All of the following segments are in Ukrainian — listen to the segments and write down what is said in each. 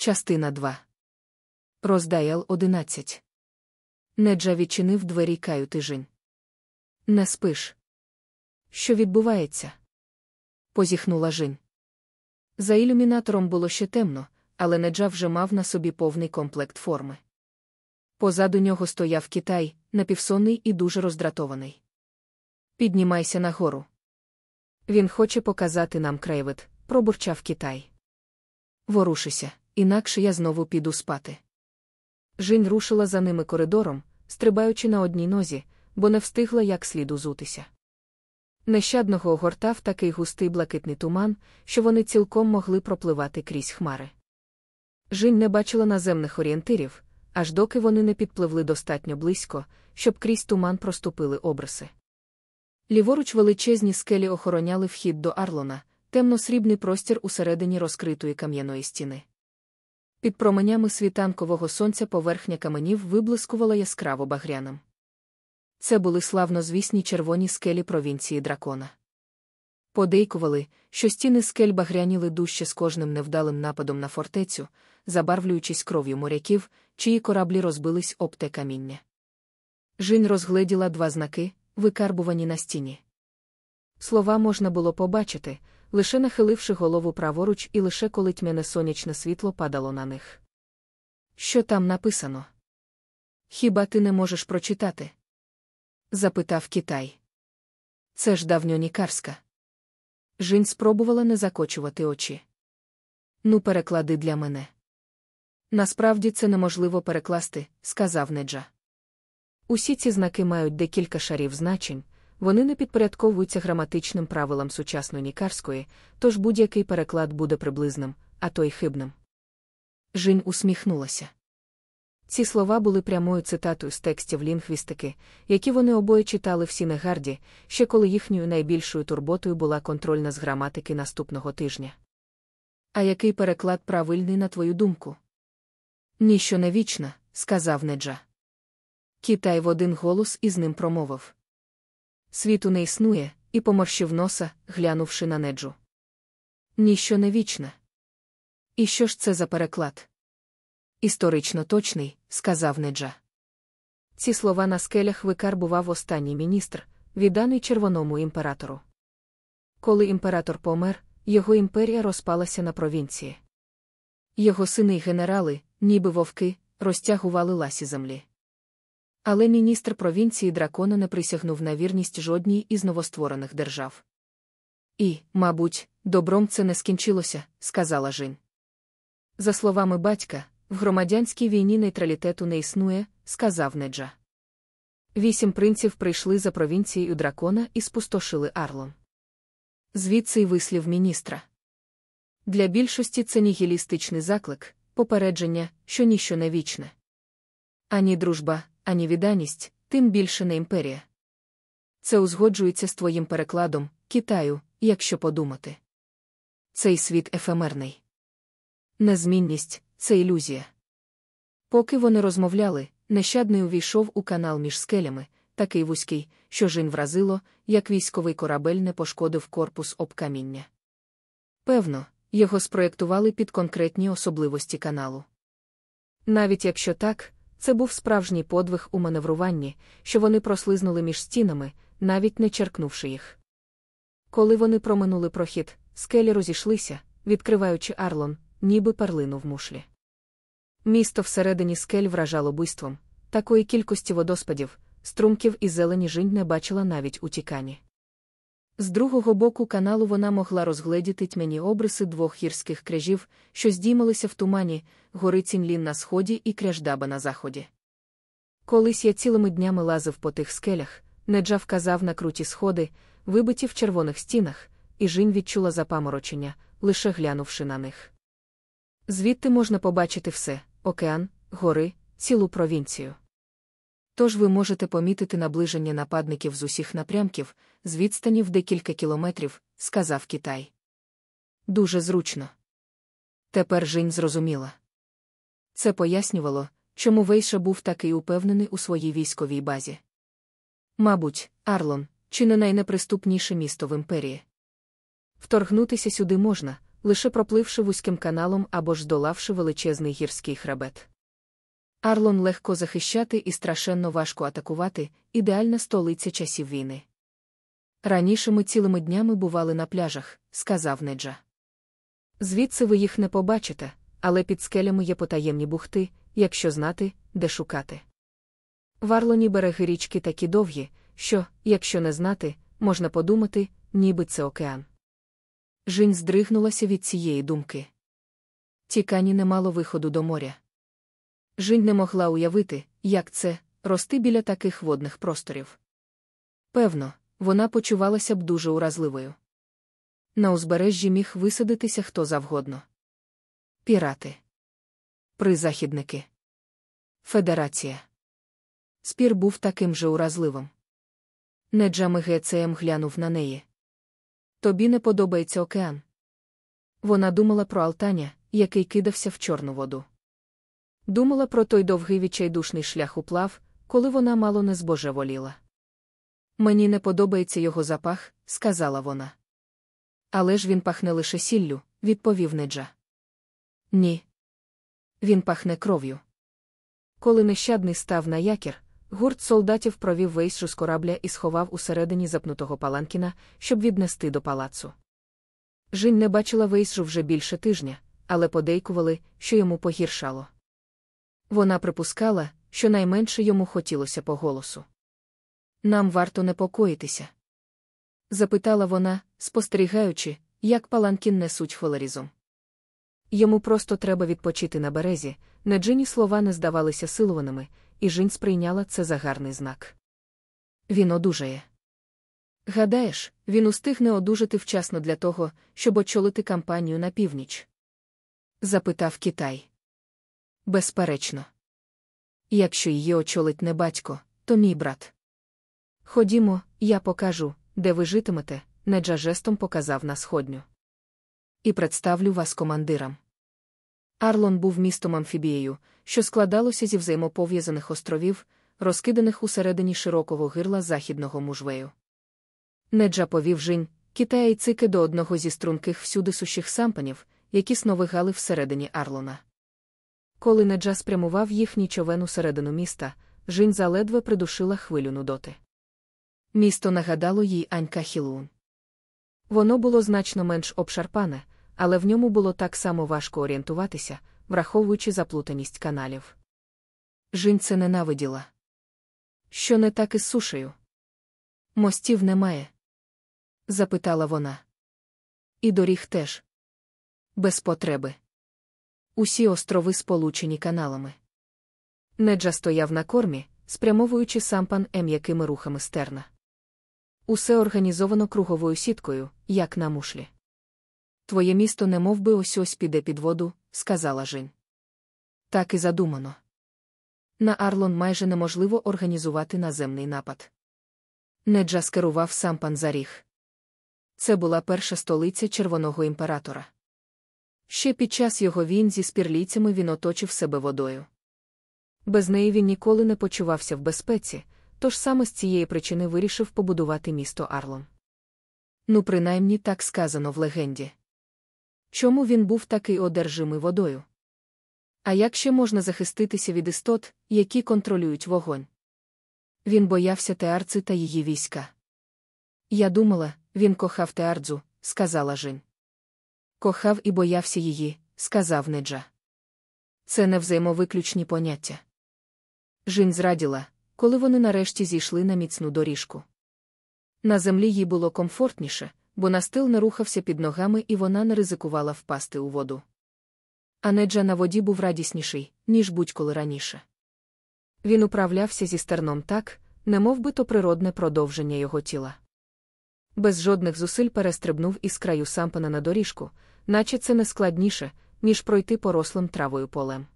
частина 2. Роздаял 11. Неджа відчинив двері каюти Жінь. Не спиш. Що відбувається? позіхнула Жінь. За ілюмінатором було ще темно, але Неджа вже мав на собі повний комплект форми. Позаду нього стояв Китай, напівсонний і дуже роздратований. Піднімайся нагору. Він хоче показати нам краєвид, пробурчав Китай. Ворушися, інакше я знову піду спати. Жінь рушила за ними коридором, стрибаючи на одній нозі, бо не встигла як слід узутися. Нещадного огортав такий густий блакитний туман, що вони цілком могли пропливати крізь хмари. Жінь не бачила наземних орієнтирів, аж доки вони не підпливли достатньо близько, щоб крізь туман проступили обриси. Ліворуч величезні скелі охороняли вхід до Арлона, темно-срібний простір усередині розкритої кам'яної стіни. Під променями світанкового сонця поверхня каменів виблискувала яскраво багряним. Це були славнозвісні червоні скелі провінції дракона. Подейкували, що стіни скель багряніли дужче з кожним невдалим нападом на фортецю, забарвлюючись кров'ю моряків, чиї кораблі розбились об те каміння. Жінь розгледіла два знаки, викарбувані на стіні. Слова можна було побачити, лише нахиливши голову праворуч і лише коли тьмяне сонячне світло падало на них. Що там написано? Хіба ти не можеш прочитати? запитав Китай. Це ж давньонікарська. Жінь спробувала не закочувати очі. Ну, переклади для мене. Насправді це неможливо перекласти, сказав Неджа. Усі ці знаки мають декілька шарів значень, вони не підпорядковуються граматичним правилам сучасної нікарської, тож будь-який переклад буде приблизним, а то й хибним. Жінь усміхнулася. Ці слова були прямою цитатою з текстів лінгвістики, які вони обоє читали в Сінегарді, ще коли їхньою найбільшою турботою була контрольна з граматики наступного тижня. А який переклад правильний, на твою думку? Ніщо не вічна, сказав Неджа. Китай в один голос із ним промовив. Світу не існує, і поморщив носа, глянувши на неджу. Ніщо не вічне. І що ж це за переклад? Історично точний, сказав Неджа. Ці слова на скелях викарбував останній міністр, відданий червоному імператору. Коли імператор помер, його імперія розпалася на провінції. Його сини й генерали, ніби вовки, розтягували ласі землі. Але міністр провінції дракона не присягнув на вірність жодній із новостворених держав. І, мабуть, добром це не скінчилося, сказала Жінь. За словами батька, в громадянській війні нейтралітету не існує, сказав Неджа. Вісім принців прийшли за провінцією дракона і спустошили Арлон. Звідси й вислів міністра. Для більшості це нігілістичний заклик, попередження, що ніщо не вічне. Ані дружба, ані відданість, тим більше не імперія. Це узгоджується з твоїм перекладом, Китаю, якщо подумати. Цей світ ефемерний. Незмінність це ілюзія. Поки вони розмовляли, нещадний увійшов у канал між скелями, такий вузький, що жін вразило, як військовий корабель не пошкодив корпус об каміння. Певно, його спроєктували під конкретні особливості каналу. Навіть якщо так, це був справжній подвиг у маневруванні, що вони прослизнули між стінами, навіть не черкнувши їх. Коли вони проминули прохід, скелі розійшлися, відкриваючи Арлон, ніби перлину в мушлі. Місто всередині скель вражало буйством, такої кількості водоспадів, струмків і зелені жінь не бачила навіть у тікані. З другого боку каналу вона могла розгледіти тьмяні обриси двох гірських кряжів, що здіймалися в тумані, гори Цінлін на сході і кряждаба на заході. Колись я цілими днями лазив по тих скелях, Неджа вказав на круті сходи, вибиті в червоних стінах, і жінь відчула запаморочення, лише глянувши на них. Звідти можна побачити все океан, гори, цілу провінцію. Тож ви можете помітити наближення нападників з усіх напрямків, з відстані в декілька кілометрів, сказав Китай. Дуже зручно. Тепер Жінь зрозуміла. Це пояснювало, чому Вейша був такий упевнений у своїй військовій базі. Мабуть, Арлон, чи не найнеприступніше місто в імперії. Вторгнутися сюди можна, лише пропливши вузьким каналом або ж здолавши величезний гірський хребет. Арлон легко захищати і страшенно важко атакувати ідеальна столиця часів війни. Раніше ми цілими днями бували на пляжах, сказав Неджа. Звідси ви їх не побачите, але під скелями є потаємні бухти, якщо знати, де шукати. В Арлоні береги річки такі довгі, що, якщо не знати, можна подумати, ніби це океан. Жінь здригнулася від цієї думки. Тікані не мало виходу до моря. Жінь не могла уявити, як це рости біля таких водних просторів. Певно, вона почувалася б дуже уразливою. На узбережжі міг висадитися хто завгодно. Пірати. Призахідники. Федерація. Спір був таким же уразливим. Неджами ГЦМ глянув на неї. Тобі не подобається океан. Вона думала про Алтаня, який кидався в чорну воду. Думала про той довгий відчайдушний шлях уплав, коли вона мало не збожеволіла. Мені не подобається його запах, сказала вона. Але ж він пахне лише сіллю, відповів Неджа. Ні. Він пахне кров'ю. Коли нещадний став на якір, гурт солдатів провів вейсжу з корабля і сховав усередині запнутого паланкіна, щоб віднести до палацу. Жінь не бачила вейсжу вже більше тижня, але подейкували, що йому погіршало. Вона припускала, що найменше йому хотілося по голосу. Нам варто непокоїтися. Запитала вона, спостерігаючи, як паланкін несуть холерізом. Йому просто треба відпочити на березі, на Джині слова не здавалися силуваними, і Жінь сприйняла це за гарний знак. Він одужає. Гадаєш, він устигне одужати вчасно для того, щоб очолити кампанію на північ? запитав Китай. Безперечно. Якщо її очолить не батько, то мій брат. Ходімо, я покажу, де ви житимете, Неджа жестом показав на сходню. І представлю вас командирам. Арлон був містом амфібією, що складалося зі взаємопов'язаних островів, розкиданих усередині широкого гирла західного мужвею. Неджа повів жінь, Китая і цики до одного зі струнких всюди сущих сампанів, які сновигали всередині Арлона. Коли Неджа спрямував їхній човен усередину міста, жінь заледве придушила хвилю нудоти. Місто нагадало їй Анька Хілун. Воно було значно менш обшарпане, але в ньому було так само важко орієнтуватися, враховуючи заплутаність каналів. Жінь це ненавиділа. Що не так із сушею? Мостів немає? запитала вона. І доріг теж. Без потреби. Усі острови сполучені каналами. Неджа стояв на кормі, спрямовуючи сампан м'якими рухами стерна. Усе організовано круговою сіткою, як на мушлі. Твоє місто не мов би ось ось піде під воду, сказала Жінь. Так і задумано. На Арлон майже неможливо організувати наземний напад. Неджа скерував сам пан Заріг. Це була перша столиця червоного імператора. Ще під час його війн зі спірлійцями він оточив себе водою. Без неї він ніколи не почувався в безпеці, тож саме з цієї причини вирішив побудувати місто Арлон. Ну, принаймні так сказано в легенді. Чому він був такий одержимий водою? А як ще можна захиститися від істот, які контролюють вогонь? Він боявся Теарци та її війська. Я думала, він кохав Теардзу, сказала Жін. Кохав і боявся її, сказав Неджа. Це не взаємовиключні поняття. Жін зраділа, коли вони нарешті зійшли на міцну доріжку. На землі їй було комфортніше, бо настил не рухався під ногами і вона не ризикувала впасти у воду. А Неджа на воді був радісніший, ніж будь-коли раніше. Він управлявся зі стерном так, немов би то природне продовження його тіла. Без жодних зусиль перестрибнув із краю сампана на доріжку, наче це не складніше, ніж пройти порослим травою полем.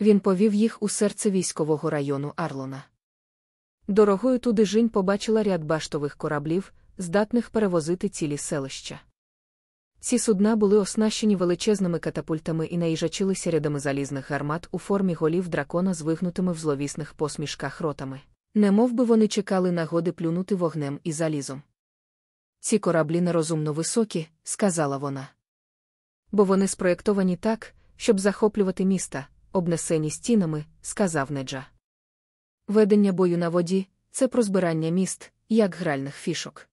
Він повів їх у серце військового району Арлона. Дорогою туди Жінь побачила ряд баштових кораблів, здатних перевозити цілі селища. Ці судна були оснащені величезними катапультами і наїжачилися рядами залізних гармат у формі голів дракона з вигнутими в зловісних посмішках ротами. Немов би вони чекали нагоди плюнути вогнем і залізом. Ці кораблі нерозумно високі, сказала вона. Бо вони спроєктовані так, щоб захоплювати міста, обнесені стінами, сказав Неджа. Ведення бою на воді це про збирання міст, як гральних фішок.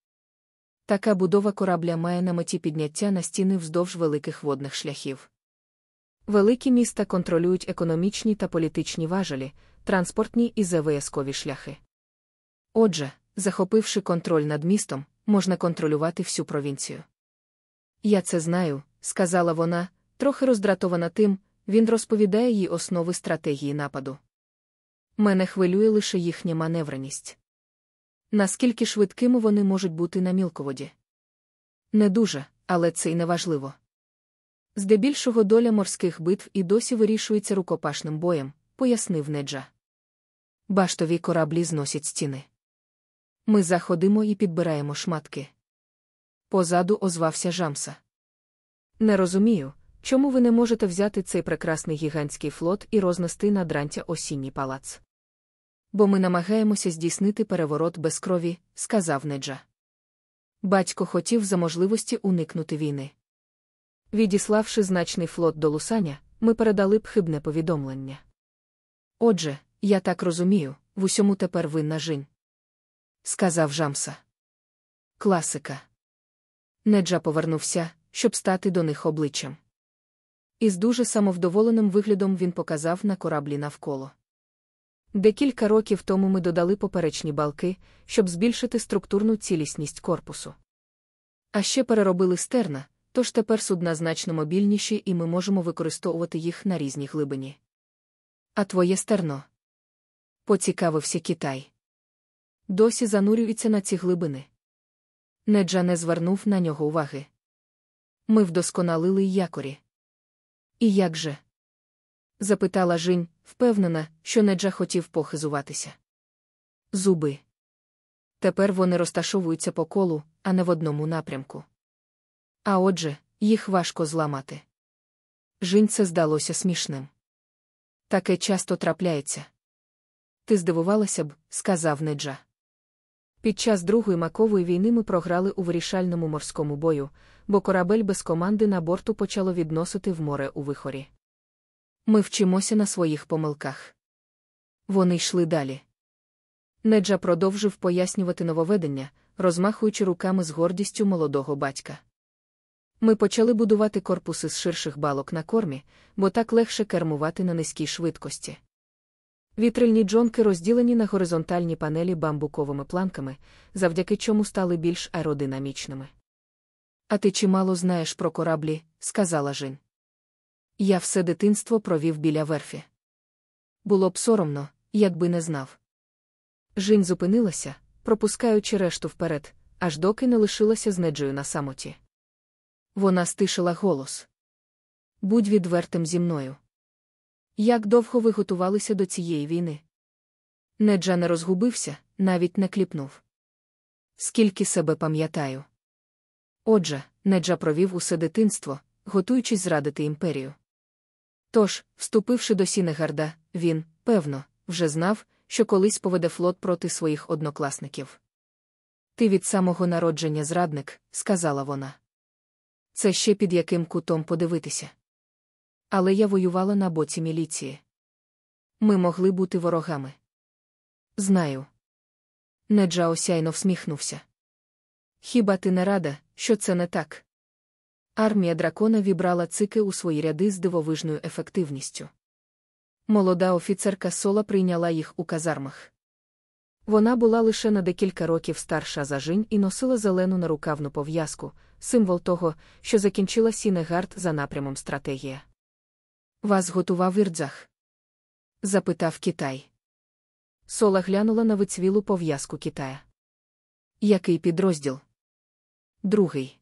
Така будова корабля має на меті підняття на стіни вздовж великих водних шляхів. Великі міста контролюють економічні та політичні важелі, транспортні і ЗВСкові шляхи. Отже, захопивши контроль над містом, можна контролювати всю провінцію. Я це знаю, сказала вона, трохи роздратована тим, він розповідає їй основи стратегії нападу. Мене хвилює лише їхня маневреність. Наскільки швидкими вони можуть бути на мілководі? Не дуже, але це й не важливо. Здебільшого доля морських битв і досі вирішується рукопашним боєм, пояснив Неджа. Баштові кораблі зносять стіни. Ми заходимо і підбираємо шматки. Позаду озвався Жамса. Не розумію, чому ви не можете взяти цей прекрасний гігантський флот і рознести на дрантя осінній палац. Бо ми намагаємося здійснити переворот без крові, сказав Неджа. Батько хотів за можливості уникнути війни. Відіславши значний флот до Лусаня, ми передали б хибне повідомлення. Отже, я так розумію, в усьому тепер винна жінь. Сказав Жамса. Класика. Неджа повернувся, щоб стати до них обличчям. Із дуже самовдоволеним виглядом він показав на кораблі навколо. Декілька років тому ми додали поперечні балки, щоб збільшити структурну цілісність корпусу. А ще переробили стерна, тож тепер судна значно мобільніші і ми можемо використовувати їх на різній глибині. А твоє стерно? Поцікавився Китай. Досі занурюється на ці глибини. Неджа не звернув на нього уваги. Ми вдосконалили якорі. І як же? запитала Жінь, впевнена, що Неджа хотів похизуватися. Зуби. Тепер вони розташовуються по колу, а не в одному напрямку. А отже, їх важко зламати. Жінь це здалося смішним. Таке часто трапляється. Ти здивувалася б, сказав Неджа. Під час Другої макової війни ми програли у вирішальному морському бою, бо корабель без команди на борту почало відносити в море у вихорі. Ми вчимося на своїх помилках. Вони йшли далі. Неджа продовжив пояснювати нововведення, розмахуючи руками з гордістю молодого батька. Ми почали будувати корпуси з ширших балок на кормі, бо так легше кермувати на низькій швидкості. Вітрильні джонки розділені на горизонтальні панелі бамбуковими планками, завдяки чому стали більш аеродинамічними. А ти чимало знаєш про кораблі, сказала Жін. Я все дитинство провів біля верфі. Було б соромно, якби не знав. Жінь зупинилася, пропускаючи решту вперед, аж доки не лишилася з Неджею на самоті. Вона стишила голос. Будь відвертим зі мною. Як довго ви готувалися до цієї війни? Неджа не розгубився, навіть не кліпнув. Скільки себе пам'ятаю. Отже, Неджа провів усе дитинство, готуючись зрадити імперію. Тож, вступивши до Сінегарда, він, певно, вже знав, що колись поведе флот проти своїх однокласників. Ти від самого народження зрадник, сказала вона. Це ще під яким кутом подивитися. Але я воювала на боці міліції. Ми могли бути ворогами. Знаю. Неджа осяйно всміхнувся. Хіба ти не рада, що це не так? Армія дракона вібрала цики у свої ряди з дивовижною ефективністю. Молода офіцерка Сола прийняла їх у казармах. Вона була лише на декілька років старша за Жінь і носила зелену нарукавну пов'язку, символ того, що закінчила Сінегард за напрямом стратегія. Вас готував Ірдзах? запитав Китай. Сола глянула на вицвілу пов'язку Китая. Який підрозділ? Другий.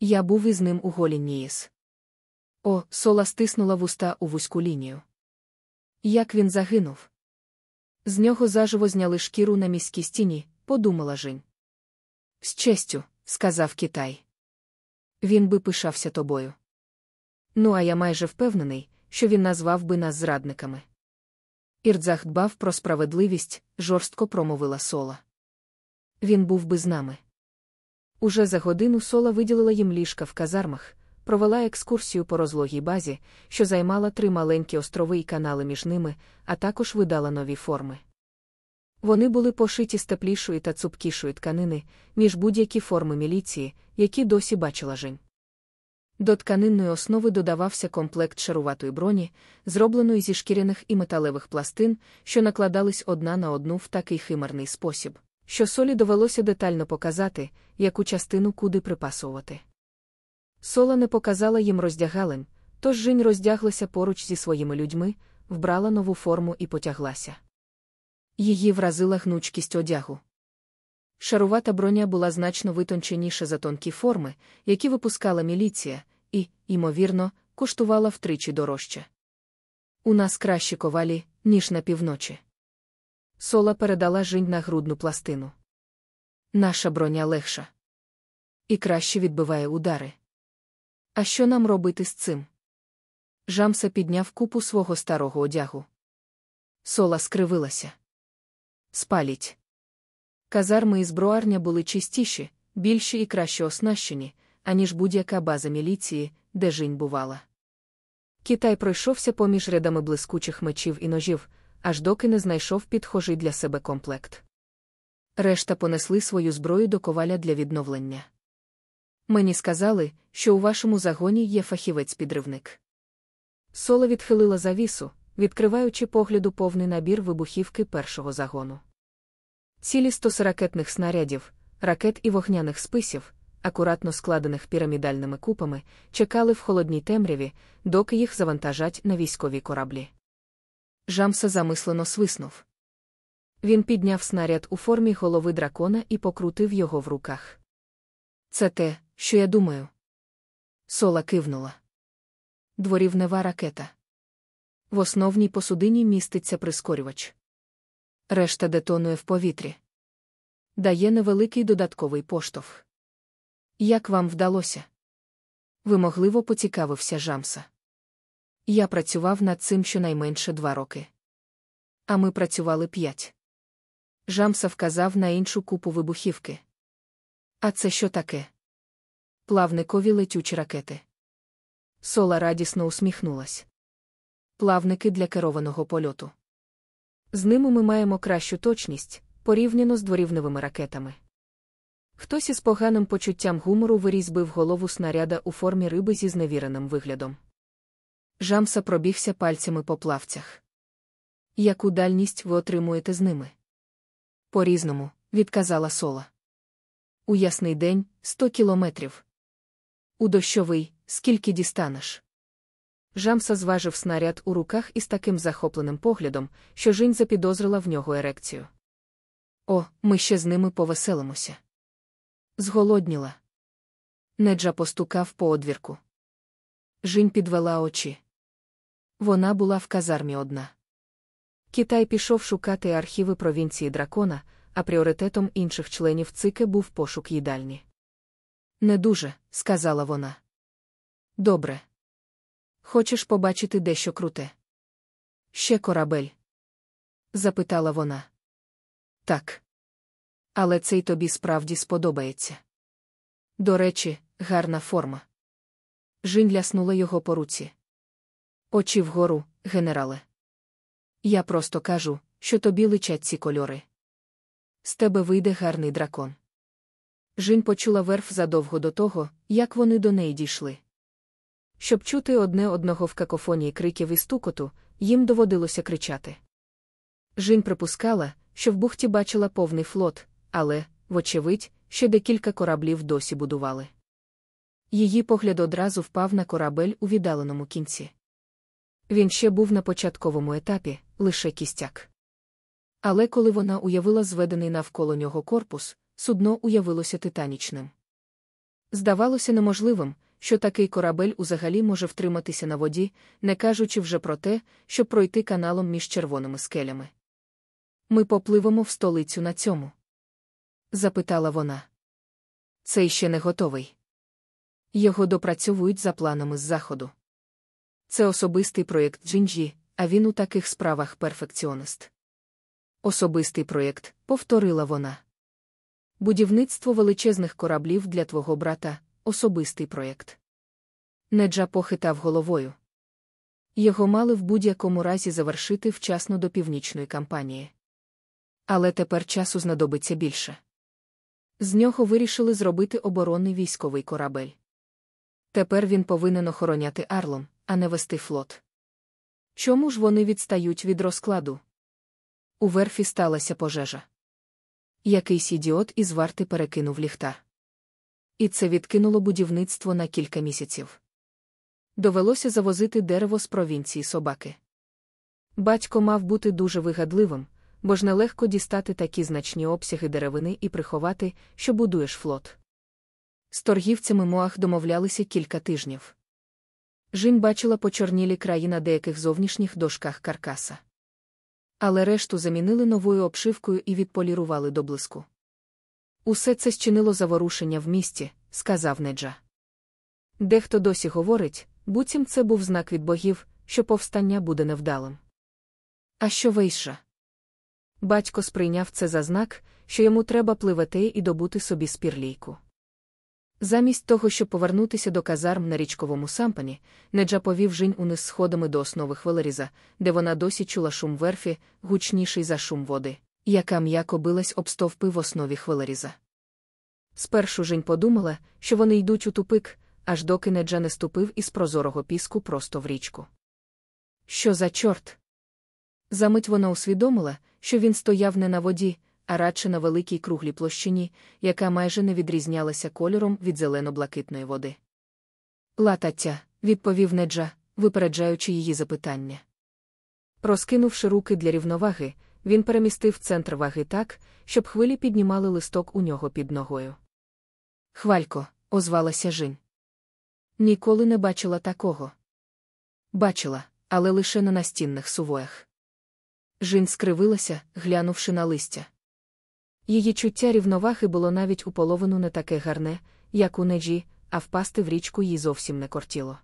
Я був із ним у Голін Ніїс. О, Сола стиснула вуста у вузьку лінію. Як він загинув? З нього заживо зняли шкіру на міській стіні, подумала Жінь. З честю, сказав Китай. Він би пишався тобою. Ну, а я майже впевнений, що він назвав би нас зрадниками. Ірдзах дбав про справедливість, жорстко промовила сола. Він був би з нами. Уже за годину сола виділила їм ліжка в казармах, провела екскурсію по розлогій базі, що займала три маленькі острови і канали між ними, а також видала нові форми. Вони були пошиті з теплішої та цупкішої тканини, ніж будь-які форми міліції, які досі бачила Жень. До тканинної основи додавався комплект шаруватої броні, зробленої зі шкіряних і металевих пластин, що накладались одна на одну в такий химерний спосіб, що солі довелося детально показати, яку частину куди припасувати. Сола не показала їм роздягалень, тож Жінь роздяглася поруч зі своїми людьми, вбрала нову форму і потяглася. Її вразила гнучкість одягу. Шарувата броня була значно витонченіша за тонкі форми, які випускала міліція, і, ймовірно, коштувала втричі дорожче. У нас кращі ковалі, ніж на півночі. Сола передала жінь на грудну пластину. Наша броня легша. І краще відбиває удари. А що нам робити з цим? Жамса підняв купу свого старого одягу. Сола скривилася. Спаліть. Казарми і зброарня були чистіші, більші і краще оснащені, аніж будь-яка база міліції, де жінь бувала. Китай пройшовся поміж рядами блискучих мечів і ножів, аж доки не знайшов підхожий для себе комплект. Решта понесли свою зброю до коваля для відновлення. Мені сказали, що у вашому загоні є фахівець-підривник. Соло відхилила завісу, відкриваючи погляду повний набір вибухівки першого загону. Цілі стос ракетних снарядів, ракет і вогняних списів, акуратно складених пірамідальними купами, чекали в холодній темряві, доки їх завантажать на військові кораблі. Жамса замислено свиснув. Він підняв снаряд у формі голови дракона і покрутив його в руках. Це те, що я думаю. Сола кивнула. Дворівнева ракета. В основній посудині міститься прискорювач. Решта детонує в повітрі. Дає невеликий додатковий поштовх. Як вам вдалося? Вимогливо поцікавився Жамса. Я працював над цим щонайменше два роки. А ми працювали п'ять. Жамса вказав на іншу купу вибухівки. А це що таке? Плавникові летючі ракети. Сола радісно усміхнулась. Плавники для керованого польоту. З ними ми маємо кращу точність, порівняно з дворівневими ракетами. Хтось із поганим почуттям гумору вирізбив голову снаряда у формі риби зі зневіреним виглядом. Жамса пробігся пальцями по плавцях. Яку дальність ви отримуєте з ними? По різному, відказала сола. У ясний день сто кілометрів. У дощовий, скільки дістанеш. Жамса зважив снаряд у руках із таким захопленим поглядом, що Жінь запідозрила в нього ерекцію. О, ми ще з ними повеселимося. Зголодніла. Неджа постукав по одвірку. Жінь підвела очі. Вона була в казармі одна. Китай пішов шукати архіви провінції дракона, а пріоритетом інших членів цики був пошук їдальні. Не дуже, сказала вона. Добре. Хочеш побачити дещо круте? Ще корабель? запитала вона. Так. Але цей тобі справді сподобається. До речі, гарна форма. Жінь ляснула його по руці. Очі вгору, генерале. Я просто кажу, що тобі личать ці кольори. З тебе вийде гарний дракон. Жінь почула верф задовго до того, як вони до неї дійшли. Щоб чути одне одного в какофонії криків і стукоту, їм доводилося кричати. Жінь припускала, що в бухті бачила повний флот, але, вочевидь, ще декілька кораблів досі будували. Її погляд одразу впав на корабель у віддаленому кінці. Він ще був на початковому етапі, лише кістяк. Але коли вона уявила зведений навколо нього корпус, судно уявилося титанічним. Здавалося неможливим, що такий корабель узагалі може втриматися на воді, не кажучи вже про те, щоб пройти каналом між червоними скелями. Ми попливемо в столицю на цьому? запитала вона. Цей ще не готовий. Його допрацьовують за планами з заходу. Це особистий проєкт Джинджі, а він у таких справах перфекціонист. Особистий проєкт, повторила вона. Будівництво величезних кораблів для твого брата особистий проєкт. Неджа похитав головою. Його мали в будь-якому разі завершити вчасно до північної кампанії. Але тепер часу знадобиться більше. З нього вирішили зробити оборонний військовий корабель. Тепер він повинен охороняти Арлом, а не вести флот. Чому ж вони відстають від розкладу? У верфі сталася пожежа. Якийсь ідіот із варти перекинув ліхтар. І це відкинуло будівництво на кілька місяців. Довелося завозити дерево з провінції собаки. Батько мав бути дуже вигадливим, бо ж нелегко дістати такі значні обсяги деревини і приховати, що будуєш флот. З торгівцями Моах домовлялися кілька тижнів. Жінь бачила почорнілі краї на деяких зовнішніх дошках каркаса. Але решту замінили новою обшивкою і відполірували до блиску. Усе це зчинило заворушення в місті, сказав Неджа. Дехто досі говорить, буцім це був знак від богів, що повстання буде невдалим. А що вийша? Батько сприйняв це за знак, що йому треба пливати і добути собі спірлійку. Замість того, щоб повернутися до казарм на річковому сампані, Неджа повів жінь униз сходами до основи хвилеріза, де вона досі чула шум верфі, гучніший за шум води, яка м'яко билась об стовпи в основі хвилеріза. Спершу жінь подумала, що вони йдуть у тупик, аж доки Неджа не ступив із прозорого піску просто в річку. Що за чорт? Замить вона усвідомила, що він стояв не на воді, а радше на великій круглій площині, яка майже не відрізнялася кольором від зелено-блакитної води. Латаття, відповів Неджа, випереджаючи її запитання. Розкинувши руки для рівноваги, він перемістив центр ваги так, щоб хвилі піднімали листок у нього під ногою. Хвалько, озвалася Жінь. Ніколи не бачила такого. Бачила, але лише на настінних сувоях. Жінь скривилася, глянувши на листя. Її чуття рівноваги було навіть у половину не таке гарне, як у неджі, а впасти в річку їй зовсім не кортіло.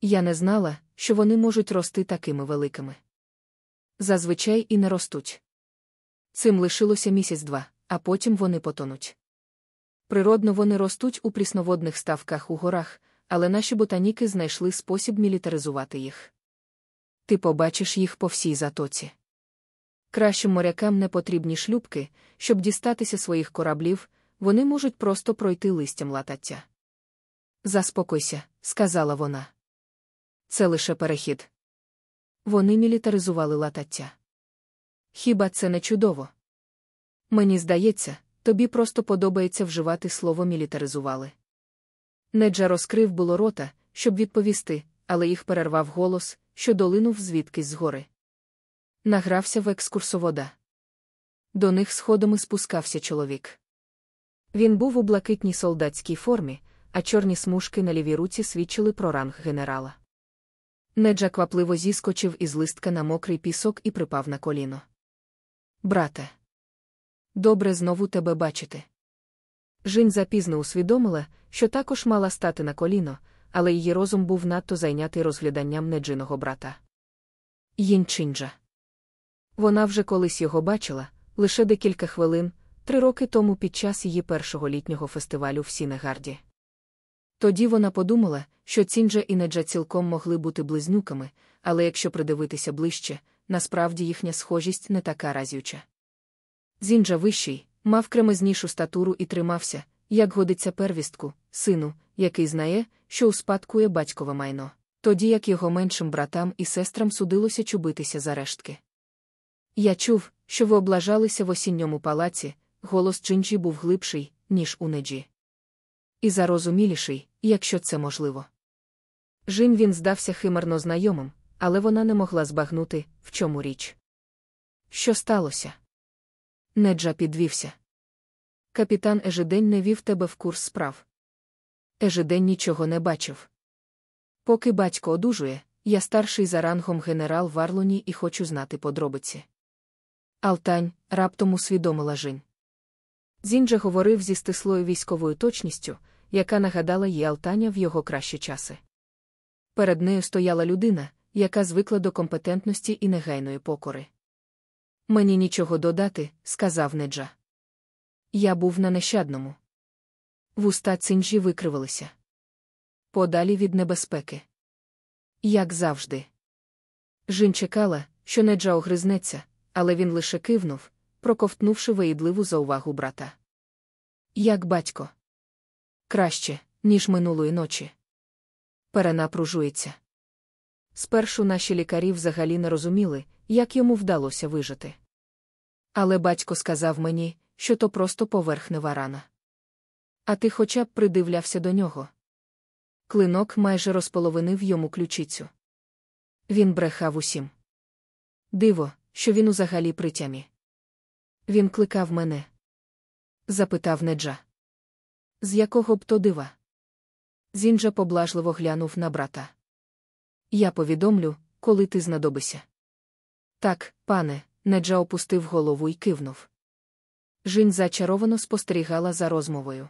Я не знала, що вони можуть рости такими великими. Зазвичай і не ростуть. Цим лишилося місяць-два, а потім вони потонуть. Природно, вони ростуть у прісноводних ставках у горах, але наші ботаніки знайшли спосіб мілітаризувати їх. Ти побачиш їх по всій затоці. Кращим морякам не потрібні шлюбки, щоб дістатися своїх кораблів, вони можуть просто пройти листям латаття. Заспокойся, сказала вона. Це лише перехід. Вони мілітаризували латаття. Хіба це не чудово? Мені здається, тобі просто подобається вживати слово мілітаризували. Неджа розкрив було рота, щоб відповісти, але їх перервав голос, що долинув звідкись згори. Награвся в екскурсовода. До них сходами спускався чоловік. Він був у блакитній солдатській формі, а чорні смужки на лівій руці свідчили про ранг генерала. Неджа квапливо зіскочив із листка на мокрий пісок і припав на коліно. Брате, добре знову тебе бачити. Жінь запізно усвідомила, що також мала стати на коліно, але її розум був надто зайнятий розгляданням Неджиного брата. Їнь Цінджа. Вона вже колись його бачила, лише декілька хвилин, три роки тому під час її першого літнього фестивалю в Сінегарді. Тоді вона подумала, що Цінджа і Неджа цілком могли бути близнюками, але якщо придивитися ближче, насправді їхня схожість не така разюча. Зінджа вищий, мав кремезнішу статуру і тримався, як годиться первістку, сину, який знає, що успадкує батькове майно, тоді як його меншим братам і сестрам судилося чубитися за рештки. Я чув, що ви облажалися в осінньому палаці, голос Чинджі був глибший, ніж у неджі. І зарозуміліший, якщо це можливо. Жін він здався химерно знайомим, але вона не могла збагнути, в чому річ. Що сталося? Неджа підвівся. Капітан Ежедень не вів тебе в курс справ. Ежедень нічого не бачив. Поки батько одужує, я старший за рангом генерал в Арлоні і хочу знати подробиці. Алтань раптом усвідомила Жінь. Зінджа говорив зі стислою військовою точністю, яка нагадала їй Алтаня в його кращі часи. Перед нею стояла людина, яка звикла до компетентності і негайної покори. Мені нічого додати, сказав Неджа. Я був на нещадному. Вуста цинджі викривалися. Подалі від небезпеки. Як завжди. Жін чекала, що Неджа огризнеться, але він лише кивнув, проковтнувши виїдливу заувагу брата. Як батько. Краще, ніж минулої ночі. Перенапружується. Спершу наші лікарі взагалі не розуміли, як йому вдалося вижити. Але батько сказав мені, що то просто поверхнева рана. А ти хоча б придивлявся до нього. Клинок майже розполовинив йому ключицю. Він брехав усім. Диво, що він узагалі при тямі. Він кликав мене. Запитав Неджа. З якого б то дива? Зінджа поблажливо глянув на брата. Я повідомлю, коли ти знадобишся. Так, пане, Неджа опустив голову і кивнув. Жінь зачаровано спостерігала за розмовою.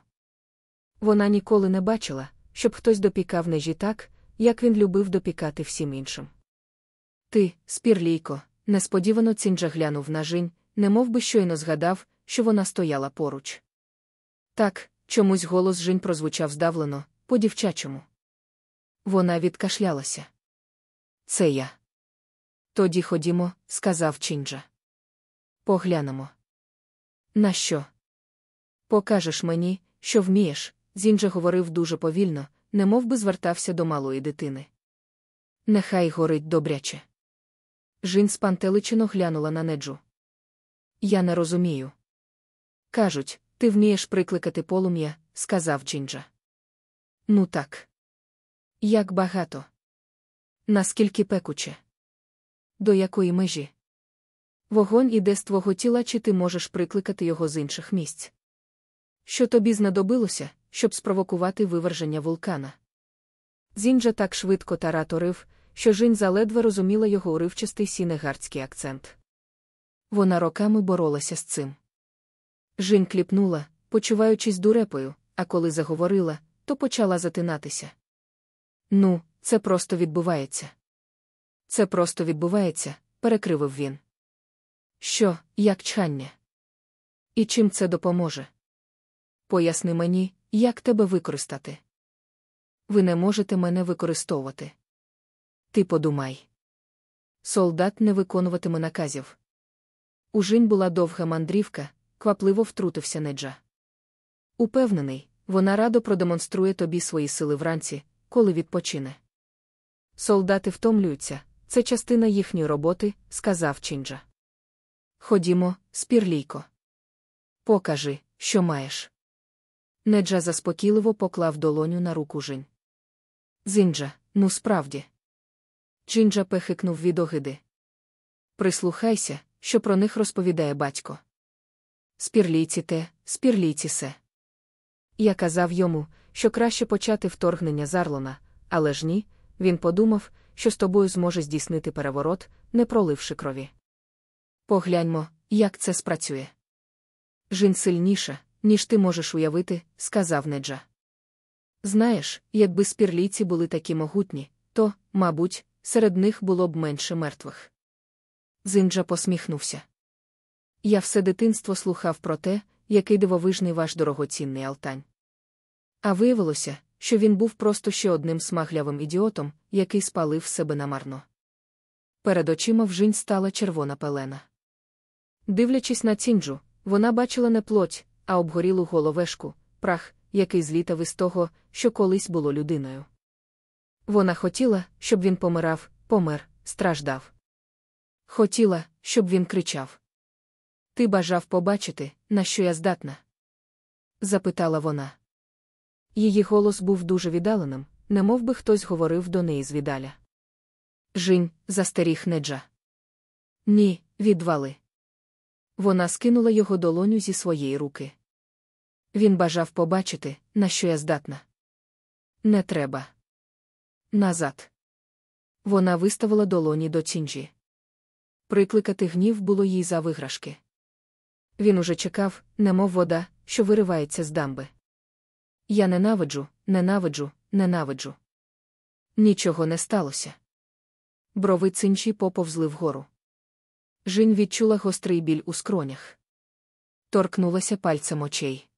Вона ніколи не бачила, щоб хтось допікав нежі так, як він любив допікати всім іншим. Ти, спірлійко, несподівано цінджа глянув на Жінь, немов би щойно згадав, що вона стояла поруч. Так, чомусь голос Жінь прозвучав здавлено, по-дівчачому. Вона відкашлялася. Це я. Тоді ходімо, сказав Чінджа. Поглянемо. На що? Покажеш мені, що вмієш, Зінджа говорив дуже повільно, немов би звертався до малої дитини. Нехай горить добряче. Жін спантеличено глянула на неджу. Я не розумію. Кажуть, ти вмієш прикликати полум'я, сказав Джинджа. Ну так. Як багато. Наскільки пекуче? До якої межі? Вогонь іде з твого тіла, чи ти можеш прикликати його з інших місць? Що тобі знадобилося, щоб спровокувати виверження вулкана? Зінджа так швидко тараторив, що Жінь заледве розуміла його уривчастий сінегардський акцент. Вона роками боролася з цим. Жінь кліпнула, почуваючись дурепою, а коли заговорила, то почала затинатися. Ну, це просто відбувається. Це просто відбувається, перекривив він. Що, як чхання? І чим це допоможе? Поясни мені, як тебе використати. Ви не можете мене використовувати. Ти подумай. Солдат не виконуватиме наказів. У Жінь була довга мандрівка, квапливо втрутився Неджа. Упевнений, вона радо продемонструє тобі свої сили вранці, коли відпочине. Солдати втомлюються, це частина їхньої роботи, сказав Чінджа. Ходімо, спірлійко. Покажи, що маєш. Неджа заспокійливо поклав долоню на руку Жінь. Зінджа, ну справді. Джинджа пехикнув від огиди. Прислухайся, що про них розповідає батько. Спірлійці те, спірлійці се. Я казав йому, що краще почати вторгнення Зарлона, але ж ні, він подумав, що з тобою зможе здійснити переворот, не проливши крові. Погляньмо, як це спрацює. Жін сильніша, ніж ти можеш уявити, сказав Неджа. Знаєш, якби спірлійці були такі могутні, то, мабуть, серед них було б менше мертвих. Зинджа посміхнувся. Я все дитинство слухав про те, який дивовижний ваш дорогоцінний алтань. А виявилося, що він був просто ще одним смаглявим ідіотом, який спалив себе намарно. Перед очима вжинь стала червона пелена. Дивлячись на цінджу, вона бачила не плоть, а обгорілу головешку, прах, який злітав із того, що колись було людиною. Вона хотіла, щоб він помирав, помер, страждав. Хотіла, щоб він кричав. Ти бажав побачити, на що я здатна? запитала вона. Її голос був дуже віддаленим, немов би хтось говорив до неї звідаля. Жінь, застеріг неджа. Ні, відвали. Вона скинула його долоню зі своєї руки. Він бажав побачити, на що я здатна. Не треба. Назад. Вона виставила долоні до цінджі. Прикликати гнів було їй за виграшки. Він уже чекав, немов вода, що виривається з дамби. Я ненавиджу, ненавиджу, ненавиджу. Нічого не сталося. Брови цинчі поповзли вгору. Жінь відчула гострий біль у скронях. Торкнулася пальцем очей.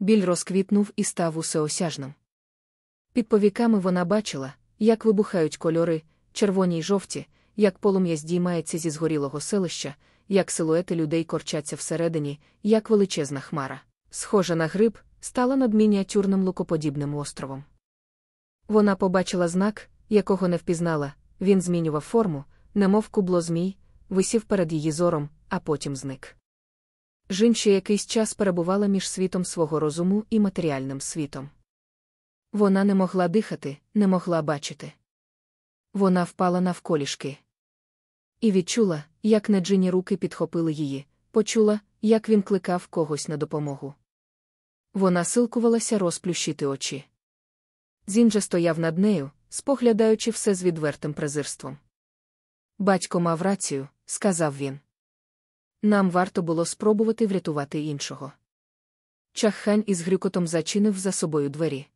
Біль розквітнув і став усеосяжним. Під повіками вона бачила, як вибухають кольори, червоні й жовті, як полум'я здіймається зі згорілого селища, як силуети людей корчаться всередині, як величезна хмара, схожа на гриб, стала над мініатюрним лукоподібним островом. Вона побачила знак, якого не впізнала, він змінював форму, немов кубло змій, висів перед її зором, а потім зник. Жін якийсь час перебувала між світом свого розуму і матеріальним світом. Вона не могла дихати, не могла бачити. Вона впала навколішки. І відчула, як неджині руки підхопили її, почула, як він кликав когось на допомогу. Вона силкувалася розплющити очі. Зін же стояв над нею, споглядаючи все з відвертим презирством. Батько мав рацію, сказав він. Нам варто було спробувати врятувати іншого. Чаххань із грюкотом зачинив за собою двері.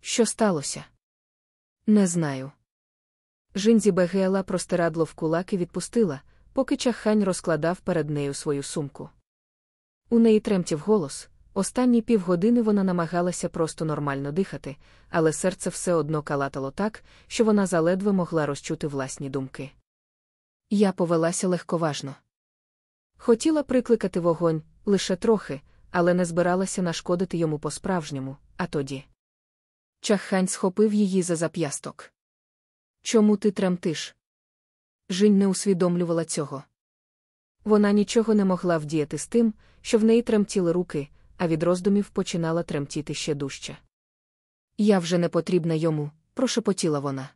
Що сталося? Не знаю. Жінзі Бегела простирадло в кулак і відпустила, поки чаххань розкладав перед нею свою сумку. У неї тремтів голос. Останні півгодини вона намагалася просто нормально дихати, але серце все одно калатало так, що вона заледве могла розчути власні думки. Я повелася легковажно. Хотіла прикликати вогонь лише трохи, але не збиралася нашкодити йому по-справжньому, а тоді. Чаххань схопив її за зап'ясток. Чому ти тремтиш? Жінь не усвідомлювала цього. Вона нічого не могла вдіяти з тим, що в неї тремтіли руки, а від роздумів починала тремтіти ще дужче. Я вже не потрібна йому, прошепотіла вона.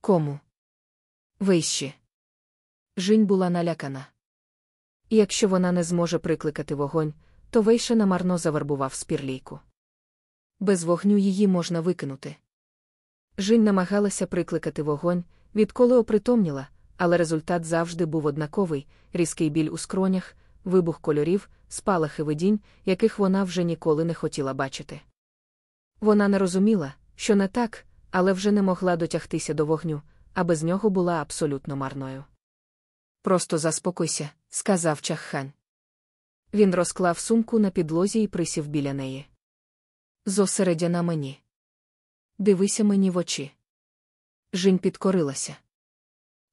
Кому? Вищі. Жінь була налякана. Якщо вона не зможе прикликати вогонь, то Вейша намарно завербував спірлійку. Без вогню її можна викинути. Жінь намагалася прикликати вогонь, відколи опритомніла, але результат завжди був однаковий різкий біль у скронях, вибух кольорів, спалахи видінь, яких вона вже ніколи не хотіла бачити. Вона не розуміла, що не так, але вже не могла дотягтися до вогню, а без нього була абсолютно марною. Просто заспокойся, сказав чаххан. Він розклав сумку на підлозі і присів біля неї. Зосередя на мені. Дивися мені в очі. Жінь підкорилася.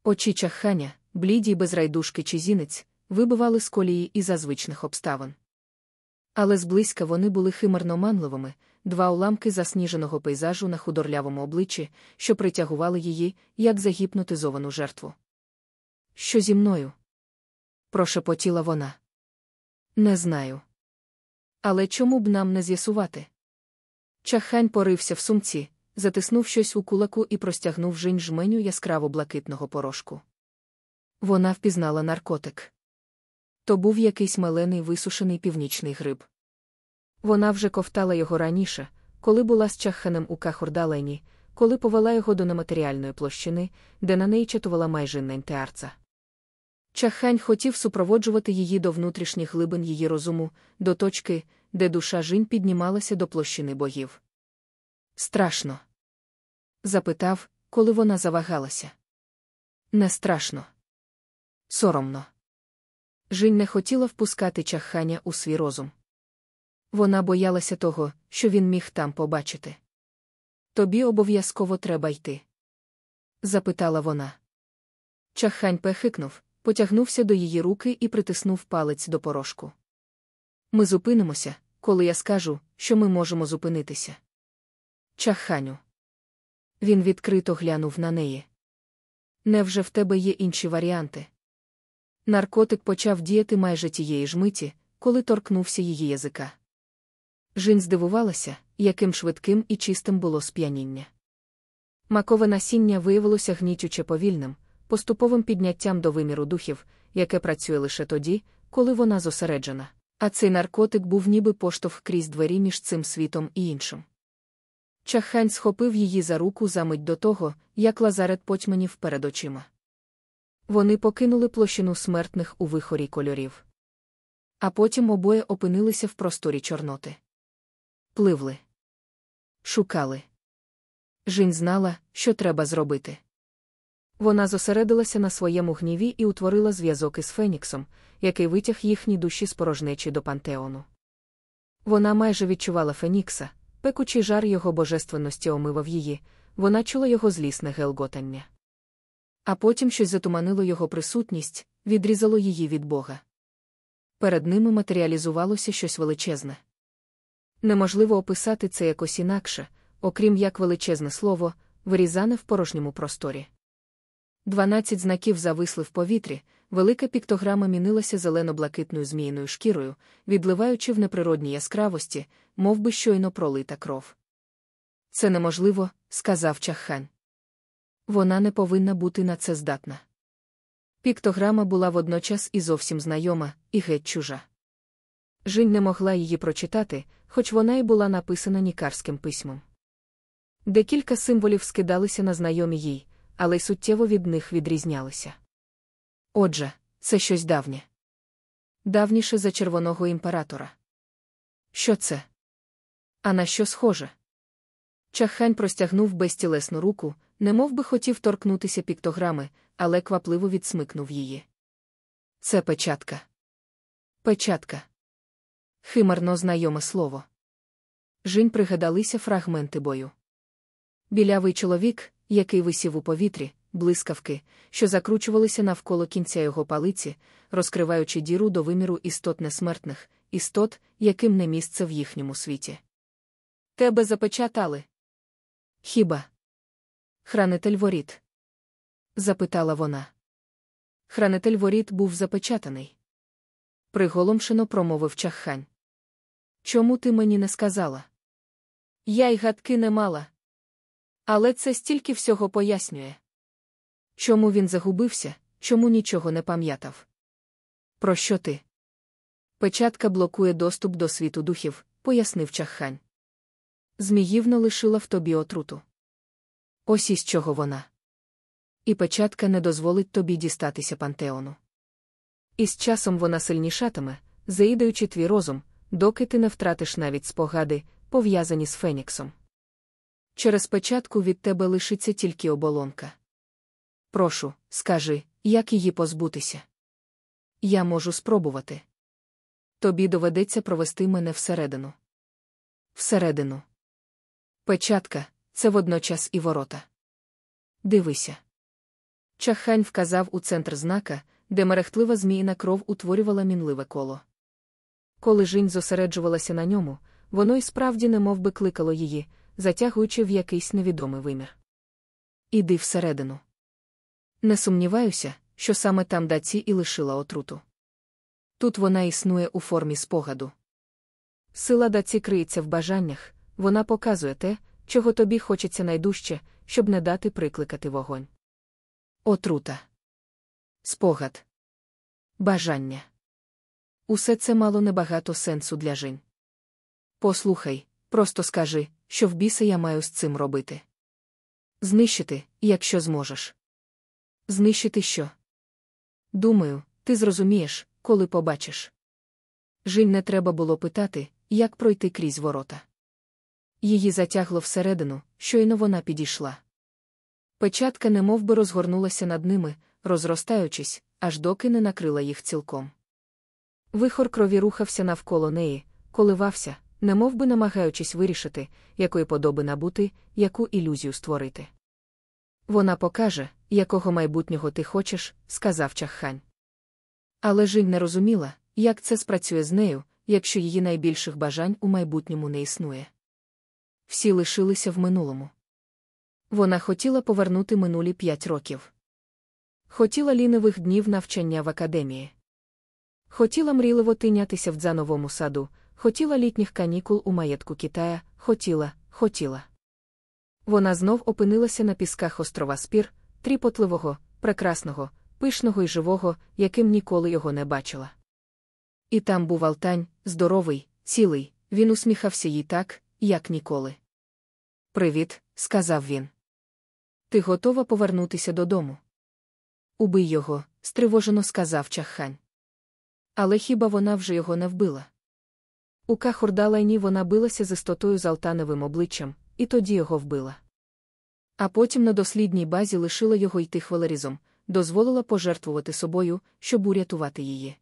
Очі чахханя, бліді й без райдушки чи зінець, вибивали з колії і зазвичних обставин. Але зблизька вони були химерно манливими, два уламки засніженого пейзажу на худорлявому обличчі, що притягували її, як загіпнотизовану жертву. Що зі мною? прошепотіла вона. Не знаю. Але чому б нам не з'ясувати? Чахань порився в сумці, затиснув щось у кулаку і простягнув жінь жменю яскраво блакитного порошку. Вона впізнала наркотик. То був якийсь мелений висушений північний гриб. Вона вже ковтала його раніше, коли була з чахханем у Кахурдалені, коли повела його до нематеріальної площини, де на неї чатувала майже нентеарца. Чахань хотів супроводжувати її до внутрішніх глибин її розуму, до точки, де душа жінь піднімалася до площини богів. Страшно? Запитав, коли вона завагалася. Не страшно. Соромно. Жінь не хотіла впускати чахання у свій розум. Вона боялася того, що він міг там побачити. Тобі обов'язково треба йти? запитала вона. Чахань пехикнув, потягнувся до її руки і притиснув палець до порошку. Ми зупинимося, коли я скажу, що ми можемо зупинитися. Чаханю. Він відкрито глянув на неї. Невже в тебе є інші варіанти? Наркотик почав діяти майже тієї ж миті, коли торкнувся її язика. Жін здивувалася, яким швидким і чистим було сп'яніння. Макове насіння виявилося гнітюче повільним, поступовим підняттям до виміру духів, яке працює лише тоді, коли вона зосереджена. А цей наркотик був ніби поштовх крізь двері між цим світом і іншим. Чахань схопив її за руку за мить до того, як лазарет потьманів перед очима. Вони покинули площину смертних у вихорі кольорів. А потім обоє опинилися в просторі Чорноти. Пливли. Шукали. Жінь знала, що треба зробити. Вона зосередилася на своєму гніві і утворила зв'язок із Феніксом, який витяг їхні душі з порожнечі до пантеону. Вона майже відчувала Фенікса, Пекучий жар його божественності омивав її, вона чула його злісне гелготання. А потім щось затуманило його присутність, відрізало її від Бога. Перед ними матеріалізувалося щось величезне. Неможливо описати це якось інакше, окрім як величезне слово, вирізане в порожньому просторі. Дванадцять знаків зависли в повітрі, велика піктограма мінилася зелено-блакитною зміїною шкірою, відливаючи в неприродній яскравості, мов би щойно пролита кров. Це неможливо, сказав Чаххан. Вона не повинна бути на це здатна. Піктограма була водночас і зовсім знайома, і геть чужа. Жінь не могла її прочитати, хоч вона й була написана нікарським письмом. Декілька символів скидалися на знайомі їй, але й суттєво від них відрізнялися. Отже, це щось давнє. Давніше за червоного імператора. Що це? А на що схоже? Чаххань простягнув безтілесну руку, немов би хотів торкнутися піктограми, але квапливо відсмикнув її. Це печатка. Печатка. Химерно знайоме слово. Жінь пригадалися фрагменти бою. Білявий чоловік, який висів у повітрі, блискавки, що закручувалися навколо кінця його палиці, розкриваючи діру до виміру істот несмертних, істот, яким не місце в їхньому світі. Тебе запечатали. Хіба? Хранитель воріт? запитала вона. Хранитель воріт був запечатаний. Приголомшено промовив чаххань. Чому ти мені не сказала? Я й гадки не мала. Але це стільки всього пояснює. Чому він загубився, чому нічого не пам'ятав? Про що ти? Печатка блокує доступ до світу духів, пояснив чаххань. Зміївно лишила в тобі отруту. Ось із чого вона. І печатка не дозволить тобі дістатися пантеону. І з часом вона сильнішатиме, заїдаючи твій розум, доки ти не втратиш навіть спогади, пов'язані з Феніксом. Через печатку від тебе лишиться тільки оболонка. Прошу, скажи, як її позбутися. Я можу спробувати. Тобі доведеться провести мене всередину. Всередину. Печатка це водночас і ворота. Дивися. Чахань вказав у центр знака, де мерехтлива зміїна кров утворювала мінливе коло. Коли жінь зосереджувалася на ньому, воно й справді немов би кликало її, затягуючи в якийсь невідомий вимір. Іди всередину. Не сумніваюся, що саме там даці і лишила отруту. Тут вона існує у формі спогаду. Сила даці криється в бажаннях, вона показує те, чого тобі хочеться найдужче, щоб не дати прикликати вогонь. Отрута. Спогад. Бажання. Усе це мало небагато сенсу для жінь. Послухай, просто скажи, що в біса я маю з цим робити. Знищити, якщо зможеш. Знищити що? Думаю, ти зрозумієш, коли побачиш. Жінь не треба було питати, як пройти крізь ворота. Її затягло всередину, щойно вона підійшла. Печатка немов би розгорнулася над ними, розростаючись, аж доки не накрила їх цілком. Вихор крові рухався навколо неї, коливався, немов би намагаючись вирішити, якої подоби набути, яку ілюзію створити. Вона покаже, якого майбутнього ти хочеш, сказав чаххань. Але Жінь не розуміла, як це спрацює з нею, якщо її найбільших бажань у майбутньому не існує. Всі лишилися в минулому. Вона хотіла повернути минулі п'ять років. Хотіла лінивих днів навчання в академії. Хотіла мрійливо тинятися в дзановому саду, хотіла літніх канікул у маєтку Китая, хотіла, хотіла. Вона знов опинилася на пісках острова Спір, тріпотливого, прекрасного, пишного і живого, яким ніколи його не бачила. І там був Алтань, здоровий, цілий, він усміхався їй так, як ніколи. Привіт, сказав він. Ти готова повернутися додому? Убий його, стривожено сказав чаххань. Але хіба вона вже його не вбила? У Кахурдалайні вона билася з істотою з алтаневим обличчям, і тоді його вбила. А потім на дослідній базі лишила його йти хвалерізом, дозволила пожертвувати собою, щоб урятувати її.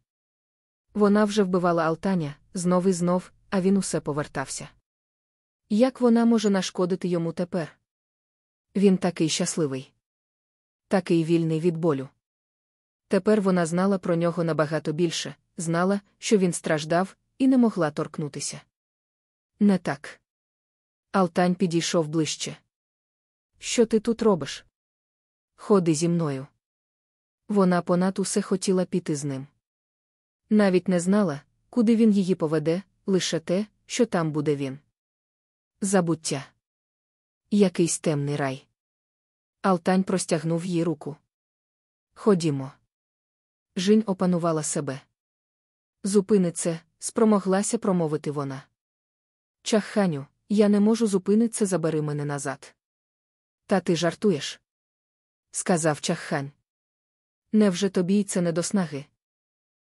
Вона вже вбивала Алтаня, знов і знов, а він усе повертався. Як вона може нашкодити йому тепер? Він такий щасливий, такий вільний від болю. Тепер вона знала про нього набагато більше, знала, що він страждав, і не могла торкнутися. Не так. Алтань підійшов ближче. Що ти тут робиш? Ходи зі мною. Вона понад усе хотіла піти з ним. Навіть не знала, куди він її поведе, лише те, що там буде він. Забуття. Якийсь темний рай. Алтань простягнув їй руку. Ходімо. Жінь опанувала себе. Зупини це, спромоглася промовити вона. Чаханю, я не можу зупинитися, забери мене назад. Та ти жартуєш? сказав чаххань. Невже тобі це не до снаги?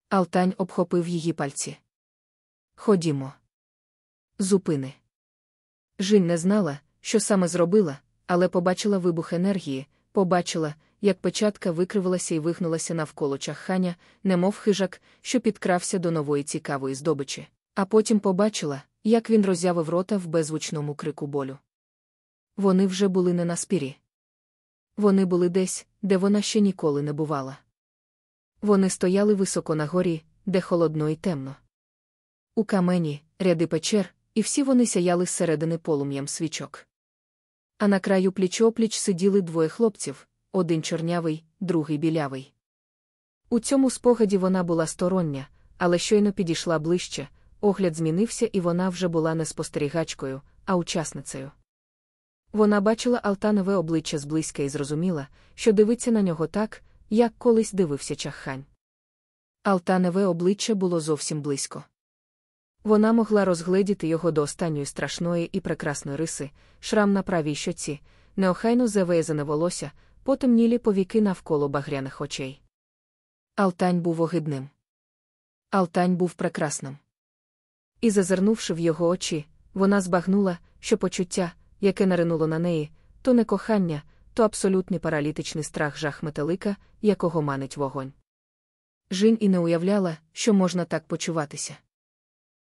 Алтань обхопив її пальці. Ходімо. Зупини. Жінь не знала, що саме зробила, але побачила вибух енергії, побачила, як печатка викривилася і вигнулася навколо чахханя, немов хижак, що підкрався до нової цікавої здобичі, а потім побачила, як він роззявив рота в беззвучному крику болю. Вони вже були не на спірі. Вони були десь, де вона ще ніколи не бувала. Вони стояли високо на горі, де холодно і темно. У камені, ряди печер, і всі вони сяяли зсередини полум'ям свічок. А на краю пліч-опліч сиділи двоє хлопців один чорнявий, другий білявий. У цьому спогаді вона була стороння, але щойно підійшла ближче, огляд змінився, і вона вже була не спостерігачкою, а учасницею. Вона бачила Алтанове обличчя зблизька і зрозуміла, що дивиться на нього так, як колись дивився чаххань. Алтанове обличчя було зовсім близько. Вона могла розгледіти його до останньої страшної і прекрасної риси, шрам на правій щоці, неохайно завезене волосся, потемнілі повіки навколо багряних очей. Алтань був огидним. Алтань був прекрасним. І, зазирнувши в його очі, вона збагнула, що почуття, яке наринуло на неї, то не кохання, то абсолютний паралітичний страх жах метелика, якого манить вогонь. Жінь і не уявляла, що можна так почуватися.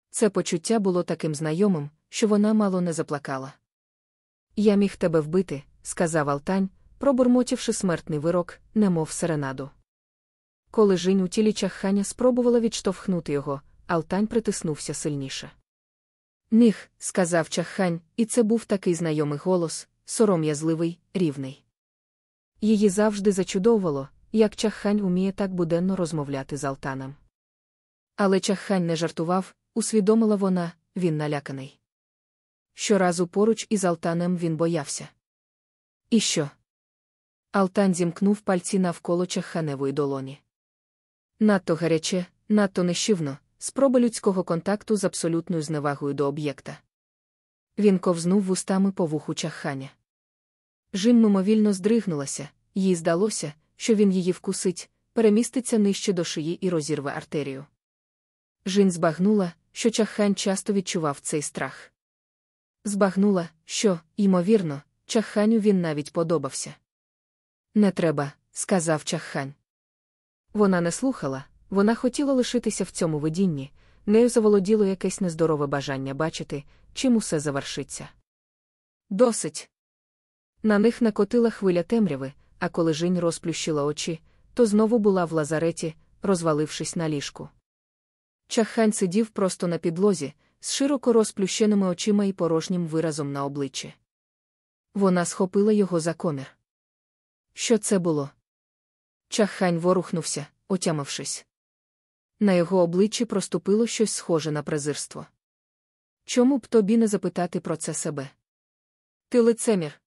Це почуття було таким знайомим, що вона мало не заплакала. Я міг тебе вбити, сказав Алтань, пробурмотівши смертний вирок, немов серенаду. Коли Жінь у тілі чахханя спробувала відштовхнути його, Алтань притиснувся сильніше. Міг, сказав чаххань, і це був такий знайомий голос, сором'язливий, рівний. Її завжди зачудовувало, як чаххань уміє так буденно розмовляти з Алтаном. Але чаххань не жартував, усвідомила вона, він наляканий. Щоразу поруч із Алтанем він боявся. І що? Алтан зімкнув пальці навколо чахханевої долоні. Надто гаряче, надто нещивно, спроба людського контакту з абсолютною зневагою до об'єкта. Він ковзнув вустами по вуху чахханя. Жим мимовільно здригнулася, їй здалося, що він її вкусить, переміститься нижче до шиї і розірве артерію. Жін збагнула, що чаххань часто відчував цей страх. Збагнула, що, ймовірно, чахханю він навіть подобався. Не треба, сказав чаххань. Вона не слухала, вона хотіла лишитися в цьому видінні, нею заволоділо якесь нездорове бажання бачити, чим усе завершиться. Досить. На них накотила хвиля темряви, а коли Жінь розплющила очі, то знову була в лазареті, розвалившись на ліжку. Чаххань сидів просто на підлозі, з широко розплющеними очима і порожнім виразом на обличчі. Вона схопила його за комір. Що це було? Чаххань ворухнувся, отямившись. На його обличчі проступило щось схоже на презирство. Чому б тобі не запитати про це себе? Ти лицемір,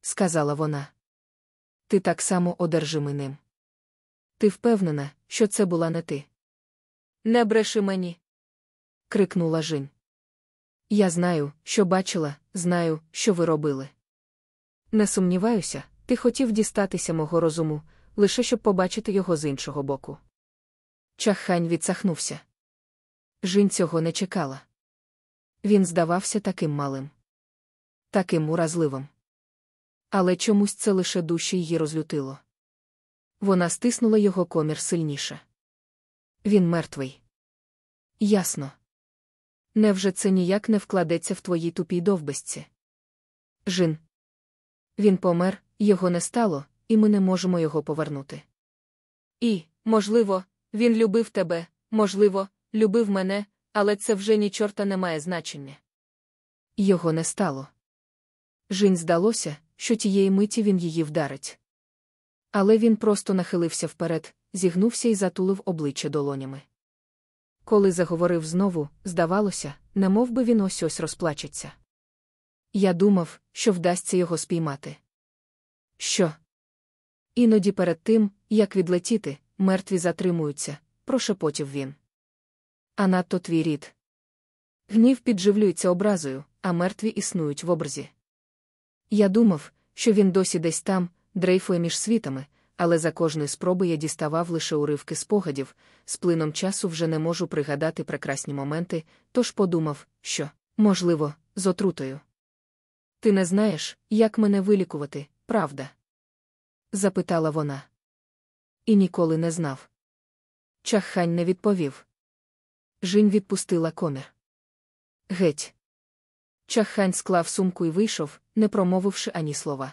сказала вона. Ти так само одержимий ним. Ти впевнена, що це була не ти. Не бреши мені. крикнула Жінь. Я знаю, що бачила, знаю, що ви робили. Не сумніваюся, ти хотів дістатися мого розуму, лише щоб побачити його з іншого боку. Чаххань відсахнувся. Жінь цього не чекала. Він здавався таким малим, таким уразливим. Але чомусь це лише душі її розлютило. Вона стиснула його комір сильніше. Він мертвий. Ясно. Невже це ніяк не вкладеться в твоїй тупій довбесці? Жин. Він помер, його не стало, і ми не можемо його повернути. І, можливо, він любив тебе, можливо, любив мене, але це вже ні чорта не має значення. Його не стало. Жінь здалося, що тієї миті він її вдарить. Але він просто нахилився вперед, зігнувся і затулив обличчя долонями. Коли заговорив знову, здавалося, немов би він ось ось розплачеться. Я думав, що вдасться його спіймати. Що? Іноді перед тим, як відлетіти, мертві затримуються, прошепотів він. А надто твій рід. Гнів підживлюється образою, а мертві існують в образі. Я думав, що він досі десь там, дрейфує між світами, але за кожної спроби я діставав лише уривки спогадів, з плином часу вже не можу пригадати прекрасні моменти, тож подумав, що, можливо, з отрутою. Ти не знаєш, як мене вилікувати, правда? запитала вона. І ніколи не знав. Чаххань не відповів. Жінь відпустила комір. Геть. Чаххань склав сумку і вийшов, не промовивши ані слова.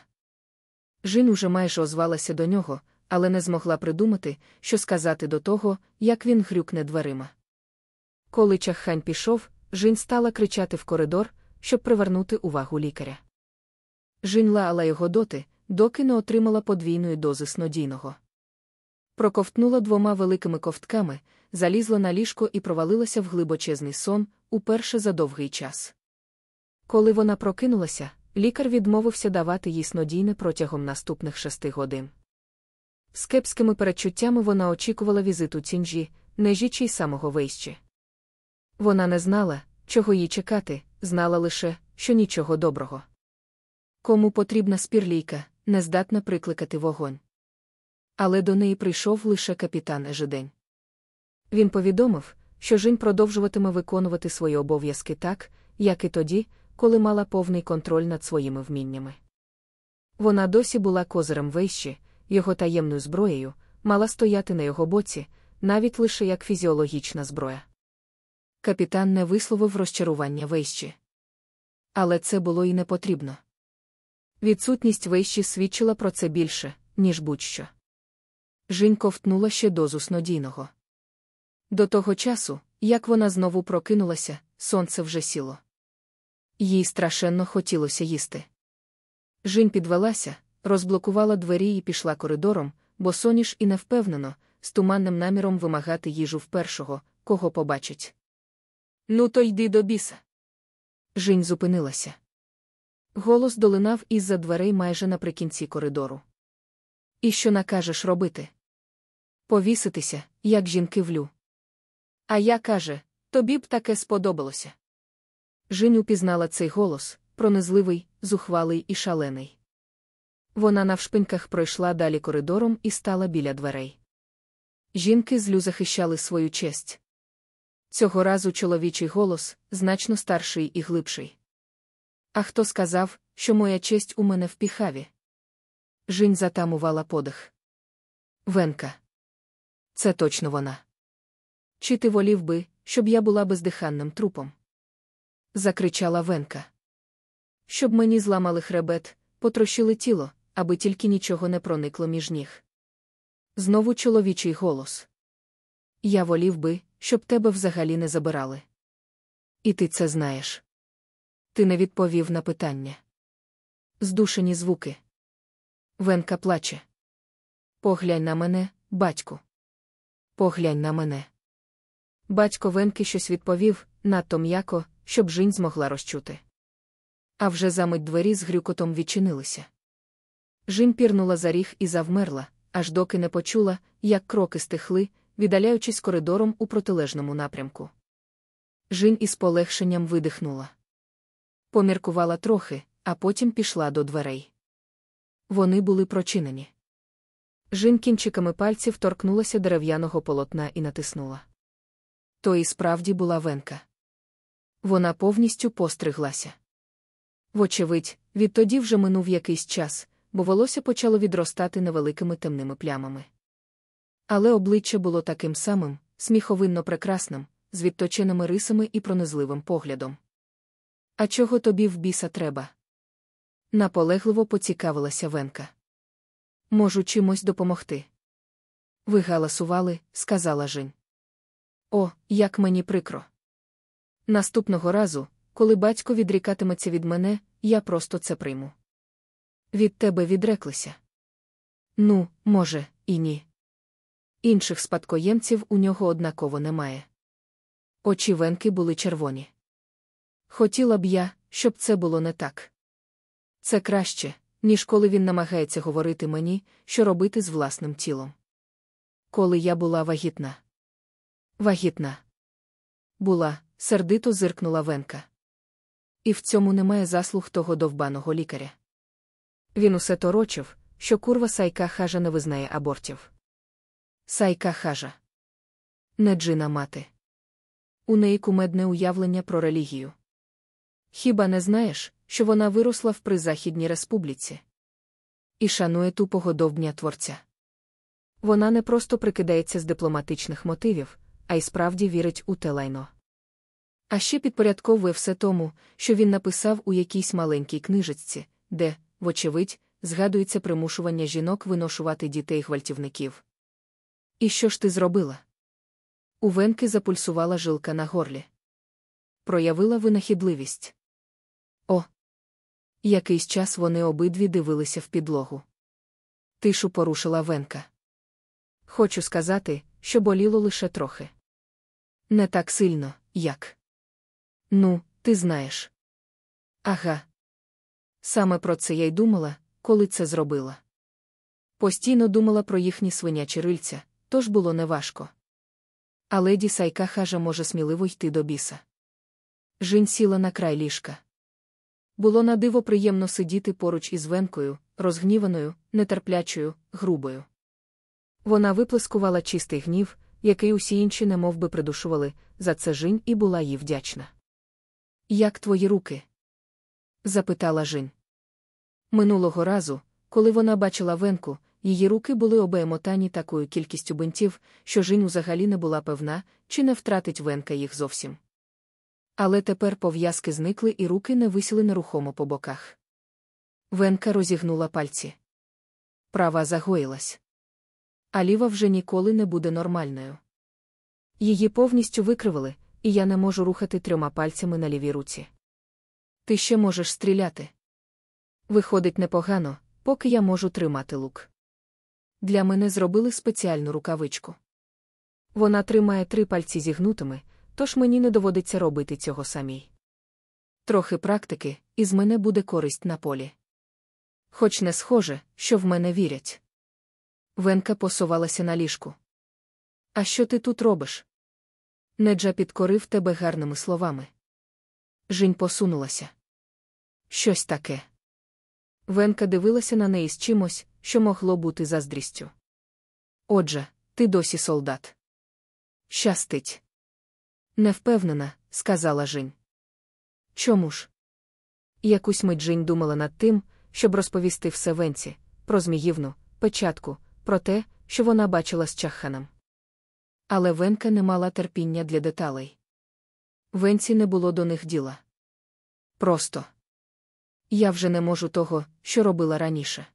Жін уже майже озвалася до нього, але не змогла придумати, що сказати до того, як він грюкне дверима. Коли чаххань пішов, Жінь стала кричати в коридор, щоб привернути увагу лікаря. Жінь лаала його доти, доки не отримала подвійної дози снодійного. Проковтнула двома великими ковтками, залізла на ліжко і провалилася в глибочезний сон уперше за довгий час. Коли вона прокинулася, лікар відмовився давати їй снодійне протягом наступних шести годин. З кепськими передчуттями вона очікувала візиту цінжі, нежічі й самого вейщі. Вона не знала, чого їй чекати, знала лише, що нічого доброго. Кому потрібна спірлійка, не здатна прикликати вогонь. Але до неї прийшов лише капітан Ежедень. Він повідомив, що Жінь продовжуватиме виконувати свої обов'язки так, як і тоді, коли мала повний контроль над своїми вміннями. Вона досі була козирем вейщі, його таємною зброєю, мала стояти на його боці, навіть лише як фізіологічна зброя. Капітан не висловив розчарування вейщі. Але це було і не потрібно. Відсутність вейщі свідчила про це більше, ніж будь-що. Жінь ковтнула ще дозу снодійного. До того часу, як вона знову прокинулася, сонце вже сіло. Їй страшенно хотілося їсти. Жінь підвелася, розблокувала двері і пішла коридором, бо соніш і невпевнено, з туманним наміром вимагати їжу в першого, кого побачить. Ну, то йди до біса. Жінь зупинилася. Голос долинав із-за дверей майже наприкінці коридору. І що накажеш робити? Повіситися, як жінки влю. А я каже, тобі б таке сподобалося. Жінь упізнала цей голос, пронизливий, зухвалий і шалений. Вона навшпиньках пройшла далі коридором і стала біля дверей. Жінки злю захищали свою честь. Цього разу чоловічий голос значно старший і глибший. А хто сказав, що моя честь у мене в піхаві? Жінь затамувала подих. Венка. Це точно вона. Чи ти волів би, щоб я була бездиханним трупом? закричала Венка. Щоб мені зламали хребет, потрощили тіло, аби тільки нічого не проникло між ніг. Знову чоловічий голос. Я волів би, щоб тебе взагалі не забирали. І ти це знаєш. Ти не відповів на питання. Здушені звуки. Венка плаче. Поглянь на мене, батьку. Поглянь на мене. Батько Венки щось відповів, надто м'яко, щоб Жінь змогла розчути. А вже замить двері з грюкотом відчинилися. Жінь пірнула за ріг і завмерла, аж доки не почула, як кроки стихли, віддаляючись коридором у протилежному напрямку. Жінь із полегшенням видихнула. Поміркувала трохи, а потім пішла до дверей. Вони були прочинені. Жін кінчиками пальців торкнулася дерев'яного полотна і натиснула. То і справді була венка. Вона повністю постриглася. Вочевидь, відтоді вже минув якийсь час, бо волосся почало відростати невеликими темними плямами. Але обличчя було таким самим, сміховинно прекрасним, з відточеними рисами і пронизливим поглядом. А чого тобі в біса треба? Наполегливо поцікавилася Венка. Можу чимось допомогти. Ви галасували, сказала Жень. О, як мені прикро. Наступного разу, коли батько відрікатиметься від мене, я просто це прийму. Від тебе відреклися. Ну, може, і ні. Інших спадкоємців у нього однаково немає. Очі венки були червоні. Хотіла б я, щоб це було не так. Це краще, ніж коли він намагається говорити мені, що робити з власним тілом. Коли я була вагітна. Вагітна. Була, сердито зиркнула Венка. І в цьому немає заслуг того довбаного лікаря. Він усе торочив, що курва сайка хажа не визнає абортів. Сайка хажа. Не джина мати. У неї кумедне уявлення про релігію. Хіба не знаєш, що вона виросла в призахідній республіці? І шанує тупого довбня творця. Вона не просто прикидається з дипломатичних мотивів, а й справді вірить у те лайно. А ще підпорядковує все тому, що він написав у якійсь маленькій книжечці, де, вочевидь, згадується примушування жінок виношувати дітей гвалтівників. І що ж ти зробила? У Венки запульсувала жилка на горлі. Проявила винахідливість. Якийсь час вони обидві дивилися в підлогу. Тишу порушила Венка. Хочу сказати, що боліло лише трохи. Не так сильно, як. Ну, ти знаєш. Ага. Саме про це я й думала, коли це зробила. Постійно думала про їхні свинячі рильця, тож було неважко. А леді Сайка хажа може сміливо йти до біса. Жінь сіла на край ліжка. Було на диво приємно сидіти поруч із венкою, розгніваною, нетерплячою, грубою. Вона виплескувала чистий гнів, який усі інші немов би придушували, за це Жінь і була їй вдячна. Як твої руки? запитала Жінь. Минулого разу, коли вона бачила венку, її руки були обемотані такою кількістю бинтів, що Жінь взагалі не була певна, чи не втратить венка їх зовсім. Але тепер пов'язки зникли і руки не висіли нерухомо по боках. Венка розігнула пальці. Права загоїлась. А ліва вже ніколи не буде нормальною. Її повністю викривили, і я не можу рухати трьома пальцями на лівій руці. Ти ще можеш стріляти. Виходить непогано, поки я можу тримати лук. Для мене зробили спеціальну рукавичку. Вона тримає три пальці зігнутими, тож мені не доводиться робити цього самій. Трохи практики, і з мене буде користь на полі. Хоч не схоже, що в мене вірять. Венка посувалася на ліжку. А що ти тут робиш? Неджа підкорив тебе гарними словами. Жінь посунулася. Щось таке. Венка дивилася на неї з чимось, що могло бути заздрістю. Отже, ти досі солдат. Щастить. Не впевнена, сказала Жінь. Чому ж? Якусь мить Жінь думала над тим, щоб розповісти все Венці, про Зміївну, печатку, про те, що вона бачила з чаханом. Але Венка не мала терпіння для деталей. Венці не було до них діла. Просто я вже не можу того, що робила раніше.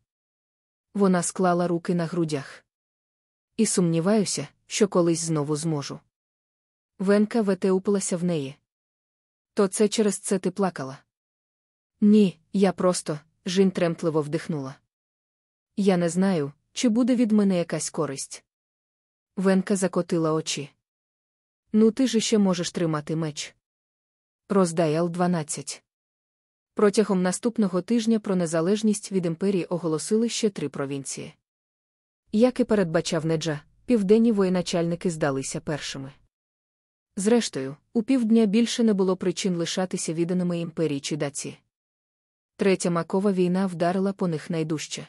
Вона склала руки на грудях. І сумніваюся, що колись знову зможу. Венка ветеупилася в неї. То це через це ти плакала? Ні, я просто, Жін тремтливо вдихнула. Я не знаю, чи буде від мене якась користь. Венка закотила очі. Ну, ти ж ще можеш тримати меч. Роздаял 12. Протягом наступного тижня про незалежність від імперії оголосили ще три провінції. Як і передбачав Неджа, південні воєначальники здалися першими. Зрештою, у півдня більше не було причин лишатися відданими імперії чи даці. Третя макова війна вдарила по них найдужче.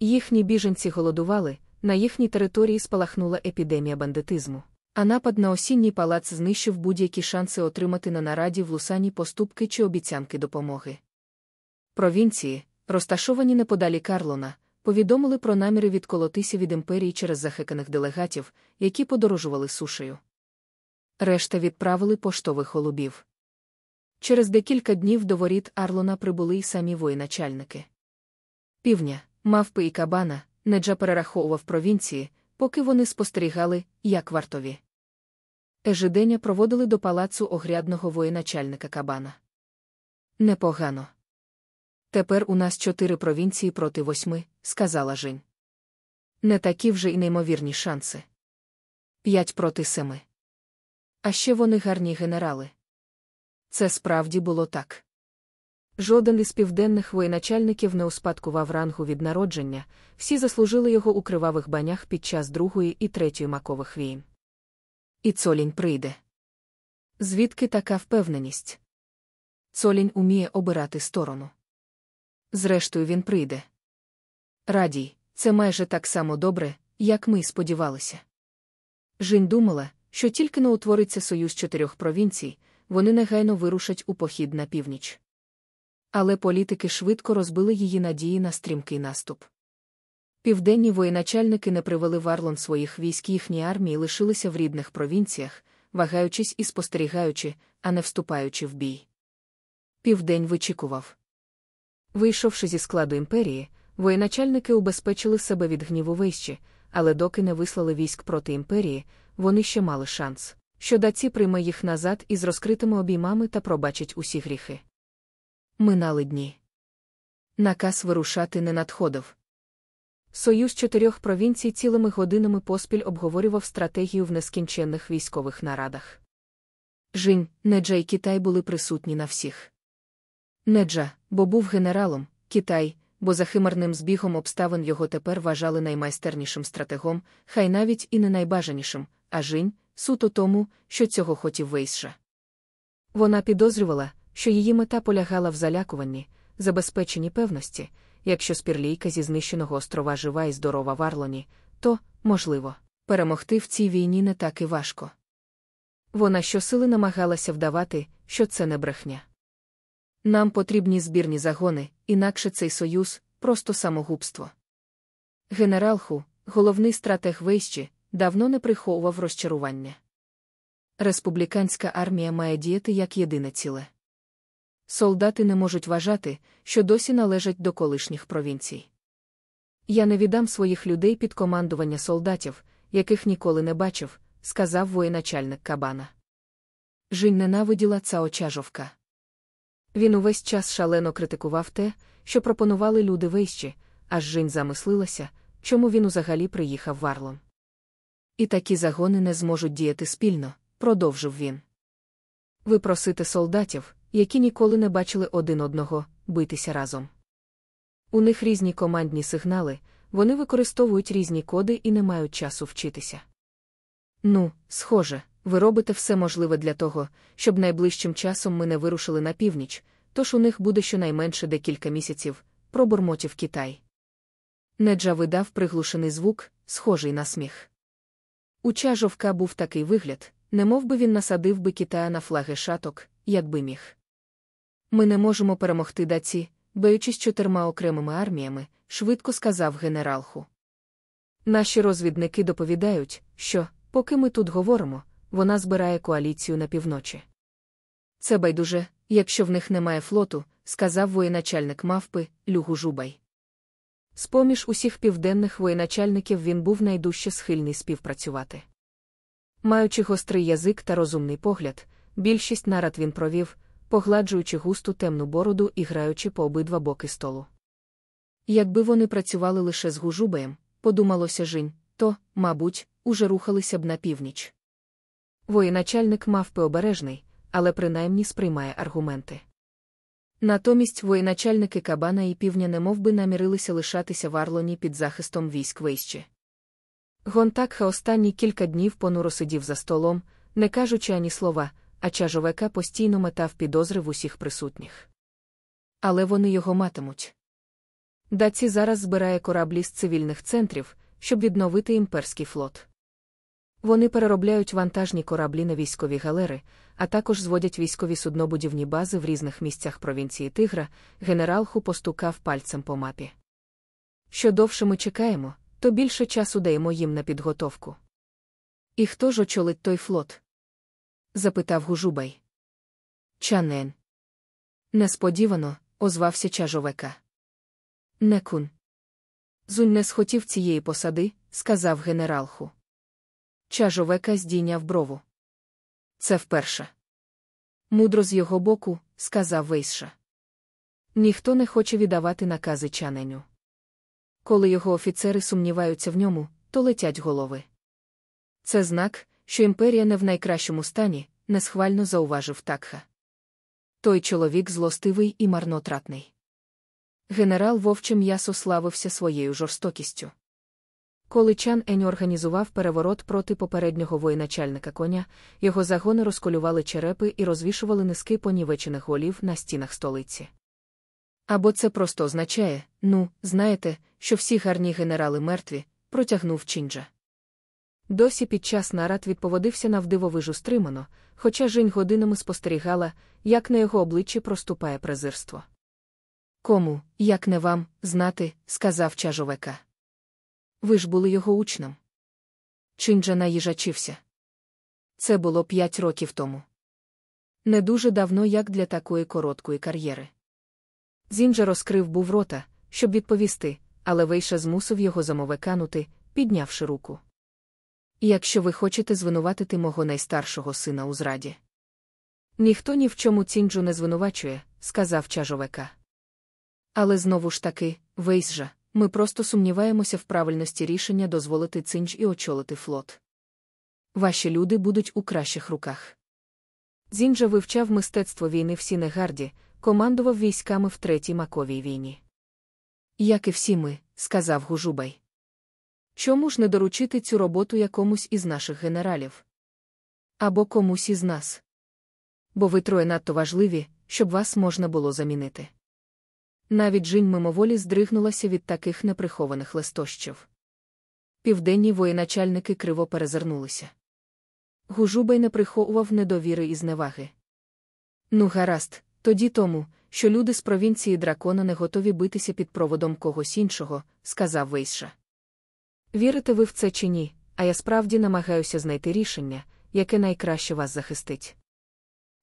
Їхні біженці голодували, на їхній території спалахнула епідемія бандитизму, а напад на осінній палац знищив будь-які шанси отримати на нараді в Лусані поступки чи обіцянки допомоги. Провінції, розташовані неподалі Карлона, повідомили про наміри відколотися від імперії через захеканих делегатів, які подорожували сушею. Решта відправили поштових голубів. Через декілька днів до воріт Арлона прибули й самі воєначальники. Півня, мавпи і кабана, Неджа перераховував провінції, поки вони спостерігали, як вартові. Ежеденя проводили до палацу огрядного воєначальника кабана. Непогано. Тепер у нас чотири провінції проти восьми, сказала Жінь. Не такі вже й неймовірні шанси. П'ять проти семи. А ще вони гарні генерали. Це справді було так. Жоден із південних воєначальників не успадкував рангу від народження, всі заслужили його у кривавих банях під час Другої і Третьої макових війн. І Цолінь прийде. Звідки така впевненість? Цолінь уміє обирати сторону. Зрештою, він прийде. Радій, це майже так само добре, як ми й сподівалися. Жінь думала, що тільки не утвориться союз чотирьох провінцій, вони негайно вирушать у похід на північ. Але політики швидко розбили її надії на стрімкий наступ. Південні воєначальники не привели в Арлон своїх військ їхні армії лишилися в рідних провінціях, вагаючись і спостерігаючи, а не вступаючи в бій. Південь вичікував. Вийшовши зі складу імперії, воєначальники убезпечили себе від гніву вищі, але доки не вислали військ проти імперії, вони ще мали шанс, що даці прийме їх назад із розкритими обіймами та пробачить усі гріхи. Минали дні. Наказ вирушати не надходив. Союз чотирьох провінцій цілими годинами поспіль обговорював стратегію в нескінченних військових нарадах. Жінь, Неджа і Китай були присутні на всіх. Неджа, бо був генералом, Китай, бо за химерним збігом обставин його тепер вважали наймайстернішим стратегом, хай навіть і не найбажанішим, а жінь, суто тому, що цього хотів Вейсша. Вона підозрювала, що її мета полягала в залякуванні, забезпеченні певності, якщо спірлійка зі знищеного острова жива і здорова в Арлоні, то, можливо, перемогти в цій війні не так і важко. Вона щосили намагалася вдавати, що це не брехня. Нам потрібні збірні загони, інакше цей союз просто самогубство. Генерал Ху, головний стратег Вейщі, давно не приховував розчарування. Республіканська армія має діяти як єдине ціле. Солдати не можуть вважати, що досі належать до колишніх провінцій. Я не віддам своїх людей під командування солдатів, яких ніколи не бачив, сказав воєначальник Кабана. Жінь ненавиділа Цао Чажовка. Він увесь час шалено критикував те, що пропонували люди вищі, аж Жінь замислилася, чому він узагалі приїхав в Арлон. І такі загони не зможуть діяти спільно, продовжив він. Ви просите солдатів, які ніколи не бачили один одного, битися разом. У них різні командні сигнали, вони використовують різні коди і не мають часу вчитися. Ну, схоже, ви робите все можливе для того, щоб найближчим часом ми не вирушили на північ, тож у них буде щонайменше декілька місяців, пробурмотів Китай. Неджа видав приглушений звук, схожий на сміх. У чажовка був такий вигляд, немов би він насадив би Китая на флаги шаток, якби міг. Ми не можемо перемогти даці, боючись чотирма окремими арміями, швидко сказав генерал Ху. Наші розвідники доповідають, що, поки ми тут говоримо, вона збирає коаліцію на півночі. Це байдуже, якщо в них немає флоту, сказав воєначальник мавпи Люгу Жубай. З поміж усіх південних воєначальників він був найдужче схильний співпрацювати. Маючи гострий язик та розумний погляд, більшість нарад він провів, погладжуючи густу темну бороду і граючи по обидва боки столу. Якби вони працювали лише з гужубаєм, подумалося Жінь, то, мабуть, уже рухалися б на північ. Воєначальник мавпи обережний, але принаймні сприймає аргументи. Натомість воєначальники Кабана і півня немов би намірилися лишатися в Арлоні під захистом військ вище. Гонтакха останні кілька днів понуро сидів за столом, не кажучи ані слова, а чажовека постійно метав підозри в усіх присутніх. Але вони його матимуть. Даці зараз збирає кораблі з цивільних центрів, щоб відновити імперський флот. Вони переробляють вантажні кораблі на військові галери, а також зводять військові суднобудівні бази в різних місцях провінції Тигра, генерал Ху постукав пальцем по мапі. Що довше ми чекаємо, то більше часу даємо їм на підготовку. І хто ж очолить той флот? запитав Гужубай. Чанен. Несподівано озвався чажовека. Некун. Зунь не схотів цієї посади, сказав генералху. Чажовека здійняв брову. Це вперше. Мудро з його боку, сказав Вейша. Ніхто не хоче віддавати накази чаненю. Коли його офіцери сумніваються в ньому, то летять голови. Це знак, що імперія не в найкращому стані, несхвально зауважив такха. Той чоловік злостивий і марнотратний. Генерал вовче м'ясо славився своєю жорстокістю. Коли Чан Ень організував переворот проти попереднього воєначальника коня, його загони розколювали черепи і розвішували низки понівечених голів на стінах столиці. Або це просто означає, ну, знаєте, що всі гарні генерали мертві, протягнув Чінджа. Досі під час нарад відповодився навдивовижу стримано, хоча Жінь годинами спостерігала, як на його обличчі проступає презирство. Кому, як не вам, знати, сказав чажовека. Ви ж були його учнем. Чинджа наїжачився. Це було п'ять років тому. Не дуже давно як для такої короткої кар'єри. Зінджа розкрив був рота, щоб відповісти, але Вейша змусив його замовеканути, піднявши руку. Якщо ви хочете звинуватити мого найстаршого сина у зраді. Ніхто ні в чому цінджу не звинувачує, сказав чажовека. Але знову ж таки, Вейсжа, ми просто сумніваємося в правильності рішення дозволити цинж і очолити флот. Ваші люди будуть у кращих руках. Цінджа вивчав мистецтво війни в Сінегарді, командував військами в третій маковій війні. Як і всі ми, сказав Гужубай. Чому ж не доручити цю роботу якомусь із наших генералів? Або комусь із нас? Бо ви троє надто важливі, щоб вас можна було замінити. Навіть Жінь мимоволі здригнулася від таких неприхованих лестощів. Південні воєначальники криво перезирнулися. Гужубай не приховував недовіри і зневаги. Ну, гаразд, тоді тому, що люди з провінції дракона не готові битися під проводом когось іншого, сказав Вейша. Вірите ви в це чи ні, а я справді намагаюся знайти рішення, яке найкраще вас захистить.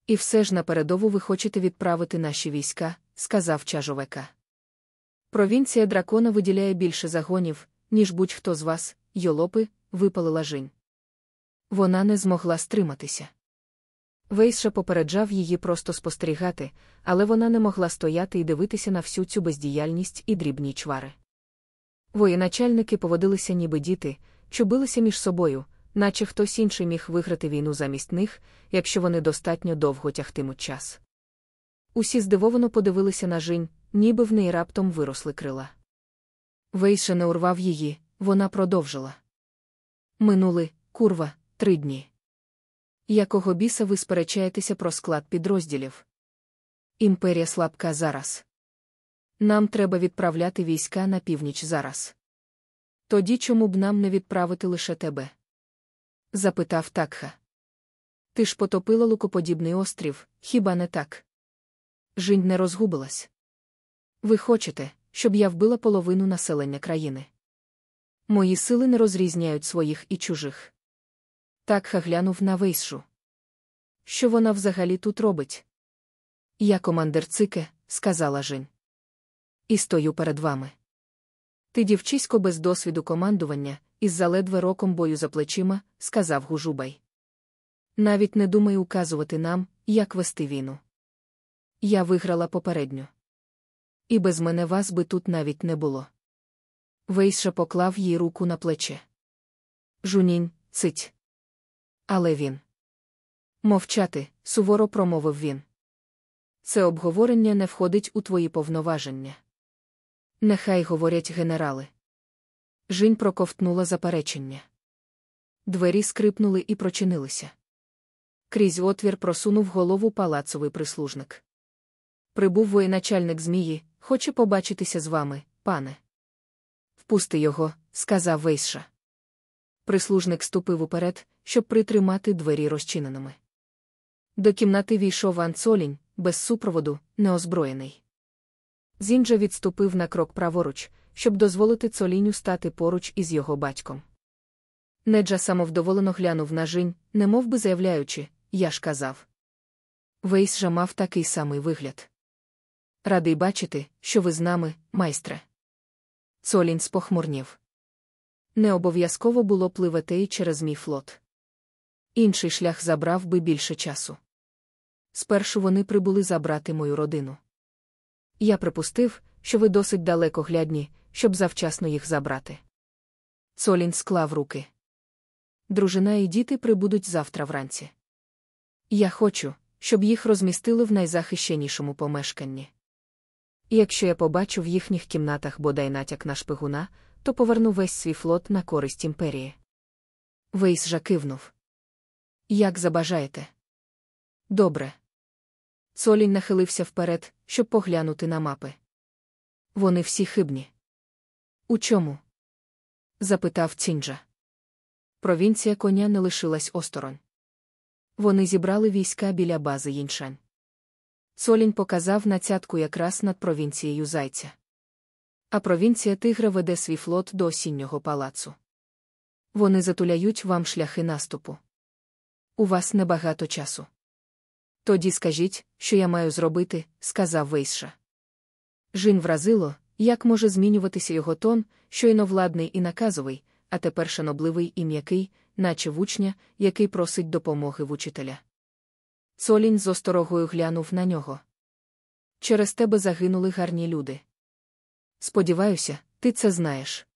І все ж напередову ви хочете відправити наші війська, сказав чажовека. Провінція дракона виділяє більше загонів, ніж будь-хто з вас, йолопи, випалила жінь. Вона не змогла стриматися. Вейша попереджав її просто спостерігати, але вона не могла стояти і дивитися на всю цю бездіяльність і дрібні чвари. Воєначальники поводилися, ніби діти, чубилися між собою, наче хтось інший міг виграти війну замість них, якщо вони достатньо довго тягтимуть час. Усі здивовано подивилися на жінь, ніби в неї раптом виросли крила. Вейша не урвав її, вона продовжила. Минули, курва, три дні. Якого біса ви сперечаєтеся про склад підрозділів? Імперія слабка зараз. Нам треба відправляти війська на північ зараз. Тоді чому б нам не відправити лише тебе? запитав такха. Ти ж потопила лукоподібний острів, хіба не так? Жінь не розгубилась. Ви хочете, щоб я вбила половину населення країни? Мої сили не розрізняють своїх і чужих. Такха глянув на вейшу. Що вона взагалі тут робить? Я командир цике, сказала Жінь. І стою перед вами. Ти дівчисько без досвіду командування, із заледве роком бою за плечима, сказав Гужубай. Навіть не думай указувати нам, як вести війну. Я виграла попередню. І без мене вас би тут навіть не було. Вейша поклав їй руку на плече. Жунінь, цить. Але він. Мовчати, суворо промовив він. Це обговорення не входить у твої повноваження. Нехай говорять генерали. Жінь проковтнула заперечення. Двері скрипнули і прочинилися. Крізь отвір просунув голову палацовий прислужник. Прибув воєначальник Змії, хоче побачитися з вами, пане. Впусти його, сказав Вейша. Прислужник ступив уперед, щоб притримати двері розчиненими. До кімнати війшов Анцолінь, без супроводу, неозброєний. Зінджа відступив на крок праворуч, щоб дозволити цоліню стати поруч із його батьком. Неджа самовдоволено глянув на жінь, немов би заявляючи, я ж казав. Вейс же мав такий самий вигляд. Радий бачити, що ви з нами, майстре. Цолінь спохмурнів. Не обов'язково було пливати через мій флот. Інший шлях забрав би більше часу. Спершу вони прибули забрати мою родину. Я припустив, що ви досить далекоглядні, щоб завчасно їх забрати. Цолін склав руки. Дружина і діти прибудуть завтра вранці. Я хочу, щоб їх розмістили в найзахищенішому помешканні. І якщо я побачу в їхніх кімнатах бодай натяк на шпигуна, то поверну весь свій флот на користь імперії. Вейс жа кивнув. Як забажаєте? Добре. Цолінь нахилився вперед, щоб поглянути на мапи. Вони всі хибні. У чому? запитав Цінджа. Провінція коня не лишилась осторонь. Вони зібрали війська біля бази Їншань. Цолінь показав нацятку якраз над провінцією Зайця. А провінція Тигра веде свій флот до осіннього палацу. Вони затуляють вам шляхи наступу. У вас небагато часу. Тоді скажіть, що я маю зробити, сказав Вейсша. Жін вразило, як може змінюватися його тон, щойно владний і наказовий, а тепер шанобливий і м'який, наче в учня, який просить допомоги в учителя. Цолінь з осторогою глянув на нього. Через тебе загинули гарні люди. Сподіваюся, ти це знаєш.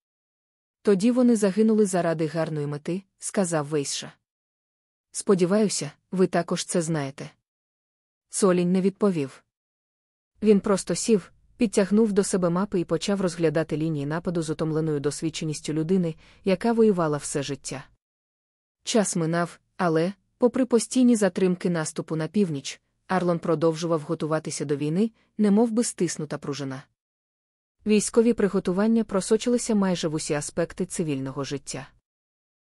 Тоді вони загинули заради гарної мети, сказав Вейсша. Сподіваюся, ви також це знаєте. Цолінь не відповів. Він просто сів, підтягнув до себе мапи і почав розглядати лінії нападу з утомленою досвідченістю людини, яка воювала все життя. Час минав, але, попри постійні затримки наступу на північ, Арлон продовжував готуватися до війни, немов би стиснута пружина. Військові приготування просочилися майже в усі аспекти цивільного життя.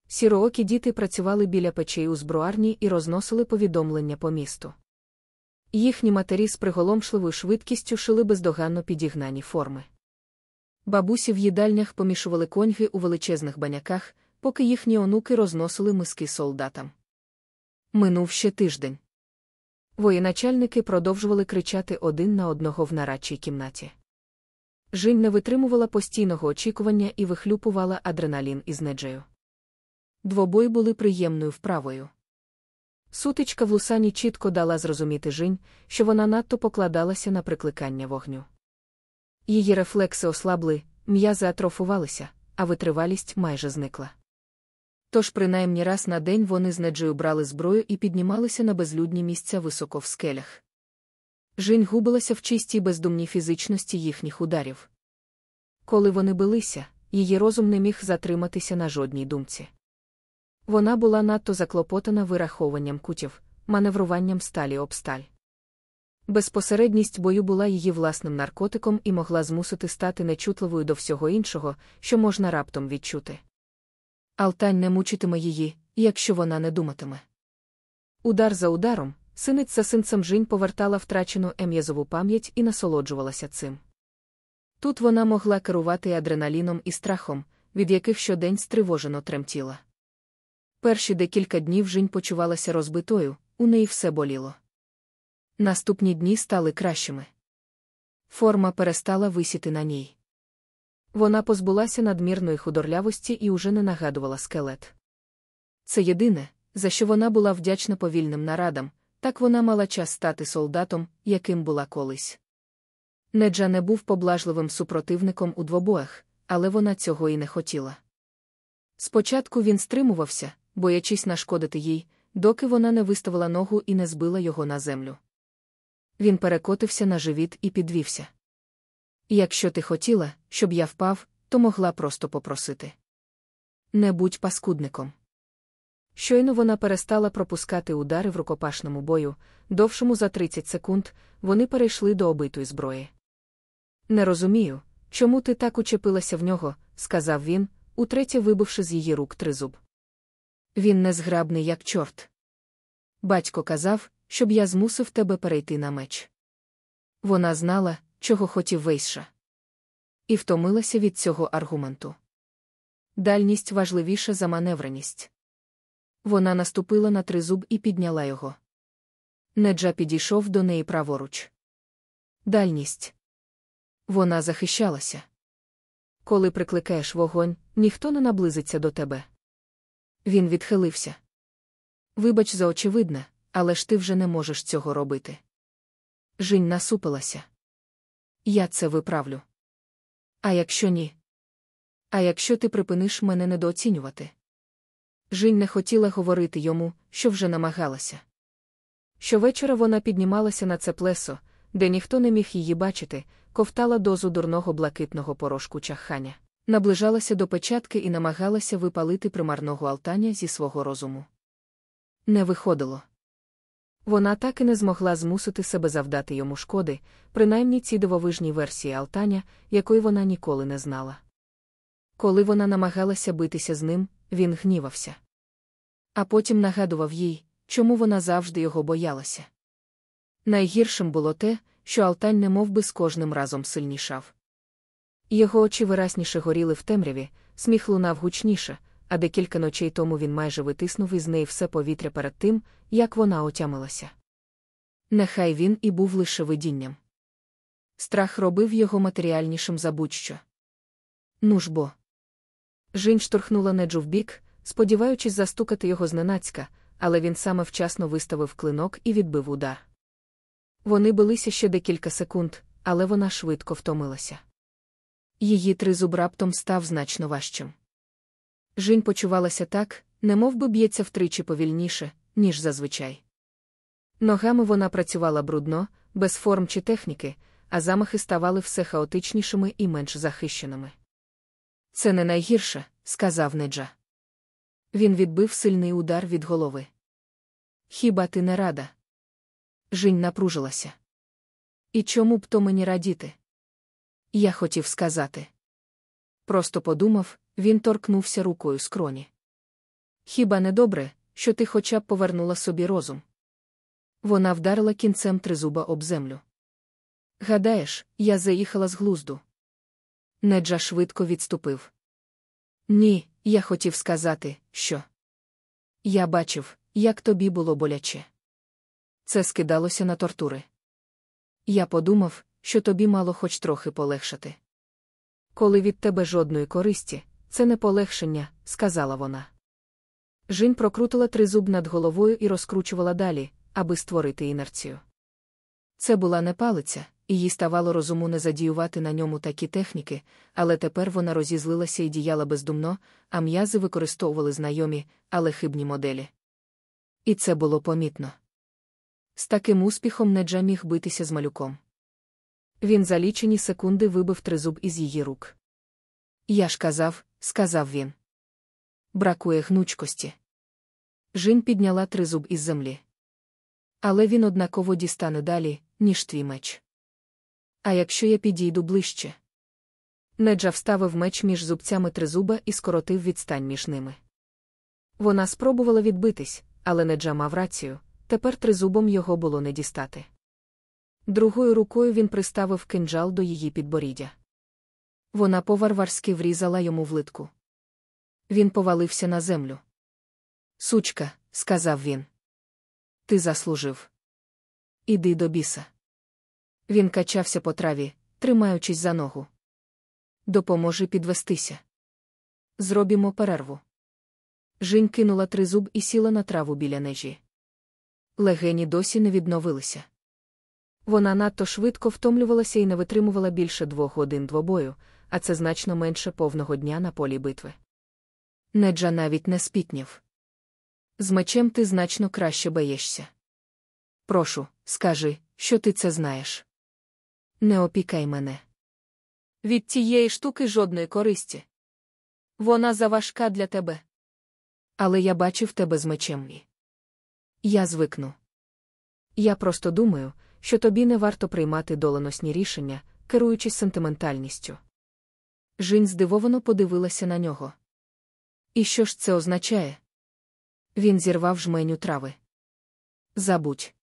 Сіроокі діти працювали біля печей у зброарні і розносили повідомлення по місту. Їхні матері з приголомшливою швидкістю шили бездоганно підігнані форми. Бабусі в їдальнях помішували коньги у величезних баняках, поки їхні онуки розносили миски солдатам. Минув ще тиждень. Воєначальники продовжували кричати один на одного в нарадчій кімнаті. Жінь не витримувала постійного очікування і вихлюпувала адреналін із неджею. Двобої були приємною вправою. Сутичка в лусані чітко дала зрозуміти Жінь, що вона надто покладалася на прикликання вогню. Її рефлекси ослабли, м'язи атрофувалися, а витривалість майже зникла. Тож, принаймні раз на день вони з неджею брали зброю і піднімалися на безлюдні місця високо в скелях. Жінь губилася в чистій бездумній фізичності їхніх ударів. Коли вони билися, її розум не міг затриматися на жодній думці. Вона була надто заклопотана вираховуванням кутів, маневруванням сталі об сталь. Безпосередність бою була її власним наркотиком і могла змусити стати нечутливою до всього іншого, що можна раптом відчути. Алтань не мучитиме її, якщо вона не думатиме. Удар за ударом, синець за синцем Жінь повертала втрачену ем'язову пам'ять і насолоджувалася цим. Тут вона могла керувати адреналіном і страхом, від яких щодень стривожено тремтіла. Перші декілька днів Жінь почувалася розбитою, у неї все боліло. Наступні дні стали кращими. Форма перестала висіти на ній. Вона позбулася надмірної худорлявості і уже не нагадувала скелет. Це єдине, за що вона була вдячна повільним нарадам, так вона мала час стати солдатом, яким була колись. Неджа не був поблажливим супротивником у двобоях, але вона цього і не хотіла. Спочатку він стримувався, боячись нашкодити їй, доки вона не виставила ногу і не збила його на землю. Він перекотився на живіт і підвівся. Якщо ти хотіла, щоб я впав, то могла просто попросити. Не будь паскудником. Щойно вона перестала пропускати удари в рукопашному бою, довшому за 30 секунд, вони перейшли до обитої зброї. Не розумію, чому ти так учепилася в нього, сказав він, утретє вибивши з її рук тризуб. Він незграбний, як чорт. Батько казав, щоб я змусив тебе перейти на меч. Вона знала, чого хотів Вейша. І втомилася від цього аргументу. Дальність важливіша за маневреність. Вона наступила на тризуб і підняла його. Неджа підійшов до неї праворуч. Дальність. Вона захищалася. Коли прикликаєш вогонь, ніхто не наблизиться до тебе. Він відхилився. Вибач за очевидне, але ж ти вже не можеш цього робити. Жінь насупилася. Я це виправлю. А якщо ні? А якщо ти припиниш мене недооцінювати? Жінь не хотіла говорити йому, що вже намагалася. Щовечора вона піднімалася на це плесо, де ніхто не міг її бачити, ковтала дозу дурного блакитного порошку чахання, наближалася до печатки і намагалася випалити примарного алтаня зі свого розуму. Не виходило. Вона так і не змогла змусити себе завдати йому шкоди, принаймні цій дивовижній версії Алтаня, якої вона ніколи не знала. Коли вона намагалася битися з ним, він гнівався. А потім нагадував їй, чому вона завжди його боялася. Найгіршим було те, що Алтань не би з кожним разом сильнішав. Його очі виразніше горіли в темряві, сміх лунав гучніше, а декілька ночей тому він майже витиснув із неї все повітря перед тим, як вона отямилася. Нехай він і був лише видінням. Страх робив його матеріальнішим за будь-що. Ну ж бо. Жінь штурхнула неджу вбік, сподіваючись застукати його зненацька, але він саме вчасно виставив клинок і відбив удар. Вони билися ще декілька секунд, але вона швидко втомилася. Її тризуб раптом став значно важчим. Жінь почувалася так, немов би б'ється втричі повільніше, ніж зазвичай. Ногами вона працювала брудно, без форм чи техніки, а замахи ставали все хаотичнішими і менш захищеними. Це не найгірше, сказав Неджа. Він відбив сильний удар від голови. Хіба ти не рада? Жінь напружилася. І чому б то мені радіти? Я хотів сказати. Просто подумав, він торкнувся рукою скроні. Хіба не добре, що ти хоча б повернула собі розум? Вона вдарила кінцем тризуба об землю. Гадаєш, я заїхала з глузду. Неджа швидко відступив. Ні, я хотів сказати, що. Я бачив, як тобі було боляче. Це скидалося на тортури. Я подумав, що тобі мало хоч трохи полегшати. Коли від тебе жодної користі, це не полегшення, сказала вона. Жінь прокрутила тризуб над головою і розкручувала далі, аби створити інерцію. Це була не палиця, і їй ставало розуму не задіювати на ньому такі техніки, але тепер вона розізлилася і діяла бездумно, а м'язи використовували знайомі, але хибні моделі. І це було помітно. З таким успіхом Неджа міг битися з малюком. Він за лічені секунди вибив тризуб із її рук. Я ж казав, сказав він. Бракує гнучкості. Жінь підняла тризуб із землі. Але він однаково дістане далі, ніж твій меч. А якщо я підійду ближче? Неджа вставив меч між зубцями тризуба і скоротив відстань між ними. Вона спробувала відбитись, але Неджа мав рацію, тепер тризубом його було не дістати. Другою рукою він приставив кинджал до її підборіддя. Вона поварварськи врізала йому в литку. Він повалився на землю. Сучка, сказав він. Ти заслужив. Іди до біса. Він качався по траві, тримаючись за ногу. Допоможи підвестися. Зробімо перерву. Жінь кинула тризуб і сіла на траву біля нежі. Легені досі не відновилися. Вона надто швидко втомлювалася і не витримувала більше двох годин двобою, а це значно менше повного дня на полі битви. Неджа навіть не спітнів. З мечем ти значно краще боєшся. Прошу, скажи, що ти це знаєш. Не опікай мене. Від тієї штуки жодної користі. Вона заважка для тебе. Але я бачив тебе з мечем. Я звикну. Я просто думаю, що тобі не варто приймати доленосні рішення, керуючись сентиментальністю. Жінь здивовано подивилася на нього. І що ж це означає? Він зірвав жменю трави. Забудь.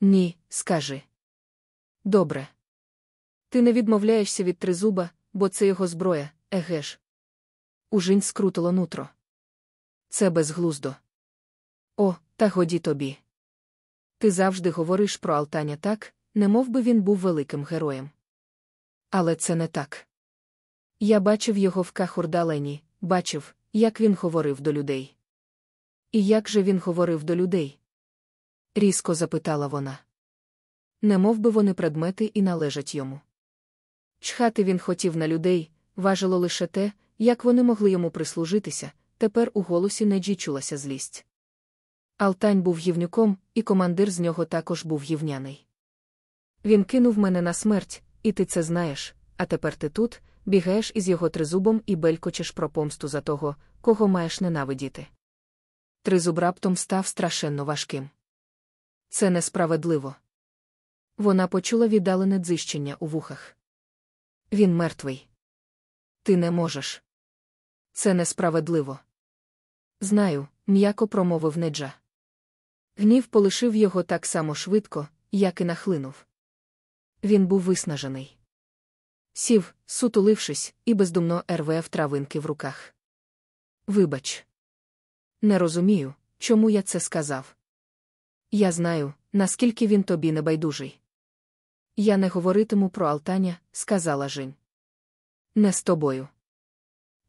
Ні, скажи. Добре. Ти не відмовляєшся від тризуба, бо це його зброя, еге ж. У Жінь скрутило нутро. Це безглуздо. О, та годі тобі. Ти завжди говориш про Алтаня так, немов би він був великим героєм. Але це не так. Я бачив його в Кахурдалені, бачив, як він говорив до людей. І як же він говорив до людей? різко запитала вона. Не мов би вони предмети і належать йому. Чхати він хотів на людей, важило лише те, як вони могли йому прислужитися, тепер у голосі Неджі чулася злість. Алтань був гівнюком, і командир з нього також був гівняний. Він кинув мене на смерть, і ти це знаєш, а тепер ти тут, бігаєш із його тризубом і белькочеш про помсту за того, кого маєш ненавидіти. Тризуб раптом став страшенно важким. Це несправедливо. Вона почула віддалене дзищення у вухах. Він мертвий. Ти не можеш. Це несправедливо. Знаю, м'яко промовив неджа. Гнів полишив його так само швидко, як і нахлинув. Він був виснажений. Сів, сутулившись, і бездумно рве в травинки в руках. Вибач. Не розумію, чому я це сказав. Я знаю, наскільки він тобі небайдужий. Я не говоритиму про Алтаня, сказала Жінь. Не з тобою.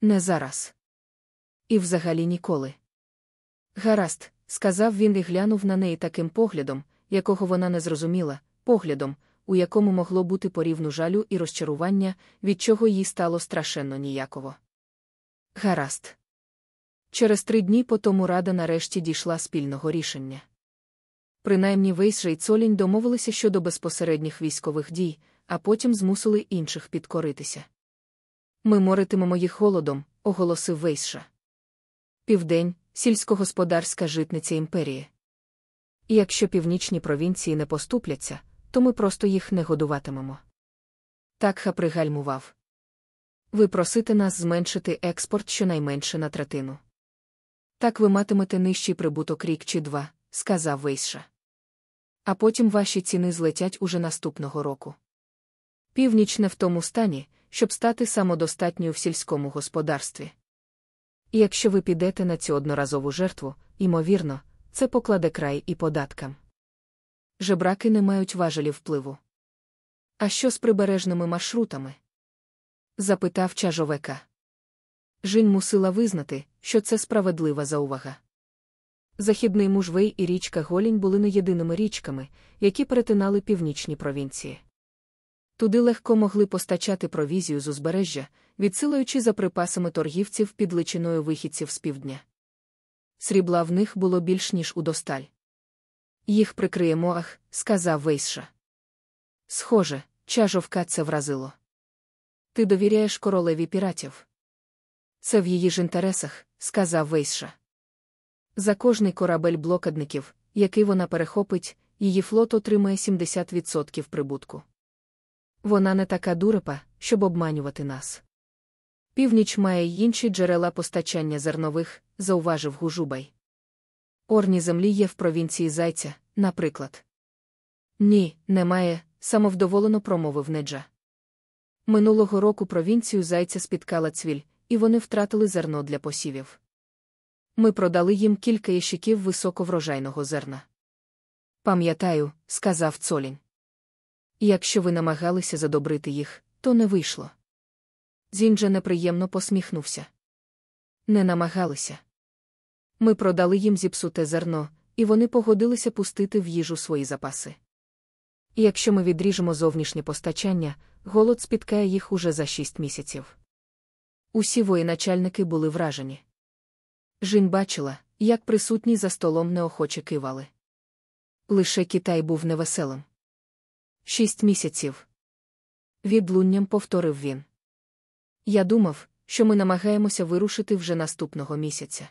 Не зараз. І взагалі ніколи. Гаразд, сказав він і глянув на неї таким поглядом, якого вона не зрозуміла, поглядом, у якому могло бути порівну жалю і розчарування, від чого їй стало страшенно ніяково. Гаразд. Через три дні по тому рада нарешті дійшла спільного рішення. Принаймні Вейсжа і Цолінь домовилися щодо безпосередніх військових дій, а потім змусили інших підкоритися. Ми моритимемо їх голодом, оголосив Вейсша. Південь сільськогосподарська житниця імперії. І якщо північні провінції не поступляться, то ми просто їх не годуватимемо. Такха пригальмував. Ви просите нас зменшити експорт щонайменше на третину. Так ви матимете нижчий прибуток рік чи два, сказав Вейсша. А потім ваші ціни злетять уже наступного року. Північ не в тому стані, щоб стати самодостатньою в сільському господарстві. І якщо ви підете на цю одноразову жертву, ймовірно, це покладе край і податкам. Жебраки не мають важелі впливу. А що з прибережними маршрутами? запитав чажовека. Жінь мусила визнати, що це справедлива заувага. Західний мужвей і річка Голінь були не єдиними річками, які перетинали північні провінції. Туди легко могли постачати провізію з узбережжя, відсилаючи за припасами торгівців під личиною вихідців з півдня. Срібла в них було більш ніж удосталь. Їх прикриє Моах, сказав Вейсша. Схоже, чажовка це вразило. Ти довіряєш королеві піратів. Це в її ж інтересах, сказав Вейсша. За кожний корабель блокадників, який вона перехопить, її флот отримає 70% прибутку. Вона не така дурепа, щоб обманювати нас. Північ має й інші джерела постачання зернових, зауважив Гужубай. Орні землі є в провінції Зайця, наприклад. Ні, немає, самовдоволено промовив Неджа. Минулого року провінцію Зайця спіткала цвіль, і вони втратили зерно для посівів. Ми продали їм кілька ящиків високоврожайного зерна. Пам'ятаю, сказав Цолінь. Якщо ви намагалися задобрити їх, то не вийшло. Зінджа неприємно посміхнувся. Не намагалися. Ми продали їм зіпсуте зерно, і вони погодилися пустити в їжу свої запаси. І якщо ми відріжемо зовнішнє постачання, голод спіткає їх уже за шість місяців. Усі воєначальники були вражені. Жінь бачила, як присутні за столом неохоче кивали. Лише Китай був невеселим. Шість місяців. Відлунням повторив він. Я думав, що ми намагаємося вирушити вже наступного місяця.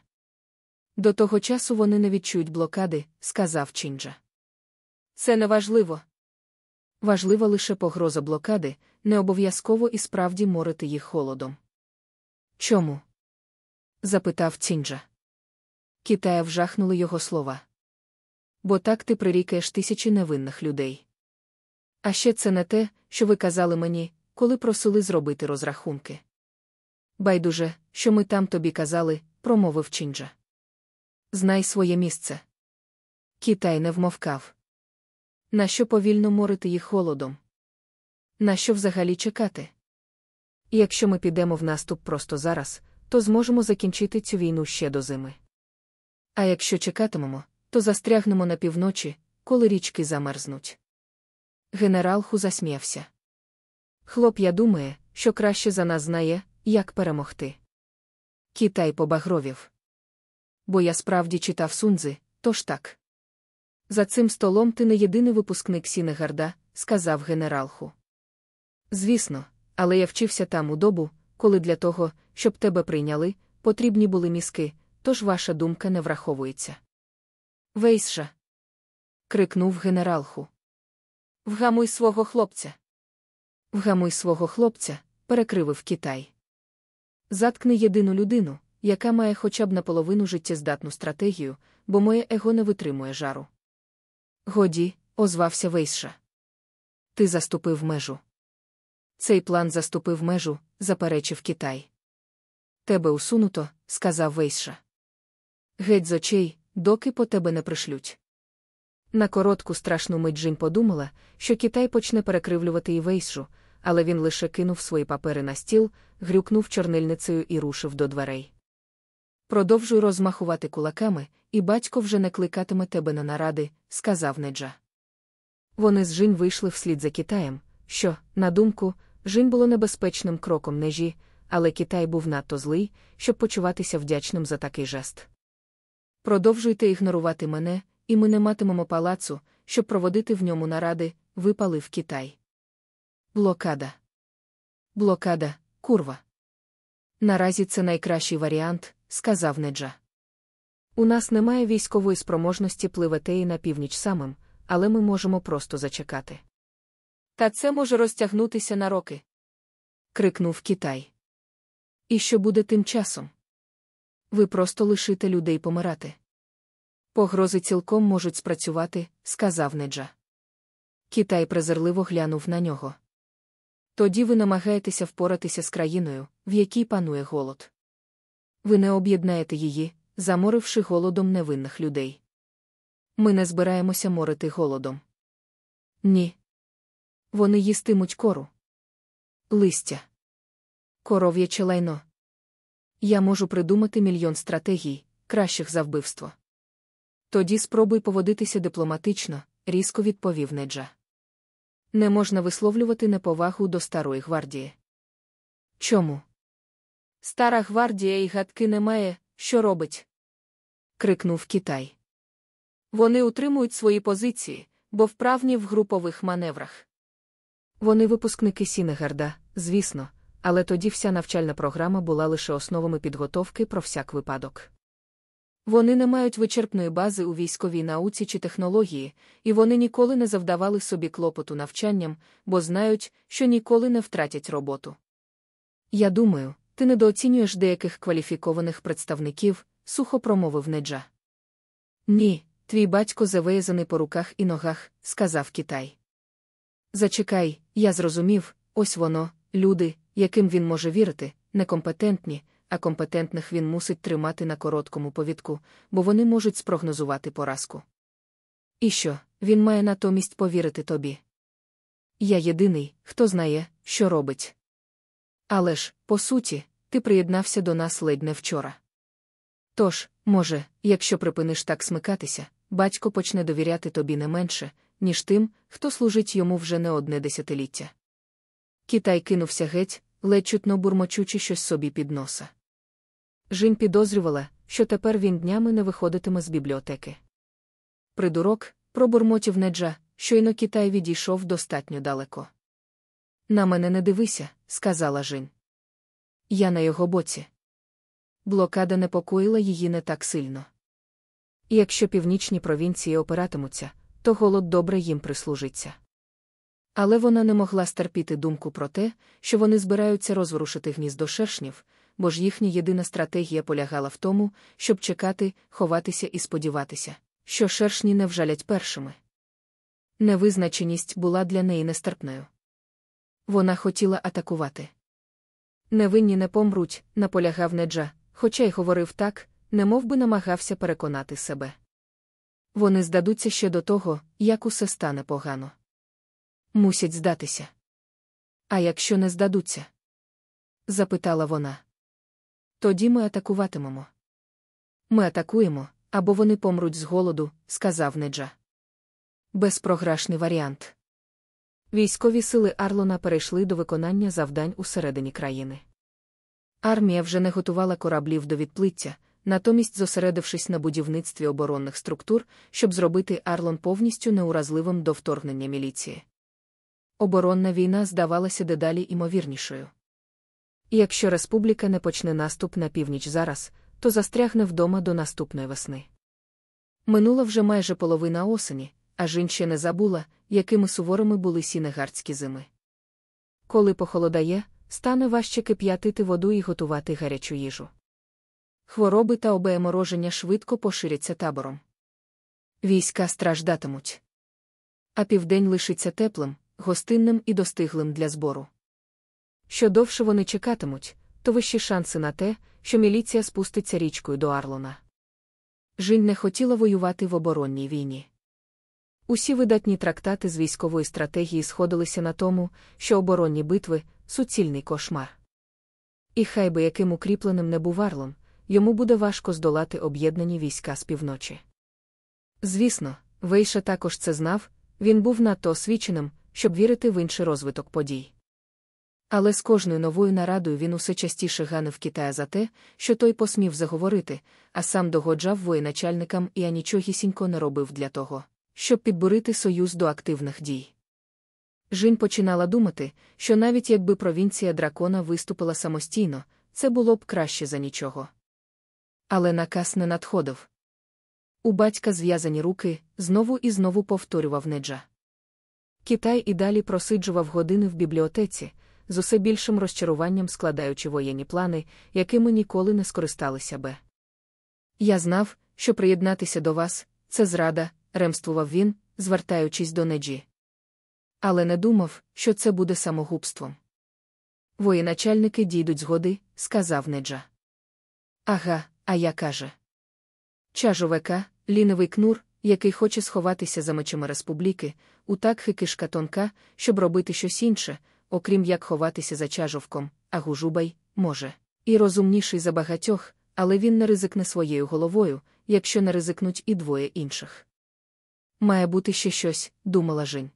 До того часу вони не відчують блокади, сказав Чінджа. Це не важливо. Важлива лише погроза блокади, не обов'язково і справді морити їх холодом. Чому? запитав Цінджа. Китая вжахнули його слова. Бо так ти прирікаєш тисячі невинних людей. А ще це не те, що ви казали мені, коли просили зробити розрахунки. Байдуже, що ми там тобі казали, промовив Чінджа. Знай своє місце. Китай не вмовкав. Нащо повільно морити їх холодом? Нащо взагалі чекати? якщо ми підемо в наступ просто зараз, то зможемо закінчити цю війну ще до зими. А якщо чекатимемо, то застрягнемо на півночі, коли річки замерзнуть. Генерал Ху засміявся. Хлоп'я думає, що краще за нас знає, як перемогти. Китай побагровів. Бо я справді читав Сунзи, тож так. За цим столом ти не єдиний випускник Сінегарда, сказав генерал Ху. Звісно, але я вчився там у добу, коли для того, щоб тебе прийняли, потрібні були мізки, тож ваша думка не враховується. Вейсша. крикнув генерал Ху. Вгамуй свого хлопця. Вгамуй свого хлопця, перекривив Китай. Заткни єдину людину, яка має хоча б наполовину життєздатну стратегію, бо моє его не витримує жару. Годі, озвався Вейсша. Ти заступив межу. Цей план заступив межу, заперечив Китай. Тебе усунуто, сказав Вейсша. Геть з очей, доки по тебе не пришлють. На коротку страшну мить Джинь подумала, що Китай почне перекривлювати і Вейсшу, але він лише кинув свої папери на стіл, грюкнув чорнильницею і рушив до дверей. Продовжуй розмахувати кулаками, і батько вже не кликатиме тебе на наради, сказав Неджа. Вони з Жінь вийшли вслід за Китаєм, що, на думку, Жінь було небезпечним кроком нежі, але Китай був надто злий, щоб почуватися вдячним за такий жест. Продовжуйте ігнорувати мене, і ми не матимемо палацу, щоб проводити в ньому наради, випалив Китай. Блокада. Блокада, курва. Наразі це найкращий варіант, сказав Неджа. У нас немає військової спроможності пливати і на північ самим, але ми можемо просто зачекати. Та це може розтягнутися на роки. крикнув Китай. І що буде тим часом? Ви просто лишите людей помирати. Погрози цілком можуть спрацювати, сказав Неджа. Китай презирливо глянув на нього. Тоді ви намагаєтеся впоратися з країною, в якій панує голод. Ви не об'єднаєте її, заморивши голодом невинних людей. Ми не збираємося морити голодом. Ні. Вони їстимуть кору. Листя. Коров'яче лайно. Я можу придумати мільйон стратегій, кращих за вбивство. Тоді спробуй поводитися дипломатично, різко відповів Неджа. Не можна висловлювати неповагу до старої гвардії. Чому? Стара гвардія і гадки не має, що робить. крикнув Китай. Вони утримують свої позиції, бо вправні в групових маневрах. Вони випускники Сінегарда, звісно, але тоді вся навчальна програма була лише основами підготовки про всяк випадок. Вони не мають вичерпної бази у військовій науці чи технології, і вони ніколи не завдавали собі клопоту навчанням, бо знають, що ніколи не втратять роботу. Я думаю, ти недооцінюєш деяких кваліфікованих представників, сухо промовив Неджа. Ні, твій батько завиязаний по руках і ногах, сказав Китай. Зачекай, я зрозумів, ось воно, люди, яким він може вірити, некомпетентні, а компетентних він мусить тримати на короткому повідку, бо вони можуть спрогнозувати поразку. І що, він має натомість повірити тобі? Я єдиний, хто знає, що робить. Але ж, по суті, ти приєднався до нас ледь не вчора. Тож, може, якщо припиниш так смикатися, батько почне довіряти тобі не менше, ніж тим, хто служить йому вже не одне десятиліття. Китай кинувся геть, ледь чутно бурмочучи щось собі під носа. Жінь підозрювала, що тепер він днями не виходитиме з бібліотеки. Придурок, пробурмотів неджа, щойно Китай відійшов достатньо далеко. На мене не дивися, сказала Жінь. Я на його боці. Блокада непокоїла її не так сильно. І якщо північні провінції опиратимуться, то голод добре їм прислужиться. Але вона не могла стерпіти думку про те, що вони збираються розворушити гніздо шершнів, бо ж їхня єдина стратегія полягала в тому, щоб чекати, ховатися і сподіватися, що шершні не вжалять першими. Невизначеність була для неї нестерпною. Вона хотіла атакувати. Невинні не помруть, наполягав Неджа, хоча й говорив так, немов би намагався переконати себе. Вони здадуться ще до того, як усе стане погано. Мусять здатися. А якщо не здадуться? запитала вона. Тоді ми атакуватимемо. Ми атакуємо, або вони помруть з голоду, сказав Неджа. Безпрограшний варіант. Військові сили Арлона перейшли до виконання завдань усередині країни. Армія вже не готувала кораблів до відплиття, натомість зосередившись на будівництві оборонних структур, щоб зробити Арлон повністю неуразливим до вторгнення міліції. Оборонна війна здавалася дедалі імовірнішою. І якщо республіка не почне наступ на північ зараз, то застрягне вдома до наступної весни. Минула вже майже половина осені, а жін ще не забула, якими суворими були сінегардські зими. Коли похолодає, стане важче кип'ятити воду і готувати гарячу їжу. Хвороби та обеємороження швидко поширяться табором. Війська страждатимуть. А південь лишиться теплим, гостинним і достиглим для збору. Що довше вони чекатимуть, то вищі шанси на те, що міліція спуститься річкою до Арлона. Жінь не хотіла воювати в оборонній війні. Усі видатні трактати з військової стратегії сходилися на тому, що оборонні битви суцільний кошмар. І хай би яким укріпленим не був Арлон, йому буде важко здолати об'єднані війська з півночі. Звісно, Вейша також це знав, він був надто освіченим, щоб вірити в інший розвиток подій. Але з кожною новою нарадою він усе частіше ганив Китая за те, що той посмів заговорити, а сам догоджав воєначальникам і анічогісінько не робив для того, щоб підбурити союз до активних дій. Жінь починала думати, що навіть якби провінція дракона виступила самостійно, це було б краще за нічого. Але наказ не надходив. У батька зв'язані руки знову і знову повторював неджа. Китай і далі просиджував години в бібліотеці, з усе більшим розчаруванням складаючи воєнні плани, якими ніколи не скористалися би. Я знав, що приєднатися до вас це зрада, ремствував він, звертаючись до неджі. Але не думав, що це буде самогубством. Воєначальники дійдуть згоди, сказав неджа. Ага, а я каже. Чажовека, лінивий кнур, який хоче сховатися за мечами республіки, утак кишка тонка, щоб робити щось інше, окрім як ховатися за чажовком, а гужубай, може, і розумніший за багатьох, але він не ризикне своєю головою, якщо не ризикнуть і двоє інших. Має бути ще щось, думала Жень.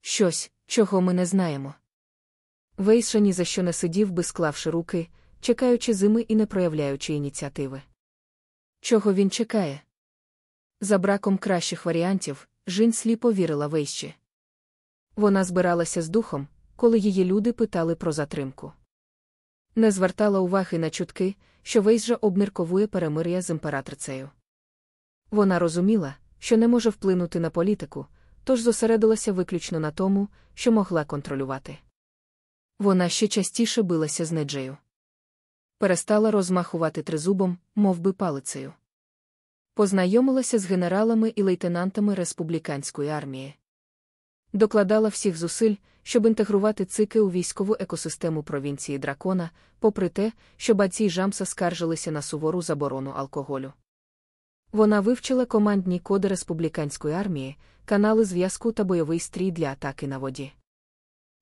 Щось, чого ми не знаємо. Вейша ні за що не сидів би, склавши руки, чекаючи зими і не проявляючи ініціативи. Чого він чекає? За браком кращих варіантів, Жінь сліпо вірила Вейщі. Вона збиралася з духом, коли її люди питали про затримку. Не звертала уваги на чутки, що Вейжа обмірковує перемир'я з імператрицею. Вона розуміла, що не може вплинути на політику, тож зосередилася виключно на тому, що могла контролювати. Вона ще частіше билася з неджею. Перестала розмахувати тризубом, мов би палицею. Познайомилася з генералами і лейтенантами республіканської армії. Докладала всіх зусиль, щоб інтегрувати цики у військову екосистему провінції дракона, попри те, що баці Жамса скаржилися на сувору заборону алкоголю. Вона вивчила командні коди республіканської армії, канали зв'язку та бойовий стрій для атаки на воді.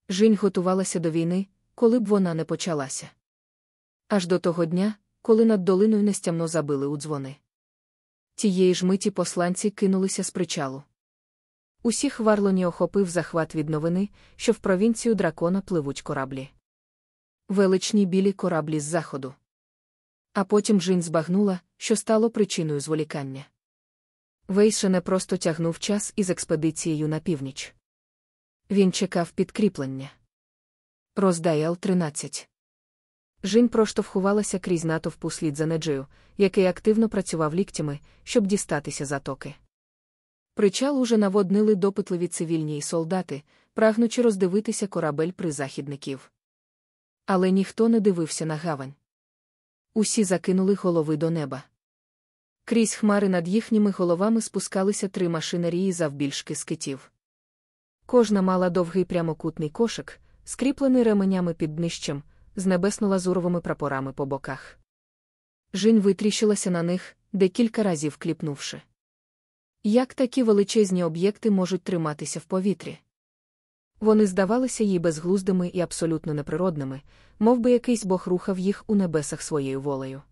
Жінь готувалася до війни, коли б вона не почалася. Аж до того дня, коли над долиною нестямно забили у дзвони. Тієї ж миті посланці кинулися з причалу. Усіх Варлоні охопив захват від новини, що в провінцію дракона пливуть кораблі. Величні білі кораблі з заходу. А потім Жінь збагнула, що стало причиною зволікання. Вейше не просто тягнув час із експедицією на північ. Він чекав підкріплення. Роздаял 13. Жінь проштовхувалася крізь натовпу слід за неджею, який активно працював ліктями, щоб дістатися затоки. Причал уже наводнили допитливі цивільні і солдати, прагнучи роздивитися корабель призахідників. Але ніхто не дивився на гавань. Усі закинули голови до неба. Крізь хмари над їхніми головами спускалися три машинерії завбільшки скитів. Кожна мала довгий прямокутний кошик, скріплений ременями під днищем, з небесно-лазуровими прапорами по боках. Жінь витріщилася на них, декілька разів кліпнувши. Як такі величезні об'єкти можуть триматися в повітрі? Вони здавалися їй безглуздими і абсолютно неприродними, мов би якийсь бог рухав їх у небесах своєю волею.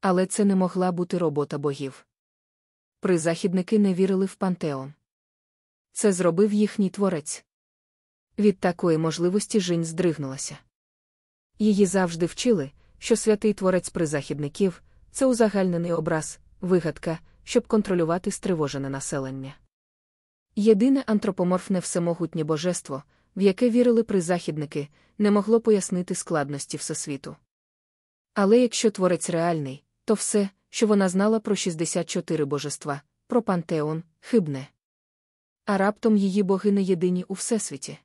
Але це не могла бути робота богів. Призахідники не вірили в пантеон. Це зробив їхній творець. Від такої можливості Жінь здригнулася. Її завжди вчили, що святий творець призахідників це узагальнений образ, вигадка, щоб контролювати стривожене населення. Єдине антропоморфне всемогутнє божество, в яке вірили призахідники, не могло пояснити складності всесвіту. Але якщо творець реальний, то все, що вона знала про 64 божества, про пантеон, хибне. А раптом її боги не єдині у всесвіті.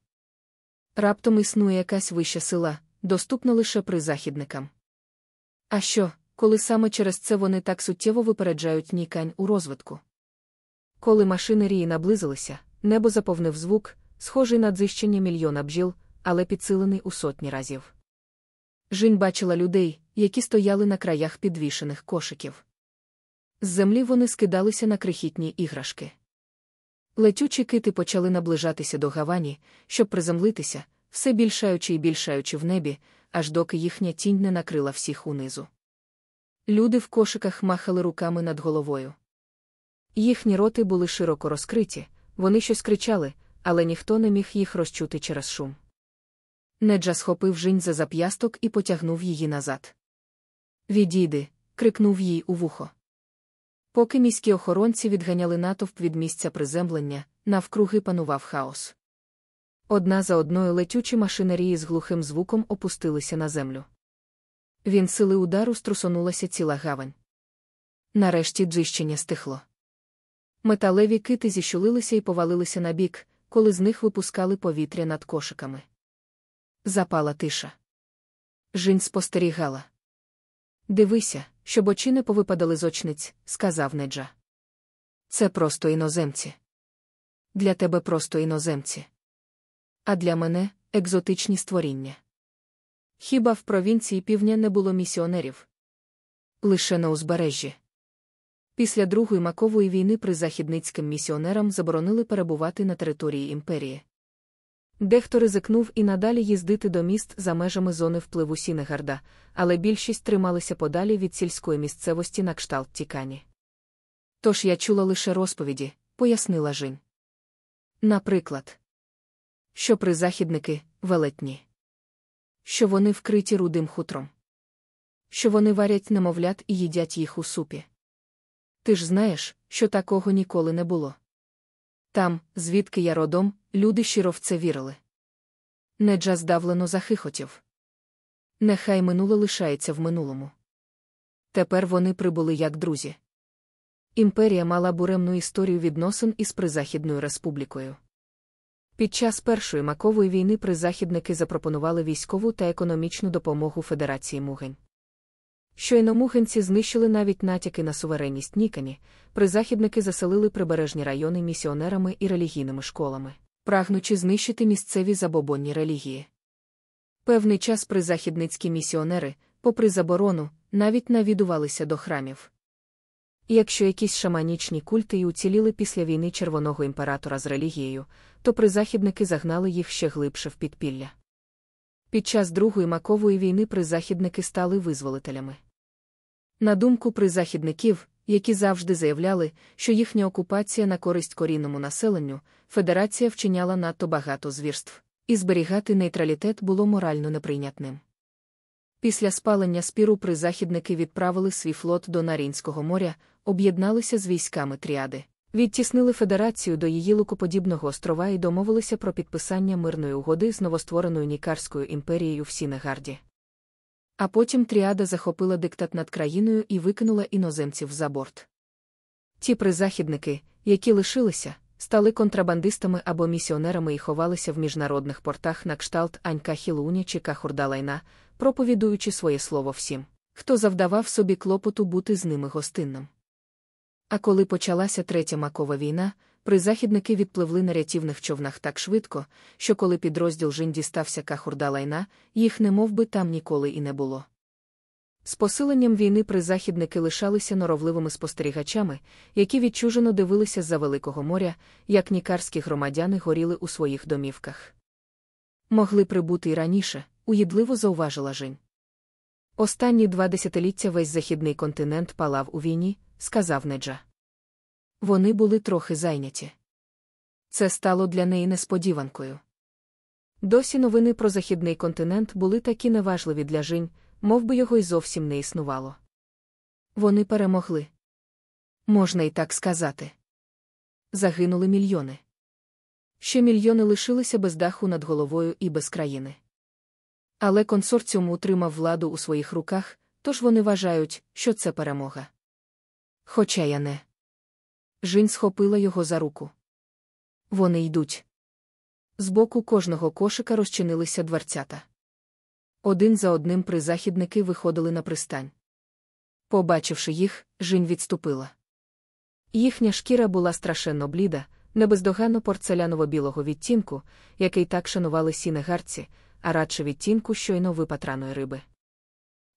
Раптом існує якась вища сила, доступна лише призахідникам. А що, коли саме через це вони так суттєво випереджають нікань у розвитку? Коли машини рії наблизилися, небо заповнив звук, схожий на дзищення мільйона бджіл, але підсилений у сотні разів. Жінь бачила людей, які стояли на краях підвішених кошиків. З землі вони скидалися на крихітні іграшки. Летючі кити почали наближатися до гавані, щоб приземлитися, все більшаючи і більшаючи в небі, аж доки їхня тінь не накрила всіх унизу. Люди в кошиках махали руками над головою. Їхні роти були широко розкриті, вони щось кричали, але ніхто не міг їх розчути через шум. Неджа схопив жінь за зап'ясток і потягнув її назад. Відійди, крикнув їй у вухо. Поки міські охоронці відганяли натовп від місця приземлення, навкруги панував хаос. Одна за одною летючі машинерії з глухим звуком опустилися на землю. Він сили удару струсонулася ціла гавань. Нарешті джищення стихло. Металеві кити зіщулилися і повалилися на бік, коли з них випускали повітря над кошиками. Запала тиша. Жінь спостерігала. Дивися, щоб очі не повипадали з очниць, сказав Неджа. Це просто іноземці. Для тебе просто іноземці. А для мене екзотичні створіння. Хіба в провінції півдня не було місіонерів? Лише на узбережжі. Після Другої макової війни призахідницьким місіонерам заборонили перебувати на території імперії. Дехто ризикнув і надалі їздити до міст за межами зони впливу Сінегарда, але більшість трималися подалі від сільської місцевості на кшталт Тікані. Тож я чула лише розповіді, пояснила Жінь. Наприклад, що призахідники велетні, що вони вкриті рудим хутром, що вони варять немовлят і їдять їх у супі. Ти ж знаєш, що такого ніколи не було. Там, звідки я родом, люди щиро в це вірили. Неджа здавлено захихотів. Нехай минуле лишається в минулому. Тепер вони прибули як друзі. Імперія мала буремну історію відносин із Призахідною республікою. Під час Першої макової війни призахідники запропонували військову та економічну допомогу Федерації Мугень. Щойно мухенці знищили навіть натяки на суверенність Нікані, призахідники заселили прибережні райони місіонерами і релігійними школами, прагнучи знищити місцеві забобонні релігії. Певний час призахідницькі місіонери, попри заборону, навіть навідувалися до храмів. якщо якісь шаманічні культи й уціліли після війни червоного імператора з релігією, то призахідники загнали їх ще глибше в підпілля. Під час Другої макової війни призахідники стали визволителями. На думку призахідників, які завжди заявляли, що їхня окупація на користь корінному населенню, Федерація вчиняла надто багато звірств, і зберігати нейтралітет було морально неприйнятним. Після спалення Спіру призахідники відправили свій флот до Нарінського моря, об'єдналися з військами тріади, відтіснили Федерацію до її лукоподібного острова і домовилися про підписання мирної угоди з новоствореною Нікарською імперією в Сінегарді. А потім тріада захопила диктат над країною і викинула іноземців за борт. Ті призахідники, які лишилися, стали контрабандистами або місіонерами і ховалися в міжнародних портах на кшталт Анька Хілуні чи Кахурдалайна, проповідуючи своє слово всім, хто завдавав собі клопоту бути з ними гостинним. А коли почалася третя макова війна, призахідники відпливли на рятівних човнах так швидко, що коли підрозділ Жін дістався Кахурдалайна, їх немов би там ніколи і не було. З посиленням війни призахідники лишалися норовливими спостерігачами, які відчужено дивилися з-за Великого моря, як нікарські громадяни горіли у своїх домівках. Могли прибути й раніше, уїдливо зауважила Жень. Останні два десятиліття весь західний континент палав у війні, сказав Неджа. Вони були трохи зайняті. Це стало для неї несподіванкою. Досі новини про західний континент були такі неважливі для Жінь, мов би його й зовсім не існувало. Вони перемогли. Можна й так сказати. Загинули мільйони. Ще мільйони лишилися без даху над головою і без країни. Але консорціум утримав владу у своїх руках, тож вони вважають, що це перемога. Хоча я не. Жінь схопила його за руку. Вони йдуть. Збоку кожного кошика розчинилися дверцята. Один за одним призахідники виходили на пристань. Побачивши їх, Жінь відступила. Їхня шкіра була страшенно бліда, небездоганно порцеляново-білого відтінку, який так шанували сінегарці, а радше відтінку щойно випатраної риби.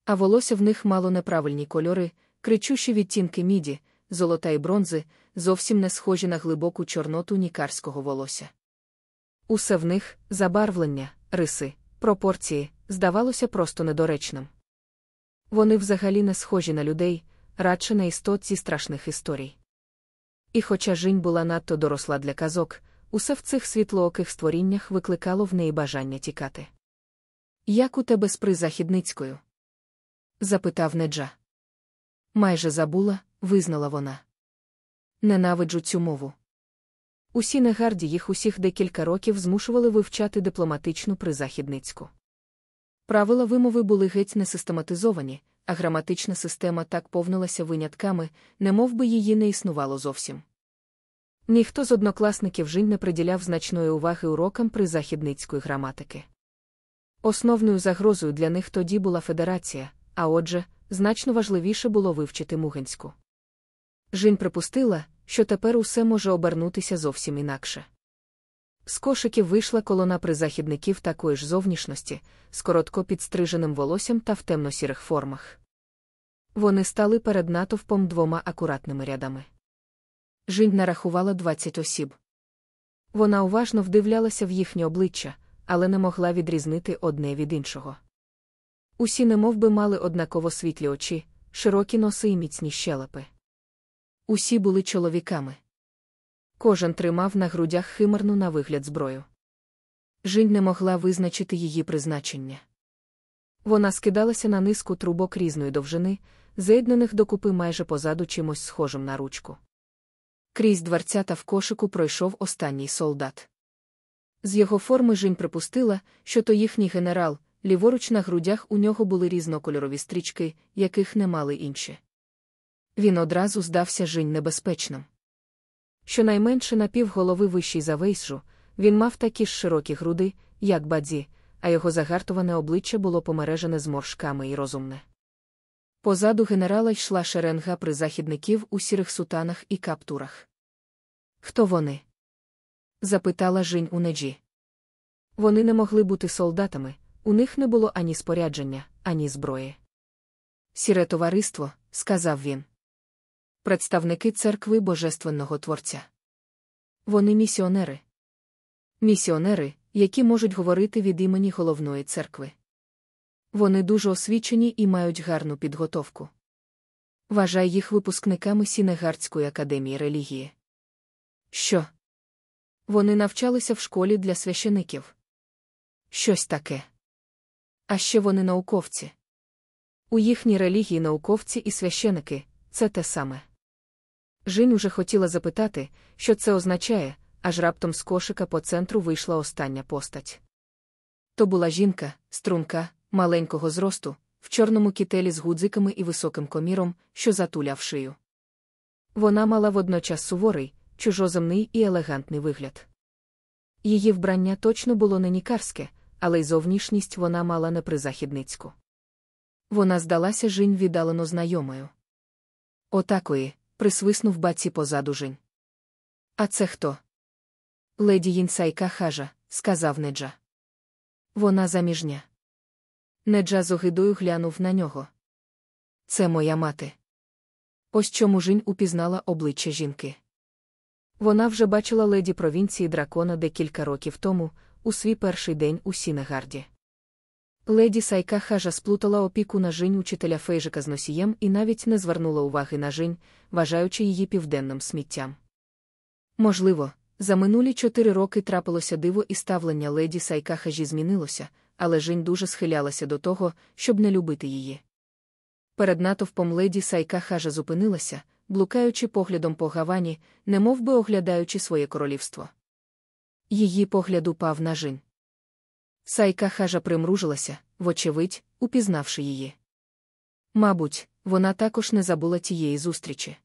А волосся в них мало неправильні кольори, кричущі відтінки міді, золота і бронзи, зовсім не схожі на глибоку чорноту нікарського волосся. Усе в них забарвлення, риси, пропорції, здавалося просто недоречним. Вони взагалі не схожі на людей, радше на істот зі страшних історій. І хоча Жінь була надто доросла для казок, усе в цих світлооких створіннях викликало в неї бажання тікати. Як у тебе з призахідницькою? запитав Неджа. Майже забула, визнала вона. Ненавиджу цю мову. Усі негарді їх усіх декілька років змушували вивчати дипломатичну призахідницьку. Правила вимови були геть не систематизовані, а граматична система так повнилася винятками, немов би її не існувало зовсім. Ніхто з однокласників жінь не приділяв значної уваги урокам призахідницької граматики. Основною загрозою для них тоді була федерація, а отже, значно важливіше було вивчити мугинську. Жінь припустила, що тепер усе може обернутися зовсім інакше. З кошиків вийшла колона призахідників такої ж зовнішності, з коротко підстриженим волоссям та в темно-сірих формах. Вони стали перед натовпом двома акуратними рядами. Жінь нарахувала 20 осіб. Вона уважно вдивлялася в їхнє обличчя, але не могла відрізнити одне від іншого. Усі немов би мали однаково світлі очі, широкі носи і міцні щелепи. Усі були чоловіками. Кожен тримав на грудях химерну на вигляд зброю. Жінь не могла визначити її призначення. Вона скидалася на низку трубок різної довжини, з'єднаних докупи майже позаду чимось схожим на ручку. Крізь дверцята в кошику пройшов останній солдат. З його форми Жінь припустила, що то їхній генерал, ліворуч на грудях у нього були різнокольорові стрічки, яких не мали інші. Він одразу здався Жінь небезпечним. Щонайменше на півголови вищий за вейсжу, він мав такі ж широкі груди, як бадзі, а його загартоване обличчя було помережене зморшками і розумне. Позаду генерала йшла шеренга призахідників у сірих сутанах і каптурах. Хто вони? запитала Жінь у неджі. Вони не могли бути солдатами, у них не було ані спорядження, ані зброї. Сіре товариство, сказав він. Представники церкви Божественного Творця. Вони місіонери. Місіонери, які можуть говорити від імені головної церкви. Вони дуже освічені і мають гарну підготовку. Вважай їх випускниками Сінегардської академії релігії. Що? Вони навчалися в школі для священиків. Щось таке. А ще вони науковці. У їхній релігії науковці і священики це те саме. Жінь уже хотіла запитати, що це означає, аж раптом з кошика по центру вийшла остання постать. То була жінка, струнка, маленького зросту, в чорному кітелі з гудзиками і високим коміром, що затуляв шию. Вона мала водночас суворий, чужоземний і елегантний вигляд. Її вбрання точно було не нікарське, але й зовнішність вона мала непризахідницьку. Вона здалася жінь віддалено знайомою. Отакої, присвиснув баці позаду жінь. А це хто? Леді Їнь Сайкхажа, сказав Неджа. Вона заміжня. Неджа з огидою глянув на нього. Це моя мати. Ось чому Жінь упізнала обличчя жінки. Вона вже бачила леді провінції Дракона декілька років тому, у свій перший день у Сінегарді. Леді Сайкхажа сплутала опікуна Жінь учителя Фейжика з носієм і навіть не звернула уваги на Жінь, вважаючи її південним сміттям. Можливо, за минулі чотири роки трапилося диво і ставлення леді Сайкахажі змінилося, але Жінь дуже схилялася до того, щоб не любити її. Перед натовпом леді Сайкахажа зупинилася, блукаючи поглядом по гавані, немов би оглядаючи своє королівство. Її погляд упав на Жінь. Сайкахажа примружилася, вочевидь, упізнавши її. Мабуть, вона також не забула тієї зустрічі.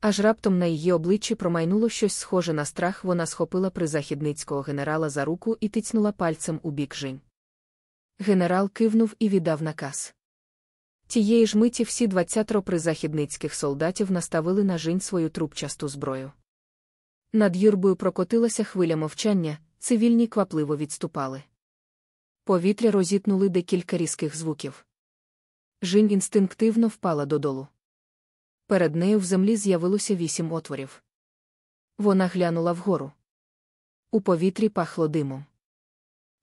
Аж раптом на її обличчі промайнуло щось схоже на страх, вона схопила призахідницького генерала за руку і тицнула пальцем у бік Жінь. Генерал кивнув і віддав наказ. Тієї ж миті всі двадцятеро призахідницьких солдатів наставили на Жінь свою трубчасту зброю. Над юрбою прокотилася хвиля мовчання, цивільні квапливо відступали. Повітря розітнули декілька різких звуків. Жінь інстинктивно впала додолу. Перед нею в землі з'явилося вісім отворів. Вона глянула вгору. У повітрі пахло димом.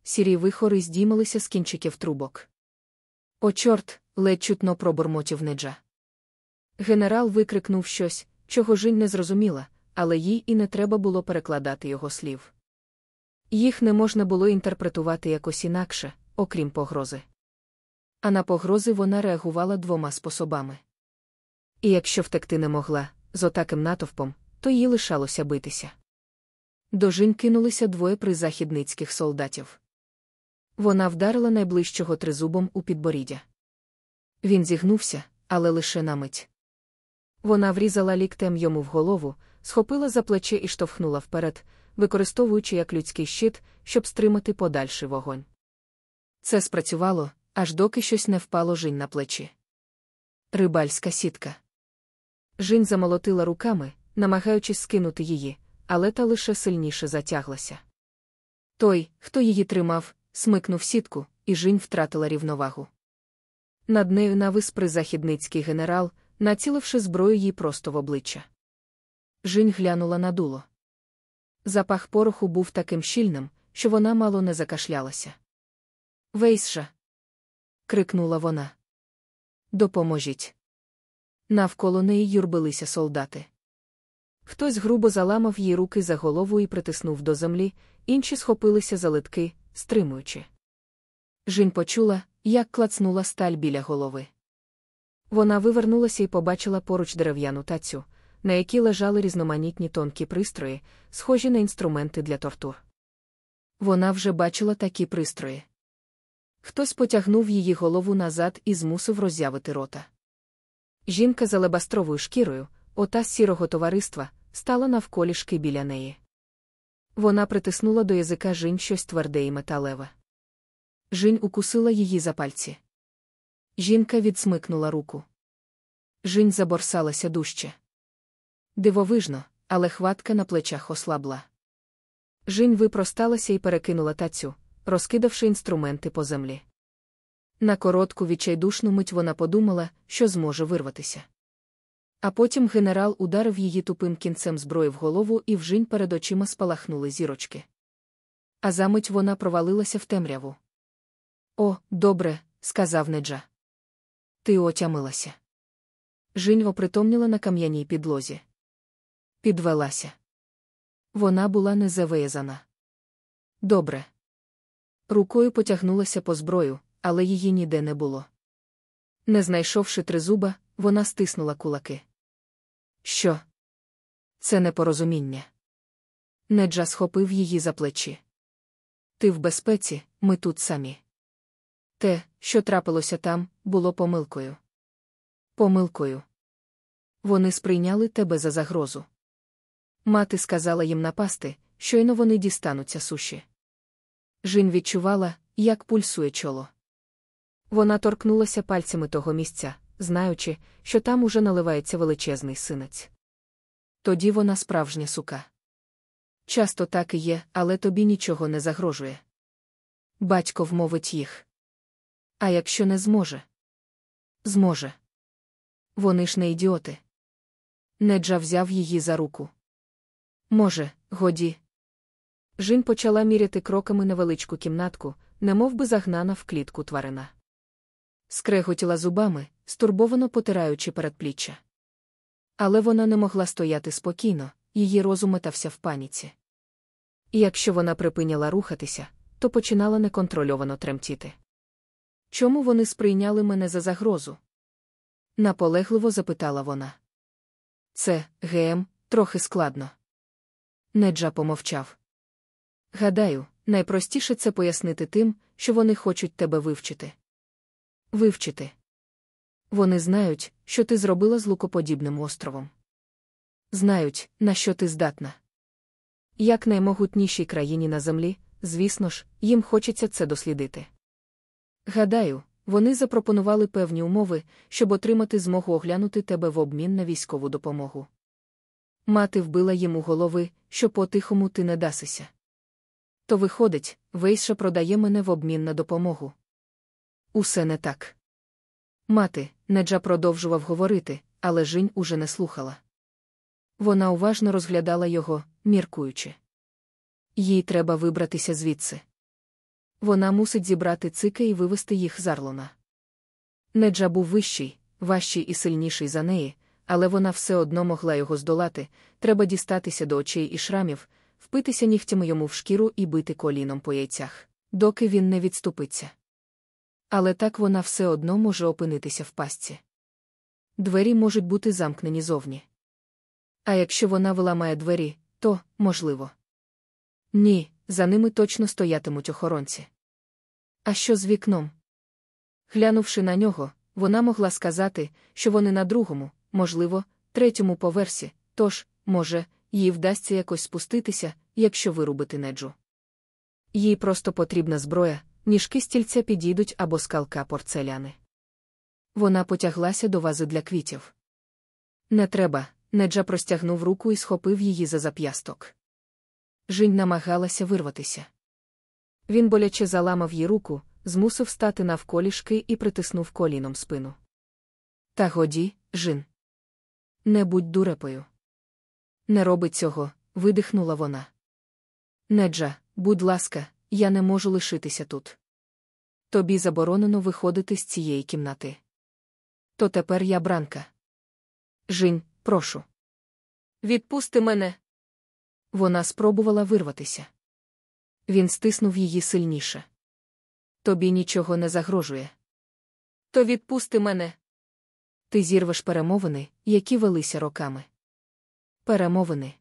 Сірі вихори здіймалися з кінчиків трубок. О, чорт, ледь чутно пробурмотів неджа. Генерал викрикнув щось, чого Жінь не зрозуміла, але їй і не треба було перекладати його слів. Їх не можна було інтерпретувати якось інакше, окрім погрози. А на погрози вона реагувала двома способами. І якщо втекти не могла, з отаким натовпом, то їй лишалося битися. До Жінь кинулися двоє призахідницьких солдатів. Вона вдарила найближчого тризубом у підборіддя. Він зігнувся, але лише на мить. Вона врізала ліктем йому в голову, схопила за плече і штовхнула вперед, використовуючи як людський щит, щоб стримати подальший вогонь. Це спрацювало, аж доки щось не впало Жінь на плечі. Рибальська сітка. Жінь замолотила руками, намагаючись скинути її, але та лише сильніше затяглася. Той, хто її тримав, смикнув сітку, і Жінь втратила рівновагу. Над нею навис призахідницький генерал, націливши зброю їй просто в обличчя. Жінь глянула на дуло. Запах пороху був таким щільним, що вона мало не закашлялася. Вейсша. крикнула вона. Допоможіть. Навколо неї юрбилися солдати. Хтось грубо заламав їй руки за голову і притиснув до землі, інші схопилися за литки, стримуючи. Жінь почула, як клацнула сталь біля голови. Вона вивернулася і побачила поруч дерев'яну тацю, на якій лежали різноманітні тонкі пристрої, схожі на інструменти для тортур. Вона вже бачила такі пристрої. Хтось потягнув її голову назад і змусив роззявити рота. Жінка з алебастровою шкірою, ота з сірого товариства, стала навколішки біля неї. Вона притиснула до язика жінь щось тверде і металеве. Жінь укусила її за пальці. Жінка відсмикнула руку. Жінь заборсалася дужче. Дивовижно, але хватка на плечах ослабла. Жінь випросталася і перекинула тацю, розкидавши інструменти по землі. На коротку відчайдушну мить вона подумала, що зможе вирватися. А потім генерал ударив її тупим кінцем зброї в голову і вжинь перед очима спалахнули зірочки. А за мить вона провалилася в темряву. О, добре, сказав Неджа. Ти отямилася. Жінь опритомніла на кам'яній підлозі. Підвелася. Вона була не завиязана. Добре. Рукою потягнулася по зброю, але її ніде не було. Не знайшовши тризуба, вона стиснула кулаки. Що? Це непорозуміння. Неджа схопив її за плечі. Ти в безпеці, ми тут самі. Те, що трапилося там, було помилкою. Помилкою. Вони сприйняли тебе за загрозу. Мати сказала їм напасти, щойно вони дістануться суші. Жін відчувала, як пульсує чоло. Вона торкнулася пальцями того місця, знаючи, що там уже наливається величезний синець. Тоді вона справжня сука. Часто так і є, але тобі нічого не загрожує. Батько вмовить їх. А якщо не зможе? Зможе. Вони ж не ідіоти. Неджа взяв її за руку. Може, годі. Жін почала міряти кроками невеличку кімнатку, немов би загнана в клітку тварина. Скреготіла зубами, стурбовано потираючи передпліччя. Але вона не могла стояти спокійно, її розум метався в паніці. І якщо вона припиняла рухатися, то починала неконтрольовано тремтіти. Чому вони сприйняли мене за загрозу? наполегливо запитала вона. Це, ГМ, трохи складно. Неджа помовчав. Гадаю, найпростіше це пояснити тим, що вони хочуть тебе вивчити. Вивчити. Вони знають, що ти зробила з лукоподібним островом. Знають, на що ти здатна. Як наймогутнішій країні на землі, звісно ж, їм хочеться це дослідити. Гадаю, вони запропонували певні умови, щоб отримати змогу оглянути тебе в обмін на військову допомогу. Мати вбила йому голови, що по-тихому ти не дасися. То виходить, Вейша продає мене в обмін на допомогу. Усе не так. Мати, Неджа продовжував говорити, але Жінь уже не слухала. Вона уважно розглядала його, міркуючи. Їй треба вибратися звідси. Вона мусить зібрати цики і вивести їх з Арлона. Неджа був вищий, важчий і сильніший за неї, але вона все одно могла його здолати. Треба дістатися до очей і шрамів, впитися нігтями йому в шкіру і бити коліном по яйцях, доки він не відступиться. Але так вона все одно може опинитися в пастці. Двері можуть бути замкнені зовні. А якщо вона виламає двері, то, можливо. Ні, за ними точно стоятимуть охоронці. А що з вікном? Глянувши на нього, вона могла сказати, що вони на другому, можливо, третьому поверсі, тож, може, їй вдасться якось спуститися, якщо вирубити неджу. Їй просто потрібна зброя, ніжки стільця підійдуть або скалка порцеляни. Вона потяглася до вази для квітів. Не треба, неджа простягнув руку і схопив її за зап'ясток. Жінь намагалася вирватися. Він боляче заламав їй руку, змусив стати навколішки і притиснув коліном спину. Та годі, Жін. Не будь дурепою. Не роби цього, видихнула вона. Неджа, будь ласка, я не можу лишитися тут. Тобі заборонено виходити з цієї кімнати. То тепер я бранка. Жінь, прошу. Відпусти мене. Вона спробувала вирватися. Він стиснув її сильніше. Тобі нічого не загрожує. То відпусти мене. Ти зірвеш перемовини, які велися роками. Перемовини.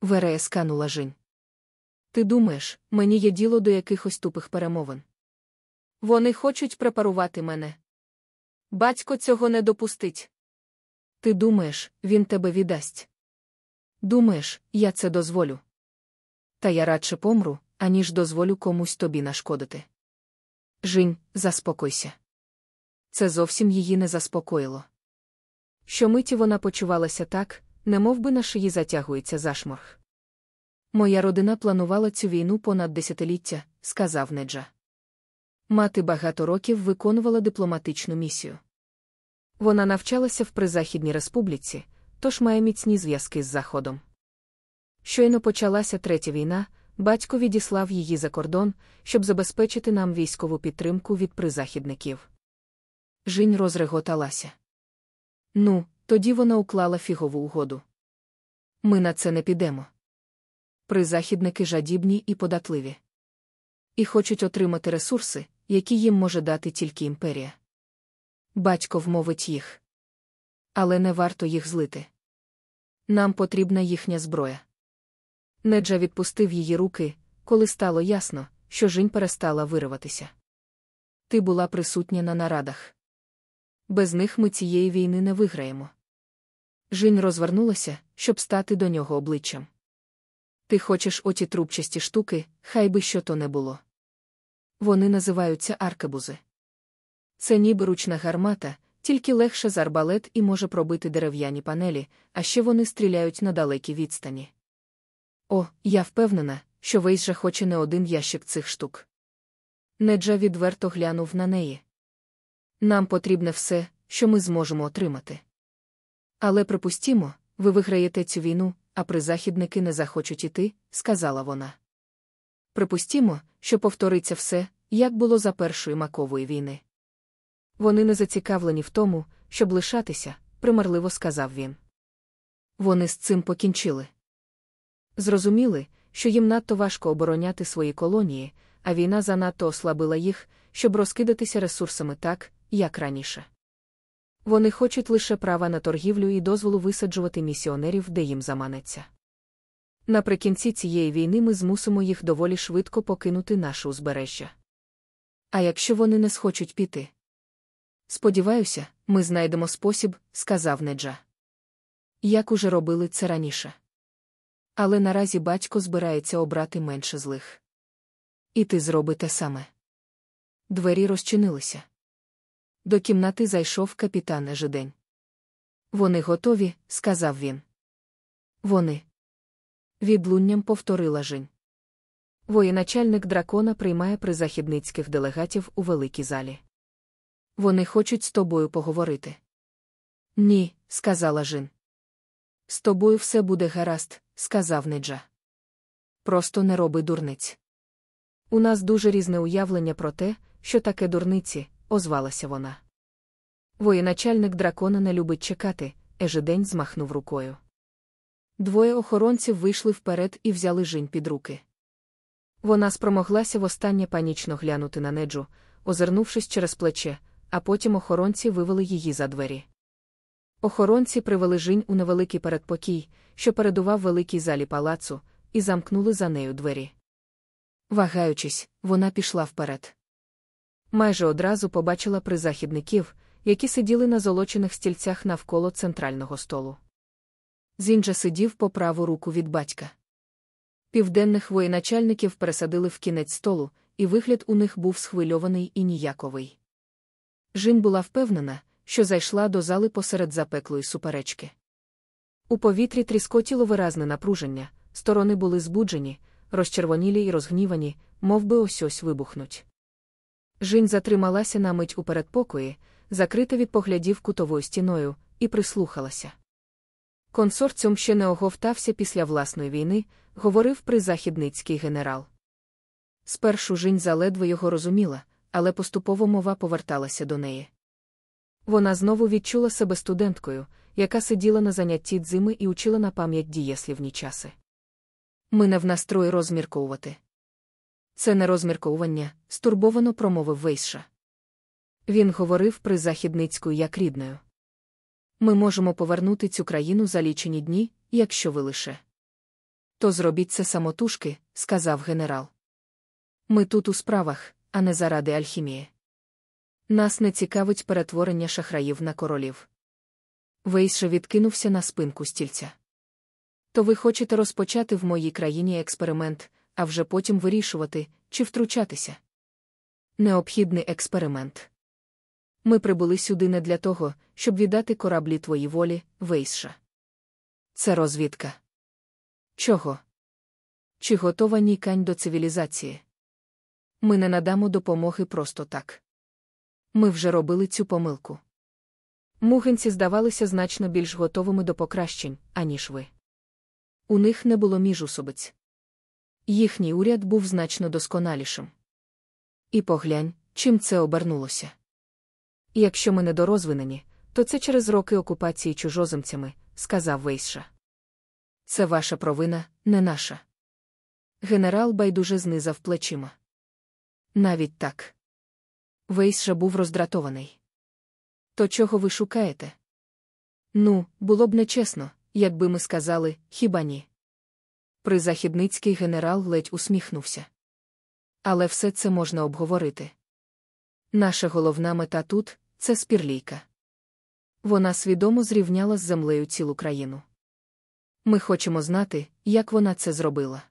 Верея сканула Жінь. Ти думаєш, мені є діло до якихось тупих перемовин. Вони хочуть препарувати мене. Батько цього не допустить. Ти думаєш, він тебе віддасть. Думаєш, я це дозволю. Та я радше помру, аніж дозволю комусь тобі нашкодити. Жінь, заспокойся. Це зовсім її не заспокоїло. Щомиті вона почувалася так, немов би на шиї затягується зашморг. Моя родина планувала цю війну понад десятиліття, сказав Неджа. Мати багато років виконувала дипломатичну місію. Вона навчалася в Призахідній республіці, тож має міцні зв'язки з Заходом. Щойно почалася третя війна, батько відіслав її за кордон, щоб забезпечити нам військову підтримку від призахідників. Жінь розреготалася. Ну, тоді вона уклала фігову угоду. Ми на це не підемо. Призахідники жадібні і податливі. І хочуть отримати ресурси, які їм може дати тільки імперія. Батько вмовить їх. Але не варто їх злити. Нам потрібна їхня зброя. Неджа відпустив її руки, коли стало ясно, що Жінь перестала вириватися. Ти була присутня на нарадах. Без них ми цієї війни не виграємо. Жінь розвернулася, щоб стати до нього обличчям. Ти хочеш оті трубчасті штуки, хай би що то не було. Вони називаються аркебузи. Це ніби ручна гармата, тільки легше за арбалет і може пробити дерев'яні панелі, а ще вони стріляють на далекій відстані. О, я впевнена, що Вейсжа хоче не один ящик цих штук. Неджа відверто глянув на неї. Нам потрібне все, що ми зможемо отримати. Але припустімо, ви виграєте цю війну, а призахідники не захочуть іти, сказала вона. Припустімо, що повториться все, як було за Першої макової війни. Вони не зацікавлені в тому, щоб лишатися, примарливо сказав він. Вони з цим покінчили. Зрозуміли, що їм надто важко обороняти свої колонії, а війна занадто ослабила їх, щоб розкидатися ресурсами так, як раніше. Вони хочуть лише права на торгівлю і дозволу висаджувати місіонерів, де їм заманеться. Наприкінці цієї війни ми змусимо їх доволі швидко покинути наше узбережжя. А якщо вони не схочуть піти? Сподіваюся, ми знайдемо спосіб, сказав Неджа. Як уже робили це раніше. Але наразі батько збирається обрати менше злих. І ти зроби те саме. Двері розчинилися. До кімнати зайшов капітан Ежедень. Вони готові, сказав він. Вони. Відлунням повторила Жень. Воєначальник дракона приймає призахідницьких делегатів у великій залі. Вони хочуть з тобою поговорити. Ні, сказала Жін. З тобою все буде гаразд, сказав Неджа. Просто не роби дурниць. У нас дуже різне уявлення про те, що таке дурниці, озвалася вона. Воєначальник дракона не любить чекати, ежедень змахнув рукою. Двоє охоронців вийшли вперед і взяли жінь під руки. Вона спромоглася востаннє панічно глянути на неджу, озирнувшись через плече, а потім охоронці вивели її за двері. Охоронці привели жінь у невеликий передпокій, що передував великій залі палацу, і замкнули за нею двері. Вагаючись, вона пішла вперед. Майже одразу побачила призахідників, які сиділи на золочених стільцях навколо центрального столу. Зінджа сидів по праву руку від батька. Південних воєначальників пересадили в кінець столу, і вигляд у них був схвильований і ніяковий. Жін була впевнена, що зайшла до зали посеред запеклої суперечки. У повітрі тріскотіло виразне напруження, сторони були збуджені, розчервонілі й розгнівані, мов би ось ось вибухнуть. Жінь затрималася на мить у передпокої, закрита від поглядів кутовою стіною, і прислухалася. Консорціум ще не оговтався після власної війни, говорив призахідницький генерал. Спершу Жінь заледве його розуміла, але поступово мова поверталася до неї. Вона знову відчула себе студенткою, яка сиділа на занятті дзими і учила на пам'ять дієслівні часи. Ми не в настрої розмірковувати. Це не розмірковування, стурбовано промовив Вейша. Він говорив призахідницькою як рідною. Ми можемо повернути цю країну за лічені дні, якщо ви лише. То зробіть це самотужки, сказав генерал. Ми тут у справах, а не заради альхімії. Нас не цікавить перетворення шахраїв на королів. Вейше відкинувся на спинку стільця. То ви хочете розпочати в моїй країні експеримент, а вже потім вирішувати, чи втручатися. Необхідний експеримент. Ми прибули сюди не для того, щоб віддати кораблі твоїй волі, Вейша. Це розвідка. Чого? Чи готова нікань до цивілізації? Ми не надамо допомоги просто так. Ми вже робили цю помилку. Мугенці здавалися значно більш готовими до покращень, аніж ви. У них не було міжусобиць. Їхній уряд був значно досконалішим. І поглянь, чим це обернулося. Якщо ми недорозвинені, то це через роки окупації чужоземцями, сказав Вейша. Це ваша провина, не наша. Генерал байдуже знизав плечима. Навіть так. Вейша був роздратований. То чого ви шукаєте? Ну, було б нечесно, якби ми сказали, хіба ні. Призахідницький генерал ледь усміхнувся. Але все це можна обговорити. Наша головна мета тут це спірлійка. Вона свідомо зрівняла з землею цілу країну. Ми хочемо знати, як вона це зробила.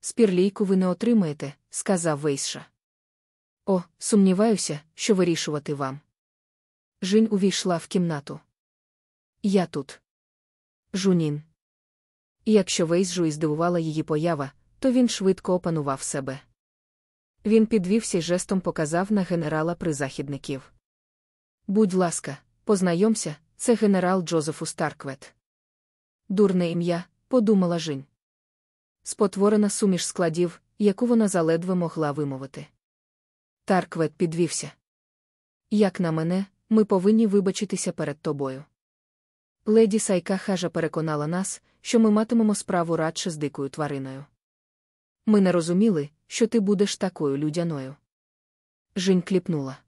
Спірлійку ви не отримаєте, сказав Вейша. О, сумніваюся, що вирішувати вам. Жінь увійшла в кімнату. Я тут. Жунін. І якщо Вейсжу і здивувала її поява, то він швидко опанував себе. Він підвівся і жестом показав на генерала призахідників. Будь ласка, познайомся, це генерал Джозефу Старквет. Дурне ім'я, подумала Жінь. Спотворена суміш складів, яку вона заледве могла вимовити. Тарквет підвівся. Як на мене, ми повинні вибачитися перед тобою. Леді Сайка хажа переконала нас, що ми матимемо справу радше з дикою твариною. Ми не розуміли, що ти будеш такою людяною. Жінь кліпнула.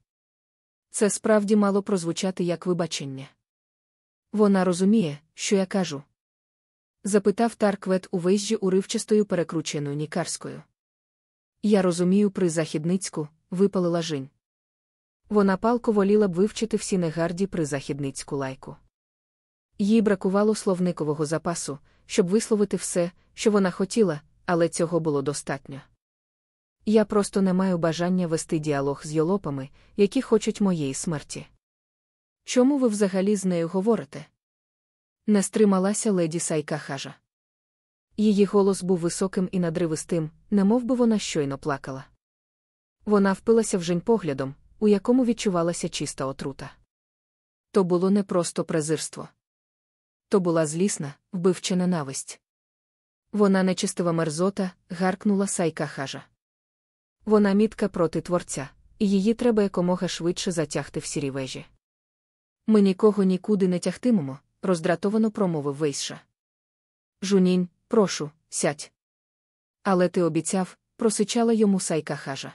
Це справді мало прозвучати як вибачення. Вона розуміє, що я кажу. Запитав Тарквет у виїжджі уривчастою перекрученою нікарською. Я розумію, при західницьку, випалила Жінь. Вона палко воліла б вивчити всі негарді при західницьку лайку. Їй бракувало словникового запасу, щоб висловити все, що вона хотіла, але цього було достатньо. Я просто не маю бажання вести діалог з йолопами, які хочуть моєї смерті. Чому ви взагалі з нею говорите? Не стрималася леді Сайка хажа. Її голос був високим і надривистим, немов би вона щойно плакала. Вона впилася в жень поглядом, у якому відчувалася чиста отрута. То було не просто презирство. То була злісна, вбивча ненависть. Вона нечистива мерзота, гаркнула сайка хажа. Вона мітка проти творця, і її треба якомога швидше затягти в сірі вежі. Ми нікого нікуди не тягтимемо, роздратовано промовив Вейша. Жунінь, прошу, сядь. Але ти обіцяв, просичала йому сайка хажа.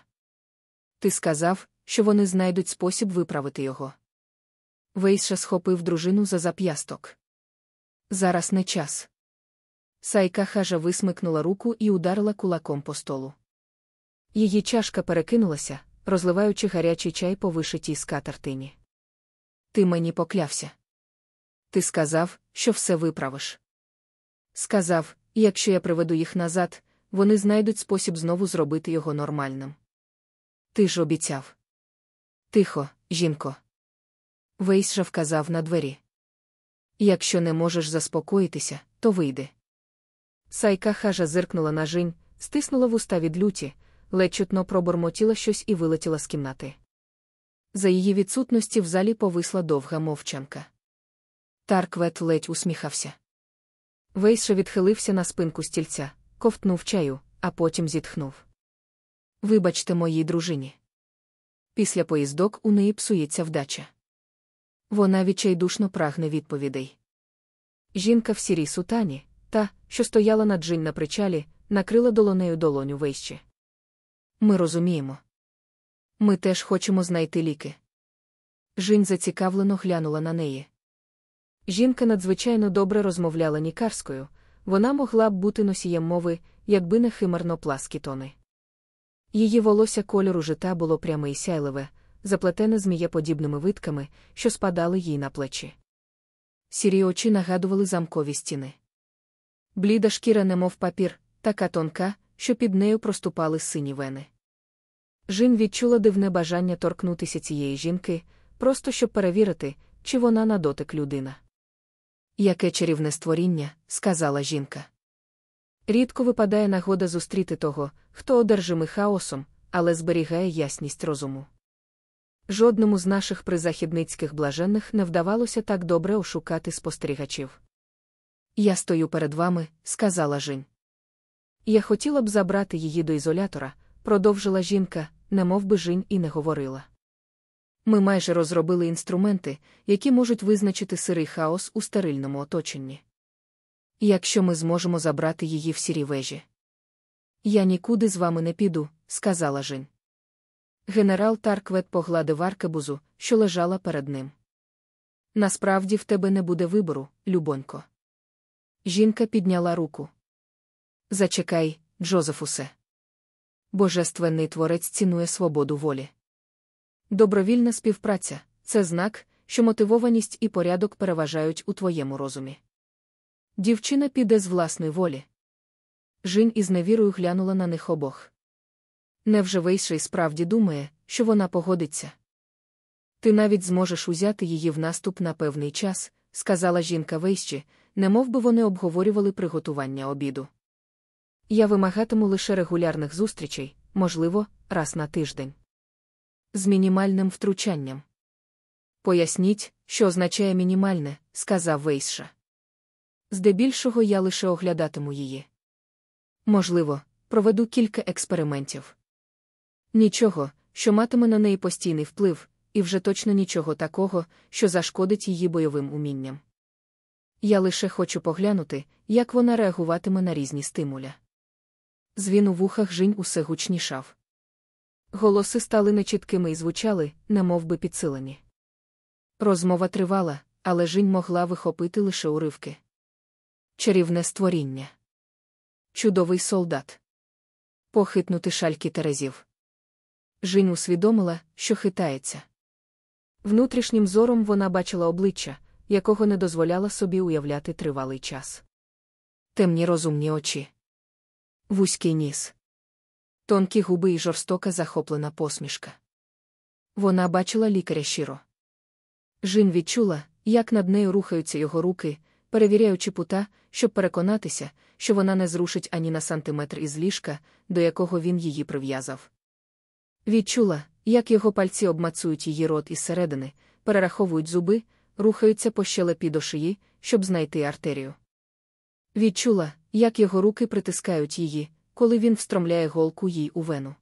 Ти сказав, що вони знайдуть спосіб виправити його. Вейша схопив дружину за зап'ясток. Зараз не час. Сайка хажа висмикнула руку і ударила кулаком по столу. Її чашка перекинулася, розливаючи гарячий чай по вишитій скатертині. Ти мені поклявся. Ти сказав, що все виправиш. Сказав, якщо я приведу їх назад, вони знайдуть спосіб знову зробити його нормальним. Ти ж обіцяв. Тихо, жінко. Вейсша вказав на двері. Якщо не можеш заспокоїтися, то вийди. Сайка хажа зиркнула на жінь, стиснула вуста від люті, ледь чутно пробормотіла щось і вилетіла з кімнати. За її відсутності в залі повисла довга мовчанка. Тарквет ледь усміхався. Вейша відхилився на спинку стільця, ковтнув чаю, а потім зітхнув. Вибачте моїй дружині. Після поїздок у неї псується вдача. Вона відчайдушно прагне відповідей. Жінка в сірій сутані, та, що стояла над Джин на причалі, накрила долонею долоню вище. Ми розуміємо. Ми теж хочемо знайти ліки. Жінь зацікавлено глянула на неї. Жінка надзвичайно добре розмовляла нікарською, вона могла б бути носієм мови, якби не химерно пласкі тони. Її волосся кольору жита було пряме і сяйливе, заплетене змієподібними витками, що спадали їй на плечі. Сірі очі нагадували замкові стіни. Бліда шкіра, немов папір, така тонка, що під нею проступали сині вени. Жін відчула дивне бажання торкнутися цієї жінки, просто щоб перевірити, чи вона на дотик людина. Яке чарівне створіння, сказала жінка. Рідко випадає нагода зустріти того, хто одержимий хаосом, але зберігає ясність розуму. Жодному з наших призахідницьких блаженних не вдавалося так добре ошукати спостерігачів. Я стою перед вами, сказала Жінь. Я хотіла б забрати її до ізолятора, продовжила жінка, немов би Жінь і не говорила. Ми майже розробили інструменти, які можуть визначити сирий хаос у стерильному оточенні. Якщо ми зможемо забрати її в сірі вежі. Я нікуди з вами не піду, сказала Жінь. Генерал Тарквет погладив аркебузу, що лежала перед ним. Насправді в тебе не буде вибору, любонько. Жінка підняла руку. Зачекай, Джозефусе. Божественний творець цінує свободу волі. Добровільна співпраця це знак, що мотивованість і порядок переважають у твоєму розумі. Дівчина піде з власної волі. Жінь із невірою глянула на них обох. Невже Вейшей справді думає, що вона погодиться? Ти навіть зможеш узяти її в наступ на певний час, сказала жінка Вейщі, немов би вони обговорювали приготування обіду. Я вимагатиму лише регулярних зустрічей, можливо, раз на тиждень. З мінімальним втручанням. Поясніть, що означає мінімальне, сказав Вейсша. Здебільшого я лише оглядатиму її. Можливо, проведу кілька експериментів. Нічого, що матиме на неї постійний вплив, і вже точно нічого такого, що зашкодить її бойовим умінням. Я лише хочу поглянути, як вона реагуватиме на різні стимуля. Звін у вухах жінь усе гучнішав. Голоси стали нечіткими і звучали, немов би підсилені. Розмова тривала, але жінь могла вихопити лише уривки. Чарівне створіння. Чудовий солдат. Похитнути шальки терезів. Жінь усвідомила, що хитається. Внутрішнім зором вона бачила обличчя, якого не дозволяла собі уявляти тривалий час. Темні розумні очі. Вузький ніс. Тонкі губи і жорстока захоплена посмішка. Вона бачила лікаря щиро. Жін відчула, як над нею рухаються його руки, перевіряючи пута, щоб переконатися, що вона не зрушить ані на сантиметр із ліжка, до якого він її прив'язав. Відчула, як його пальці обмацують її рот із середини, перераховують зуби, рухаються по щелепі до шиї, щоб знайти артерію. Відчула, як його руки притискають її, коли він встромляє голку їй у вену.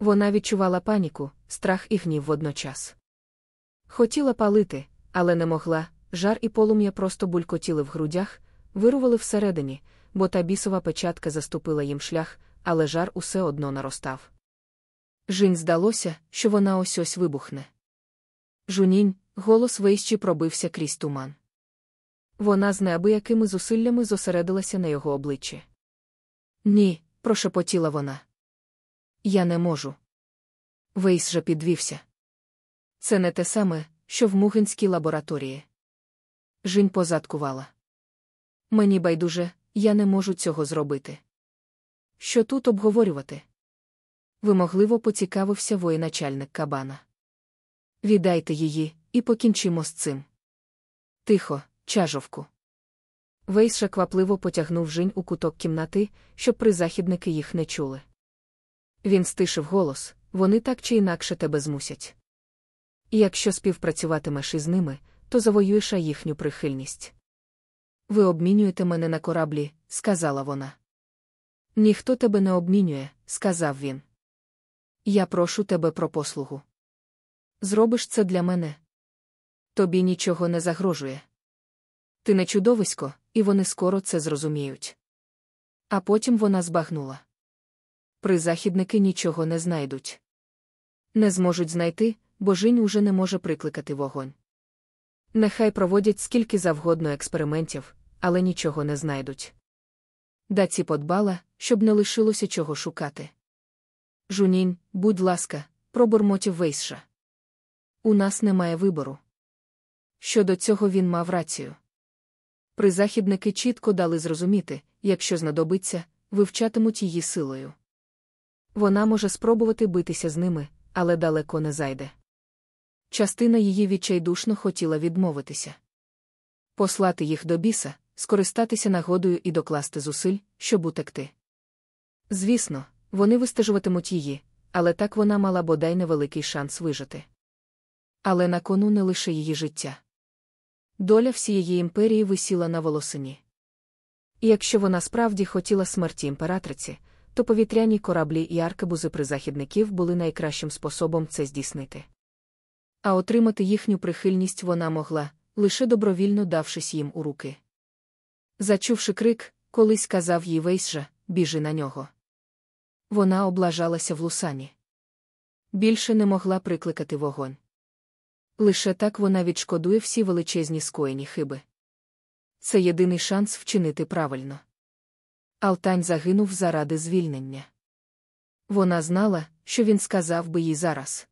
Вона відчувала паніку, страх і гнів водночас. Хотіла палити, але не могла, жар і полум'я просто булькотіли в грудях, вирували всередині, бо та бісова печатка заступила їм шлях, але жар усе одно наростав. Жінь здалося, що вона ось ось вибухне. Жунінь, голос вищі пробився крізь туман. Вона з неабиякими зусиллями зосередилася на його обличчі. Ні, прошепотіла вона. Я не можу. Вейс же підвівся. Це не те саме, що в мугинській лабораторії. Жінь позадкувала. Мені байдуже, я не можу цього зробити. Що тут обговорювати? Вимогливо поцікавився воєначальник кабана. Віддайте її, і покінчимо з цим. Тихо, чажовку. Вейша квапливо потягнув жінь у куток кімнати, щоб призахідники їх не чули. Він стишив голос вони так чи інакше тебе змусять. І якщо співпрацюватимеш із ними, то завоюєш їхню прихильність. Ви обмінюєте мене на кораблі, сказала вона. Ніхто тебе не обмінює, сказав він. Я прошу тебе про послугу. Зробиш це для мене. Тобі нічого не загрожує. Ти не чудовисько, і вони скоро це зрозуміють. А потім вона збагнула. Призахідники нічого не знайдуть. Не зможуть знайти, бо жінь уже не може прикликати вогонь. Нехай проводять скільки завгодно експериментів, але нічого не знайдуть. Даці подбала, щоб не лишилося чого шукати. Жунінь, будь ласка, пробурмотів Вейсша. У нас немає вибору. Щодо цього він мав рацію. Призахідники чітко дали зрозуміти, якщо знадобиться, вивчатимуть її силою. Вона може спробувати битися з ними, але далеко не зайде. Частина її відчайдушно хотіла відмовитися. Послати їх до біса, скористатися нагодою і докласти зусиль, щоб утекти. Звісно, вони вистежуватимуть її, але так вона мала бодай невеликий шанс вижити. Але на кону не лише її життя. Доля всієї імперії висіла на волосині. І якщо вона справді хотіла смерті імператриці, то повітряні кораблі і аркебузи призахідників були найкращим способом це здійснити. А отримати їхню прихильність вона могла, лише добровільно давшись їм у руки. Зачувши крик, колись казав їй Вейсжа, біжи на нього. Вона облажалася в лусані. Більше не могла прикликати вогонь. Лише так вона відшкодує всі величезні скоєні хиби. Це єдиний шанс вчинити правильно. Алтань загинув заради звільнення. Вона знала, що він сказав би їй зараз.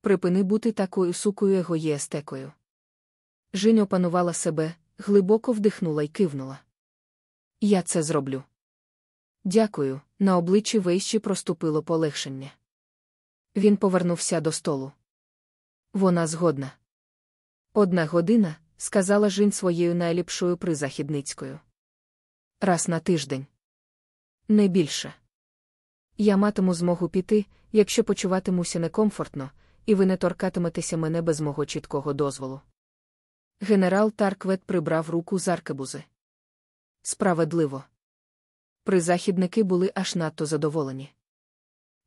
Припини бути такою сукою егоєстекою. Жінь опанувала себе, глибоко вдихнула й кивнула. Я це зроблю. Дякую, на обличчі Вейщі проступило полегшення. Він повернувся до столу. Вона згодна. Одна година, сказала Жінь своєю найліпшою призахідницькою. Раз на тиждень. Не більше. Я матиму змогу піти, якщо почуватимуся некомфортно, і ви не торкатиметеся мене без мого чіткого дозволу. Генерал Тарквет прибрав руку з аркебузи. Справедливо. Призахідники були аж надто задоволені.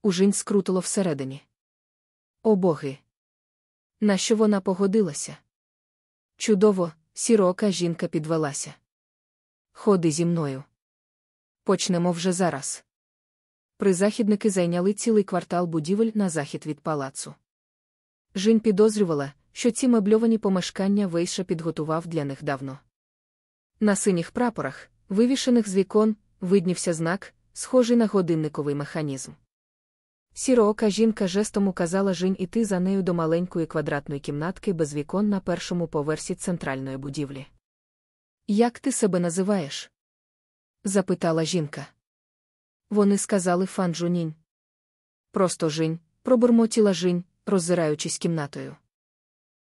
Ужинь скрутило всередині. О боги! Нащо вона погодилася? Чудово, сірока жінка підвелася. Ходи зі мною. Почнемо вже зараз. Призахідники зайняли цілий квартал будівель на захід від палацу. Жінь підозрювала, що ці мебльовані помешкання Вейша підготував для них давно. На синіх прапорах, вивішених з вікон, виднівся знак, схожий на годинниковий механізм. Сіроока жінка жестом указала Жінь іти за нею до маленької квадратної кімнатки без вікон на першому поверсі центральної будівлі. Як ти себе називаєш? запитала жінка. Вони сказали Фан Жунінь. Просто Жінь, пробурмотіла Жінь, роззираючись кімнатою.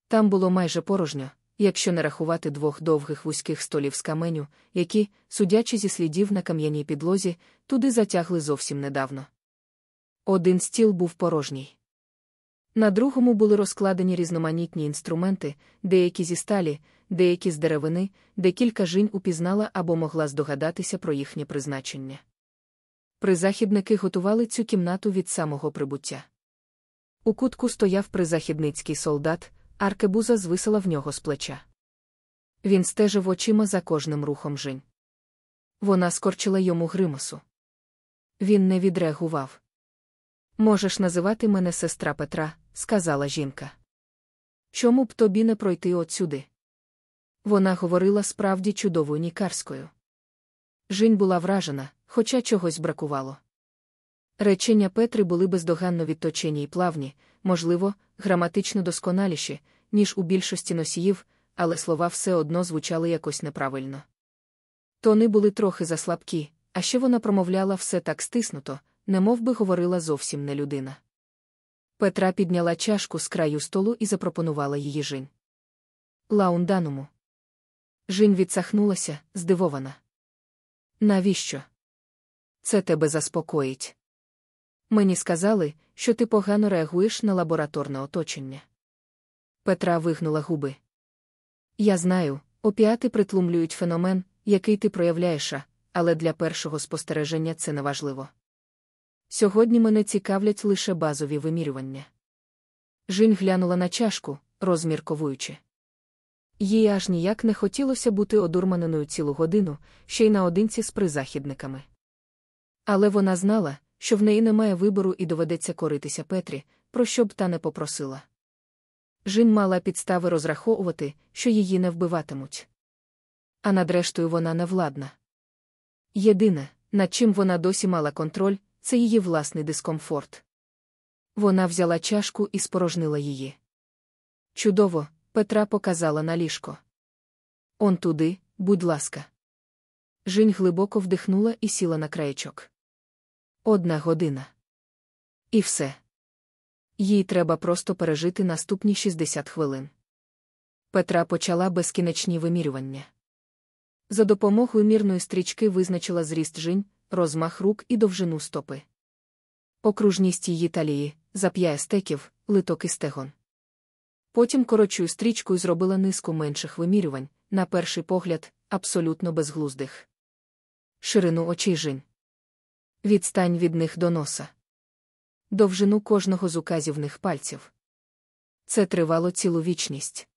Там було майже порожньо, якщо не рахувати двох довгих вузьких столів з каменю, які, судячи зі слідів на кам'яній підлозі, туди затягли зовсім недавно. Один стіл був порожній. На другому були розкладені різноманітні інструменти, деякі зі сталі, деякі з деревини, де кілька жінь упізнала або могла здогадатися про їхнє призначення. Призахідники готували цю кімнату від самого прибуття. У кутку стояв призахідницький солдат, аркебуза звисила в нього з плеча. Він стежив очима за кожним рухом жінь. Вона скорчила йому гримасу. Він не відреагував. Можеш називати мене сестра Петра, сказала жінка. Чому б тобі не пройти отсюди? Вона говорила справді чудовою нікарською. Жінь була вражена, хоча чогось бракувало. Речення Петри були бездоганно відточені і плавні, можливо, граматично досконаліші, ніж у більшості носіїв, але слова все одно звучали якось неправильно. Тони були трохи заслабкі, а ще вона промовляла все так стиснуто, немов би говорила зовсім не людина. Петра підняла чашку з краю столу і запропонувала її Жінь. Лаунданому. Жінь відсахнулася, здивована. Навіщо? Це тебе заспокоїть. Мені сказали, що ти погано реагуєш на лабораторне оточення. Петра вигнула губи. Я знаю, опіати притлумлюють феномен, який ти проявляєш, але для першого спостереження це неважливо. Сьогодні мене цікавлять лише базові вимірювання. Жінь глянула на чашку, розмірковуючи. Їй аж ніяк не хотілося бути одурманеною цілу годину, ще й наодинці з призахідниками. Але вона знала, що в неї немає вибору і доведеться коритися Петрі, про що б та не попросила. Жін мала підстави розраховувати, що її не вбиватимуть. А над рештою вона невладна. Єдине, над чим вона досі мала контроль, це її власний дискомфорт. Вона взяла чашку і спорожнила її. Чудово, Петра показала на ліжко. Он туди, будь ласка. Жінь глибоко вдихнула і сіла на краєчок. Одна година. І все. Їй треба просто пережити наступні 60 хвилин. Петра почала безкінечні вимірювання. За допомогою мірної стрічки визначила зріст жінь, розмах рук і довжину стопи. Окружність її талії, зап'яє стеків, литок і стегон. Потім коротшою стрічкою зробила низку менших вимірювань, на перший погляд, абсолютно безглуздих. Ширину очей жінь. Відстань від них до носа. Довжину кожного з указівних пальців. Це тривало цілу вічність.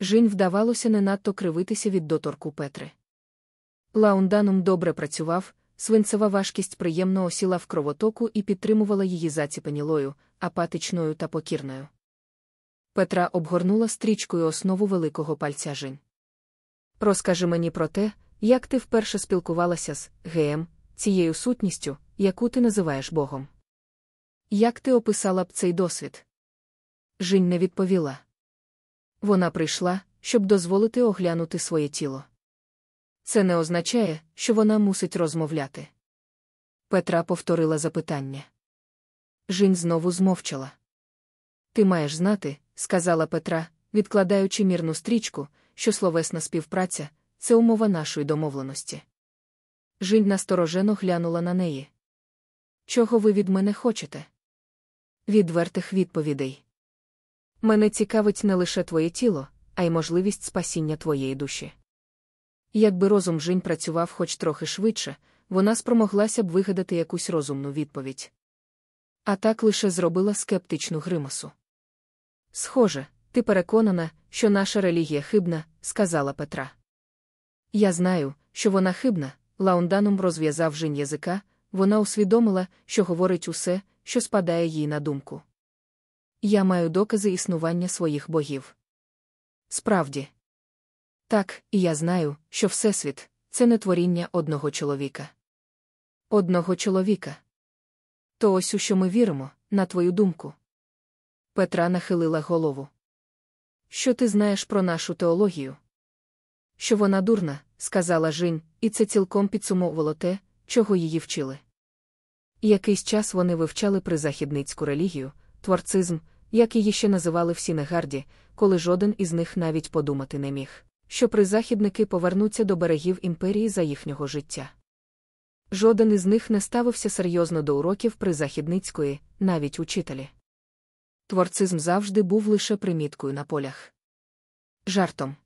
Жінь вдавалося не надто кривитися від доторку Петри. Лаунданум добре працював, свинцева важкість приємно осіла в кровотоку і підтримувала її заціпенілою, апатичною та покірною. Петра обгорнула стрічкою основу великого пальця Жінь. Розкажи мені про те, як ти вперше спілкувалася з ГМ, цією сутністю, яку ти називаєш Богом. Як ти описала б цей досвід? Жінь не відповіла. Вона прийшла, щоб дозволити оглянути своє тіло. Це не означає, що вона мусить розмовляти. Петра повторила запитання. Жінь знову змовчала. Ти маєш знати, сказала Петра, відкладаючи мірну стрічку, що словесна співпраця це умова нашої домовленості. Жінь насторожено глянула на неї. Чого ви від мене хочете? Відвертих відповідей. Мене цікавить не лише твоє тіло, а й можливість спасіння твоєї душі. Якби розум Жінь працював хоч трохи швидше, вона спромоглася б вигадати якусь розумну відповідь. А так лише зробила скептичну гримасу. Схоже, ти переконана, що наша релігія хибна, сказала Петра. Я знаю, що вона хибна, лаунданом розв'язав Жінь язика, вона усвідомила, що говорить усе, що спадає їй на думку. Я маю докази існування своїх богів. Справді. Так, і я знаю, що Всесвіт це не творіння одного чоловіка. Одного чоловіка. То ось у що ми віримо, на твою думку. Петра нахилила голову. Що ти знаєш про нашу теологію? Що вона дурна, сказала Жінь, і це цілком підсумовувало те, чого її вчили. Якийсь час вони вивчали призахідницьку релігію, творцизм, як її ще називали в Сінегарді, коли жоден із них навіть подумати не міг, що призахідники повернуться до берегів імперії за їхнього життя. Жоден із них не ставився серйозно до уроків призахідницької, навіть учителі. Творцизм завжди був лише приміткою на полях. Жартом.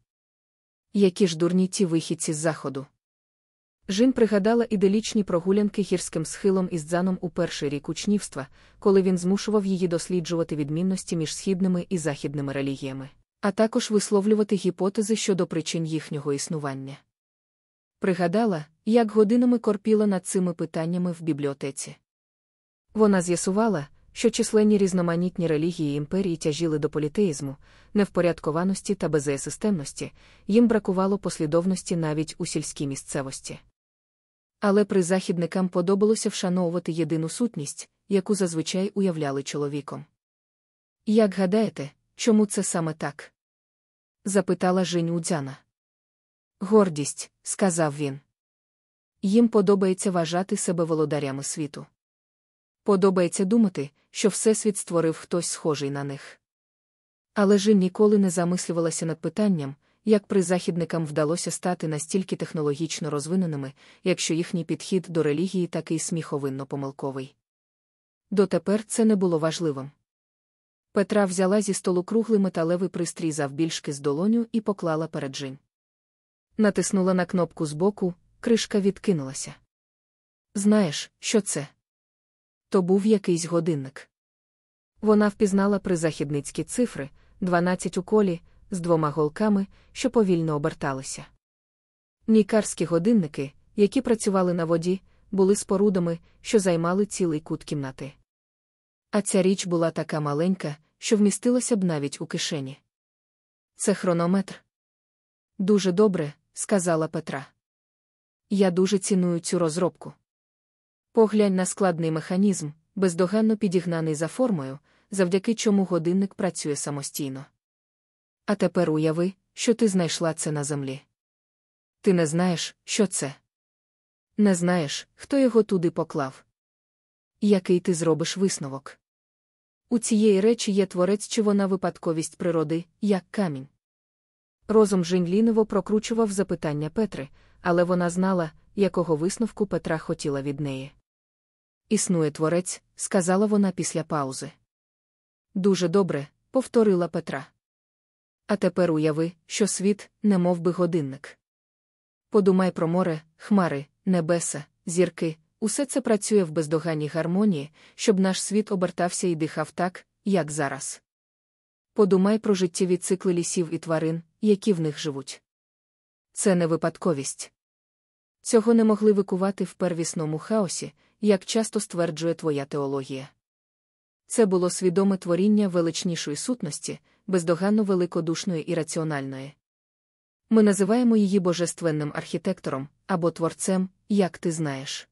Які ж дурні ті вихідці з заходу. Жін пригадала іделічні прогулянки гірським схилом із дзаном у перший рік учнівства, коли він змушував її досліджувати відмінності між східними і західними релігіями, а також висловлювати гіпотези щодо причин їхнього існування. Пригадала, як годинами корпіла над цими питаннями в бібліотеці. Вона з'ясувала, що численні різноманітні релігії імперії тяжіли до політеїзму, невпорядкованості та безеєсистемності, їм бракувало послідовності навіть у сільській місцевості. Але призахідникам подобалося вшановувати єдину сутність, яку зазвичай уявляли чоловіком. Як гадаєте, чому це саме так? запитала Жень Удзяна. Гордість, сказав він. Їм подобається вважати себе володарями світу. Подобається думати, що Всесвіт створив хтось схожий на них. Але Жін ніколи не замислювалася над питанням, як призахідникам вдалося стати настільки технологічно розвиненими, якщо їхній підхід до релігії такий сміховинно помилковий. Дотепер це не було важливим. Петра взяла зі столу круглий металевий пристрій завбільшки з долоню і поклала перед Жінь. Натиснула на кнопку збоку, кришка відкинулася. Знаєш, що це? То був якийсь годинник. Вона впізнала призахідницькі цифри 12 у колі, з двома голками, що повільно оберталися. Нікарські годинники, які працювали на воді, були спорудами, що займали цілий кут кімнати. А ця річ була така маленька, що вмістилася б навіть у кишені. Це хронометр. Дуже добре, сказала Петра. Я дуже ціную цю розробку. Поглянь на складний механізм, бездоганно підігнаний за формою, завдяки чому годинник працює самостійно. А тепер уяви, що ти знайшла це на землі. Ти не знаєш, що це. Не знаєш, хто його туди поклав. Який ти зробиш висновок? У цієї речі є творець чи вона випадковість природи, як камінь. Розум Жінь ліниво прокручував запитання Петри, але вона знала, якого висновку Петра хотіла від неї. Існує творець, сказала вона після паузи. Дуже добре, повторила Петра. А тепер уяви, що світ, не мов би годинник. Подумай про море, хмари, небеса, зірки, усе це працює в бездоганній гармонії, щоб наш світ обертався і дихав так, як зараз. Подумай про життєві цикли лісів і тварин, які в них живуть. Це не випадковість. Цього не могли викувати в первісному хаосі, як часто стверджує твоя теологія. Це було свідоме творіння величнішої сутності, бездоганно великодушної і раціональної. Ми називаємо її божественним архітектором або творцем, як ти знаєш.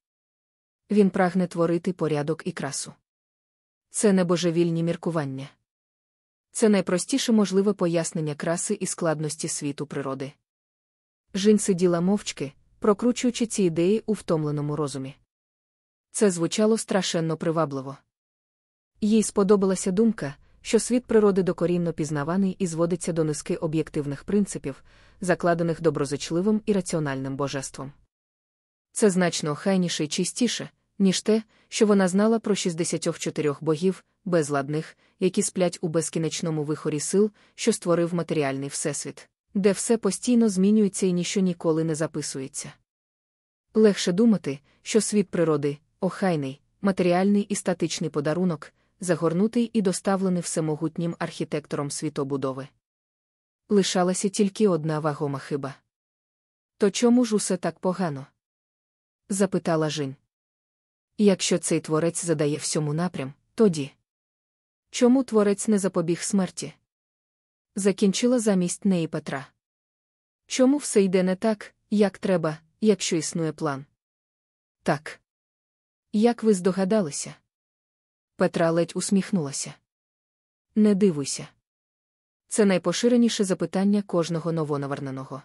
Він прагне творити порядок і красу. Це не божевільні міркування. Це найпростіше можливе пояснення краси і складності світу природи. Жінь сиділа мовчки, прокручуючи ці ідеї у втомленому розумі. Це звучало страшенно привабливо. Їй сподобалася думка, що світ природи докорінно пізнаваний і зводиться до низки об'єктивних принципів, закладених доброзичливим і раціональним божеством. Це значно охайніше і чистіше, ніж те, що вона знала про 64 богів, безладних, які сплять у безкінечному вихорі сил, що створив матеріальний всесвіт, де все постійно змінюється і ніщо ніколи не записується. Легше думати, що світ природи, охайний, матеріальний і статичний подарунок, загорнутий і доставлений всемогутнім архітектором світобудови. Лишалася тільки одна вагома хиба. То чому ж усе так погано? запитала Жін. Якщо цей творець задає всьому напрям, тоді. Чому творець не запобіг смерті? Закінчила замість неї Петра. Чому все йде не так, як треба, якщо існує план? Так. Як ви здогадалися? Петра ледь усміхнулася. Не дивуйся. Це найпоширеніше запитання кожного новонаверненого.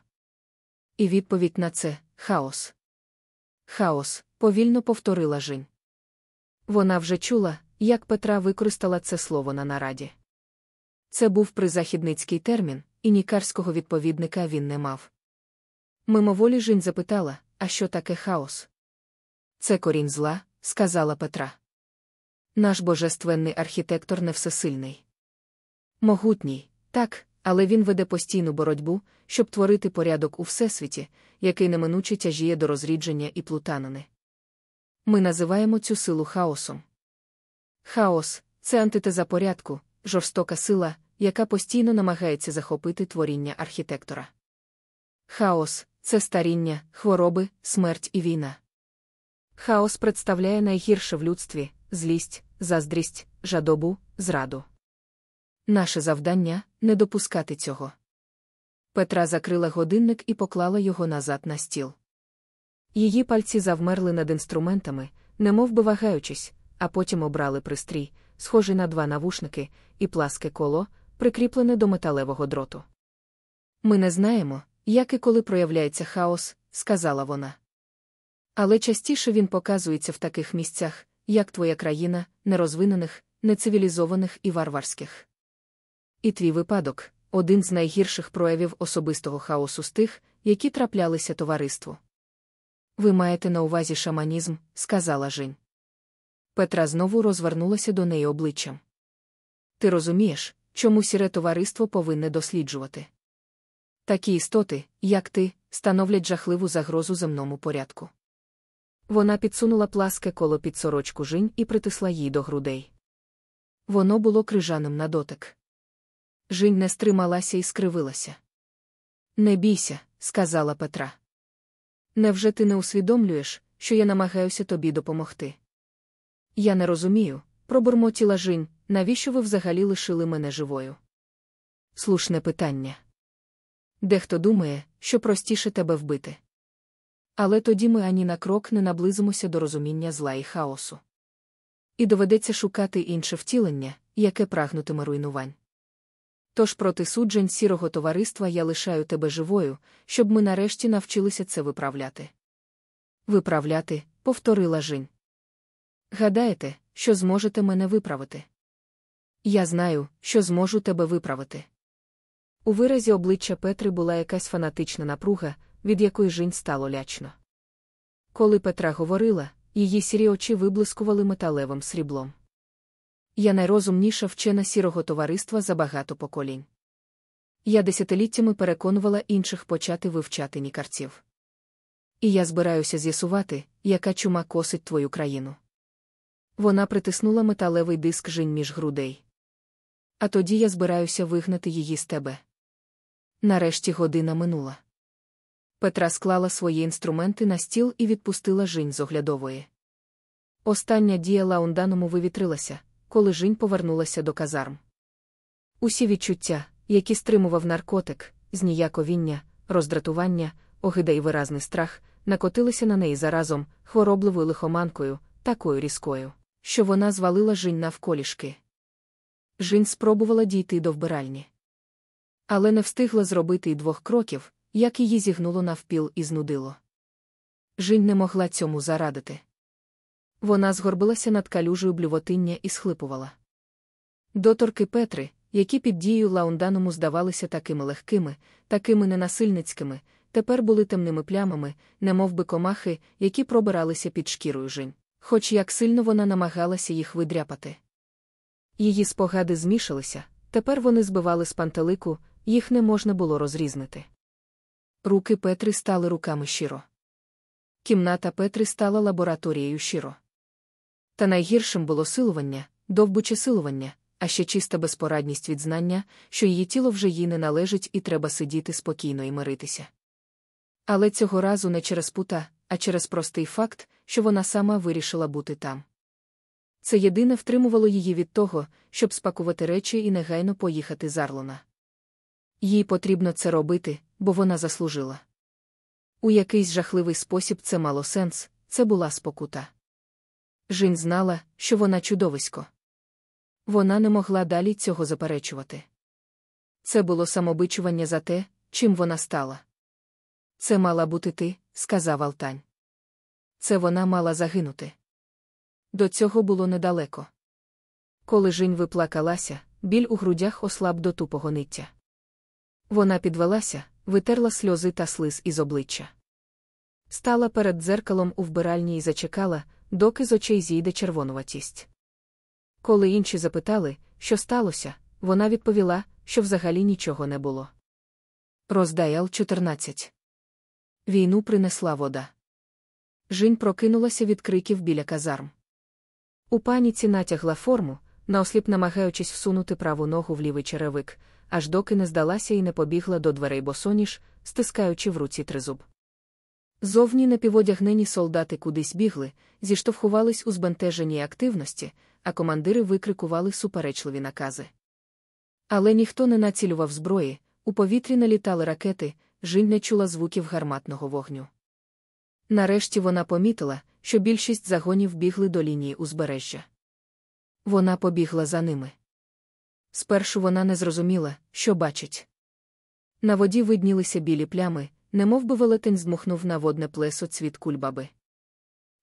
І відповідь на це хаос. Хаос, повільно повторила Жінь. Вона вже чула, як Петра використала це слово на нараді. Це був призахідницький термін, і нікарського відповідника він не мав. Мимоволі Жінь запитала, а що таке хаос? Це корінь зла, сказала Петра. Наш божественний архітектор не всесильний. Могутній, так, але він веде постійну боротьбу, щоб творити порядок у всесвіті, який неминуче тяжіє до розрідження і плутанини. Ми називаємо цю силу хаосом. Хаос це антитеза порядку, жорстока сила, яка постійно намагається захопити творіння архітектора. Хаос це старіння, хвороби, смерть і війна. Хаос представляє найгірше в людстві злість, заздрість, жадобу, зраду. Наше завдання не допускати цього. Петра закрила годинник і поклала його назад на стіл. Її пальці завмерли над інструментами, немов би вагаючись, а потім обрали пристрій, схожий на два навушники, і пласке коло, прикріплене до металевого дроту. Ми не знаємо, як і коли проявляється хаос, сказала вона. Але частіше він показується в таких місцях, як твоя країна, нерозвинених, нецивілізованих і варварських. І твій випадок один з найгірших проявів особистого хаосу з тих, які траплялися товариству. Ви маєте на увазі шаманізм, сказала Жінь. Петра знову розвернулася до неї обличчям. Ти розумієш, чому сіре товариство повинне досліджувати? Такі істоти, як ти, становлять жахливу загрозу земному порядку. Вона підсунула пласке коло під сорочку Жінь і притисла їй до грудей. Воно було крижаним на дотик. Жінь не стрималася і скривилася. Не бійся, сказала Петра. Невже ти не усвідомлюєш, що я намагаюся тобі допомогти? Я не розумію, пробурмотіла Жінь, навіщо ви взагалі лишили мене живою? Слушне питання. Дехто думає, що простіше тебе вбити. Але тоді ми ані на крок не наблизимося до розуміння зла і хаосу. І доведеться шукати інше втілення, яке прагнутиме руйнувань. Тож проти суджень сірого товариства я лишаю тебе живою, щоб ми нарешті навчилися це виправляти. Виправляти, повторила Жінь. Гадаєте, що зможете мене виправити? Я знаю, що зможу тебе виправити. У виразі обличчя Петри була якась фанатична напруга, від якої Жінь стало лячно. Коли Петра говорила, її сірі очі виблискували металевим сріблом. Я найрозумніша вчена сірого товариства за багато поколінь. Я десятиліттями переконувала інших почати вивчати нікарців. І я збираюся з'ясувати, яка чума косить твою країну. Вона притиснула металевий диск жінь між грудей. А тоді я збираюся вигнати її з тебе. Нарешті година минула. Петра склала свої інструменти на стіл і відпустила жінь з оглядової. Остання дія лаунданому вивітрилася, коли жінь повернулася до казарм. Усі відчуття, які стримував наркотик, зніяковіння, роздратування, огида і виразний страх, накотилися на неї заразом, хворобливою лихоманкою, такою різкою, що вона звалила жінь навколішки. Жінь спробувала дійти до вбиральні. Але не встигла зробити й двох кроків, як її зігнуло навпіл і знудило. Жінь не могла цьому зарадити. Вона згорбилася над калюжею блювотиння і схлипувала. Доторки Петри, які під дією лаунданому здавалися такими легкими, такими ненасильницькими, тепер були темними плямами, немов би комахи, які пробиралися під шкірою жінь. хоч як сильно вона намагалася їх видряпати. Її спогади змішалися, тепер вони збивали з пантелику, їх не можна було розрізнити. Руки Петри стали руками щиро. Кімната Петри стала лабораторією щиро. Та найгіршим було силування, довбуче силування, а ще чиста безпорадність від знання, що її тіло вже їй не належить і треба сидіти спокійно і миритися. Але цього разу не через пута, а через простий факт, що вона сама вирішила бути там. Це єдине втримувало її від того, щоб спакувати речі і негайно поїхати з Арлона. Їй потрібно це робити, бо вона заслужила. У якийсь жахливий спосіб це мало сенс, це була спокута. Жінь знала, що вона чудовисько. Вона не могла далі цього заперечувати. Це було самобичування за те, чим вона стала. Це мала бути ти, сказав Алтань. Це вона мала загинути. До цього було недалеко. Коли Жінь виплакалася, біль у грудях ослаб до тупого ниття. Вона підвелася, витерла сльози та слиз із обличчя. Стала перед дзеркалом у вбиральні і зачекала, доки з очей зійде червонуватість. Коли інші запитали, що сталося, вона відповіла, що взагалі нічого не було. Роздаял 14. Війну принесла вода. Жінь прокинулася від криків біля казарм. У паніці натягла форму, наосліп намагаючись всунути праву ногу в лівий черевик, аж доки не здалася і не побігла до дверей босоніж, стискаючи в руці тризуб. Зовні напіводягнені солдати кудись бігли, зіштовхувались у збентеженій активності, а командири викрикували суперечливі накази. Але ніхто не націлював зброї, у повітрі налітали ракети, Жінь не чула звуків гарматного вогню. Нарешті вона помітила, що більшість загонів бігли до лінії узбережжя. Вона побігла за ними. Спершу вона не зрозуміла, що бачить. На воді виднілися білі плями, немов би велетень здмухнув на водне плесо цвіт кульбаби.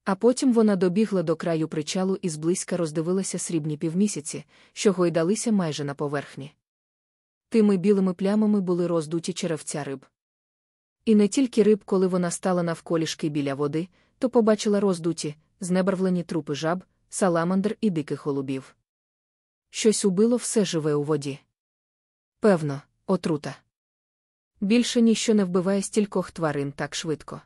А потім вона добігла до краю причалу і зблизька роздивилася срібні півмісяці, що гойдалися майже на поверхні. Тими білими плямами були роздуті черевця риб. І не тільки риб, коли вона стала навколішки біля води, то побачила роздуті, знебарвлені трупи жаб, саламандр і диких голубів. Щось убило все живе у воді. Певно, отрута. Більше ніщо не вбиває стількох тварин так швидко.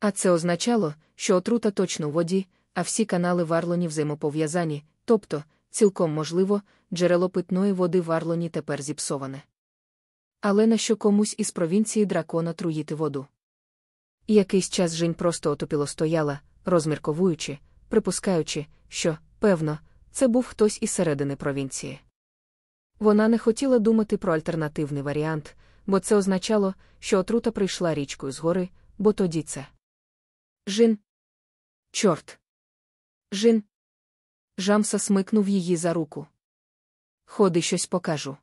А це означало, що отрута точно у воді, а всі канали в Арлоні взаємопов'язані, тобто, цілком можливо, джерело питної води в Арлоні тепер зіпсоване. Але на що комусь із провінції дракона труїти воду? Якийсь час Жінь просто отопіло стояла, розмірковуючи, припускаючи, що, певно, це був хтось із середини провінції. Вона не хотіла думати про альтернативний варіант, бо це означало, що отрута прийшла річкою згори, бо тоді це. Жін. Чорт. Жін. Жамса смикнув її за руку. Ходи щось покажу.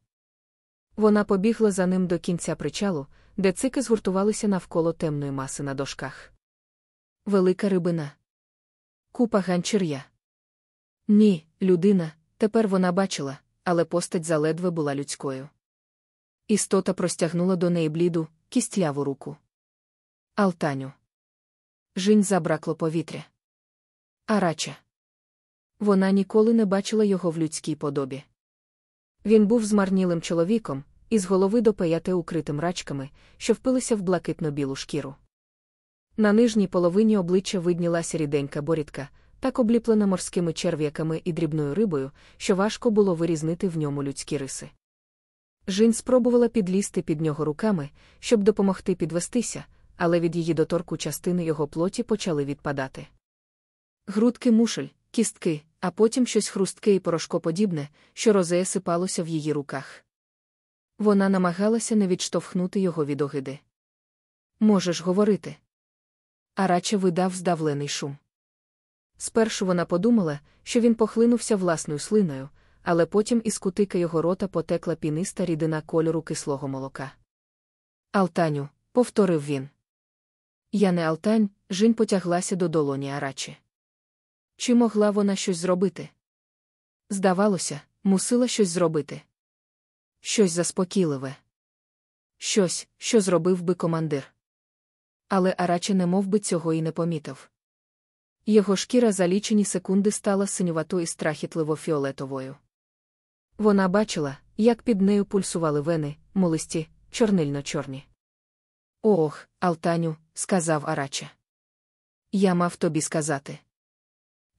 Вона побігла за ним до кінця причалу, де цики згуртувалися навколо темної маси на дошках. Велика рибина. Купа ганчір'я. Ні, людина, тепер вона бачила, але постать заледве була людською. Істота простягнула до неї бліду, кістляву руку. Алтаню. Жінь забракло повітря. Арача. Вона ніколи не бачила його в людській подобі. Він був змарнілим чоловіком, із голови до паяти укритим рачками, що впилися в блакитно-білу шкіру. На нижній половині обличчя виднілася ріденька борідка, так обліплена морськими черв'яками і дрібною рибою, що важко було вирізнити в ньому людські риси. Жінь спробувала підлізти під нього руками, щоб допомогти підвестися, але від її доторку частини його плоті почали відпадати. Грудки мушель, кістки, а потім щось хрустке і порошкоподібне, що розеє сипалося в її руках. Вона намагалася не відштовхнути його від огиди. Можеш говорити. Арача видав здавлений шум. Спершу вона подумала, що він похлинувся власною слиною, але потім із кутика його рота потекла піниста рідина кольору кислого молока. Алтаню, повторив він. Я не Алтань, Жінь потяглася до долоні Арачі. Чи могла вона щось зробити? Здавалося, мусила щось зробити. Щось заспокійливе. Щось, що зробив би командир. Але Араче не мов би цього і не помітив. Його шкіра за лічені секунди стала синювато і страхітливо фіолетовою. Вона бачила, як під нею пульсували вени, молисті, чорнильно-чорні. Ох, Алтаню, сказав Арача. Я мав тобі сказати.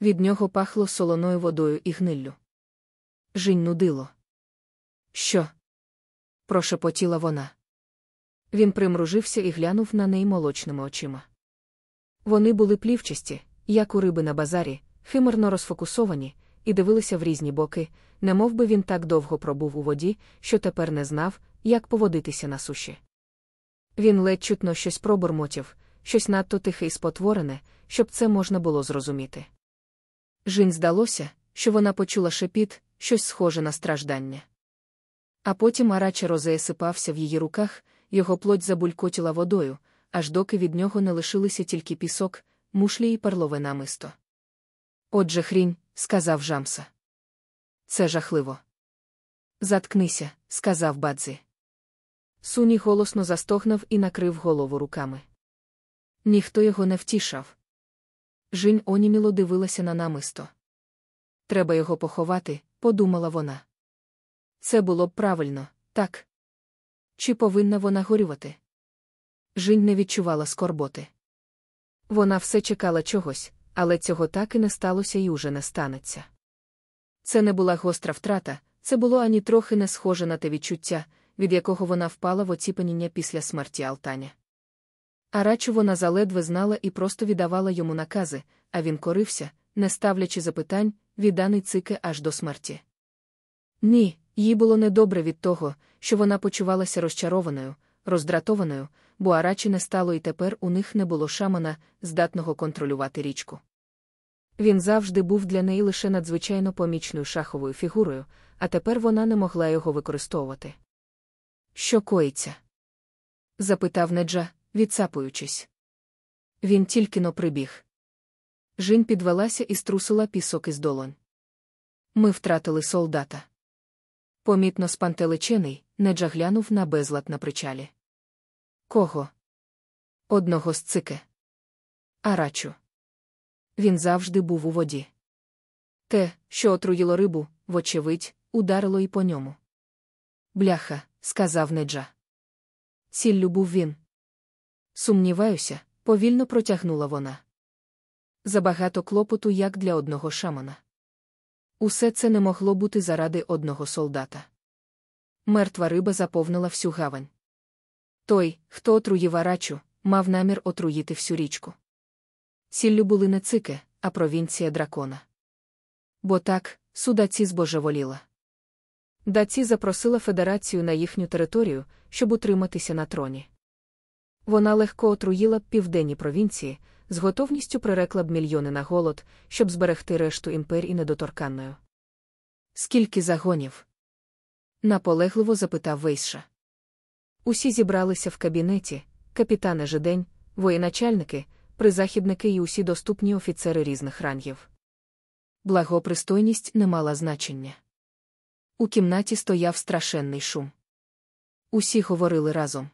Від нього пахло солоною водою і гниллю. Жінь нудило. Що? прошепотіла вона. Він примружився і глянув на неї молочними очима. Вони були плівчасті, як у риби на базарі, химерно розфокусовані, і дивилися в різні боки, немов би він так довго пробув у воді, що тепер не знав, як поводитися на суші. Він ледь чутно щось пробурмотів, щось надто тихе і спотворене, щоб це можна було зрозуміти. Жінь здалося, що вона почула шепіт, щось схоже на страждання. А потім араче розея сипався в її руках, його плоть забулькотіла водою, аж доки від нього не лишилися тільки пісок, мушлі і перлове намисто. Отже, хрінь, сказав Жамса. Це жахливо. Заткнися, сказав Бадзі. Суні голосно застогнав і накрив голову руками. Ніхто його не втішав. Жінь оніміло дивилася на намисто. Треба його поховати, подумала вона. Це було б правильно, так. Чи повинна вона горювати? Жінь не відчувала скорботи. Вона все чекала чогось, але цього так і не сталося і уже не станеться. Це не була гостра втрата, це було ані трохи не схоже на те відчуття, від якого вона впала в оціпеніння після смерті Алтаня. А рачу вона заледве знала і просто віддавала йому накази, а він корився, не ставлячи запитань, відданий цике аж до смерті. Ні, їй було недобре від того, що вона почувалася розчарованою, роздратованою, бо Арачі не стало і тепер у них не було шамана, здатного контролювати річку. Він завжди був для неї лише надзвичайно помічною шаховою фігурою, а тепер вона не могла його використовувати. Що коїться? запитав Неджа, відсапуючись. Він тільки но прибіг. Жінь підвелася і струсила пісок із долонь. Ми втратили солдата. Помітно спантеличений, Неджа глянув на безлад на причалі. Кого? Одного з цике. Арачу. Він завжди був у воді. Те, що отруїло рибу, вочевидь, ударило і по ньому. Бляха, сказав Неджа. Ціллю був він. Сумніваюся, повільно протягнула вона. Забагато клопоту, як для одного шамана. Усе це не могло бути заради одного солдата. Мертва риба заповнила всю гавань. Той, хто отруїв арачу, мав намір отруїти всю річку. Ціллю були не цики, а провінція дракона. Бо так, судаці збожеволіла. Даці запросила федерацію на їхню територію, щоб утриматися на троні. Вона легко отруїла б південні провінції, з готовністю прирекла б мільйони на голод, щоб зберегти решту імперії недоторканною. Скільки загонів? наполегливо запитав Вейша. Усі зібралися в кабінеті, капітани Жидень, воєначальники, призахідники і усі доступні офіцери різних рангів. Благопристойність не мала значення. У кімнаті стояв страшенний шум. Усі говорили разом.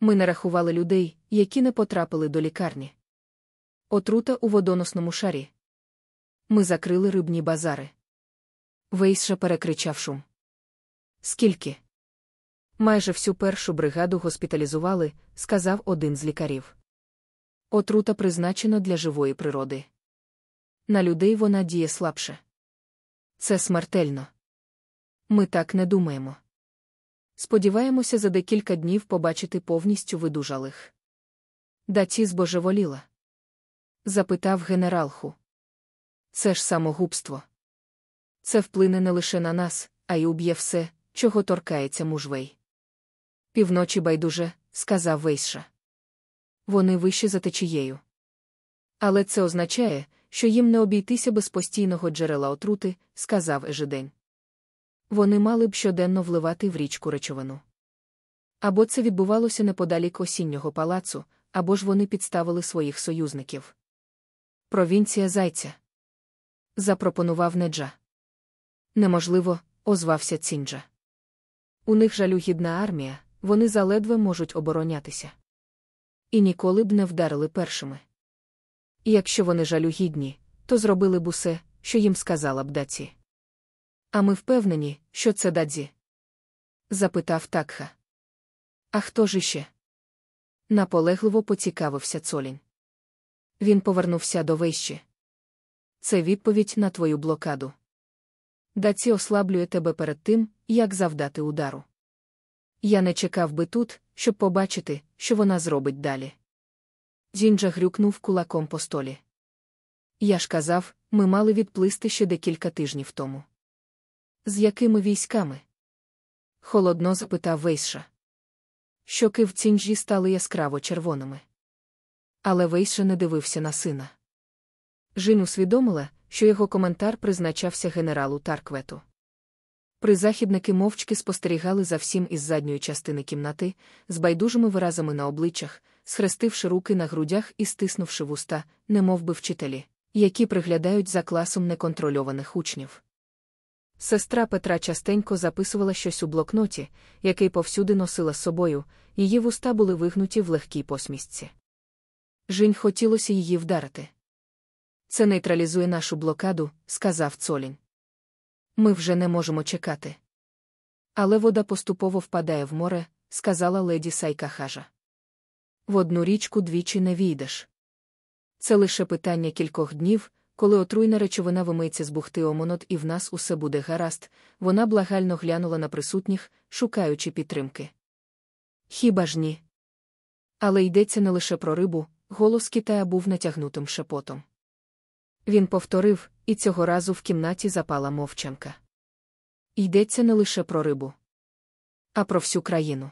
Ми не рахували людей, які не потрапили до лікарні. Отрута у водоносному шарі. Ми закрили рибні базари. Вейша перекричав шум. Скільки? Майже всю першу бригаду госпіталізували, сказав один з лікарів. Отрута призначена для живої природи. На людей вона діє слабше. Це смертельно. Ми так не думаємо. Сподіваємося за декілька днів побачити повністю видужалих. Даці збожеволіла? запитав генералху. Це ж самогубство. Це вплине не лише на нас, а й уб'є все, чого торкається мужвей. Півночі байдуже, сказав Вейша. Вони вищі за течією. Але це означає, що їм не обійтися без постійного джерела отрути, сказав Ежедень. Вони мали б щоденно вливати в річку речовину. Або це відбувалося неподалік осіннього палацу, або ж вони підставили своїх союзників. Провінція зайця. Запропонував Неджа. Неможливо, озвався Цінджа. У них жалюгідна армія, вони заледве можуть оборонятися. І ніколи б не вдарили першими. І якщо вони жалюгідні, то зробили б усе, що їм сказала б даці. А ми впевнені, що це дадзі? запитав такха. А хто ж іще? Наполегливо поцікавився Цолінь. Він повернувся до вищі. Це відповідь на твою блокаду. Даці ослаблює тебе перед тим, як завдати удару. Я не чекав би тут, щоб побачити, що вона зробить далі. Дзінджа грюкнув кулаком по столі. Я ж казав, ми мали відплисти ще декілька тижнів тому. З якими військами? Холодно запитав Вейша. Щоки в цінджі стали яскраво червоними. Але Вейша не дивився на сина. Жінь усвідомила, що його коментар призначався генералу Тарквету. Призахідники мовчки спостерігали за всім із задньої частини кімнати, з байдужими виразами на обличчях, схрестивши руки на грудях і стиснувши вуста, немов би вчителі, які приглядають за класом неконтрольованих учнів. Сестра Петра частенько записувала щось у блокноті, який повсюди носила з собою, її вуста були вигнуті в легкій посмішці. Жінь хотілося її вдарити. Це нейтралізує нашу блокаду, сказав Цолінь. Ми вже не можемо чекати. Але вода поступово впадає в море, сказала леді Сайкахажа. В одну річку двічі не війдеш. Це лише питання кількох днів, коли отруйна речовина вимиється з бухти омонот і в нас усе буде гаразд, вона благально глянула на присутніх, шукаючи підтримки. Хіба ж ні? Але йдеться не лише про рибу, голос Китая був натягнутим шепотом. Він повторив, і цього разу в кімнаті запала мовчанка. Йдеться не лише про рибу, а про всю країну.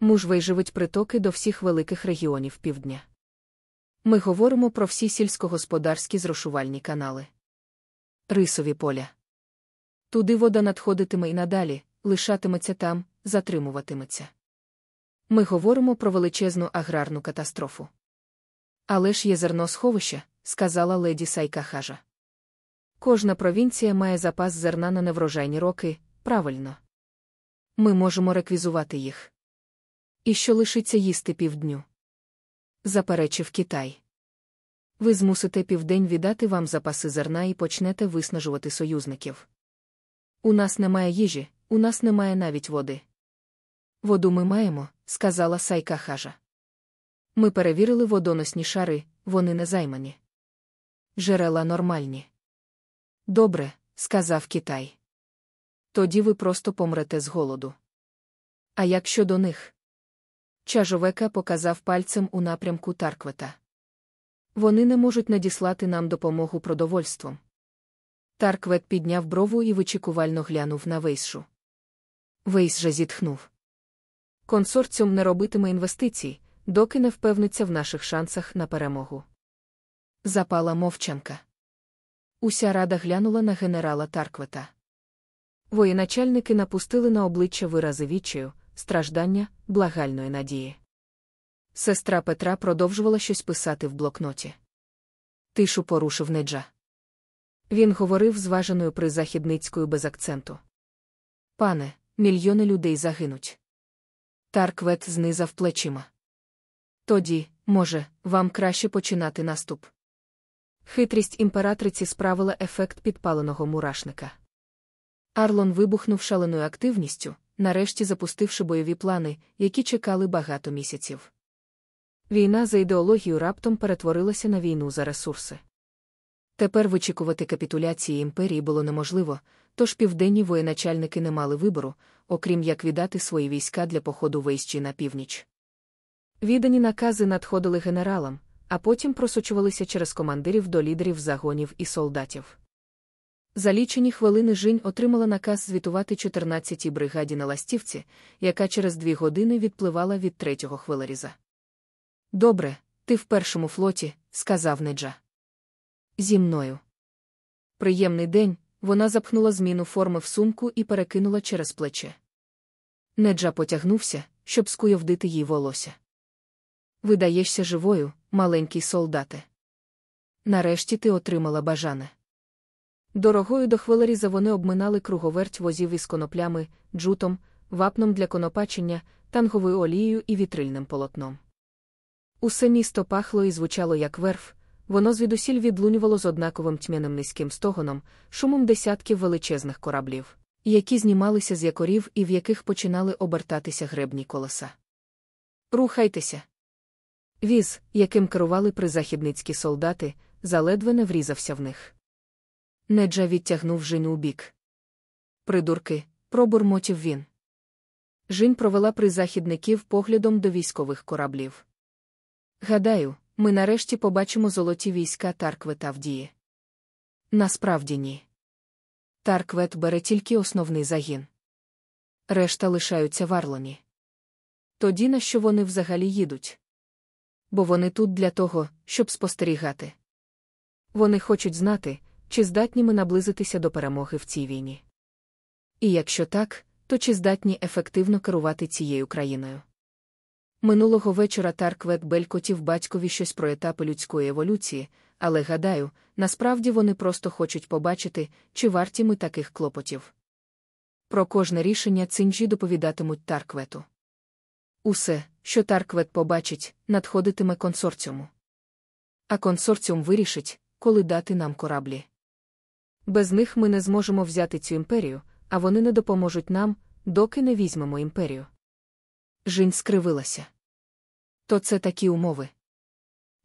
Муж виживить притоки до всіх великих регіонів півдня. Ми говоримо про всі сільськогосподарські зрошувальні канали. Рисові поля. Туди вода надходитиме і надалі, лишатиметься там, затримуватиметься. Ми говоримо про величезну аграрну катастрофу. Але ж є зерносховища, сказала леді Сайкахажа. Кожна провінція має запас зерна на неврожайні роки, правильно. Ми можемо реквізувати їх. І що лишиться їсти півдню? Заперечив Китай. Ви змусите південь віддати вам запаси зерна і почнете виснажувати союзників. У нас немає їжі, у нас немає навіть води. Воду ми маємо, сказала Сайка Хажа. Ми перевірили водоносні шари, вони не займані. Джерела нормальні. Добре, сказав Китай. Тоді ви просто помрете з голоду. А як щодо них? Чажовека показав пальцем у напрямку Тарквета. Вони не можуть надіслати нам допомогу продовольством. Тарквет підняв брову і вичікувально глянув на Вейсшу. Вейс же зітхнув. Консорціум не робитиме інвестицій, доки не впевниться в наших шансах на перемогу. Запала мовчанка. Уся рада глянула на генерала Тарквета. Воєначальники напустили на обличчя вирази відчаю, страждання, благальної надії. Сестра Петра продовжувала щось писати в блокноті. Тишу порушив неджа. Він говорив зваженою призахідницькою без акценту. Пане, мільйони людей загинуть. Тарквет знизав плечима. Тоді, може, вам краще починати наступ. Хитрість імператриці справила ефект підпаленого мурашника. Арлон вибухнув шаленою активністю, нарешті запустивши бойові плани, які чекали багато місяців. Війна за ідеологію раптом перетворилася на війну за ресурси. Тепер вичікувати капітуляції імперії було неможливо, тож південні воєначальники не мали вибору, окрім як віддати свої війська для походу вийщі на північ. Віддані накази надходили генералам, а потім просочувалися через командирів до лідерів загонів і солдатів. За лічені хвилини Жінь отримала наказ звітувати 14-й бригаді на ластівці, яка через дві години відпливала від третього хвилеріза. Добре, ти в першому флоті, сказав Неджа. Зі мною. Приємний день, вона запхнула зміну форми в сумку і перекинула через плече. Неджа потягнувся, щоб скуйовдити їй волосся. Видаєшся живою, маленький солдате. Нарешті ти отримала бажане. Дорогою до хвилеріза вони обминали круговерть возів із коноплями, джутом, вапном для конопачення, танговою олією і вітрильним полотном. Усе місто пахло і звучало як верф, воно звідусіль відлунювало з однаковим тьмяним низьким стогоном, шумом десятків величезних кораблів, які знімалися з якорів і в яких починали обертатися гребні колеса. Рухайтеся. Віз, яким керували призахідницькі солдати, заледве не врізався в них. Неджа відтягнув у бік. Придурки, пробурмотів він. Жінь провела призахідників поглядом до військових кораблів. Гадаю, ми нарешті побачимо золоті війська Тарквета в дії. Насправді ні. Тарквет бере тільки основний загін. Решта лишаються в Арлоні. Тоді на що вони взагалі їдуть? Бо вони тут для того, щоб спостерігати. Вони хочуть знати, чи здатні ми наблизитися до перемоги в цій війні. І якщо так, то чи здатні ефективно керувати цією країною? Минулого вечора Тарквет белькотів батькові щось про етапи людської еволюції, але гадаю, насправді вони просто хочуть побачити, чи варті ми таких клопотів. Про кожне рішення цинджі доповідатимуть Тарквету. Усе, що Тарквет побачить, надходитиме консорціуму. А консорціум вирішить, коли дати нам кораблі. Без них ми не зможемо взяти цю імперію, а вони не допоможуть нам, доки не візьмемо імперію. Жінь скривилася. То це такі умови?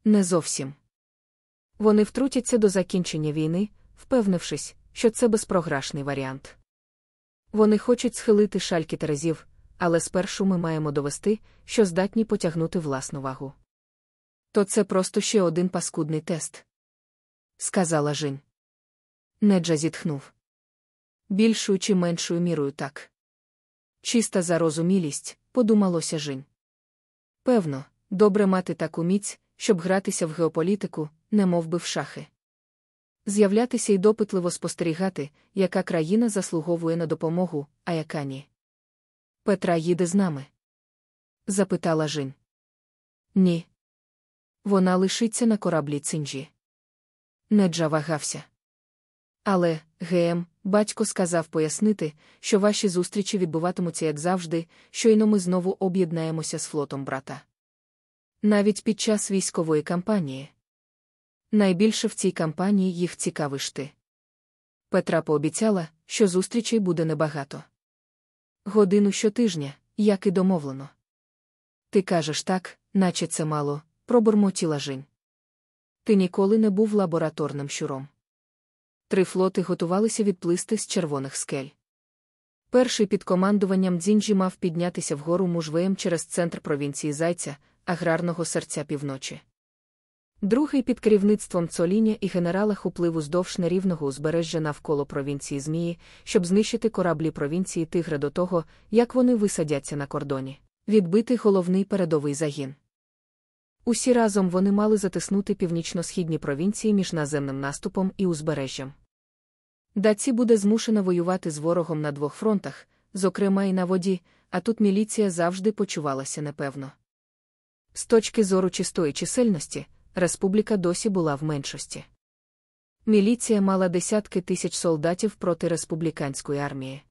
Не зовсім. Вони втрутяться до закінчення війни, впевнившись, що це безпрограшний варіант. Вони хочуть схилити шальки терезів, але спершу ми маємо довести, що здатні потягнути власну вагу. То це просто ще один паскудний тест, сказала Жінь. Неджа зітхнув. Більшою чи меншою мірою так. Чиста зарозумілість, подумалося Жінь. Певно, добре мати таку міць, щоб гратися в геополітику, не мов би в шахи. З'являтися і допитливо спостерігати, яка країна заслуговує на допомогу, а яка ні. Петра їде з нами? запитала Жін. Ні. Вона лишиться на кораблі цинджі. Неджа вагався. Але, ГМ, батько сказав пояснити, що ваші зустрічі відбуватимуться як завжди, щойно ми знову об'єднаємося з флотом брата. Навіть під час військової кампанії. Найбільше в цій кампанії їх цікавиш ти. Петра пообіцяла, що зустрічей буде небагато. Годину щотижня, як і домовлено. Ти кажеш так, наче це мало, пробурмотіла Жінь. Ти ніколи не був лабораторним щуром. Три флоти готувалися відплисти з червоних скель. Перший під командуванням Дзінджі мав піднятися вгору мужвеєм через центр провінції Зайця, аграрного серця півночі. Другий під керівництвом Цоліня і генерала хуплив уздовж нерівного узбережжя навколо провінції Змії, щоб знищити кораблі провінції Тигра до того, як вони висадяться на кордоні, відбити головний передовий загін. Усі разом вони мали затиснути північно-східні провінції між наземним наступом і узбережжям. Даці буде змушена воювати з ворогом на двох фронтах, зокрема і на воді, а тут міліція завжди почувалася непевно. З точки зору чистої чисельності, республіка досі була в меншості. Міліція мала десятки тисяч солдатів проти республіканської армії.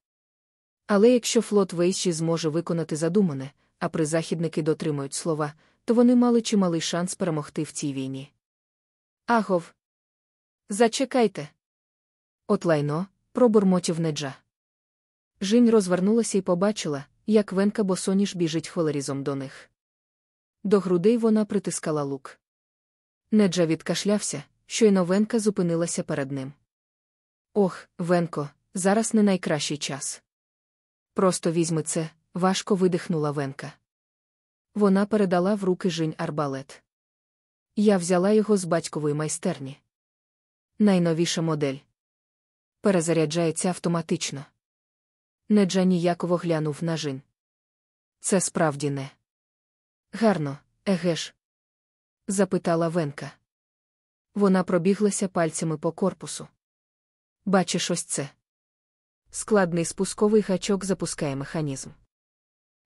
Але якщо флот Вейші зможе виконати задумане, а призахідники дотримують слова, то вони мали чималий шанс перемогти в цій війні. Агов. Зачекайте. От лайно, пробурмотів неджа. Жінь розвернулася і побачила, як венка босоніж біжить холерізом до них. До грудей вона притискала лук. Неджа відкашлявся, щойно Венка зупинилася перед ним. Ох, Венко, зараз не найкращий час. Просто візьми це, важко видихнула Венка. Вона передала в руки жінь арбалет. Я взяла його з батькової майстерні. Найновіша модель. Перезаряджається автоматично. Неджа ніяково глянув на жін. Це справді не. Гарно, еге ж? Запитала Венка. Вона пробіглася пальцями по корпусу. Бачиш ось це. Складний спусковий гачок запускає механізм.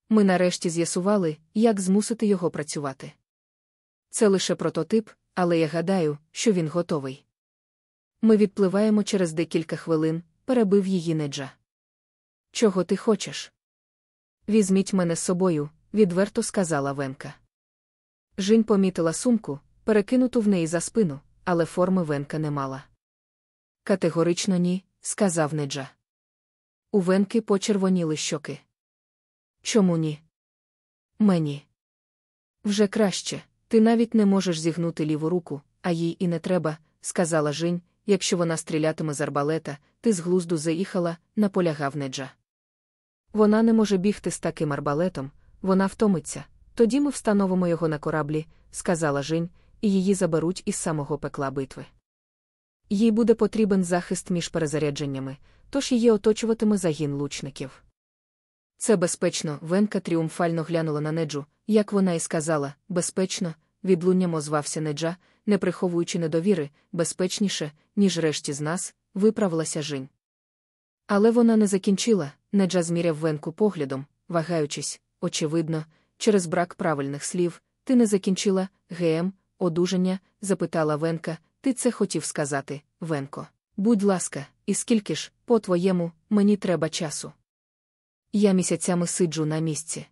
Ми нарешті з'ясували, як змусити його працювати. Це лише прототип, але я гадаю, що він готовий. Ми відпливаємо через декілька хвилин, перебив її неджа. Чого ти хочеш? Візьміть мене з собою, відверто сказала Венка. Жінь помітила сумку, перекинуту в неї за спину, але форми Венка не мала. Категорично ні, сказав Неджа. У Венки почервоніли щоки. Чому ні? Мені. Вже краще. Ти навіть не можеш зігнути ліву руку, а їй і не треба, сказала Жінь, якщо вона стрілятиме з арбалета, ти з глузду заїхала, наполягав Неджа. Вона не може бігти з таким арбалетом, вона втомиться. Тоді ми встановимо його на кораблі, сказала Жінь, і її заберуть із самого пекла битви. Їй буде потрібен захист між перезарядженнями, тож її оточуватиме загін лучників. Це безпечно, Венка тріумфально глянула на неджу, як вона і сказала, безпечно, відлунням озвався неджа, не приховуючи недовіри, безпечніше, ніж решті з нас, виправилася Жінь. Але вона не закінчила, неджа зміряв Венку поглядом, вагаючись, очевидно, через брак правильних слів, ти не закінчила, ГМ, одужання, запитала Венка, ти це хотів сказати, Венко. Будь ласка, і скільки ж, по-твоєму, мені треба часу? Я місяцями сиджу на місці.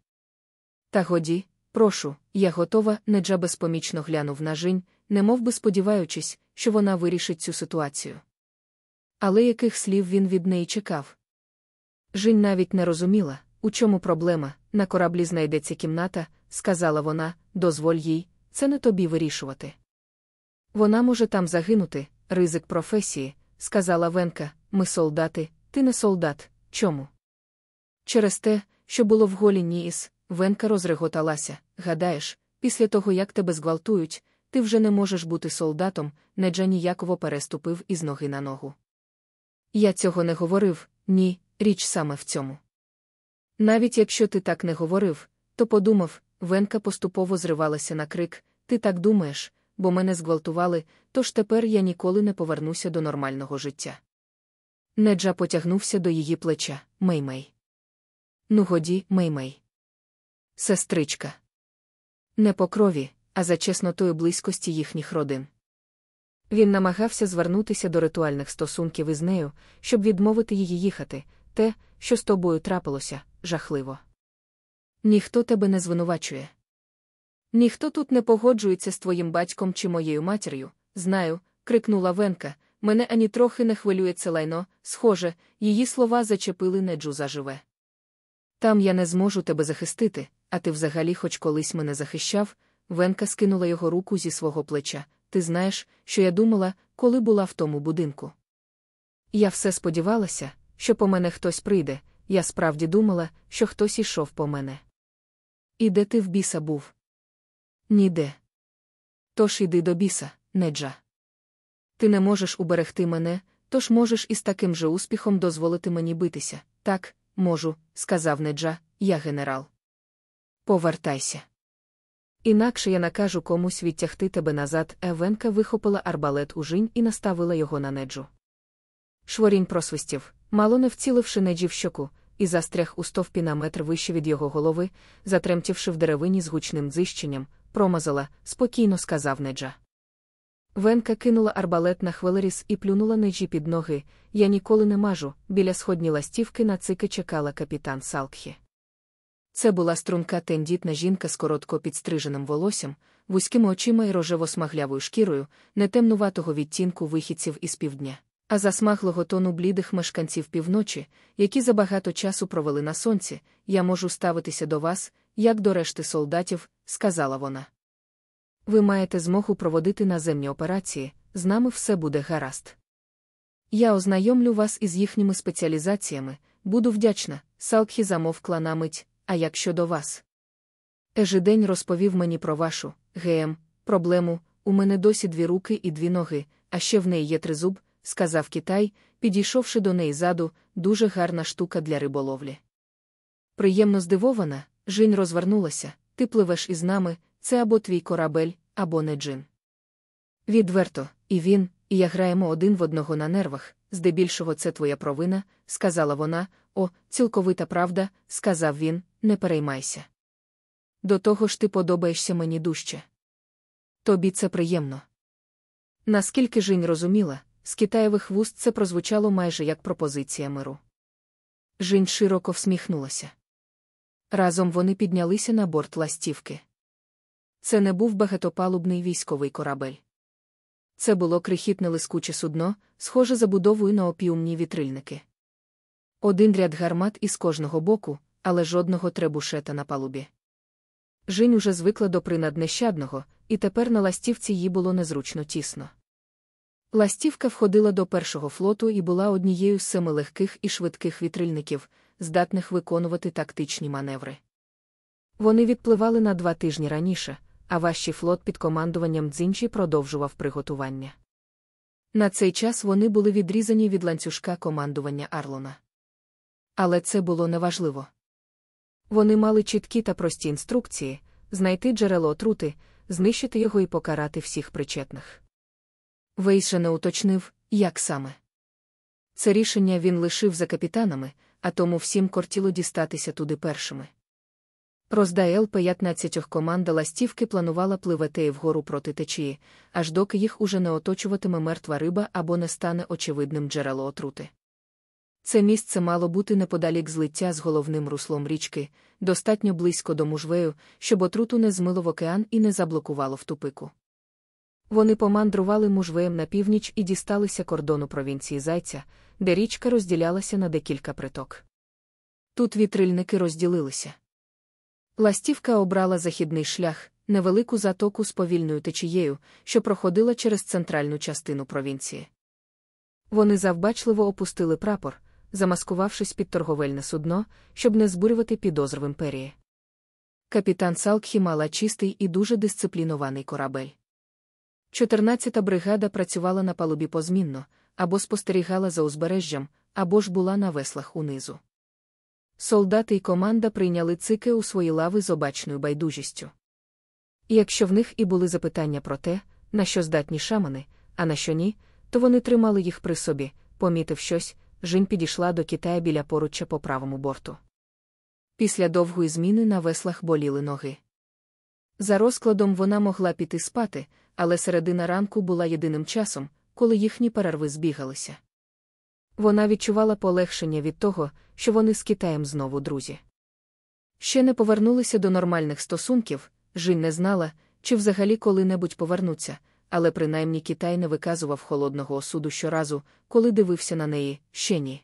Та годі, прошу, я готова, неджа безпомічно глянув на Жінь, немов би сподіваючись, що вона вирішить цю ситуацію. Але яких слів він від неї чекав? Жінь навіть не розуміла, у чому проблема, на кораблі знайдеться кімната, сказала вона, дозволь їй, це не тобі вирішувати. Вона може там загинути, ризик професії, сказала Венка, ми солдати, ти не солдат. Чому? Через те, що було в голі Ніїс, Венка розреготалася. Гадаєш, після того, як тебе зґвалтують, ти вже не можеш бути солдатом, Неджа ніяково переступив із ноги на ногу. Я цього не говорив, ні, річ саме в цьому. Навіть якщо ти так не говорив, то подумав, Венка поступово зривалася на крик, ти так думаєш, бо мене зґвалтували, тож тепер я ніколи не повернуся до нормального життя. Неджа потягнувся до її плеча, Меймей. Ну годі, Меймей. Сестричка. Не по крові, а за чеснотою близькості їхніх родин. Він намагався звернутися до ритуальних стосунків із нею, щоб відмовити її їхати, те, що з тобою трапилося, жахливо. Ніхто тебе не звинувачує. Ніхто тут не погоджується з твоїм батьком чи моєю матір'ю, знаю, крикнула Венка. Мене ані трохи не хвилює це лайно, схоже, її слова зачепили неджу заживе. Там я не зможу тебе захистити, а ти взагалі хоч колись мене захищав. Венка скинула його руку зі свого плеча. Ти знаєш, що я думала, коли була в тому будинку. Я все сподівалася, що по мене хтось прийде, я справді думала, що хтось ішов по мене. І де ти в біса був? Ніде. Тож іди до біса, неджа. Ти не можеш уберегти мене, тож можеш із таким же успіхом дозволити мені битися. Так, можу, сказав неджа, я генерал. Повертайся. Інакше я накажу комусь відтягти тебе назад. Евенка вихопила арбалет у жінь і наставила його на неджу. Шворінь просвистів, мало не вціливши неджі в щоку, і застряг у стовпі на метр вище від його голови, затремтівши в деревині з гучним дзищенням, промазала, спокійно сказав неджа. Венка кинула арбалет на хвилеріс і плюнула неджі під ноги. Я ніколи не мажу. Біля сходні ластівки на цики чекала капітан Салкхі. Це була струнка тендітна жінка з коротко підстриженим волоссям, вузькими очима і рожево-смаглявою шкірою, не темнуватого відтінку вихідців із півдня, а засмаглого тону блідих мешканців півночі, які забагато часу провели на сонці, я можу ставитися до вас, як до решти солдатів, сказала вона. Ви маєте змогу проводити наземні операції, з нами все буде гаразд. Я ознайомлю вас із їхніми спеціалізаціями, буду вдячна, Салкхі замовкла на мить, а як щодо вас? Ежедень розповів мені про вашу, ГМ, проблему, у мене досі дві руки і дві ноги, а ще в неї є тризуб, сказав Китай, підійшовши до неї заду, дуже гарна штука для риболовлі. Приємно здивована, Жінь розвернулася, ти пливеш із нами, це або твій корабель, або не джин. Відверто, і він, і я граємо один в одного на нервах, здебільшого це твоя провина, сказала вона, о, цілковита правда, сказав він, не переймайся. До того ж ти подобаєшся мені дужче. Тобі це приємно. Наскільки Жінь розуміла, з Китаєвих вуст це прозвучало майже як пропозиція миру. Жінь широко всміхнулася. Разом вони піднялися на борт ластівки. Це не був багатопалубний військовий корабель. Це було крихітне лискуче судно, схоже забудовою на опіумні вітрильники. Один ряд гармат із кожного боку, але жодного требушета на палубі. Жінь уже звикла до принад нещадного, і тепер на ластівці їй було незручно тісно. Ластівка входила до першого флоту і була однією з семи легких і швидких вітрильників, здатних виконувати тактичні маневри. Вони відпливали на два тижні раніше, а важчий флот під командуванням Дзінчі продовжував приготування. На цей час вони були відрізані від ланцюжка командування Арлона. Але це було неважливо. Вони мали чіткі та прості інструкції знайти джерело отрути, знищити його і покарати всіх причетних. Вейс же не уточнив, як саме. Це рішення він лишив за капітанами, а тому всім кортіло дістатися туди першими. Роздай ЛП-15 команда ластівки планувала пливати вгору проти течії, аж доки їх уже не оточуватиме мертва риба або не стане очевидним джерело отрути. Це місце мало бути неподалік злиття з головним руслом річки, достатньо близько до мужвею, щоб отруту не змило в океан і не заблокувало в тупику. Вони помандрували мужвеєм на північ і дісталися кордону провінції Зайця, де річка розділялася на декілька приток. Тут вітрильники розділилися. Ластівка обрала західний шлях, невелику затоку з повільною течією, що проходила через центральну частину провінції. Вони завбачливо опустили прапор, замаскувавшись під торговельне судно, щоб не збурювати підозру в імперії. Капітан Салкхі мала чистий і дуже дисциплінований корабель. 14-та бригада працювала на палубі позмінно, або спостерігала за узбережжям, або ж була на веслах унизу. Солдати й команда прийняли цики у свої лави з обачною байдужістю. І якщо в них і були запитання про те, на що здатні шамани, а на що ні, то вони тримали їх при собі, помітив щось, Жінь підійшла до Китая біля поруччя по правому борту. Після довгої зміни на веслах боліли ноги. За розкладом вона могла піти спати, але середина ранку була єдиним часом, коли їхні перерви збігалися. Вона відчувала полегшення від того, що вони з Китаєм знову друзі. Ще не повернулися до нормальних стосунків, Жінь не знала, чи взагалі коли-небудь повернуться, але принаймні Китай не виказував холодного осуду щоразу, коли дивився на неї, ще ні.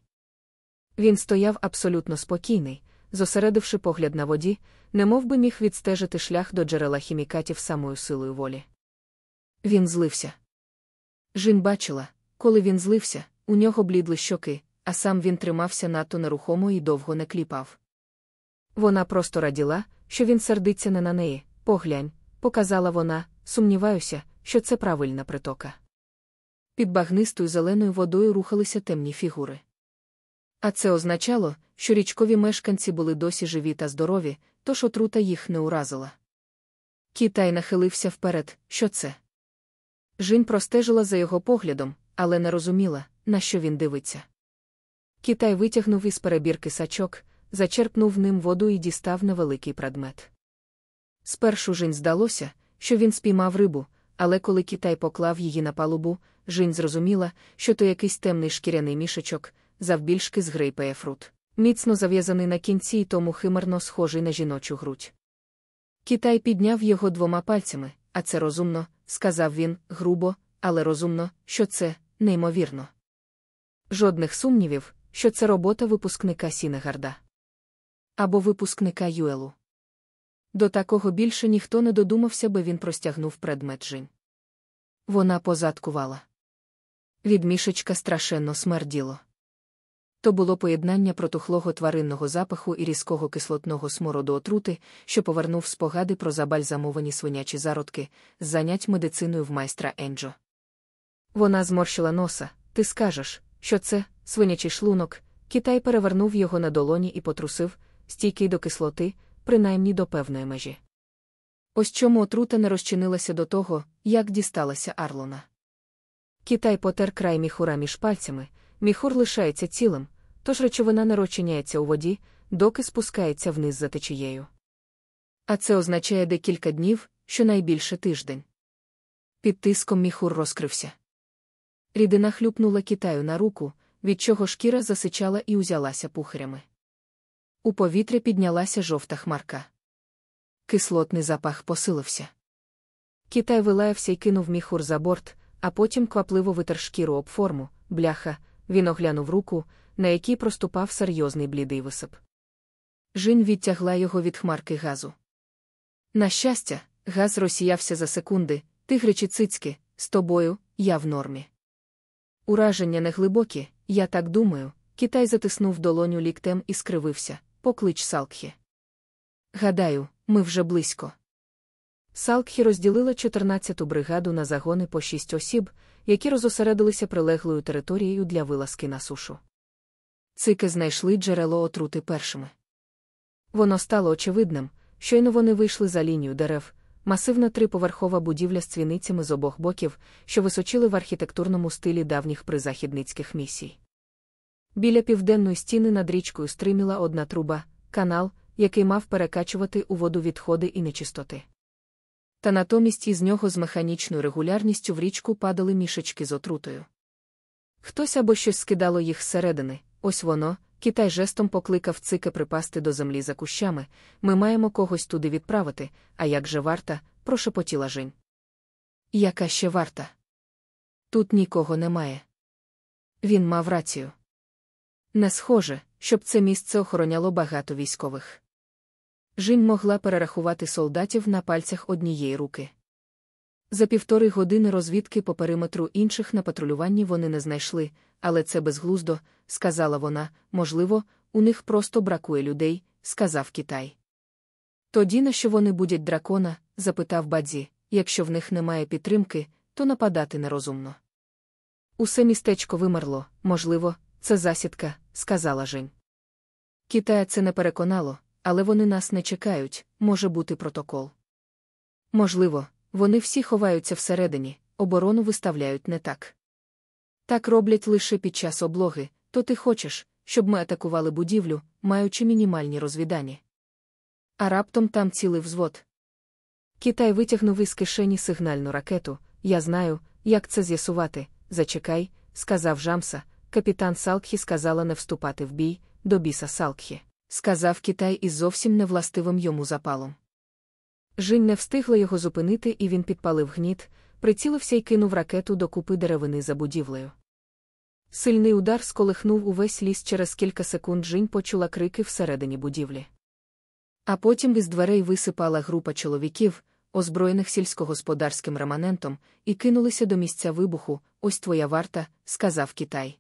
Він стояв абсолютно спокійний, зосередивши погляд на воді, немов би міг відстежити шлях до джерела хімікатів самою силою волі. Він злився. Жін бачила, коли він злився, у нього блідли щоки, а сам він тримався надто нерухомо і довго не кліпав. Вона просто раділа, що він сердиться не на неї, поглянь, показала вона, сумніваюся, що це правильна притока. Під багнистою зеленою водою рухалися темні фігури. А це означало, що річкові мешканці були досі живі та здорові, тож отрута їх не уразила. Китай нахилився вперед, що це. Жінь простежила за його поглядом, але не розуміла, на що він дивиться. Китай витягнув із перебірки сачок, зачерпнув ним воду і дістав невеликий предмет. Спершу Жінь здалося, що він спіймав рибу, але коли Китай поклав її на палубу, Жінь зрозуміла, що то якийсь темний шкіряний мішечок, завбільшки з грейпфрут, міцно зав'язаний на кінці і тому химерно схожий на жіночу грудь. Китай підняв його двома пальцями, а це розумно, сказав він, грубо, але розумно, що це неймовірно. Жодних сумнівів, що це робота випускника Сінегарда або випускника Юелу. До такого більше ніхто не додумався би, він простягнув предмет Жінь. Вона позадкувала. Від мішечка страшенно смерділо. То було поєднання протухлого тваринного запаху і різкого кислотного смороду отрути, що повернув спогади про забальзамовані свинячі зародки, занять медициною в майстра Енджо. Вона зморщила носа, ти скажеш, що це свинячий шлунок. Китай перевернув його на долоні і потрусив, стійкий до кислоти, принаймні до певної межі. Ось чому отрута не розчинилася до того, як дісталася Арлона. Китай потер край міхура між пальцями, міхур лишається цілим, тож речовина не розчиняється у воді, доки спускається вниз за течією. А це означає декілька днів, щонайбільше тиждень. Під тиском міхур розкрився. Рідина хлюпнула Китаю на руку, від чого шкіра засичала і узялася пухарями. У повітря піднялася жовта хмарка. Кислотний запах посилився. Китай вилаявся і кинув міхур за борт, а потім квапливо витер шкіру об форму, бляха, він оглянув руку, на якій проступав серйозний блідий висип. Жінь відтягла його від хмарки газу. На щастя, газ розсіявся за секунди, тигричі цицьки, з тобою, я в нормі. Ураження неглибокі, я так думаю, Китай затиснув долоню ліктем і скривився поклич Салкхі. Гадаю, ми вже близько. Салкхі розділила 14-ту бригаду на загони по шість осіб, які розосередилися прилеглою територією для вилазки на сушу. Цики знайшли джерело отрути першими. Воно стало очевидним, щойно вони вийшли за лінію дерев, масивна триповерхова будівля з цвіницями з обох боків, що височили в архітектурному стилі давніх призахідницьких місій. Біля південної стіни над річкою стриміла одна труба, канал, який мав перекачувати у воду відходи і нечистоти. Та натомість із нього з механічною регулярністю в річку падали мішечки з отрутою. Хтось або щось скидало їх зсередини, ось воно, Китай жестом покликав цика припасти до землі за кущами, ми маємо когось туди відправити, а як же варта, прошепотіла Жень. Яка ще варта? Тут нікого немає. Він мав рацію. Не схоже, щоб це місце охороняло багато військових. Жінь могла перерахувати солдатів на пальцях однієї руки. За півтори години розвідки по периметру інших на патрулюванні вони не знайшли, але це безглуздо, сказала вона, можливо, у них просто бракує людей, сказав Китай. Тоді на що вони будять дракона? запитав бадзі, якщо в них немає підтримки, то нападати нерозумно. Усе містечко вимерло, можливо, це засідка, сказала Жень. Китая це не переконало, але вони нас не чекають, може бути протокол. Можливо, вони всі ховаються всередині, оборону виставляють не так. Так роблять лише під час облоги, то ти хочеш, щоб ми атакували будівлю, маючи мінімальні розвідання. А раптом там цілий взвод. Китай витягнув із кишені сигнальну ракету. Я знаю, як це з'ясувати. Зачекай, сказав Жамса. Капітан Салкхі сказала не вступати в бій, до біса Салкхі, сказав Китай із зовсім невластивим йому запалом. Жінь не встигла його зупинити, і він підпалив гніт, прицілився і кинув ракету до купи деревини за будівлею. Сильний удар сколихнув увесь ліс через кілька секунд Жінь почула крики всередині будівлі. А потім із дверей висипала група чоловіків, озброєних сільськогосподарським реманентом, і кинулися до місця вибуху. Ось твоя варта, сказав Китай.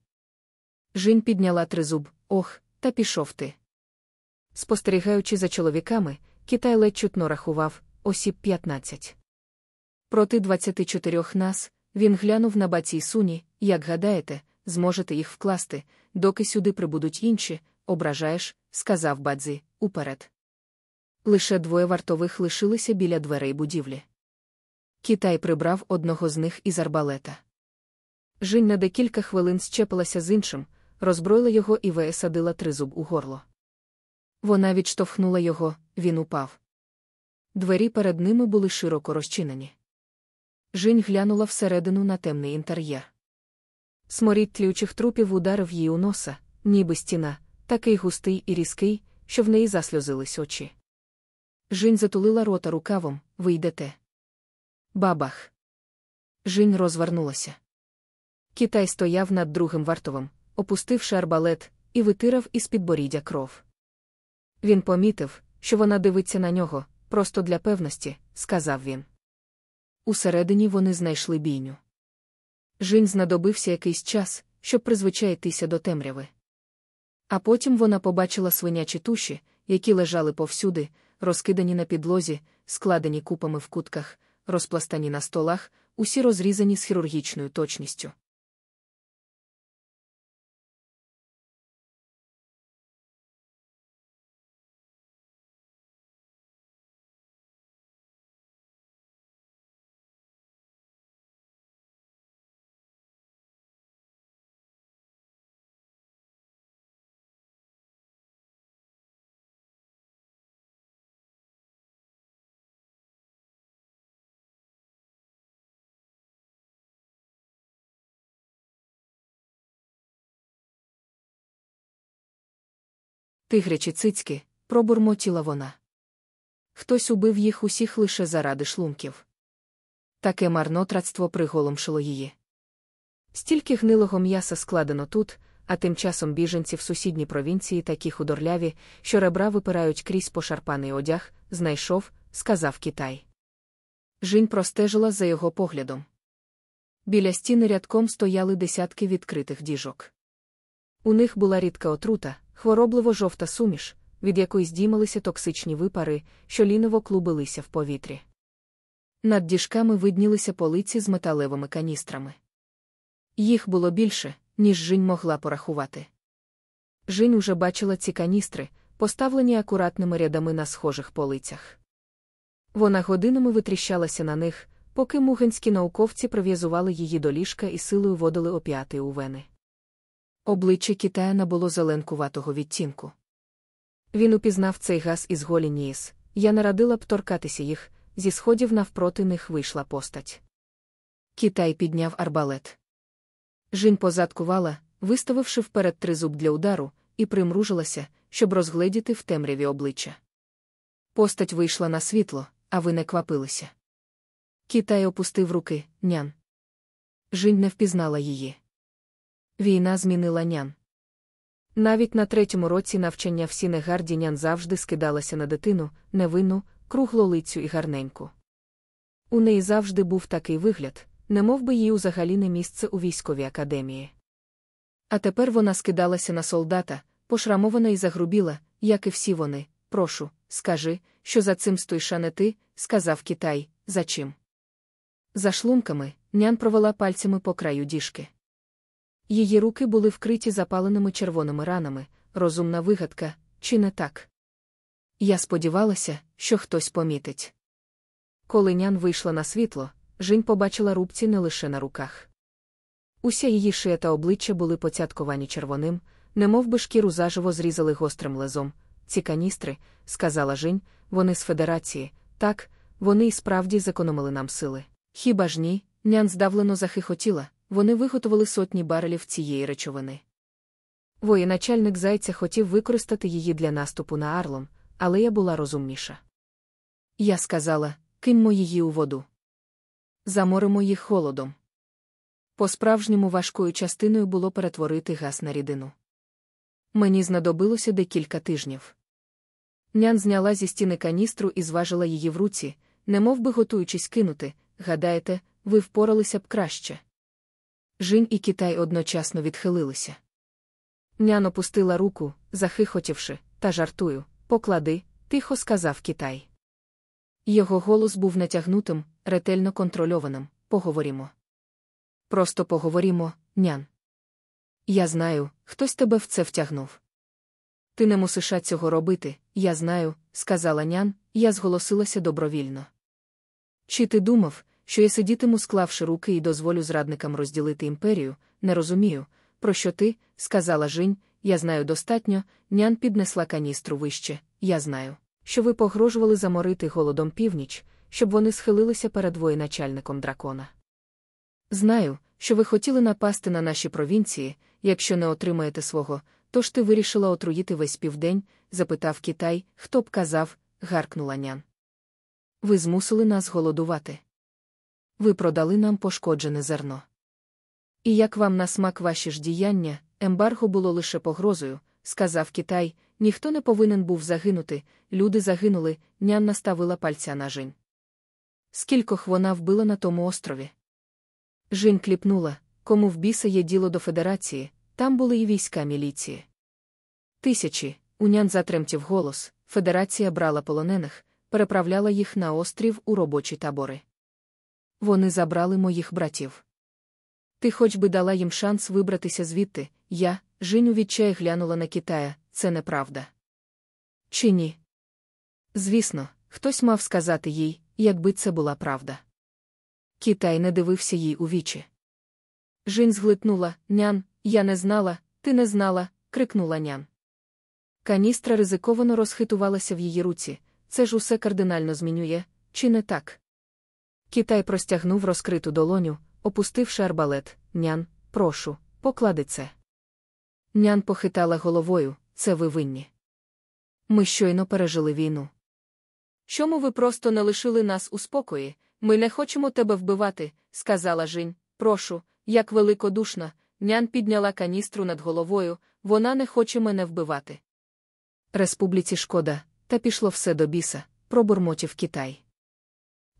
Жінь підняла тризуб, ох, та пішов ти. Спостерігаючи за чоловіками, Китай ледь чутно рахував осіб 15. Проти 24 нас, він глянув на баці й суні, як гадаєте, зможете їх вкласти, доки сюди прибудуть інші, ображаєш, сказав бадзі, уперед. Лише двоє вартових лишилися біля дверей будівлі. Китай прибрав одного з них із арбалета. Жінь на декілька хвилин щепилася з іншим, розброїла його і висадила тризуб у горло. Вона відштовхнула його, він упав. Двері перед ними були широко розчинені. Жінь глянула всередину на темний інтер'єр. Сморід тлючих трупів ударив їй у носа, ніби стіна, такий густий і різкий, що в неї засльозились очі. Жінь затулила рота рукавом, ви йдете. Бабах. Жінь розвернулася. Китай стояв над другим вартовим, опустивши арбалет, і витирав із підборіддя кров. Він помітив, що вона дивиться на нього, просто для певності, сказав він. Усередині вони знайшли бійню. Жінь знадобився якийсь час, щоб призвичаїтися до темряви. А потім вона побачила свинячі туші, які лежали повсюди, розкидані на підлозі, складені купами в кутках, розпластані на столах, усі розрізані з хірургічною точністю. Тигрячі цицьки, пробурмотіла вона. Хтось убив їх усіх лише заради шлунків. Таке марнотратство приголомшило її. Стільки гнилого м'яса складено тут, а тим часом біженці в сусідній провінції такі худорляві, що ребра випирають крізь пошарпаний одяг, знайшов, сказав Китай. Жінь простежила за його поглядом. Біля стіни рядком стояли десятки відкритих діжок. У них була рідка отрута, хворобливо жовта суміш, від якої здіймалися токсичні випари, що ліново клубилися в повітрі. Над діжками виднілися полиці з металевими каністрами. Їх було більше, ніж Жінь могла порахувати. Жінь уже бачила ці каністри, поставлені акуратними рядами на схожих полицях. Вона годинами витріщалася на них, поки мугенські науковці прив'язували її до ліжка і силою водили опіати у вени. Обличчя Китая набуло зеленкуватого відтінку. Він упізнав цей газ із голі ніс. Я не радила б торкатися їх, зі сходів навпроти них вийшла постать. Китай підняв арбалет. Жінь позадкувала, виставивши вперед тризуб для удару, і примружилася, щоб розгледіти в темряві обличчя. Постать вийшла на світло, а ви не квапилися. Китай опустив руки, нян. Жінь не впізнала її. Війна змінила Нян. Навіть на третьому році навчання в Сінегарді Нян завжди скидалася на дитину, невинну, круглолицю і гарненьку. У неї завжди був такий вигляд, немов би їй узагалі не місце у військовій академії. А тепер вона скидалася на солдата, пошрамована і загрубіла, як і всі вони. Прошу, скажи, що за цим стоїш не ти, сказав Китай, за чим. За шлунками, нян провела пальцями по краю діжки. Її руки були вкриті запаленими червоними ранами, розумна вигадка, чи не так? Я сподівалася, що хтось помітить. Коли нян вийшла на світло, Жінь побачила рубці не лише на руках. Уся її шия та обличчя були поцятковані червоним, немов би шкіру заживо зрізали гострим лезом. Ці каністри, сказала Жінь, вони з федерації, так, вони і справді зекономили нам сили. Хіба ж ні, нян здавлено захихотіла, вони виготовили сотні барелів цієї речовини. Воєначальник зайця хотів використати її для наступу на Арлом, але я була розумніша. Я сказала киньмо її у воду. Заморимо їх холодом. По справжньому важкою частиною було перетворити газ на рідину. Мені знадобилося декілька тижнів. Нян зняла зі стіни каністру і зважила її в руці, немов би готуючись кинути. Гадаєте, ви впоралися б краще. Жінь і Китай одночасно відхилилися. Нян опустила руку, захихотівши, та жартую, поклади, тихо сказав Китай. Його голос був натягнутим, ретельно контрольованим. Поговоримо. Просто поговоримо, нян. Я знаю, хтось тебе в це втягнув. Ти не мусиш цього робити, я знаю, сказала нян, я зголосилася добровільно. Чи ти думав, що я сидітиму, склавши руки і дозволю зрадникам розділити імперію, не розумію, про що ти, сказала Жінь, я знаю достатньо, нян піднесла каністру вище, я знаю, що ви погрожували заморити голодом північ, щоб вони схилилися перед воєначальником дракона. Знаю, що ви хотіли напасти на наші провінції, якщо не отримаєте свого, тож ти вирішила отруїти весь південь, запитав Китай, хто б казав, гаркнула нян. Ви змусили нас голодувати. Ви продали нам пошкоджене зерно. І як вам на смак ваші ж діяння, ембарго було лише погрозою, сказав Китай, ніхто не повинен був загинути, люди загинули, нян наставила пальця на жінь. Скількох вона вбила на тому острові? Жінь кліпнула, кому в біса є діло до федерації, там були і війська міліції. Тисячі, унян затремтів голос, федерація брала полонених, переправляла їх на острів у робочі табори. Вони забрали моїх братів. Ти хоч би дала їм шанс вибратися звідти, я, Жінь відчай глянула на Китая, це неправда. Чи ні? Звісно, хтось мав сказати їй, якби це була правда. Китай не дивився їй у вічі. Жінь зглитнула, нян, я не знала, ти не знала, крикнула нян. Каністра ризиковано розхитувалася в її руці. Це ж усе кардинально змінює, чи не так? Китай простягнув розкриту долоню, опустивши арбалет. Нян, прошу, поклади це. Нян похитала головою, це ви винні. Ми щойно пережили війну. Чому ви просто не лишили нас у спокої, Ми не хочемо тебе вбивати, сказала Жінь. Прошу, як великодушна, нян підняла каністру над головою, вона не хоче мене вбивати. Республіці шкода, та пішло все до біса, пробурмотів Китай.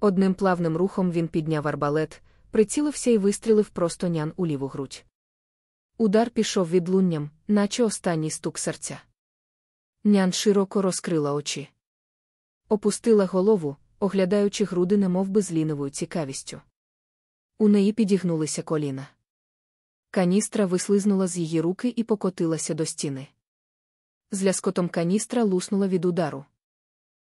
Одним плавним рухом він підняв арбалет, прицілився і вистрілив просто нян у ліву грудь. Удар пішов відлунням, наче останній стук серця. Нян широко розкрила очі. Опустила голову, оглядаючи груди, немов би з лінивою цікавістю. У неї підігнулися коліна. Каністра вислизнула з її руки і покотилася до стіни. З ляскотом каністра луснула від удару.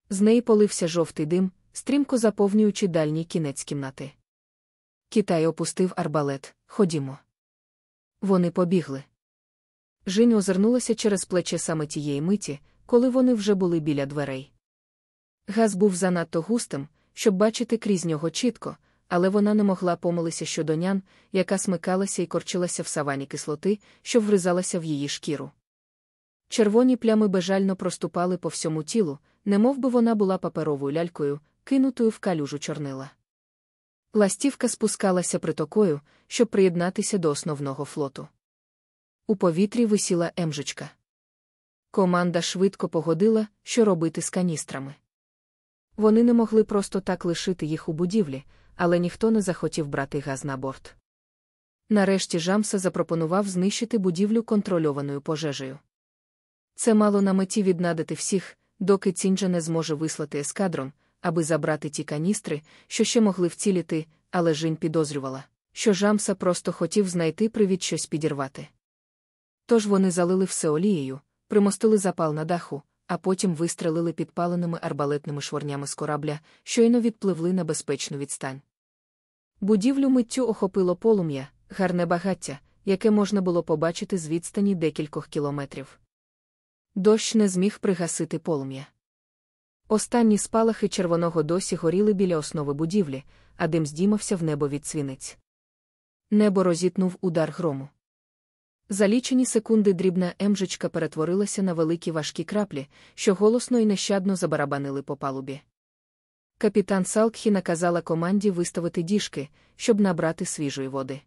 З неї полився жовтий дим, стрімко заповнюючи дальній кінець кімнати. Китай опустив арбалет. Ходімо. Вони побігли. Жінь озирнулася через плече саме тієї миті, коли вони вже були біля дверей. Газ був занадто густим, щоб бачити крізь нього чітко, але вона не могла помилися щодо нян, яка смикалася і корчилася в савані кислоти, що вризалася в її шкіру. Червоні плями бежально проступали по всьому тілу, немов би вона була паперовою лялькою, кинутою в калюжу чорнила. Ластівка спускалася притокою, щоб приєднатися до основного флоту. У повітрі висіла емжечка. Команда швидко погодила, що робити з каністрами. Вони не могли просто так лишити їх у будівлі, але ніхто не захотів брати газ на борт. Нарешті Жамса запропонував знищити будівлю контрольованою пожежею. Це мало на меті віднадити всіх, доки Цінджа не зможе вислати ескадрон, аби забрати ті каністри, що ще могли вціліти, але Жінь підозрювала, що Жамса просто хотів знайти привід щось підірвати. Тож вони залили все олією, примостили запал на даху, а потім вистрелили підпаленими арбалетними шворнями з корабля, щойно відпливли на безпечну відстань. Будівлю миттю охопило полум'я, гарне багаття, яке можна було побачити з відстані декількох кілометрів. Дощ не зміг пригасити полум'я. Останні спалахи червоного досі горіли біля основи будівлі, а дим здімався в небо від цвіниць. Небо розітнув удар грому. За лічені секунди дрібна емжечка перетворилася на великі важкі краплі, що голосно і нещадно забарабанили по палубі. Капітан Салкхі наказала команді виставити діжки, щоб набрати свіжої води.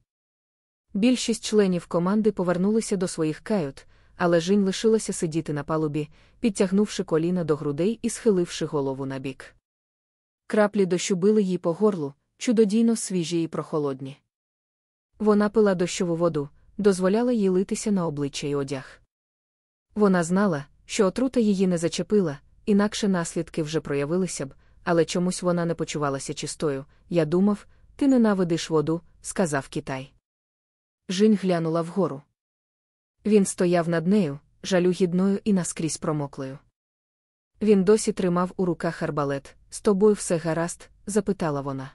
Більшість членів команди повернулися до своїх кают, але Жінь лишилася сидіти на палубі, підтягнувши коліна до грудей і схиливши голову набік. Краплі дощу били їй по горлу, чудодійно свіжі і прохолодні. Вона пила дощову воду, дозволяла їй литися на обличчя й одяг. Вона знала, що отрута її не зачепила, інакше наслідки вже проявилися б, але чомусь вона не почувалася чистою. Я думав, ти ненавидиш воду, сказав Китай. Жінь глянула вгору. Він стояв над нею, жалюгідною і наскрізь промоклою. Він досі тримав у руках арбалет. З тобою все гаразд? запитала вона.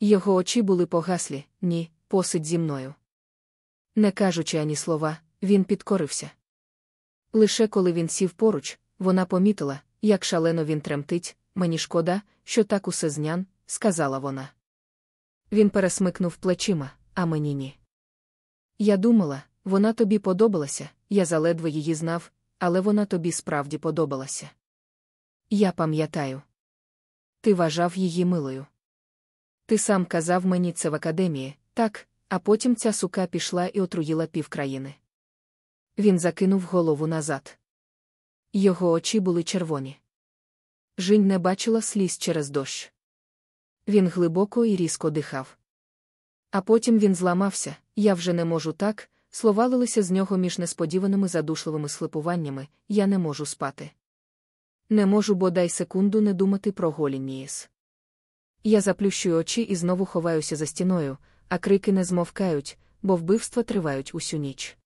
Його очі були погаслі, ні, посидь зі мною. Не кажучи ані слова, він підкорився. Лише коли він сів поруч, вона помітила, як шалено він тремтить, мені шкода, що так усе знян, сказала вона. Він пересмикнув плечима, а мені ні. Я думала, вона тобі подобалася, я заледве її знав, але вона тобі справді подобалася. Я пам'ятаю. Ти вважав її милою. Ти сам казав мені це в академії, так, а потім ця сука пішла і отруїла півкраїни. Він закинув голову назад. Його очі були червоні. Жінь не бачила сліз через дощ. Він глибоко і різко дихав. А потім він зламався, я вже не можу так, слова лилися з нього між несподіваними задушливими схлипуваннями, я не можу спати. Не можу бодай секунду не думати про голі Ніїс. Я заплющую очі і знову ховаюся за стіною, а крики не змовкають, бо вбивства тривають усю ніч.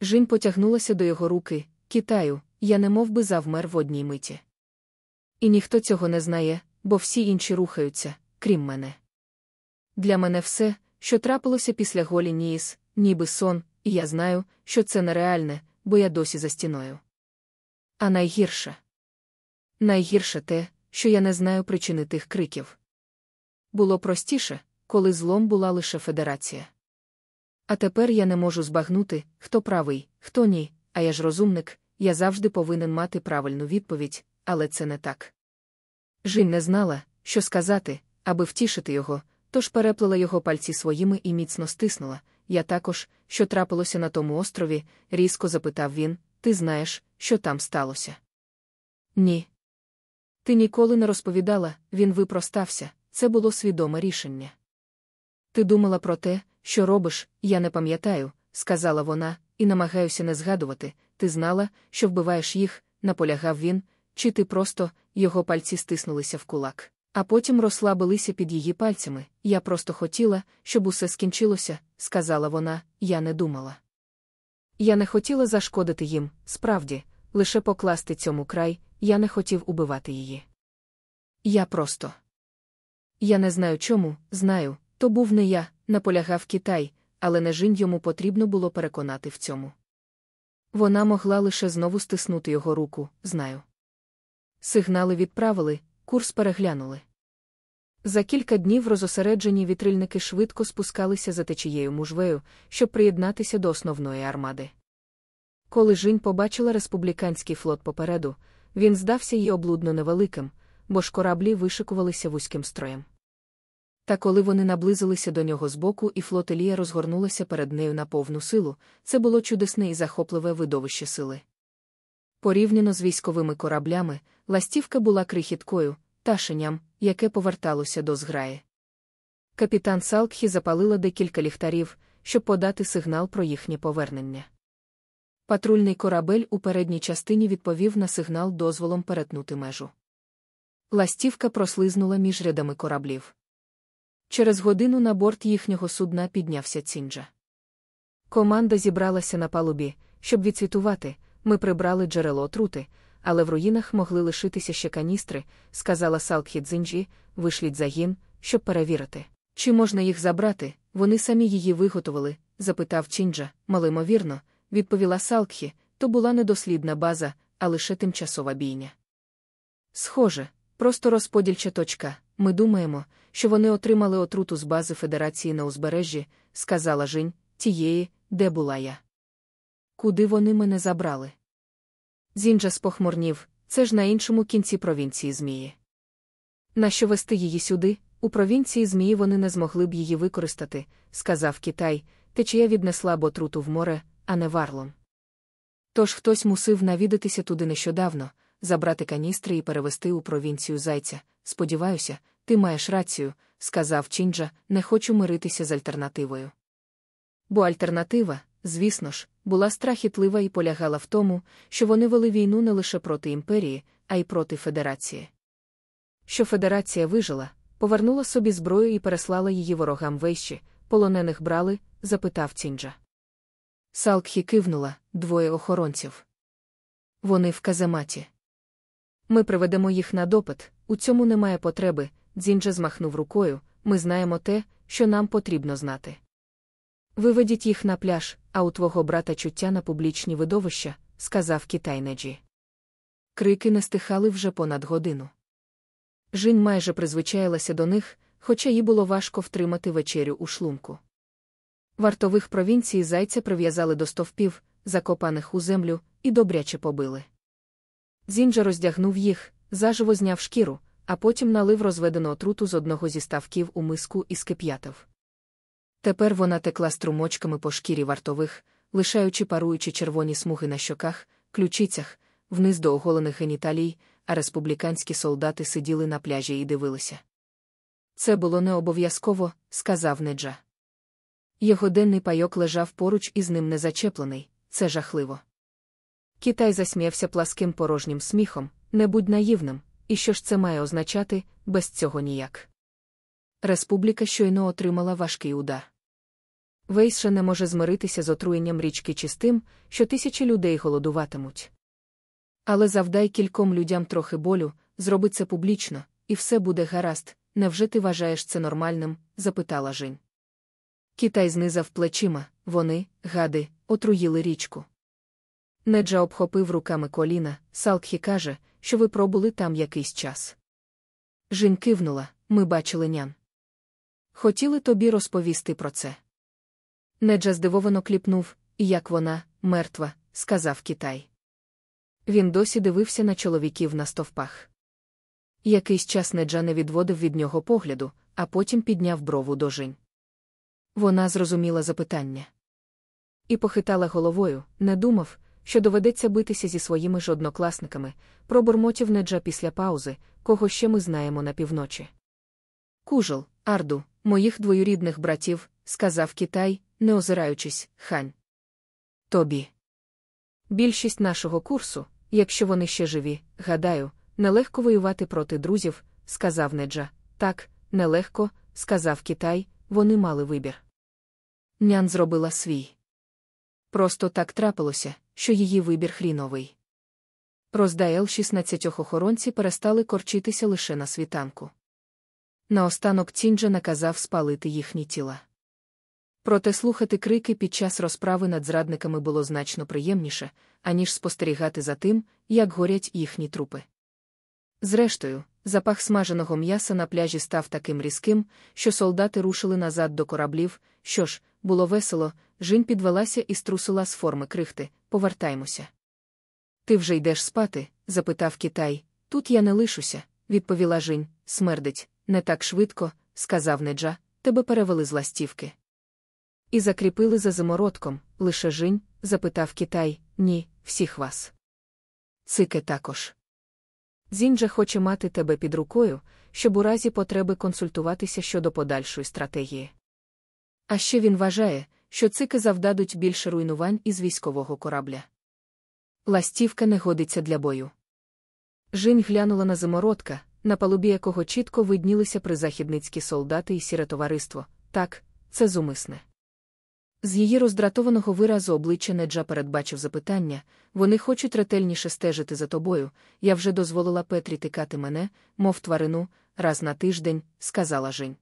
Жінь потягнулася до його руки, Китаю, я не мов би завмер в одній миті. І ніхто цього не знає, бо всі інші рухаються, крім мене. Для мене все, що трапилося після голі Ніїс, ніби сон, і я знаю, що це нереальне, бо я досі за стіною. А найгірше найгірше те, що я не знаю причини тих криків. Було простіше, коли злом була лише федерація. А тепер я не можу збагнути, хто правий, хто ні, а я ж розумник, я завжди повинен мати правильну відповідь, але це не так. Жінь не знала, що сказати, аби втішити його, тож переплела його пальці своїми і міцно стиснула. Я також, що трапилося на тому острові, різко запитав він: Ти знаєш, що там сталося? Ні. Ти ніколи не розповідала, він випростався, це було свідоме рішення. Ти думала про те, що робиш, я не пам'ятаю, сказала вона, і намагаюся не згадувати. Ти знала, що вбиваєш їх, наполягав він, чи ти просто його пальці стиснулися в кулак, а потім розслабилися під її пальцями. Я просто хотіла, щоб усе скінчилося, сказала вона, я не думала. Я не хотіла зашкодити їм, справді, лише покласти цьому край, я не хотів убивати її. Я просто. Я не знаю чому, знаю, то був не я, наполягав Китай, але не жінь йому потрібно було переконати в цьому. Вона могла лише знову стиснути його руку, знаю. Сигнали відправили, курс переглянули. За кілька днів розосереджені вітрильники швидко спускалися за течією мужвею, щоб приєднатися до основної армади. Коли Жінь побачила республіканський флот попереду, він здався їй облудно невеликим, бо ж кораблі вишикувалися вузьким строєм. Та коли вони наблизилися до нього збоку і флотилія розгорнулася перед нею на повну силу, це було чудесне і захопливе видовище сили. Порівняно з військовими кораблями, ластівка була крихіткою, ташенням, яке поверталося до зграї. Капітан Салкхі запалила декілька ліхтарів, щоб подати сигнал про їхнє повернення. Патрульний корабель у передній частині відповів на сигнал дозволом перетнути межу. Ластівка прослизнула між рядами кораблів. Через годину на борт їхнього судна піднявся цінджа. Команда зібралася на палубі, щоб відсвітувати. Ми прибрали джерело отрути, але в руїнах могли лишитися ще каністри, сказала Салкхі Дзинджі, вишліть загін, щоб перевірити. Чи можна їх забрати? Вони самі її виготовили, запитав Чінджа, малоймовірно, відповіла Салкхі, то була недослідна база, а лише тимчасова бійня. Схоже, просто розподільча точка. Ми думаємо, що вони отримали отруту з бази Федерації на узбережжі, сказала Жінь, тієї, де була я. Куди вони мене забрали? Зінджа спохмурнів, це ж на іншому кінці провінції Змії. Нащо вести її сюди? У провінції Змії вони не змогли б її використати, сказав Китай, течія віднесла б отруту в море, а не варлом. Тож хтось мусив навідатися туди нещодавно, забрати каністри і перевести у провінцію зайця. Сподіваюся, ти маєш рацію, сказав Чінджа, не хочу миритися з альтернативою. Бо альтернатива, звісно ж, була страхітлива і полягала в тому, що вони вели війну не лише проти імперії, а й проти федерації. Що федерація вижила, повернула собі зброю і переслала її ворогам вещі, полонених брали, запитав Цінджа. Салкхі кивнула двоє охоронців. Вони в казематі. Ми приведемо їх на допит, у цьому немає потреби. Дзінджа змахнув рукою, ми знаємо те, що нам потрібно знати. Виведіть їх на пляж, а у твого брата чуття на публічні видовища, сказав Китайнеджі. Крики не стихали вже понад годину. Жінь майже призвичаїлася до них, хоча їй було важко втримати вечерю у шлунку. Вартових провінцій зайця прив'язали до стовпів, закопаних у землю, і добряче побили. Зінджа роздягнув їх, заживо зняв шкіру, а потім налив розведену отруту з одного зі ставків у миску і скип'ятив. Тепер вона текла струмочками по шкірі вартових, лишаючи паруючи червоні смуги на щоках, ключицях, вниз до оголених геніталій, а республіканські солдати сиділи на пляжі і дивилися. Це було не обов'язково, сказав Неджа. Його денний пайок лежав поруч із ним незачеплений, це жахливо. Китай засміявся пласким порожнім сміхом, не будь наївним, і що ж це має означати, без цього ніяк. Республіка щойно отримала важкий удар. Вейсше не може змиритися з отруєнням річки чи з тим, що тисячі людей голодуватимуть. Але завдай кільком людям трохи болю, зроби це публічно, і все буде гаразд. Невже ти вважаєш це нормальним? запитала Жінь. Китай знизав плечима, вони, гади, отруїли річку. Неджа обхопив руками коліна, Салкхі каже, що ви пробули там якийсь час. Жінь кивнула, ми бачили нян. Хотіли тобі розповісти про це. Неджа здивовано кліпнув, як вона, мертва, сказав Китай. Він досі дивився на чоловіків на стовпах. Якийсь час Неджа не відводив від нього погляду, а потім підняв брову до Жінь. Вона зрозуміла запитання. І похитала головою, не думав, що доведеться битися зі своїми ж однокласниками, пробурмотів Неджа після паузи, кого ще ми знаємо на півночі. Кужел, Арду, моїх двоюрідних братів, сказав Китай, не озираючись, хань. Тобі. Більшість нашого курсу, якщо вони ще живі, гадаю, нелегко воювати проти друзів, сказав Неджа. Так, нелегко, сказав Китай, вони мали вибір. Нян зробила свій. Просто так трапилося, що її вибір хріновий. Роздаєл 16 охоронці перестали корчитися лише на світанку. Наостанок Цінджа наказав спалити їхні тіла. Проте слухати крики під час розправи над зрадниками було значно приємніше, аніж спостерігати за тим, як горять їхні трупи. Зрештою, запах смаженого м'яса на пляжі став таким різким, що солдати рушили назад до кораблів. Що ж, було весело, Жінь підвелася і струсила з форми крихти повертаймося. Ти вже йдеш спати? запитав Китай. Тут я не лишуся, відповіла Жінь. Смердить, не так швидко, сказав Неджа, тебе перевели з ластівки. І закріпили за замородком, лише Жінь, запитав Китай, ні, всіх вас. Цике також. Зінджа хоче мати тебе під рукою, щоб у разі потреби консультуватися щодо подальшої стратегії. А ще він вважає, що цики завдадуть більше руйнувань із військового корабля. Ластівка не годиться для бою. Жінь глянула на зимородка, на палубі якого чітко виднілися призахідницькі солдати і сіре товариство. Так, це зумисне. З її роздратованого виразу обличчя Неджа передбачив запитання вони хочуть ретельніше стежити за тобою. Я вже дозволила Петрі тикати мене, мов тварину, раз на тиждень, сказала Жень.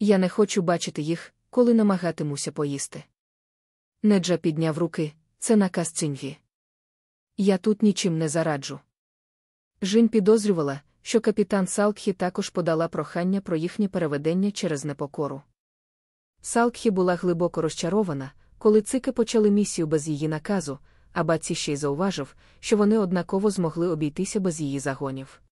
Я не хочу бачити їх, коли намагатимуся поїсти. Неджа підняв руки, це наказ циньві. Я тут нічим не зараджу. Жінь підозрювала, що капітан Салкхі також подала прохання про їхнє переведення через непокору. Салкхі була глибоко розчарована, коли цики почали місію без її наказу, а баці ще й зауважив, що вони однаково змогли обійтися без її загонів.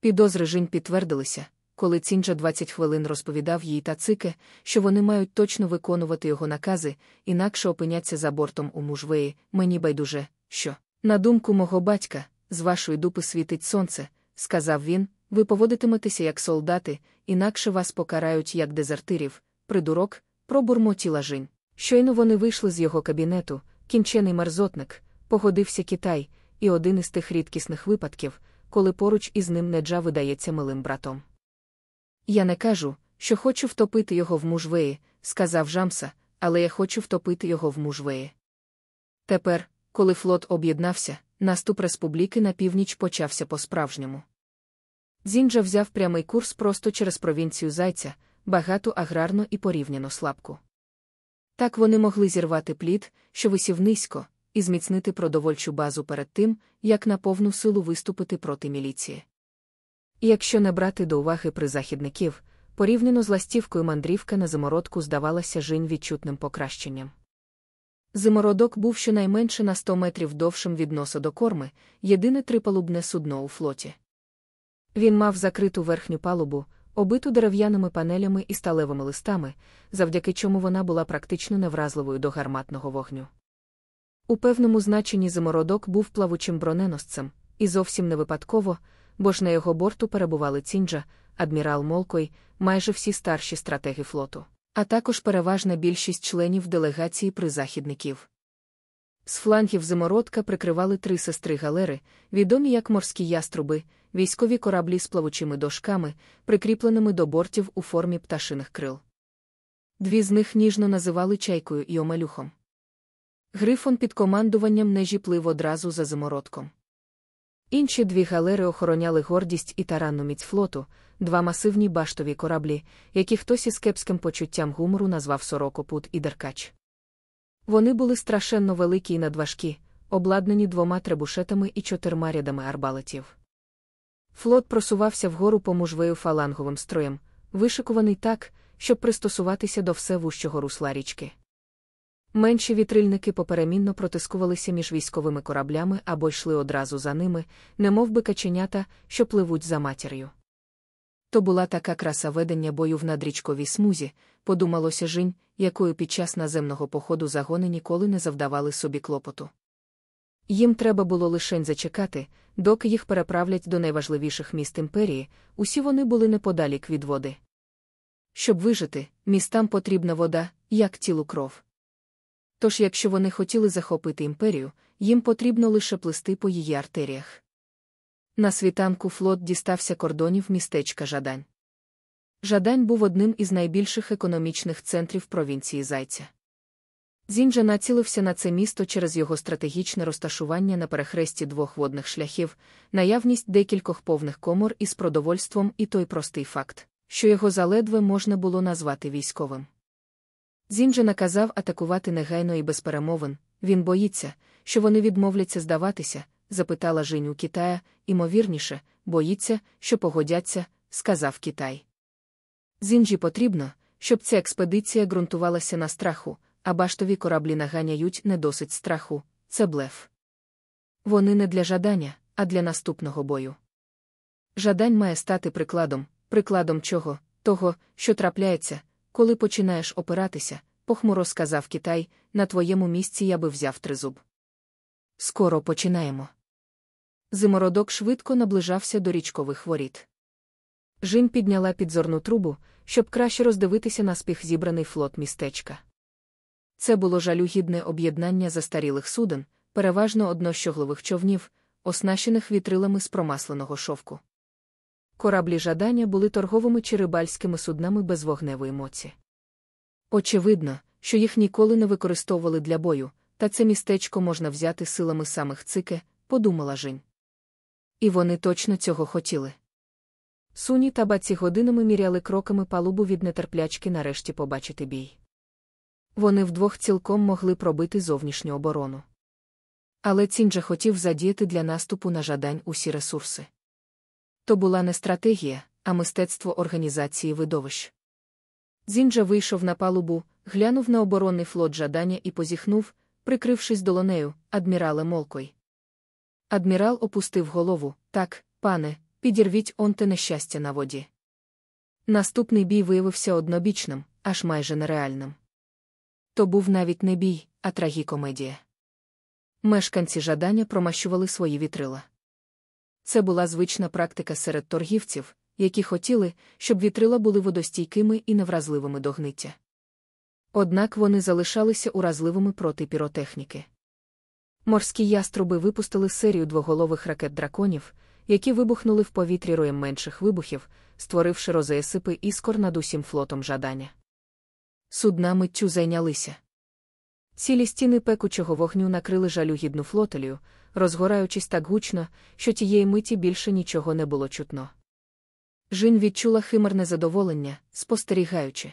Підозри Жінь підтвердилися, коли Цінджа 20 хвилин розповідав їй та цике, що вони мають точно виконувати його накази, інакше опиняться за бортом у мужвеї, мені байдуже, що, на думку мого батька, з вашої дупи світить сонце, сказав він, ви поводитиметеся як солдати, інакше вас покарають як дезертирів, придурок, пробурмотіла Жінь. Щойно вони вийшли з його кабінету, кінчений мерзотник, погодився Китай, і один із тих рідкісних випадків, коли поруч із ним неджа видається милим братом. Я не кажу, що хочу втопити його в мужвеї, сказав Жамса, але я хочу втопити його в мужвеї. Тепер, коли флот об'єднався, наступ республіки на північ почався по-справжньому. Зінджа взяв прямий курс просто через провінцію Зайця, багату аграрно і порівняно слабку. Так вони могли зірвати плід, що висів низько, і зміцнити продовольчу базу перед тим, як на повну силу виступити проти міліції. І якщо не брати до уваги призахідників, порівняно з ластівкою мандрівка на зимородку здавалася жінь відчутним покращенням. Зимородок був щонайменше на 100 метрів довшим від носа до корми, єдине трипалубне судно у флоті. Він мав закриту верхню палубу, обиту дерев'яними панелями і сталевими листами, завдяки чому вона була практично невразливою до гарматного вогню. У певному значенні зимородок був плавучим броненосцем, і зовсім не випадково, бо ж на його борту перебували Цінджа, адмірал Молкой, майже всі старші стратеги флоту, а також переважна більшість членів делегації призахідників. З флангів зимородка прикривали три сестри галери, відомі як морські яструби, військові кораблі з плавучими дошками, прикріпленими до бортів у формі пташиних крил. Дві з них ніжно називали чайкою і омелюхом. Грифон під командуванням нежі плив одразу за зимородком. Інші дві галери охороняли гордість і таранну міць флоту, два масивні баштові кораблі, які хтось із кепським почуттям гумору назвав Сорокопут і Деркач. Вони були страшенно великі і надважкі, обладнані двома требушетами і чотирма рядами арбалетів. Флот просувався вгору помужвею фаланговим строєм, вишикуваний так, щоб пристосуватися до все вущого русла річки. Менші вітрильники поперемінно протискувалися між військовими кораблями або йшли одразу за ними, немов би каченята, що пливуть за матір'ю. То була така краса ведення бою в надрічковій смузі, подумалося жінь, якою під час наземного походу загони ніколи не завдавали собі клопоту. Їм треба було лишень зачекати, доки їх переправлять до найважливіших міст імперії, усі вони були неподалік від води. Щоб вижити, містам потрібна вода, як тілу кров. Тож, якщо вони хотіли захопити імперію, їм потрібно лише плисти по її артеріях. На світанку флот дістався кордонів містечка Жадань. Жадань був одним із найбільших економічних центрів провінції Зайця. Зінджа націлився на це місто через його стратегічне розташування на перехресті двох водних шляхів, наявність декількох повних комор із продовольством і той простий факт, що його заледве можна було назвати військовим. Зінджа наказав атакувати негайно і без перемовин. Він боїться, що вони відмовляться здаватися, запитала Жінь Китая, імовірніше, боїться, що погодяться, сказав Китай. Зінджі потрібно, щоб ця експедиція ґрунтувалася на страху, а баштові кораблі наганяють не досить страху, це блеф. Вони не для жадання, а для наступного бою. Жадань має стати прикладом, прикладом чого, того, що трапляється, коли починаєш опиратися, похмуро сказав Китай, на твоєму місці я би взяв тризуб. Скоро починаємо. Зимородок швидко наближався до річкових воріт. Жінь підняла підзорну трубу, щоб краще роздивитися на спіх зібраний флот містечка. Це було жалюгідне об'єднання застарілих суден, переважно однощоглових човнів, оснащених вітрилами з промасленого шовку. Кораблі жадання були торговими чи рибальськими суднами без вогневої моці. Очевидно, що їх ніколи не використовували для бою, та це містечко можна взяти силами самих цике, подумала Жінь. І вони точно цього хотіли. Суні та баці годинами міряли кроками палубу від нетерплячки нарешті побачити бій. Вони вдвох цілком могли пробити зовнішню оборону. Але Цінджа хотів задіяти для наступу на жадань усі ресурси. То була не стратегія, а мистецтво організації видовищ. Зінджа вийшов на палубу, глянув на оборонний флот жадання і позіхнув, прикрившись долонею, адмірале Молкой. Адмірал опустив голову так, пане, підірвіть он те нещастя на воді. Наступний бій виявився однобічним, аж майже нереальним. То був навіть не бій, а трагікомедія. Мешканці жадання промащували свої вітрила. Це була звична практика серед торгівців, які хотіли, щоб вітрила були водостійкими і невразливими до гниття. Однак вони залишалися уразливими проти піротехніки. Морські яструби випустили серію двоголових ракет драконів, які вибухнули в повітрі роєм менших вибухів, створивши розеясипи іскор над усім флотом жадання. Судна миттю зайнялися. Цілі стіни пекучого вогню накрили жалюгідну флотелію, розгораючись так гучно, що тієї миті більше нічого не було чутно. Жін відчула химерне задоволення, спостерігаючи.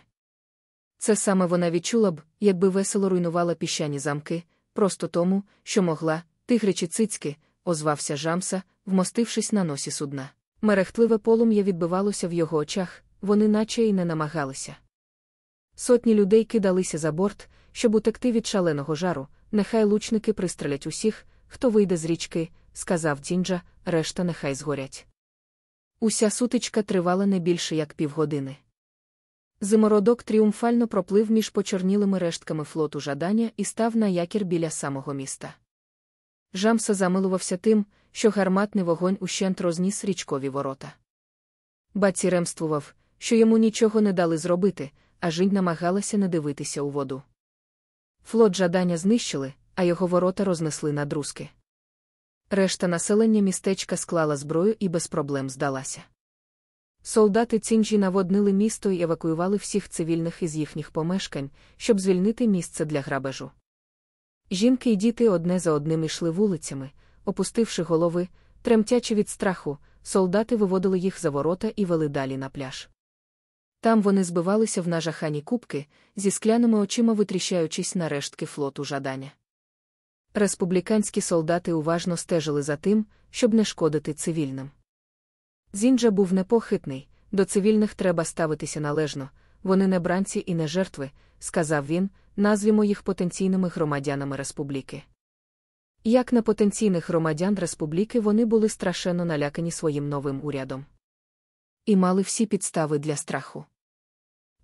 Це саме вона відчула б, якби весело руйнувала піщані замки, просто тому, що могла, тигричі цицьки, озвався Жамса, вмостившись на носі судна. Мерехтливе полум'я відбивалося в його очах, вони наче й не намагалися. Сотні людей кидалися за борт, щоб утекти від шаленого жару, нехай лучники пристрелять усіх, хто вийде з річки, сказав Дінджа, решта нехай згорять. Уся сутичка тривала не більше як півгодини. Зимородок тріумфально проплив між почорнілими рештками флоту жадання і став на якір біля самого міста. Жамса замилувався тим, що гарматний вогонь ущент розніс річкові ворота. Баці ремствував, що йому нічого не дали зробити, а жінь намагалася не дивитися у воду. Флот жадання знищили, а його ворота рознесли на друзки. Решта населення містечка склала зброю і без проблем здалася. Солдати цінджі наводнили місто і евакуювали всіх цивільних із їхніх помешкань, щоб звільнити місце для грабежу. Жінки й діти одне за одним йшли вулицями, опустивши голови, тремтячи від страху, солдати виводили їх за ворота і вели далі на пляж. Там вони збивалися в нажахані кубки, зі скляними очима витріщаючись на рештки флоту жадання. Республіканські солдати уважно стежили за тим, щоб не шкодити цивільним. Зінджа був непохитний, до цивільних треба ставитися належно, вони не бранці і не жертви, сказав він, назвімо їх потенційними громадянами республіки. Як на потенційних громадян республіки вони були страшенно налякані своїм новим урядом. І мали всі підстави для страху.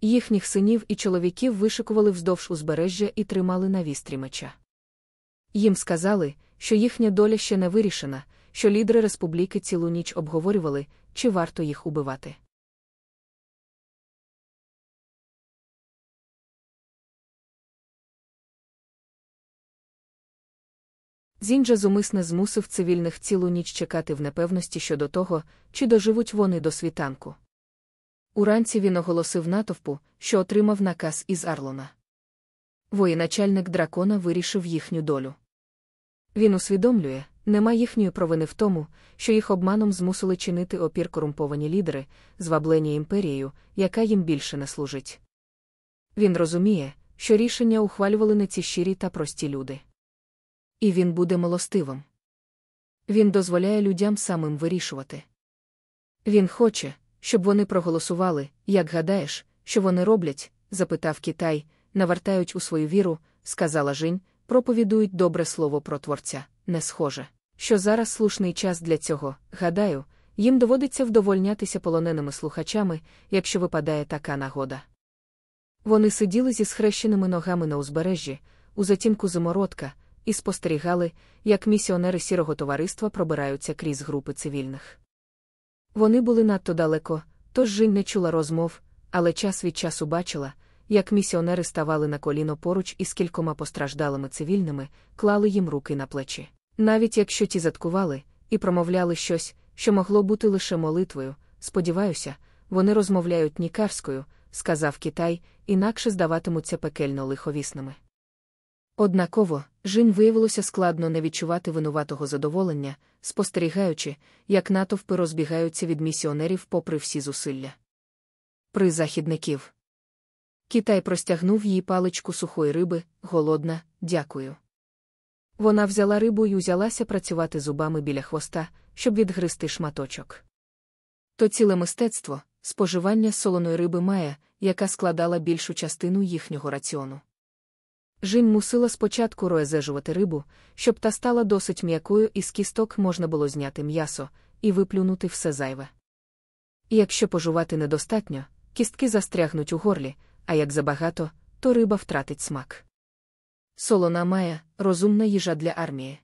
Їхніх синів і чоловіків вишикували вздовж узбережжя і тримали на вістрі меча. Їм сказали, що їхня доля ще не вирішена, що лідери республіки цілу ніч обговорювали, чи варто їх убивати. Зінджа зумисне змусив цивільних цілу ніч чекати в непевності щодо того, чи доживуть вони до світанку. Уранці він оголосив натовпу, що отримав наказ із Арлона. Воєначальник дракона вирішив їхню долю. Він усвідомлює, нема їхньої провини в тому, що їх обманом змусили чинити опір корумповані лідери, зваблені імперією, яка їм більше не служить. Він розуміє, що рішення ухвалювали не ці щирі та прості люди. І він буде милостивим. Він дозволяє людям самим вирішувати. Він хоче, щоб вони проголосували, як гадаєш, що вони роблять? запитав Китай, навертають у свою віру, сказала Жінь, проповідують добре слово про творця, не схоже. Що зараз слушний час для цього, гадаю, їм доводиться вдовольнятися полоненими слухачами, якщо випадає така нагода. Вони сиділи зі схрещеними ногами на узбережжі, у затінку зимородка, і спостерігали, як місіонери сірого товариства пробираються крізь групи цивільних. Вони були надто далеко, тож Жінь не чула розмов, але час від часу бачила, як місіонери ставали на коліно поруч із кількома постраждалими цивільними, клали їм руки на плечі. Навіть якщо ті заткували і промовляли щось, що могло бути лише молитвою, сподіваюся, вони розмовляють нікарською, сказав Китай, інакше здаватимуться пекельно лиховісними. Однаково, Жін виявилося складно не відчувати винуватого задоволення, спостерігаючи, як натовпи розбігаються від місіонерів попри всі зусилля. При західників. Китай простягнув їй паличку сухої риби, голодна, дякую. Вона взяла рибу і узялася працювати зубами біля хвоста, щоб відгризти шматочок. То ціле мистецтво, споживання солоної риби має, яка складала більшу частину їхнього раціону. Жінь мусила спочатку роезежувати рибу, щоб та стала досить м'якою і з кісток можна було зняти м'ясо і виплюнути все зайве. І якщо пожувати недостатньо, кістки застрягнуть у горлі, а як забагато, то риба втратить смак. Солона має розумна їжа для армії.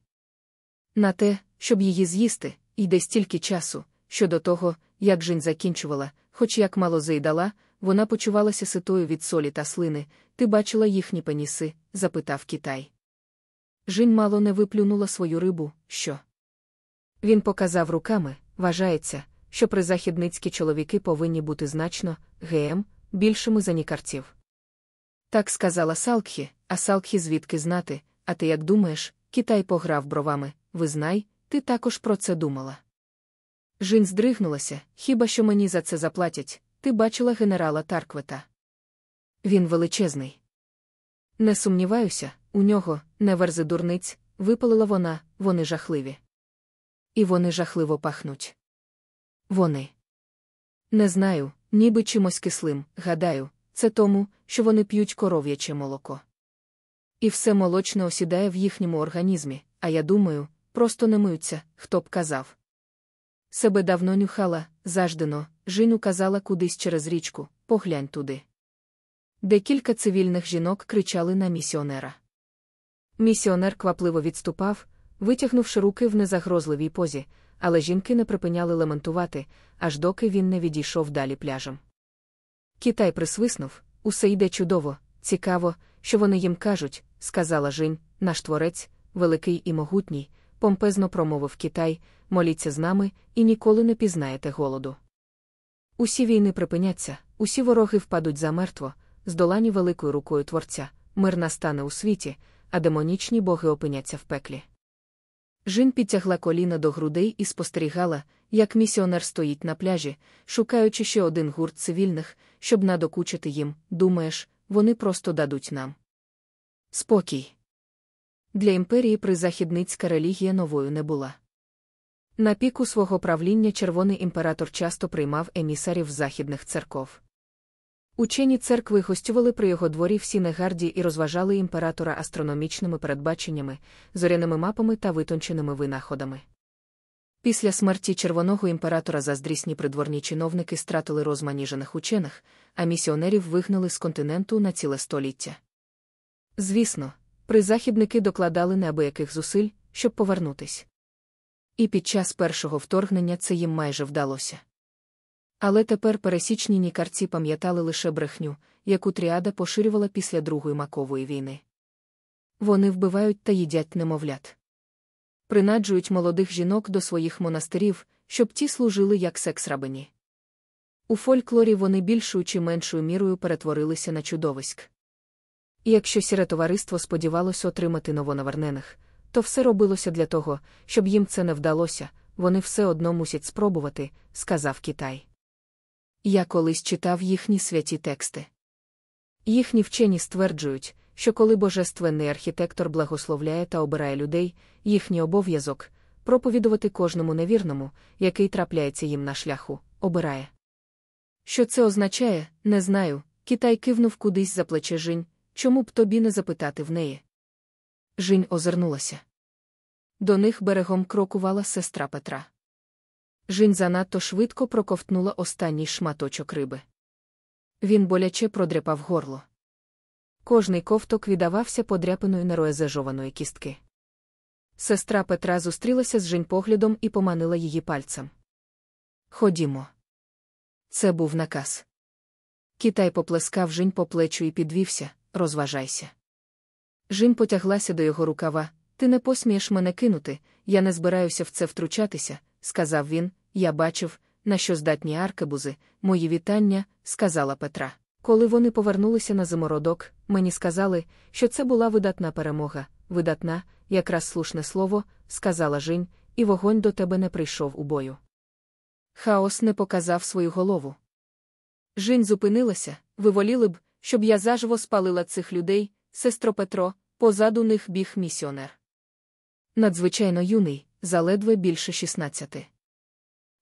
На те, щоб її з'їсти, йде стільки часу, що до того, як Жінь закінчувала, хоч як мало заїдала, вона почувалася ситою від солі та слини. Ти бачила їхні пеніси? запитав Китай. Жінь мало не виплюнула свою рибу, що. Він показав руками, вважається, що призахідницькі чоловіки повинні бути значно, ГМ, більшими за нікарців. Так сказала Салкхі, а Салкхі звідки знати, а ти як думаєш, Китай пограв бровами, визнай, ти також про це думала. Жінь здригнулася, хіба що мені за це заплатять, ти бачила генерала Тарквета. Він величезний. Не сумніваюся, у нього, не верзи дурниць, випалила вона, вони жахливі. І вони жахливо пахнуть. Вони. Не знаю, ніби чимось кислим, гадаю, це тому, що вони п'ють коров'яче молоко. І все молочне осідає в їхньому організмі, а я думаю, просто не миються, хто б казав. Себе давно нюхала, заждено, Жінь указала кудись через річку, поглянь туди. Декілька цивільних жінок кричали на місіонера. Місіонер квапливо відступав, витягнувши руки в незагрозливій позі, але жінки не припиняли лементувати, аж доки він не відійшов далі пляжем. Китай присвиснув усе йде чудово, цікаво, що вони їм кажуть, сказала Жінь, наш творець, великий і могутній, помпезно промовив Китай, моліться з нами і ніколи не пізнаєте голоду. Усі війни припиняться, усі вороги впадуть замертво, здолані великою рукою творця, мир настане у світі, а демонічні боги опиняться в пеклі. Жін підтягла коліна до грудей і спостерігала, як місіонер стоїть на пляжі, шукаючи ще один гурт цивільних, щоб надокучити їм, думаєш, вони просто дадуть нам. Спокій. Для імперії призахідницька релігія новою не була. На піку свого правління червоний імператор часто приймав емісарів західних церков. Учені церкви гостювали при його дворі в Сінегарді і розважали імператора астрономічними передбаченнями, зоряними мапами та витонченими винаходами. Після смерті червоного імператора заздрісні придворні чиновники стратили розманіжених учених, а місіонерів вигнали з континенту на ціле століття. Звісно, призахідники докладали неабияких зусиль, щоб повернутись. І під час першого вторгнення це їм майже вдалося. Але тепер пересічні нікарці пам'ятали лише брехню, яку тріада поширювала після Другої макової війни. Вони вбивають та їдять немовлят. Принаджують молодих жінок до своїх монастирів, щоб ті служили як секс-рабині. У фольклорі вони більшою чи меншою мірою перетворилися на чудовиськ. І якщо сіре товариство сподівалося отримати новонавернених, то все робилося для того, щоб їм це не вдалося, вони все одно мусять спробувати, сказав Китай. Я колись читав їхні святі тексти. Їхні вчені стверджують, що коли божественний архітектор благословляє та обирає людей, їхній обов'язок проповідувати кожному невірному, який трапляється їм на шляху, обирає. Що це означає, не знаю. Китай кивнув кудись за плече Жінь, чому б тобі не запитати в неї. Жінь озирнулася. До них берегом крокувала сестра Петра. Жінь занадто швидко проковтнула останній шматочок риби. Він боляче продряпав горло. Кожний ковток віддавався подряпиною нероезежованої кістки. Сестра Петра зустрілася з Жінь поглядом і поманила її пальцем. Ходімо. Це був наказ. Китай поплескав Жінь по плечу і підвівся, розважайся. Жінь потяглася до його рукава. Ти не посмієш мене кинути, я не збираюся в це втручатися, сказав він. Я бачив, на що здатні аркебузи, мої вітання, сказала Петра. Коли вони повернулися на зимородок, мені сказали, що це була видатна перемога, видатна, якраз слушне слово, сказала Жінь, і вогонь до тебе не прийшов у бою. Хаос не показав свою голову. Жінь зупинилася, ви воліли б, щоб я заживо спалила цих людей, сестро Петро, позаду них біг місіонер. Надзвичайно юний, заледве більше 16.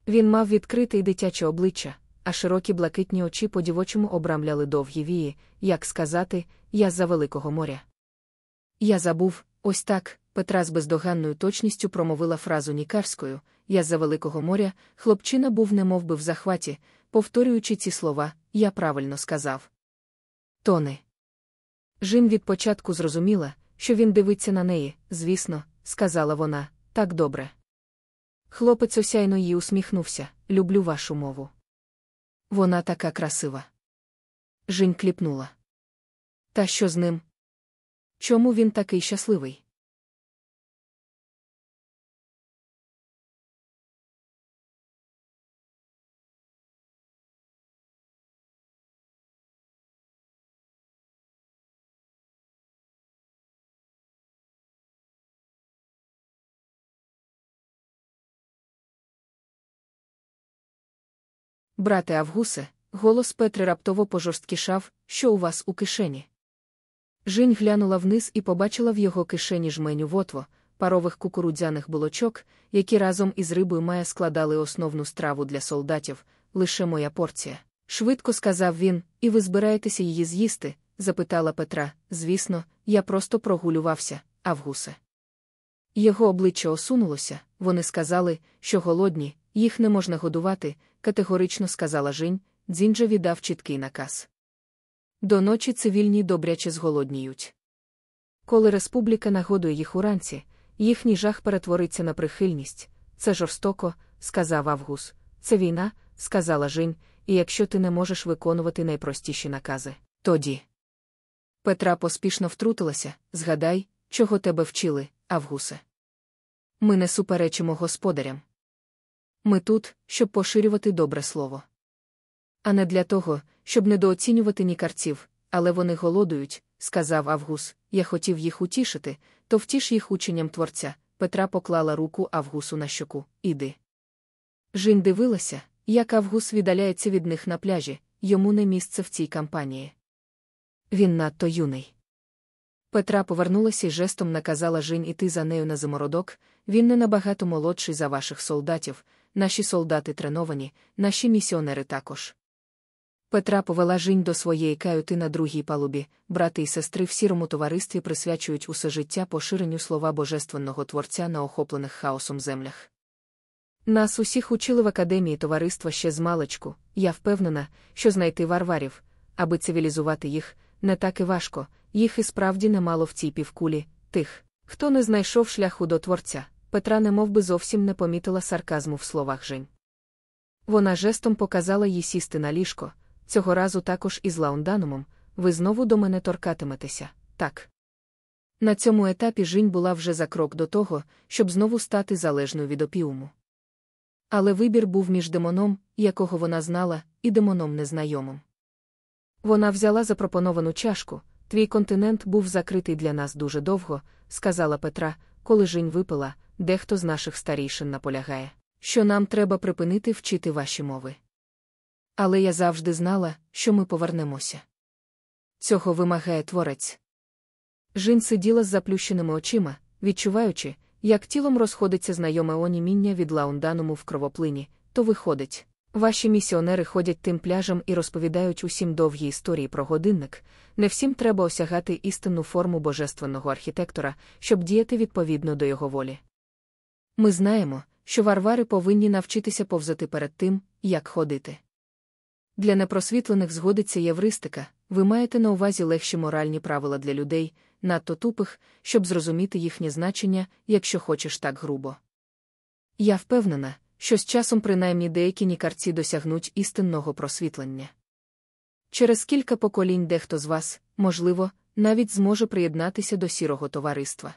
Він мав відкрите й дитяче обличчя, а широкі блакитні очі по дівочому обрамляли довгі вії, як сказати, я за Великого моря. Я забув, ось так, Петра з бездоганною точністю промовила фразу нікарською Я за Великого моря, хлопчина був немов би в захваті, повторюючи ці слова, я правильно сказав. Тони. Жим від початку зрозуміла, що він дивиться на неї, звісно, сказала вона, так добре. Хлопець осяйно їй усміхнувся люблю вашу мову. Вона така красива. Жінь кліпнула. Та що з ним? Чому він такий щасливий? Брате Авгусе, голос Петри раптово пожорсткішав, що у вас у кишені. Жінь глянула вниз і побачила в його кишені жменю вотво, парових кукурудзяних булочок, які разом із рибою має складали основну страву для солдатів, лише моя порція. Швидко сказав він, і ви збираєтеся її з'їсти? запитала Петра. Звісно, я просто прогулювався, Авгусе. Його обличчя осунулося, вони сказали, що голодні, їх не можна годувати, категорично сказала Жінь, Дзінджа віддав чіткий наказ. До ночі цивільні добряче зголодніють. Коли республіка нагодує їх уранці, їхній жах перетвориться на прихильність. Це жорстоко, сказав Авгус. Це війна, сказала Жінь, і якщо ти не можеш виконувати найпростіші накази, тоді. Петра поспішно втрутилася згадай, чого тебе вчили, Авгусе. Ми не суперечимо господарям. Ми тут, щоб поширювати добре слово. А не для того, щоб недооцінювати нікарців, але вони голодують, сказав Авгус. Я хотів їх утішити, то втіш їх ученням Творця, Петра поклала руку Авгусу на щоку. Іди. Жінь дивилася, як Авгус віддаляється від них на пляжі, йому не місце в цій кампанії. Він надто юний. Петра повернулася і жестом наказала Жінь іти за нею на зимородок, він не набагато молодший за ваших солдатів, наші солдати треновані, наші місіонери також. Петра повела Жінь до своєї каюти на другій палубі, брати і сестри в сірому товаристві присвячують усе життя поширенню слова Божественного Творця на охоплених хаосом землях. Нас усіх учили в академії товариства ще з маличку, я впевнена, що знайти варварів, аби цивілізувати їх, не так і важко, їх і справді немало в цій півкулі, тих, хто не знайшов шляху до творця. Петра немов би зовсім не помітила сарказму в словах Жень. Вона жестом показала їй сісти на ліжко, цього разу також із лаунданумом, ви знову до мене торкатиметеся, так. На цьому етапі Жінь була вже за крок до того, щоб знову стати залежною від опіуму. Але вибір був між демоном, якого вона знала, і демоном незнайомим. Вона взяла запропоновану чашку, твій континент був закритий для нас дуже довго, сказала Петра, коли Жінь випила, дехто з наших старішин наполягає, що нам треба припинити вчити ваші мови. Але я завжди знала, що ми повернемося. Цього вимагає творець. Жін сиділа з заплющеними очима, відчуваючи, як тілом розходиться знайоме оніміння від лаундануму в кровоплині, то виходить. Ваші місіонери ходять тим пляжем і розповідають усім довгі історії про годинник, не всім треба осягати істинну форму божественного архітектора, щоб діяти відповідно до його волі. Ми знаємо, що варвари повинні навчитися повзати перед тим, як ходити. Для непросвітлених згодиться євристика, ви маєте на увазі легші моральні правила для людей, надто тупих, щоб зрозуміти їхнє значення, якщо хочеш так грубо. Я впевнена, що з часом принаймні деякі нікарці досягнуть істинного просвітлення. Через кілька поколінь дехто з вас, можливо, навіть зможе приєднатися до сірого товариства.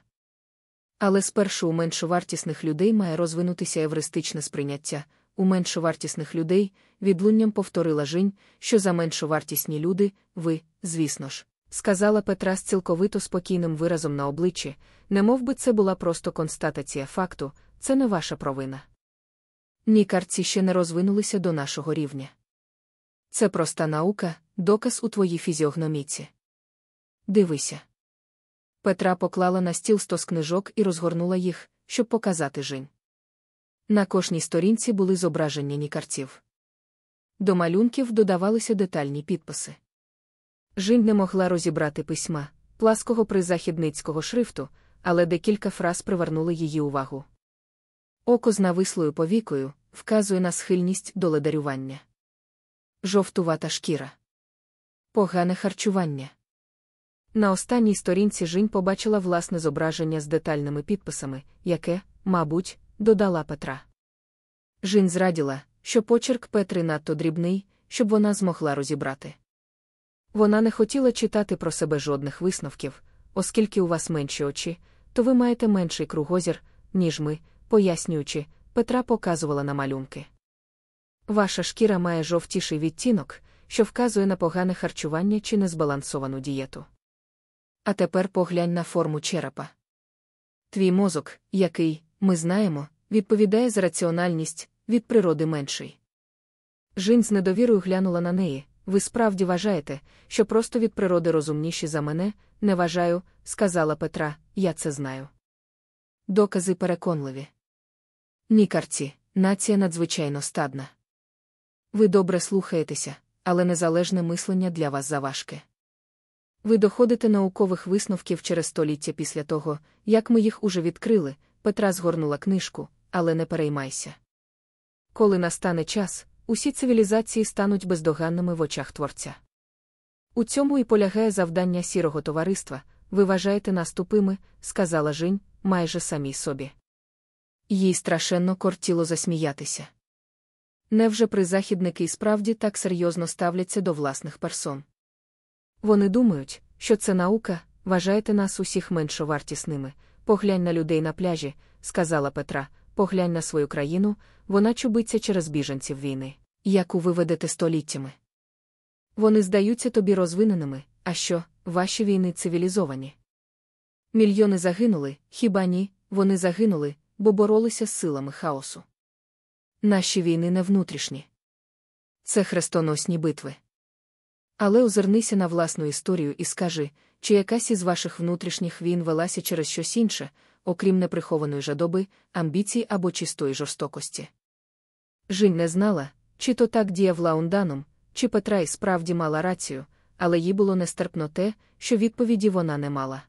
Але спершу у меншовартісних людей має розвинутися евристичне сприйняття, у меншовартісних людей, відлунням повторила Жінь, що за меншовартісні люди, ви, звісно ж, сказала Петра з цілковито спокійним виразом на обличчі, немов би це була просто констатація факту, це не ваша провина. Нікарці ще не розвинулися до нашого рівня. Це проста наука, доказ у твоїй фізіогноміці. Дивися. Петра поклала на стіл стос книжок і розгорнула їх, щоб показати Жінь. На кожній сторінці були зображення нікарців. До малюнків додавалися детальні підписи. Жінь не могла розібрати письма, плаского призахідницького шрифту, але декілька фраз привернули її увагу. Око з навислою повікою вказує на схильність до ледарювання. Жовтувата шкіра. Погане харчування. На останній сторінці Жінь побачила власне зображення з детальними підписами, яке, мабуть, додала Петра. Жінь зраділа, що почерк Петри надто дрібний, щоб вона змогла розібрати. Вона не хотіла читати про себе жодних висновків, оскільки у вас менші очі, то ви маєте менший кругозір, ніж ми, пояснюючи, Петра показувала на малюнки. Ваша шкіра має жовтіший відтінок, що вказує на погане харчування чи незбалансовану дієту. А тепер поглянь на форму черепа. Твій мозок, який, ми знаємо, відповідає за раціональність від природи менший. Жінь з недовірою глянула на неї. Ви справді вважаєте, що просто від природи розумніші за мене, не вважаю, сказала Петра, я це знаю. Докази переконливі. Нікарці, нація надзвичайно стадна. Ви добре слухаєтеся, але незалежне мислення для вас заважке. Ви доходите наукових висновків через століття після того, як ми їх уже відкрили, Петра згорнула книжку, але не переймайся. Коли настане час, усі цивілізації стануть бездоганними в очах творця. У цьому і полягає завдання сірого товариства, ви вважаєте нас тупими, сказала Жінь, майже самій собі. Їй страшенно кортіло засміятися. Невже призахідники і справді так серйозно ставляться до власних персон? Вони думають, що це наука, вважаєте нас усіх меншовартісними. Поглянь на людей на пляжі, сказала Петра, поглянь на свою країну, вона чубиться через біженців війни, яку ви ведете століттями. Вони здаються тобі розвиненими, а що, ваші війни цивілізовані. Мільйони загинули, хіба ні, вони загинули, бо боролися з силами хаосу. Наші війни не внутрішні. Це хрестоносні битви. Але озирнися на власну історію і скажи, чи якась із ваших внутрішніх війн велася через щось інше, окрім неприхованої жадоби, амбіцій або чистої жорстокості. Жінь не знала, чи то так діяв Лаунданом, чи Петра й справді мала рацію, але їй було нестерпно те, що відповіді вона не мала.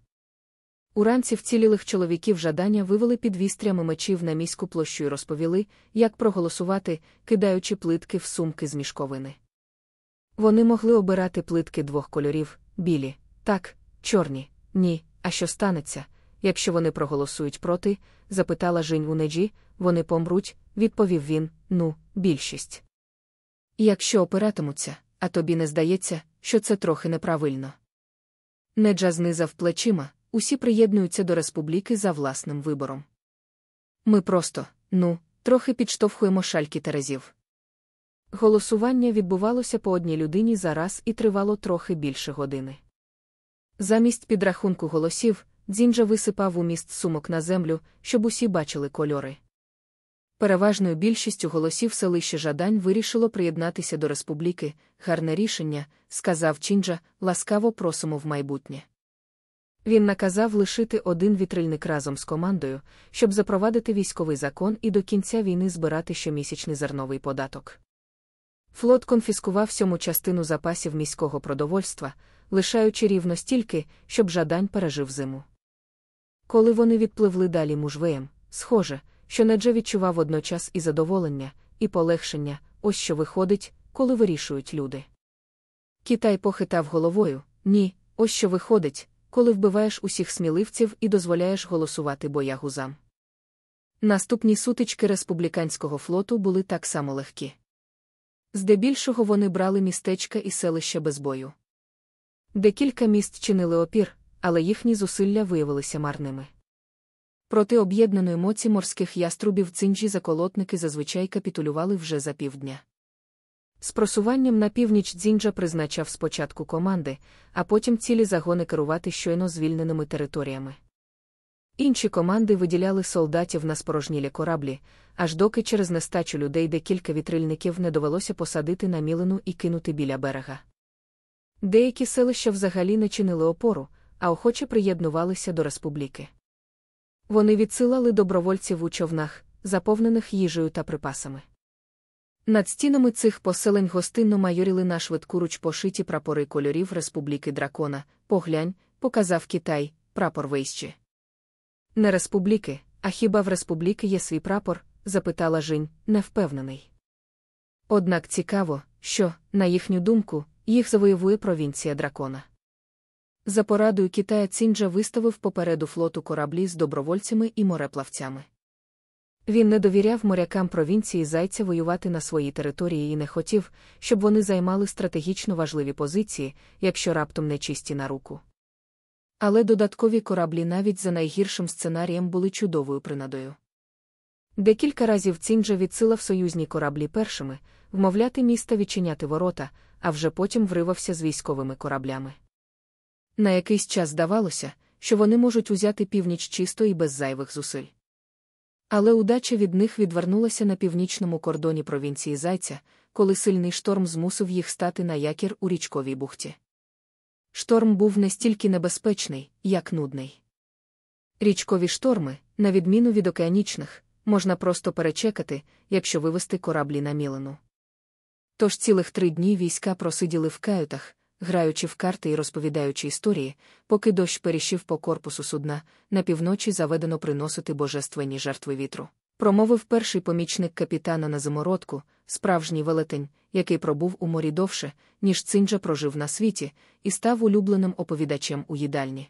Уранці вцілілих чоловіків жадання вивели під вістрями мечів на міську площу і розповіли, як проголосувати, кидаючи плитки в сумки з мішковини. Вони могли обирати плитки двох кольорів білі, так, чорні, ні. А що станеться, якщо вони проголосують проти? запитала Жінь у неджі, вони помруть, відповів він ну, більшість. Якщо опиратимуться, а тобі не здається, що це трохи неправильно. Неджа знизав плечима, усі приєднуються до республіки за власним вибором. Ми просто, ну, трохи підштовхуємо шальки терезів. Голосування відбувалося по одній людині за раз і тривало трохи більше години. Замість підрахунку голосів, Дзінджа висипав у міст сумок на землю, щоб усі бачили кольори. Переважною більшістю голосів селище Жадань вирішило приєднатися до республіки. Гарне рішення, сказав Чінджа, ласкаво просимо в майбутнє. Він наказав лишити один вітрильник разом з командою, щоб запровадити військовий закон і до кінця війни збирати щомісячний зерновий податок. Флот конфіскував сьому частину запасів міського продовольства, лишаючи рівно стільки, щоб жадань пережив зиму. Коли вони відпливли далі мужвеєм, схоже, що Недже відчував одночас і задоволення, і полегшення, ось що виходить, коли вирішують люди. Китай похитав головою ні, ось що виходить, коли вбиваєш усіх сміливців і дозволяєш голосувати боягузам. Наступні сутички республіканського флоту були так само легкі. Здебільшого вони брали містечка і селища без бою. Декілька міст чинили опір, але їхні зусилля виявилися марними. Проти об'єднаної моці морських яструбів цинджі заколотники зазвичай капітулювали вже за півдня. З просуванням на північ Дзінджа призначав спочатку команди, а потім цілі загони керувати щойно звільненими територіями. Інші команди виділяли солдатів на спорожнілі кораблі, аж доки через нестачу людей декілька вітрильників не довелося посадити на мілину і кинути біля берега. Деякі селища взагалі не чинили опору, а охоче приєднувалися до республіки. Вони відсилали добровольців у човнах, заповнених їжею та припасами. Над стінами цих поселень гостинно майоріли на швидкуруч пошиті прапори кольорів Республіки Дракона. Поглянь, показав Китай, прапор вище. Не республіки, а хіба в республіки є свій прапор? запитала Жінь, невпевнений. Однак цікаво, що, на їхню думку, їх завоює провінція дракона. За порадою Китая Цінджа виставив попереду флоту кораблі з добровольцями і мореплавцями. Він не довіряв морякам провінції зайця воювати на своїй території і не хотів, щоб вони займали стратегічно важливі позиції, якщо раптом не чисті на руку. Але додаткові кораблі навіть за найгіршим сценарієм були чудовою принадою. Декілька разів Цінджа відсилав союзні кораблі першими, вмовляти міста відчиняти ворота, а вже потім вривався з військовими кораблями. На якийсь час здавалося, що вони можуть узяти північ чисто і без зайвих зусиль. Але удача від них відвернулася на північному кордоні провінції Зайця, коли сильний шторм змусив їх стати на якір у річковій бухті. Шторм був не стільки небезпечний, як нудний. Річкові шторми, на відміну від океанічних, можна просто перечекати, якщо вивести кораблі на мілину. Тож цілих три дні війська просиділи в каютах, граючи в карти і розповідаючи історії, поки дощ перішив по корпусу судна, на півночі заведено приносити божественні жертви вітру. Промовив перший помічник капітана на зимородку, справжній велетень, який пробув у морі довше, ніж цинджа прожив на світі, і став улюбленим оповідачем у їдальні.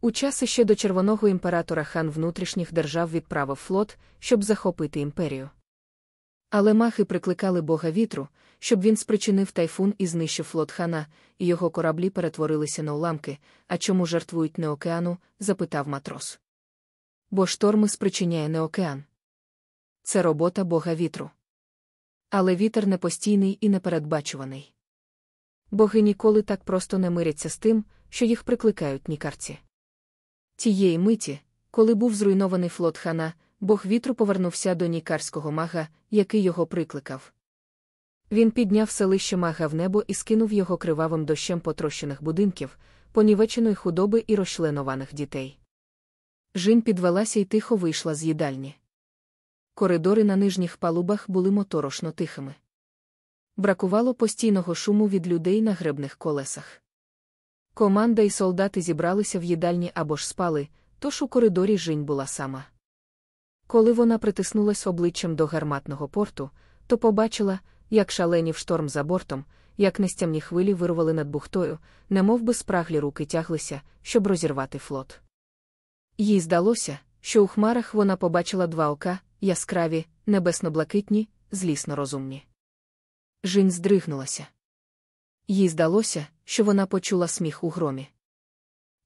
У часи ще до червоного імператора хан внутрішніх держав відправив флот, щоб захопити імперію. Але махи прикликали бога вітру, щоб він спричинив тайфун і знищив флот хана, і його кораблі перетворилися на уламки. А чому жертвують не океану? запитав матрос. Бо шторми спричиняє не океан. Це робота бога вітру. Але вітер непостійний і непередбачуваний. Боги ніколи так просто не миряться з тим, що їх прикликають нікарці. Тієї миті, коли був зруйнований флот хана, бог вітру повернувся до нікарського мага, який його прикликав. Він підняв селище мага в небо і скинув його кривавим дощем потрощених будинків, понівеченої худоби і розчленованих дітей. Жінь підвелася і тихо вийшла з їдальні. Коридори на нижніх палубах були моторошно тихими. Бракувало постійного шуму від людей на гребних колесах. Команда і солдати зібралися в їдальні або ж спали, тож у коридорі Жінь була сама. Коли вона притиснулась обличчям до гарматного порту, то побачила, як шаленів шторм за бортом, як нестямні хвилі вирвали над бухтою, немов би спраглі руки тяглися, щоб розірвати флот. Їй здалося, що у хмарах вона побачила два ока, яскраві, небесно-блакитні, злісно розумні. Жінь здригнулася. Їй здалося, що вона почула сміх у громі.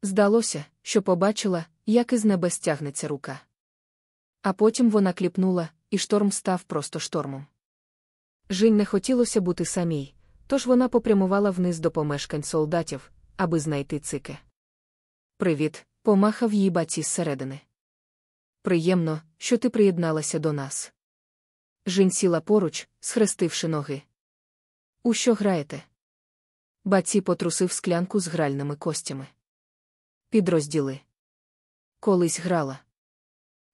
Здалося, що побачила, як із небес тягнеться рука. А потім вона кліпнула, і шторм став просто штормом. Жінь не хотілося бути самій, тож вона попрямувала вниз до помешкань солдатів, аби знайти цике. Привіт, помахав їй баті зсередини. Приємно, що ти приєдналася до нас. Жінь сіла поруч, схрестивши ноги. У що граєте? Баці потрусив склянку з гральними костями. Підрозділи. Колись грала.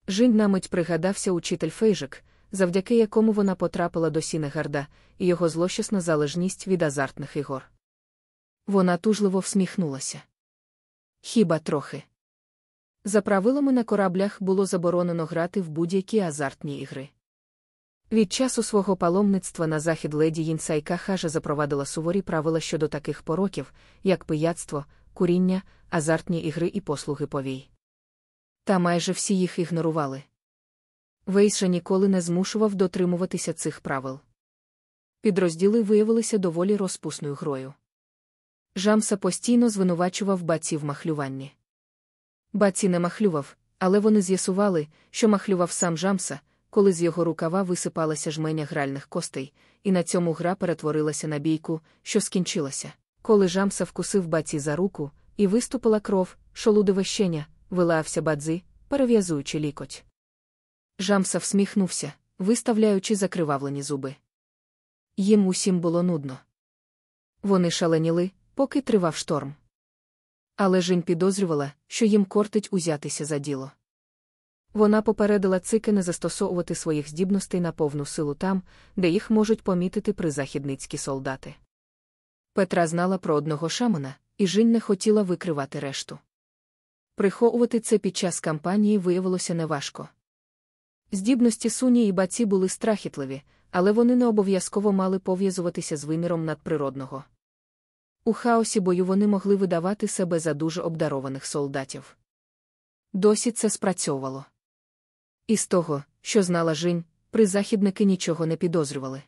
Жінь на мить пригадався учитель Фейжик, завдяки якому вона потрапила до Сінегарда, і його злощасна залежність від азартних ігор. Вона тужливо всміхнулася. Хіба трохи. За правилами на кораблях було заборонено грати в будь-які азартні ігри. Від часу свого паломництва на захід леді Їнсайка хажа запровадила суворі правила щодо таких пороків, як пияцтво, куріння, азартні ігри і послуги повій. Та майже всі їх ігнорували. Вейс же ніколи не змушував дотримуватися цих правил. Підрозділи виявилися доволі розпусною грою. Жамса постійно звинувачував баці в махлюванні. Баці не махлював, але вони з'ясували, що махлював сам Жамса, коли з його рукава висипалася жменя гральних костей, і на цьому гра перетворилася на бійку, що скінчилася. Коли Жамса вкусив баці за руку, і виступила кров, шолудиве щеня, вилався бадзи, перев'язуючи лікоть. Жамса всміхнувся, виставляючи закривавлені зуби. Їм усім було нудно. Вони шаленіли, поки тривав шторм. Але Жінь підозрювала, що їм кортить узятися за діло. Вона попередила цики не застосовувати своїх здібностей на повну силу там, де їх можуть помітити призахідницькі солдати. Петра знала про одного шамана, і Жінь не хотіла викривати решту. Приховувати це під час кампанії виявилося неважко. Здібності суні і баці були страхітливі, але вони не обов'язково мали пов'язуватися з виміром надприродного. У хаосі бою вони могли видавати себе за дуже обдарованих солдатів. Досі це спрацьовувало. Із того, що знала Жінь, призахідники нічого не підозрювали.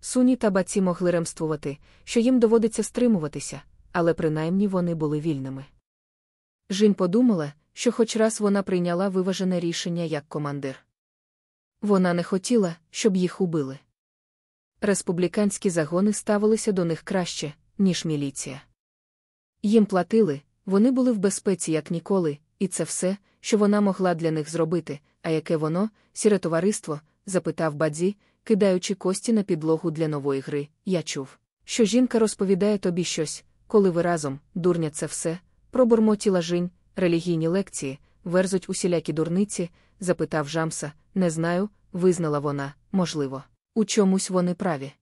Суні та баці могли ремствувати, що їм доводиться стримуватися, але принаймні вони були вільними. Жінь подумала, що хоч раз вона прийняла виважене рішення як командир. Вона не хотіла, щоб їх убили. Республіканські загони ставилися до них краще, ніж міліція. Їм платили, вони були в безпеці як ніколи, і це все, що вона могла для них зробити, а яке воно, сіре товариство, запитав бадзі, кидаючи кості на підлогу для нової гри. Я чув, що жінка розповідає тобі щось, коли ви разом, дурня, це все, пробурмотіла жінь, релігійні лекції, верзуть усілякі дурниці, запитав Жамса, не знаю, визнала вона, можливо, у чомусь вони праві.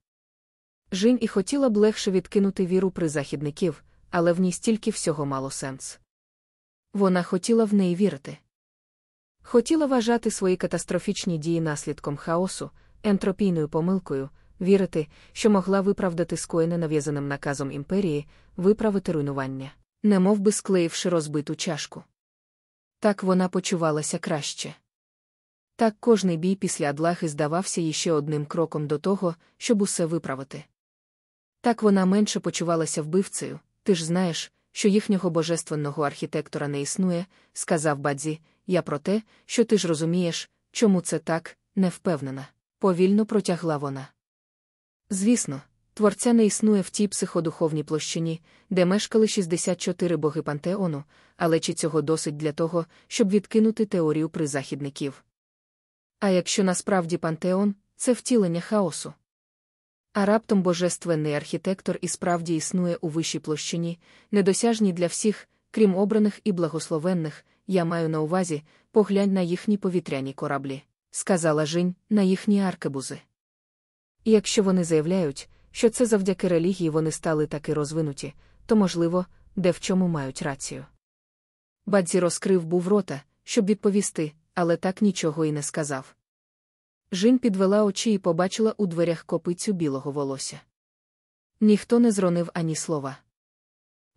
Жінь і хотіла б легше відкинути віру призахідників, але в ній стільки всього мало сенс. Вона хотіла в неї вірити. Хотіла вважати свої катастрофічні дії наслідком хаосу, ентропійною помилкою, вірити, що могла виправдати скоєне нав'язаним наказом імперії, виправити руйнування, немов би склеївши розбиту чашку. Так вона почувалася краще. Так кожний бій після Адлаги здавався їй ще одним кроком до того, щоб усе виправити. Так вона менше почувалася вбивцею, ти ж знаєш, що їхнього божественного архітектора не існує, сказав бадзі, я про те, що ти ж розумієш, чому це так, не впевнена. Повільно протягла вона. Звісно, Творця не існує в тій психодуховній площині, де мешкали 64 боги пантеону, але чи цього досить для того, щоб відкинути теорію призахідників? А якщо насправді пантеон це втілення хаосу? А раптом божественний архітектор і справді існує у вищій площині, недосяжній для всіх, крім обраних і благословенних, я маю на увазі, поглянь на їхні повітряні кораблі, сказала Жінь, на їхні аркебузи. І якщо вони заявляють, що це завдяки релігії вони стали таки розвинуті, то, можливо, де в чому мають рацію. Бадзі розкрив був рота, щоб відповісти, але так нічого і не сказав. Жінь підвела очі і побачила у дверях копицю білого волосся. Ніхто не зронив ані слова.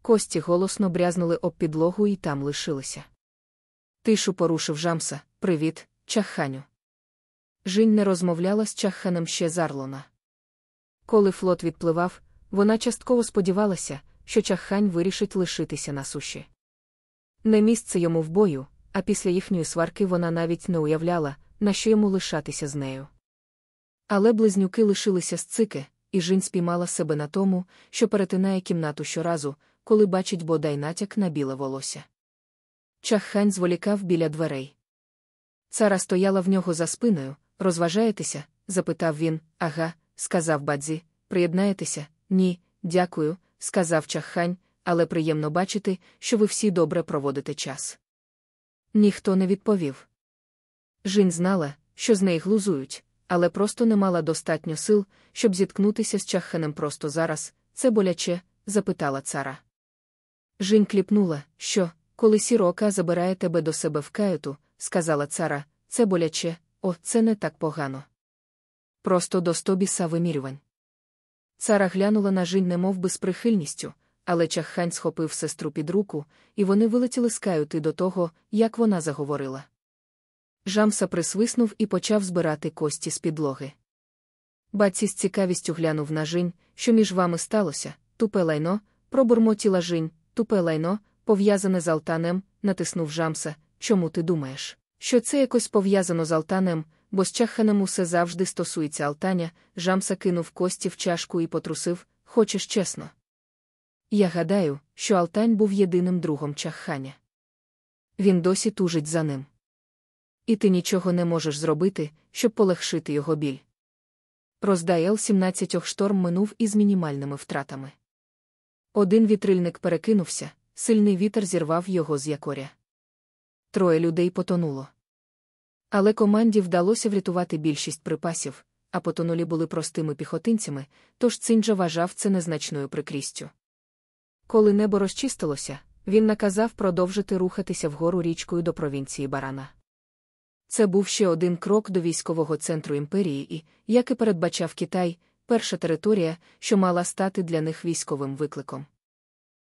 Кості голосно брязнули об підлогу і там лишилися. Тишу порушив жамса Привіт, чахханю. Жінь не розмовляла з чахханом ще з Арлона. Коли флот відпливав, вона частково сподівалася, що чаххань вирішить лишитися на суші. Не місце йому в бою, а після їхньої сварки вона навіть не уявляла, на що йому лишатися з нею. Але близнюки лишилися з цики, і Жінь спіймала себе на тому, що перетинає кімнату щоразу, коли бачить бодай натяк на біле волосся. Чаххань зволікав біля дверей. Цара стояла в нього за спиною. Розважаєтеся? запитав він. Ага, сказав бадзі. Приєднаєтеся? Ні, дякую, сказав чаххань, але приємно бачити, що ви всі добре проводите час. Ніхто не відповів. Жінь знала, що з неї глузують, але просто не мала достатньо сил, щоб зіткнутися з чахханем просто зараз. Це боляче? запитала цара. Жінь кліпнула, що, коли сірока забирає тебе до себе в каюту, сказала цара, це боляче, о, це не так погано. Просто до стобіса вимірювань. Цара глянула на Жінь немов би з прихильністю, але чаххань схопив сестру під руку, і вони вилетіли з каюти до того, як вона заговорила. Жамса присвиснув і почав збирати кості з підлоги. Баці з цікавістю глянув на Жінь, що між вами сталося, тупе лайно, пробурмотіла Жінь, тупе лайно, пов'язане з Алтанем, натиснув Жамса. Чому ти думаєш, що це якось пов'язано з Алтанем, бо з чаханом усе завжди стосується Алтаня, Жамса кинув кості в чашку і потрусив, хочеш чесно. Я гадаю, що Алтань був єдиним другом чахханя. Він досі тужить за ним. І ти нічого не можеш зробити, щоб полегшити його біль. Роздай Л 17 шторм минув із мінімальними втратами. Один вітрильник перекинувся, сильний вітер зірвав його з якоря. Троє людей потонуло. Але команді вдалося врятувати більшість припасів, а потонулі були простими піхотинцями, тож Цинджа вважав це незначною прикрістю. Коли небо розчистилося, він наказав продовжити рухатися вгору річкою до провінції Барана. Це був ще один крок до військового центру імперії і, як і передбачав Китай, перша територія, що мала стати для них військовим викликом.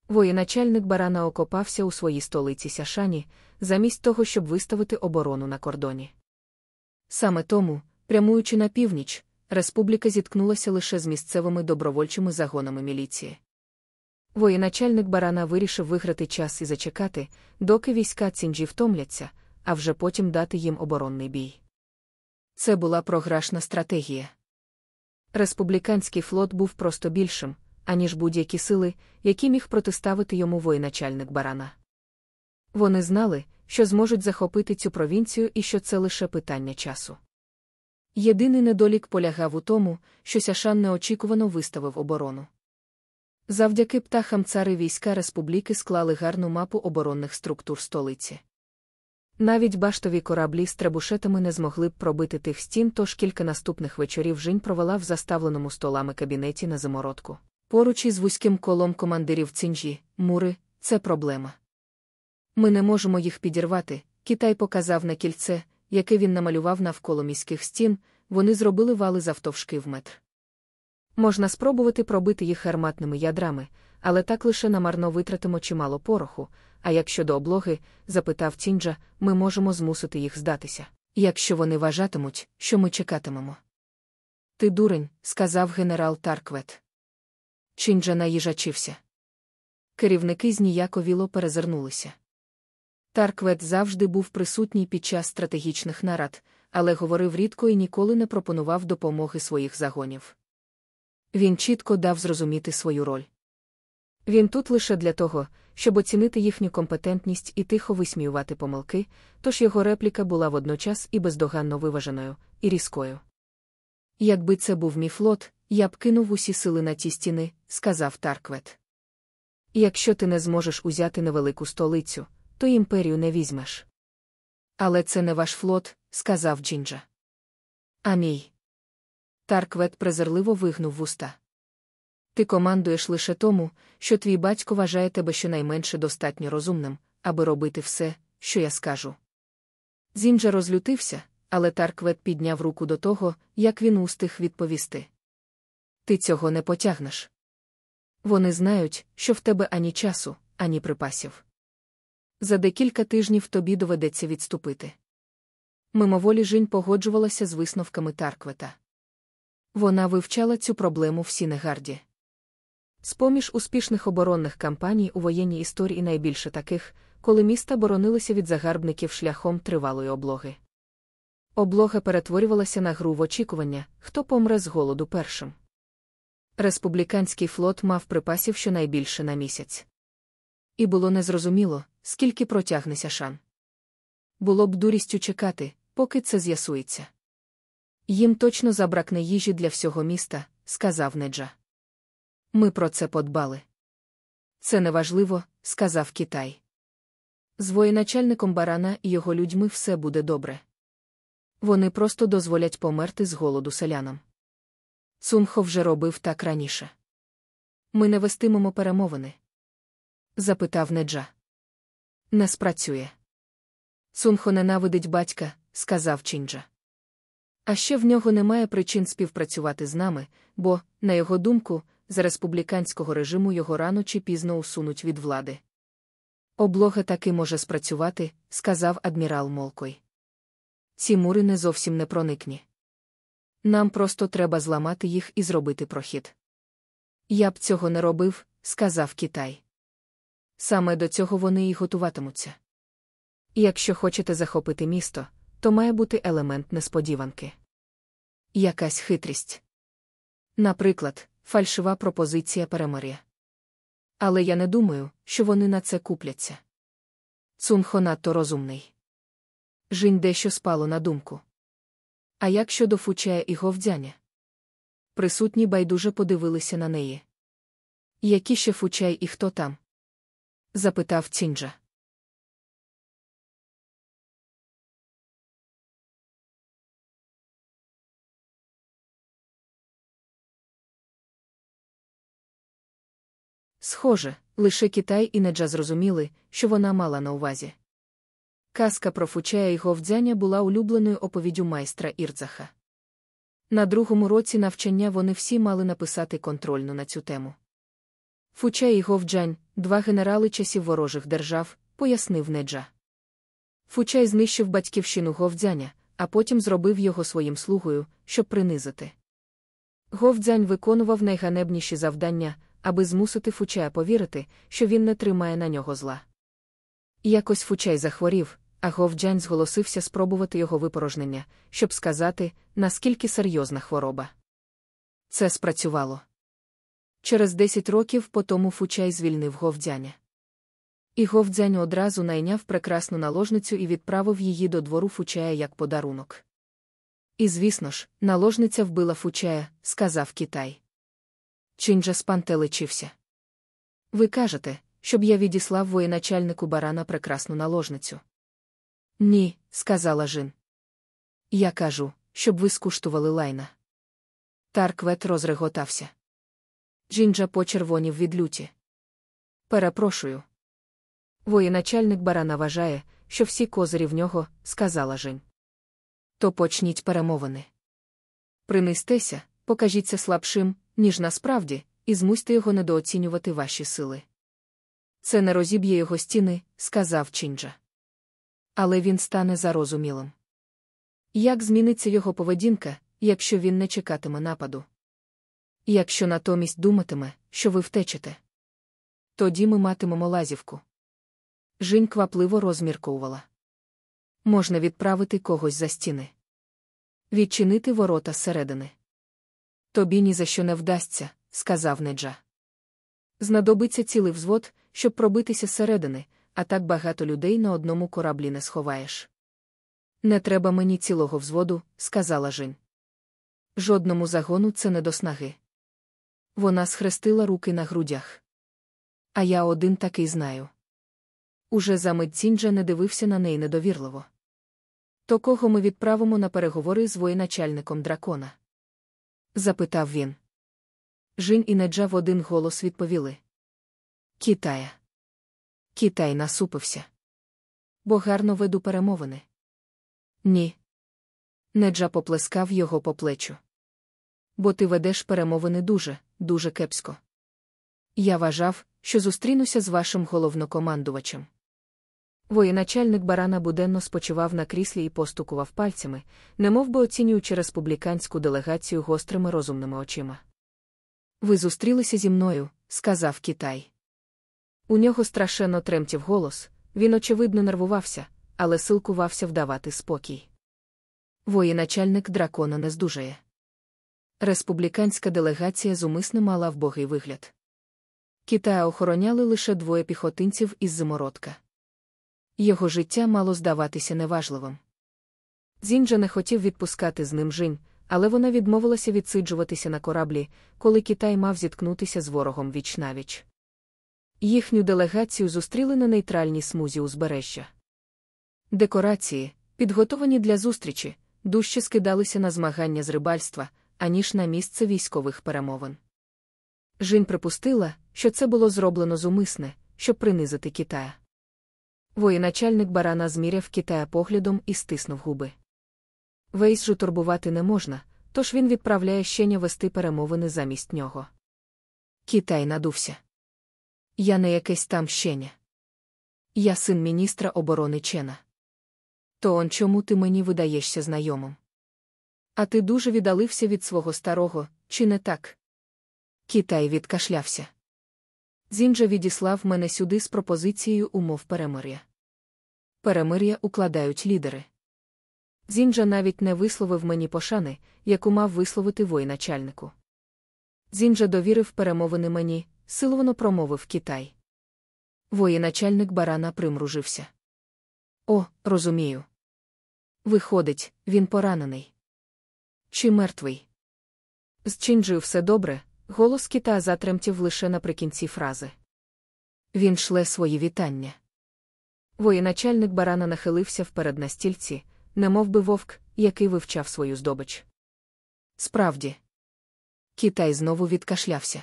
Воєначальник барана окопався у своїй столиці Сяшані, замість того, щоб виставити оборону на кордоні. Саме тому, прямуючи на північ, республіка зіткнулася лише з місцевими добровольчими загонами міліції. Воєначальник барана вирішив виграти час і зачекати, доки війська цінджі втомляться, а вже потім дати їм оборонний бій. Це була програшна стратегія. Республіканський флот був просто більшим, аніж будь-які сили, які міг протиставити йому воєначальник барана. Вони знали, що зможуть захопити цю провінцію і що це лише питання часу. Єдиний недолік полягав у тому, що Сяшан неочікувано виставив оборону. Завдяки птахам цари війська республіки склали гарну мапу оборонних структур столиці. Навіть баштові кораблі з требушетами не змогли б пробити тих стін, тож кілька наступних вечорів Жінь провела в заставленому столами кабінеті на зимородку. Поруч із вузьким колом командирів цинжі, мури, це проблема. Ми не можемо їх підірвати. Китай показав на кільце, яке він намалював навколо міських стін, вони зробили вали завтовшки в метр. Можна спробувати пробити їх арматними ядрами, але так лише намарно витратимо чимало пороху. А якщо до облоги, запитав Тінджа, ми можемо змусити їх здатися, якщо вони вважатимуть, що ми чекатимемо. Ти дурень, сказав генерал Тарквет. Чинджа наїжачився. Керівники зніяковіло перезирнулися. Тарквет завжди був присутній під час стратегічних нарад, але говорив рідко і ніколи не пропонував допомоги своїх загонів. Він чітко дав зрозуміти свою роль. Він тут лише для того, щоб оцінити їхню компетентність і тихо висміювати помилки, тож його репліка була водночас і бездоганно виваженою, і різкою. Якби це був мій флот, я б кинув усі сили на ті стіни, сказав Тарквет. Якщо ти не зможеш узяти невелику столицю, то імперію не візьмеш. Але це не ваш флот, сказав Джинджа. А мій. Тарквет презирливо вигнув вуста. Ти командуєш лише тому, що твій батько вважає тебе щонайменше достатньо розумним, аби робити все, що я скажу. Зінджа розлютився, але Тарквет підняв руку до того, як він устиг відповісти. Ти цього не потягнеш. Вони знають, що в тебе ані часу, ані припасів. За декілька тижнів тобі доведеться відступити. Мимоволі Жінь погоджувалася з висновками Тарквета. Вона вивчала цю проблему в Сінегарді. З-поміж успішних оборонних кампаній у воєнній історії найбільше таких, коли міста боронилися від загарбників шляхом тривалої облоги. Облога перетворювалася на гру в очікування, хто помре з голоду першим. Республіканський флот мав припасів щонайбільше на місяць. І було незрозуміло, скільки протягнеся шан. Було б дурістю чекати, поки це з'ясується. Їм точно забракне їжі для всього міста, сказав Неджа. Ми про це подбали. Це неважливо, сказав Китай. З воєначальником барана і його людьми все буде добре. Вони просто дозволять померти з голоду селянам. Цунхо вже робив так раніше. Ми не вестимемо перемовини? запитав Неджа. Не спрацює. Цунхо ненавидить батька, сказав Чінджа. А ще в нього немає причин співпрацювати з нами, бо, на його думку, з республіканського режиму його рано чи пізно усунуть від влади. Облога таки може спрацювати, сказав адмірал Молкой. Ці мури не зовсім не проникні. Нам просто треба зламати їх і зробити прохід. Я б цього не робив, сказав Китай. Саме до цього вони і готуватимуться. Якщо хочете захопити місто, то має бути елемент несподіванки. Якась хитрість. Наприклад, фальшива пропозиція перемир'я. Але я не думаю, що вони на це купляться. Цунхо надто розумний. Жінь дещо спало на думку. А як щодо Фучая і говдзяня? Присутні байдуже подивилися на неї. Які ще Фучай і хто там? запитав Цінджа. Схоже, лише Китай і Неджа зрозуміли, що вона мала на увазі. Казка про Фучая і говдзяня була улюбленою оповіддю майстра Ірдзаха. На другому році навчання вони всі мали написати контрольну на цю тему. Фучай і Говджань, два генерали часів ворожих держав, пояснив Неджа. Фучай знищив батьківщину Говдзяня, а потім зробив його своїм слугою, щоб принизити. Говдзянь виконував найганебніші завдання, аби змусити Фучая повірити, що він не тримає на нього зла. Якось Фучай захворів, а Говджань зголосився спробувати його випорожнення, щоб сказати, наскільки серйозна хвороба. Це спрацювало. Через 10 років по тому Фучай звільнив Говдзяня. І Говдзянь одразу найняв прекрасну наложницю і відправив її до двору Фучая як подарунок. І, звісно ж, наложниця вбила Фучая, сказав Китай. Чинджа спантеличився. Ви кажете, щоб я відіслав воєначальнику барана прекрасну наложницю. Ні, сказала Жин. Я кажу, щоб ви скуштували лайна. Тарквет розреготався. Джинджа почервонів від люті. Перепрошую. Воєначальник барана вважає, що всі козирі в нього, сказала Жень. То почніть перемовини. Принестеся, покажіться слабшим, ніж насправді, і змусьте його недооцінювати ваші сили. Це не розіб'є його стіни, сказав Чинджа. Але він стане зарозумілим. Як зміниться його поведінка, якщо він не чекатиме нападу? Якщо натомість думатиме, що ви втечете, тоді ми матимемо лазівку. Жінь квапливо розмірковувала. Можна відправити когось за стіни, відчинити ворота зсередини. Тобі ні за що не вдасться, сказав Неджа. Знадобиться цілий взвод, щоб пробитися зсередини, а так багато людей на одному кораблі не сховаєш. Не треба мені цілого взводу, сказала Жін. Жодному загону це не до снаги. Вона схрестила руки на грудях. А я один такий знаю. Уже за мить Цінджа не дивився на неї недовірливо. То кого ми відправимо на переговори з воєначальником дракона? запитав він. Жінь і Неджа в один голос відповіли. Китая. Китай насупився. Бо гарно веду перемовини. Ні. Неджа поплескав його по плечу. Бо ти ведеш перемовини дуже, дуже кепсько. Я вважав, що зустрінуся з вашим головнокомандувачем. Воєначальник барана буденно спочивав на кріслі і постукував пальцями, немов би оцінюючи республіканську делегацію гострими розумними очима. Ви зустрілися зі мною, сказав Китай. У нього страшенно тремтів голос, він, очевидно, нервувався, але силкувався вдавати спокій. Воєначальник дракона не здужає. Республіканська делегація зумисне мала вбогий вигляд. Китая охороняли лише двоє піхотинців із зимородка. Його життя мало здаватися неважливим. Зінджа не хотів відпускати з ним жінь, але вона відмовилася відсиджуватися на кораблі, коли Китай мав зіткнутися з ворогом віч-навіч. Їхню делегацію зустріли на нейтральній смузі узбережжя. Декорації, підготовані для зустрічі, дужче скидалися на змагання з рибальства, аніж на місце військових перемовин. Жінь припустила, що це було зроблено зумисне, щоб принизити Китая. Воєначальник барана зміряв Китая поглядом і стиснув губи. Вейсжу турбувати не можна, тож він відправляє щеня вести перемовини замість нього. Китай надувся. Я не якесь там щеня. Я син міністра оборони Чена. То он чому ти мені видаєшся знайомим? А ти дуже віддалився від свого старого, чи не так? Китай відкашлявся. Зінджа відіслав мене сюди з пропозицією умов перемир'я. Перемир'я укладають лідери. Зінджа навіть не висловив мені пошани, яку мав висловити воєначальнику. Зінджа довірив перемовини мені, силовано промовив Китай. Воєначальник барана примружився. О, розумію. Виходить, він поранений. Чи мертвий? З Чинджею все добре, голос кита затремтів лише наприкінці фрази. Він шле свої вітання. Воєначальник барана нахилився вперед на стільці, немов би вовк, який вивчав свою здобич. Справді, Китай знову відкашлявся.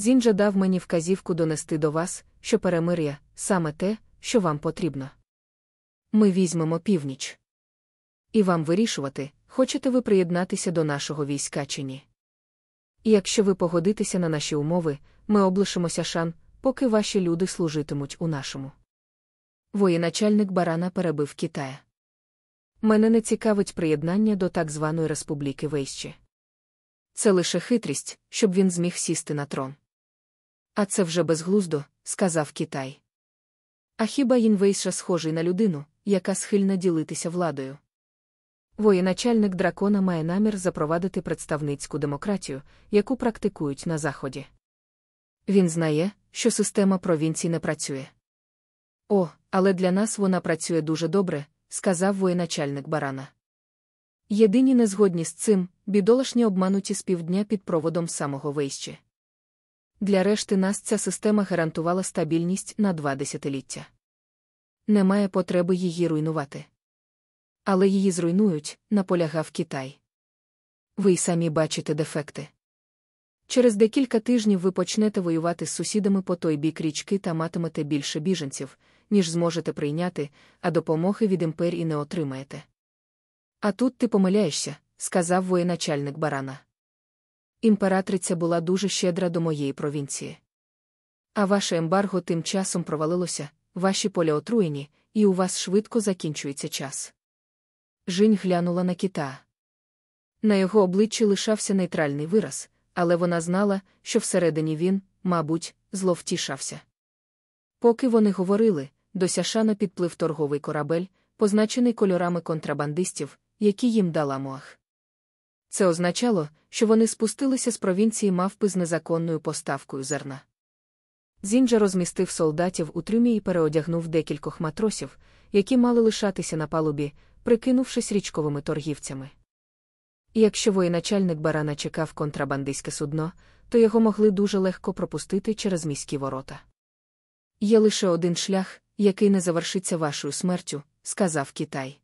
Зінджа дав мені вказівку донести до вас, що перемир'я саме те, що вам потрібно. Ми візьмемо північ. І вам вирішувати, хочете ви приєднатися до нашого війська чи ні. Якщо ви погодитеся на наші умови, ми облишимося шан, поки ваші люди служитимуть у нашому. Воєначальник барана перебив Китая. Мене не цікавить приєднання до так званої Республіки Вейщі. Це лише хитрість, щоб він зміг сісти на трон. А це вже безглуздо, сказав Китай. А хіба Інвейша схожий на людину, яка схильна ділитися владою? Воєначальник дракона має намір запровадити представницьку демократію, яку практикують на Заході. Він знає, що система провінцій не працює. О, але для нас вона працює дуже добре, сказав воєначальник барана. Єдині незгодні з цим бідолашні обмануті з півдня під проводом самого вейщі. Для решти нас ця система гарантувала стабільність на два десятиліття. Немає потреби її руйнувати. Але її зруйнують, наполягав Китай. Ви й самі бачите дефекти. Через декілька тижнів ви почнете воювати з сусідами по той бік річки та матимете більше біженців, ніж зможете прийняти, а допомоги від імперії не отримаєте. А тут ти помиляєшся, сказав воєначальник барана. Імператриця була дуже щедра до моєї провінції. А ваше ембарго тим часом провалилося, ваші поля отруєні, і у вас швидко закінчується час. Жінь глянула на кита. На його обличчі лишався нейтральний вираз, але вона знала, що всередині він, мабуть, зловтішався. Поки вони говорили, до Сяшана підплив торговий корабель, позначений кольорами контрабандистів, які їм дала Моах. Це означало, що вони спустилися з провінції мавпи з незаконною поставкою зерна. Зінджа розмістив солдатів у трюмі і переодягнув декількох матросів, які мали лишатися на палубі, прикинувшись річковими торгівцями. І якщо воєначальник барана чекав контрабандистське судно, то його могли дуже легко пропустити через міські ворота. Є лише один шлях, який не завершиться вашою смертю, сказав Китай.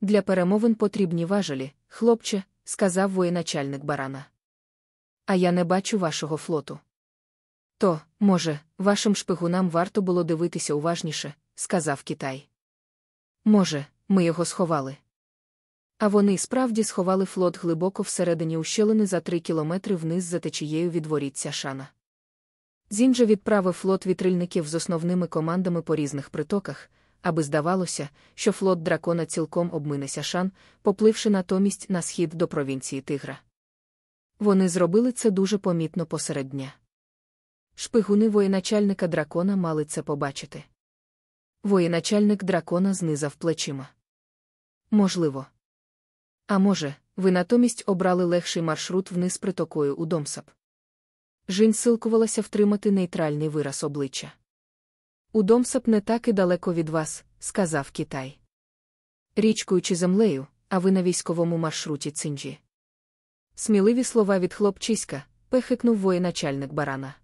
Для перемовин потрібні важелі, хлопче, сказав воєначальник барана. А я не бачу вашого флоту. То, може, вашим шпигунам варто було дивитися уважніше, сказав Китай. Може, ми його сховали. А вони справді сховали флот глибоко всередині ущелини за три кілометри вниз за течією від воріт Сяшана. Зінджа відправив флот вітрильників з основними командами по різних притоках, аби здавалося, що флот дракона цілком обмине Сяшан, попливши натомість на схід до провінції Тигра. Вони зробили це дуже помітно посеред дня. Шпигуни воєначальника дракона мали це побачити. Воєначальник дракона знизав плечима. Можливо. А може, ви натомість обрали легший маршрут вниз притокою у Домсап. Жінь силкувалася втримати нейтральний вираз обличчя. У Домсап не так і далеко від вас, сказав Китай. Річкою чи землею, а ви на військовому маршруті цинджі. Сміливі слова від хлопчиська, пехикнув воєначальник барана.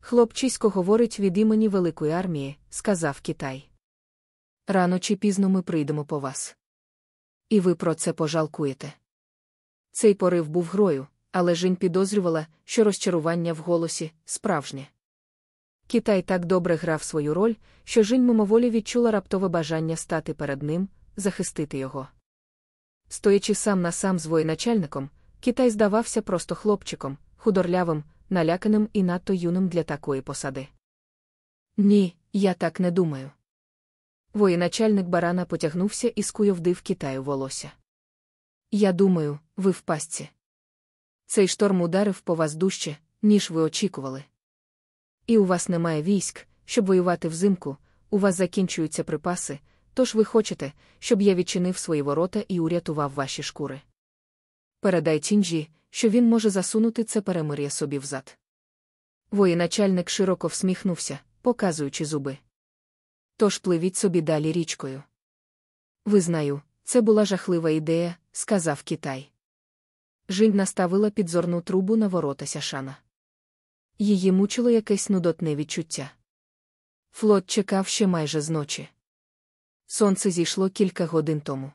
Хлопчисько говорить від імені великої армії, сказав Китай. Рано чи пізно ми прийдемо по вас. І ви про це пожалкуєте. Цей порив був грою, але Жінь підозрювала, що розчарування в голосі справжнє. Китай так добре грав свою роль, що Жінь мимоволі відчула раптове бажання стати перед ним, захистити його. Стоячи сам на сам з воєначальником, Китай здавався просто хлопчиком, худорлявим, наляканим і надто юним для такої посади. Ні, я так не думаю. Воєначальник барана потягнувся і скуйовдив Китаю волосся. Я думаю, ви в пастці. Цей шторм ударив по вас дужче, ніж ви очікували. І у вас немає військ, щоб воювати взимку, у вас закінчуються припаси, тож ви хочете, щоб я відчинив свої ворота і урятував ваші шкури. Передай тінджі, що він може засунути це перемир'я собі взад. Воєначальник широко всміхнувся, показуючи зуби. Тож пливіть собі далі річкою. Визнаю, це була жахлива ідея, сказав Китай. Жінь наставила підзорну трубу на ворота Сяшана. Її мучило якесь нудотне відчуття. Флот чекав ще майже зночі. Сонце зійшло кілька годин тому.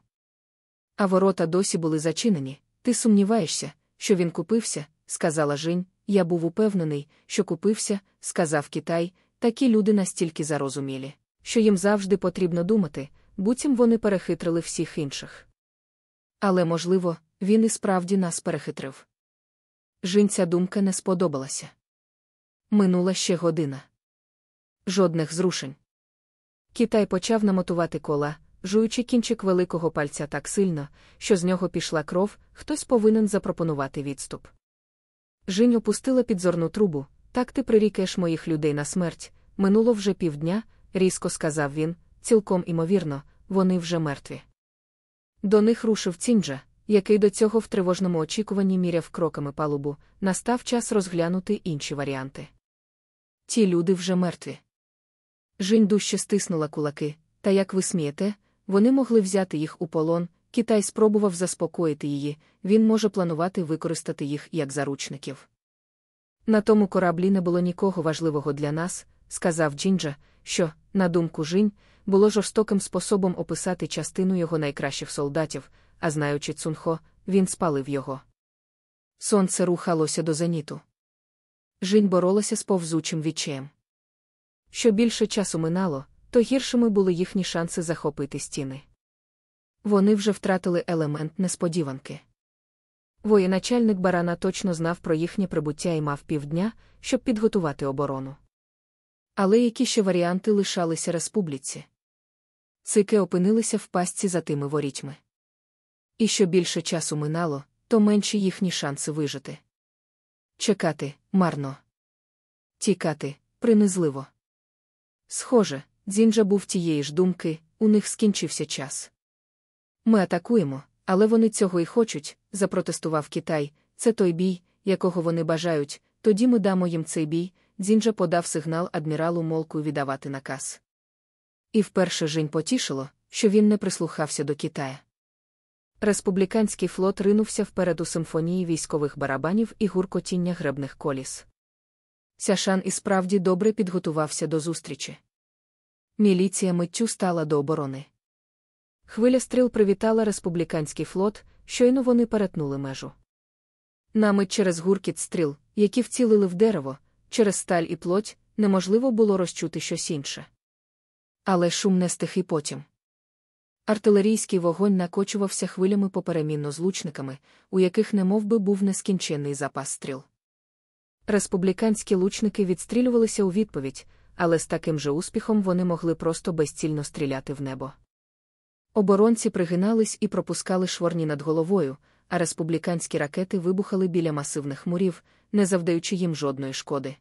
А ворота досі були зачинені. Ти сумніваєшся, що він купився, сказала Жінь. Я був упевнений, що купився, сказав Китай, такі люди настільки зарозумілі, що їм завжди потрібно думати, буцім вони перехитрили всіх інших. Але, можливо, він і справді нас перехитрив. Жінь ця думка не сподобалася. Минула ще година. Жодних зрушень. Китай почав намотувати кола, жуючи кінчик великого пальця так сильно, що з нього пішла кров, хтось повинен запропонувати відступ. Жінь опустила підзорну трубу, так ти прирікаєш моїх людей на смерть. Минуло вже півдня, різко сказав він, цілком імовірно, вони вже мертві. До них рушив цінджа, який до цього в тривожному очікуванні міряв кроками палубу, настав час розглянути інші варіанти. Ті люди вже мертві. Жінь дужче стиснула кулаки, та як ви смієте, вони могли взяти їх у полон. Китай спробував заспокоїти її, він може планувати використати їх як заручників. На тому кораблі не було нікого важливого для нас, сказав Джінджа, що, на думку Жінь, було жорстоким способом описати частину його найкращих солдатів, а знаючи Цунхо, він спалив його. Сонце рухалося до зеніту. Жінь боролася з повзучим відчаєм. Що більше часу минало, то гіршими були їхні шанси захопити стіни. Вони вже втратили елемент несподіванки. Воєначальник барана точно знав про їхнє прибуття і мав півдня, щоб підготувати оборону. Але які ще варіанти лишалися республіці? Цики опинилися в пастці за тими ворітьми. І що більше часу минало, то менші їхні шанси вижити. Чекати марно. Тікати принизливо. Схоже, Дзінджа був тієї ж думки, у них скінчився час. Ми атакуємо, Але вони цього і хочуть, запротестував Китай. Це той бій, якого вони бажають, тоді ми дамо їм цей бій. Дзінджа подав сигнал адміралу Молку віддавати наказ. І вперше Жінь потішило, що він не прислухався до Китая. Республіканський флот ринувся вперед у симфонії військових барабанів і гуркотіння гребних коліс. Сяшан і справді добре підготувався до зустрічі. Міліція миттю стала до оборони. Хвиля стріл привітала республіканський флот, щойно вони перетнули межу. Намить через гуркіт стріл, які вцілили в дерево, через сталь і плоть, неможливо було розчути щось інше. Але шум не стих і потім. Артилерійський вогонь накочувався хвилями поперемінно з лучниками, у яких немов би був нескінченний запас стріл. Республіканські лучники відстрілювалися у відповідь, але з таким же успіхом вони могли просто безцільно стріляти в небо. Оборонці пригинались і пропускали шворні над головою, а республіканські ракети вибухали біля масивних мурів, не завдаючи їм жодної шкоди.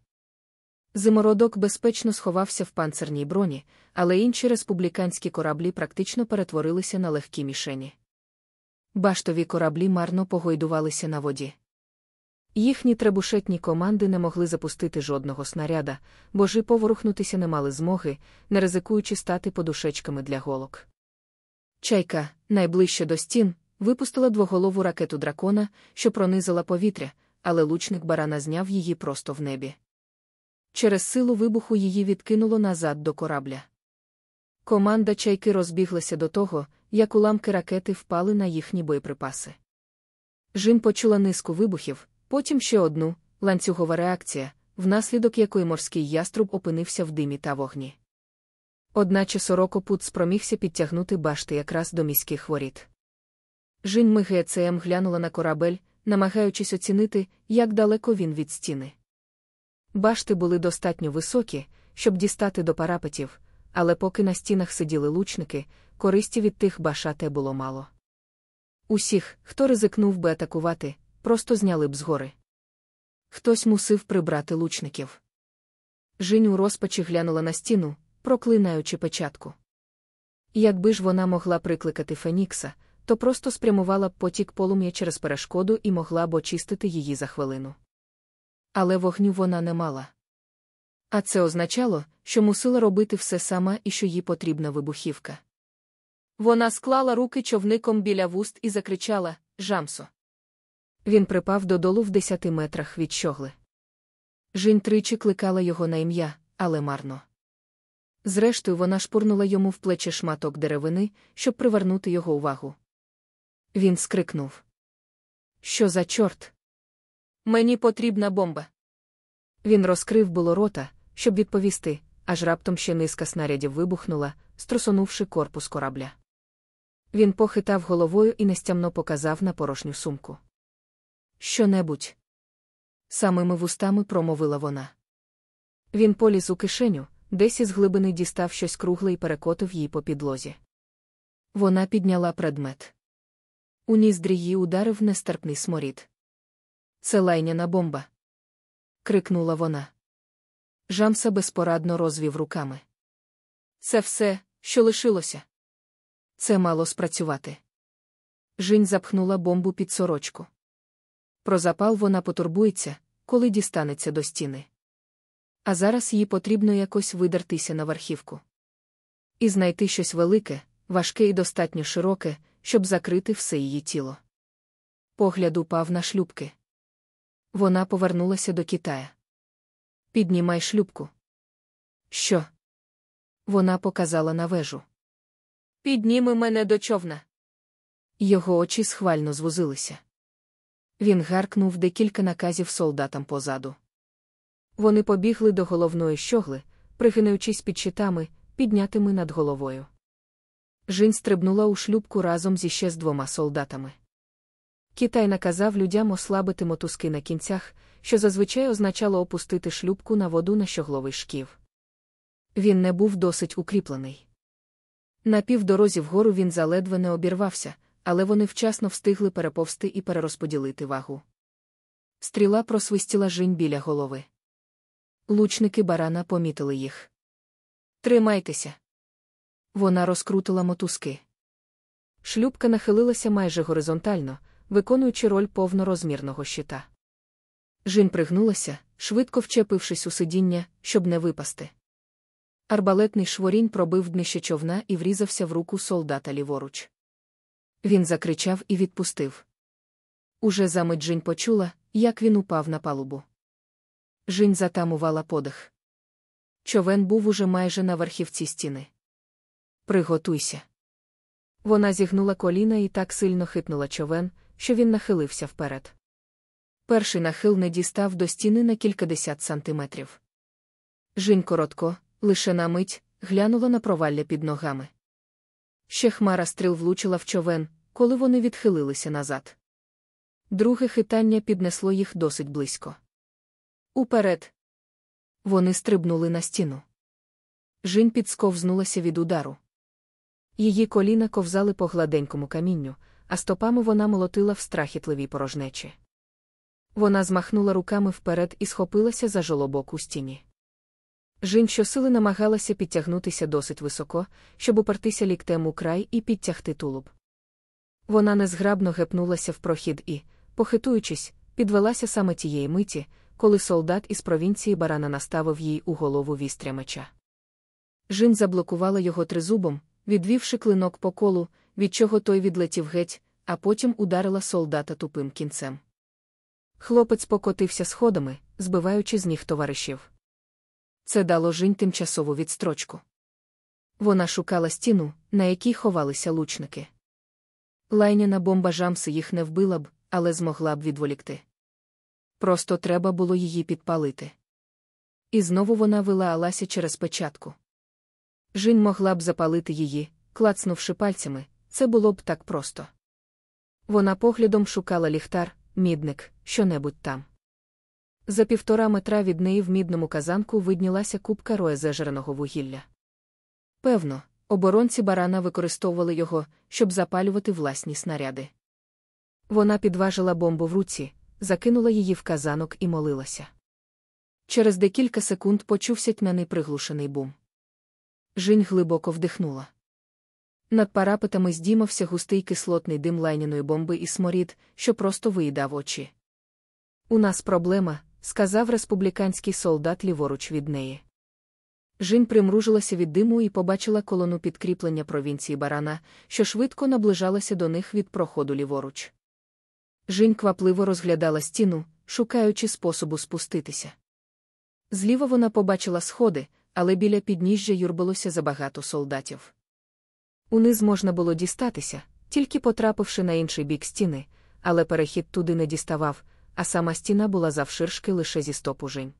Зимородок безпечно сховався в панцерній броні, але інші республіканські кораблі практично перетворилися на легкі мішені. Баштові кораблі марно погойдувалися на воді. Їхні требушетні команди не могли запустити жодного снаряда, бо ж і поворухнутися не мали змоги, не ризикуючи стати подушечками для голок. Чайка, найближче до стін, випустила двоголову ракету дракона, що пронизила повітря, але лучник барана зняв її просто в небі. Через силу вибуху її відкинуло назад до корабля. Команда чайки розбіглася до того, як уламки ракети впали на їхні боєприпаси. Жін почула низку вибухів, потім ще одну ланцюгова реакція, внаслідок якої морський яструб опинився в димі та вогні. Одначе сорокопут спромігся підтягнути башти якраз до міських воріт. Жінь МГЦМ глянула на корабель, намагаючись оцінити, як далеко він від стіни. Башти були достатньо високі, щоб дістати до парапетів, але поки на стінах сиділи лучники, користі від тих башате було мало. Усіх, хто ризикнув би атакувати, просто зняли б згори. Хтось мусив прибрати лучників. Жінь у розпачі глянула на стіну, проклинаючи печатку. Якби ж вона могла прикликати Фенікса, то просто спрямувала б потік полум'я через перешкоду і могла б очистити її за хвилину. Але вогню вона не мала. А це означало, що мусила робити все сама і що їй потрібна вибухівка. Вона склала руки човником біля вуст і закричала Жамсо. Він припав додолу в десяти метрах від щогли. Жінь тричі кликала його на ім'я, але марно. Зрештою, вона шпурнула йому в плече шматок деревини, щоб привернути його увагу. Він скрикнув. Що за чорт? Мені потрібна бомба. Він розкрив було рота, щоб відповісти, аж раптом ще низка снарядів вибухнула, струсонувши корпус корабля. Він похитав головою і нестямно показав на порожню сумку. Що-небудь. Самими вустами промовила вона. Він поліз у кишеню, десь із глибини дістав щось кругле і перекотив її по підлозі. Вона підняла предмет. У ніздрі її ударив нестерпний сморід. Це лайняна бомба. крикнула вона. Жамса безпорадно розвів руками. Це все, що лишилося. Це мало спрацювати. Жінь запхнула бомбу під сорочку. Про запал вона потурбується, коли дістанеться до стіни. А зараз їй потрібно якось видертися на верхівку. І знайти щось велике, важке і достатньо широке, щоб закрити все її тіло. Погляд упав на шлюбки. Вона повернулася до Китая. Піднімай шлюбку. Що? Вона показала на вежу. Підніми мене до човна. Його очі схвально звузилися. Він гаркнув декілька наказів солдатам позаду. Вони побігли до головної щогли, пригинаючись під щитами, піднятими над головою. Жінь стрибнула у шлюбку разом зі ще з двома солдатами. Китай наказав людям ослабити мотузки на кінцях, що зазвичай означало опустити шлюбку на воду на щогловий шків. Він не був досить укріплений. На півдорозі вгору він заледве не обірвався, але вони вчасно встигли переповсти і перерозподілити вагу. Стріла просвистіла жінь біля голови. Лучники барана помітили їх. Тримайтеся. Вона розкрутила мотузки. Шлюбка нахилилася майже горизонтально, виконуючи роль повнорозмірного щита. Жін пригнулася, швидко вчепившись у сидіння, щоб не випасти. Арбалетний шворінь пробив днище човна і врізався в руку солдата ліворуч. Він закричав і відпустив. Уже замить Жінь почула, як він упав на палубу. Жінь затамувала подих. Човен був уже майже на верхівці стіни. Приготуйся. Вона зігнула коліна і так сильно хитнула човен, що він нахилився вперед. Перший нахил не дістав до стіни на кількадесят сантиметрів. Жінь коротко, лише на мить, глянула на провалля під ногами. Ще хмара стріл влучила в човен, коли вони відхилилися назад. Друге хитання піднесло їх досить близько. Уперед. Вони стрибнули на стіну. Жінь підсковзнулася від удару. Її коліна ковзали по гладенькому камінню, а стопами вона молотила в страхітливій порожнечі. Вона змахнула руками вперед і схопилася за жолобок у стіні. Жінь щосили намагалася підтягнутися досить високо, щоб упертися ліктем у край і підтягти тулуб. Вона незграбно гепнулася в прохід і, похитуючись, підвелася саме тієї миті, коли солдат із провінції барана наставив їй у голову вістря меча. Жін заблокувала його тризубом, відвівши клинок по колу, від чого той відлетів геть, а потім ударила солдата тупим кінцем. Хлопець покотився сходами, збиваючи з ніг товаришів. Це дало Жінь тимчасову відстрочку. Вона шукала стіну, на якій ховалися лучники. Лайняна бомба жамси їх не вбила б, але змогла б відволікти. Просто треба було її підпалити. І знову вона вила Аласі через печатку. Жінь могла б запалити її, клацнувши пальцями, це було б так просто. Вона поглядом шукала ліхтар, мідник, що-небудь там. За півтора метра від неї в мідному казанку виднілася купка роєзежереного вугілля. Певно, оборонці барана використовували його, щоб запалювати власні снаряди. Вона підважила бомбу в руці, закинула її в казанок і молилася. Через декілька секунд почувся тьмяний приглушений бум. Жінь глибоко вдихнула. Над парапетами здіймався густий кислотний дим лайняної бомби і сморід, що просто виїдав очі. У нас проблема, сказав республіканський солдат ліворуч від неї. Жінь примружилася від диму і побачила колону підкріплення провінції барана, що швидко наближалася до них від проходу ліворуч. Жінь квапливо розглядала стіну, шукаючи способу спуститися. Зліва вона побачила сходи, але біля підніжжя юрбилося забагато солдатів. Униз можна було дістатися, тільки потрапивши на інший бік стіни, але перехід туди не діставав, а сама стіна була завширшки лише зі стопу жінь.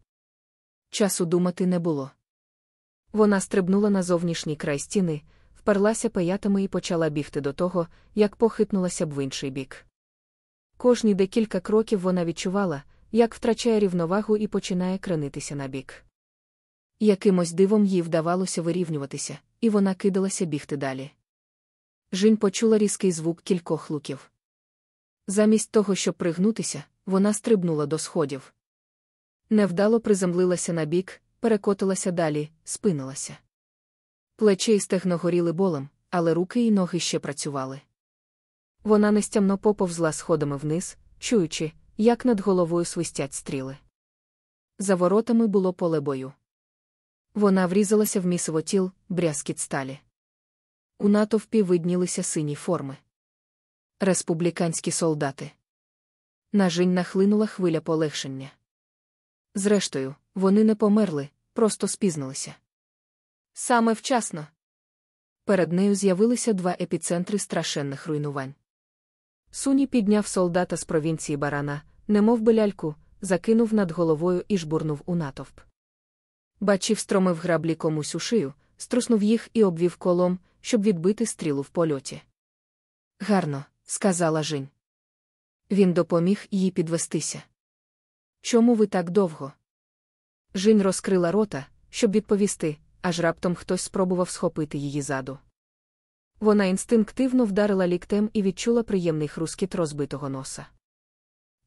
Часу думати не було. Вона стрибнула на зовнішній край стіни, вперлася паятами і почала бігти до того, як похитнулася б в інший бік. Кожні декілька кроків вона відчувала, як втрачає рівновагу і починає кренитися на бік. Якимось дивом їй вдавалося вирівнюватися, і вона кидалася бігти далі. Жінь почула різкий звук кількох луків. Замість того, щоб пригнутися, вона стрибнула до сходів. Невдало приземлилася на бік, перекотилася далі, спинилася. Плече і стегно горіли болем, але руки і ноги ще працювали. Вона нестямно поповзла сходами вниз, чуючи, як над головою свистять стріли. За воротами було поле бою. Вона врізалася в місиво тіл, брязкіт сталі. У натовпі виднілися сині форми. Республіканські солдати. На Жінь нахлинула хвиля полегшення. Зрештою, вони не померли, просто спізнилися. Саме вчасно. Перед нею з'явилися два епіцентри страшенних руйнувань. Суні підняв солдата з провінції барана, немов би ляльку, закинув над головою і жбурнув у натовп. Бачив стромив граблі комусь у шию, струснув їх і обвів колом, щоб відбити стрілу в польоті. Гарно, сказала Жінь. Він допоміг їй підвестися. Чому ви так довго? Жінь розкрила рота, щоб відповісти, аж раптом хтось спробував схопити її заду. Вона інстинктивно вдарила ліктем і відчула приємний хрускіт розбитого носа.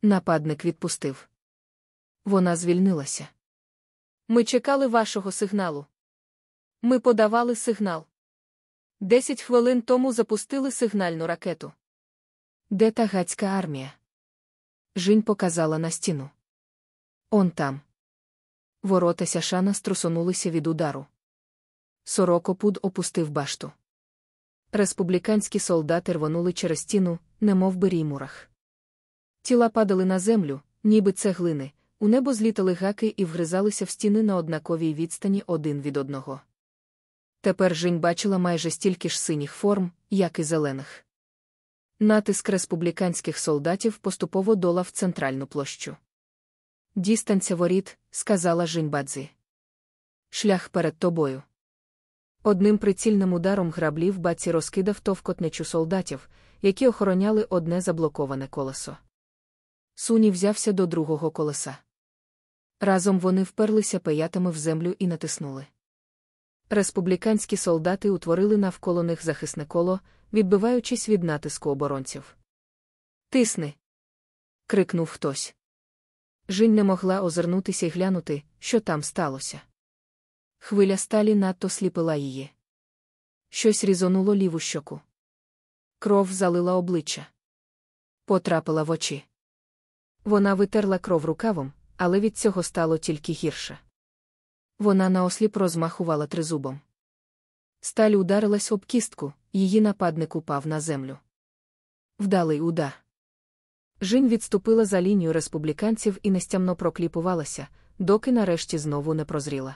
Нападник відпустив. Вона звільнилася. Ми чекали вашого сигналу. Ми подавали сигнал. Десять хвилин тому запустили сигнальну ракету. Де та гацька армія? Жінь показала на стіну. Он там. Ворота сяшана струсонулися від удару. Сорокопуд опустив башту. Республіканські солдати рвонули через стіну, немов би рімурах. Тіла падали на землю, ніби цеглини, у небо злітали гаки і вгризалися в стіни на однаковій відстані один від одного. Тепер Жінь бачила майже стільки ж синіх форм, як і зелених. Натиск республіканських солдатів поступово долав центральну площу. Дістанця воріт, сказала Жіньбадзі. Шлях перед тобою. Одним прицільним ударом граблів баці розкидав товкотнечу солдатів, які охороняли одне заблоковане колесо. Суні взявся до другого колеса. Разом вони вперлися пеятами в землю і натиснули. Республіканські солдати утворили навколо них захисне коло, відбиваючись від натиску оборонців. Тисни. крикнув хтось. Жінь не могла озирнутися і глянути, що там сталося. Хвиля сталі надто сліпила її. Щось різонуло ліву щоку. Кров залила обличчя. Потрапила в очі. Вона витерла кров рукавом, але від цього стало тільки гірше. Вона наосліп розмахувала тризубом. Сталь ударилась об кістку, її нападник упав на землю. Вдалий удар. Жінь відступила за лінію республіканців і нестямно прокліпувалася, доки нарешті знову не прозріла.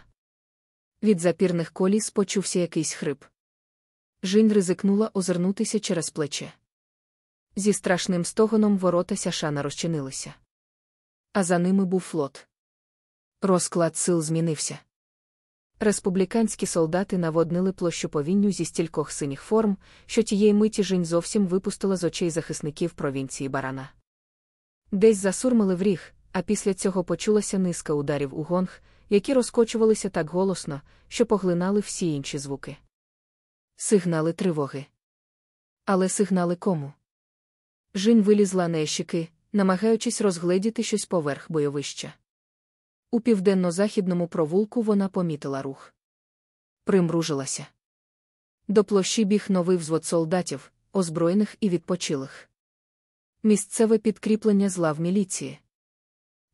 Від запірних коліс почувся якийсь хрип. Жінь ризикнула озирнутися через плече. Зі страшним стогоном ворота сяшана розчинилися. А за ними був флот. Розклад сил змінився. Республіканські солдати наводнили площу повінню зі стількох синіх форм, що тієї миті Жінь зовсім випустила з очей захисників провінції барана. Десь засурмили в ріг, а після цього почулася низка ударів у гонг, які розкочувалися так голосно, що поглинали всі інші звуки. Сигнали тривоги. Але сигнали кому? Жінь вилізла на щики, намагаючись розгледіти щось поверх бойовища. У південно-західному провулку вона помітила рух. Примружилася. До площі біг новий взвод солдатів, озброєних і відпочилих. Місцеве підкріплення зла в міліції.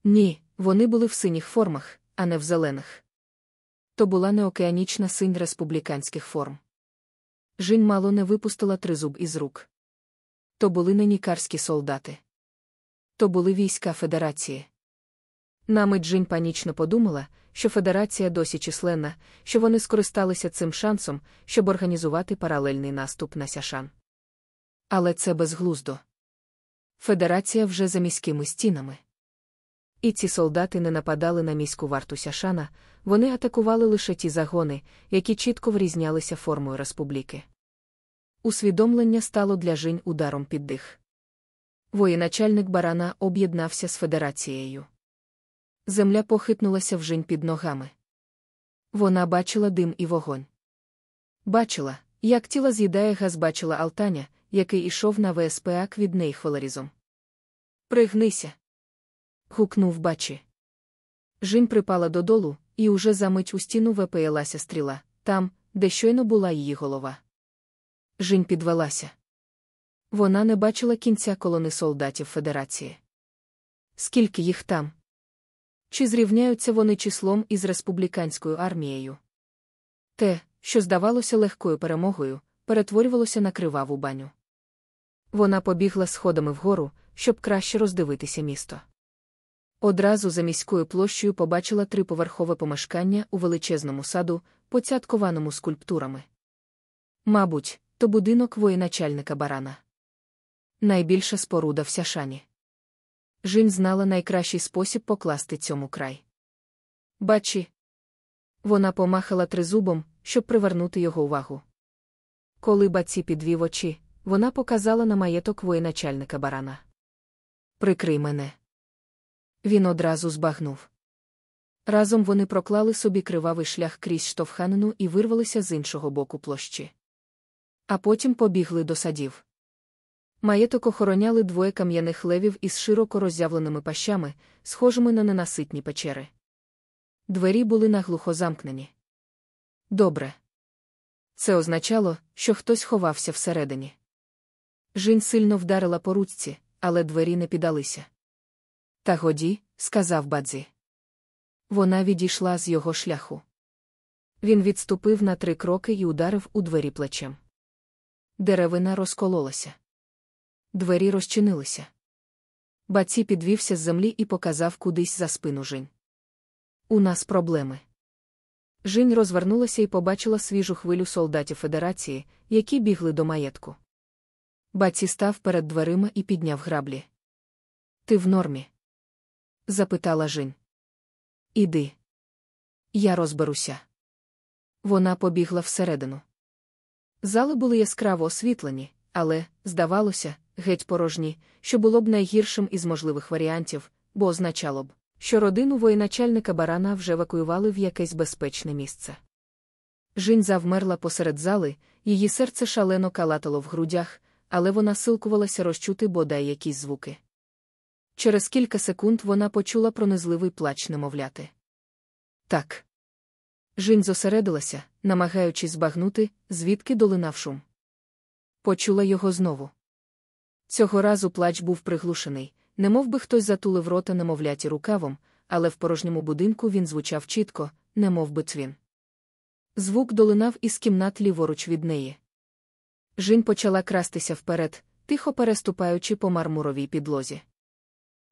Ні, вони були в синіх формах, а не в зелених. То була неокеанічна синь республіканських форм. Жінь мало не випустила тризуб із рук. То були не нікарські солдати. То були війська Федерації. На мить Жінь панічно подумала, що Федерація досі численна, що вони скористалися цим шансом, щоб організувати паралельний наступ на Сяшан. Але це безглуздо. Федерація вже за міськими стінами. І ці солдати не нападали на міську варту Сяшана, вони атакували лише ті загони, які чітко врізнялися формою республіки. Усвідомлення стало для Жінь ударом під дих. Воєначальник барана об'єднався з федерацією. Земля похитнулася вжинь під ногами. Вона бачила дим і вогонь. Бачила, як тіло з'їдає газ бачила Алтаня, який ішов на ВСПАК від неї хвиларізом. Пригнися. гукнув бачі. Жінь припала додолу, і уже за мить у стіну випаялася стріла, там, де щойно була її голова. Жінь підвелася. Вона не бачила кінця колони солдатів Федерації. Скільки їх там? Чи зрівняються вони числом із республіканською армією? Те, що здавалося легкою перемогою, перетворювалося на криваву баню. Вона побігла сходами вгору, щоб краще роздивитися місто. Одразу за міською площею побачила триповерхове помешкання у величезному саду, поцяткованому скульптурами. Мабуть, то будинок воєначальника барана. Найбільша споруда в Сяшані. Жінь знала найкращий спосіб покласти цьому край. Бачи. Вона помахала тризубом, щоб привернути його увагу. Коли баці підвів очі, вона показала на маєток воєначальника барана. Прикрий мене. Він одразу збагнув. Разом вони проклали собі кривавий шлях крізь штовханину і вирвалися з іншого боку площі. А потім побігли до садів. Маєток охороняли двоє кам'яних левів із широко роззявленими пащами, схожими на ненаситні печери. Двері були наглухо замкнені. Добре. Це означало, що хтось ховався всередині. Жінь сильно вдарила по ручці, але двері не піддалися. Та годі, сказав бадзі. Вона відійшла з його шляху. Він відступив на три кроки і ударив у двері плечем. Деревина розкололася. Двері розчинилися. Баці підвівся з землі і показав кудись за спину Жінь. У нас проблеми. Жінь розвернулася і побачила свіжу хвилю солдатів Федерації, які бігли до маєтку. Баці став перед дверима і підняв граблі. Ти в нормі? запитала Жінь. Іди. Я розберуся. Вона побігла всередину. Зали були яскраво освітлені, але, здавалося, геть порожні, що було б найгіршим із можливих варіантів, бо означало б, що родину воєначальника барана вже евакуювали в якесь безпечне місце. Жінь завмерла посеред зали, її серце шалено калатало в грудях, але вона силкувалася розчути бодай якісь звуки. Через кілька секунд вона почула пронизливий плач немовляти. Так. Жінь зосередилася, намагаючись збагнути, звідки долинав шум. Почула його знову. Цього разу плач був приглушений, немов би хтось затулив рота немовляті рукавом, але в порожньому будинку він звучав чітко, немов би цвін. Звук долинав із кімнат ліворуч від неї. Жінь почала крастися вперед, тихо переступаючи по мармуровій підлозі.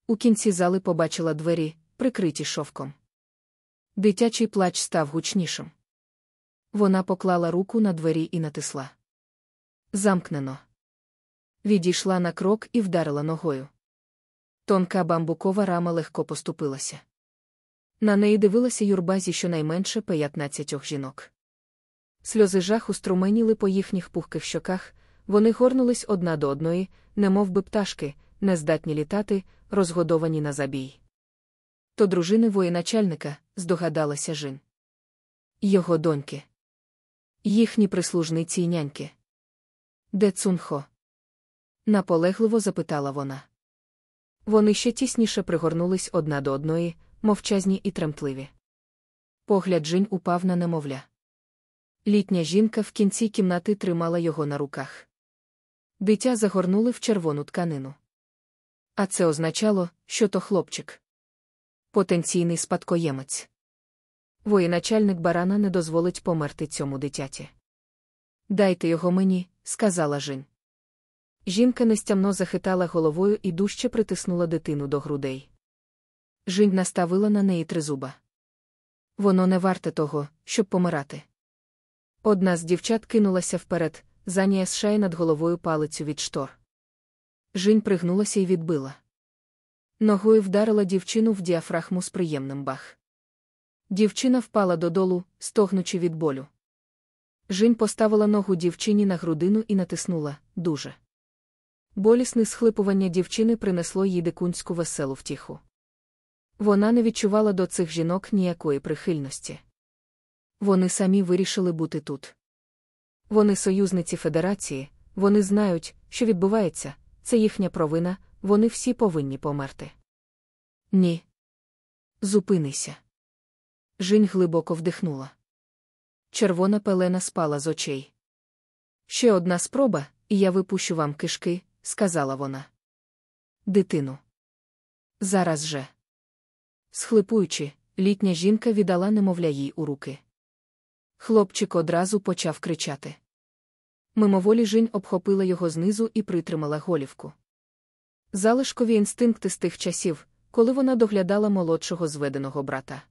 У кінці зали побачила двері, прикриті шовком. Дитячий плач став гучнішим. Вона поклала руку на двері і натисла. Замкнено. Відійшла на крок і вдарила ногою. Тонка бамбукова рама легко поступилася. На неї дивилася юрба зі щонайменше п'ятнадцятьох жінок. Сльози жаху струменіли по їхніх пухких щоках, вони горнулись одна до одної, немов би пташки, нездатні літати, розгодовані на забій. То дружини воєначальника, здогадалася Жин. Його доньки. Їхні прислужниці й няньки. Де Цунхо? Наполегливо запитала вона. Вони ще тісніше пригорнулись одна до одної, мовчазні і тремтливі. Погляд Жінь упав на немовля. Літня жінка в кінці кімнати тримала його на руках. Дитя загорнули в червону тканину. А це означало, що то хлопчик. Потенційний спадкоємець. Воєначальник барана не дозволить померти цьому дитяті. Дайте його мені, сказала Жінь. Жінка нестямно захитала головою і дужче притиснула дитину до грудей. Жінь наставила на неї тризуба. Воно не варте того, щоб помирати. Одна з дівчат кинулася вперед, заніясшає над головою палицю від штор. Жінь пригнулася і відбила. Ногою вдарила дівчину в діафрагму з приємним бах. Дівчина впала додолу, стогнучи від болю. Жінь поставила ногу дівчині на грудину і натиснула дуже. Болісне схлипування дівчини принесло їй дикунську веселу втіху. Вона не відчувала до цих жінок ніякої прихильності. Вони самі вирішили бути тут. Вони союзниці Федерації, вони знають, що відбувається, це їхня провина, вони всі повинні померти. Ні. Зупинися. Жінь глибоко вдихнула. Червона пелена спала з очей. Ще одна спроба, і я випущу вам кишки, сказала вона. Дитину. Зараз же. Схлипуючи, літня жінка віддала немовля їй у руки. Хлопчик одразу почав кричати. Мимоволі Жінь обхопила його знизу і притримала голівку. Залишкові інстинкти з тих часів, коли вона доглядала молодшого зведеного брата.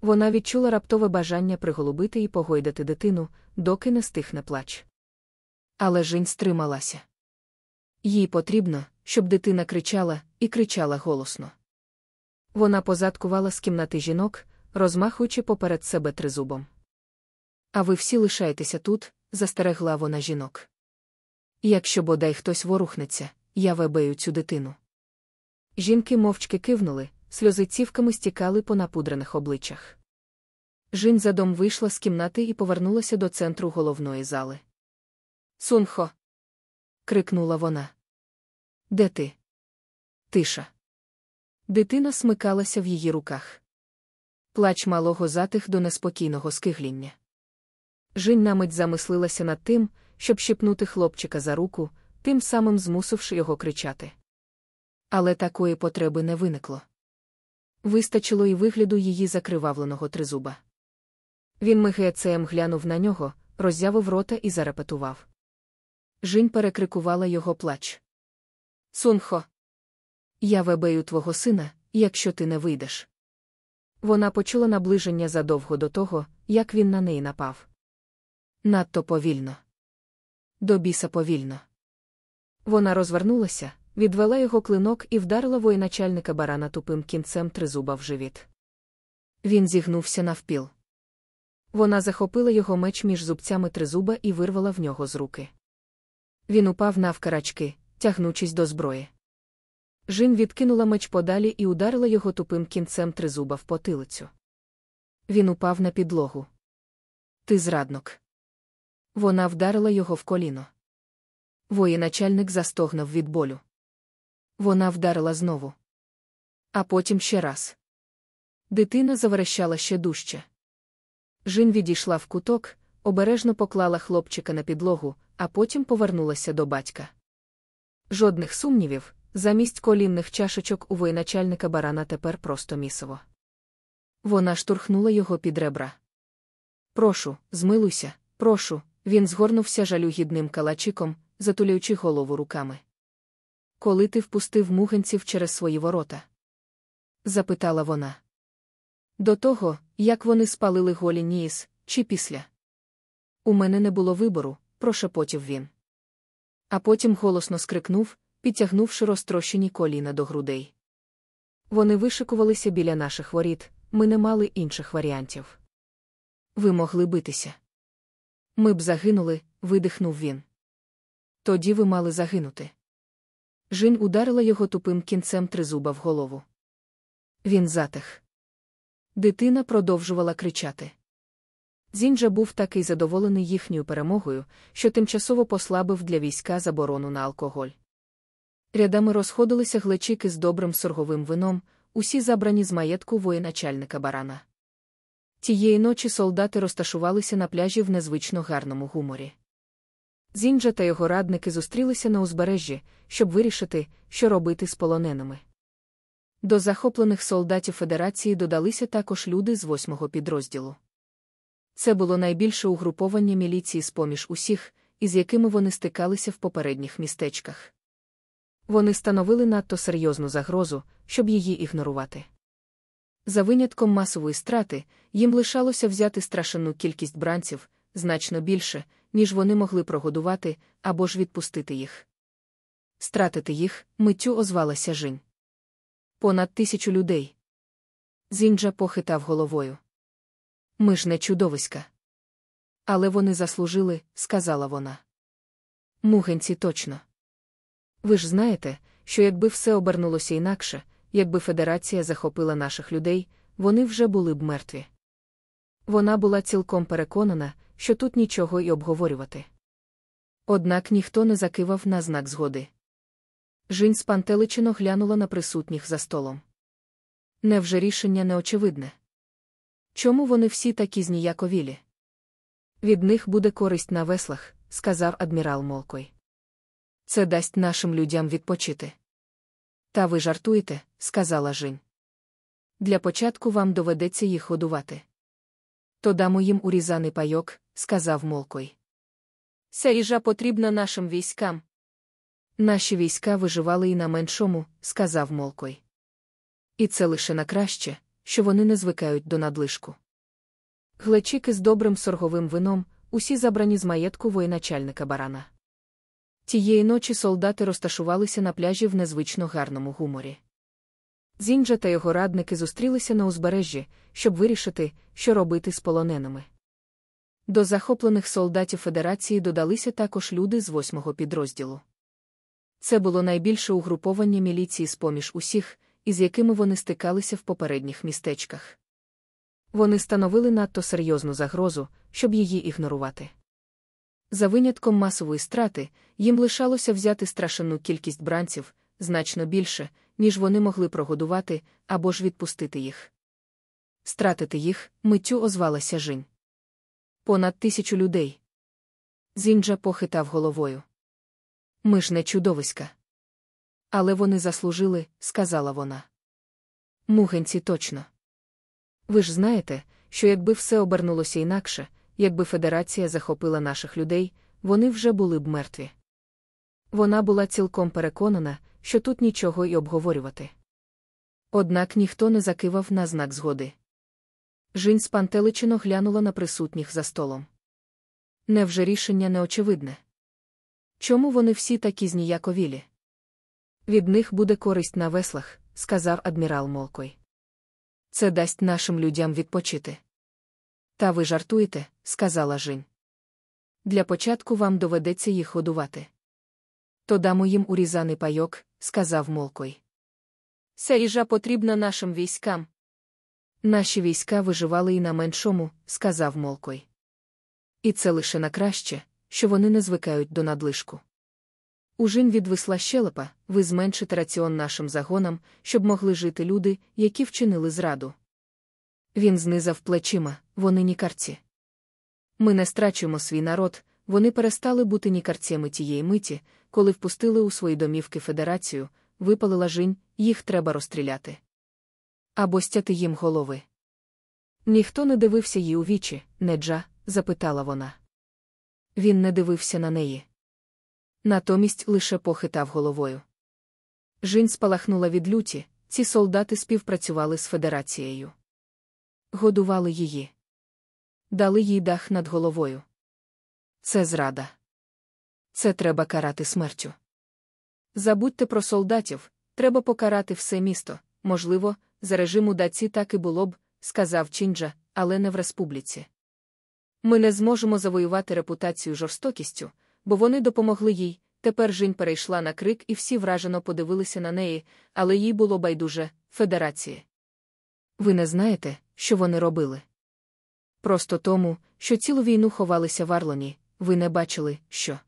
Вона відчула раптове бажання приголубити і погойдати дитину, доки не стихне плач. Але Жінь стрималася. Їй потрібно, щоб дитина кричала і кричала голосно. Вона позадкувала з кімнати жінок, розмахуючи поперед себе тризубом. А ви всі лишаєтеся тут, застерегла вона жінок. Якщо бодай хтось ворухнеться, я вебею цю дитину. Жінки мовчки кивнули, сльози цівками стікали по напудрених обличчях. Жінь задом вийшла з кімнати і повернулася до центру головної зали. Сунхо. Крикнула вона. Де ти? Тиша. Дитина смикалася в її руках. Плач малого затих до неспокійного скигління. Жінь на мить замислилася над тим, щоб щепнути хлопчика за руку, тим самим змусивши його кричати. Але такої потреби не виникло. Вистачило й вигляду її закривавленого тризуба. Він мигецеєм глянув на нього, роззявив рота і зарепетував. Жінь перекрикувала його плач. Сунхо. Я вебею твого сина, якщо ти не вийдеш. Вона почула наближення задовго до того, як він на неї напав. Надто повільно. До біса повільно. Вона розвернулася, відвела його клинок і вдарила воєначальника барана тупим кінцем тризуба в живіт. Він зігнувся навпіл. Вона захопила його меч між зубцями тризуба і вирвала в нього з руки. Він упав навкарачки, тягнучись до зброї. Жін відкинула меч подалі і ударила його тупим кінцем тризуба в потилицю. Він упав на підлогу. Ти зрадник. Вона вдарила його в коліно. Воєначальник застогнав від болю. Вона вдарила знову. А потім ще раз. Дитина заверещала ще дужче. Жін відійшла в куток, обережно поклала хлопчика на підлогу, а потім повернулася до батька. Жодних сумнівів, замість колінних чашечок у воєначальника барана тепер просто місово. Вона штурхнула його під ребра. Прошу, змилуйся, прошу, він згорнувся жалюгідним калачиком, затулюючи голову руками. Коли ти впустив муганців через свої ворота? запитала вона. До того, як вони спалили голі ніс, чи після. У мене не було вибору, прошепотів він. А потім голосно скрикнув, підтягнувши розтрощені коліна до грудей. Вони вишикувалися біля наших воріт, ми не мали інших варіантів. Ви могли битися. Ми б загинули, видихнув він. Тоді ви мали загинути. Жінь ударила його тупим кінцем тризуба в голову. Він затих. Дитина продовжувала кричати. Зінджа був такий задоволений їхньою перемогою, що тимчасово послабив для війська заборону на алкоголь. Рядами розходилися глечики з добрим сорговим вином, усі забрані з маєтку воєначальника барана. Тієї ночі солдати розташувалися на пляжі в незвично гарному гуморі. Зінджа та його радники зустрілися на узбережжі, щоб вирішити, що робити з полоненими. До захоплених солдатів Федерації додалися також люди з восьмого підрозділу. Це було найбільше угруповання міліції з поміж усіх, із якими вони стикалися в попередніх містечках. Вони становили надто серйозну загрозу, щоб її ігнорувати. За винятком масової страти, їм лишалося взяти страшенну кількість бранців, значно більше, ніж вони могли прогодувати або ж відпустити їх. Стратити їх, миттю озвалася Жінь. Понад тисячу людей. Зінджа похитав головою. Ми ж не чудовиська. Але вони заслужили, сказала вона. Мугенці точно. Ви ж знаєте, що якби все обернулося інакше, якби Федерація захопила наших людей, вони вже були б мертві. Вона була цілком переконана, що тут нічого й обговорювати. Однак ніхто не закивав на знак згоди. Жінь спантеличено глянула на присутніх за столом. Невже рішення неочевидне? Чому вони всі такі зніяковілі? Від них буде користь на веслах, сказав адмірал Молкой. Це дасть нашим людям відпочити. Та ви жартуєте, сказала Жінь. Для початку вам доведеться їх годувати. То дамо їм урізаний пайок, сказав Молкой. Ця їжа потрібна нашим військам. Наші війська виживали і на меншому, сказав Молкой. І це лише на краще, що вони не звикають до надлишку. Глечики з добрим сорговим вином, усі забрані з маєтку воєначальника барана. Тієї ночі солдати розташувалися на пляжі в незвично гарному гуморі. Зінджа та його радники зустрілися на узбережжі, щоб вирішити, що робити з полоненими. До захоплених солдатів Федерації додалися також люди з восьмого підрозділу. Це було найбільше угруповання міліції з поміж усіх, із якими вони стикалися в попередніх містечках. Вони становили надто серйозну загрозу, щоб її ігнорувати. За винятком масової страти, їм лишалося взяти страшенну кількість бранців, значно більше, ніж вони могли прогодувати або ж відпустити їх. Стратити їх, миттю озвалася Жінь. Понад тисячу людей. Зінджа похитав головою. Ми ж не чудовиська. Але вони заслужили, сказала вона. Мугенці точно. Ви ж знаєте, що якби все обернулося інакше, якби федерація захопила наших людей, вони вже були б мертві. Вона була цілком переконана, що тут нічого й обговорювати. Однак ніхто не закивав на знак згоди. Жінь спантеличено глянула на присутніх за столом. Невже рішення неочевидне? Чому вони всі такі зніяковілі? Від них буде користь на веслах, сказав адмірал Молкой. Це дасть нашим людям відпочити. Та ви жартуєте, сказала Жінь. Для початку вам доведеться їх годувати. То дамо їм урізаний пайок, сказав Молкой. Ця їжа потрібна нашим військам. Наші війська виживали і на меншому, сказав Молкой. І це лише на краще, що вони не звикають до надлишку. Ужин відвисла щелепа, ви зменшите раціон нашим загонам, щоб могли жити люди, які вчинили зраду. Він знизав плечима, вони нікарці. Ми не страчуємо свій народ, вони перестали бути нікарцями тієї миті, коли впустили у свої домівки федерацію, випалила жінь, їх треба розстріляти. Або стяти їм голови. Ніхто не дивився їй у вічі, неджа, запитала вона. Він не дивився на неї. Натомість лише похитав головою. Жінь спалахнула від люті, ці солдати співпрацювали з федерацією. Годували її. Дали їй дах над головою. Це зрада. Це треба карати смертю. Забудьте про солдатів, треба покарати все місто. Можливо, за режиму даці так і було б, сказав Чінджа, але не в республіці. Ми не зможемо завоювати репутацію жорстокістю, бо вони допомогли їй. Тепер Жінь перейшла на крик, і всі вражено подивилися на неї, але їй було байдуже федерації. Ви не знаєте, що вони робили? Просто тому, що цілу війну ховалися в Арлоні, ви не бачили, що.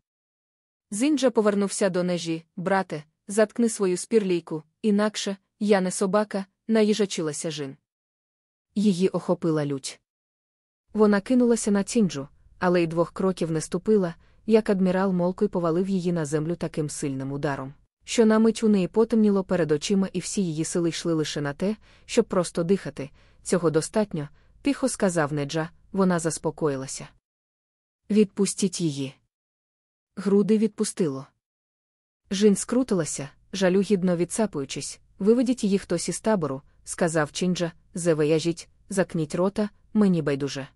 Зінджа повернувся до нежі, брате, заткни свою спірлійку, інакше, я не собака, наїжачилася Жін. Її охопила лють. Вона кинулася на цінджу, але й двох кроків не ступила, як адмірал Молкой повалив її на землю таким сильним ударом, що на мить у неї потемніло перед очима, і всі її сили йшли лише на те, щоб просто дихати. Цього достатньо, тихо сказав Неджа, вона заспокоїлася. Відпустіть її. Груди відпустило. Жін скрутилася, жалюгідно відсапуючись, виведіть її хтось із табору, сказав Чинджа, завияжіть, закніть рота, мені байдуже.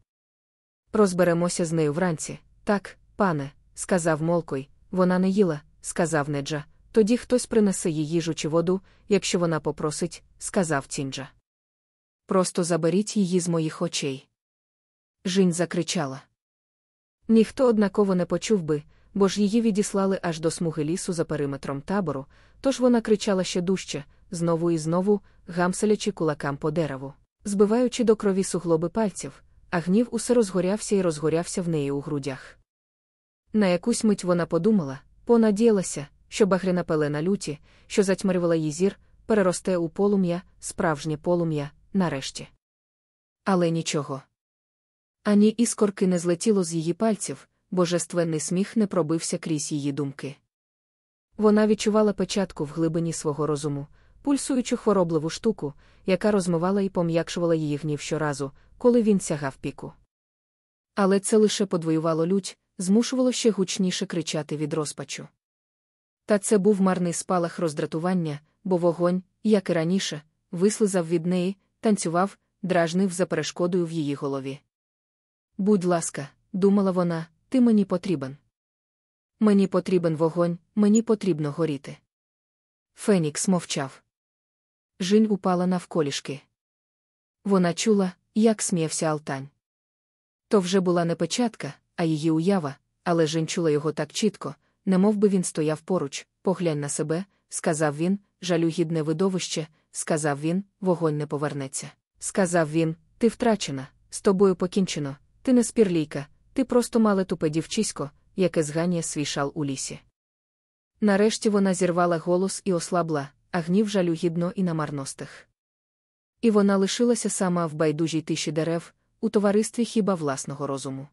Розберемося з нею вранці. Так, пане, сказав Молкой, вона не їла, сказав Неджа. Тоді хтось принесе їй їжу чи воду, якщо вона попросить, сказав Тінджа. Просто заберіть її з моїх очей. Жінь закричала. Ніхто однаково не почув би, бо ж її відіслали аж до смуги лісу за периметром табору, тож вона кричала ще дужче, знову і знову, гамселячи кулакам по дереву, збиваючи до крові суглоби пальців, а гнів усе розгорявся і розгорявся в неї у грудях. На якусь мить вона подумала, понадіялася, що багряна пелена люті, що затьмарювала її зір, переросте у полум'я, справжнє полум'я, нарешті. Але нічого. Ані іскорки не злетіло з її пальців, божественний сміх не пробився крізь її думки. Вона відчувала печатку в глибині свого розуму, пульсуючу хворобливу штуку, яка розмивала і пом'якшувала її гнів щоразу, коли він сягав піку. Але це лише подвоювало лють, змушувало ще гучніше кричати від розпачу. Та це був марний спалах роздратування, бо вогонь, як і раніше, вислизав від неї, танцював, дражнив за перешкодою в її голові. Будь ласка, думала вона, ти мені потрібен. Мені потрібен вогонь, мені потрібно горіти. Фенікс мовчав. Жінь упала навколішки. Вона чула, як сміявся Алтань. То вже була не печатка, а її уява, але Жінь чула його так чітко, немов би він стояв поруч, поглянь на себе, сказав він, жалюгідне видовище, сказав він, вогонь не повернеться. Сказав він, ти втрачена, з тобою покінчено, ти не спірлійка, ти просто мале тупе дівчисько, яке зганяє свій шал у лісі. Нарешті вона зірвала голос і ослабла, а гнів жалюгідно і на марностих. І вона лишилася сама в байдужій тиші дерев, у товаристві хіба власного розуму.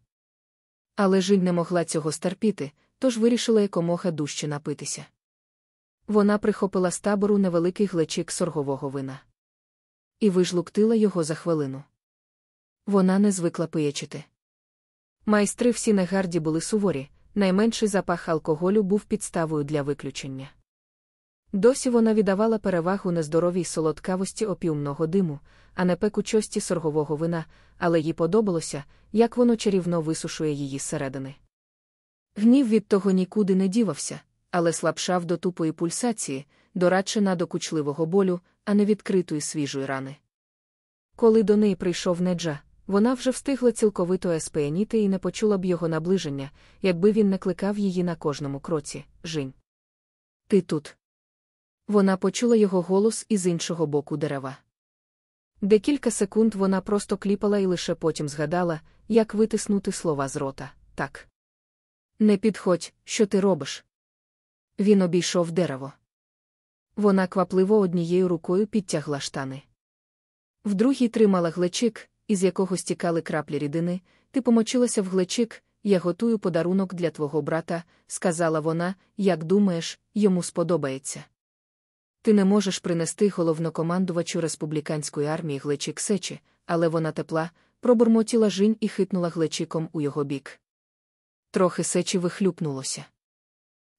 Але Жінь не могла цього стерпіти, тож вирішила якомога дужче напитися. Вона прихопила з табору невеликий глечик соргового вина. І вижлуктила його за хвилину. Вона не звикла пиячити. Майстри всі на гарді були суворі, найменший запах алкоголю був підставою для виключення. Досі вона віддавала перевагу нездоровій солодкавості опіумного диму, а не пекучості соргового вина, але їй подобалося, як воно чарівно висушує її зсередини. Гнів від того нікуди не дівався, але слабшав до тупої пульсації, дорадше надокучливого болю, а не відкритої свіжої рани. Коли до неї прийшов неджа, вона вже встигла цілковито еспеяніти і не почула б його наближення, якби він не кликав її на кожному кроці Жінь. Ти тут. Вона почула його голос із іншого боку дерева. Декілька секунд вона просто кліпала і лише потім згадала, як витиснути слова з рота. Так. Не підходь, що ти робиш. Він обійшов дерево. Вона квапливо однією рукою підтягла штани. В другій тримала глечик, із якого стікали краплі рідини, ти помочилася в глечик, я готую подарунок для твого брата, сказала вона, як думаєш, йому сподобається. Ти не можеш принести головнокомандувачу республіканської армії глечик сечі, але вона тепла, пробурмотіла жінь і хитнула глечиком у його бік. Трохи сечі вихлюпнулося.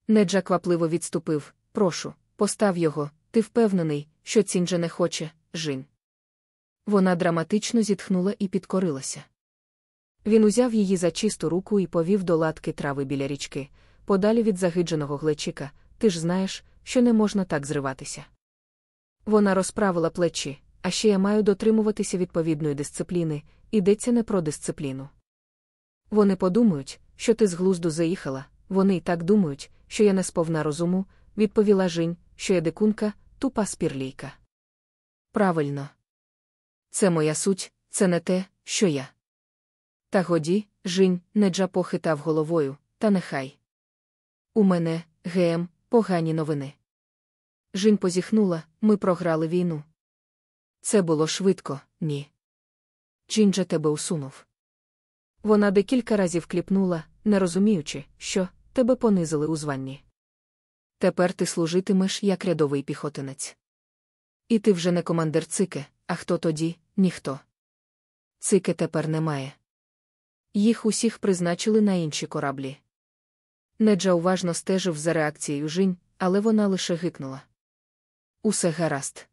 Неджа квапливо відступив прошу, постав його, ти впевнений, що цінже не хоче, жінь. Вона драматично зітхнула і підкорилася. Він узяв її за чисту руку і повів до латки трави біля річки, подалі від загидженого глечика, ти ж знаєш, що не можна так зриватися. Вона розправила плечі, а ще я маю дотримуватися відповідної дисципліни, йдеться не про дисципліну. Вони подумають, що ти з глузду заїхала, вони й так думають, що я не сповна розуму, відповіла Жінь, що я дикунка, тупа спірлійка. Правильно. Це моя суть, це не те, що я. Та годі, Жінь, неджа похитав головою, та нехай. У мене, ГМ, погані новини. Жінь позіхнула, ми програли війну. Це було швидко, ні. Джинджа тебе усунув. Вона декілька разів кліпнула, не розуміючи, що тебе понизили у званні. Тепер ти служитимеш як рядовий піхотинець. І ти вже не командир цике, а хто тоді, ніхто. Цике тепер немає. Їх усіх призначили на інші кораблі. Неджа уважно стежив за реакцією Жінь, але вона лише гикнула. Усе гаразд.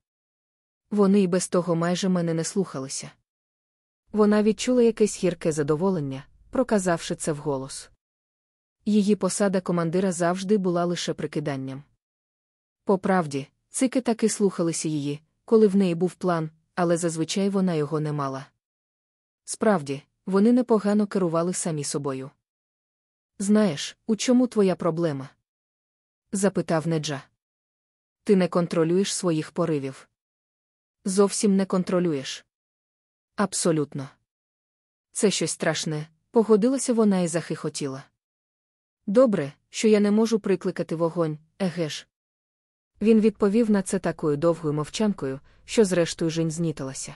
Вони й без того майже мене не слухалися. Вона відчула якесь гірке задоволення, проказавши це вголос. Її посада командира завжди була лише прикиданням. По правді, цики таки слухалися її, коли в неї був план, але зазвичай вона його не мала. Справді, вони непогано керували самі собою. Знаєш, у чому твоя проблема? запитав Неджа. Ти не контролюєш своїх поривів. Зовсім не контролюєш. Абсолютно. Це щось страшне, погодилася вона і захихотіла. Добре, що я не можу прикликати вогонь, еге ж. Він відповів на це такою довгою мовчанкою, що зрештою жінь знітилася.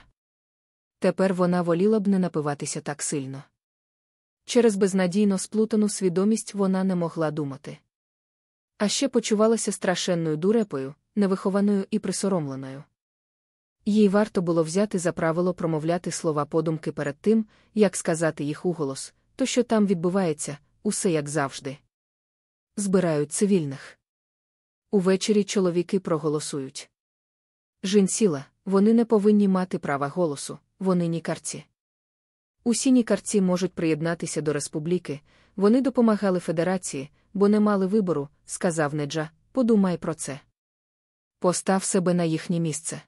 Тепер вона воліла б не напиватися так сильно. Через безнадійно сплутану свідомість вона не могла думати. А ще почувалася страшенною дурепою, невихованою і присоромленою. Їй варто було взяти за правило промовляти слова подумки перед тим, як сказати їх уголос, то що там відбувається, усе як завжди. Збирають цивільних. Увечері чоловіки проголосують. Жін сіла, вони не повинні мати права голосу, вони нікарці. Усі нікарці можуть приєднатися до республіки, вони допомагали федерації, бо не мали вибору, сказав Неджа, подумай про це. Постав себе на їхнє місце.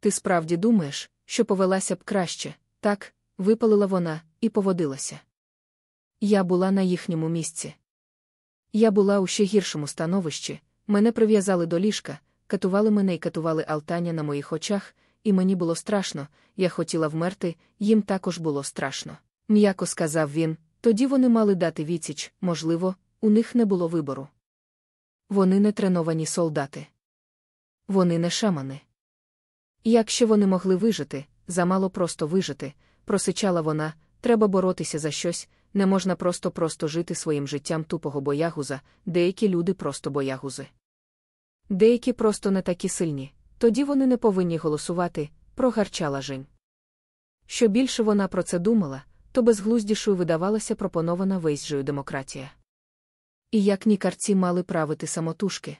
Ти справді думаєш, що повелася б краще, так, випалила вона, і поводилася. Я була на їхньому місці. Я була у ще гіршому становищі, мене прив'язали до ліжка, катували мене і катували алтаня на моїх очах, і мені було страшно, я хотіла вмерти, їм також було страшно. М'яко сказав він, тоді вони мали дати відсіч, можливо, у них не було вибору. Вони не треновані солдати. Вони не шамани. Якщо вони могли вижити, замало просто вижити, просичала вона, треба боротися за щось, не можна просто-просто жити своїм життям тупого боягуза, деякі люди просто боягузи. Деякі просто не такі сильні, тоді вони не повинні голосувати, прогарчала Жень. Що більше вона про це думала, то безглуздішою видавалася пропонована вейсжею демократія. І як нікарці мали правити самотужки.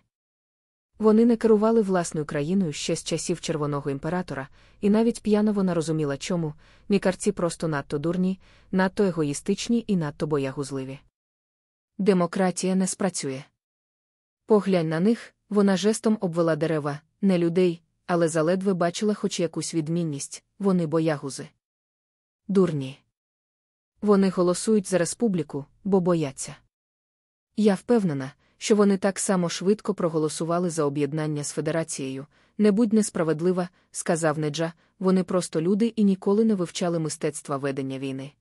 Вони не керували власною країною ще з часів червоного імператора, і навіть п'яно вона розуміла, чому нікарці просто надто дурні, надто егоїстичні і надто боягузливі. Демократія не спрацює. Поглянь на них, вона жестом обвела дерева, не людей, але заледве бачила хоч якусь відмінність вони боягузи. Дурні. Вони голосують за республіку, бо бояться. Я впевнена, що вони так само швидко проголосували за об'єднання з федерацією. Не будь несправедлива, сказав Неджа, вони просто люди і ніколи не вивчали мистецтва ведення війни.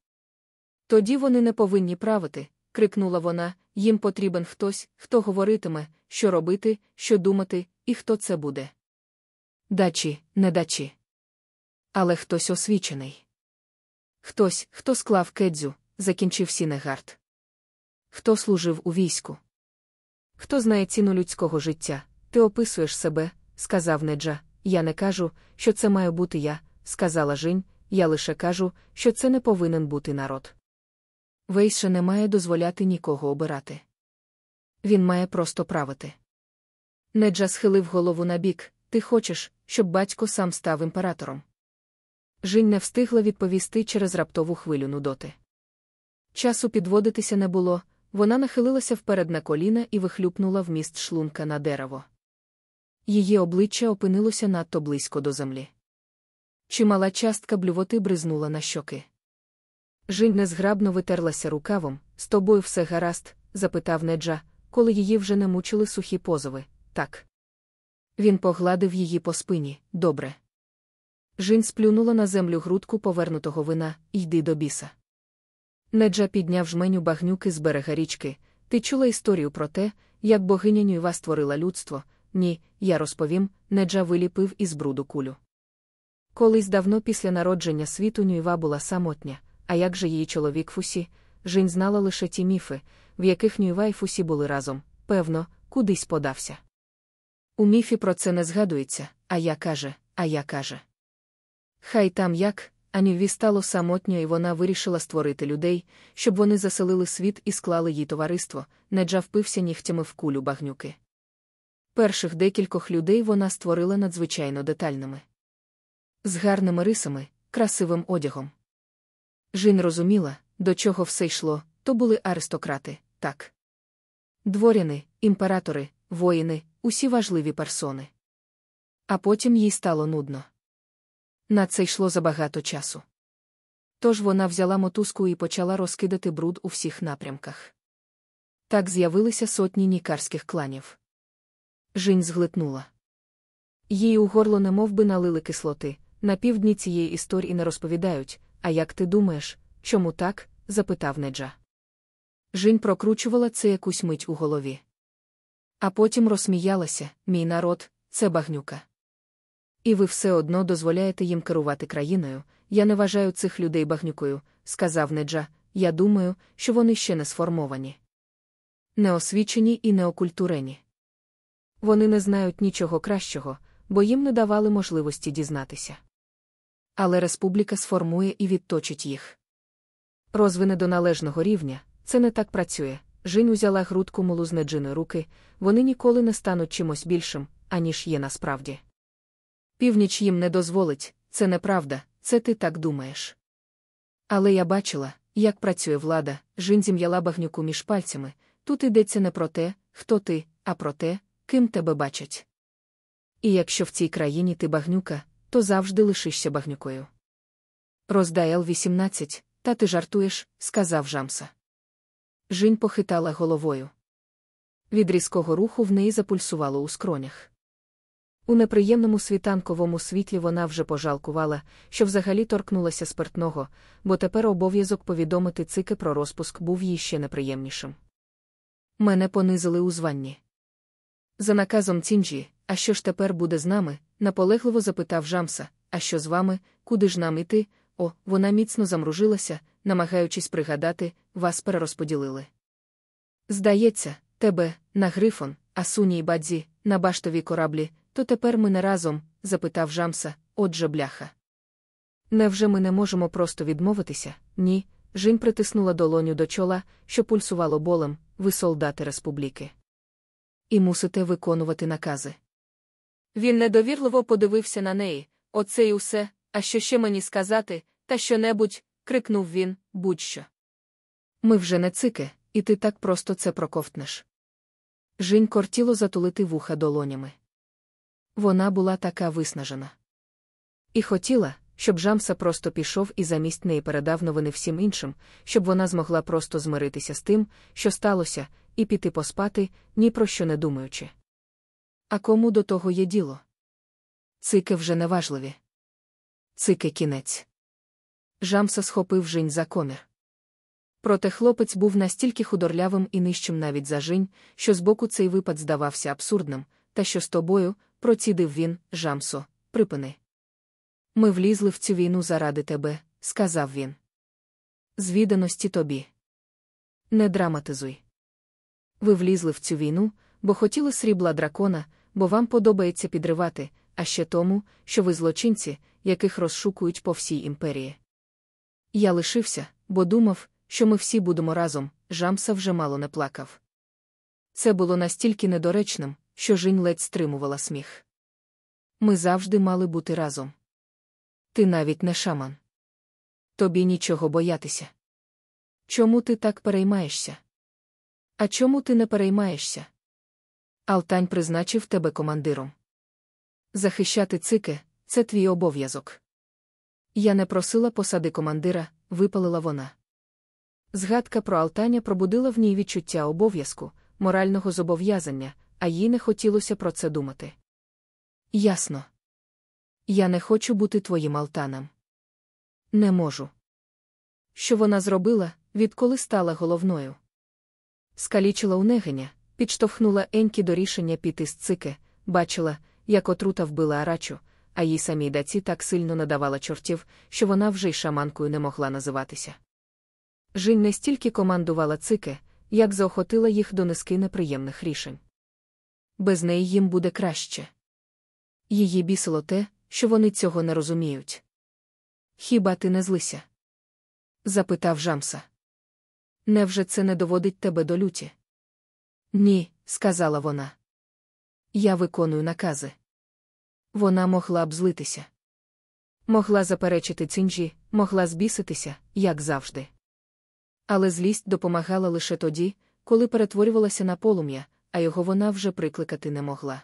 Тоді вони не повинні правити, крикнула вона, їм потрібен хтось, хто говоритиме, що робити, що думати, і хто це буде. Дачі, не дачі. Але хтось освічений. Хтось, хто склав кедзю, закінчив Сінегард. Хто служив у війську. Хто знає ціну людського життя, ти описуєш себе, сказав Неджа. Я не кажу, що це має бути я, сказала Жінь, я лише кажу, що це не повинен бути народ. Вейше не має дозволяти нікого обирати. Він має просто правити. Неджа схилив голову на бік, ти хочеш, щоб батько сам став імператором. Жінь не встигла відповісти через раптову хвилю нудоти. Часу підводитися не було, вона нахилилася вперед на коліна і вихлюпнула вміст шлунка на дерево. Її обличчя опинилося надто близько до землі. Чимала частка блювоти бризнула на щоки. Жінь незграбно витерлася рукавом, з тобою все гаразд? запитав Неджа, коли її вже не мучили сухі позови. Так. Він погладив її по спині добре. Жінь сплюнула на землю грудку повернутого вина йди до біса. Неджа підняв жменю багнюки з берега річки. Ти чула історію про те, як богиня Нюйва створила людство? Ні, я розповім, Неджа виліпив із бруду кулю. Колись давно після народження світу Нюйва була самотня, а як же її чоловік Фусі, Жінь знала лише ті міфи, в яких Нюйва і Фусі були разом, певно, кудись подався. У міфі про це не згадується, а я каже, а я каже. Хай там як, Анюві стало самотньо, і вона вирішила створити людей, щоб вони заселили світ і склали їй товариство, Неджа впився нігтями в кулю багнюки. Перших декількох людей вона створила надзвичайно детальними. З гарними рисами, красивим одягом. Жін розуміла, до чого все йшло, то були аристократи, так. Дворяни, імператори, воїни, усі важливі персони. А потім їй стало нудно. На це йшло забагато часу. Тож вона взяла мотузку і почала розкидати бруд у всіх напрямках. Так з'явилися сотні нікарських кланів. Жінь зглитнула. Їй у горло немов би налили кислоти. На півдні цієї історії не розповідають, а як ти думаєш, чому так? запитав Неджа. Жінь прокручувала це якусь мить у голові. А потім розсміялася мій народ, це багнюка. І ви все одно дозволяєте їм керувати країною. Я не вважаю цих людей багнюкою, сказав Неджа. Я думаю, що вони ще не сформовані. Неосвічені і неокультурені. Вони не знають нічого кращого, бо їм не давали можливості дізнатися. Але республіка сформує і відточить їх. Розвине до належного рівня, це не так працює. Жінь узяла грудку з руки, вони ніколи не стануть чимось більшим, аніж є насправді. Північ їм не дозволить, це неправда, це ти так думаєш. Але я бачила, як працює влада, Жін зім'яла багнюку між пальцями. Тут йдеться не про те, хто ти, а про те, ким тебе бачать. І якщо в цій країні ти багнюка, то завжди лишишся багнюкою. Роздай Л-18, та ти жартуєш, сказав Жамса. Жінь похитала головою. Від різкого руху в неї запульсувало у скронях. У неприємному світанковому світлі вона вже пожалкувала, що взагалі торкнулася спиртного, бо тепер обов'язок повідомити цики про розпуск був їй ще неприємнішим. Мене понизили у званні. За наказом Цінджі, а що ж тепер буде з нами? наполегливо запитав Жамса, а що з вами, куди ж нам іти? О, вона міцно замружилася, намагаючись пригадати, вас перерозподілили. Здається, тебе, на Грифон, Асуні й бадзі, на баштові кораблі, то тепер ми не разом? запитав Жамса, отже, бляха. Невже ми не можемо просто відмовитися? Ні. Жінь притиснула долоню до чола, що пульсувало болем, ви солдати республіки. І мусите виконувати накази. Він недовірливо подивився на неї. Оце й усе, а що ще мені сказати, та що-небудь, крикнув він, будь-що. Ми вже не цики, і ти так просто це проковтнеш. Жінь кортіло затулити вуха долонями. Вона була така виснажена. І хотіла, щоб Жамса просто пішов і замість неї передав новини всім іншим, щоб вона змогла просто змиритися з тим, що сталося, і піти поспати, ні про що не думаючи. А кому до того є діло? Цики вже неважливі. Цики кінець. Жамса схопив жінь за комір. Проте хлопець був настільки худорлявим і нижчим навіть за жінь, що збоку цей випад здавався абсурдним, та що з тобою, процідив він, Жамсо, припини. Ми влізли в цю війну заради тебе, сказав він. З відданості тобі. Не драматизуй. Ви влізли в цю війну, бо хотіли срібла дракона, бо вам подобається підривати, а ще тому, що ви злочинці, яких розшукують по всій імперії. Я лишився, бо думав, що ми всі будемо разом, Жамса вже мало не плакав. Це було настільки недоречним, що Жінь ледь стримувала сміх. Ми завжди мали бути разом. Ти навіть не шаман. Тобі нічого боятися. Чому ти так переймаєшся? А чому ти не переймаєшся? Алтань призначив тебе командиром. Захищати цике це твій обов'язок. Я не просила посади командира, випалила вона. Згадка про Алтаня пробудила в ній відчуття обов'язку, морального зобов'язання, а їй не хотілося про це думати. Ясно. Я не хочу бути твоїм Алтаном. Не можу. Що вона зробила, відколи стала головною? Скалічила унегеня, підштовхнула Енькі до рішення піти з цики, бачила, як отрута вбила арачу, а їй самій даці так сильно надавала чортів, що вона вже й шаманкою не могла називатися. Жінь не стільки командувала цике, як заохотила їх до низки неприємних рішень. Без неї їм буде краще. Її бісило те, що вони цього не розуміють. Хіба ти не злися? запитав Жамса. Невже це не доводить тебе до люті? Ні, сказала вона. Я виконую накази. Вона могла б злитися. Могла заперечити цинджі, могла збіситися, як завжди. Але злість допомагала лише тоді, коли перетворювалася на полум'я, а його вона вже прикликати не могла.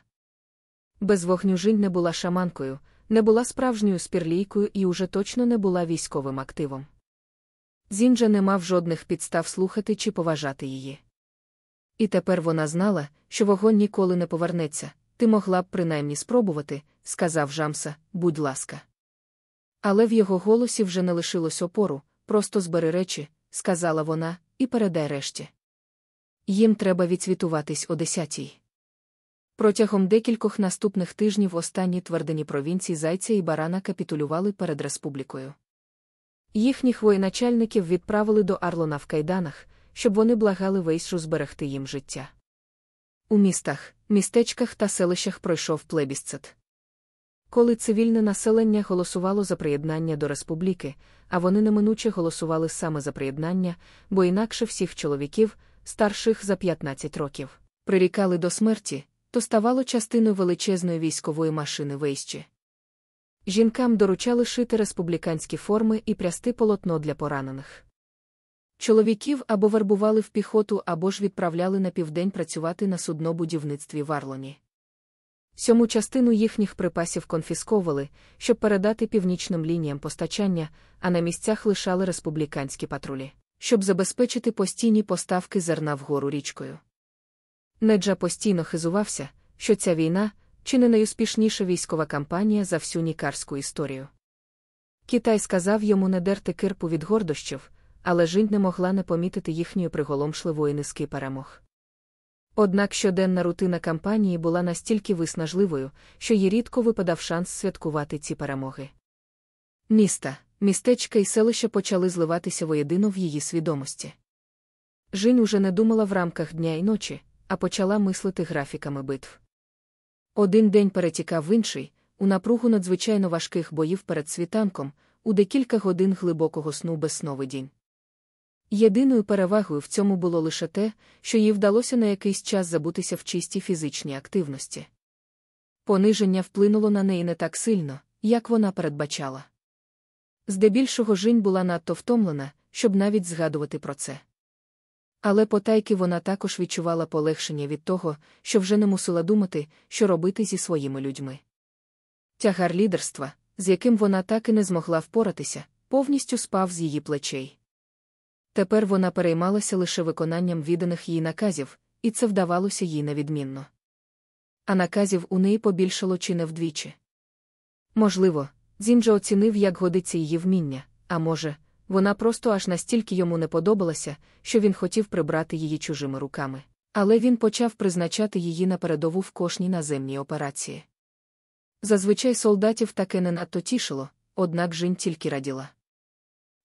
Без вогню Жінь не була шаманкою, не була справжньою спірлійкою і уже точно не була військовим активом. Зінджа не мав жодних підстав слухати чи поважати її. І тепер вона знала, що вогонь ніколи не повернеться, ти могла б принаймні спробувати, сказав Жамса, будь ласка. Але в його голосі вже не лишилось опору, просто збери речі, сказала вона, і передай решті. Їм треба відсвітуватись о десятій. Протягом декількох наступних тижнів останні твердині провінції Зайця і Барана капітулювали перед республікою. Їхніх воєначальників відправили до Арлона в кайданах, щоб вони благали Вейсру зберегти їм життя. У містах, містечках та селищах пройшов плебісцит. Коли цивільне населення голосувало за приєднання до республіки, а вони неминуче голосували саме за приєднання, бо інакше всіх чоловіків, старших за 15 років, прирікали до смерті, то ставало частиною величезної військової машини вейщі. Жінкам доручали шити республіканські форми і прясти полотно для поранених. Чоловіків або вербували в піхоту, або ж відправляли на південь працювати на суднобудівництві в Арлоні. Сьому частину їхніх припасів конфісковували, щоб передати північним лініям постачання, а на місцях лишали республіканські патрулі, щоб забезпечити постійні поставки зерна вгору річкою. Неджа постійно хизувався, що ця війна чи не найуспішніша військова кампанія за всю нікарську історію. Китай сказав йому не дерти кирпу від гордощів, але Жінь не могла не помітити їхньої приголомшливої низки перемог. Однак щоденна рутина кампанії була настільки виснажливою, що їй рідко випадав шанс святкувати ці перемоги. Міста, містечка і селища почали зливатися воєдино в її свідомості. Жінь уже не думала в рамках дня і ночі, а почала мислити графіками битв. Один день перетікав в інший, у напругу надзвичайно важких боїв перед світанком, у декілька годин глибокого сну без сновидінь. Єдиною перевагою в цьому було лише те, що їй вдалося на якийсь час забутися в чистій фізичній активності. Пониження вплинуло на неї не так сильно, як вона передбачала. Здебільшого жінь була надто втомлена, щоб навіть згадувати про це. Але потайки вона також відчувала полегшення від того, що вже не мусила думати, що робити зі своїми людьми. Тягар лідерства, з яким вона так і не змогла впоратися, повністю спав з її плечей. Тепер вона переймалася лише виконанням відданих їй наказів, і це вдавалося їй невідмінно. А наказів у неї побільшало чи не вдвічі. Можливо, Дзінджа оцінив, як годиться її вміння, а може, вона просто аж настільки йому не подобалася, що він хотів прибрати її чужими руками. Але він почав призначати її на передову в кожній наземній операції. Зазвичай солдатів таке не надто тішило, однак Жінь тільки раділа.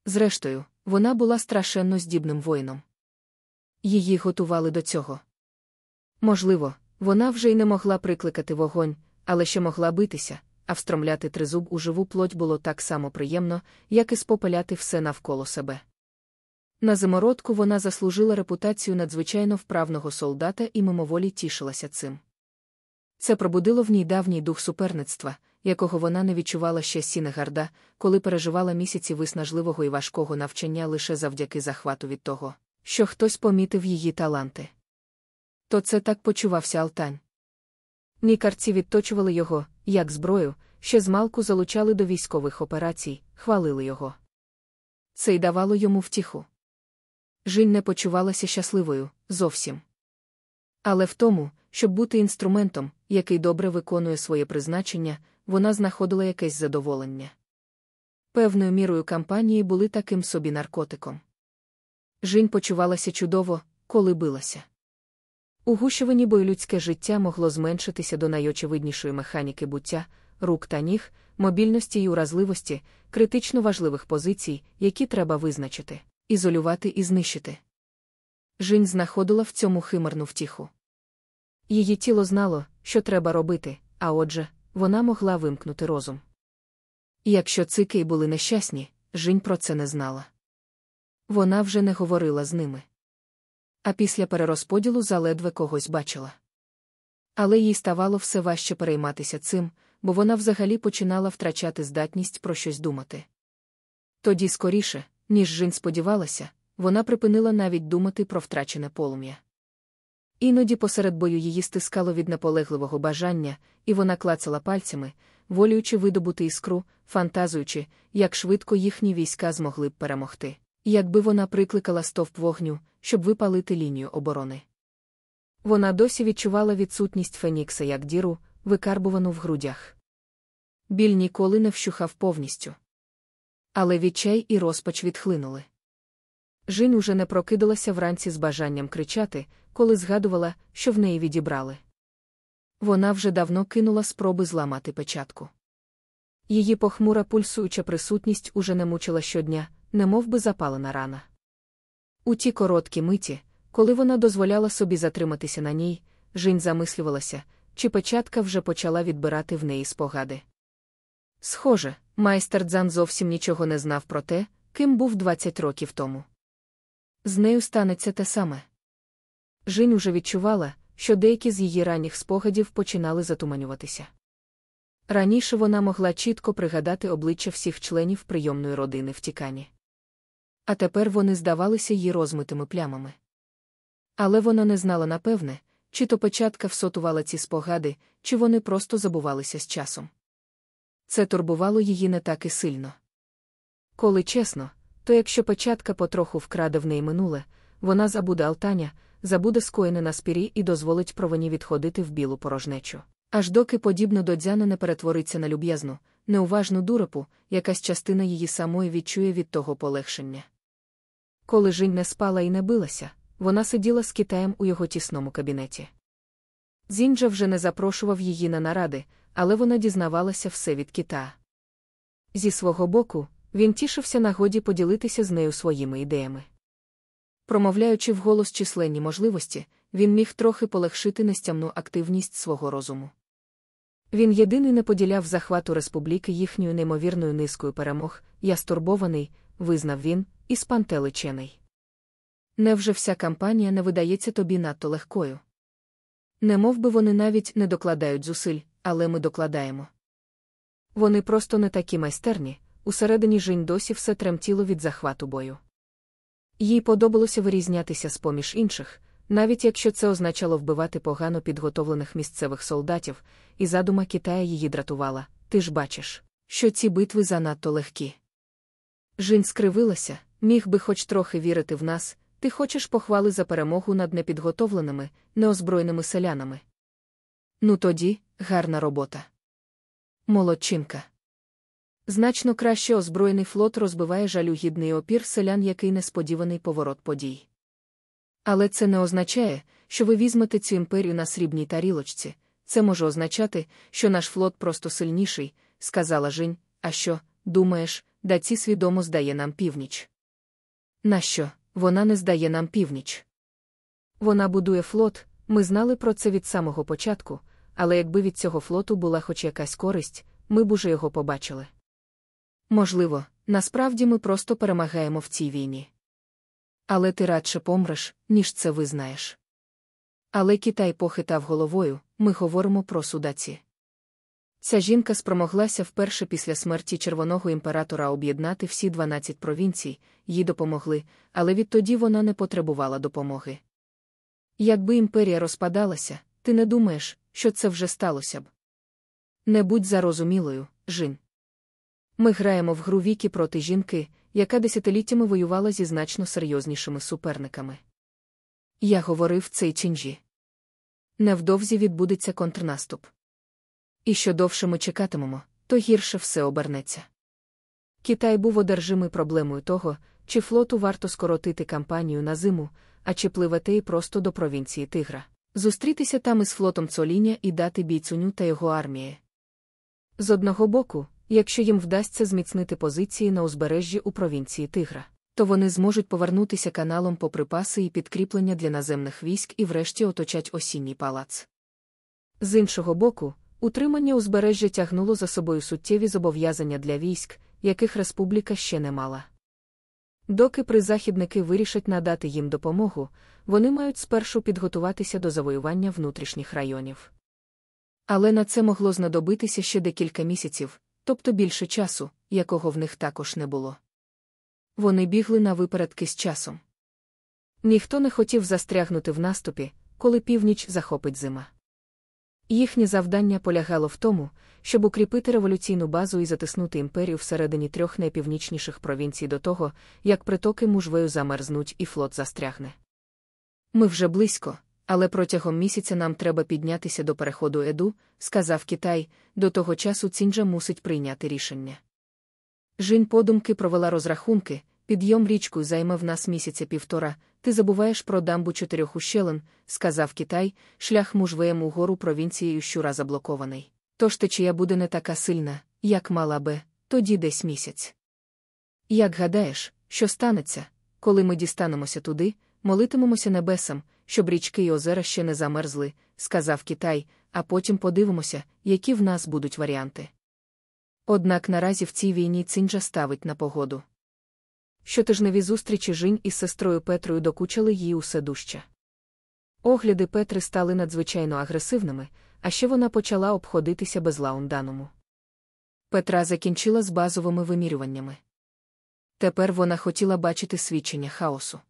Зрештою, вона була страшенно здібним воїном. Її готували до цього. Можливо, вона вже й не могла прикликати вогонь, але ще могла битися, а встромляти тризуб у живу плоть було так само приємно, як і спопаляти все навколо себе. На зимородку вона заслужила репутацію надзвичайно вправного солдата і мимоволі тішилася цим. Це пробудило в ній давній дух суперництва, якого вона не відчувала ще Сінегарда, коли переживала місяці виснажливого і важкого навчання лише завдяки захвату від того, що хтось помітив її таланти. То це так почувався Алтань. Нікарці відточували його, як зброю, ще змалку залучали до військових операцій, хвалили його. Це й давало йому втіху. Жінь не почувалася щасливою зовсім. Але в тому, щоб бути інструментом, який добре виконує своє призначення, вона знаходила якесь задоволення. Певною мірою кампанії були таким собі наркотиком. Жінь почувалася чудово, коли билася. У гущевині бою людське життя могло зменшитися до найочевиднішої механіки буття, рук та ніг, мобільності й уразливості, критично важливих позицій, які треба визначити, ізолювати і знищити. Жінь знаходила в цьому химерну втіху. Її тіло знало, що треба робити, а отже, вона могла вимкнути розум. І якщо цики були нещасні, Жінь про це не знала. Вона вже не говорила з ними. А після перерозподілу заледве когось бачила. Але їй ставало все важче перейматися цим, бо вона взагалі починала втрачати здатність про щось думати. Тоді скоріше, ніж Жін сподівалася, вона припинила навіть думати про втрачене полум'я. Іноді посеред бою її стискало від наполегливого бажання, і вона клацала пальцями, волюючи видобути іскру, фантазуючи, як швидко їхні війська змогли б перемогти, якби вона прикликала стовп вогню, щоб випалити лінію оборони. Вона досі відчувала відсутність Фенікса як діру, викарбувану в грудях. Біль ніколи не вщухав повністю. Але відчай і розпач відхлинули. Жінь уже не прокидалася вранці з бажанням кричати, коли згадувала, що в неї відібрали. Вона вже давно кинула спроби зламати печатку. Її похмура пульсуюча присутність уже не мучила щодня, немов би запалена рана. У ті короткі миті, коли вона дозволяла собі затриматися на ній, Жінь замислювалася, чи печатка вже почала відбирати в неї спогади. Схоже, майстер Дзан зовсім нічого не знав про те, ким був 20 років тому. З нею станеться те саме. Жінь уже відчувала, що деякі з її ранніх спогадів починали затуманюватися. Раніше вона могла чітко пригадати обличчя всіх членів прийомної родини в Тікані. А тепер вони здавалися їй розмитими плямами. Але вона не знала напевне, чи то печатка всотувала ці спогади, чи вони просто забувалися з часом. Це турбувало її не так і сильно. Коли чесно, то якщо печатка потроху вкраде в неї минуле, вона забуде Алтаня, забуде скоєне на спірі і дозволить провині відходити в білу порожнечу. Аж доки подібно до дзяни не перетвориться на люб'язну, неуважну дурепу, якась частина її самої відчує від того полегшення. Коли Жінь не спала і не билася, вона сиділа з Китаєм у його тісному кабінеті. Зінджа вже не запрошував її на наради, але вона дізнавалася все від кита. Зі свого боку, він тішився нагоді поділитися з нею своїми ідеями. Промовляючи вголос численні можливості, він міг трохи полегшити нестямну активність свого розуму. Він єдиний не поділяв захвату республіки їхньою неймовірною низкою перемог, я стурбований, визнав він, і спантеличений. Невже вся кампанія не видається тобі надто легкою? Не мов би вони навіть не докладають зусиль, але ми докладаємо. Вони просто не такі майстерні, усередині жінь досі все тремтіло від захвату бою. Їй подобалося вирізнятися з поміж інших, навіть якщо це означало вбивати погано підготовлених місцевих солдатів, і задума Китая її дратувала ти ж бачиш, що ці битви занадто легкі. Жінь скривилася, міг би хоч трохи вірити в нас, ти хочеш похвали за перемогу над непідготовленими, неозброєними селянами. Ну тоді, гарна робота. Молодчинка. Значно краще озброєний флот розбиває жалюгідний опір селян який несподіваний поворот подій. Але це не означає, що ви візьмете цю імперію на срібній тарілочці. Це може означати, що наш флот просто сильніший, сказала Жінь, а що, думаєш, даці свідомо здає нам північ. Нащо? Вона не здає нам північ. Вона будує флот, ми знали про це від самого початку, але якби від цього флоту була хоч якась користь, ми б уже його побачили. Можливо, насправді ми просто перемагаємо в цій війні. Але ти радше помреш, ніж це визнаєш. Але Китай похитав головою, ми говоримо про судаці. Ця жінка спромоглася вперше після смерті червоного імператора об'єднати всі 12 провінцій, їй допомогли, але відтоді вона не потребувала допомоги. Якби імперія розпадалася, ти не думаєш, що це вже сталося б. Не будь зарозумілою, жін. Ми граємо в гру віки проти жінки, яка десятиліттями воювала зі значно серйознішими суперниками. Я говорив цей чинжі. Невдовзі відбудеться контрнаступ. І що довше ми чекатимемо, то гірше все обернеться. Китай був одержимий проблемою того, чи флоту варто скоротити кампанію на зиму, а чи пливати просто до провінції Тигра, зустрітися там із флотом Цоліня і дати бійцуню та його армії. З одного боку, якщо їм вдасться зміцнити позиції на узбережжі у провінції Тигра, то вони зможуть повернутися каналом по припаси і підкріплення для наземних військ і врешті оточать осінній палац. З іншого боку, утримання узбережжя тягнуло за собою суттєві зобов'язання для військ, яких республіка ще не мала. Доки призахідники вирішать надати їм допомогу, вони мають спершу підготуватися до завоювання внутрішніх районів. Але на це могло знадобитися ще декілька місяців, тобто більше часу, якого в них також не було. Вони бігли на випередки з часом. Ніхто не хотів застрягнути в наступі, коли північ захопить зима. Їхнє завдання полягало в тому, щоб укріпити революційну базу і затиснути імперію всередині трьох найпівнічніших провінцій до того, як притоки мужвею замерзнуть і флот застрягне. Ми вже близько, але протягом місяця нам треба піднятися до переходу Еду, сказав Китай, до того часу Цінджа мусить прийняти рішення. Жінь подумки провела розрахунки, підйом річкою займе в нас місяця півтора, ти забуваєш про дамбу чотирьох ущелин, сказав Китай, шлях мужвеєм угору провінцією щура заблокований. Тож течія буде не така сильна, як мала би, тоді десь місяць. Як гадаєш, що станеться, коли ми дістанемося туди, молитимемося небесам, щоб річки й озера ще не замерзли, сказав Китай, а потім подивимося, які в нас будуть варіанти. Однак наразі в цій війні цинджа ставить на погоду. Щотижневі зустрічі Жінь із сестрою Петрою докучали їй усе дужче. Огляди Петри стали надзвичайно агресивними, а ще вона почала обходитися без лаунданому. Петра закінчила з базовими вимірюваннями. Тепер вона хотіла бачити свідчення хаосу.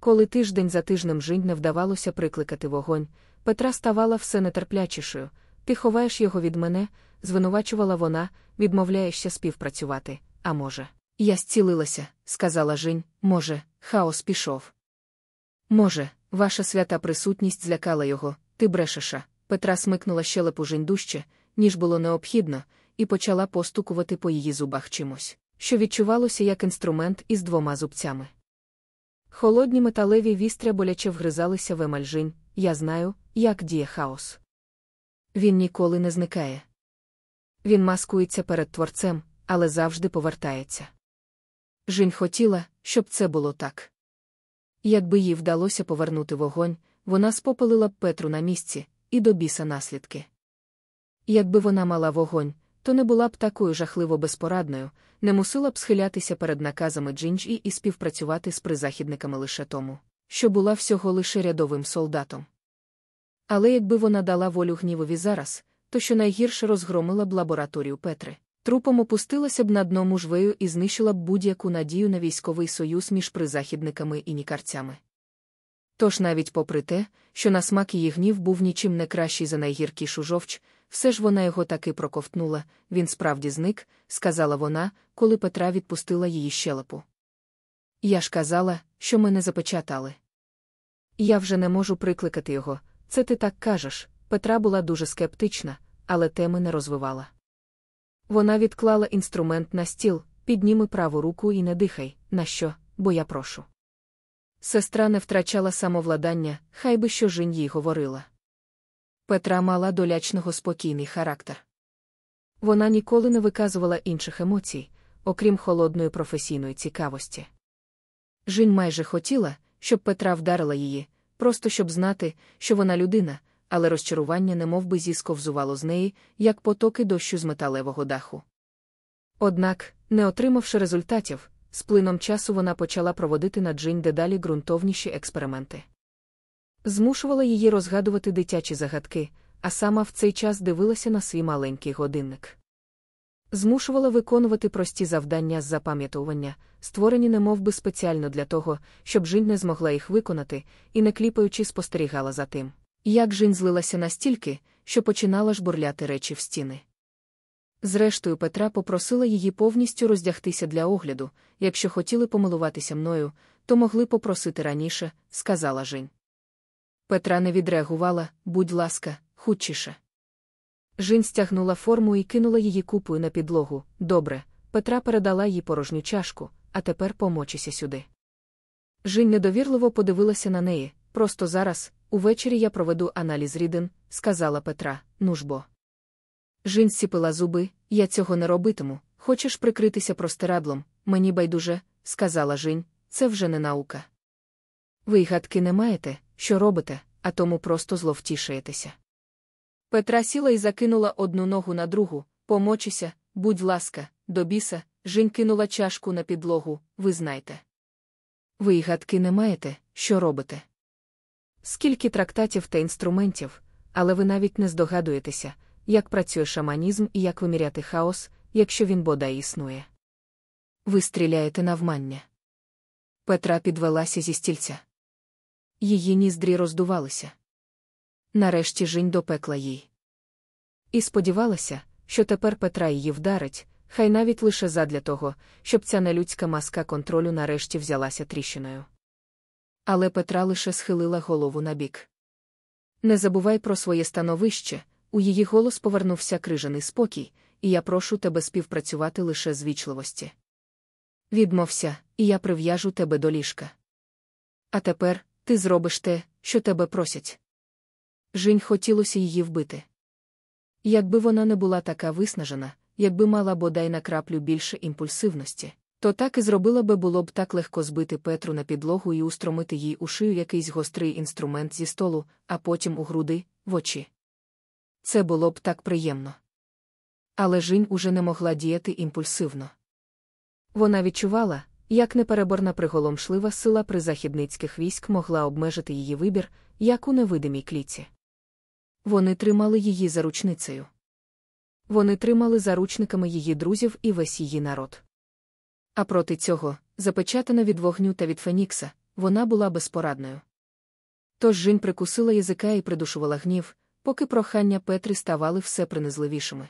Коли тиждень за тижнем Жінь не вдавалося прикликати вогонь, Петра ставала все нетерплячішою. Ти ховаєш його від мене, звинувачувала вона, відмовляєшся співпрацювати, а може. Я зцілилася, сказала Жінь, може, хаос пішов. Може, ваша свята присутність злякала його, ти брешеша. Петра смикнула щелепу Жінь дужче, ніж було необхідно, і почала постукувати по її зубах чимось, що відчувалося як інструмент із двома зубцями. Холодні металеві вістря боляче вгризалися в емаль Жінь, я знаю, як діє хаос. Він ніколи не зникає. Він маскується перед творцем, але завжди повертається. Жінь хотіла, щоб це було так. Якби їй вдалося повернути вогонь, вона спопалила б Петру на місці і до біса наслідки. Якби вона мала вогонь, то не була б такою жахливо безпорадною, не мусила б схилятися перед наказами Джинджі і співпрацювати з призахідниками лише тому, що була всього лише рядовим солдатом. Але якби вона дала волю гнівові зараз, то щонайгірше розгромила б лабораторію Петри. Трупом опустилася б на дно мужвею і знищила б будь-яку надію на військовий союз між призахідниками і нікарцями. Тож навіть попри те, що на смак її гнів був нічим не кращий за найгіркішу жовч, все ж вона його таки проковтнула, він справді зник, сказала вона, коли Петра відпустила її щелепу. Я ж казала, що мене запечатали. Я вже не можу прикликати його, це ти так кажеш. Петра була дуже скептична, але теми не розвивала. Вона відклала інструмент на стіл, підніми праву руку і не дихай, на що, бо я прошу. Сестра не втрачала самовладання, хай би що жінь їй говорила. Петра мала долячного спокійний характер. Вона ніколи не виказувала інших емоцій, окрім холодної професійної цікавості. Жінь майже хотіла, щоб Петра вдарила її, просто щоб знати, що вона людина, але розчарування немов би зісковзувало з неї, як потоки дощу з металевого даху. Однак, не отримавши результатів, з плином часу вона почала проводити на Джинь дедалі ґрунтовніші експерименти. Змушувала її розгадувати дитячі загадки, а сама в цей час дивилася на свій маленький годинник. Змушувала виконувати прості завдання з запам'ятовування, створені немов би спеціально для того, щоб Жінь не змогла їх виконати, і не кліпаючи спостерігала за тим. Як Жінь злилася настільки, що починала жбурляти речі в стіни. Зрештою, Петра попросила її повністю роздягтися для огляду, якщо хотіли помилуватися мною, то могли попросити раніше, сказала Жінь. Петра не відреагувала, будь ласка, хутчіше. Жінь стягнула форму і кинула її купою на підлогу. Добре, Петра передала їй порожню чашку, а тепер помочися сюди. Жінь недовірливо подивилася на неї. Просто зараз, увечері я проведу аналіз рідин, сказала Петра, ну ж бо. Жінь сіпила зуби, я цього не робитиму. Хочеш прикритися простирадлом, мені байдуже, сказала Жінь, це вже не наука. Ви гадки не маєте, що робите, а тому просто зловтішаєтеся. Петра сіла і закинула одну ногу на другу, помочися, будь ласка, до біса, Жінь кинула чашку на підлогу, ви знаєте. Ви й гадки не маєте, що робите. Скільки трактатів та інструментів, але ви навіть не здогадуєтеся, як працює шаманізм і як виміряти хаос, якщо він бодай існує. Ви стріляєте навмання. Петра підвелася зі стільця. Її ніздрі роздувалися. Нарешті Жінь допекла їй. І сподівалася, що тепер Петра її вдарить, хай навіть лише задля того, щоб ця нелюдська маска контролю нарешті взялася тріщиною. Але Петра лише схилила голову набік. Не забувай про своє становище, у її голос повернувся крижаний спокій, і я прошу тебе співпрацювати лише з вічливості. Відмовся, і я прив'яжу тебе до ліжка. А тепер ти зробиш те, що тебе просять. Жінь хотілося її вбити. Якби вона не була така виснажена, якби мала бодай на краплю більше імпульсивності, то так і зробила би було б так легко збити Петру на підлогу і устромити їй у шию якийсь гострий інструмент зі столу, а потім у груди, в очі. Це було б так приємно. Але Жінь уже не могла діяти імпульсивно. Вона відчувала, як непереборна приголомшлива сила призахідницьких військ могла обмежити її вибір, як у невидимій кліці. Вони тримали її заручницею. Вони тримали заручниками її друзів і весь її народ. А проти цього, запечатана від вогню та від Фенікса, вона була безпорадною. Тож Жінь прикусила язика і придушувала гнів, поки прохання Петри ставали все принизливішими.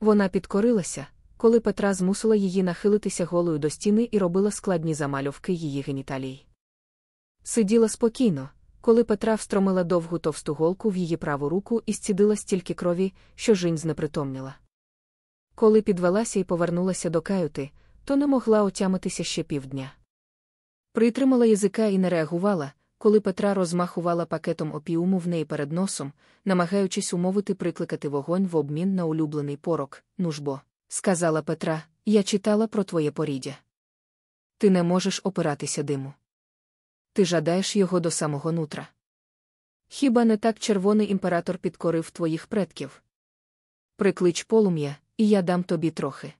Вона підкорилася, коли Петра змусила її нахилитися голою до стіни і робила складні замальовки її геніталій. Сиділа спокійно, коли Петра встромила довгу товсту голку в її праву руку і зцідила стільки крові, що жінь знепритомніла. Коли підвелася і повернулася до каюти, то не могла отямитися ще півдня. Притримала язика і не реагувала, коли Петра розмахувала пакетом опіуму в неї перед носом, намагаючись умовити прикликати вогонь в обмін на улюблений порок, нужбо, сказала Петра, я читала про твоє поріддя. Ти не можеш опиратися диму. Ти жадаєш його до самого нутра. Хіба не так червоний імператор підкорив твоїх предків? Приклич полум'я, і я дам тобі трохи.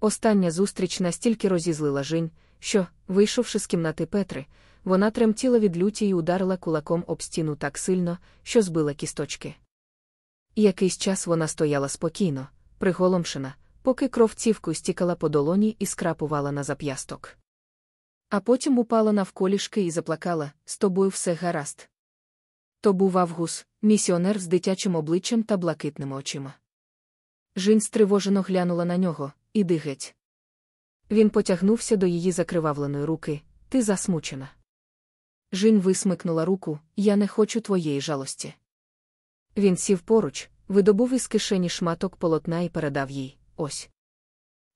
Остання зустріч настільки розізлила Жінь, що, вийшовши з кімнати Петри, вона тремтіла від люті і ударила кулаком об стіну так сильно, що збила кісточки. Якийсь час вона стояла спокійно, приголомшена, поки кров цівкою стікала по долоні і скрапувала на зап'ясток. А потім упала навколішки і заплакала з тобою все гаразд. То був Авгус, місіонер з дитячим обличчям та блакитними очима. Жінь стривожено глянула на нього, іди геть. Він потягнувся до її закривавленої руки, ти засмучена. Жінь висмикнула руку, я не хочу твоєї жалості. Він сів поруч, видобув із кишені шматок полотна і передав їй ось.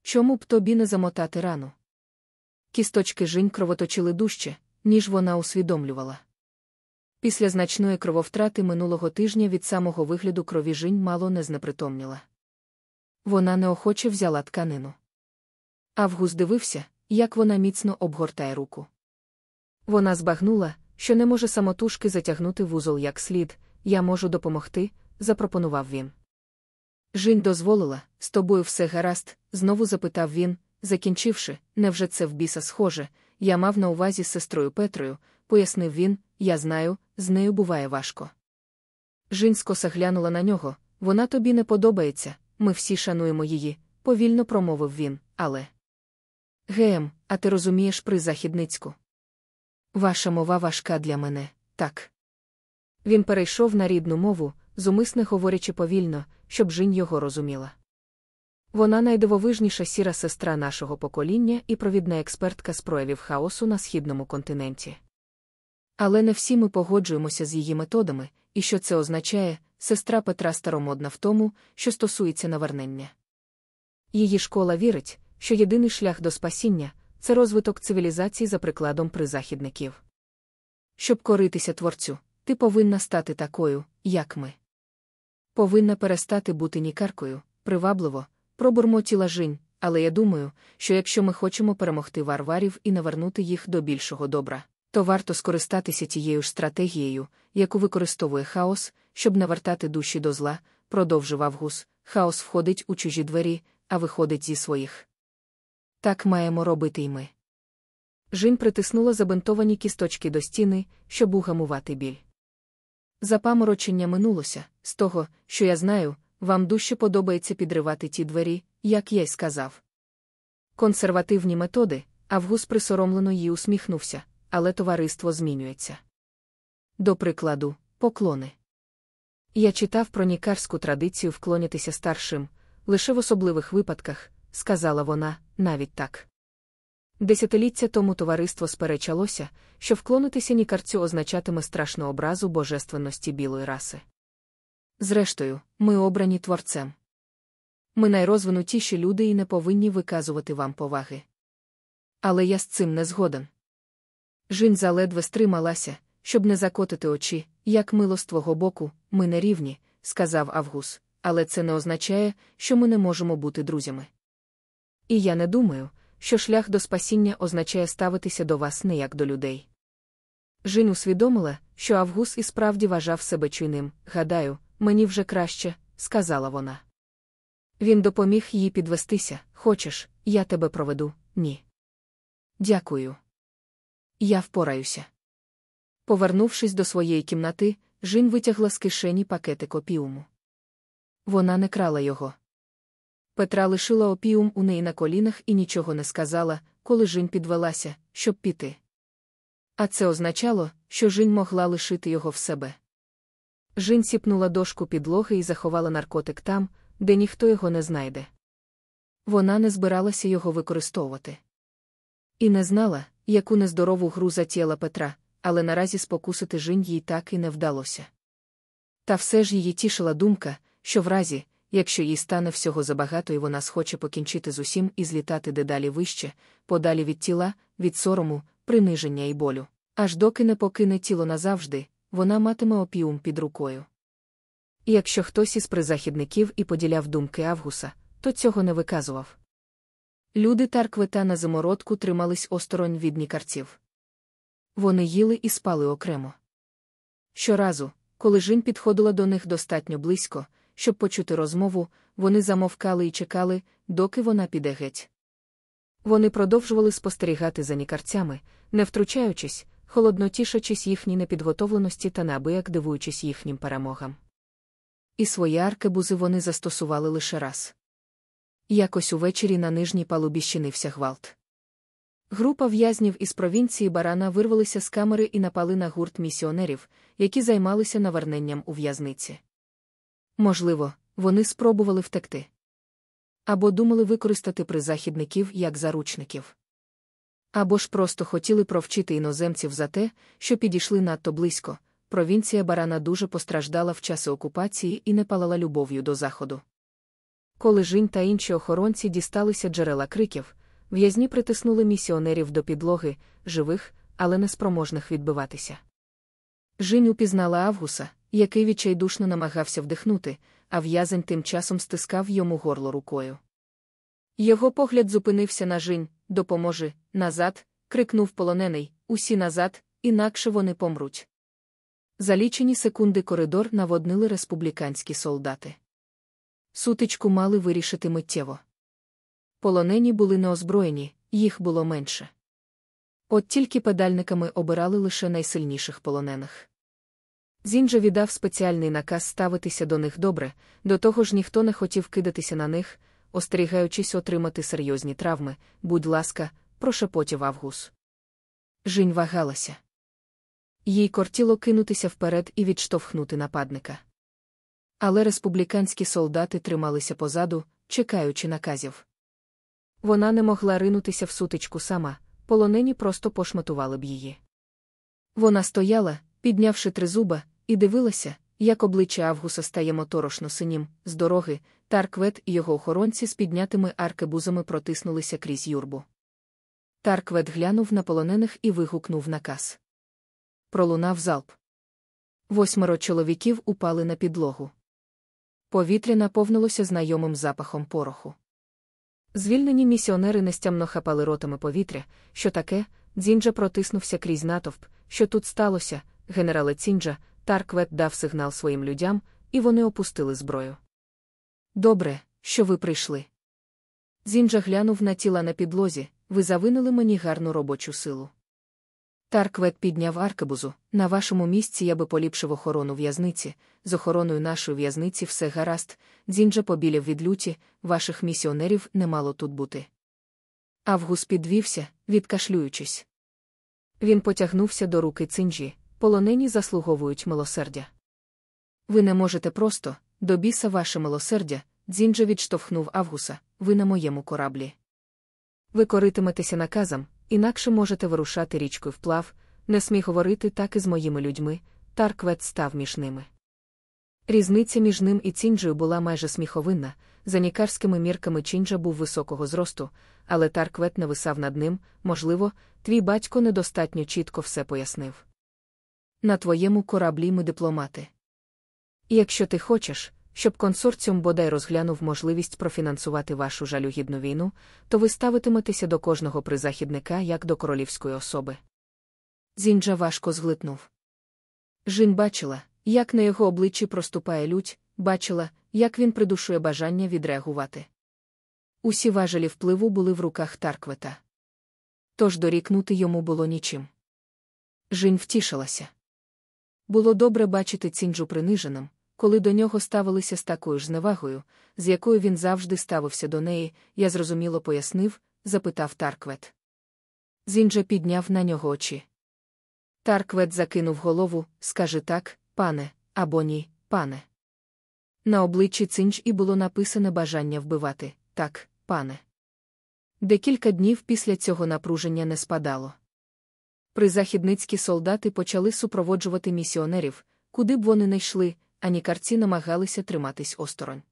Чому б тобі не замотати рану? Кісточки жінь кровоточили дужче, ніж вона усвідомлювала. Після значної крововтрати минулого тижня від самого вигляду крові жінь мало не знепритомніла. Вона неохоче взяла тканину. Август дивився, як вона міцно обгортає руку. Вона збагнула, що не може самотужки затягнути вузол як слід, я можу допомогти, запропонував він. Жінь дозволила, з тобою все гаразд, знову запитав він, закінчивши, невже це в біса схоже, я мав на увазі з сестрою Петрою, пояснив він, я знаю, з нею буває важко. Жінь скоса глянула на нього, вона тобі не подобається, ми всі шануємо її, повільно промовив він, але. Гем, а ти розумієш призахідницьку? Ваша мова важка для мене, так. Він перейшов на рідну мову, зумисне говорячи повільно, щоб Жінь його розуміла. Вона найдивовижніша сіра сестра нашого покоління і провідна експертка з проявів хаосу на східному континенті. Але не всі ми погоджуємося з її методами, і що це означає, сестра Петра старомодна в тому, що стосується навернення. Її школа вірить, що єдиний шлях до спасіння це розвиток цивілізації за прикладом призахідників. Щоб коритися творцю, ти повинна стати такою, як ми. Повинна перестати бути нікаркою, привабливо, пробурмотіла жінь, але я думаю, що якщо ми хочемо перемогти варварів і навернути їх до більшого добра, то варто скористатися тією ж стратегією, яку використовує хаос, щоб навертати душі до зла, продовжував гус. Хаос входить у чужі двері, а виходить зі своїх. Так маємо робити й ми. Жінь притиснула забинтовані кісточки до стіни, щоб угамувати біль. Запаморочення минулося, з того, що я знаю, вам дужче подобається підривати ті двері, як я й сказав. Консервативні методи, Авгус присоромлено їй усміхнувся, але товариство змінюється. До прикладу, поклони. Я читав про нікарську традицію вклонятися старшим, лише в особливих випадках, сказала вона, навіть так. Десятиліття тому товариство сперечалося, що вклонитися нікарцю означатиме страшну образу божественності білої раси. Зрештою, ми обрані творцем. Ми найрозвинутіші люди і не повинні виказувати вам поваги. Але я з цим не згоден. Жінь заледве стрималася, щоб не закотити очі, як мило з твого боку, ми не рівні, сказав Авгус, але це не означає, що ми не можемо бути друзями. І я не думаю, що шлях до спасіння означає ставитися до вас не як до людей. Жінь усвідомила, що Авгус і справді вважав себе чуйним. Гадаю, мені вже краще, сказала вона. Він допоміг їй підвестися. Хочеш, я тебе проведу? Ні. Дякую. Я впораюся. Повернувшись до своєї кімнати, Жінь витягла з кишені пакетик опіуму. Вона не крала його. Петра лишила опіум у неї на колінах і нічого не сказала, коли Жінь підвелася, щоб піти. А це означало, що Жінь могла лишити його в себе. Жінь сіпнула дошку підлоги і заховала наркотик там, де ніхто його не знайде. Вона не збиралася його використовувати. І не знала, яку нездорову гру затіяла Петра, але наразі спокусити Жінь їй так і не вдалося. Та все ж її тішила думка, що в разі, якщо їй стане всього забагато і вона схоче покінчити з усім і злітати дедалі вище, подалі від тіла, від сорому, приниження і болю. Аж доки не покине тіло назавжди, вона матиме опіум під рукою. І якщо хтось із призахідників і поділяв думки Авгуса, то цього не виказував. Люди Тарквета на зимородку тримались осторонь від нікарців. Вони їли і спали окремо. Щоразу, коли Жінь підходила до них достатньо близько, щоб почути розмову, вони замовкали і чекали, доки вона піде геть. Вони продовжували спостерігати за нікарцями, не втручаючись, холодно тішачись їхній непідготовленості та неабияк дивуючись їхнім перемогам. І свої аркебузи вони застосували лише раз. Якось увечері на нижній палубі щинився гвалт. Група в'язнів із провінції Барана вирвалися з камери і напали на гурт місіонерів, які займалися наверненням у в'язниці. Можливо, вони спробували втекти. Або думали використати призахідників як заручників. Або ж просто хотіли провчити іноземців за те, що підійшли надто близько. Провінція Барана дуже постраждала в часи окупації і не палала любов'ю до заходу. Коли Жінь та інші охоронці дісталися джерела криків, в'язні притиснули місіонерів до підлоги, живих, але неспроможних відбиватися. Жінь упізнала Авгуса, який відчайдушно намагався вдихнути, а в'язень тим часом стискав йому горло рукою. Його погляд зупинився на Жінь, допоможи, назад, крикнув полонений, усі назад, інакше вони помруть. За лічені секунди коридор наводнили республіканські солдати. Сутичку мали вирішити миттєво. Полонені були неозброєні, їх було менше. От тільки педальниками обирали лише найсильніших полонених. Зінджа віддав спеціальний наказ ставитися до них добре, до того ж ніхто не хотів кидатися на них, остерігаючись отримати серйозні травми, будь ласка, прошепотів Авгус. Жінь вагалася. Їй кортіло кинутися вперед і відштовхнути нападника. Але республіканські солдати трималися позаду, чекаючи наказів. Вона не могла ринутися в сутичку сама, полонені просто пошматували б її. Вона стояла, піднявши тризуба, і дивилася, як обличчя Авгуса стає моторошно синім, з дороги, Тарквет і його охоронці з піднятими аркебузами протиснулися крізь юрбу. Тарквет глянув на полонених і вигукнув наказ. Пролунав залп. Восьмеро чоловіків упали на підлогу. Повітря наповнилося знайомим запахом пороху. Звільнені місіонери нестямно хапали ротами повітря, що таке, Дзінджа протиснувся крізь натовп, що тут сталося, генерале Цінджа, Тарквет дав сигнал своїм людям, і вони опустили зброю. Добре, що ви прийшли. Дзінджа глянув на тіла на підлозі, ви завинили мені гарну робочу силу. Тарквет підняв аркебузу. На вашому місці я би поліпшив охорону в'язниці. З охороною нашої в'язниці все гаразд. Дзінджа побіляв від люті, ваших місіонерів не мало тут бути. Авгус підвівся, відкашлюючись. Він потягнувся до руки цинджі, полонені заслуговують милосердя. Ви не можете просто, до біса ваше милосердя, Дзінджа відштовхнув Авгуса, ви на моєму кораблі. Ви коритиметеся наказом, інакше можете вирушати річкою вплав, не смій говорити так і з моїми людьми, Тарквет став між ними. Різниця між ним і Цінджею була майже сміховинна, за нікарськими мірками Чінджа був високого зросту, але Тарквет не висав над ним, можливо, твій батько недостатньо чітко все пояснив. На твоєму кораблі ми дипломати. І якщо ти хочеш, щоб консорціум бодай розглянув можливість профінансувати вашу жалюгідну війну, то ви ставитиметеся до кожного призахідника як до королівської особи. Зінджа важко зглитнув. Жін бачила, як на його обличчі проступає лють, бачила, як він придушує бажання відреагувати. Усі важелі впливу були в руках Тарквета. Тож дорікнути йому було нічим. Жінь втішилася. Було добре бачити цінджу приниженим, коли до нього ставилися з такою ж зневагою, з якою він завжди ставився до неї, я зрозуміло пояснив, запитав Тарквет. Зінджа підняв на нього очі. Тарквет закинув голову, скажи так, пане, або ні, пане. На обличчі цинч і було написане бажання вбивати так, пане. Декілька днів після цього напруження не спадало. Призахідницькі солдати почали супроводжувати місіонерів, куди б вони не йшли, ані карці намагалися триматись осторонь.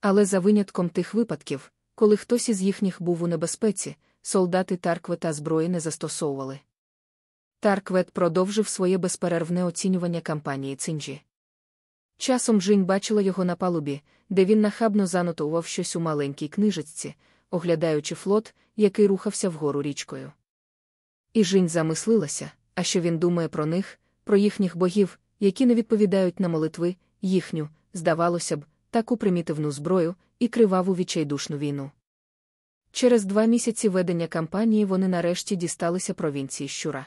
Але за винятком тих випадків, коли хтось із їхніх був у небезпеці, солдати Тарквета зброї не застосовували. Тарквет продовжив своє безперервне оцінювання кампанії Цинджі. Часом Жінь бачила його на палубі, де він нахабно занотував щось у маленькій книжечці, оглядаючи флот, який рухався вгору річкою. І Жінь замислилася, а що він думає про них, про їхніх богів, які не відповідають на молитви, їхню, здавалося б, таку примітивну зброю і криваву відчайдушну війну. Через два місяці ведення кампанії вони нарешті дісталися провінції Щура.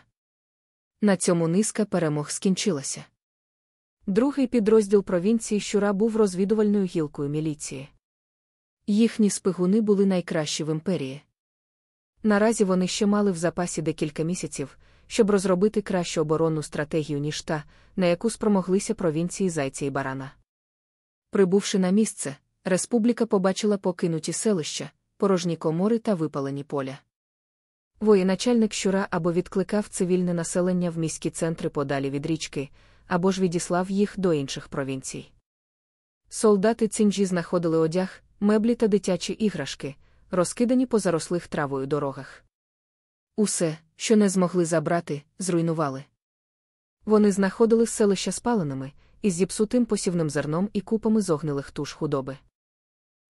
На цьому низка перемог скінчилася. Другий підрозділ провінції Щура був розвідувальною гілкою міліції. Їхні спигуни були найкращі в імперії. Наразі вони ще мали в запасі декілька місяців, щоб розробити кращу оборонну стратегію, ніж та, на яку спромоглися провінції Зайця і Барана. Прибувши на місце, республіка побачила покинуті селища, порожні комори та випалені поля. Воєначальник щура або відкликав цивільне населення в міські центри подалі від річки, або ж відіслав їх до інших провінцій. Солдати цінджі знаходили одяг, меблі та дитячі іграшки, розкидані по зарослих травою дорогах. Усе, що не змогли забрати, зруйнували. Вони знаходили селища спаленими, із зіпсутим посівним зерном і купами зогнилих туш худоби.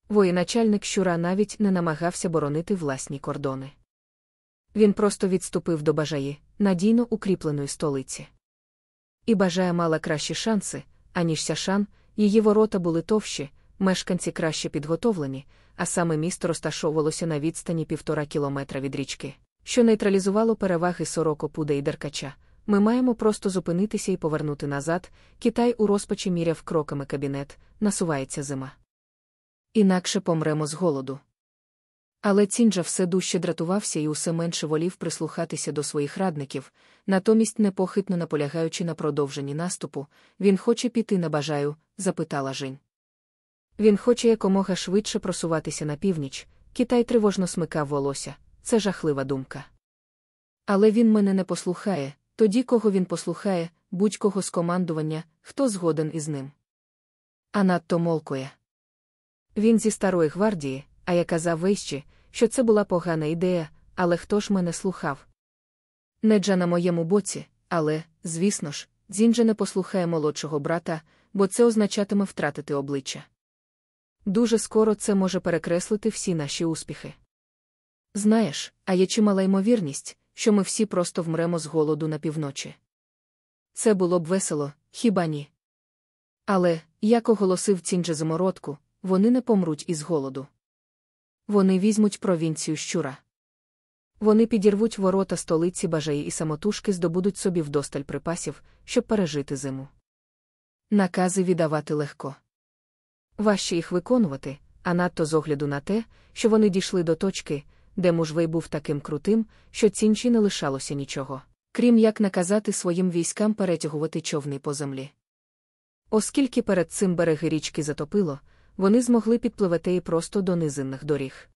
Воєначальник щура навіть не намагався боронити власні кордони. Він просто відступив до бажаї, надійно укріпленої столиці. І бажая мала кращі шанси, аніж Сяшан, її ворота були товщі, мешканці краще підготовлені, а саме місто розташовувалося на відстані півтора кілометра від річки, що нейтралізувало переваги сорокопуда і деркача. Ми маємо просто зупинитися і повернути назад. Китай у розпачі міряв кроками кабінет, насувається зима. Інакше помремо з голоду. Але Цінджа все дужче дратувався і усе менше волів прислухатися до своїх радників, натомість, непохитно наполягаючи на продовженні наступу, він хоче піти на бажаю, запитала Жень. Він хоче якомога швидше просуватися на північ, Китай тривожно смикав волосся, це жахлива думка. Але він мене не послухає, тоді, кого він послухає, будь-кого з командування, хто згоден із ним. А надто молкує. Він зі старої гвардії, а я казав вище, що це була погана ідея, але хто ж мене слухав? Неджа на моєму боці, але, звісно ж, Дзінджа не послухає молодшого брата, бо це означатиме втратити обличчя. Дуже скоро це може перекреслити всі наші успіхи. Знаєш, а є чимала ймовірність, що ми всі просто вмремо з голоду на півночі. Це було б весело, хіба ні? Але, як оголосив Цінджа замородку, вони не помруть із голоду. Вони візьмуть провінцію щура. Вони підірвуть ворота столиці бажаї і самотужки здобудуть собі вдосталь припасів, щоб пережити зиму. Накази віддавати легко. Важче їх виконувати, а надто з огляду на те, що вони дійшли до точки, де мужвей був таким крутим, що цінчі не лишалося нічого, крім як наказати своїм військам перетягувати човни по землі. Оскільки перед цим береги річки затопило, вони змогли підпливати і просто до низинних доріг.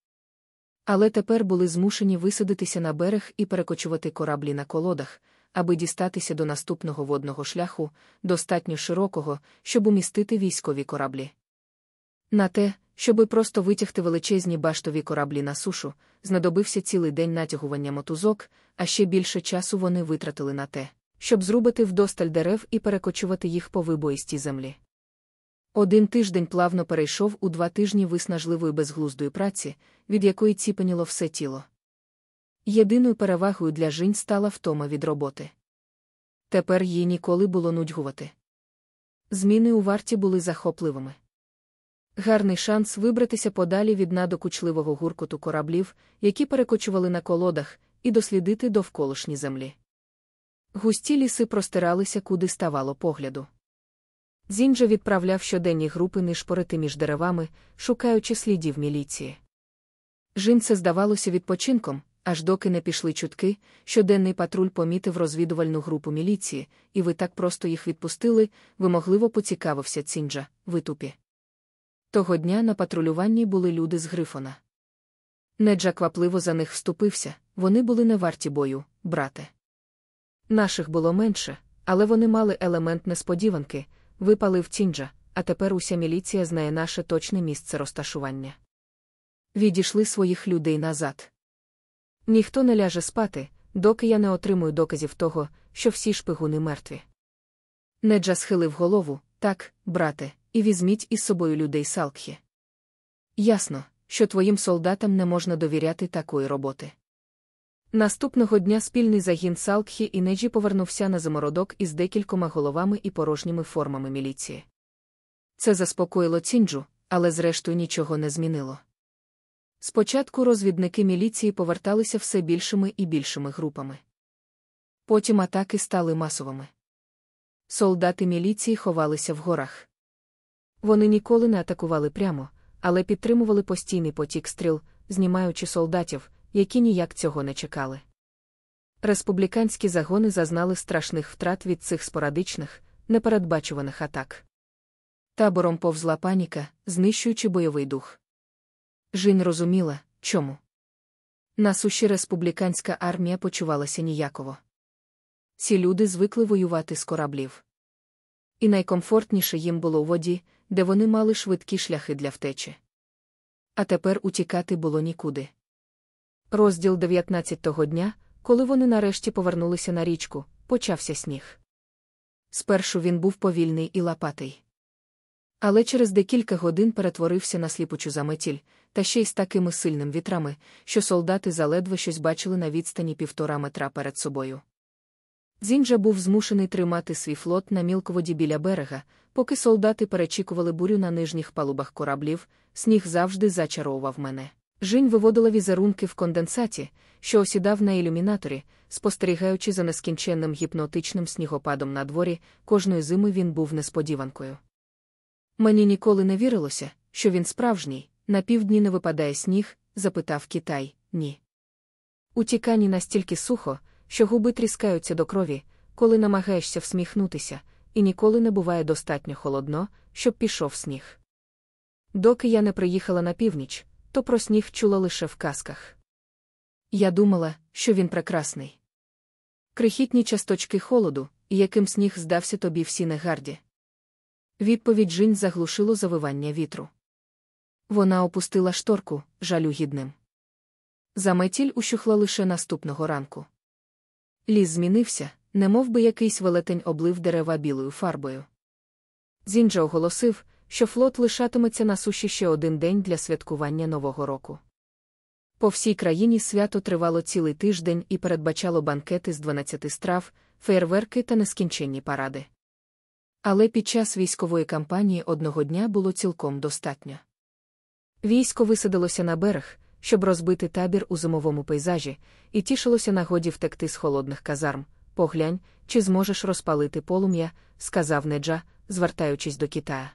Але тепер були змушені висадитися на берег і перекочувати кораблі на колодах, аби дістатися до наступного водного шляху, достатньо широкого, щоб умістити військові кораблі. На те, щоби просто витягти величезні баштові кораблі на сушу, знадобився цілий день натягування мотузок, а ще більше часу вони витратили на те, щоб зрубати вдосталь дерев і перекочувати їх по вибоїстій землі. Один тиждень плавно перейшов у два тижні виснажливої безглуздої праці, від якої ціпеніло все тіло. Єдиною перевагою для жінь стала втома від роботи. Тепер їй ніколи було нудьгувати. Зміни у варті були захопливими. Гарний шанс вибратися подалі від надокучливого гуркоту кораблів, які перекочували на колодах, і дослідити довколишні землі. Густі ліси простиралися, куди ставало погляду. Зінджа відправляв щоденні групи нишпорити між деревами, шукаючи слідів міліції. Жін це здавалося відпочинком, аж доки не пішли чутки, щоденний патруль помітив розвідувальну групу міліції, і ви так просто їх відпустили, вимогливо поцікавився Цінджа, витупі. Того дня на патрулюванні були люди з Грифона. Неджа квапливо за них вступився, вони були не варті бою, брате. Наших було менше, але вони мали елемент несподіванки, випалив Тінджа, а тепер уся міліція знає наше точне місце розташування. Відійшли своїх людей назад. Ніхто не ляже спати, доки я не отримую доказів того, що всі шпигуни мертві. Неджа схилив голову, так, брате, і візьміть із собою людей Салкхі. Ясно, що твоїм солдатам не можна довіряти такої роботи. Наступного дня спільний загін Салкхі і Неджі повернувся на замородок із декількома головами і порожніми формами міліції. Це заспокоїло цінджу, але зрештою нічого не змінило. Спочатку розвідники міліції поверталися все більшими і більшими групами. Потім атаки стали масовими. Солдати міліції ховалися в горах. Вони ніколи не атакували прямо, але підтримували постійний потік стріл, знімаючи солдатів, які ніяк цього не чекали. Республіканські загони зазнали страшних втрат від цих спорадичних, непередбачуваних атак. Табором повзла паніка, знищуючи бойовий дух. Жінь розуміла, чому. На суші республіканська армія почувалася ніяково. Ці люди звикли воювати з кораблів. І найкомфортніше їм було у воді, де вони мали швидкі шляхи для втечі. А тепер утікати було нікуди. Розділ 19-го дня, коли вони нарешті повернулися на річку, почався сніг. Спершу він був повільний і лапатий. Але через декілька годин перетворився на сліпучу заметіль, та ще й з такими сильними вітрами, що солдати заледве щось бачили на відстані півтора метра перед собою. Зінджа був змушений тримати свій флот на мілководі біля берега, поки солдати перечікували бурю на нижніх палубах кораблів, сніг завжди зачаровував мене. Жінь виводила візерунки в конденсаті, що осідав на ілюмінаторі, спостерігаючи за нескінченним гіпнотичним снігопадом на дворі, кожної зими він був несподіванкою. Мені ніколи не вірилося, що він справжній, на півдні не випадає сніг, запитав Китай, ні. У тікані настільки сухо, що губи тріскаються до крові, коли намагаєшся всміхнутися, і ніколи не буває достатньо холодно, щоб пішов сніг. Доки я не приїхала на північ, то про сніг чула лише в казках. Я думала, що він прекрасний. Крихітні часточки холоду, яким сніг здався тобі всі негарді. Відповідь Жінь заглушило завивання вітру. Вона опустила шторку, жалюгідним. Заметіль ущухла лише наступного ранку. Ліс змінився, немов би якийсь велетень облив дерева білою фарбою. Зінджа оголосив, що флот лишатиметься на суші ще один день для святкування Нового року. По всій країні свято тривало цілий тиждень і передбачало банкети з 12 страв, фейерверки та нескінченні паради. Але під час військової кампанії одного дня було цілком достатньо. Військо висадилося на берег, щоб розбити табір у зимовому пейзажі, і тішилося нагоді втекти з холодних казарм. Поглянь, чи зможеш розпалити полум'я, сказав Неджа, звертаючись до Китая.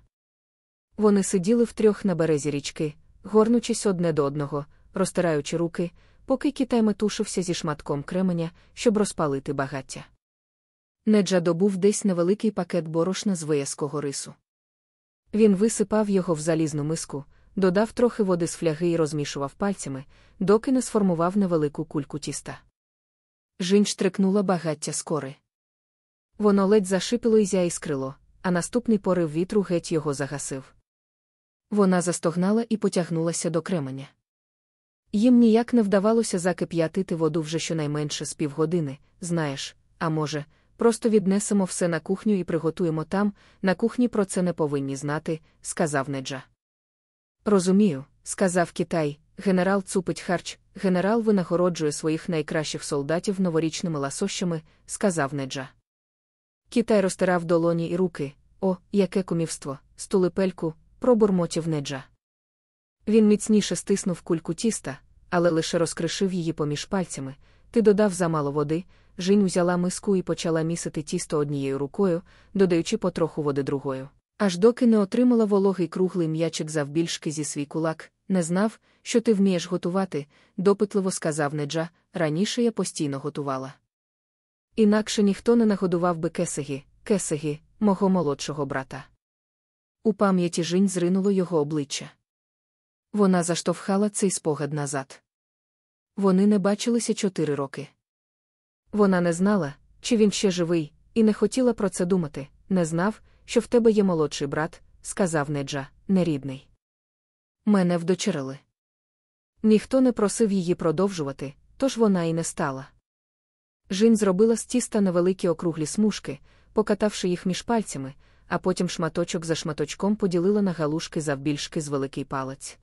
Вони сиділи втрьох на березі річки, горнучись одне до одного, розтираючи руки, поки Китай метушився зі шматком кременя, щоб розпалити багаття. Неджа добув десь невеликий пакет борошна з вияского рису. Він висипав його в залізну миску, додав трохи води з фляги і розмішував пальцями, доки не сформував невелику кульку тіста. Жінь штрикнула багаття скори. Воно ледь зашипіло і зяіскрило, а наступний порив вітру геть його загасив. Вона застогнала і потягнулася до кременя. Їм ніяк не вдавалося закип'ятити воду вже щонайменше з півгодини, знаєш, а може, просто віднесемо все на кухню і приготуємо там, на кухні про це не повинні знати, сказав Неджа. Розумію, сказав Китай, генерал цупить харч, генерал винагороджує своїх найкращих солдатів новорічними ласощами, сказав Неджа. Китай розтирав долоні і руки. О, яке кумівство, стулипельку, пробурмотів Неджа. Він міцніше стиснув кульку тіста, але лише розкришив її поміж пальцями. Ти додав замало води, Жінь узяла миску і почала місити тісто однією рукою, додаючи потроху води другою. Аж доки не отримала вологий круглий м'ячик завбільшки зі свій кулак, не знав, що ти вмієш готувати, допитливо сказав Неджа, раніше я постійно готувала. Інакше ніхто не нагодував би кесиги, кесиги, мого молодшого брата. У пам'яті Жінь зринуло його обличчя. Вона заштовхала цей спогад назад. Вони не бачилися чотири роки. Вона не знала, чи він ще живий, і не хотіла про це думати, не знав, що в тебе є молодший брат, сказав Неджа, нерідний. Мене вдочерили. Ніхто не просив її продовжувати, тож вона і не стала. Жін зробила з тіста невеликі округлі смужки, покатавши їх між пальцями, а потім шматочок за шматочком поділила на галушки завбільшки з великий палець.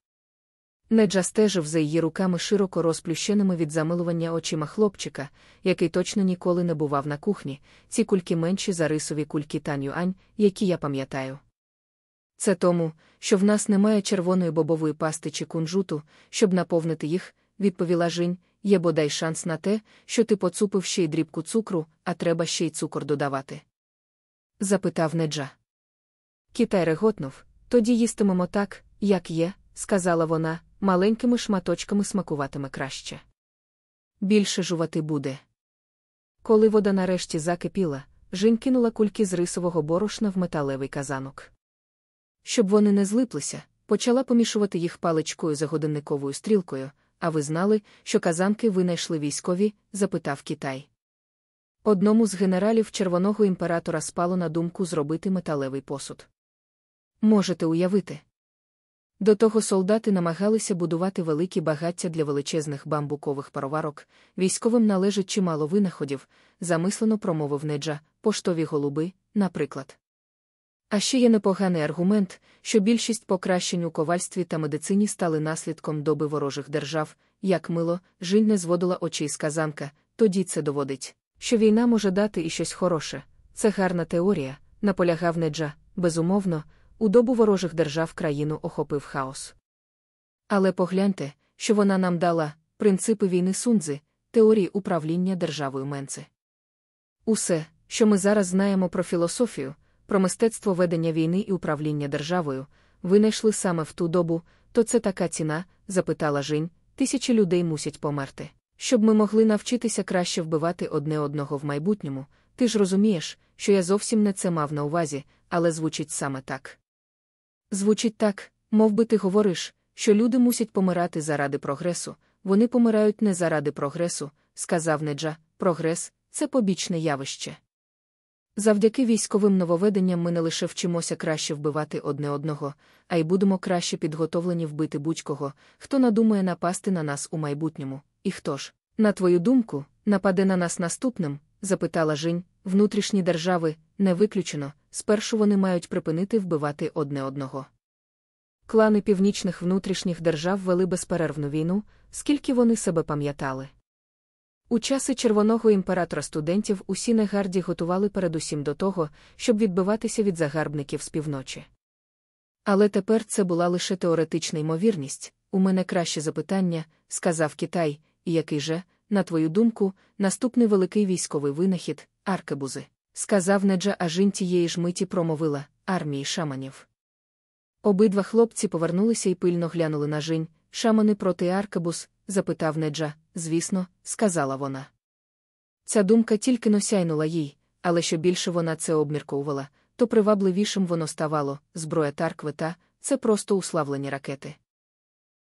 Неджа стежив за її руками широко розплющеними від замилування очима хлопчика, який точно ніколи не бував на кухні, ці кульки менші за рисові кульки Танюань, які я пам'ятаю. Це тому, що в нас немає червоної бобової пасти чи кунжуту, щоб наповнити їх, відповіла Жінь, є бодай шанс на те, що ти поцупив ще й дрібку цукру, а треба ще й цукор додавати. запитав Неджа. Китай реготнув, тоді їстимемо так, як є, сказала вона, маленькими шматочками смакуватиме краще. Більше жувати буде. Коли вода нарешті закипіла, Жінь кинула кульки з рисового борошна в металевий казанок. Щоб вони не злиплися, почала помішувати їх паличкою за годинниковою стрілкою, а ви знали, що казанки винайшли військові? запитав Китай. Одному з генералів червоного імператора спало на думку зробити металевий посуд. Можете уявити. До того солдати намагалися будувати великі багаття для величезних бамбукових пароварок, військовим належить чимало винаходів, замислено промовив неджа, поштові голуби, наприклад. А ще є непоганий аргумент, що більшість покращень у ковальстві та медицині стали наслідком доби ворожих держав, як мило, Жінь не зводила очей з казанка, тоді це доводить, що війна може дати і щось хороше. Це гарна теорія, наполягав Неджа, безумовно, у добу ворожих держав країну охопив хаос. Але погляньте, що вона нам дала принципи війни Сунзи, теорії управління державою Менци. Усе, що ми зараз знаємо про філософію, про мистецтво ведення війни і управління державою, винайшли саме в ту добу, то це така ціна, запитала Жінь, тисячі людей мусять померти. Щоб ми могли навчитися краще вбивати одне одного в майбутньому, ти ж розумієш, що я зовсім не це мав на увазі, але звучить саме так. Звучить так, мов би ти говориш, що люди мусять помирати заради прогресу, вони помирають не заради прогресу, сказав Неджа, прогрес це побічне явище. Завдяки військовим нововведенням ми не лише вчимося краще вбивати одне одного, а й будемо краще підготовлені вбити будь-кого, хто надумає напасти на нас у майбутньому. І хто ж, на твою думку, нападе на нас наступним? запитала Жінь, внутрішні держави, не виключено, спершу вони мають припинити вбивати одне одного. Клани північних внутрішніх держав вели безперервну війну, скільки вони себе пам'ятали. У часи червоного імператора студентів усі негарді готували передусім до того, щоб відбиватися від загарбників з півночі. Але тепер це була лише теоретична ймовірність. У мене краще запитання, сказав Китай, і який же, на твою думку, наступний великий військовий винахід аркебузи, сказав Неджа, а жінь тієї ж миті промовила армії шаманів. Обидва хлопці повернулися і пильно глянули на жінь, шамани проти аркебуз, запитав Неджа, звісно, сказала вона. Ця думка тільки носяйнула їй, але що більше вона це обмірковувала, то привабливішим воно ставало зброя Тарквета це просто уславлені ракети.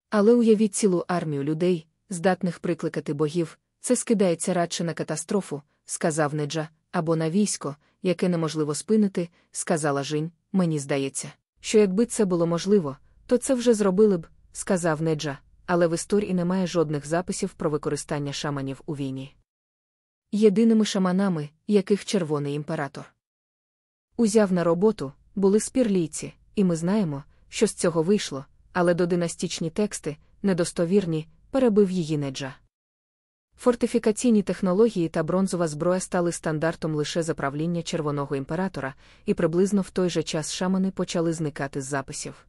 Але уявіть цілу армію людей, здатних прикликати богів, це скидається радше на катастрофу, сказав Неджа, або на військо, яке неможливо спинити, сказала Жінь, мені здається, що якби це було можливо, то це вже зробили б, сказав Неджа, але в історії немає жодних записів про використання шаманів у війні. Єдиними шаманами, яких червоний імператор узяв на роботу, були спірлійці, і ми знаємо, що з цього вийшло, але додинастічні тексти, недостовірні, перебив її неджа. Фортифікаційні технології та бронзова зброя стали стандартом лише за правління червоного імператора, і приблизно в той же час шамани почали зникати з записів.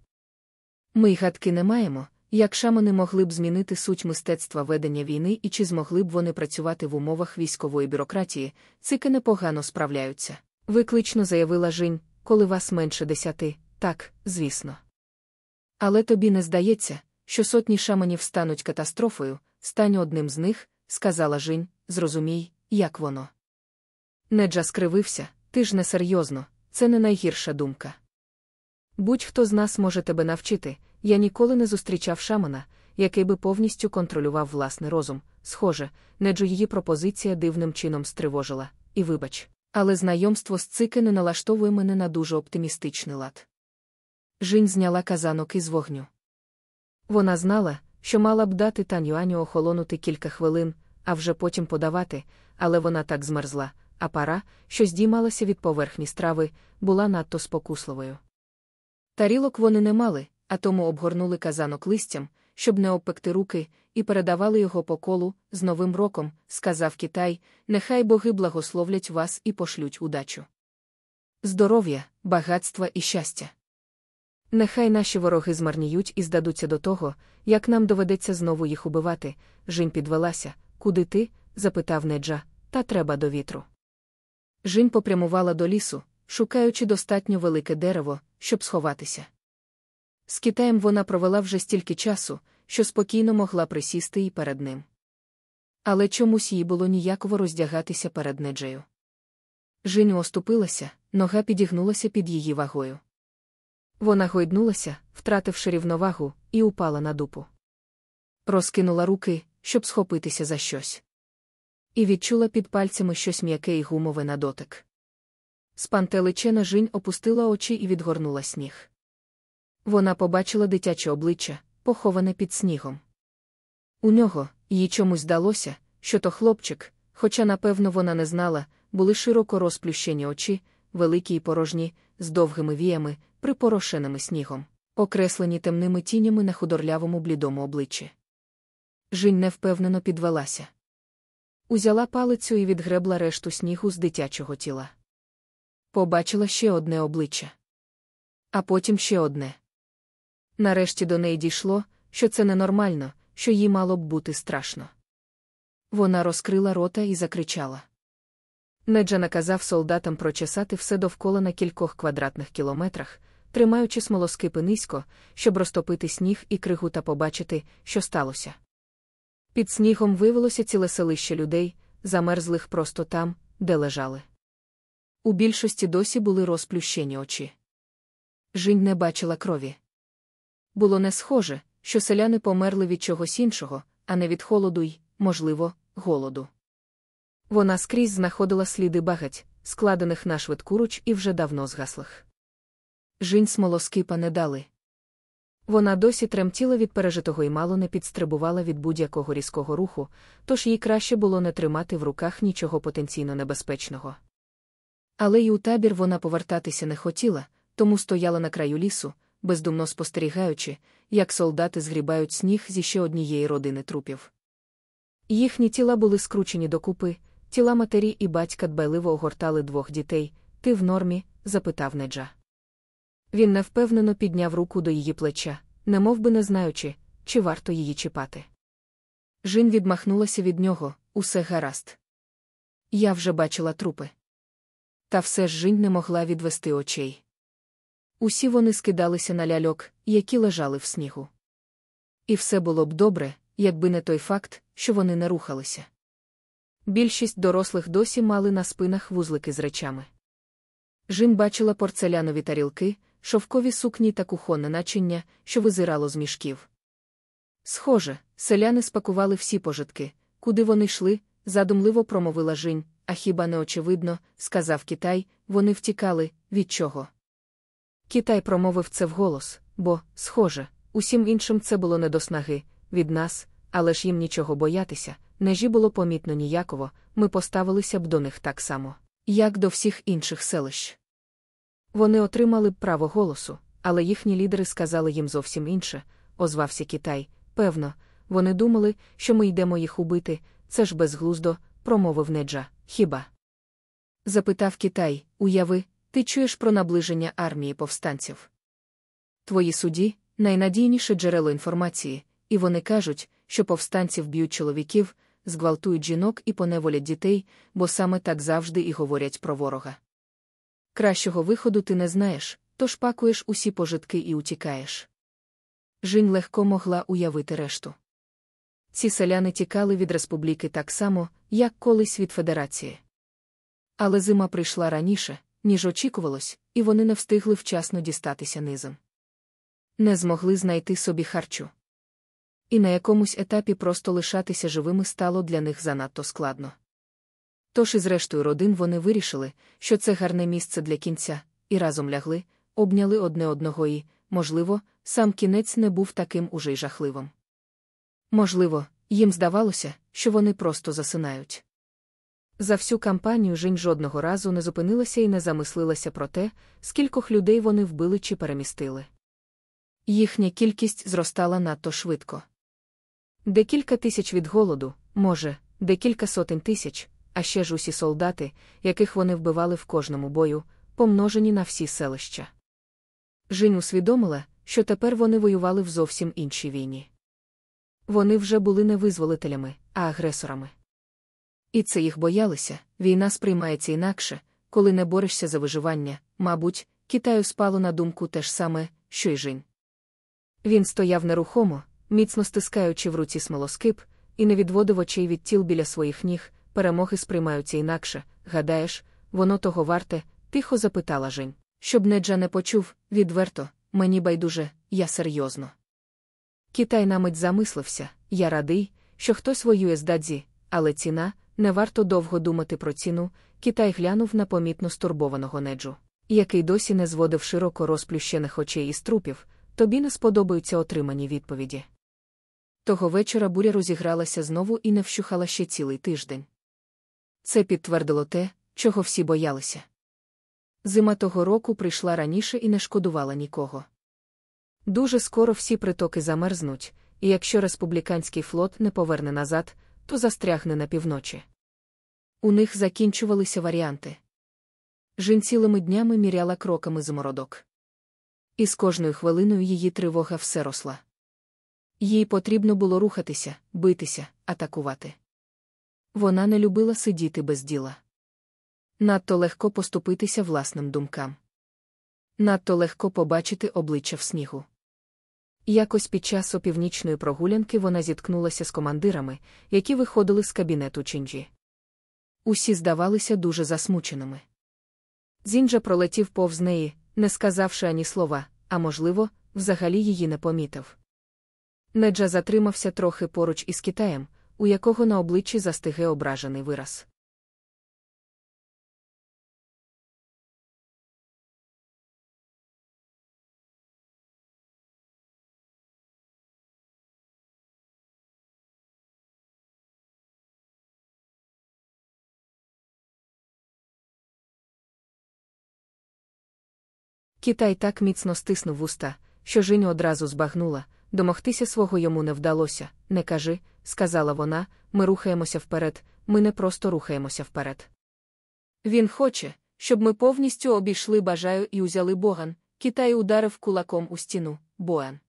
Ми й гадки не маємо, як шамани могли б змінити суть мистецтва ведення війни і чи змогли б вони працювати в умовах військової бюрократії, цики непогано справляються. Виклично заявила Жінь, коли вас менше десяти, так, звісно. Але тобі не здається, що сотні шаманів стануть катастрофою, стань одним з них, сказала Жінь, зрозумій, як воно. Неджа скривився, ти ж не серйозно, це не найгірша думка. Будь-хто з нас може тебе навчити, я ніколи не зустрічав шамана, який би повністю контролював власний розум. Схоже, Неджу її пропозиція дивним чином стривожила, і вибач, але знайомство з цики не налаштовує мене на дуже оптимістичний лад. Жінь зняла казанок із вогню. Вона знала, що мала б дати Танюаню охолонути кілька хвилин, а вже потім подавати, але вона так змерзла, а пара, що здіймалася від поверхні страви, була надто спокусливою. Тарілок вони не мали, а тому обгорнули казанок листям, щоб не обпекти руки, і передавали його по колу з Новим роком, сказав Китай, нехай боги благословлять вас і пошлють удачу. Здоров'я, багатства і щастя. Нехай наші вороги змарніють і здадуться до того, як нам доведеться знову їх убивати. Жінь підвелася. Куди ти? запитав Неджа, та треба до вітру. Жінь попрямувала до лісу, шукаючи достатньо велике дерево, щоб сховатися. З Китаєм вона провела вже стільки часу, що спокійно могла присісти і перед ним. Але чомусь їй було ніяково роздягатися перед неджею. Жінь оступилася, нога підігнулася під її вагою. Вона гойднулася, втративши рівновагу, і упала на дупу. Розкинула руки, щоб схопитися за щось. І відчула під пальцями щось м'яке і гумове на дотик. Спантеличена жінь опустила очі і відгорнула сніг. Вона побачила дитяче обличчя, поховане під снігом. У нього, їй чомусь здалося, що то хлопчик, хоча, напевно, вона не знала, були широко розплющені очі, великі й порожні, з довгими віями, припорошеними снігом, окреслені темними тінями на худорлявому блідому обличчі. Жінь невпевнено підвелася. Узяла палицю і відгребла решту снігу з дитячого тіла. Побачила ще одне обличчя. А потім ще одне. Нарешті до неї дійшло, що це ненормально, що їй мало б бути страшно. Вона розкрила рота і закричала. Неджа наказав солдатам прочесати все довкола на кількох квадратних кілометрах, тримаючи смолоскипи низько, щоб розтопити сніг і кригу та побачити, що сталося. Під снігом виявилося ціле селище людей, замерзлих просто там, де лежали. У більшості досі були розплющені очі. Жінь не бачила крові. Було не схоже, що селяни померли від чогось іншого, а не від холоду й, можливо, голоду. Вона скрізь знаходила сліди багать, складених на швидкуруч і вже давно згаслих. Жінь смолоскипа не дали. Вона досі тремтіла від пережитого і мало не підстрибувала від будь-якого різкого руху, тож їй краще було не тримати в руках нічого потенційно небезпечного. Але й у табір вона повертатися не хотіла, тому стояла на краю лісу, бездумно спостерігаючи, як солдати згрібають сніг зі ще однієї родини трупів. Їхні тіла були скручені докупи, тіла матері і батька дбайливо огортали двох дітей. Ти в нормі? запитав Неджа. Він невпевнено підняв руку до її плеча, немов би не знаючи, чи варто її чіпати. Жін відмахнулася від нього, усе гаразд. Я вже бачила трупи. Та все ж Жінь не могла відвести очей. Усі вони скидалися на ляльок, які лежали в снігу. І все було б добре, якби не той факт, що вони не рухалися. Більшість дорослих досі мали на спинах вузлики з речами. Жін бачила порцелянові тарілки, шовкові сукні та кухонне начиння, що визирало з мішків. Схоже, селяни спакували всі пожитки, куди вони йшли, задумливо промовила Жінь, а хіба не очевидно, сказав Китай, вони втікали, від чого. Китай промовив це вголос, бо, схоже, усім іншим це було не до снаги, від нас, але ж їм нічого боятися, нежі було помітно ніяково, ми поставилися б до них так само, як до всіх інших селищ. Вони отримали б право голосу, але їхні лідери сказали їм зовсім інше, озвався Китай. Певно, вони думали, що ми йдемо їх убити, це ж безглуздо, промовив Неджа. Хіба? Запитав Китай, уяви, ти чуєш про наближення армії повстанців. Твої судді найнадійніше джерело інформації, і вони кажуть, що повстанці вб'ють чоловіків, зґвалтують жінок і поневолять дітей, бо саме так завжди і говорять про ворога. Кращого виходу ти не знаєш, тож пакуєш усі пожитки і утікаєш. Жінь легко могла уявити решту. Ці селяни тікали від республіки так само, як колись від федерації. Але зима прийшла раніше, ніж очікувалось, і вони не встигли вчасно дістатися низом. Не змогли знайти собі харчу. І на якомусь етапі просто лишатися живими стало для них занадто складно. Тож із рештою родин вони вирішили, що це гарне місце для кінця, і разом лягли, обняли одне одного і, можливо, сам кінець не був таким уже й жахливим. Можливо, їм здавалося, що вони просто засинають. За всю кампанію Жінь жодного разу не зупинилася і не замислилася про те, скількох людей вони вбили чи перемістили. Їхня кількість зростала надто швидко. Декілька тисяч від голоду, може, декілька сотень тисяч, а ще ж усі солдати, яких вони вбивали в кожному бою, помножені на всі селища. Жінь усвідомила, що тепер вони воювали в зовсім іншій війні. Вони вже були не визволителями, а агресорами. І це їх боялися, війна сприймається інакше, коли не борешся за виживання, мабуть, Китаю спало на думку те ж саме, що й Жінь. Він стояв нерухомо, міцно стискаючи в руці смолоскип, і не відводив очей від тіл біля своїх ніг, перемоги сприймаються інакше. Гадаєш, воно того варте, тихо запитала Жень. Щоб Неджа не почув, відверто, мені байдуже, я серйозно. Китай на мить замислився, я радий, що хтось воює з дадзі, але ціна, не варто довго думати про ціну. Китай глянув на помітно стурбованого неджу, який досі не зводив широко розплющених очей із трупів, тобі не сподобаються отримані відповіді. Того вечора буря розігралася знову і не вщухала ще цілий тиждень. Це підтвердило те, чого всі боялися. Зима того року прийшла раніше і не шкодувала нікого. Дуже скоро всі притоки замерзнуть, і якщо республіканський флот не поверне назад, то застрягне на півночі. У них закінчувалися варіанти. Жін цілими днями міряла кроками змородок. І з кожною хвилиною її тривога все росла. Їй потрібно було рухатися, битися, атакувати. Вона не любила сидіти без діла. Надто легко поступитися власним думкам. Надто легко побачити обличчя в снігу. Якось під час опівнічної прогулянки вона зіткнулася з командирами, які виходили з кабінету Чинджі. Усі здавалися дуже засмученими. Зінджа пролетів повз неї, не сказавши ані слова, а можливо, взагалі її не помітив. Неджа затримався трохи поруч із Китаєм, у якого на обличчі застиге ображений вираз. Китай так міцно стиснув вуста, що Жінь одразу збагнула, домогтися свого йому не вдалося. Не кажи, сказала вона, ми рухаємося вперед, ми не просто рухаємося вперед. Він хоче, щоб ми повністю обійшли бажаю і узяли Боган. Китай ударив кулаком у стіну, Боан.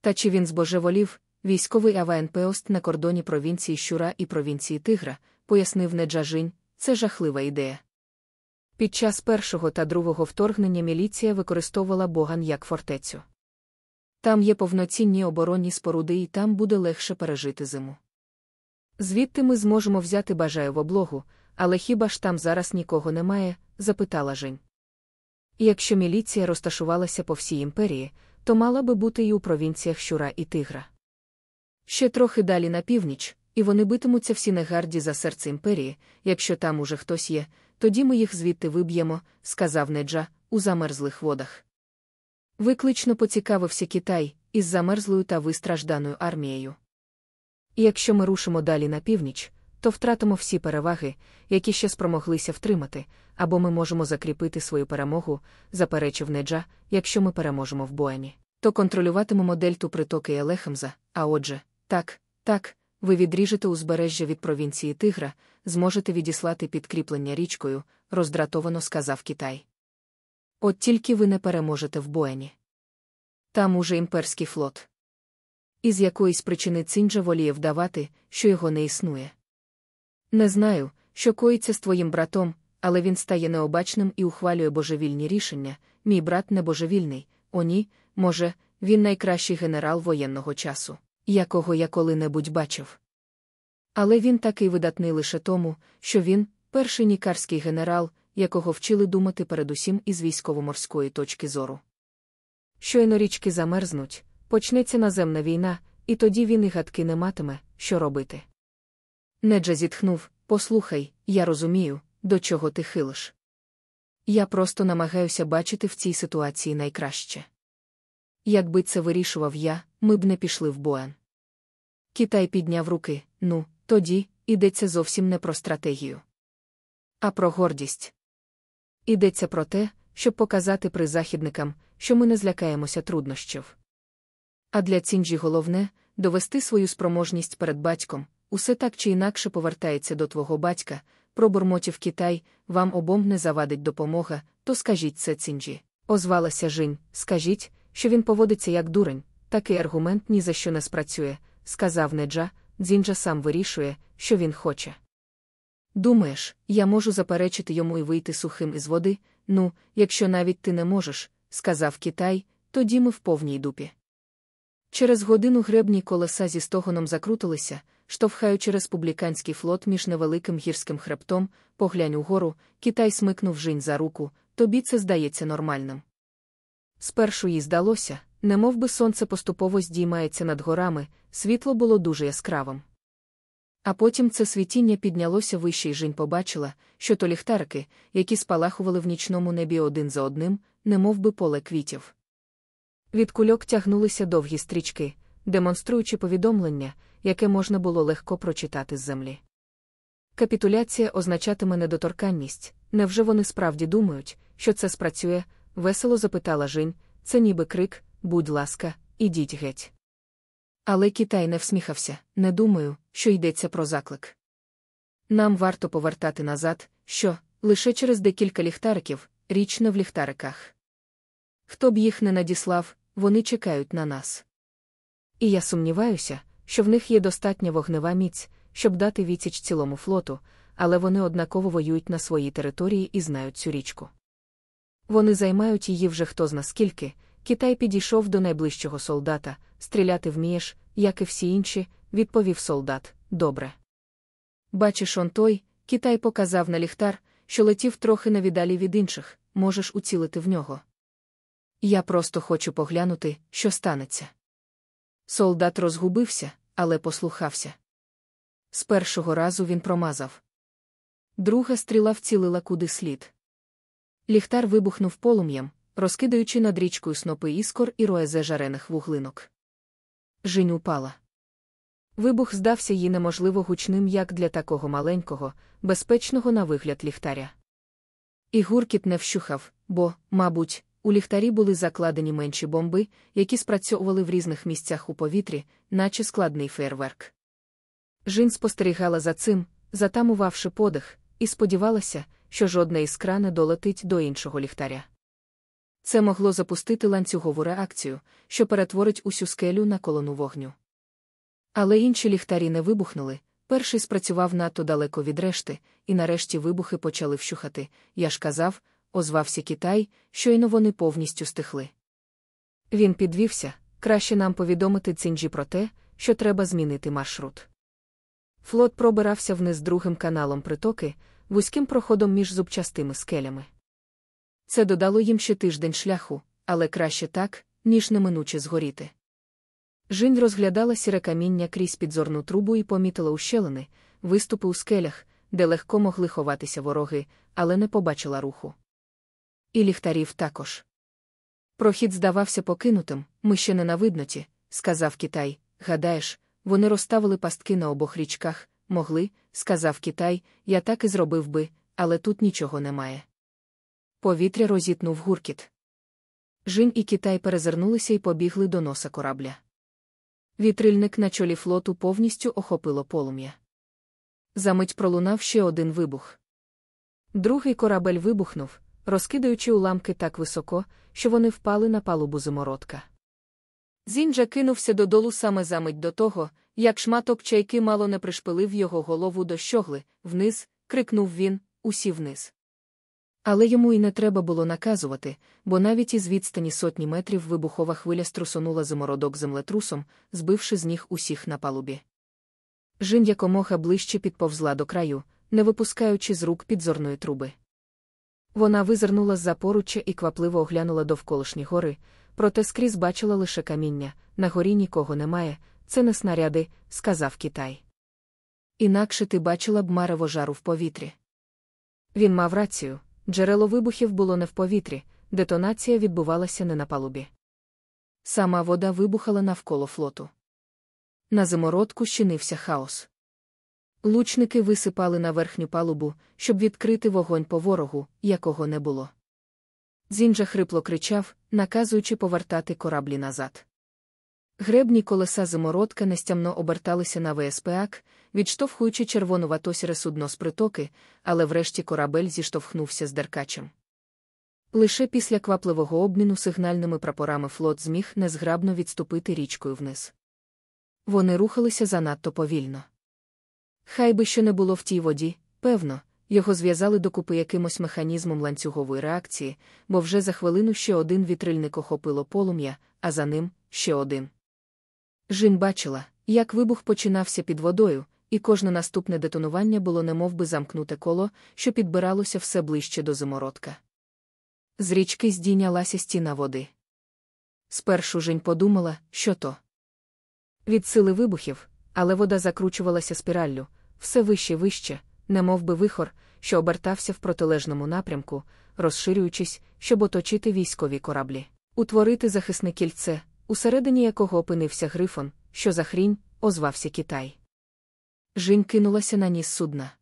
Та чи він збожеволів, військовий АВНПОст на кордоні провінції Щура і провінції Тигра, пояснив Неджажинь, це жахлива ідея. Під час першого та другого вторгнення міліція використовувала Боган як фортецю. Там є повноцінні оборонні споруди, і там буде легше пережити зиму. Звідти ми зможемо взяти бажаю в облогу, але хіба ж там зараз нікого немає? запитала Жень. Якщо міліція розташувалася по всій імперії, то мала би бути і у провінціях Щура і Тигра. Ще трохи далі на північ, і вони битимуться всі негарді за серце імперії, якщо там уже хтось є, тоді ми їх звідти виб'ємо, сказав Неджа, у замерзлих водах. Виклично поцікавився Китай із замерзлою та вистражданою армією. І якщо ми рушимо далі на північ, то втратимо всі переваги, які ще спромоглися втримати, або ми можемо закріпити свою перемогу, заперечив Неджа, якщо ми переможемо в Боані, то контролюватимемо дельту притоки Елехемза, а отже, так, так, ви відріжете узбережжя від провінції Тигра, зможете відіслати підкріплення річкою, роздратовано сказав Китай. От тільки ви не переможете в Боені. Там уже імперський флот. Із якоїсь причини Цинджа воліє вдавати, що його не існує. Не знаю, що коїться з твоїм братом, але він стає необачним і ухвалює божевільні рішення. Мій брат не божевільний, о ні, може, він найкращий генерал воєнного часу, якого я коли-небудь бачив. Але він такий видатний лише тому, що він перший нікарський генерал, якого вчили думати передусім із військово-морської точки зору. Щойно річки замерзнуть, почнеться наземна війна, і тоді він і гадки не матиме, що робити. Неджа зітхнув Послухай, я розумію, до чого ти хилиш. Я просто намагаюся бачити в цій ситуації найкраще. Якби це вирішував я, ми б не пішли в Боан. Китай підняв руки, ну, тоді йдеться зовсім не про стратегію, а про гордість. Йдеться про те, щоб показати призахідникам, що ми не злякаємося труднощів. А для Цінджі головне довести свою спроможність перед батьком, усе так чи інакше повертається до твого батька, пробурмотів Китай, вам обом не завадить допомога, то скажіть це Цінджі. Озвалася Жінь, скажіть, що він поводиться як дурень, такий аргумент ні за що не спрацює, сказав Неджа, Дзінджа сам вирішує, що він хоче. Думаєш, я можу заперечити йому і вийти сухим із води? Ну, якщо навіть ти не можеш, сказав Китай, тоді ми в повній дупі. Через годину гребні колеса зі стогоном закрутилися, штовхаючи республіканський флот між невеликим гірським хребтом, поглянь угору, Китай смикнув Жінь за руку, тобі це здається нормальним. Спершу їй здалося, немов би сонце поступово здіймається над горами, світло було дуже яскравим. А потім це світіння піднялося вище і Жінь побачила, що то ліхтарики, які спалахували в нічному небі один за одним, немов би поле квітів. Від кульок тягнулися довгі стрічки, демонструючи повідомлення, яке можна було легко прочитати з землі. Капітуляція означатиме недоторканність. Невже вони справді думають, що це спрацює? весело запитала Жінь, це ніби крик, будь ласка, ідіть геть. Але Китай не всміхався, не думаю, що йдеться про заклик. Нам варто повертати назад, що, лише через декілька ліхтариків, річ не в ліхтариках. Хто б їх не надіслав, вони чекають на нас. І я сумніваюся, що в них є достатня вогнева міць, щоб дати відсіч цілому флоту, але вони однаково воюють на своїй території і знають цю річку. Вони займають її вже хто зна скільки. Китай підійшов до найближчого солдата, стріляти вмієш, як і всі інші, відповів солдат. Добре. Бачиш, он той, Китай показав на ліхтар, що летів трохи навідалі від інших, можеш уцілити в нього. Я просто хочу поглянути, що станеться. Солдат розгубився, але послухався. З першого разу він промазав. Друга стріла вцілила куди слід. Ліхтар вибухнув полум'ям, розкидаючи над річкою снопи іскор і роезе жарених вуглинок. Жінь упала. Вибух здався їй неможливо гучним як для такого маленького, безпечного на вигляд ліхтаря. І гуркіт не вщухав, бо, мабуть, у ліхтарі були закладені менші бомби, які спрацьовували в різних місцях у повітрі, наче складний фейерверк. Жін спостерігала за цим, затамувавши подих, і сподівалася, що жодна іскра не долетить до іншого ліхтаря. Це могло запустити ланцюгову реакцію, що перетворить усю скелю на колону вогню. Але інші ліхтарі не вибухнули, перший спрацював надто далеко від решти, і нарешті вибухи почали вщухати. Я ж казав, озвався Китай, щойно вони повністю стихли. Він підвівся краще нам повідомити Цинджі про те, що треба змінити маршрут. Флот пробирався вниз другим каналом притоки, вузьким проходом між зубчастими скелями. Це додало їм ще тиждень шляху, але краще так, ніж неминуче згоріти. Жінь розглядала сіре каміння крізь підзорну трубу і помітила ущелини, виступи у скелях, де легко могли ховатися вороги, але не побачила руху. І ліхтарів також. Прохід здавався покинутим, ми ще не на видноті, сказав Китай. Гадаєш, вони розставили пастки на обох річках, могли, сказав Китай, я так і зробив би, але тут нічого немає. Повітря розітнув гуркіт. Жінь і Китай перезирнулися і побігли до носа корабля. Вітрильник на чолі флоту повністю охопило полум'я. Замить пролунав ще один вибух. Другий корабель вибухнув, розкидаючи уламки так високо, що вони впали на палубу зимородка. Зінджа кинувся додолу саме за мить до того, як шматок чайки мало не пришпилив його голову до щогли, вниз, крикнув він, усі вниз. Але йому і не треба було наказувати, бо навіть із відстані сотні метрів вибухова хвиля струсонула зимородок землетрусом, збивши з ніг усіх на палубі. Жін якомога ближче підповзла до краю, не випускаючи з рук підзорної труби. Вона визирнула з за поруччя і квапливо оглянула довколишні гори, проте скрізь бачила лише каміння, на горі нікого немає, це не снаряди, сказав Китай. Інакше ти бачила б марево жару в повітрі. Він мав рацію. Джерело вибухів було не в повітрі, детонація відбувалася не на палубі. Сама вода вибухала навколо флоту. На зимородку щинився хаос. Лучники висипали на верхню палубу, щоб відкрити вогонь по ворогу, якого не було. Зінджа хрипло кричав, наказуючи повертати кораблі назад. Гребні колеса зимородка нестямно оберталися на ВСПАК, відштовхуючи червону ватосіре судно з притоки, але врешті корабель зіштовхнувся з деркачем. Лише після квапливого обміну сигнальними прапорами флот зміг незграбно відступити річкою вниз. Вони рухалися занадто повільно. Хай би що не було в тій воді, певно, його зв'язали докупи якимось механізмом ланцюгової реакції, бо вже за хвилину ще один вітрильник охопило полум'я, а за ним ще один. Жін бачила, як вибух починався під водою, і кожне наступне детонування було немов би замкнуте коло, що підбиралося все ближче до зимородка. З річки здійнялася стіна води. Спершу Жень подумала, що то. Від сили вибухів, але вода закручувалася спіраллю, все вище вище, немов би вихор, що обертався в протилежному напрямку, розширюючись, щоб оточити військові кораблі, утворити захисне кільце, усередині якого опинився грифон, що за хрінь, озвався Китай. Жінь кинулася на ніс судна.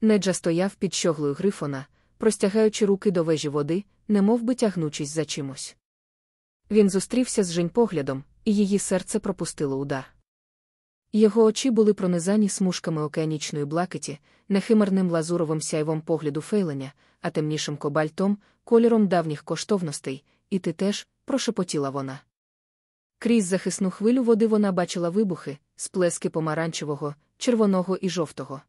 Неджа стояв під щоглою грифона, простягаючи руки до вежі води, немов би тягнучись за чимось. Він зустрівся з Жень поглядом, і її серце пропустило удар. Його очі були пронизані смужками океанічної блакиті, нехимерним лазуровим сяйвом погляду фейленя, а темнішим кобальтом, кольором давніх коштовностей, і ти теж, прошепотіла вона. Крізь захисну хвилю води вона бачила вибухи, сплески помаранчевого, червоного і жовтого.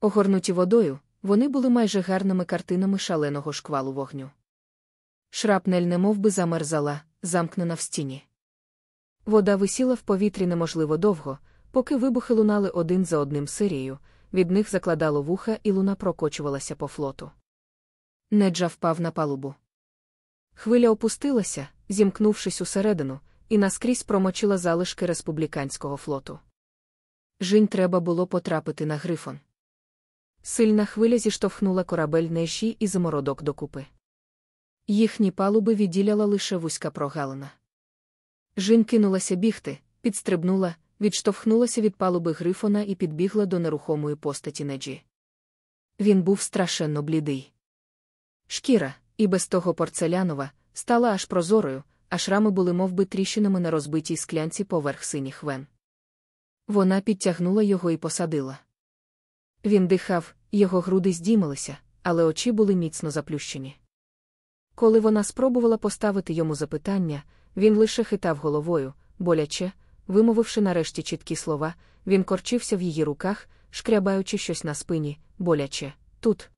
Огорнуті водою, вони були майже гарними картинами шаленого шквалу вогню. Шрапнель немов би замерзала, замкнена в стіні. Вода висіла в повітрі неможливо довго, поки вибухи лунали один за одним серією, від них закладало вуха і луна прокочувалася по флоту. Неджа впав на палубу. Хвиля опустилася, зімкнувшись усередину, і наскрізь промочила залишки республіканського флоту. Жінь треба було потрапити на грифон. Сильна хвиля зіштовхнула корабель нежі і замородок докупи. Їхні палуби відділяла лише вузька прогалина. Жін кинулася бігти, підстрибнула, відштовхнулася від палуби грифона і підбігла до нерухомої постаті неджі. Він був страшенно блідий. Шкіра, і без того порцелянова, стала аж прозорою, а шрами були мов би, тріщинами на розбитій склянці поверх синіх вен. Вона підтягнула його і посадила. Він дихав, його груди здіймалися, але очі були міцно заплющені. Коли вона спробувала поставити йому запитання, він лише хитав головою, боляче, вимовивши нарешті чіткі слова, він корчився в її руках, шкрябаючи щось на спині, боляче, тут.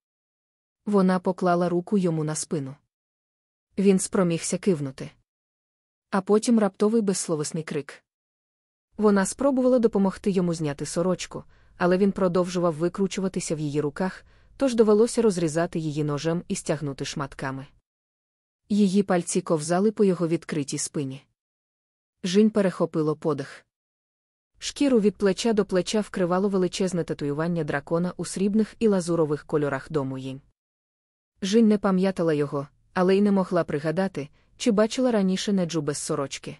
Вона поклала руку йому на спину. Він спромігся кивнути. А потім раптовий безсловесний крик. Вона спробувала допомогти йому зняти сорочку, але він продовжував викручуватися в її руках, тож довелося розрізати її ножем і стягнути шматками. Її пальці ковзали по його відкритій спині. Жінь перехопило подих. Шкіру від плеча до плеча вкривало величезне татуювання дракона у срібних і лазурових кольорах дому їнь. Жінь не пам'ятала його, але й не могла пригадати, чи бачила раніше неджу без сорочки.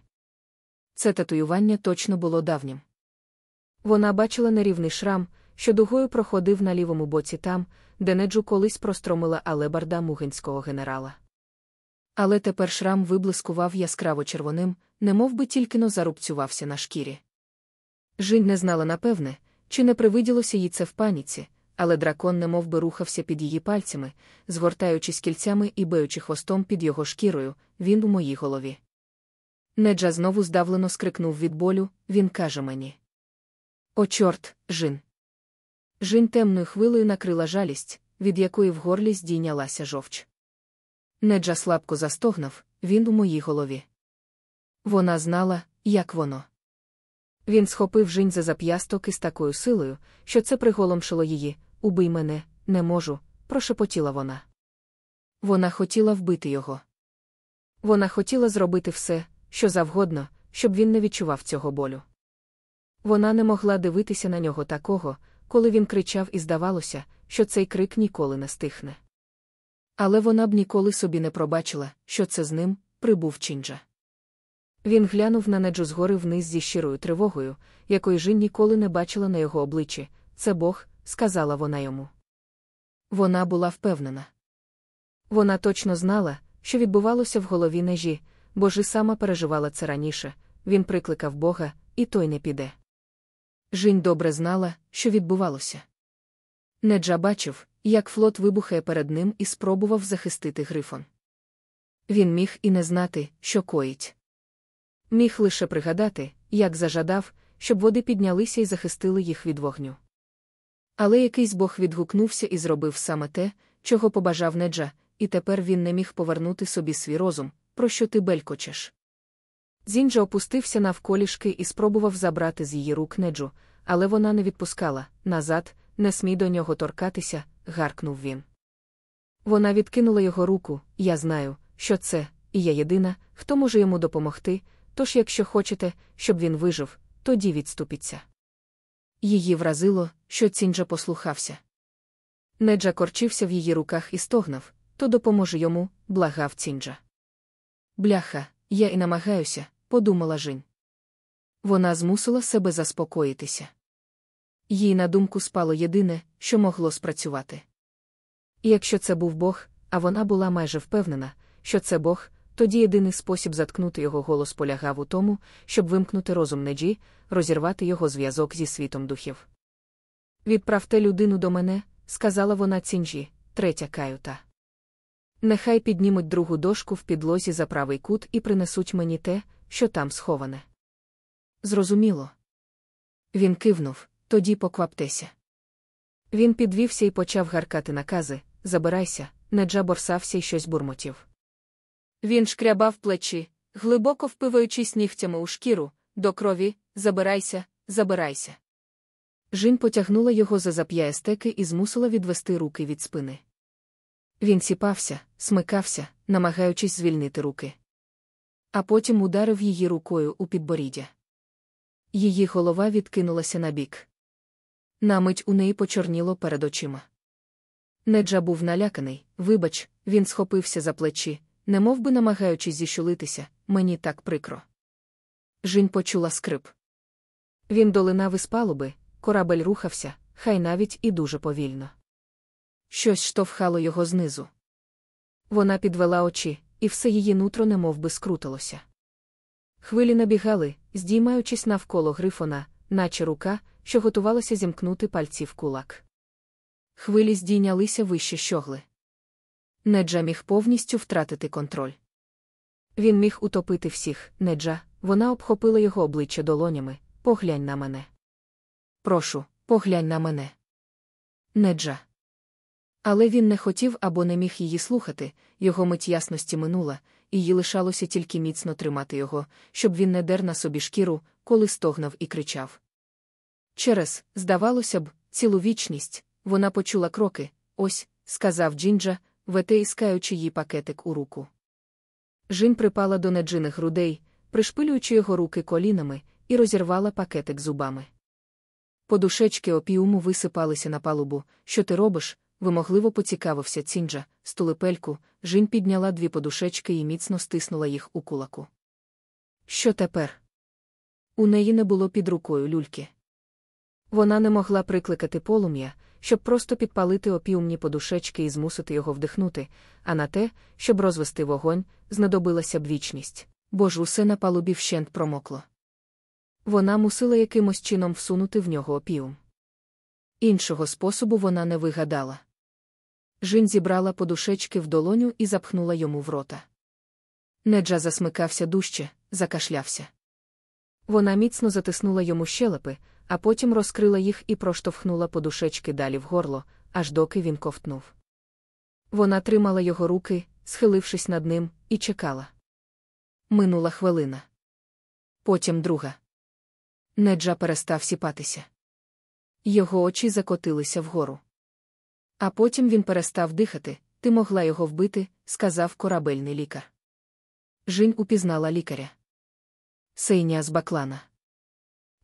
Це татуювання точно було давнім. Вона бачила нерівний шрам, що дугою проходив на лівому боці там, де неджу колись простромила алебарда мугинського генерала. Але тепер шрам виблискував яскраво червоним, немов би тільки но зарубцювався на шкірі. Жінь не знала напевне, чи не привиділося їй це в паніці, але дракон немов би рухався під її пальцями, згортаючись кільцями і беючи хвостом під його шкірою, він у моїй голові. Неджа знову здавлено скрикнув від болю, він каже мені. О, чорт, жін. Жін темною хвилею накрила жалість, від якої в горлі здійнялася жовч. Неджа слабко застогнав, він у моїй голові. Вона знала, як воно. Він схопив жінь за зап'ясток із такою силою, що це приголомшило її. Убий мене, не можу, прошепотіла вона. Вона хотіла вбити його. Вона хотіла зробити все, що завгодно, щоб він не відчував цього болю. Вона не могла дивитися на нього такого, коли він кричав, і здавалося, що цей крик ніколи не стихне. Але вона б ніколи собі не пробачила, що це з ним прибув Чінджа. Він глянув на неджу згори вниз зі щирою тривогою, якої Жін ніколи не бачила на його обличчі. Це Бог, сказала вона йому. Вона була впевнена. Вона точно знала, що відбувалося в голові нежі, бо ж і сама переживала це раніше. він прикликав Бога, і той не піде. Жінь добре знала, що відбувалося. Неджа бачив, як флот вибухає перед ним і спробував захистити грифон. Він міг і не знати, що коїть. Міг лише пригадати, як зажадав, щоб води піднялися і захистили їх від вогню. Але якийсь бог відгукнувся і зробив саме те, чого побажав Неджа, і тепер він не міг повернути собі свій розум, про що ти белькочеш. Зінджа опустився навколішки і спробував забрати з її рук неджу, але вона не відпускала назад, не смій до нього торкатися, гаркнув він. Вона відкинула його руку, я знаю, що це, і я єдина, хто може йому допомогти, тож, якщо хочете, щоб він вижив, тоді відступіться. Її вразило, що Цінджа послухався. Неджа корчився в її руках і стогнав, то допоможе йому, благав Цінджа. Бляха, я і намагаюся, подумала Жінь. Вона змусила себе заспокоїтися. Їй на думку спало єдине, що могло спрацювати. І якщо це був Бог, а вона була майже впевнена, що це Бог, тоді єдиний спосіб заткнути його голос полягав у тому, щоб вимкнути розум Неджі, розірвати його зв'язок зі світом духів. Відправте людину до мене, сказала вона цінжі, третя каюта. Нехай піднімуть другу дошку в підлозі за правий кут і принесуть мені те, що там сховане. Зрозуміло. Він кивнув, тоді покваптеся. Він підвівся і почав гаркати накази забирайся, неджа борсався і щось бурмотів. Він шкрябав плечі, глибоко впиваючись нігтями у шкіру, до крові, забирайся, забирайся. Жінь потягнула його за зап'яє стеки і змусила відвести руки від спини. Він сіпався, смикався, намагаючись звільнити руки. А потім ударив її рукою у підборіддя. Її голова відкинулася набік. На мить у неї почорніло перед очима. Неджа був наляканий, вибач, він схопився за плечі, немов би намагаючись зіщулитися, мені так прикро. Жінь почула скрип. Він долинав із палуби, корабель рухався, хай навіть і дуже повільно. Щось штовхало його знизу. Вона підвела очі, і все її нутро немов би скрутилося. Хвилі набігали, здіймаючись навколо грифона, наче рука, що готувалася зімкнути пальці в кулак. Хвилі здійнялися вище щогли. Неджа міг повністю втратити контроль. Він міг утопити всіх, неджа, вона обхопила його обличчя долонями. Поглянь на мене. Прошу, поглянь на мене. Неджа. Але він не хотів або не міг її слухати, його мить ясності минула, і їй лишалося тільки міцно тримати його, щоб він не дер на собі шкіру, коли стогнав і кричав. Через, здавалося б, цілу вічність, вона почула кроки, ось, сказав Джинджа, вете іскаючи їй пакетик у руку. Жін припала до неджиних грудей, пришпилюючи його руки колінами, і розірвала пакетик зубами. Подушечки опіуму висипалися на палубу. Що ти робиш? вимогливо поцікавився цінджа, стулипельку, Жінь підняла дві подушечки і міцно стиснула їх у кулаку. Що тепер? У неї не було під рукою люльки. Вона не могла прикликати полум'я, щоб просто підпалити опіумні подушечки і змусити його вдихнути, а на те, щоб розвести вогонь, знадобилася б вічність, бо ж усе на палубі вщент промокло. Вона мусила якимось чином всунути в нього опіум. Іншого способу вона не вигадала. Жінь зібрала подушечки в долоню і запхнула йому в рота. Неджа засмикався дужче, закашлявся. Вона міцно затиснула йому щелепи, а потім розкрила їх і проштовхнула подушечки далі в горло, аж доки він ковтнув. Вона тримала його руки, схилившись над ним, і чекала. Минула хвилина. Потім друга. Неджа перестав сіпатися. Його очі закотилися вгору. А потім він перестав дихати, ти могла його вбити, сказав корабельний лікар. Жінь упізнала лікаря. Сейня з баклана.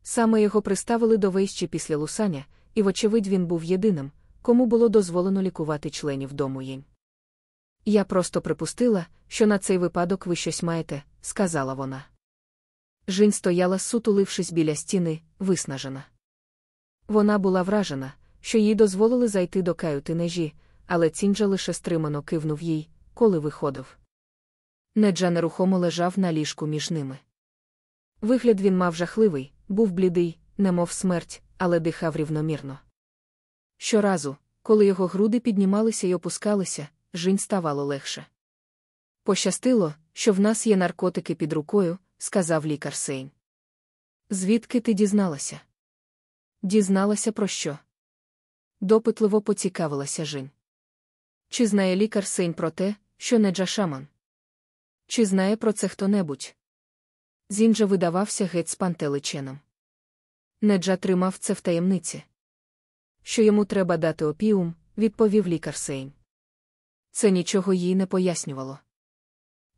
Саме його приставили до вейщі після лусання, і, вочевидь, він був єдиним, кому було дозволено лікувати членів дому їм. Я просто припустила, що на цей випадок ви щось маєте, сказала вона. Жінь стояла, сутулившись біля стіни, виснажена. Вона була вражена, що їй дозволили зайти до каюти нежі, але цінджа лише стримано кивнув їй, коли виходив. Неджа нерухомо лежав на ліжку між ними. Вигляд він мав жахливий, був блідий, немов смерть, але дихав рівномірно. Щоразу, коли його груди піднімалися й опускалися, жінь ставало легше. Пощастило, що в нас є наркотики під рукою, сказав лікар Сейн. Звідки ти дізналася? Дізналася про що? Допитливо поцікавилася Жін. Чи знає лікар Сейн про те, що Неджа шаман? Чи знає про це хто-небудь? Зінджа видавався геть спантеличеном. Неджа тримав це в таємниці. Що йому треба дати опіум, відповів лікар Сейн. Це нічого їй не пояснювало.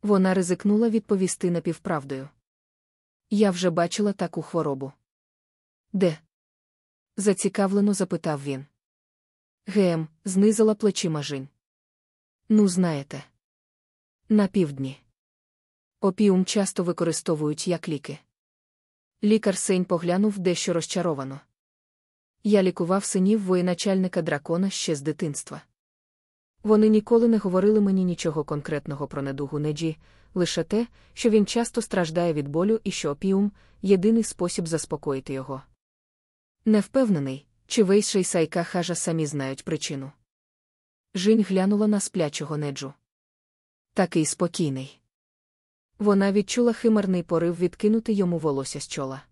Вона ризикнула відповісти напівправдою. Я вже бачила таку хворобу. Де? зацікавлено запитав він. Гем, знизила плечима Жінь. Ну, знаєте. На півдні. Опіум часто використовують як ліки. Лікар Сень поглянув дещо розчаровано. Я лікував синів воєначальника дракона ще з дитинства. Вони ніколи не говорили мені нічого конкретного про недугу Неджі, лише те, що він часто страждає від болю і що опіум єдиний спосіб заспокоїти його. Не впевнений, чи Вейша і Сайка хажа самі знають причину. Жінь глянула на сплячого неджу. Такий спокійний. Вона відчула химерний порив відкинути йому волосся з чола.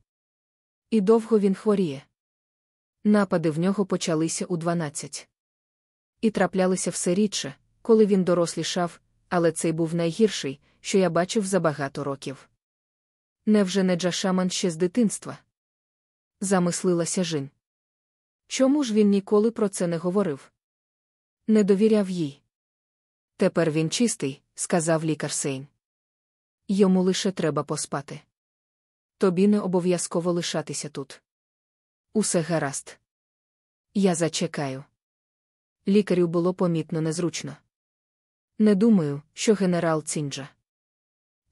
І довго він хворіє. Напади в нього почалися у дванадцять. І траплялися все рідше, коли він дорослішав, але цей був найгірший, що я бачив за багато років. Невже не Джашаман ще з дитинства? Замислилася Жін. Чому ж він ніколи про це не говорив? Не довіряв їй. Тепер він чистий, сказав лікар Сейн. Йому лише треба поспати. Тобі не обов'язково лишатися тут. Усе гаразд. Я зачекаю. Лікарю було помітно незручно. Не думаю, що генерал Цінджа.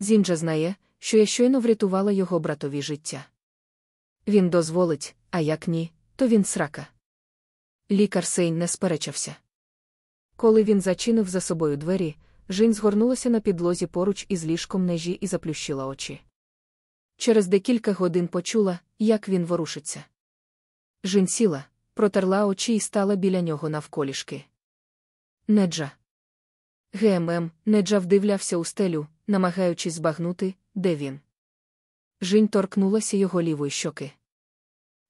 Зінджа знає, що я щойно врятувала його братові життя. Він дозволить, а як ні, то він срака. Лікар Сейн не сперечався. Коли він зачинив за собою двері, Жінь згорнулася на підлозі поруч із ліжком нежі і заплющила очі. Через декілька годин почула, як він ворушиться. Жінь сіла, протерла очі і стала біля нього навколішки. Неджа. ГММ, Неджа вдивлявся у стелю, намагаючись збагнути, де він. Жінь торкнулася його лівої щоки.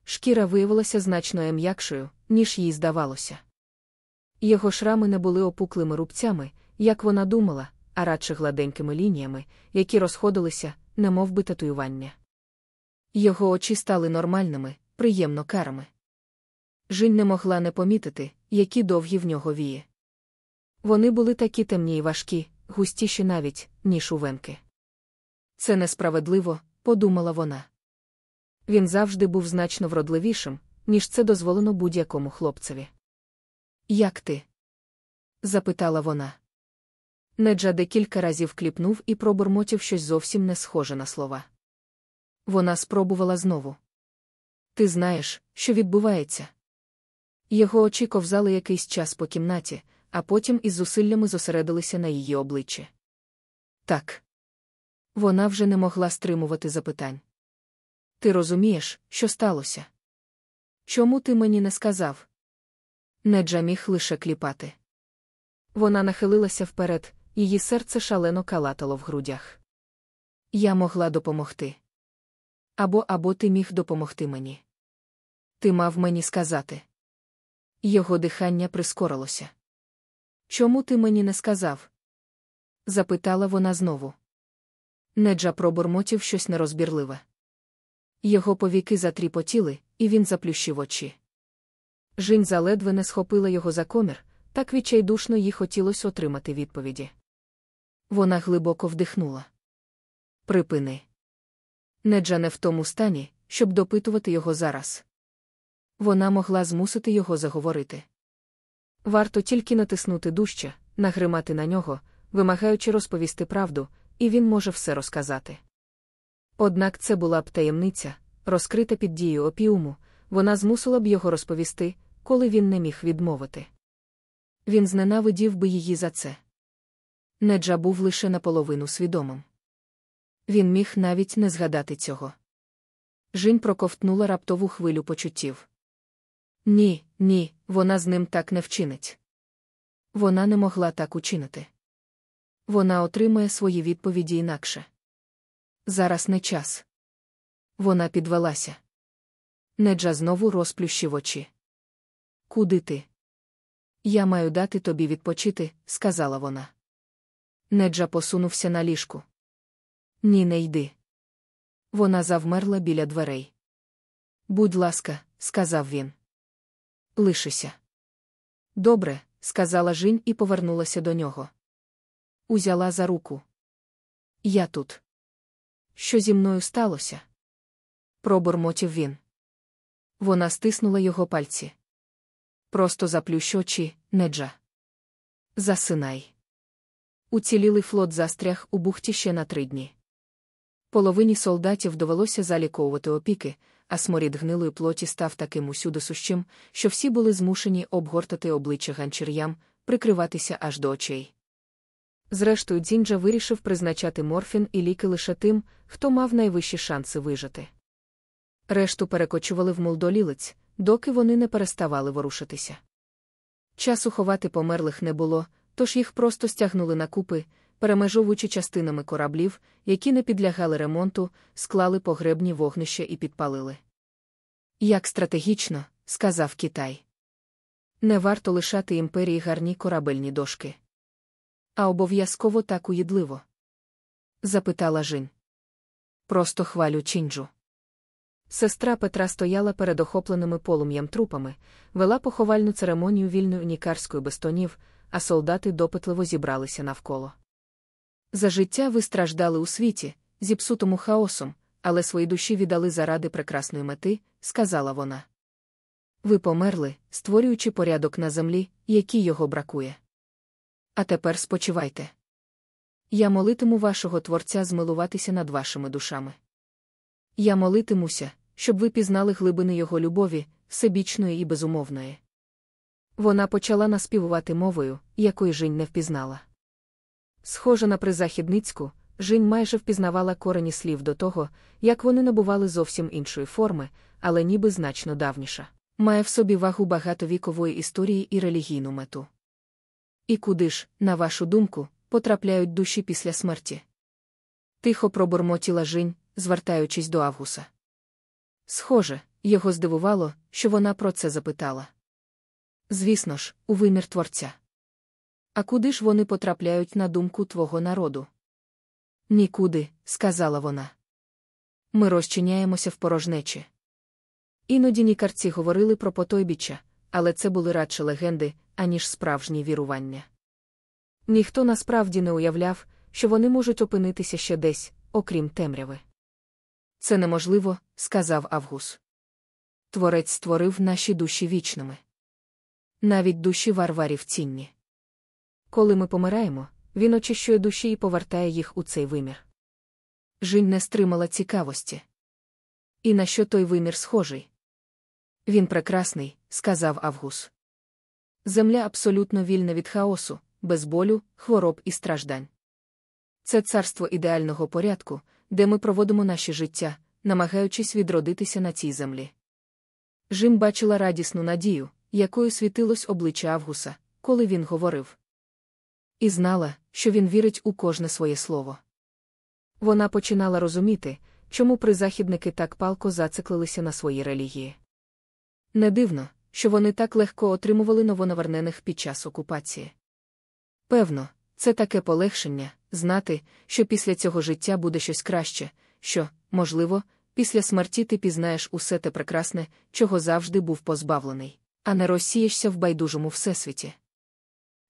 Шкіра виявилася значно м'якшою, ніж їй здавалося. Його шрами не були опуклими рубцями, як вона думала, а радше гладенькими лініями, які розходилися, немов би татуювання. Його очі стали нормальними, приємно карами. Жінь не могла не помітити, які довгі в нього вії. Вони були такі темні й важкі, густіші навіть, ніж у венки. Це несправедливо, подумала вона. Він завжди був значно вродливішим, ніж це дозволено будь-якому хлопцеві. Як ти? запитала вона. Неджа декілька разів кліпнув і пробурмотів щось зовсім не схоже на слова. Вона спробувала знову. Ти знаєш, що відбувається? Його очі ковзали якийсь час по кімнаті, а потім із зусиллями зосередилися на її обличчі. Так. Вона вже не могла стримувати запитань. Ти розумієш, що сталося? Чому ти мені не сказав? Неджа міг лише кліпати. Вона нахилилася вперед, її серце шалено калатало в грудях. Я могла допомогти. Або або ти міг допомогти мені. Ти мав мені сказати. Його дихання прискорилося. Чому ти мені не сказав? запитала вона знову. Неджа пробурмотів щось нерозбірливе. Його повіки затріпотіли, і він заплющив очі. Жінь заледве не схопила його за комір, так відчайдушно їй хотілося отримати відповіді. Вона глибоко вдихнула. Припини. Неджа не в тому стані, щоб допитувати його зараз. Вона могла змусити його заговорити. Варто тільки натиснути дужче, нагримати на нього, вимагаючи розповісти правду, і він може все розказати. Однак це була б таємниця, розкрита під дією опіуму, вона змусила б його розповісти, коли він не міг відмовити. Він зненавидів би її за це. Неджа був лише наполовину свідомим. Він міг навіть не згадати цього. Жінь проковтнула раптову хвилю почуттів. Ні, ні, вона з ним так не вчинить. Вона не могла так учинити. Вона отримає свої відповіді інакше. Зараз не час. Вона підвелася. Неджа знову розплющив очі. Куди ти? Я маю дати тобі відпочити, сказала вона. Неджа посунувся на ліжку. Ні, не йди. Вона завмерла біля дверей. Будь ласка, сказав він. Лишися. Добре, сказала Жінь і повернулася до нього. Узяла за руку. Я тут. Що зі мною сталося? Пробурмотів він. Вона стиснула його пальці. Просто заплющ очі, неджа. Засинай. Уцілілий флот застряг у бухті ще на три дні. Половині солдатів довелося заліковувати опіки, а сморід гнилої плоті став таким усюди сущим, що всі були змушені обгортати обличчя ганчір'ям, прикриватися аж до очей. Зрештою, Дзінджа вирішив призначати морфін і ліки лише тим, хто мав найвищі шанси вижити. Решту перекочували в мулдолілиць, доки вони не переставали ворушитися. Часу ховати померлих не було, тож їх просто стягнули на купи, перемежовуючи частинами кораблів, які не підлягали ремонту, склали погребні вогнища і підпалили. Як стратегічно, сказав Китай. Не варто лишати імперії гарні корабельні дошки. А обов'язково так уїдливо? запитала Жінь. Просто хвалю Чінджу. Сестра Петра стояла перед охопленими полум'ям трупами, вела поховальну церемонію вільною нікарською без тонів, а солдати допитливо зібралися навколо. За життя ви страждали у світі, зіпсутому хаосом, але свої душі віддали заради прекрасної мети, сказала вона. Ви померли, створюючи порядок на землі, який його бракує. А тепер спочивайте. Я молитиму вашого Творця змилуватися над вашими душами. Я молитимуся, щоб ви пізнали глибини його любові, всебічної і безумовної. Вона почала наспівувати мовою, якої Жінь не впізнала. Схожа на призахідницьку, Жінь майже впізнавала корені слів до того, як вони набували зовсім іншої форми, але ніби значно давніша. Має в собі вагу багатовікової історії і релігійну мету. І куди ж, на вашу думку, потрапляють душі після смерті? Тихо пробурмотіла Жінь, звертаючись до Авгуса. Схоже, його здивувало, що вона про це запитала. Звісно ж, у вимір творця. А куди ж вони потрапляють на думку твого народу? Нікуди, сказала вона. Ми розчиняємося в порожнечі. Іноді нікарці говорили про потойбіччя, але це були радше легенди, аніж справжні вірування. Ніхто насправді не уявляв, що вони можуть опинитися ще десь, окрім темряви. Це неможливо, сказав Авгус. Творець створив наші душі вічними. Навіть душі варварів цінні. Коли ми помираємо, він очищує душі і повертає їх у цей вимір. Жінь не стримала цікавості. І на що той вимір схожий? Він прекрасний, сказав Авгус. Земля абсолютно вільна від хаосу, без болю, хвороб і страждань. Це царство ідеального порядку, де ми проводимо наше життя, намагаючись відродитися на цій землі. Жим бачила радісну надію, якою світилось обличчя Авгуса, коли він говорив. І знала, що він вірить у кожне своє слово. Вона починала розуміти, чому призахідники так палко зациклилися на своїй релігії. Не дивно, що вони так легко отримували новонавернених під час окупації. Певно, це таке полегшення знати, що після цього життя буде щось краще, що, можливо, після смерті ти пізнаєш усе те прекрасне, чого завжди був позбавлений, а не розсієшся в байдужому всесвіті.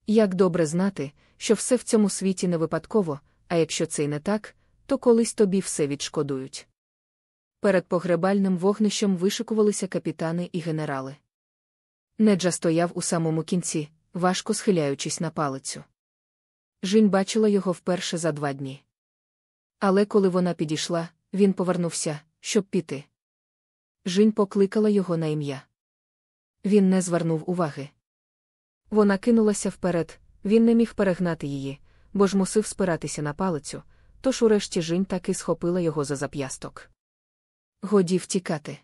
Як добре знати, що все в цьому світі не випадково, а якщо це й не так, то колись тобі все відшкодують. Перед погребальним вогнищем вишикувалися капітани і генерали. Неджа стояв у самому кінці, важко схиляючись на палицю. Жінь бачила його вперше за два дні. Але коли вона підійшла, він повернувся, щоб піти. Жінь покликала його на ім'я. Він не звернув уваги. Вона кинулася вперед, він не міг перегнати її, бо ж мусив спиратися на палицю, тож урешті Жінь таки схопила його за зап'ясток. Годі втікати.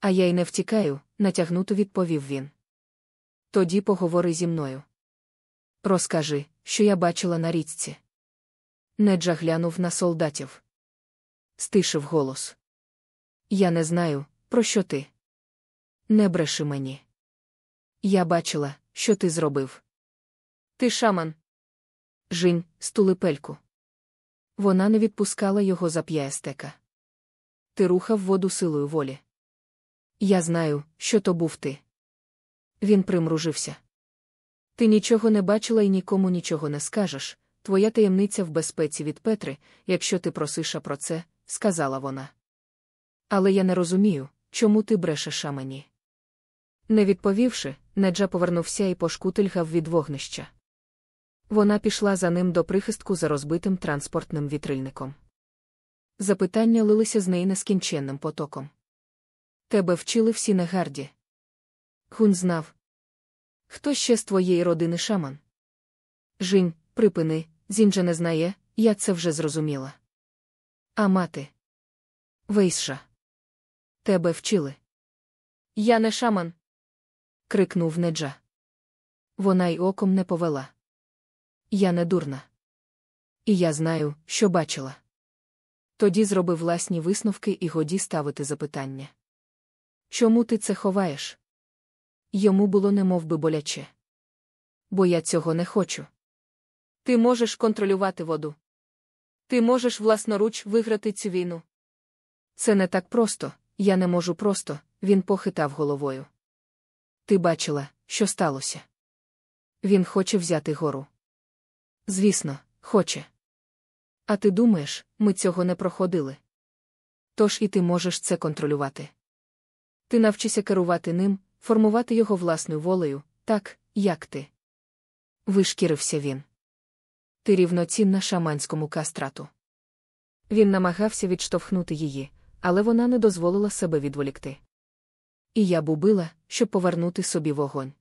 А я й не втікаю, натягнуто відповів він. Тоді поговори зі мною. Розкажи, що я бачила на річці. Неджа глянув на солдатів. Стишив голос. Я не знаю, про що ти. Не бреши мені. Я бачила, що ти зробив. Ти шаман. Жінь, стули пельку. Вона не відпускала його за п'ястека. Ти рухав воду силою волі. Я знаю, що то був ти. Він примружився. Ти нічого не бачила і нікому нічого не скажеш. Твоя таємниця в безпеці від Петри, якщо ти просиша про це, сказала вона. Але я не розумію, чому ти брешеш мені. Не відповівши, Неджа повернувся і пошкутильгав від вогнища. Вона пішла за ним до прихистку за розбитим транспортним вітрильником. Запитання лилися з неї нескінченним потоком. Тебе вчили всі на гарді. Гунь знав. Хто ще з твоєї родини шаман? Жінь, припини, Зінджа не знає, я це вже зрозуміла. А мати. Вейша. Тебе вчили. Я не шаман. Крикнув Неджа. Вона й оком не повела. Я не дурна. І я знаю, що бачила. Тоді зроби власні висновки і годі ставити запитання. Чому ти це ховаєш? Йому було немов би боляче. Бо я цього не хочу. Ти можеш контролювати воду. Ти можеш власноруч виграти цю війну. Це не так просто, я не можу просто, він похитав головою. Ти бачила, що сталося. Він хоче взяти гору. Звісно, хоче. А ти думаєш, ми цього не проходили. Тож і ти можеш це контролювати. Ти навчися керувати ним, формувати його власною волею, так, як ти. Вишкірився він. Ти рівноцінна шаманському кастрату. Він намагався відштовхнути її, але вона не дозволила себе відволікти. І я бубила, щоб повернути собі вогонь.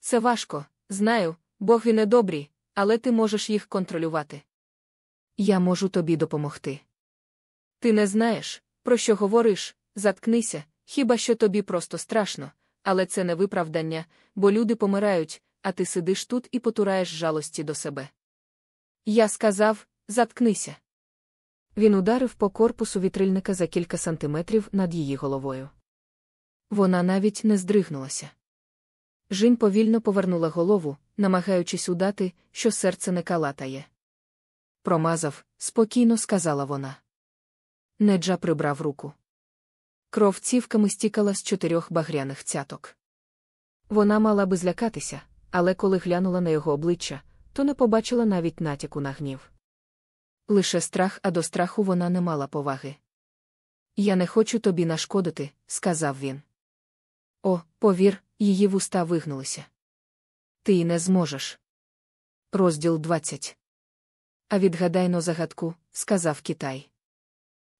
Це важко, знаю, боги недобрі, але ти можеш їх контролювати. Я можу тобі допомогти. Ти не знаєш, про що говориш, заткнися, хіба що тобі просто страшно, але це не виправдання, бо люди помирають, а ти сидиш тут і потураєш жалості до себе. Я сказав заткнися. Він ударив по корпусу вітрильника за кілька сантиметрів над її головою. Вона навіть не здригнулася. Жінь повільно повернула голову, намагаючись удати, що серце не калатає. Промазав, спокійно сказала вона. Неджа прибрав руку. Кров цівками стікала з чотирьох багряних цяток. Вона мала би злякатися, але коли глянула на його обличчя, то не побачила навіть натяку на гнів. Лише страх, а до страху вона не мала поваги. Я не хочу тобі нашкодити, сказав він. О, повір, її вуста вигнулися. Ти й не зможеш. Розділ 20. А відгадайно загадку, сказав Китай.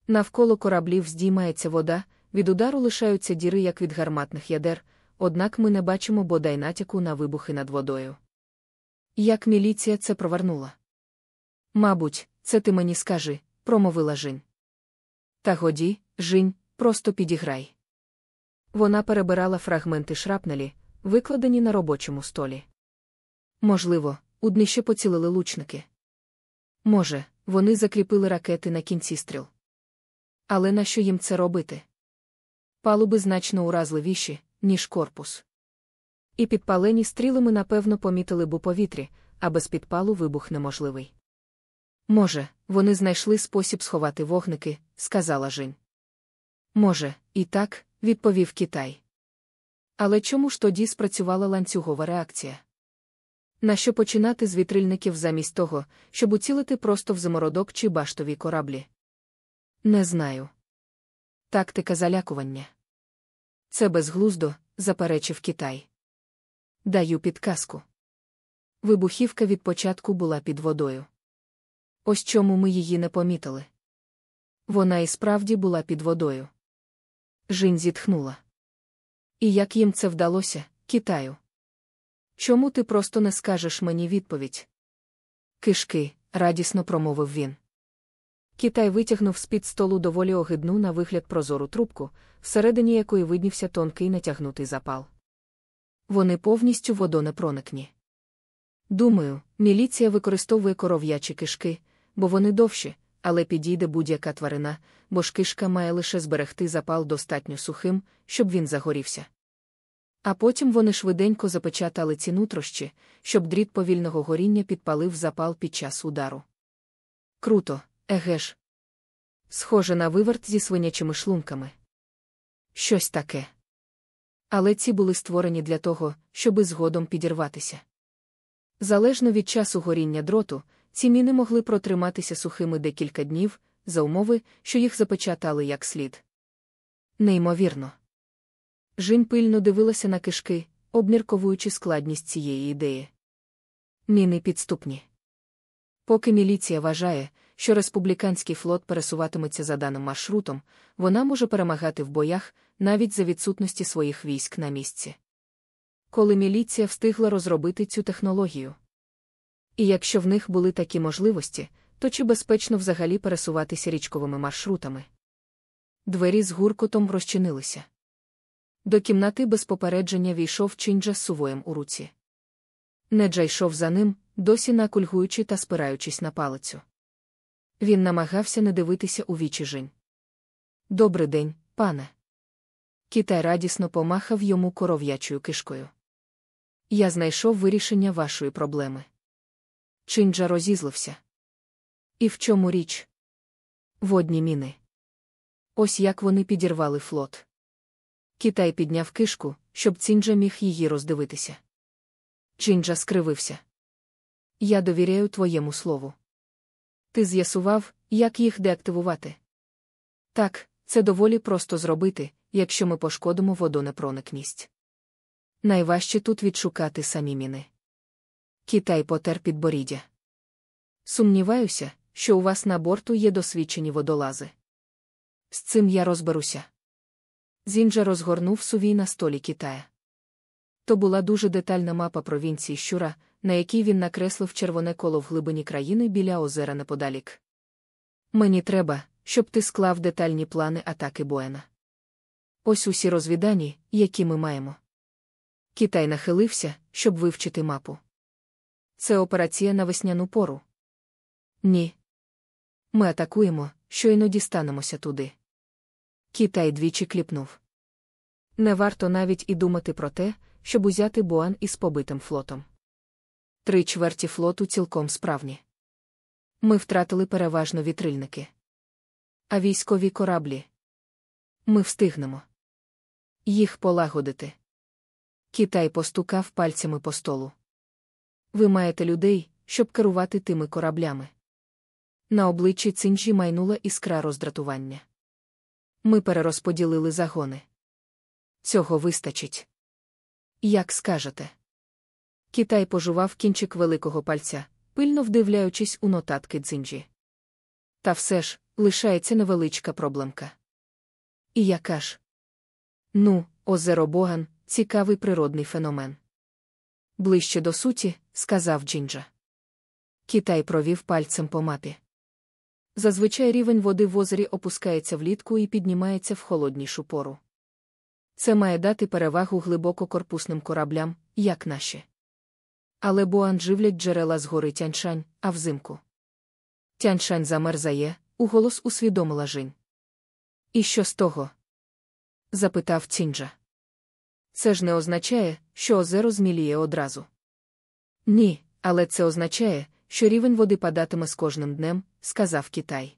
Навколо кораблів здіймається вода, від удару лишаються діри, як від гарматних ядер, однак ми не бачимо бодай натяку на вибухи над водою. Як міліція це провернула? Мабуть, це ти мені скажи, промовила Жінь. Та годі, Жінь, просто підіграй. Вона перебирала фрагменти шрапнелі, викладені на робочому столі. Можливо, у днище поцілили лучники. Може, вони закріпили ракети на кінці стріл. Але нащо їм це робити? Палуби значно уразливіші, ніж корпус. І підпалені стріли ми, напевно, помітили б у повітрі, а без підпалу вибух неможливий. Може, вони знайшли спосіб сховати вогники, сказала Жінь. Може, і так, відповів Китай. Але чому ж тоді спрацювала ланцюгова реакція? Нащо починати з вітрильників замість того, щоб уцілити просто в замородок чи баштові кораблі? Не знаю. Тактика залякування. Це безглуздо, заперечив Китай. Даю підказку. Вибухівка від початку була під водою. Ось чому ми її не помітили. Вона і справді була під водою. Жінь зітхнула. І як їм це вдалося, Китаю? Чому ти просто не скажеш мені відповідь? Кишки, радісно промовив він. Китай витягнув з-під столу доволі огидну на вигляд прозору трубку, всередині якої виднівся тонкий натягнутий запал. Вони повністю водонепроникні. Думаю, міліція використовує коров'ячі кишки, бо вони довші, але підійде будь-яка тварина, бо ж кишка має лише зберегти запал достатньо сухим, щоб він загорівся. А потім вони швиденько запечатали ці нутрощі, щоб дріт повільного горіння підпалив запал під час удару. Круто, еге ж. Схоже на виверт зі свинячими шлунками. Щось таке. Але ці були створені для того, щоби згодом підірватися. Залежно від часу горіння дроту, ці міни могли протриматися сухими декілька днів, за умови, що їх запечатали як слід. Неймовірно. Жін пильно дивилася на кишки, обмірковуючи складність цієї ідеї. Міни підступні. Поки міліція вважає, що республіканський флот пересуватиметься за даним маршрутом, вона може перемагати в боях навіть за відсутності своїх військ на місці. Коли міліція встигла розробити цю технологію. І якщо в них були такі можливості, то чи безпечно взагалі пересуватися річковими маршрутами? Двері з гуркотом розчинилися. До кімнати без попередження війшов чинджа з сувоєм у руці. Неджа йшов за ним, досі накульгуючи та спираючись на палицю. Він намагався не дивитися у вічі жінь. Добрий день, пане. Китай радісно помахав йому коров'ячою кишкою. Я знайшов вирішення вашої проблеми. Чинджа розізлився. І в чому річ? Водні міни. Ось як вони підірвали флот. Китай підняв кишку, щоб Цінджа міг її роздивитися. Чинджа скривився. Я довіряю твоєму слову. Ти з'ясував, як їх деактивувати. Так, це доволі просто зробити, якщо ми пошкодимо водонепроникність. Найважче тут відшукати самі міни. Китай потер підборіддя. Сумніваюся, що у вас на борту є досвідчені водолази. З цим я розберуся. Зінджа розгорнув сувій на столі Китая. То була дуже детальна мапа провінції Щура, на якій він накреслив червоне коло в глибині країни біля озера неподалік. Мені треба, щоб ти склав детальні плани атаки Боена. Ось усі розвідані, які ми маємо. Китай нахилився, щоб вивчити мапу. Це операція на весняну пору. Ні. Ми атакуємо, щойно дістанемося туди. Китай двічі кліпнув. Не варто навіть і думати про те, щоб узяти Буан із побитим флотом. Три чверті флоту цілком справні. Ми втратили переважно вітрильники. А військові кораблі. Ми встигнемо їх полагодити. Китай постукав пальцями по столу. Ви маєте людей, щоб керувати тими кораблями. На обличчі цинджі майнула іскра роздратування. Ми перерозподілили загони. Цього вистачить. Як скажете. Китай пожував кінчик великого пальця, пильно вдивляючись у нотатки дзинджі. Та все ж, лишається невеличка проблемка. І яка ж? Ну, озеро Боган цікавий природний феномен. Ближче до суті, сказав Джинджа. Китай провів пальцем по мапі. Зазвичай рівень води в озері опускається влітку і піднімається в холоднішу пору. Це має дати перевагу глибококорпусним кораблям, як наші. Але Буан живлять джерела з гори Тяньшань, а взимку. Тяньшань замерзає, уголос усвідомила Жінь. І що з того? запитав Цінджа. Це ж не означає, що озеро зміліє одразу. Ні, але це означає, що рівень води падатиме з кожним днем, сказав Китай.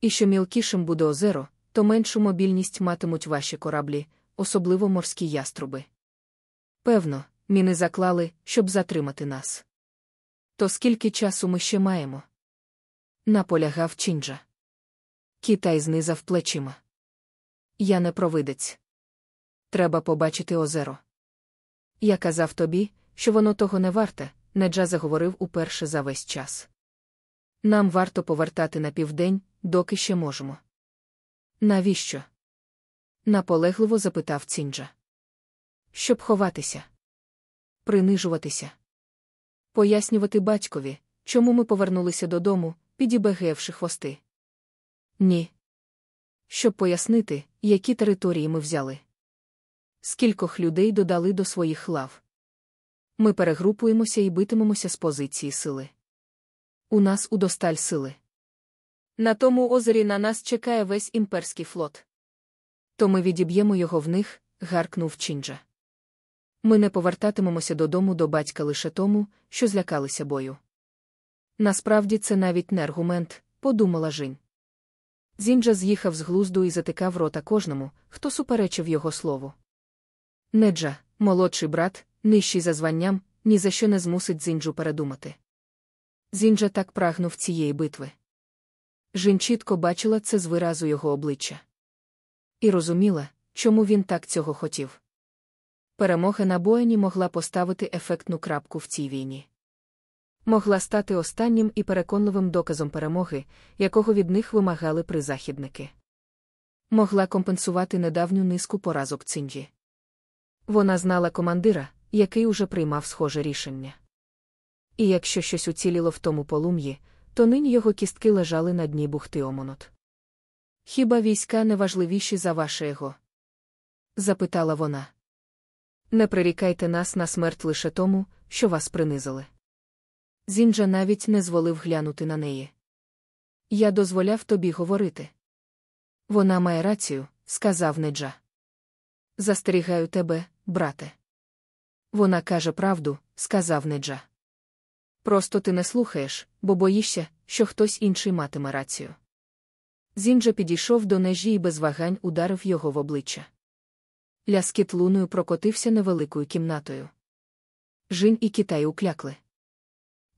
І що мілкішим буде озеро, то меншу мобільність матимуть ваші кораблі, особливо морські яструби. Певно, міни заклали, щоб затримати нас. То скільки часу ми ще маємо? Наполягав Чінджа. Китай знизав плечима. Я не провидець. Треба побачити озеро. Я казав тобі, що воно того не варте, Неджа заговорив уперше за весь час. Нам варто повертати на південь, доки ще можемо. Навіщо? наполегливо запитав Цінджа. Щоб ховатися, принижуватися, пояснювати батькові, чому ми повернулися додому, підібегевши хвости. Ні. Щоб пояснити, які території ми взяли. Скількох людей додали до своїх лав. Ми перегрупуємося і битимемося з позиції сили. У нас удосталь сили. На тому озері на нас чекає весь імперський флот. То ми відіб'ємо його в них, гаркнув Чінджа. Ми не повертатимемося додому до батька лише тому, що злякалися бою. Насправді це навіть не аргумент, подумала Жінь. Зінджа з'їхав з глузду і затикав рота кожному, хто суперечив його слову. Неджа, молодший брат, нижчий за званням, ні за що не змусить Зінджу передумати. Зінджа так прагнув цієї битви. Жін чітко бачила це з виразу його обличчя. І розуміла, чому він так цього хотів. Перемога на бояні могла поставити ефектну крапку в цій війні. Могла стати останнім і переконливим доказом перемоги, якого від них вимагали призахідники. Могла компенсувати недавню низку поразок Цинджі. Вона знала командира, який уже приймав схоже рішення. І якщо щось уціліло в тому полум'ї, то нині його кістки лежали на дні бухти Омонот. Хіба війська не важливіші за ваше його? запитала вона. Не прирікайте нас на смерть лише тому, що вас принизили. Зінджа навіть не зволив глянути на неї. Я дозволяв тобі говорити. Вона має рацію, сказав Неджа. Застерігаю тебе, брате. Вона каже правду, сказав Неджа. Просто ти не слухаєш, бо боїшся, що хтось інший матиме рацію. Зінджа підійшов до нежі і без вагань ударив його в обличчя. Ляскіт луною прокотився невеликою кімнатою. Жінь і Китай уклякли.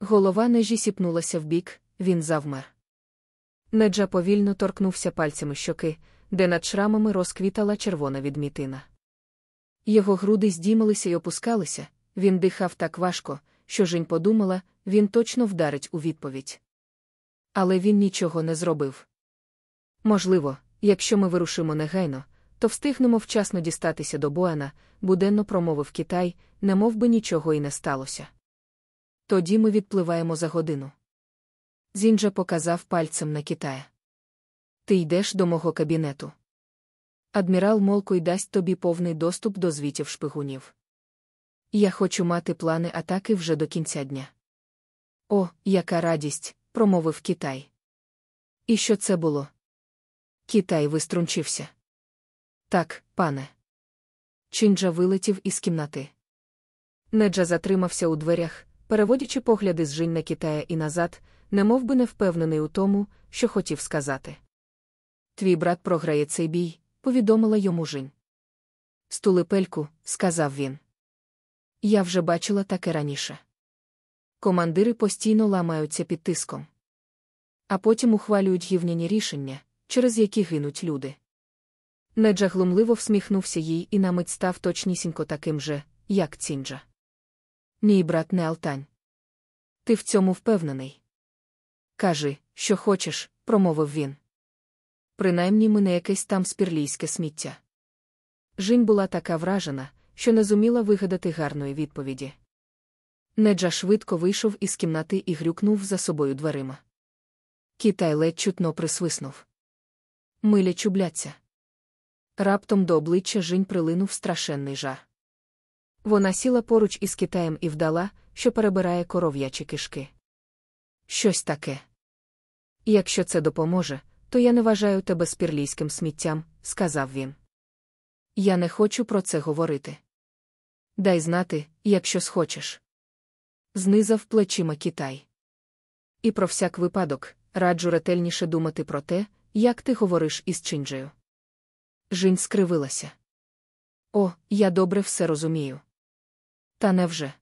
Голова нежі сіпнулася вбік, він завмер. Неджа повільно торкнувся пальцями щоки, де над шрамами розквітала червона відмітина. Його груди здіймалися й опускалися, він дихав так важко, що Жінь подумала, він точно вдарить у відповідь. Але він нічого не зробив. Можливо, якщо ми вирушимо негайно, то встигнемо вчасно дістатися до Боана, буденно промовив Китай, не мов би нічого і не сталося. Тоді ми відпливаємо за годину. Зінджа показав пальцем на Китая. Ти йдеш до мого кабінету. Адмірал Молкой дасть тобі повний доступ до звітів шпигунів. Я хочу мати плани атаки вже до кінця дня. О, яка радість, промовив Китай. І що це було? Китай виструнчився. Так, пане. Чинджа вилетів із кімнати. Неджа затримався у дверях, переводячи погляди з Жінь на Китая і назад, немов би не впевнений у тому, що хотів сказати. Твій брат програє цей бій, повідомила йому Жінь. Стулипельку, сказав він. Я вже бачила таке раніше. Командири постійно ламаються під тиском. А потім ухвалюють гівняні рішення, через які гинуть люди. Неджа глумливо всміхнувся їй і на мить став точнісінько таким же, як Цінджа. Мій брат не Алтань. Ти в цьому впевнений. Кажи, що хочеш, промовив він. Принаймні ми не якесь там спірлійське сміття. Жінь була така вражена, що не зуміла вигадати гарної відповіді. Неджа швидко вийшов із кімнати і грюкнув за собою дверима. Китай ледь чутно присвиснув. Милі чубляться. Раптом до обличчя Жінь прилинув страшенний жар. Вона сіла поруч із Китаєм і вдала, що перебирає коров'ячі кишки. Щось таке. Якщо це допоможе, то я не вважаю тебе спірлійським сміттям, сказав він. Я не хочу про це говорити. Дай знати, якщо схочеш. Знизав плечима Китай. І про всяк випадок, раджу ретельніше думати про те, як ти говориш із Чинджею. Жінь скривилася. О, я добре все розумію. Та невже?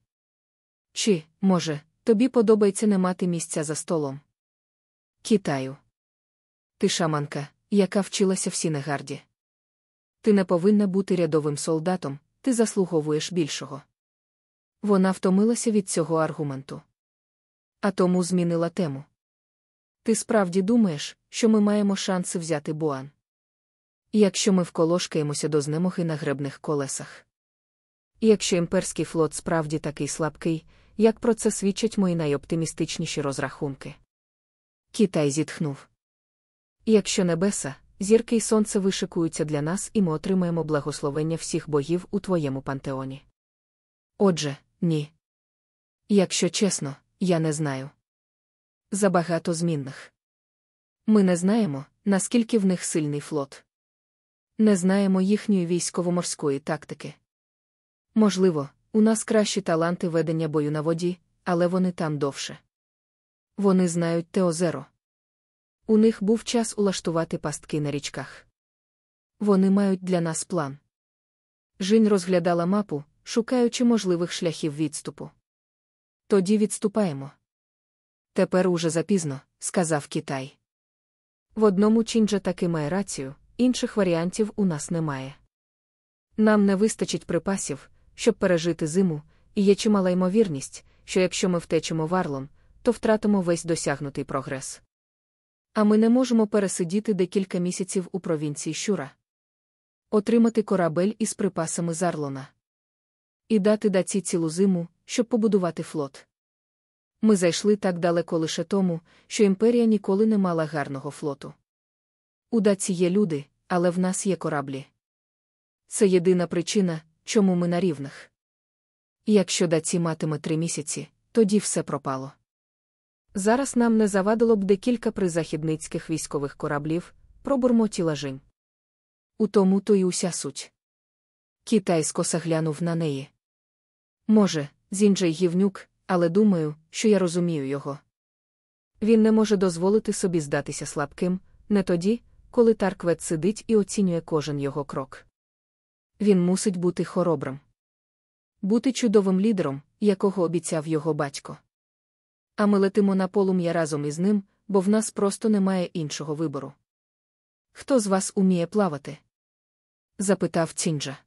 Чи, може, тобі подобається не мати місця за столом? Китаю. Ти шаманка, яка вчилася в Сінегарді. Ти не повинна бути рядовим солдатом, ти заслуговуєш більшого. Вона втомилася від цього аргументу. А тому змінила тему. Ти справді думаєш, що ми маємо шанси взяти Буан? Якщо ми вколошкаємося до знемоги на гребних колесах. Якщо імперський флот справді такий слабкий, як про це свідчать мої найоптимістичніші розрахунки. Китай зітхнув. І якщо небеса, зірки й сонце вишикуються для нас, і ми отримаємо благословення всіх богів у твоєму пантеоні. Отже, ні. Якщо чесно, я не знаю. Забагато змінних. Ми не знаємо, наскільки в них сильний флот. Не знаємо їхньої військово-морської тактики. Можливо, у нас кращі таланти ведення бою на воді, але вони там довше. Вони знають те озеро. У них був час улаштувати пастки на річках. Вони мають для нас план. Жінь розглядала мапу, шукаючи можливих шляхів відступу. Тоді відступаємо. Тепер уже запізно, сказав Китай. В одному Чінджа таки має рацію, інших варіантів у нас немає. Нам не вистачить припасів, щоб пережити зиму, і є чимала ймовірність, що якщо ми втечемо варлом, то втратимо весь досягнутий прогрес. А ми не можемо пересидіти декілька місяців у провінції Щура, отримати корабель із припасами Зарлона і дати даці цілу зиму, щоб побудувати флот. Ми зайшли так далеко лише тому, що імперія ніколи не мала гарного флоту. У даці є люди, але в нас є кораблі. Це єдина причина, чому ми на рівних. Якщо даці матиме три місяці, тоді все пропало. Зараз нам не завадило б декілька призахідницьких військових кораблів, пробурмотіла Жінь. У тому то й уся суть. Китай скоса глянув на неї. Може, Зінджей гівнюк, але думаю, що я розумію його. Він не може дозволити собі здатися слабким, не тоді, коли Тарквет сидить і оцінює кожен його крок. Він мусить бути хоробрим. Бути чудовим лідером, якого обіцяв його батько. А ми летимо на полум'я разом із ним, бо в нас просто немає іншого вибору. Хто з вас уміє плавати? запитав Цінджа.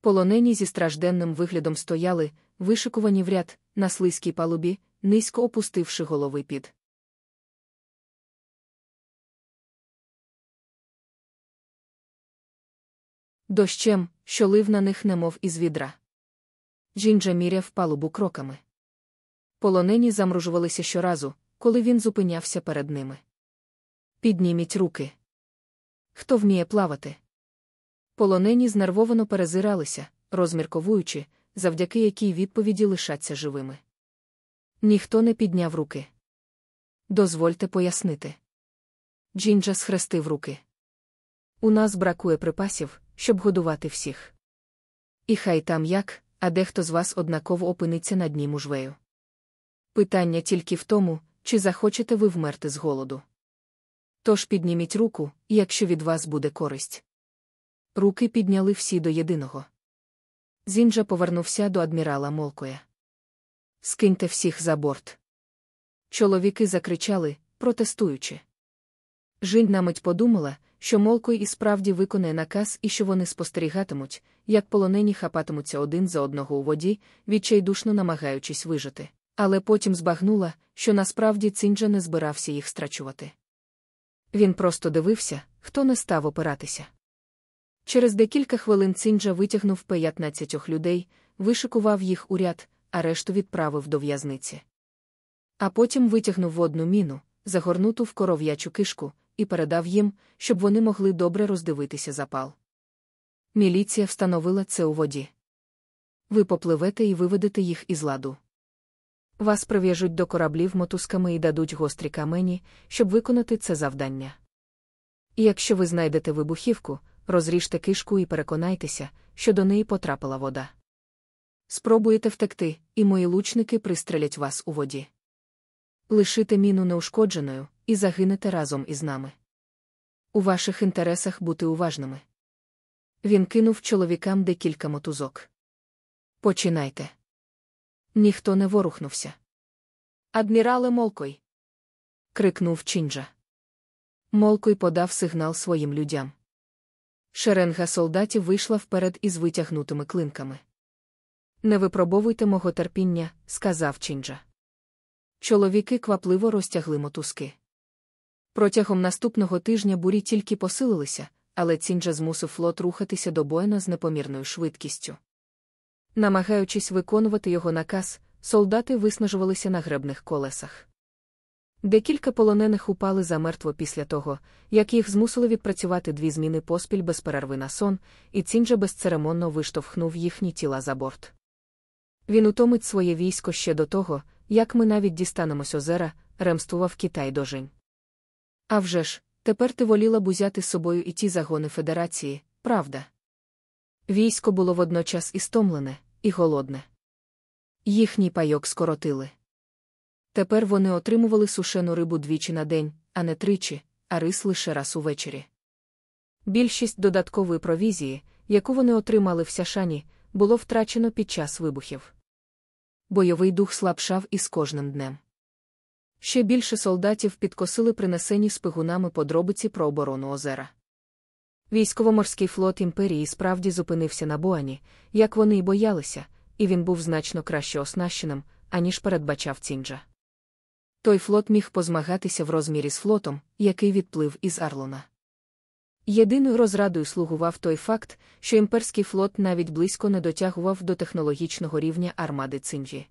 Полонені зі стражденним виглядом стояли, вишикувані в ряд, на слизькій палубі, низько опустивши голови під. Дощем, що лив на них немов із відра. Джінджа міряв палубу кроками. Полонені замружувалися щоразу, коли він зупинявся перед ними. Підніміть руки. Хто вміє плавати? Полонені знервовано перезиралися, розмірковуючи, завдяки якій відповіді лишаться живими. Ніхто не підняв руки. Дозвольте пояснити. Джінджа схрестив руки. У нас бракує припасів, щоб годувати всіх. І хай там як, а дехто з вас однаково опиниться на дні мужвею. Питання тільки в тому, чи захочете ви вмерти з голоду. Тож підніміть руку, якщо від вас буде користь. Руки підняли всі до єдиного. Зінджа повернувся до адмірала Молкоя. Скиньте всіх за борт. Чоловіки закричали, протестуючи. Жінь на мить подумала, що Молкой і справді виконає наказ і що вони спостерігатимуть, як полонені хапатимуться один за одного у воді, відчайдушно намагаючись вижити. Але потім збагнула, що насправді Цінджа не збирався їх страчувати. Він просто дивився, хто не став опиратися. Через декілька хвилин Цінджа витягнув 15 людей, вишикував їх у ряд, а решту відправив до в'язниці. А потім витягнув водну міну, загорнуту в коров'ячу кишку, і передав їм, щоб вони могли добре роздивитися запал. Міліція встановила це у воді. Ви попливете і виведете їх із ладу. Вас прив'яжуть до кораблів мотузками і дадуть гострі камені, щоб виконати це завдання. І якщо ви знайдете вибухівку, розріжте кишку і переконайтеся, що до неї потрапила вода. Спробуєте втекти, і мої лучники пристрелять вас у воді. Лишите міну неушкодженою і загинете разом із нами. У ваших інтересах бути уважними. Він кинув чоловікам декілька мотузок. Починайте. Ніхто не ворухнувся. Адмірале Молкой. крикнув Чінджа. Молкой подав сигнал своїм людям. Шеренга солдатів вийшла вперед із витягнутими клинками. Не випробовуйте мого терпіння, сказав Чінджа. Чоловіки квапливо розтягли мотузки. Протягом наступного тижня бурі тільки посилилися, але Цінджа змусив флот рухатися до Боєна з непомірною швидкістю. Намагаючись виконувати його наказ, солдати виснажувалися на гребних колесах. Декілька полонених упали замертво після того, як їх змусили відпрацювати дві зміни поспіль без перерви на сон, і Цінджа безцеремонно виштовхнув їхні тіла за борт. Він утомить своє військо ще до того, як ми навіть дістанемось озера, ремствував Китай дожень. А вже ж, тепер ти воліла б узяти з собою і ті загони Федерації, правда? Військо було водночас і стомлене, і голодне. Їхній пайок скоротили. Тепер вони отримували сушену рибу двічі на день, а не тричі, а рис лише раз увечері. Більшість додаткової провізії, яку вони отримали в Сяшані, було втрачено під час вибухів. Бойовий дух слабшав із кожним днем. Ще більше солдатів підкосили принесені спигунами подробиці про оборону озера. Військово-морський флот імперії справді зупинився на Буані, як вони й боялися, і він був значно краще оснащеним, аніж передбачав Цінджа. Той флот міг позмагатися в розмірі з флотом, який відплив із Арлона. Єдиною розрадою слугував той факт, що імперський флот навіть близько не дотягував до технологічного рівня армади Цинджі.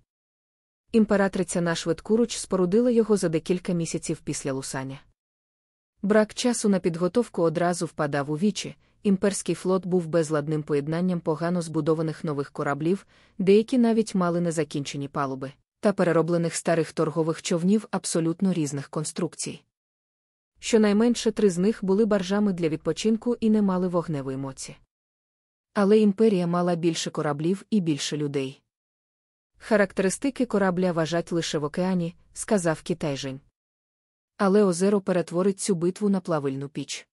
Імператриця на швидкуруч спорудила його за декілька місяців після лусання. Брак часу на підготовку одразу впадав у вічі, імперський флот був безладним поєднанням погано збудованих нових кораблів, деякі навіть мали незакінчені палуби, та перероблених старих торгових човнів абсолютно різних конструкцій. Щонайменше три з них були баржами для відпочинку і не мали вогневої моці. Але імперія мала більше кораблів і більше людей. Характеристики корабля важать лише в океані, сказав Китайжень. Але озеро перетворить цю битву на плавильну піч.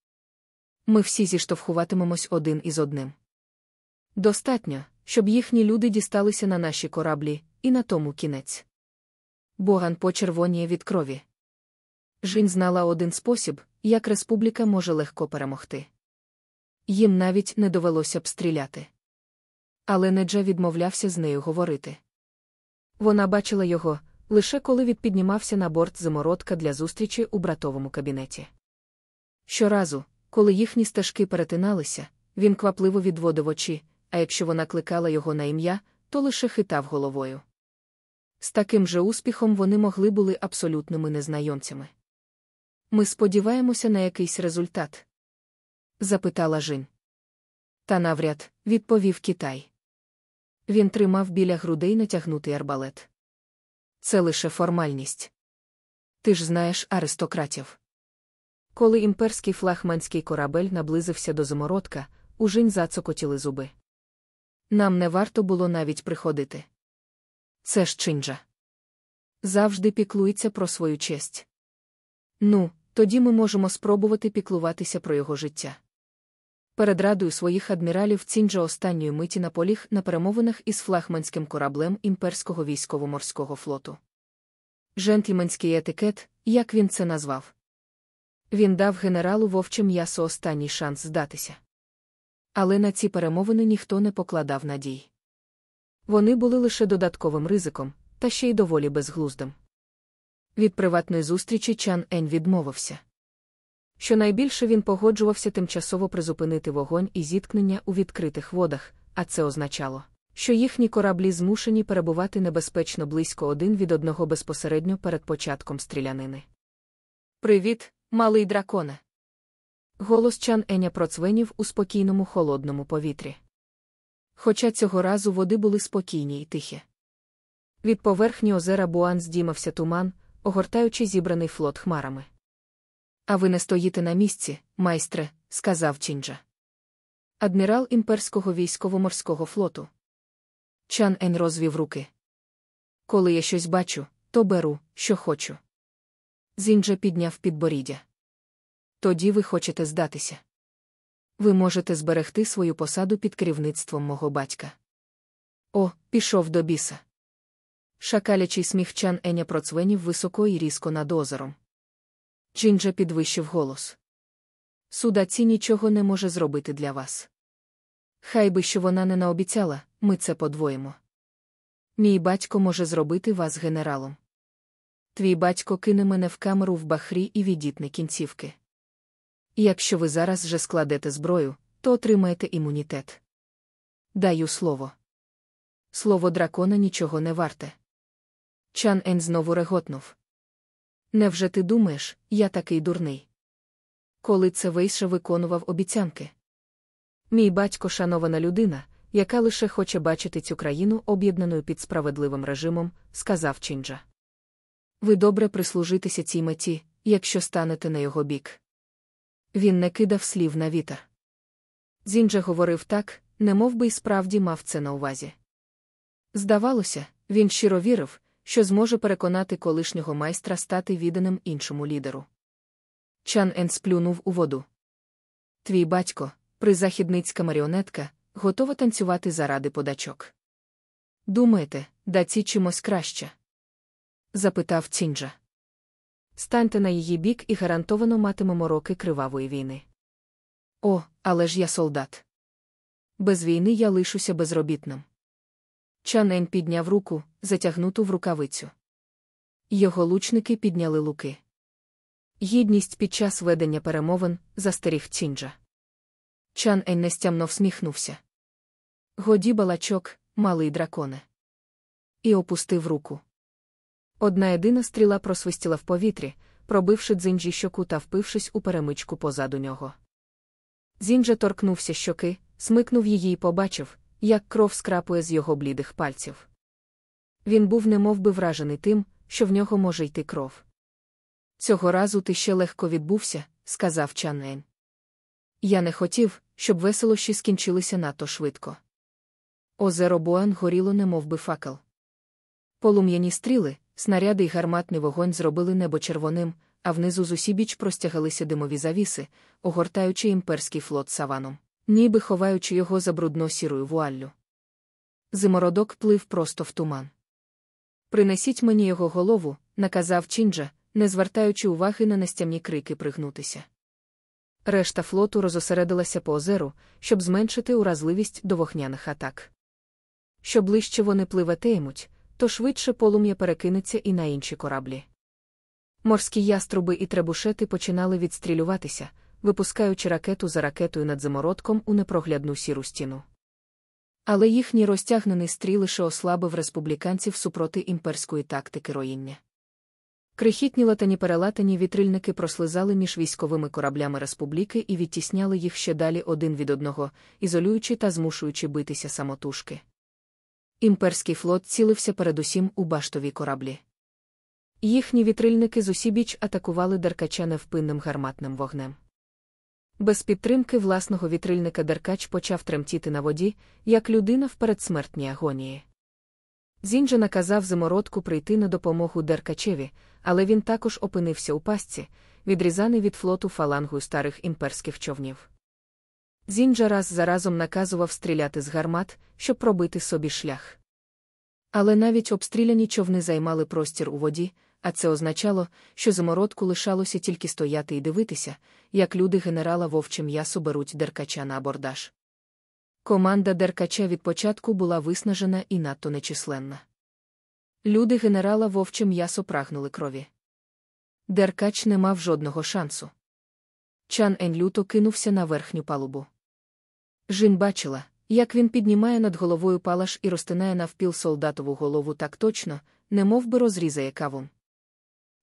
Ми всі зіштовхуватимемось один із одним. Достатньо, щоб їхні люди дісталися на наші кораблі, і на тому кінець. Боган почервоніє від крові. Жінь знала один спосіб, як республіка може легко перемогти. Їм навіть не довелося б стріляти. Але Неджа відмовлявся з нею говорити. Вона бачила його, лише коли відпіднімався на борт зимородка для зустрічі у братовому кабінеті. Щоразу, коли їхні стежки перетиналися, він квапливо відводив очі, а якщо вона кликала його на ім'я, то лише хитав головою. З таким же успіхом вони могли були абсолютними незнайомцями. Ми сподіваємося на якийсь результат? запитала Жін. Та навряд, відповів Китай. Він тримав біля грудей натягнутий арбалет. Це лише формальність. Ти ж знаєш аристократів. Коли імперський флагманський корабель наблизився до зимородка, у Жінь зацокотіли зуби. Нам не варто було навіть приходити. Це ж чинджа. Завжди піклується про свою честь. Ну, тоді ми можемо спробувати піклуватися про його життя. Перед радою своїх адміралів Цінджа останньої миті наполіг на перемовинах із флагманським кораблем імперського військово-морського флоту. Джентльменський етикет, як він це назвав. Він дав генералу вовче м'ясо останній шанс здатися. Але на ці перемовини ніхто не покладав надій. Вони були лише додатковим ризиком, та ще й доволі безглуздим. Від приватної зустрічі Чан Ень відмовився. Щонайбільше він погоджувався тимчасово призупинити вогонь і зіткнення у відкритих водах, а це означало, що їхні кораблі змушені перебувати небезпечно близько один від одного безпосередньо перед початком стрілянини. Привіт, малий драконе. Голос Чан Еня процвенів у спокійному холодному повітрі. Хоча цього разу води були спокійні й тихі. Від поверхні озера Буан здіймався туман, огортаючи зібраний флот хмарами. А ви не стоїте на місці, майстре, сказав Чінджа. Адмірал імперського військово-морського флоту. Чан Ен розвів руки. Коли я щось бачу, то беру, що хочу. Зінджа підняв підборіддя. Тоді ви хочете здатися. Ви можете зберегти свою посаду під керівництвом мого батька. О, пішов до біса. Шакалячий сміх чан Еня процвенів високо і різко над озером. Джинджа підвищив голос. Судаці нічого не може зробити для вас. Хай би що вона не наобіцяла, ми це подвоїмо. Мій батько може зробити вас генералом. Твій батько кине мене в камеру в бахрі і відітне кінцівки. Якщо ви зараз же складете зброю, то отримаєте імунітет. Даю слово. Слово дракона нічого не варте. Чан Ен знову реготнув. Невже ти думаєш, я такий дурний? Коли це Вейша виконував обіцянки? Мій батько шанована людина, яка лише хоче бачити цю країну об'єднаною під справедливим режимом, сказав Чінджа. Ви добре прислужитеся цій меті, якщо станете на його бік. Він не кидав слів на вітер. Зінджа говорив так, немов би й справді мав це на увазі. Здавалося, він щиро вірив, що зможе переконати колишнього майстра стати відданим іншому лідеру. Чан Ен сплюнув у воду. Твій батько, призахідницька маріонетка, готова танцювати заради подачок. Думаєте, даці чимось краще? запитав Цінджа. Станьте на її бік і гарантовано матимемо роки кривавої війни. О, але ж я солдат. Без війни я лишуся безробітним. Чанень підняв руку, затягнуту в рукавицю. Його лучники підняли луки. Гідність під час ведення перемовин застеріг Цінджа. Чан Ень нестямно всміхнувся. Годі балачок, малий драконе. І опустив руку. Одна єдина стріла просвистіла в повітрі, пробивши дзинджі щоку та впившись у перемичку позаду нього. Зінджа торкнувся щоки, смикнув її і побачив, як кров скрапує з його блідих пальців. Він був немов би вражений тим, що в нього може йти кров. Цього разу ти ще легко відбувся, сказав Чаннейн. Я не хотів, щоб веселощі скінчилися надто швидко. Озеро Боан горіло, немов би факел. Полум'яні стріли, снаряди й гарматний вогонь зробили небо червоним, а внизу з усібіч простягалися димові завіси, огортаючи імперський флот саваном, ніби ховаючи його за брудно сірою вуаллю. Зимородок плив просто в туман. Принесіть мені його голову, наказав Чінджа, не звертаючи уваги на нестямні крики пригнутися. Решта флоту розосередилася по озеру, щоб зменшити уразливість до вогняних атак. Що ближче вони пливатимуть, то швидше полум'я перекинеться і на інші кораблі. Морські яструби і требушети починали відстрілюватися, випускаючи ракету за ракетою над замородком у непроглядну сіру стіну. Але їхній розтягнений стрій лише ослабив республіканців супроти імперської тактики роїння. Крихітні латані перелатані вітрильники прослизали між військовими кораблями республіки і відтісняли їх ще далі один від одного, ізолюючи та змушуючи битися самотужки. Імперський флот цілився передусім у баштові кораблі. Їхні вітрильники з усібіч атакували Деркача невпинним гарматним вогнем. Без підтримки власного вітрильника Деркач почав тремтіти на воді, як людина в передсмертній агонії. Зінджа наказав зимородку прийти на допомогу Деркачеві, але він також опинився у пастці, відрізаний від флоту фалангою старих імперських човнів. Зінджа раз за разом наказував стріляти з гармат, щоб пробити собі шлях. Але навіть обстріляні човни займали простір у воді, а це означало, що зимородку лишалося тільки стояти і дивитися, як люди генерала вовче м'ясо беруть деркача на абордаж. Команда деркача від початку була виснажена і надто нечисленна. Люди генерала вовче м'ясо прагнули крові. Деркач не мав жодного шансу. Чан Ень люто кинувся на верхню палубу. Жін бачила, як він піднімає над головою палаш і розтинає навпіл солдатову голову так точно, немов би розрізає кавун.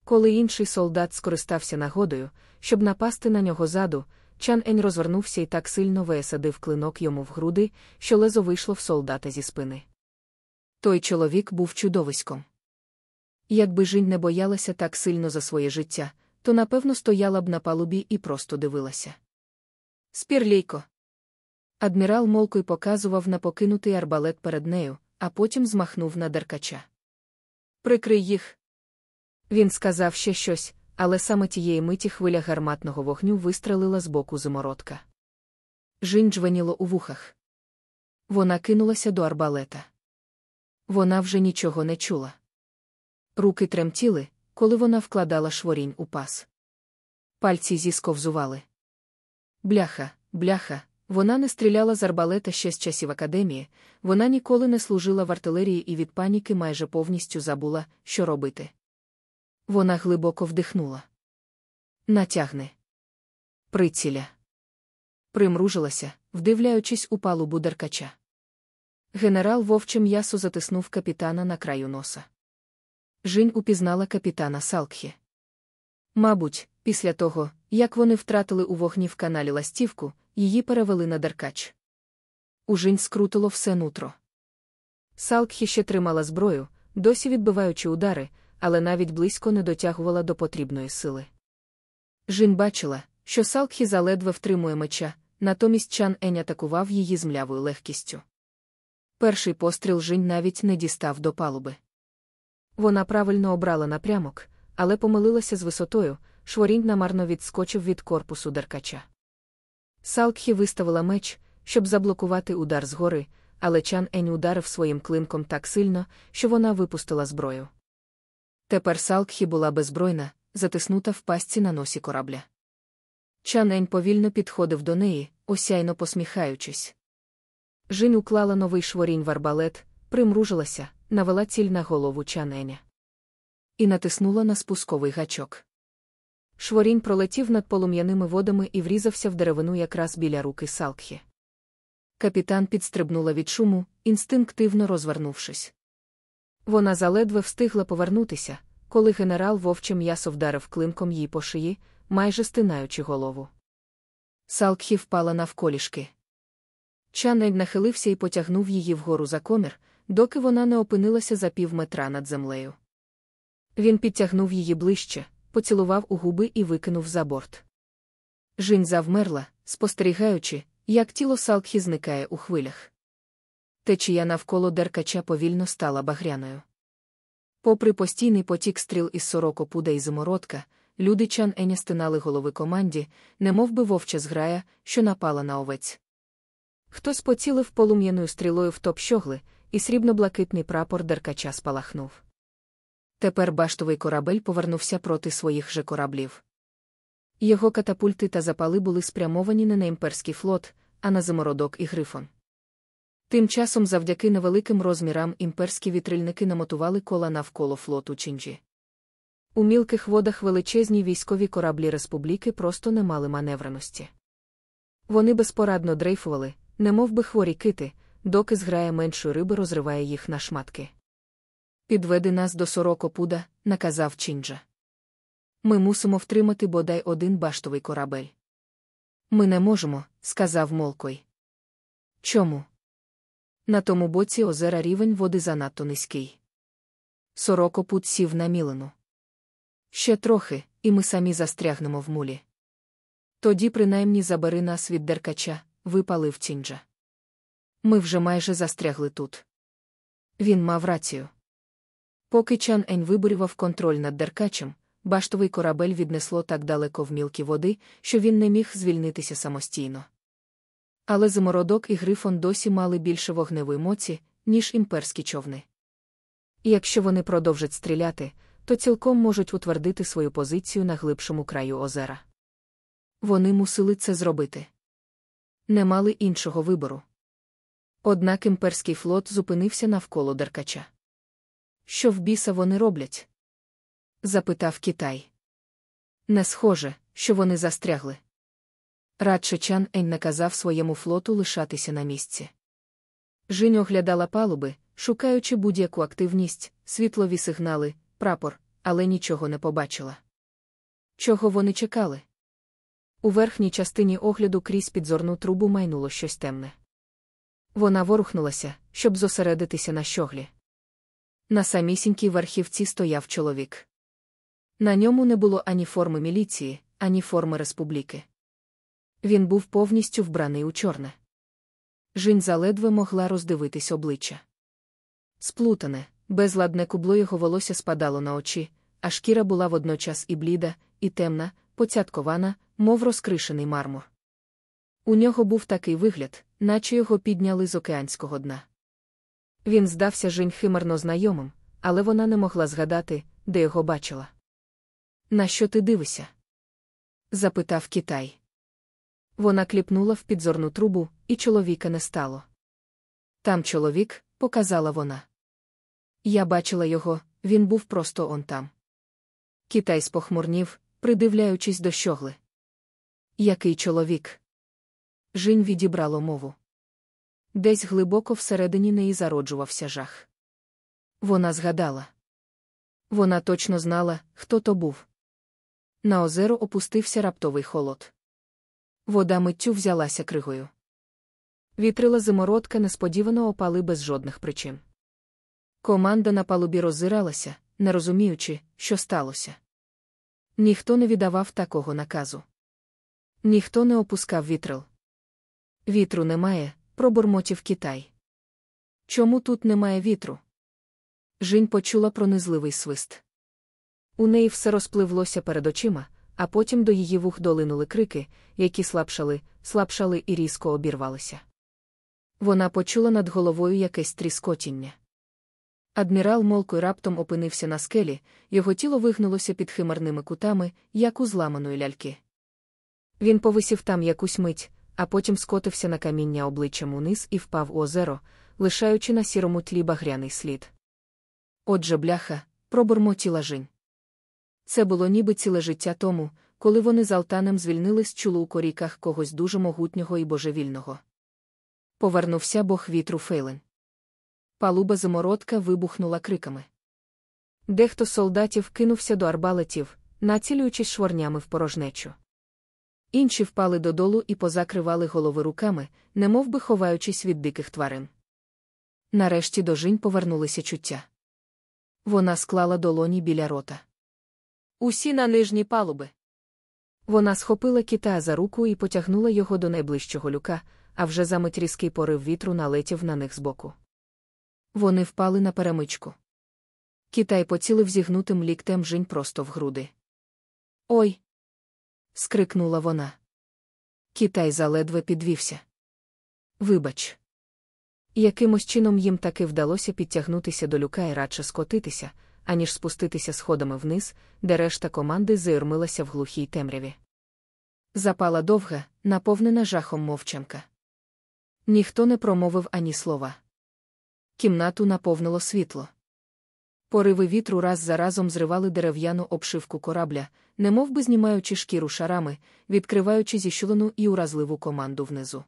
Коли інший солдат скористався нагодою, щоб напасти на нього заду, Чан Ень розвернувся і так сильно висадив клинок йому в груди, що лезо вийшло в солдата зі спини. Той чоловік був чудовиськом. Якби Жінь не боялася так сильно за своє життя, то напевно стояла б на палубі і просто дивилася. Спірлійко. Адмірал молкою показував на покинутий арбалет перед нею, а потім змахнув на деркача. Прикрий їх. Він сказав ще щось, але саме тієї миті хвиля гарматного вогню вистрелила з боку зимородка. Жінь джвеніло у вухах. Вона кинулася до арбалета. Вона вже нічого не чула. Руки тремтіли, коли вона вкладала шворінь у пас. Пальці зісковзували. Бляха, бляха, вона не стріляла з арбалета ще з часів академії, вона ніколи не служила в артилерії і від паніки майже повністю забула, що робити. Вона глибоко вдихнула. Натягни. Приціля. Примружилася, вдивляючись у палубу деркача. Генерал вовче м'ясо затиснув капітана на краю носа. Жінь упізнала капітана Салкхі. Мабуть, після того, як вони втратили у вогні в каналі ластівку, її перевели на деркач. Ужинь скрутило все нутро. Салкхі ще тримала зброю, досі відбиваючи удари, але навіть близько не дотягувала до потрібної сили. Жін бачила, що Салкхі заледве втримує меча, натомість Чан Ень атакував її з млявою легкістю. Перший постріл Жінь навіть не дістав до палуби. Вона правильно обрала напрямок, але помилилася з висотою, шворінь намарно відскочив від корпусу деркача. Салкхі виставила меч, щоб заблокувати удар згори, але Чан Ень ударив своїм клинком так сильно, що вона випустила зброю. Тепер Салкхі була беззбройна, затиснута в пастці на носі корабля. Чан Ень повільно підходив до неї, осяйно посміхаючись. Жін уклала новий шворінь в арбалет, примружилася, навела ціль на голову Чаненя. І натиснула на спусковий гачок. Шворінь пролетів над полум'яними водами і врізався в деревину якраз біля руки Салкхі. Капітан підстрибнула від шуму, інстинктивно розвернувшись. Вона заледве встигла повернутися, коли генерал вовче м'ясо вдарив клинком їй по шиї, майже стинаючи голову. Салкхі впала навколішки. Чанель нахилився і потягнув її вгору за комір, доки вона не опинилася за пів метра над землею. Він підтягнув її ближче, поцілував у губи і викинув за борт. Жінь завмерла, спостерігаючи, як тіло Салкхі зникає у хвилях. Течія навколо деркача повільно стала багряною. Попри постійний потік стріл із сорокопуда і зимородка, люди чан Еня стинали голови команді, немов би вовча зграя, що напала на овець. Хтось поцілив полум'яною стрілою в топ щогли, і срібно-блакитний прапор деркача спалахнув. Тепер баштовий корабель повернувся проти своїх же кораблів. Його катапульти та запали були спрямовані не на імперський флот, а на зимородок і грифон. Тим часом, завдяки невеликим розмірам, імперські вітрильники намотували кола навколо флоту Чинджі. У мілких водах величезні військові кораблі республіки просто не мали маневреності. Вони безпорадно дрейфували, немов би хворі кити, доки зграя меншої риби розриває їх на шматки. Підведи нас до сорокопуда, наказав Чинджа. Ми мусимо втримати бодай один баштовий корабель. Ми не можемо, сказав Молкой. Чому? На тому боці озера рівень води занадто низький. Сорокопут сів на мілину. Ще трохи, і ми самі застрягнемо в мулі. Тоді, принаймні, забери нас від деркача, випалив Тінджа. Ми вже майже застрягли тут. Він мав рацію. Поки Чан Ень виборював контроль над деркачем, баштовий корабель віднесло так далеко в мілкі води, що він не міг звільнитися самостійно. Але зимородок і грифон досі мали більше вогневої моці, ніж імперські човни. І якщо вони продовжать стріляти, то цілком можуть утвердити свою позицію на глибшому краю озера. Вони мусили це зробити. Не мали іншого вибору. Однак імперський флот зупинився навколо деркача. Що в біса вони роблять? запитав Китай. Не схоже, що вони застрягли. Радше Чан Ень наказав своєму флоту лишатися на місці. Жінь оглядала палуби, шукаючи будь-яку активність, світлові сигнали, прапор, але нічого не побачила. Чого вони чекали? У верхній частині огляду крізь підзорну трубу майнуло щось темне. Вона ворухнулася, щоб зосередитися на щоглі. На самісінькій верхівці стояв чоловік. На ньому не було ані форми міліції, ані форми республіки. Він був повністю вбраний у чорне. Жінь заледве могла роздивитись обличчя. Сплутане, безладне кубло його волосся спадало на очі, а шкіра була водночас і бліда, і темна, поцяткована, мов розкришений мармур. У нього був такий вигляд, наче його підняли з океанського дна. Він здався Жінь химерно знайомим, але вона не могла згадати, де його бачила. На що ти дивишся? запитав Китай. Вона кліпнула в підзорну трубу, і чоловіка не стало. Там чоловік, показала вона. Я бачила його, він був просто он там. Китай спохмурнів, придивляючись до щогли. Який чоловік? Жінь відібрало мову. Десь глибоко всередині неї зароджувався жах. Вона згадала. Вона точно знала, хто то був. На озеро опустився раптовий холод. Вода миттю взялася кригою. Вітрила зимородка несподівано опали без жодних причин. Команда на палубі роззиралася, не розуміючи, що сталося. Ніхто не віддавав такого наказу. Ніхто не опускав вітрил. Вітру немає, пробурмотів Китай. Чому тут немає вітру? Жінь почула пронизливий свист. У неї все розпливлося перед очима, а потім до її вух долинули крики, які слабшали, слабшали і різко обірвалися. Вона почула над головою якесь тріскотіння. Адмірал Молкой раптом опинився на скелі, його тіло вигнулося під химерними кутами, як у зламаної ляльки. Він повисів там якусь мить, а потім скотився на каміння обличчям униз і впав у озеро, лишаючи на сірому тлі багряний слід. Отже, бляха, пробурмотіла Жінь. Це було ніби ціле життя тому, коли вони з Алтанем звільнились чулу у коріках когось дуже могутнього і божевільного. Повернувся бог вітру Фейлен. Палуба замородка вибухнула криками. Дехто з солдатів кинувся до арбалетів, націлюючись шворнями в порожнечу. Інші впали додолу і позакривали голови руками, немов би ховаючись від диких тварин. Нарешті до Жінь повернулися чуття. Вона склала долоні біля рота. Усі на нижні палуби. Вона схопила кита за руку і потягнула його до найближчого люка, а вже замить різкий порив вітру налетів на них збоку. Вони впали на перемичку. Китай поцілив зігнутим ліктем Жінь просто в груди. Ой! скрикнула вона. Китай заледве підвівся. Вибач. Якимось чином їм таки вдалося підтягнутися до люка і радше скотитися, аніж спуститися сходами вниз, де решта команди заюрмилася в глухій темряві. Запала довга, наповнена жахом мовчанка. Ніхто не промовив ані слова. Кімнату наповнило світло. Пориви вітру раз за разом зривали дерев'яну обшивку корабля, немов би знімаючи шкіру шарами, відкриваючи зіщулену і уразливу команду внизу.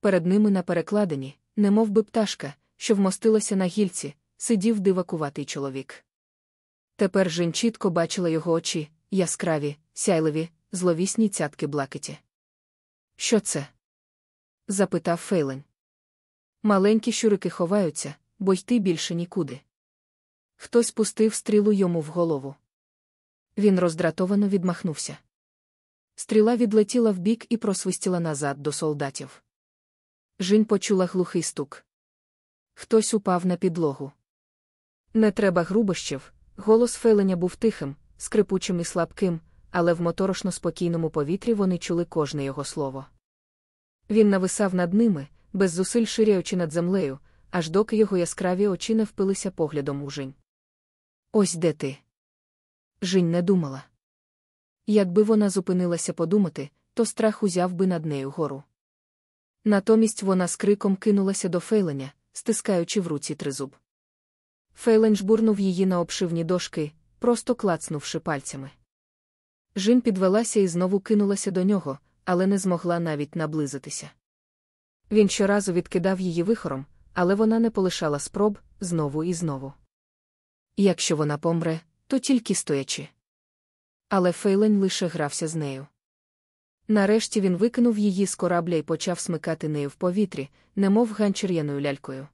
Перед ними на перекладині, немов би пташка, що вмостилася на гільці, сидів дивакуватий чоловік. Тепер Жін чітко бачила його очі, яскраві, сяйливі, зловісні цятки блакиті. Що це? запитав Фейлен. Маленькі щурики ховаються, бо йти більше нікуди. Хтось пустив стрілу йому в голову. Він роздратовано відмахнувся. Стріла відлетіла вбік і просвистіла назад до солдатів. Жінь почула глухий стук. Хтось упав на підлогу. Не треба грубощів. Голос Фейленя був тихим, скрипучим і слабким, але в моторошно спокійному повітрі вони чули кожне його слово. Він нависав над ними, без зусиль ширяючи над землею, аж доки його яскраві очі не впилися поглядом у Жінь. Ось де ти. Жінь не думала. Якби вона зупинилася подумати, то страх узяв би над нею гору. Натомість вона з криком кинулася до Фейленя, стискаючи в руці тризуб. Фейлен жбурнув її на обшивні дошки, просто клацнувши пальцями. Жін підвелася і знову кинулася до нього, але не змогла навіть наблизитися. Він щоразу відкидав її вихором, але вона не полишала спроб знову і знову. Якщо вона помре, то тільки стоячи. Але Фейлен лише грався з нею. Нарешті він викинув її з корабля і почав смикати нею в повітрі, немов ганчір'яною лялькою.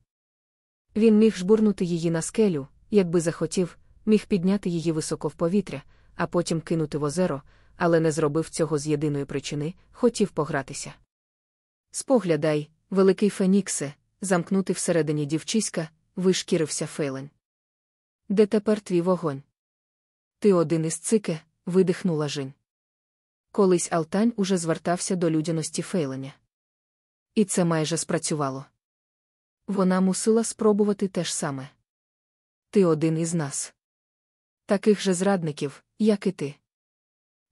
Він міг жбурнути її на скелю, якби захотів, міг підняти її високо в повітря, а потім кинути в озеро, але не зробив цього з єдиної причини хотів погратися. Споглядай, великий Феніксе, замкнути всередині дівчиська, вишкірився Фейлен. Де тепер твій вогонь? Ти один із цике, видихнула Жінь. Колись Алтань уже звертався до людяності Фейленя. І це майже спрацювало. Вона мусила спробувати те ж саме. Ти один із нас. Таких же зрадників, як і ти.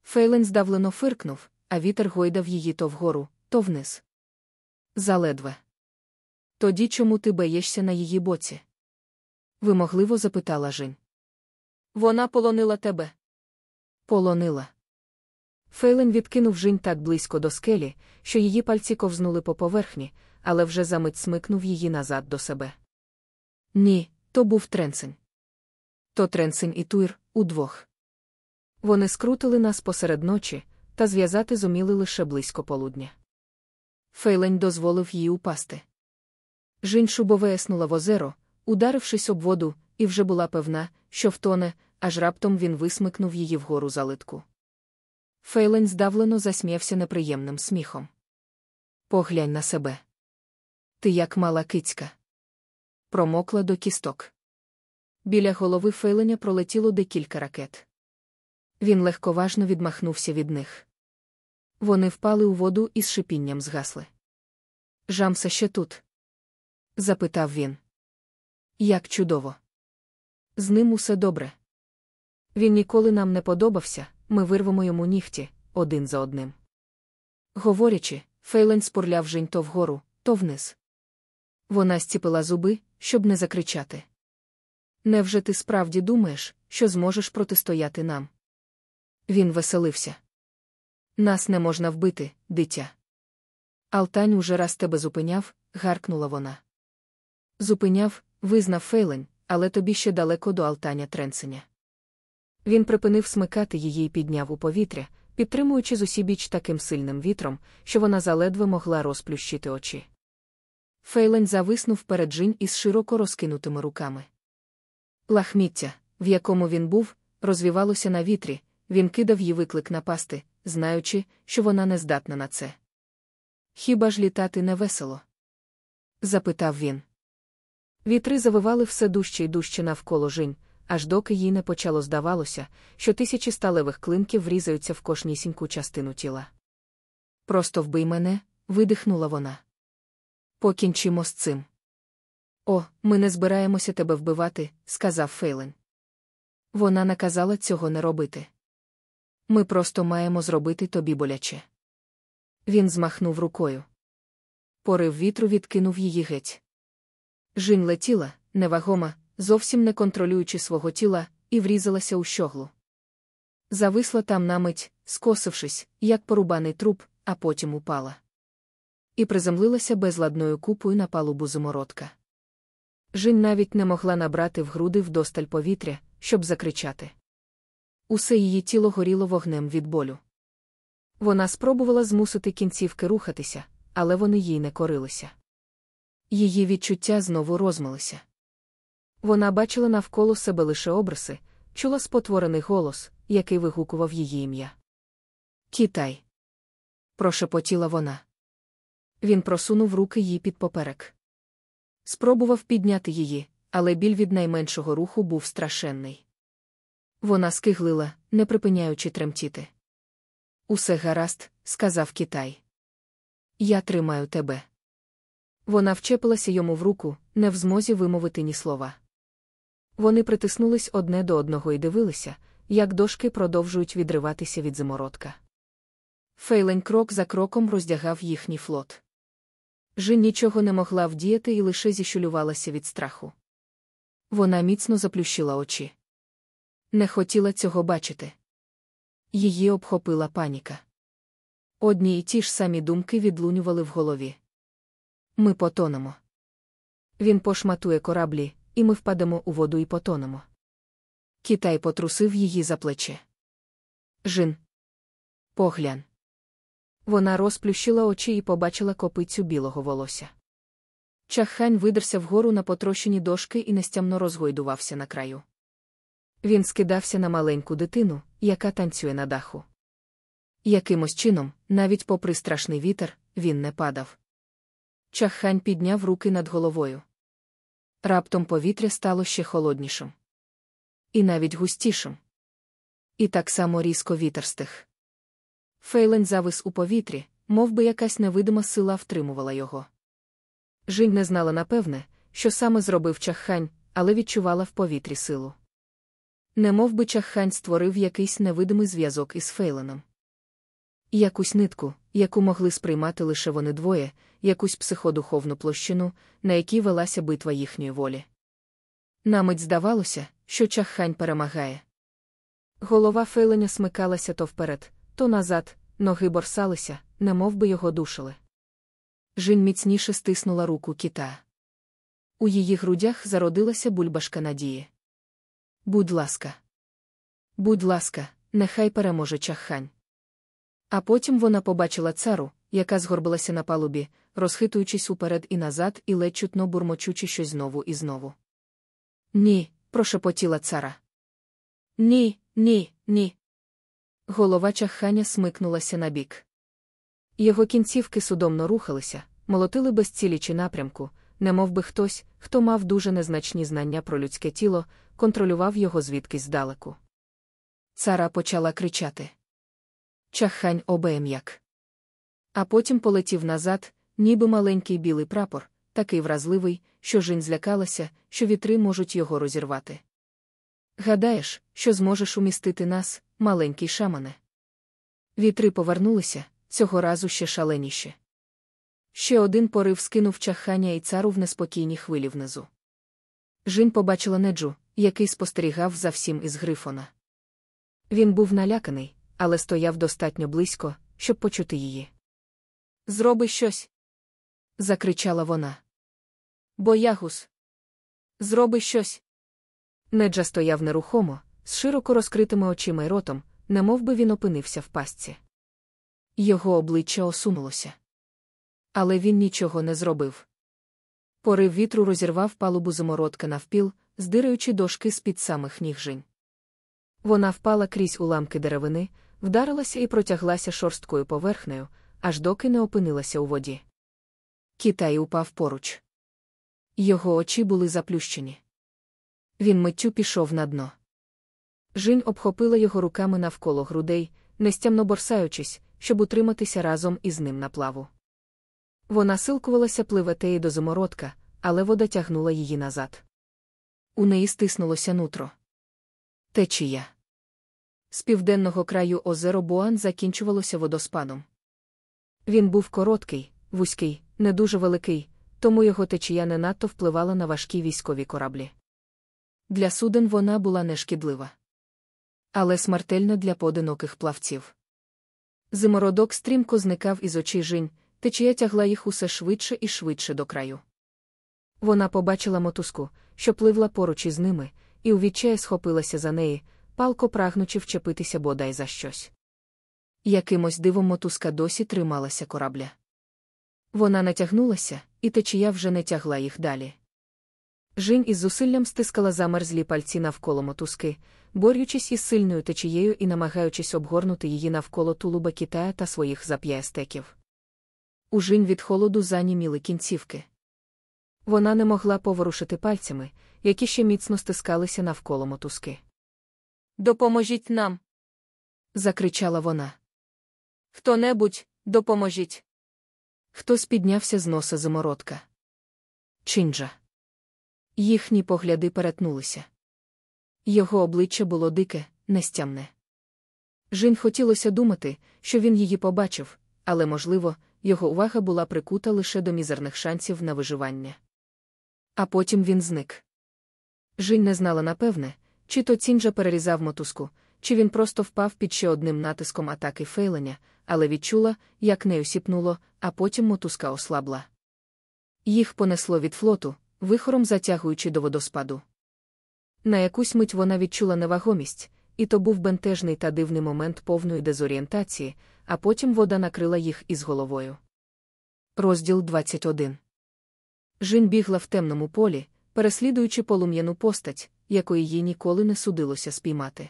Фейлен здавлено фиркнув, а вітер гойдав її то вгору, то вниз. Заледве. Тоді чому ти боєшся на її боці? вимогливо запитала Жінь. Вона полонила тебе. Полонила. Фейлен відкинув Жінь так близько до скелі, що її пальці ковзнули по поверхні, але вже за мить смикнув її назад до себе. Ні, то був тренсень. То тренсень і туйр удвох. Вони скрутили нас посеред ночі, та зв'язати зуміли лише близько полудня. Фейлень дозволив їй упасти. Жінь шубовеснула в озеро, ударившись об воду, і вже була певна, що втоне, аж раптом він висмикнув її вгору залитку. Фейлень здавлено засміявся неприємним сміхом. Поглянь на себе. Ти як мала кицька. Промокла до кісток. Біля голови Фейленя пролетіло декілька ракет. Він легковажно відмахнувся від них. Вони впали у воду і з шипінням згасли. Жамса ще тут? запитав він. Як чудово. З ним усе добре. Він ніколи нам не подобався, ми вирвемо йому нігті один за одним. Говорячи, Фейлен спурляв жень то вгору, то вниз. Вона стіпила зуби, щоб не закричати. Невже ти справді думаєш, що зможеш протистояти нам? Він веселився. Нас не можна вбити, дитя. Алтань уже раз тебе зупиняв, гаркнула вона. Зупиняв, визнав Фейлень, але тобі ще далеко до Алтаня Тренсеня. Він припинив смикати її і підняв у повітря, підтримуючи з усібіч таким сильним вітром, що вона заледве могла розплющити очі. Фейлень зависнув перед Джинь із широко розкинутими руками. Лахміття, в якому він був, розвівалося на вітрі, він кидав їй виклик напасти, знаючи, що вона не здатна на це. Хіба ж літати не весело? запитав він. Вітри завивали все дужче й дужче навколо жінь, аж доки їй не почало здавалося, що тисячі сталевих клинків врізаються в кожнісіньку частину тіла. Просто вбий мене, видихнула вона. Покінчимо з цим. О, ми не збираємося тебе вбивати, сказав Фейлен. Вона наказала цього не робити. Ми просто маємо зробити тобі боляче. Він змахнув рукою. Порив вітру відкинув її геть. Жінь летіла, невагома, зовсім не контролюючи свого тіла, і врізалася у щоглу. Зависла там на мить, скосившись, як порубаний труп, а потім упала. І приземлилася безладною купою на палубу зимородка. Жінь навіть не могла набрати в груди вдосталь повітря, щоб закричати. Усе її тіло горіло вогнем від болю. Вона спробувала змусити кінцівки рухатися, але вони їй не корилися. Її відчуття знову розмилися. Вона бачила навколо себе лише обриси, чула спотворений голос, який вигукував її ім'я. Китай. прошепотіла вона. Він просунув руки їй під поперек. Спробував підняти її, але біль від найменшого руху був страшенний. Вона скиглила, не припиняючи тремтіти. Усе гаразд, сказав Китай. Я тримаю тебе. Вона вчепилася йому в руку, не в змозі вимовити ні слова. Вони притиснулись одне до одного і дивилися, як дошки продовжують відриватися від зимородка. Фейлень крок за кроком роздягав їхній флот. Жін нічого не могла вдіяти і лише зіщулювалася від страху. Вона міцно заплющила очі. Не хотіла цього бачити. Її обхопила паніка. Одні й ті ж самі думки відлунювали в голові. Ми потонемо. Він пошматує кораблі, і ми впадемо у воду і потонемо. Китай потрусив її за плече. Жин. Поглянь. Вона розплющила очі і побачила копицю білого волосся. Чаххань видерся вгору на потрощені дошки і нестямно розгойдувався на краю. Він скидався на маленьку дитину, яка танцює на даху. Якимось чином, навіть попри страшний вітер, він не падав. Чаххань підняв руки над головою. Раптом повітря стало ще холоднішим. І навіть густішим. І так само різко вітер стих. Фейлен завис у повітрі, мов би якась невидима сила втримувала його. Жінь не знала напевне, що саме зробив чаххань, але відчувала в повітрі силу. Не мов би чаххань створив якийсь невидимий зв'язок із Фейленом. Якусь нитку, яку могли сприймати лише вони двоє, якусь психодуховну площину, на якій велася битва їхньої волі. Намить здавалося, що чаххань перемагає. Голова Фейленя смикалася то вперед, то назад, ноги борсалися, немов би його душили. Жінь міцніше стиснула руку кита. У її грудях зародилася бульбашка надії. Будь ласка. Будь ласка, нехай переможе чаххань. А потім вона побачила цару, яка згорбилася на палубі, розхитуючись уперед і назад і ледь чутно бурмочучи щось знову і знову. Ні, прошепотіла цара. Ні, ні, ні. Голова чахханя смикнулася набік. Його кінцівки судомно рухалися, молотили безцілічі напрямку, немов би хтось, хто мав дуже незначні знання про людське тіло, контролював його звідкись здалеку. Цара почала кричати. Чаххань обеєм'як. А потім полетів назад, ніби маленький білий прапор, такий вразливий, що жінь злякалася, що вітри можуть його розірвати. Гадаєш, що зможеш умістити нас, маленький шамане? Вітри повернулися, цього разу ще шаленіше. Ще один порив скинув чахання і цару в неспокійні хвилі внизу. Жінь побачила неджу, який спостерігав за всім із грифона. Він був наляканий, але стояв достатньо близько, щоб почути її. Зроби щось. закричала вона. Боягус. Зроби щось. Неджа стояв нерухомо, з широко розкритими очима й ротом, немов би він опинився в пастці. Його обличчя осунулося. Але він нічого не зробив. Порив вітру розірвав палубу замородка навпіл, здираючи дошки з-під самих ніг жінь. Вона впала крізь уламки деревини, вдарилася і протяглася шорсткою поверхнею, аж доки не опинилася у воді. Китай упав поруч. Його очі були заплющені. Він миттю пішов на дно. Жінь обхопила його руками навколо грудей, нестямно борсаючись, щоб утриматися разом із ним на плаву. Вона силкувалася пливати до замородка, але вода тягнула її назад. У неї стиснулося нутро. Течія. З південного краю озеро Буан закінчувалося водоспадом. Він був короткий, вузький, не дуже великий, тому його течія не надто впливала на важкі військові кораблі. Для суден вона була нешкідлива. Але смертельна для поодиноких плавців. Зимородок стрімко зникав із очей жінь, течія тягла їх усе швидше і швидше до краю. Вона побачила мотузку, що пливла поруч із ними, і у відчаї схопилася за неї, палко прагнучи вчепитися бодай за щось. Якимось дивом мотузка досі трималася корабля. Вона натягнулася, і течія вже не тягла їх далі. Жінь із зусиллям стискала замерзлі пальці навколо мотузки, борючись із сильною течією і намагаючись обгорнути її навколо тулуба Китая та своїх зап'ястеків. У жінь від холоду заніміли кінцівки. Вона не могла поворушити пальцями, які ще міцно стискалися навколо мотузки. Допоможіть нам. закричала вона. Хто небудь, допоможіть. Хтось піднявся з носа замородка. Чинджа. Їхні погляди перетнулися. Його обличчя було дике, нестямне. Жін хотілося думати, що він її побачив, але, можливо, його увага була прикута лише до мізерних шансів на виживання. А потім він зник. Жінь не знала напевне, чи то цінджа перерізав мотузку, чи він просто впав під ще одним натиском атаки фейленя, але відчула, як нею сіпнуло, а потім мотузка ослабла. Їх понесло від флоту, вихором затягуючи до водоспаду. На якусь мить вона відчула невагомість, і то був бентежний та дивний момент повної дезорієнтації, а потім вода накрила їх із головою. Розділ 21 Жін бігла в темному полі, переслідуючи полум'яну постать, якої їй ніколи не судилося спіймати.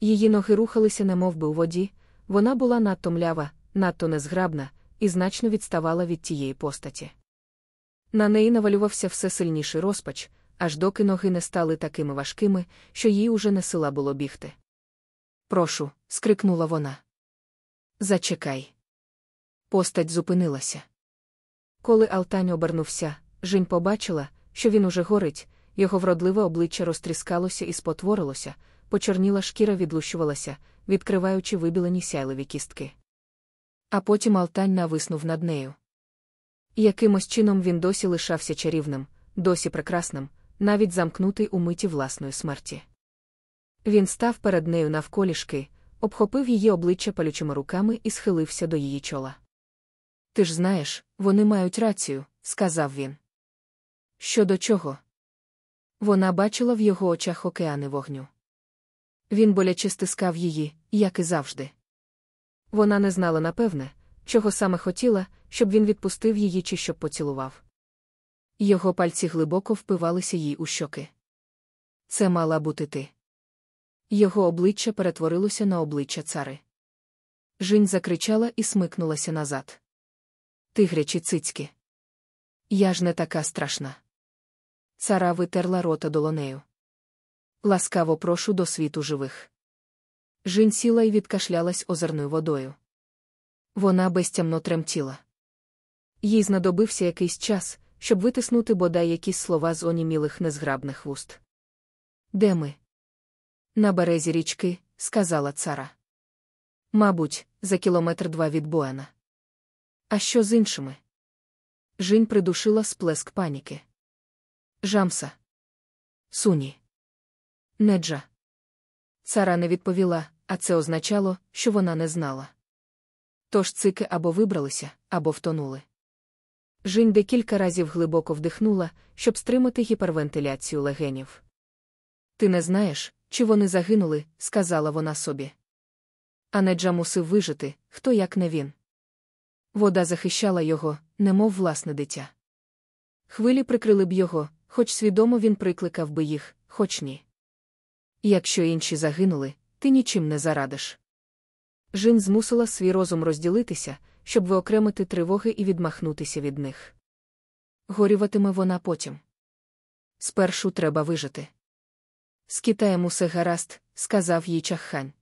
Її ноги рухалися немов би у воді, вона була надто млява, надто незграбна, і значно відставала від тієї постаті. На неї навалювався все сильніший розпач, аж доки ноги не стали такими важкими, що їй уже не сила було бігти. Прошу, скрикнула вона. Зачекай. Постать зупинилася. Коли Алтань обернувся, Жінь побачила, що він уже горить, його вродливе обличчя розтріскалося і спотворилося, почорніла шкіра відлущувалася, відкриваючи вибілені сяйливі кістки. А потім Алтань нависнув над нею. Якимось чином він досі лишався чарівним, досі прекрасним, навіть замкнутий у миті власної смерті. Він став перед нею навколішки, обхопив її обличчя палючими руками і схилився до її чола. Ти ж знаєш, вони мають рацію, сказав він. Щодо чого? Вона бачила в його очах океани вогню. Він боляче стискав її, як і завжди. Вона не знала напевне, чого саме хотіла, щоб він відпустив її чи щоб поцілував. Його пальці глибоко впивалися їй у щоки. Це мала бути ти. Його обличчя перетворилося на обличчя цари. Жінь закричала і смикнулася назад. Тигрячі цицьки. Я ж не така страшна. Цара витерла рота долонею. Ласкаво прошу до світу живих. Жінь сіла і відкашлялась озерною водою. Вона безтямно тремтіла. Їй знадобився якийсь час, щоб витиснути бодай якісь слова з онімілих незграбних вуст. Де ми? На березі річки, сказала цара. Мабуть, за кілометр два від Боена. А що з іншими? Жінь придушила сплеск паніки. Жамса. Суні. Неджа. Цара не відповіла, а це означало, що вона не знала. Тож цики або вибралися, або втонули. Жінь декілька разів глибоко вдихнула, щоб стримати гіпервентиляцію легенів. Ти не знаєш, чи вони загинули, сказала вона собі. А Неджа мусив вижити, хто як не він. Вода захищала його, немов власне дитя. Хвилі прикрили б його, хоч свідомо він прикликав би їх, хоч ні. Якщо інші загинули, ти нічим не зарадиш. Жін змусила свій розум розділитися, щоб виокремити тривоги і відмахнутися від них. Горюватиме вона потім. Спершу треба вижити. З Китаєм усе гаразд, сказав їй чаххань.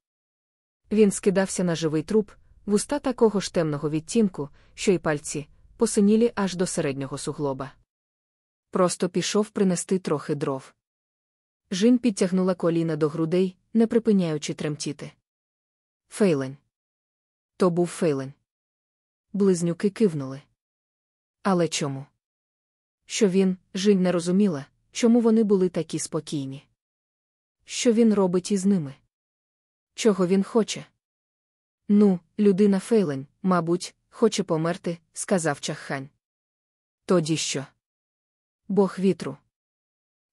Він скидався на живий труп, вуста такого ж темного відтінку, що й пальці, посинілі аж до середнього суглоба. Просто пішов принести трохи дров. Жін підтягнула коліна до грудей, не припиняючи тремтіти. Фейлень. То був фейлень. Близнюки кивнули. Але чому? Що він, Жінь не розуміла, чому вони були такі спокійні. Що він робить із ними? Чого він хоче? Ну, людина фейлень, мабуть, хоче померти, сказав чаххань. Тоді що? Бог вітру.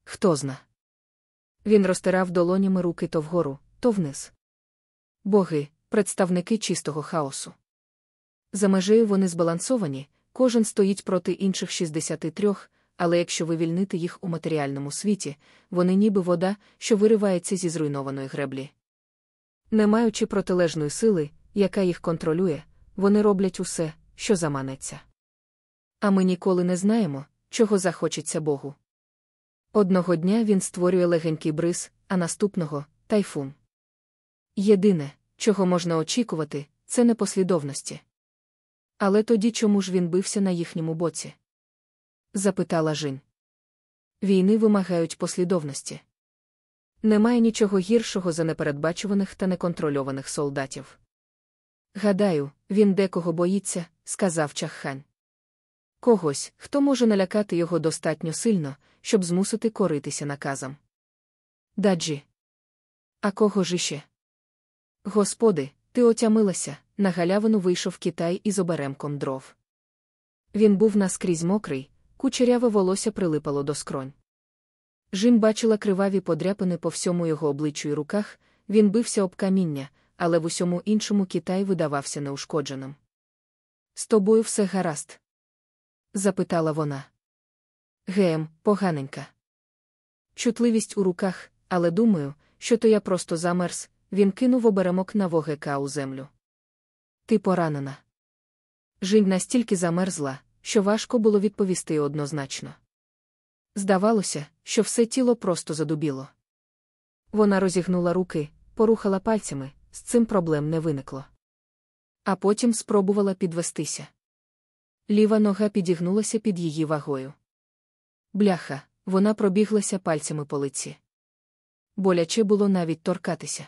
Хто зна? Він розтирав долонями руки то вгору, то вниз. Боги, представники чистого хаосу. За межею вони збалансовані, кожен стоїть проти інших 63, але якщо вивільнити їх у матеріальному світі, вони ніби вода, що виривається зі зруйнованої греблі. Не маючи протилежної сили, яка їх контролює, вони роблять усе, що заманеться. А ми ніколи не знаємо, чого захочеться Богу. Одного дня він створює легенький бриз, а наступного тайфун. Єдине, чого можна очікувати, це непослідовності. Але тоді чому ж він бився на їхньому боці? запитала Жін. Війни вимагають послідовності. Немає нічого гіршого за непередбачуваних та неконтрольованих солдатів. Гадаю, він декого боїться, сказав чаххань. Когось, хто може налякати його достатньо сильно, щоб змусити коритися наказам. Даджі. А кого ж іще? Господи, ти отямилася, на галявину вийшов Китай із оберемком дров. Він був наскрізь мокрий, кучеряве волосся прилипало до скронь. Жим бачила криваві подряпини по всьому його обличчю і руках, він бився об каміння, але в усьому іншому Китай видавався неушкодженим. З тобою все гаразд? запитала вона. Гем, поганенька. Чутливість у руках, але думаю, що то я просто замерз, він кинув оберемок на вогека у землю. Ти поранена. Жінь настільки замерзла, що важко було відповісти однозначно. Здавалося, що все тіло просто задубіло. Вона розігнула руки, порухала пальцями, з цим проблем не виникло. А потім спробувала підвестися. Ліва нога підігнулася під її вагою. Бляха, вона пробіглася пальцями по лиці. Боляче було навіть торкатися.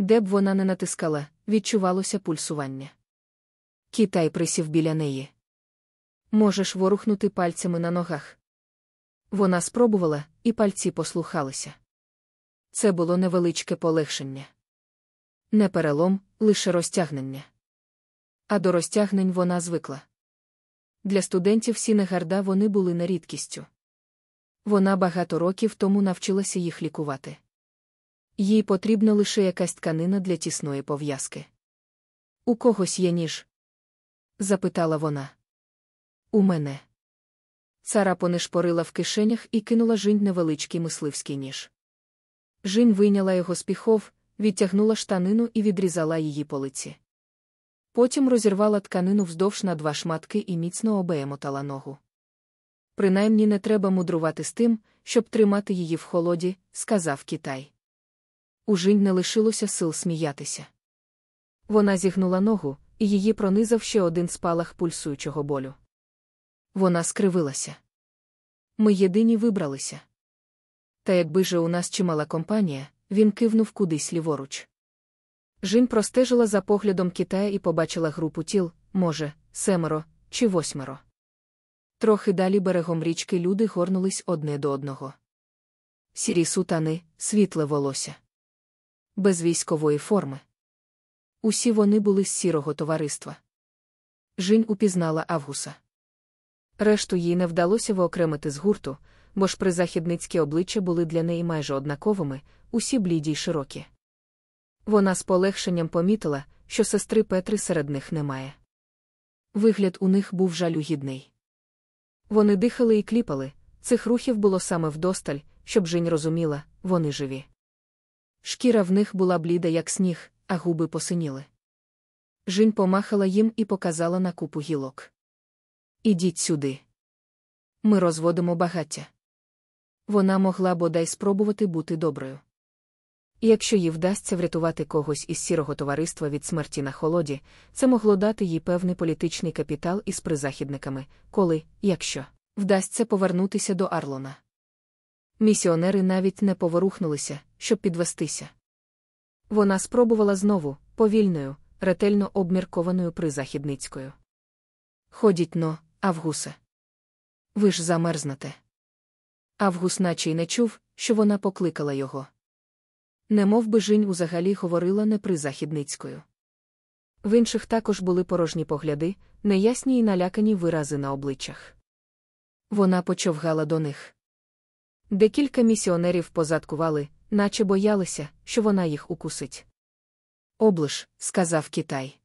Де б вона не натискала, відчувалося пульсування. Китай присів біля неї. Можеш ворухнути пальцями на ногах. Вона спробувала, і пальці послухалися. Це було невеличке полегшення. Не перелом, лише розтягнення. А до розтягнень вона звикла. Для студентів Сінегарда вони були не рідкістю. Вона багато років тому навчилася їх лікувати. Їй потрібна лише якась тканина для тісної пов'язки. У когось є ніж? запитала вона. У мене. Цара понишпорила в кишенях і кинула Жінь невеличкий мисливський ніж. Жінь вийняла його з піхов, відтягнула штанину і відрізала її по лиці. Потім розірвала тканину вздовж на два шматки і міцно обеємотала ногу. Принаймні не треба мудрувати з тим, щоб тримати її в холоді, сказав Китай. У Жінь не лишилося сил сміятися. Вона зігнула ногу, і її пронизав ще один спалах пульсуючого болю. Вона скривилася. Ми єдині вибралися. Та якби же у нас чимала компанія, він кивнув кудись ліворуч. Жінь простежила за поглядом Китая і побачила групу тіл, може, семеро чи восьмеро. Трохи далі берегом річки люди горнулись одне до одного. Сірі сутани, світле волосся. Без військової форми. Усі вони були з сірого товариства. Жінь упізнала Авгуса. Решту їй не вдалося виокремити з гурту, бо ж призахідницькі обличчя були для неї майже однаковими, усі бліді й широкі. Вона з полегшенням помітила, що сестри Петри серед них немає. Вигляд у них був жалюгідний. Вони дихали і кліпали, цих рухів було саме вдосталь, щоб Жінь розуміла, вони живі. Шкіра в них була бліда, як сніг, а губи посиніли. Жінь помахала їм і показала на купу гілок. Ідіть сюди. Ми розводимо багаття. Вона могла бодай спробувати бути доброю. Якщо їй вдасться врятувати когось із сірого товариства від смерті на холоді, це могло дати їй певний політичний капітал із призахідниками, коли, якщо, вдасться повернутися до Арлона. Місіонери навіть не поворухнулися, щоб підвестися. Вона спробувала знову, повільною, ретельно обміркованою призахідницькою. Ходіть но, Авгусе. Ви ж замерзнете. Авгус наче й не чув, що вона покликала його. Немов би Жінь узагалі говорила не призахідницькою. В інших також були порожні погляди, неясні й налякані вирази на обличчях. Вона почовгала до них. Декілька місіонерів позадкували, наче боялися, що вона їх укусить. Облиш, сказав Китай.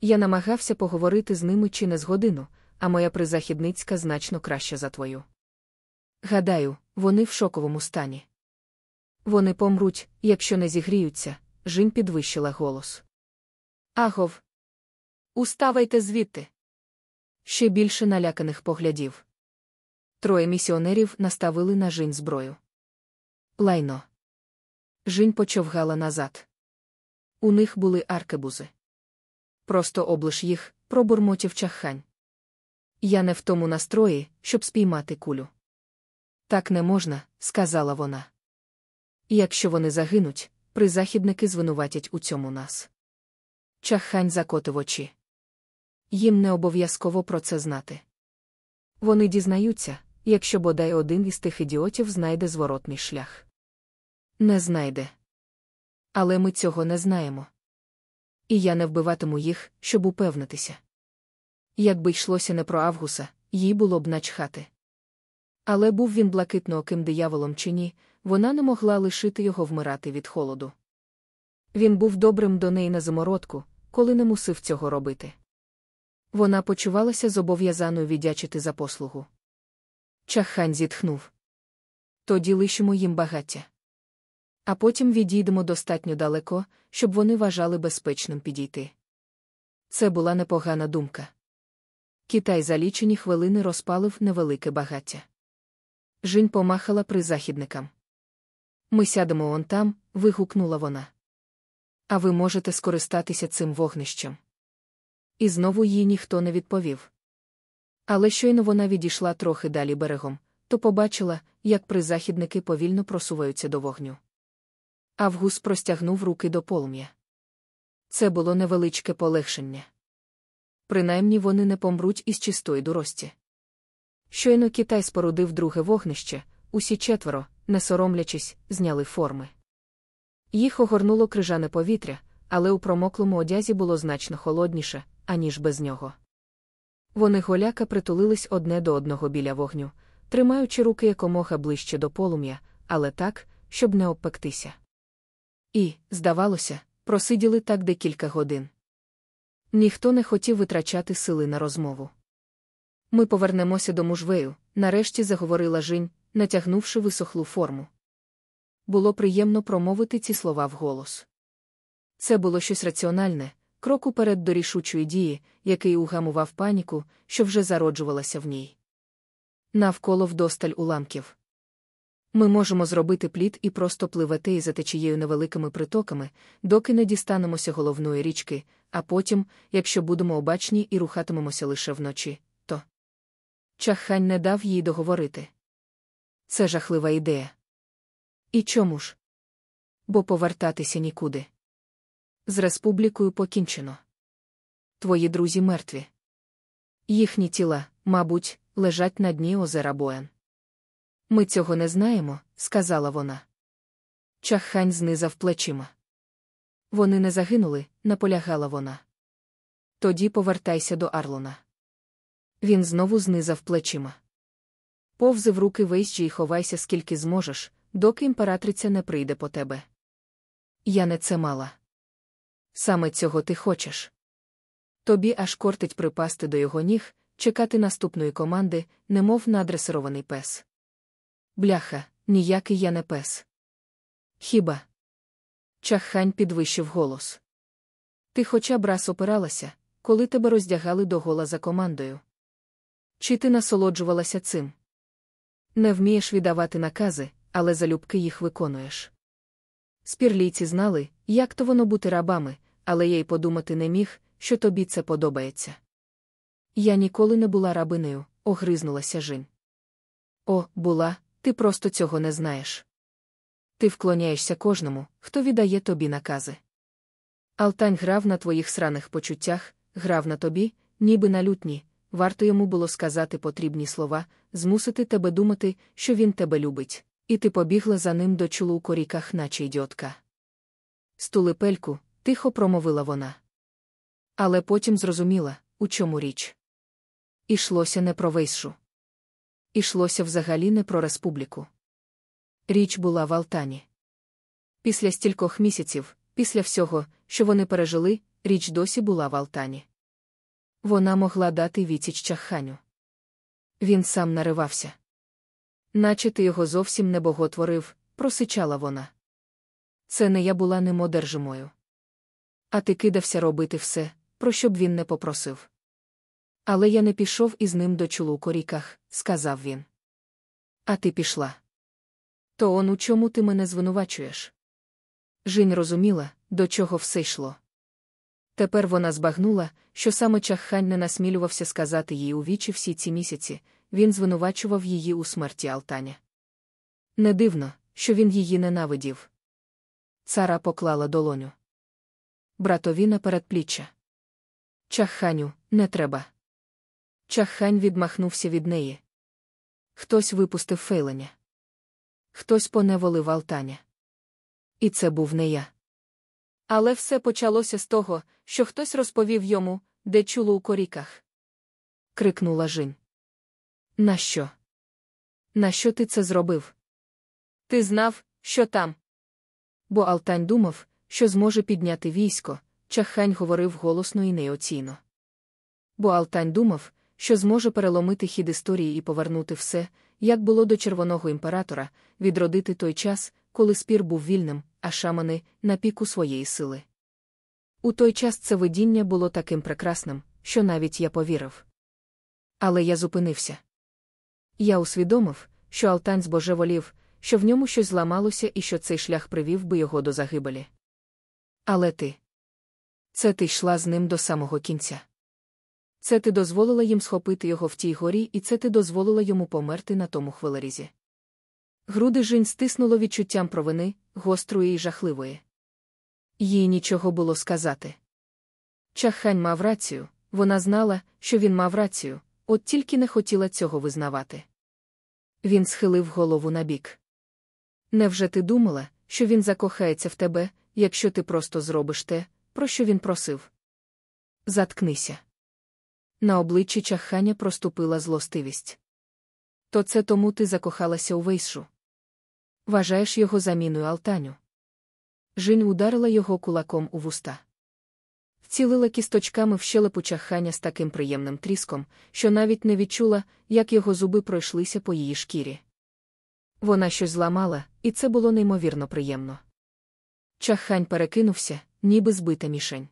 Я намагався поговорити з ними чи не з годину, а моя призахідницька значно краща за твою. Гадаю, вони в шоковому стані. Вони помруть, якщо не зігріються, Жінь підвищила голос. Агов. Уставайте звідти. Ще більше наляканих поглядів. Троє місіонерів наставили на Жінь зброю. Лайно. Жінь почовгала назад. У них були аркебузи. Просто облиш їх, пробурмотів чаххань. Я не в тому настрої, щоб спіймати кулю. Так не можна, сказала вона. Якщо вони загинуть, призахідники звинуватять у цьому нас. Чаххань закотив очі. Їм не обов'язково про це знати. Вони дізнаються, якщо бодай один із тих ідіотів знайде зворотний шлях. Не знайде. Але ми цього не знаємо. І я не вбиватиму їх, щоб упевнитися. Якби йшлося не про Авгуса, їй було б начхати. Але був він блакитнооким дияволом чи ні, вона не могла лишити його вмирати від холоду. Він був добрим до неї на замородку, коли не мусив цього робити. Вона почувалася зобов'язаною віддячити за послугу. Чахань зітхнув. Тоді лишимо їм багаття. А потім відійдемо достатньо далеко, щоб вони вважали безпечним підійти. Це була непогана думка. Китай за лічені хвилини розпалив невелике багаття. Жінь помахала призахідникам. Ми сядемо он там, вигукнула вона. А ви можете скористатися цим вогнищем. І знову їй ніхто не відповів. Але щойно вона відійшла трохи далі берегом, то побачила, як призахідники повільно просуваються до вогню. Авгус простягнув руки до полум'я. Це було невеличке полегшення. Принаймні вони не помруть із чистої дурості. Щойно Китай спорудив друге вогнище, усі четверо, не соромлячись, зняли форми. Їх огорнуло крижане повітря, але у промоклому одязі було значно холодніше, аніж без нього. Вони голяка притулились одне до одного біля вогню, тримаючи руки якомога ближче до полум'я, але так, щоб не обпектися. І, здавалося, просиділи так декілька годин. Ніхто не хотів витрачати сили на розмову. Ми повернемося до мужвею, нарешті заговорила Жінь, натягнувши висохлу форму. Було приємно промовити ці слова вголос. Це було щось раціональне, крок уперед до рішучої дії, який угамував паніку, що вже зароджувалася в ній. Навколо вдосталь уламків. Ми можемо зробити плід і просто пливати і за течією невеликими притоками, доки не дістанемося головної річки, а потім, якщо будемо обачні і рухатимемося лише вночі, то. Чаххань не дав їй договорити. Це жахлива ідея. І чому ж? Бо повертатися нікуди. З республікою покінчено. Твої друзі мертві. Їхні тіла, мабуть, лежать на дні озера Боен. Ми цього не знаємо, сказала вона. Чаххань знизав плечима. Вони не загинули, наполягала вона. Тоді повертайся до Арлона. Він знову знизав плечима. Повзи в руки вийщі і ховайся, скільки зможеш, доки імператриця не прийде по тебе. Я не це мала. Саме цього ти хочеш. Тобі аж кортить припасти до його ніг, чекати наступної команди, немов надресирований пес. Бляха, ніякий я не пес. Хіба? Чаххань підвищив голос. Ти хоча б раз опиралася, коли тебе роздягали до гола за командою. Чи ти насолоджувалася цим? Не вмієш віддавати накази, але залюбки їх виконуєш. Спірлійці знали, як то воно бути рабами, але я й подумати не міг, що тобі це подобається. Я ніколи не була рабинею, огризнулася Жін. О, була, ти просто цього не знаєш. Ти вклоняєшся кожному, хто віддає тобі накази. Алтань грав на твоїх сраних почуттях, грав на тобі, ніби на лютні, варто йому було сказати потрібні слова, змусити тебе думати, що він тебе любить, і ти побігла за ним до чулу у коріках, наче ідіотка. Стули пельку, тихо промовила вона. Але потім зрозуміла, у чому річ. Ішлося не про вейшу. Ішлося взагалі не про республіку. Річ була в Алтані. Після стількох місяців, після всього, що вони пережили, річ досі була в Алтані. Вона могла дати відсіч чаханю. Він сам наривався. Наче ти його зовсім не боготворив, просичала вона. Це не я була ним одержимою. А ти кидався робити все, про що б він не попросив. Але я не пішов із ним до чулу коріках, сказав він. А ти пішла. То он у чому ти мене звинувачуєш? Жінь розуміла, до чого все йшло. Тепер вона збагнула, що саме чаххань не насмілювався сказати їй у вічі всі ці місяці, він звинувачував її у смерті Алтаня. Не дивно, що він її ненавидів. Цара поклала долоню. Братові на передпліччя. Чахханю, не треба. Чаххань відмахнувся від неї. Хтось випустив фейленя. Хтось поневолив Алтаня. І це був не я. Але все почалося з того, що хтось розповів йому, де чуло у коріках. крикнула Жін. Нащо? Нащо ти це зробив? Ти знав, що там. Бо Алтань думав, що зможе підняти військо, чаххань говорив голосно і неоційно. Бо Алтань думав, що зможе переломити хід історії і повернути все, як було до червоного імператора, відродити той час, коли спір був вільним, а шамани на піку своєї сили. У той час це видіння було таким прекрасним, що навіть я повірив. Але я зупинився. Я усвідомив, що Алтань збожеволів, що в ньому щось зламалося і що цей шлях привів би його до загибелі. Але ти. Це ти йшла з ним до самого кінця. Це ти дозволила їм схопити його в тій горі, і це ти дозволила йому померти на тому хвилерізі. Груди Жінь стиснуло відчуттям провини, гострої і жахливої. Їй нічого було сказати. Чахань мав рацію, вона знала, що він мав рацію, от тільки не хотіла цього визнавати. Він схилив голову набік. Невже ти думала, що він закохається в тебе, якщо ти просто зробиш те, про що він просив? Заткнися. На обличчі чахання проступила злостивість. То це тому ти закохалася у Вейшу. Вважаєш його заміною Алтаню. Жінь ударила його кулаком у вуста. Вцілила кісточками в щелепу чахання з таким приємним тріском, що навіть не відчула, як його зуби пройшлися по її шкірі. Вона щось зламала, і це було неймовірно приємно. Чахань перекинувся, ніби збита мішень.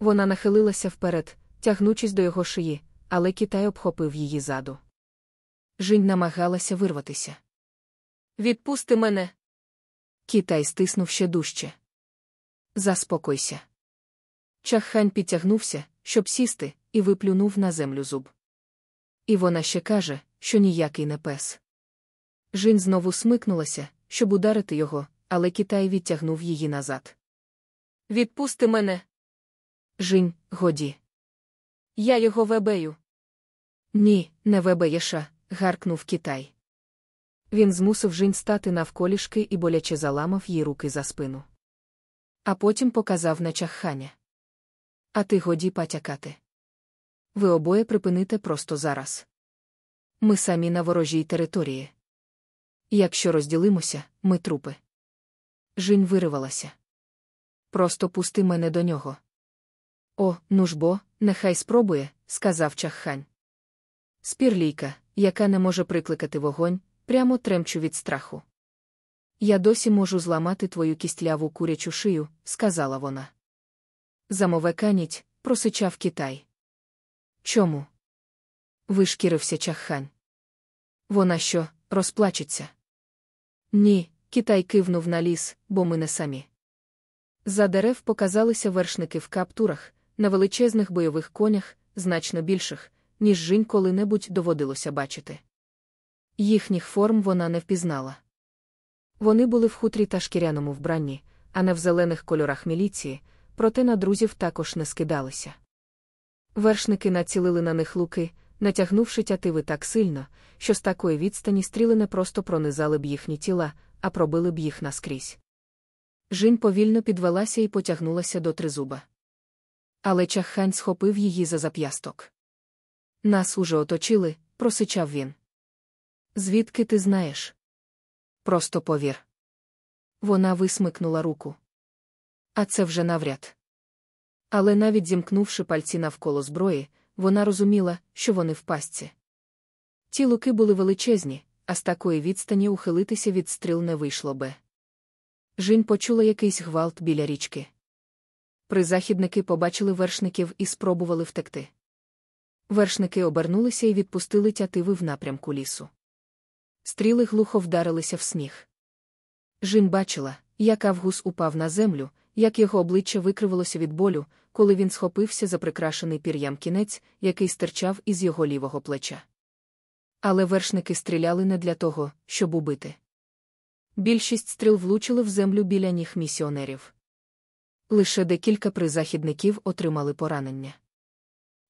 Вона нахилилася вперед, тягнучись до його шиї, але Китай обхопив її заду. Жінь намагалася вирватися. Відпусти мене. Китай стиснув ще дужче. Заспокойся. Чаххань підтягнувся, щоб сісти, і виплюнув на землю зуб. І вона ще каже, що ніякий не пес. Жінь знову смикнулася, щоб ударити його, але Китай відтягнув її назад. Відпусти мене. Жінь, годі. Я його вебею. Ні, не вебеєша, гаркнув Китай. Він змусив Жінь стати навколішки і боляче заламав їй руки за спину. А потім показав на чахханя. А ти годі патякати. Ви обоє припините просто зараз. Ми самі на ворожій території. Якщо розділимося, ми трупи. Жінь виривалася. Просто пусти мене до нього. О, ну ж бо, нехай спробує, сказав чаххань. Спірлійка, яка не може прикликати вогонь, прямо тремчу від страху. Я досі можу зламати твою кістляву курячу шию, сказала вона. Замовеканіть, просичав Китай. Чому? Вишкірився чаххань. Вона що, розплачеться? Ні, Китай кивнув на ліс, бо ми не самі. За дерев показалися вершники в каптурах, на величезних бойових конях, значно більших, ніж жінь коли-небудь доводилося бачити. Їхніх форм вона не впізнала. Вони були в хутрі та шкіряному вбранні, а не в зелених кольорах міліції, проте на друзів також не скидалися. Вершники націлили на них луки, натягнувши тятиви так сильно, що з такої відстані стріли не просто пронизали б їхні тіла, а пробили б їх наскрізь. Жінь повільно підвелася і потягнулася до тризуба. Але чаххань схопив її за зап'ясток. Нас уже оточили, просичав він. Звідки ти знаєш? Просто повір. Вона висмикнула руку. А це вже навряд. Але навіть зімкнувши пальці навколо зброї, вона розуміла, що вони в пастці. Ті луки були величезні, а з такої відстані ухилитися від стріл не вийшло би. Жінь почула якийсь гвалт біля річки. Призахідники побачили вершників і спробували втекти. Вершники обернулися і відпустили тятиви в напрямку лісу. Стріли глухо вдарилися в сніг. Жін бачила, як Авгус упав на землю, як його обличчя викривилося від болю, коли він схопився за прикрашений пір'ям кінець, який стирчав із його лівого плеча. Але вершники стріляли не для того, щоб убити. Більшість стріл влучили в землю біля ніг місіонерів. Лише декілька призахідників отримали поранення.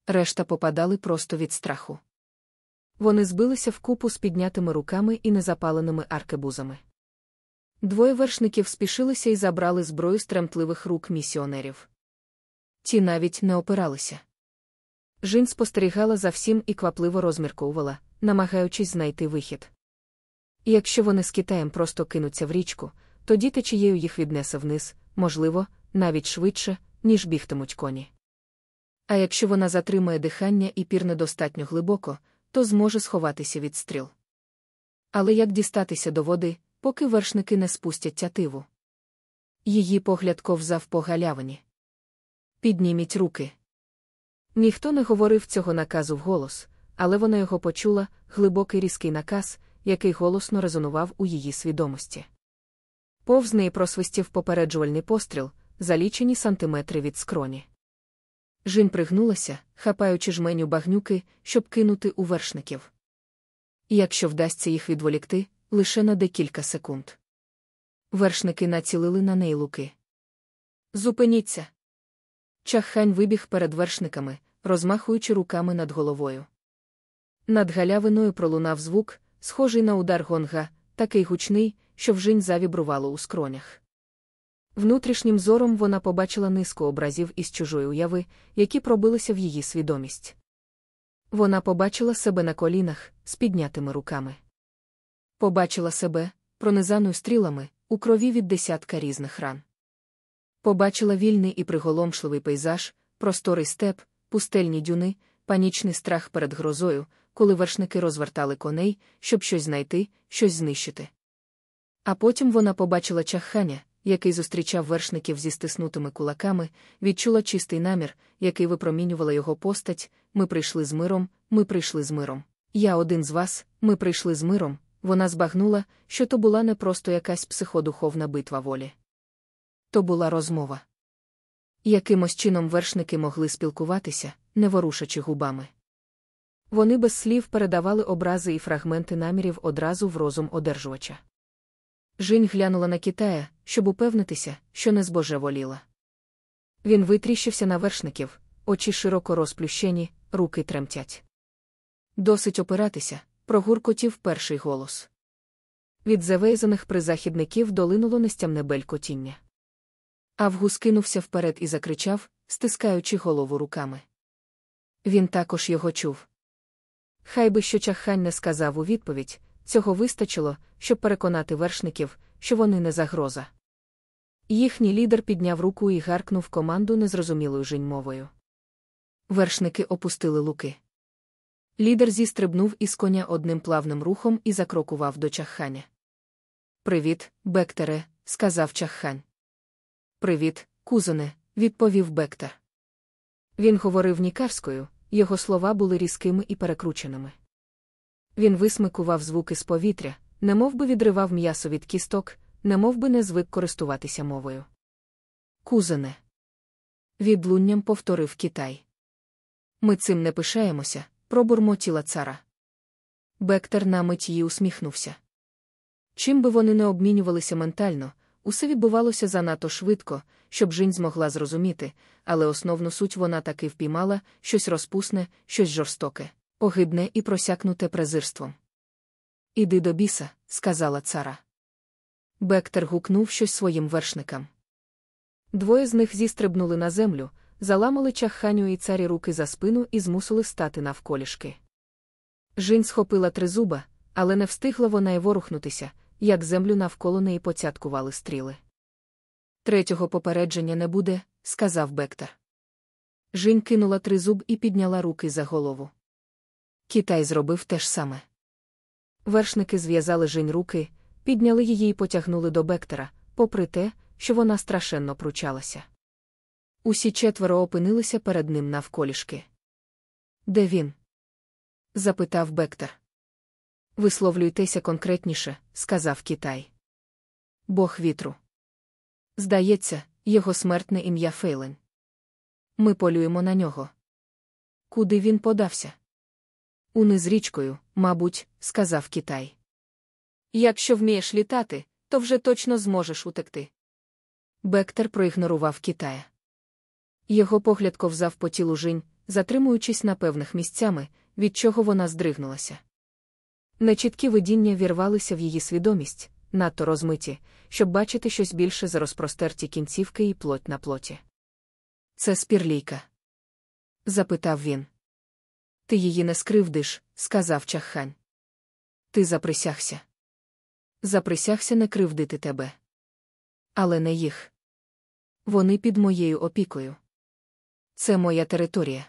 Решта попадали просто від страху. Вони збилися вкупу з піднятими руками і незапаленими аркебузами. Двоє вершників спішилися і забрали зброю з тремтливих рук місіонерів. Ті навіть не опиралися. Жін спостерігала за всім і квапливо розмірковувала, намагаючись знайти вихід. І якщо вони з Китаєм просто кинуться в річку, тоді течією їх віднесе вниз, можливо, навіть швидше, ніж бігтимуть коні. А якщо вона затримає дихання і пірне достатньо глибоко, то зможе сховатися від стріл. Але як дістатися до води, поки вершники не спустять тятиву? Її погляд ковзав по галявині. Підніміть руки. Ніхто не говорив цього наказу вголос, але вона його почула глибокий різкий наказ, який голосно резонував у її свідомості. Повз неї просвистів попереджувальний постріл, за лічені сантиметри від скроні. Жін пригнулася, хапаючи жменю багнюки, щоб кинути у вершників. Якщо вдасться їх відволікти, лише на декілька секунд. Вершники націлили на неї луки. Зупиніться. Чаххань вибіг перед вершниками, розмахуючи руками над головою. Над галявиною пролунав звук, схожий на удар гонга, такий гучний, що вжинь завібрувало у скронях. Внутрішнім зором вона побачила низку образів із чужої уяви, які пробилися в її свідомість. Вона побачила себе на колінах з піднятими руками. Побачила себе, пронизаною стрілами, у крові від десятка різних ран. Побачила вільний і приголомшливий пейзаж, просторий степ, пустельні дюни, панічний страх перед грозою, коли вершники розвертали коней, щоб щось знайти, щось знищити. А потім вона побачила чахання, який зустрічав вершників зі стиснутими кулаками, відчула чистий намір, який випромінювала його постать. Ми прийшли з миром, ми прийшли з миром. Я один з вас, ми прийшли з миром. Вона збагнула, що то була не просто якась психодуховна битва волі. То була розмова. Якимось чином вершники могли спілкуватися, не ворушачи губами. Вони без слів передавали образи і фрагменти намірів одразу в розум одержувача. Жінь глянула на Китая, щоб упевнитися, що не збожеволіла. Він витріщився на вершників, очі широко розплющені, руки тремтять. Досить опиратися, прогуркотів перший голос. Від завезених призахідників долинуло нестямне белькотіння. Авгус кинувся вперед і закричав, стискаючи голову руками. Він також його чув. Хай би що чахань не сказав у відповідь, цього вистачило, щоб переконати вершників, що вони не загроза. Їхній лідер підняв руку і гаркнув команду незрозумілою жінь мовою. Вершники опустили луки. Лідер зістрибнув із коня одним плавним рухом і закрокував до чахханя. Привіт, Бектере, сказав чаххань. Привіт, кузоне, відповів Бектер. Він говорив нікарською, його слова були різкими і перекрученими. Він висмикував звуки з повітря, немов би відривав м'ясо від кісток, немов би не звик користуватися мовою. Кузене. Відлунням повторив Китай. Ми цим не пишаємося, пробурмотіла цара. Бектер на мить її усміхнувся. Чим би вони не обмінювалися ментально, усе відбувалося занадто швидко, щоб Жінь змогла зрозуміти, але основну суть вона таки впіймала щось розпусне, щось жорстоке, огидне і просякнуте презирством. Іди до біса, сказала цара. Бектер гукнув щось своїм вершникам. Двоє з них зістрибнули на землю, заламали чахханю і царі руки за спину і змусили стати навколішки. Жінь схопила тризуба, але не встигла вона й ворухнутися, як землю навколо неї поцяткували стріли. Третього попередження не буде, сказав Бектер. Жінь кинула тризуб і підняла руки за голову. Китай зробив те ж саме. Вершники зв'язали Жінь руки, підняли її і потягнули до Бектера, попри те, що вона страшенно пручалася. Усі четверо опинилися перед ним навколішки. Де він? запитав Бектер. Висловлюйтеся конкретніше, сказав Китай. Бог вітру. Здається, його смертне ім'я Фейлен. Ми полюємо на нього. Куди він подався? Униз річкою, мабуть, сказав Китай. Якщо вмієш літати, то вже точно зможеш утекти. Бектер проігнорував Китая. Його погляд ковзав по тілу жінь, затримуючись на певних місцями, від чого вона здригнулася. Нечіткі видіння вірвалися в її свідомість, надто розмиті, щоб бачити щось більше за розпростерті кінцівки і плоть на плоті. Це спірлійка? запитав він. Ти її не скривдиш, сказав чаххань. Ти заприсягся. Заприсягся не кривдити тебе. Але не їх. Вони під моєю опікою. Це моя територія.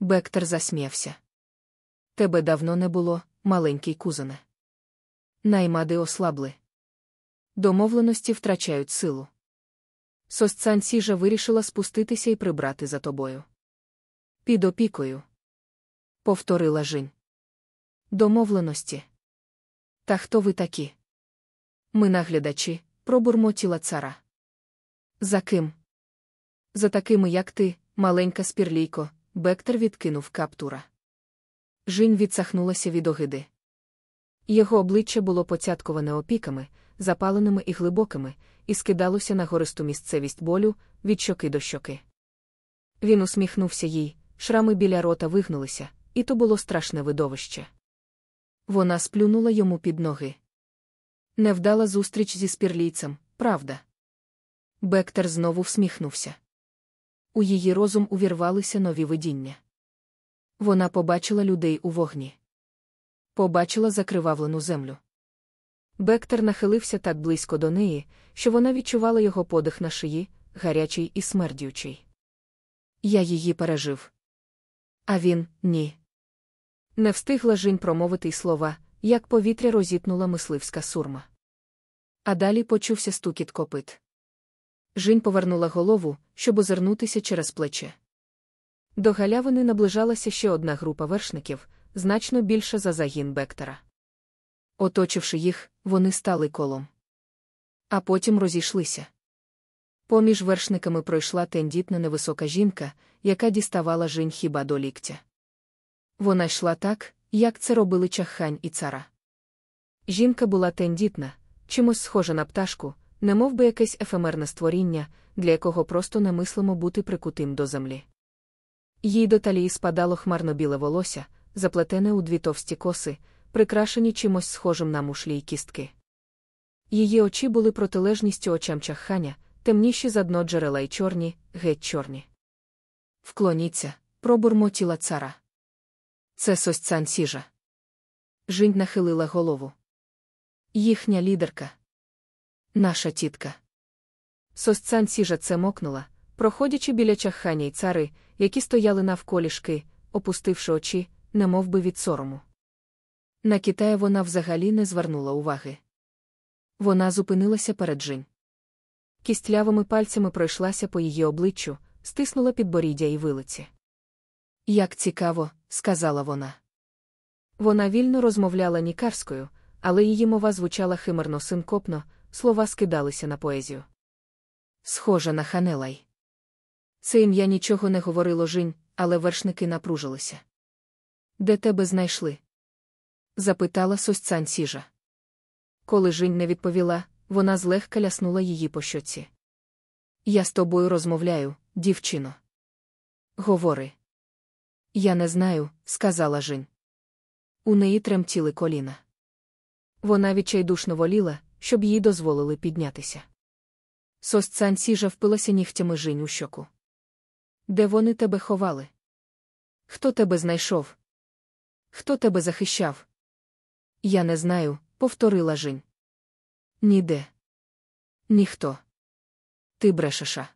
Бектер засміявся. Тебе давно не було, маленький кузене. Наймади ослабли. Домовленості втрачають силу. Сосцан сіжа вирішила спуститися і прибрати за тобою. Під опікою. Повторила Жінь. Домовленості. Та хто ви такі? Ми наглядачі, пробурмотіла цара. За ким? За такими, як ти, маленька спірлійко, Бектер відкинув каптура. Жінь відсахнулася від огиди. Його обличчя було поцятковане опіками, запаленими і глибокими, і скидалося на гористу місцевість болю від щоки до щоки. Він усміхнувся їй, шрами біля рота вигнулися, і то було страшне видовище. Вона сплюнула йому під ноги. Невдала зустріч зі спірлійцем, правда. Бектер знову всміхнувся. У її розум увірвалися нові видіння. Вона побачила людей у вогні. Побачила закривавлену землю. Бектер нахилився так близько до неї, що вона відчувала його подих на шиї, гарячий і смердючий. Я її пережив. А він ні. Не встигла жінь промовити й слова, як повітря розітнула мисливська сурма. А далі почувся стукіт копит. Жінь повернула голову, щоб озирнутися через плече. До галявини наближалася ще одна група вершників, значно більша за загін Бектера. Оточивши їх, вони стали колом. А потім розійшлися. Поміж вершниками пройшла тендітна невисока жінка, яка діставала жінь хіба до ліктя. Вона йшла так, як це робили чаххань і цара. Жінка була тендітна, чимось схожа на пташку, немов би якесь ефемерне створіння, для якого просто немислимо бути прикутим до землі. Їй до талії спадало хмарно біле волосся, заплетене у дві товсті коси, прикрашені чимось схожим на мушлі й кістки. Її очі були протилежністю очам чахханя, темніші за дно джерела й чорні, геть чорні. Вклоніться, пробурмотіла цара. Це сосцян сіжа. Жінь нахилила голову. Їхня лідерка. Наша тітка. Сосцян сіжа це мокнула, проходячи біля чахханя й цари, які стояли навколішки, опустивши очі, немов би від сорому. На Китая вона взагалі не звернула уваги. Вона зупинилася перед Жінь. Кістлявими пальцями пройшлася по її обличчю, стиснула підборіддя і вилиці. Як цікаво, сказала вона. Вона вільно розмовляла нікарською, але її мова звучала химерно синкопно, слова скидалися на поезію. Схожа на Ханелай. Це ім'я нічого не говорило Жінь, але вершники напружилися. Де тебе знайшли? запитала сосцян сіжа. Коли Жінь не відповіла, вона злегка ляснула її по щоці. Я з тобою розмовляю, дівчино. Говори. Я не знаю, сказала Жінь. У неї тремтіли коліна. Вона відчайдушно воліла, щоб їй дозволили піднятися. Сосцан сіжа впилася нігтями Жінь у щоку. Де вони тебе ховали? Хто тебе знайшов? Хто тебе захищав? Я не знаю, повторила Жінь. Ніде. Ніхто. Ти брешеша.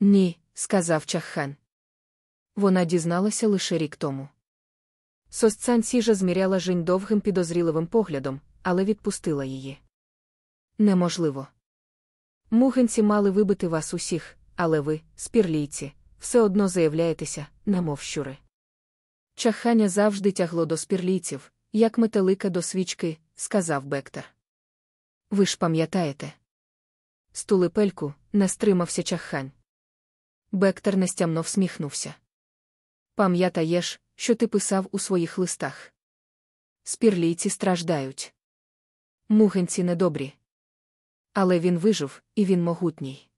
Ні, сказав Чаххан. Вона дізналася лише рік тому. Сосцан сіжа зміряла Жінь довгим підозріливим поглядом, але відпустила її. Неможливо. Мугенці мали вибити вас усіх, але ви, спірлійці, все одно заявляєтеся, немов щури. Чахання завжди тягло до спірлійців, як метелика до свічки, сказав Бектер. Ви ж пам'ятаєте? Стулипельку не стримався чаххань. Бектер нестямно всміхнувся. Пам'ятаєш, що ти писав у своїх листах. Спірлійці страждають. Мугенці недобрі. Але він вижив, і він могутній.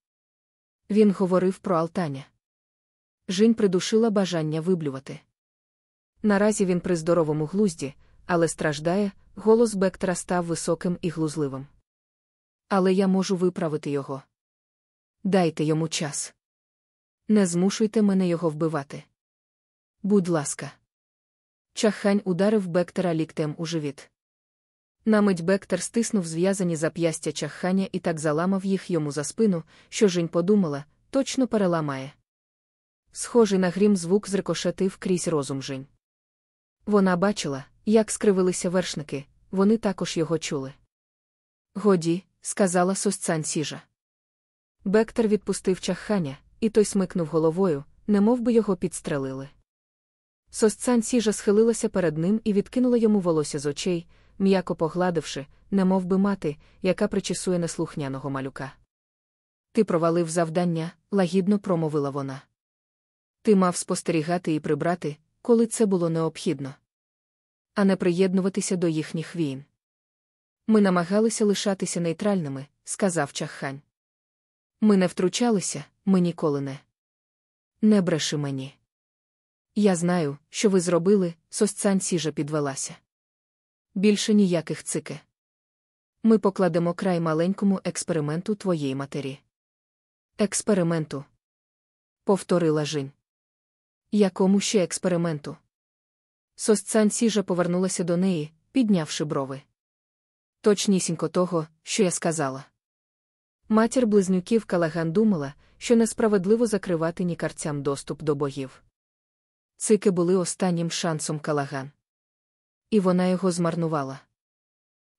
Він говорив про Алтаня. Жінь придушила бажання виблювати. Наразі він при здоровому глузді, але страждає, голос Бектера став високим і глузливим. Але я можу виправити його. Дайте йому час. Не змушуйте мене його вбивати. Будь ласка. Чахань ударив Бектера ліктем у живіт. Намить Бектер стиснув зв'язані зап'ястя чахханя і так заламав їх йому за спину, що Жінь подумала, точно переламає. Схожий на грім звук зрикошетив крізь розум Жінь. Вона бачила, як скривилися вершники, вони також його чули. Годі, сказала сосцан сіжа. Бектер відпустив чахханя, і той смикнув головою, немов би його підстрелили. Сосцан сіжа схилилася перед ним і відкинула йому волосся з очей, м'яко погладивши, немов би мати, яка причесує неслухняного малюка. Ти провалив завдання, лагідно промовила вона. Ти мав спостерігати і прибрати, коли це було необхідно, а не приєднуватися до їхніх війн. Ми намагалися лишатися нейтральними, сказав чаххань. Ми не втручалися, ми ніколи не. Не бреши мені. Я знаю, що ви зробили, сосцан сіжа підвелася. Більше ніяких цике. Ми покладемо край маленькому експерименту твоєї матері. Експерименту. Повторила Жінь. Якому ще експерименту? Сосцан сіжа повернулася до неї, піднявши брови. Точнісінько того, що я сказала. Матір близнюків Калаган думала, що несправедливо закривати нікарцям доступ до богів. Цики були останнім шансом Калаган. І вона його змарнувала.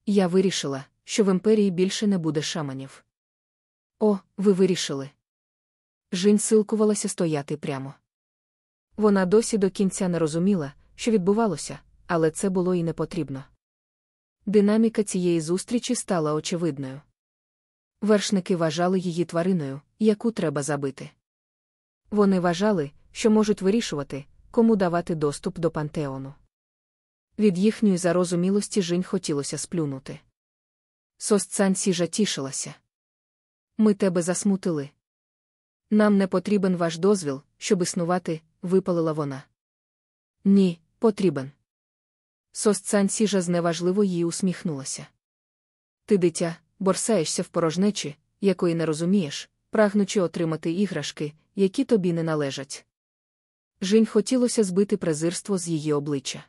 Я вирішила, що в імперії більше не буде шаманів. О, ви вирішили. Жінь силкувалася стояти прямо. Вона досі до кінця не розуміла, що відбувалося, але це було і не потрібно. Динаміка цієї зустрічі стала очевидною. Вершники вважали її твариною, яку треба забити. Вони вважали, що можуть вирішувати, кому давати доступ до пантеону. Від їхньої зарозумілості Жінь хотілося сплюнути. Сосцан сіжа тішилася. Ми тебе засмутили. Нам не потрібен ваш дозвіл, щоб існувати, випалила вона. Ні, потрібен. Сосцан сіжа зневажливо їй усміхнулася. Ти, дитя, борсаєшся в порожнечі, якої не розумієш, прагнучи отримати іграшки, які тобі не належать. Жінь хотілося збити презирство з її обличчя.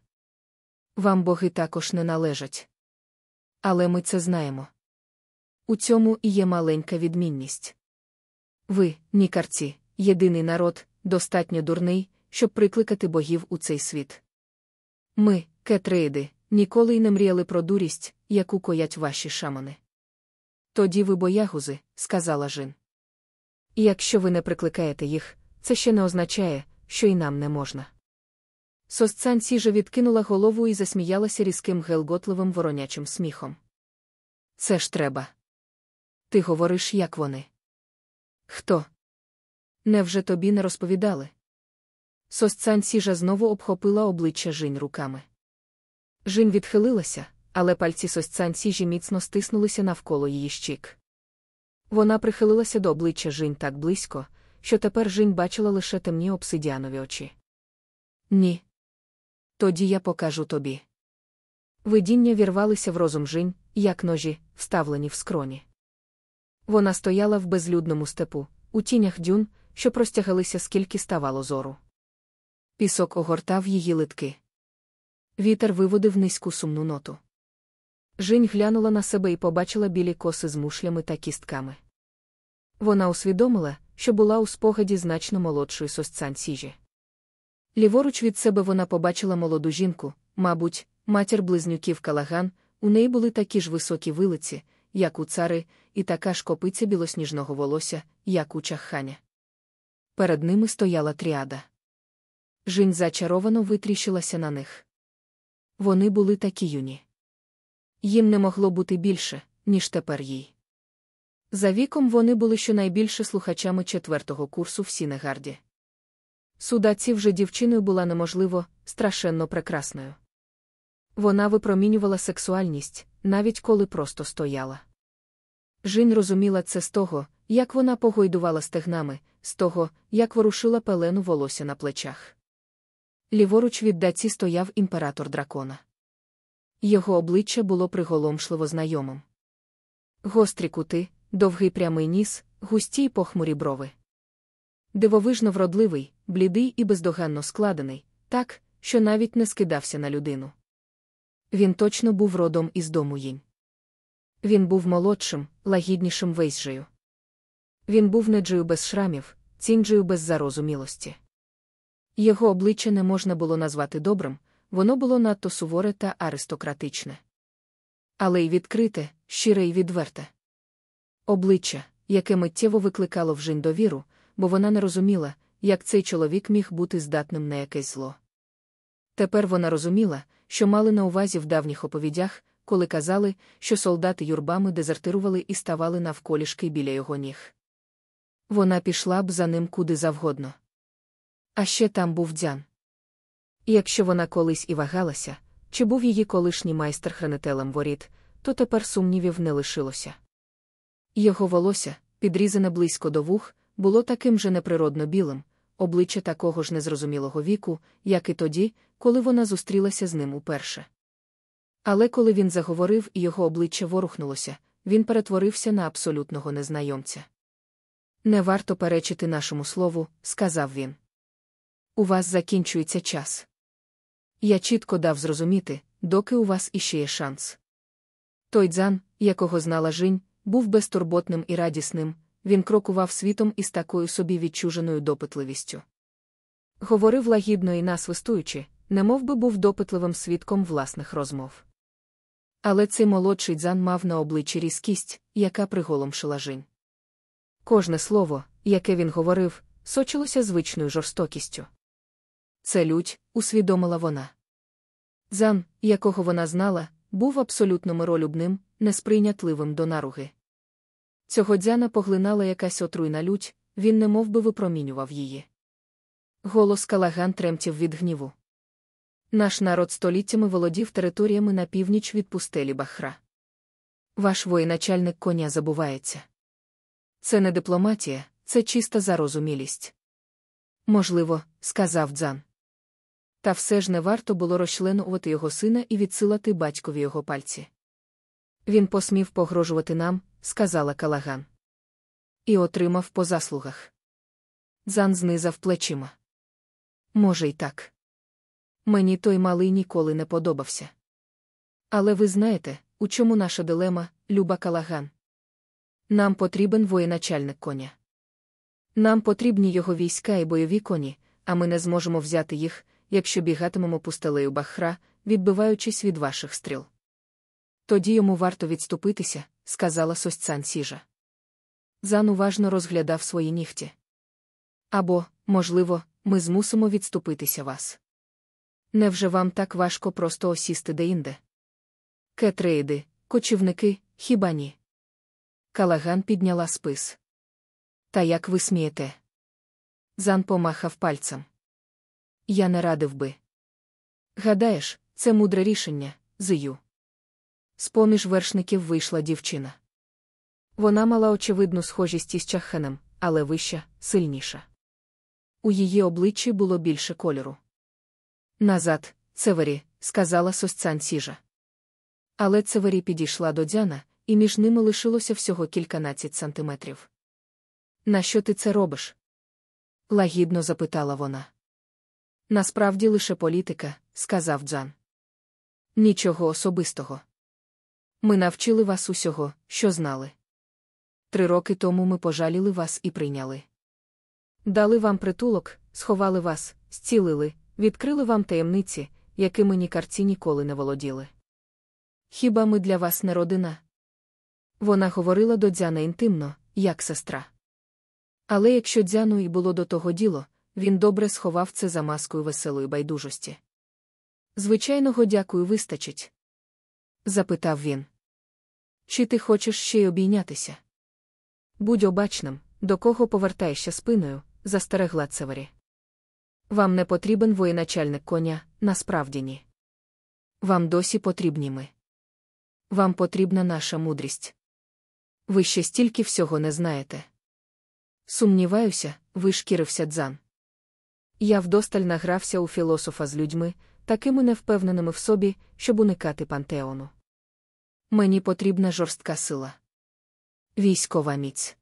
Вам боги також не належать. Але ми це знаємо. У цьому і є маленька відмінність. Ви, нікарці, єдиний народ, достатньо дурний, щоб прикликати богів у цей світ. Ми, кетрейди, ніколи й не мріяли про дурість, яку коять ваші шамани. Тоді ви боягузи, сказала Жин. І якщо ви не прикликаєте їх, це ще не означає, що й нам не можна. Сосцан сіжа відкинула голову і засміялася різким гелготливим воронячим сміхом. Це ж треба. Ти говориш, як вони. Хто? Невже тобі не розповідали? Сосцан сіжа знову обхопила обличчя Жінь руками. Жінь відхилилася, але пальці сосцан сіжі міцно стиснулися навколо її щік. Вона прихилилася до обличчя Жінь так близько, що тепер Жінь бачила лише темні обсидіанові очі. Ні. Тоді я покажу тобі. Видіння вірвалися в розум Жінь, як ножі, вставлені в скроні. Вона стояла в безлюдному степу, у тінях дюн, що простягалися скільки ставало зору. Пісок огортав її литки. Вітер виводив низьку сумну ноту. Жінь глянула на себе і побачила білі коси з мушлями та кістками. Вона усвідомила, що була у спогаді значно молодшої сосцан сіжі. Ліворуч від себе вона побачила молоду жінку, мабуть, матір близнюків Калаган, у неї були такі ж високі вилиці, як у цари, і така ж копиця білосніжного волосся, як у чахханя. Перед ними стояла тріада. Жінь зачаровано витріщилася на них. Вони були такі юні. Їм не могло бути більше, ніж тепер їй. За віком вони були щонайбільше слухачами четвертого курсу в Сінегарді. Судаці вже дівчиною була неможливо, страшенно прекрасною. Вона випромінювала сексуальність, навіть коли просто стояла. Жінь розуміла це з того, як вона погойдувала стегнами, з того, як ворушила пелену волосся на плечах. Ліворуч від даці стояв імператор дракона. Його обличчя було приголомшливо знайомим. Гострі кути, довгий прямий ніс, густі й похмурі брови. Дивовижно вродливий, блідий і бездоганно складений, так, що навіть не скидався на людину. Він точно був родом із дому їнь. Він був молодшим, лагіднішим вейсжею. Він був неджею без шрамів, цінджею без зарозумілості. Його обличчя не можна було назвати добрим, воно було надто суворе та аристократичне. Але й відкрите, щире й відверте. Обличчя, яке миттєво викликало в Жінь довіру, бо вона не розуміла, як цей чоловік міг бути здатним на якесь зло. Тепер вона розуміла, що мали на увазі в давніх оповідях, коли казали, що солдати юрбами дезертирували і ставали навколішки біля його ніг. Вона пішла б за ним куди завгодно. А ще там був дзян. І якщо вона колись і вагалася, чи був її колишній майстер хранителем воріт, то тепер сумнівів не лишилося. Його волосся, підрізане близько до вух, було таким же неприродно білим, обличчя такого ж незрозумілого віку, як і тоді, коли вона зустрілася з ним уперше. Але коли він заговорив і його обличчя ворухнулося, він перетворився на абсолютного незнайомця. Не варто перечити нашому слову, сказав він. У вас закінчується час. Я чітко дав зрозуміти, доки у вас іще є шанс. Той дзан, якого знала Жінь, був безтурботним і радісним, він крокував світом із такою собі відчуженою допитливістю. Говорив лагідно і насвистуючи, немов би був допитливим свідком власних розмов. Але цей молодший дзан мав на обличчі різкість, яка приголомшила Жінь. Кожне слово, яке він говорив, сочилося звичною жорстокістю. Це лють, усвідомила вона. Зан, якого вона знала, був абсолютно миролюбним, несприйнятливим до наруги. Цього дзяна поглинала якась отруйна лють, він не би випромінював її. Голос Калаган тремтів від гніву. Наш народ століттями володів територіями на північ від пустелі Бахра. Ваш воєначальник коня забувається. Це не дипломатія, це чиста зарозумілість. Можливо, сказав Дзан. Та все ж не варто було розчленувати його сина і відсилати батькові його пальці. Він посмів погрожувати нам, сказала Калаган. І отримав по заслугах. Дзан знизав плечима. Може, й так. Мені той малий ніколи не подобався. Але ви знаєте, у чому наша дилема, Люба Калаган? Нам потрібен воєначальник коня. Нам потрібні його війська і бойові коні, а ми не зможемо взяти їх, якщо бігатимемо пустелею бахра, відбиваючись від ваших стріл. Тоді йому варто відступитися, сказала Сосцан Сіжа. Зан уважно розглядав свої нігті. Або, можливо, ми змусимо відступитися вас. Невже вам так важко просто осісти деінде? Кетрейди, кочівники, хіба ні? Калаган підняла спис. Та як ви смієте? Зан помахав пальцем. Я не радив би. Гадаєш, це мудре рішення, Зию. З поміж вершників вийшла дівчина. Вона мала очевидну схожість із чахханом, але вища, сильніша. У її обличчі було більше кольору. Назад, Цевері, сказала сосцан сіжа. Але Цевері підійшла до дзяна, і між ними лишилося всього кільканадцять сантиметрів. Нащо ти це робиш? лагідно запитала вона. Насправді лише політика, сказав Джан. Нічого особистого. Ми навчили вас усього, що знали. Три роки тому ми пожаліли вас і прийняли. Дали вам притулок, сховали вас, зцілили, відкрили вам таємниці, якими ні карці ніколи не володіли. Хіба ми для вас не родина? Вона говорила до дзяна інтимно, як сестра. Але якщо дзяну і було до того діло, він добре сховав це за маскою веселої байдужості. Звичайного дякую вистачить? запитав він. Чи ти хочеш ще й обійнятися? Будь обачним, до кого повертаєшся спиною, застерегла Цевері. Вам не потрібен воєначальник коня, насправді ні. Вам досі потрібні ми. Вам потрібна наша мудрість. Ви ще стільки всього не знаєте. Сумніваюся, вишкірився дзан. Я вдосталь награвся у філософа з людьми, такими невпевненими в собі, щоб уникати пантеону. Мені потрібна жорстка сила. Військова міць.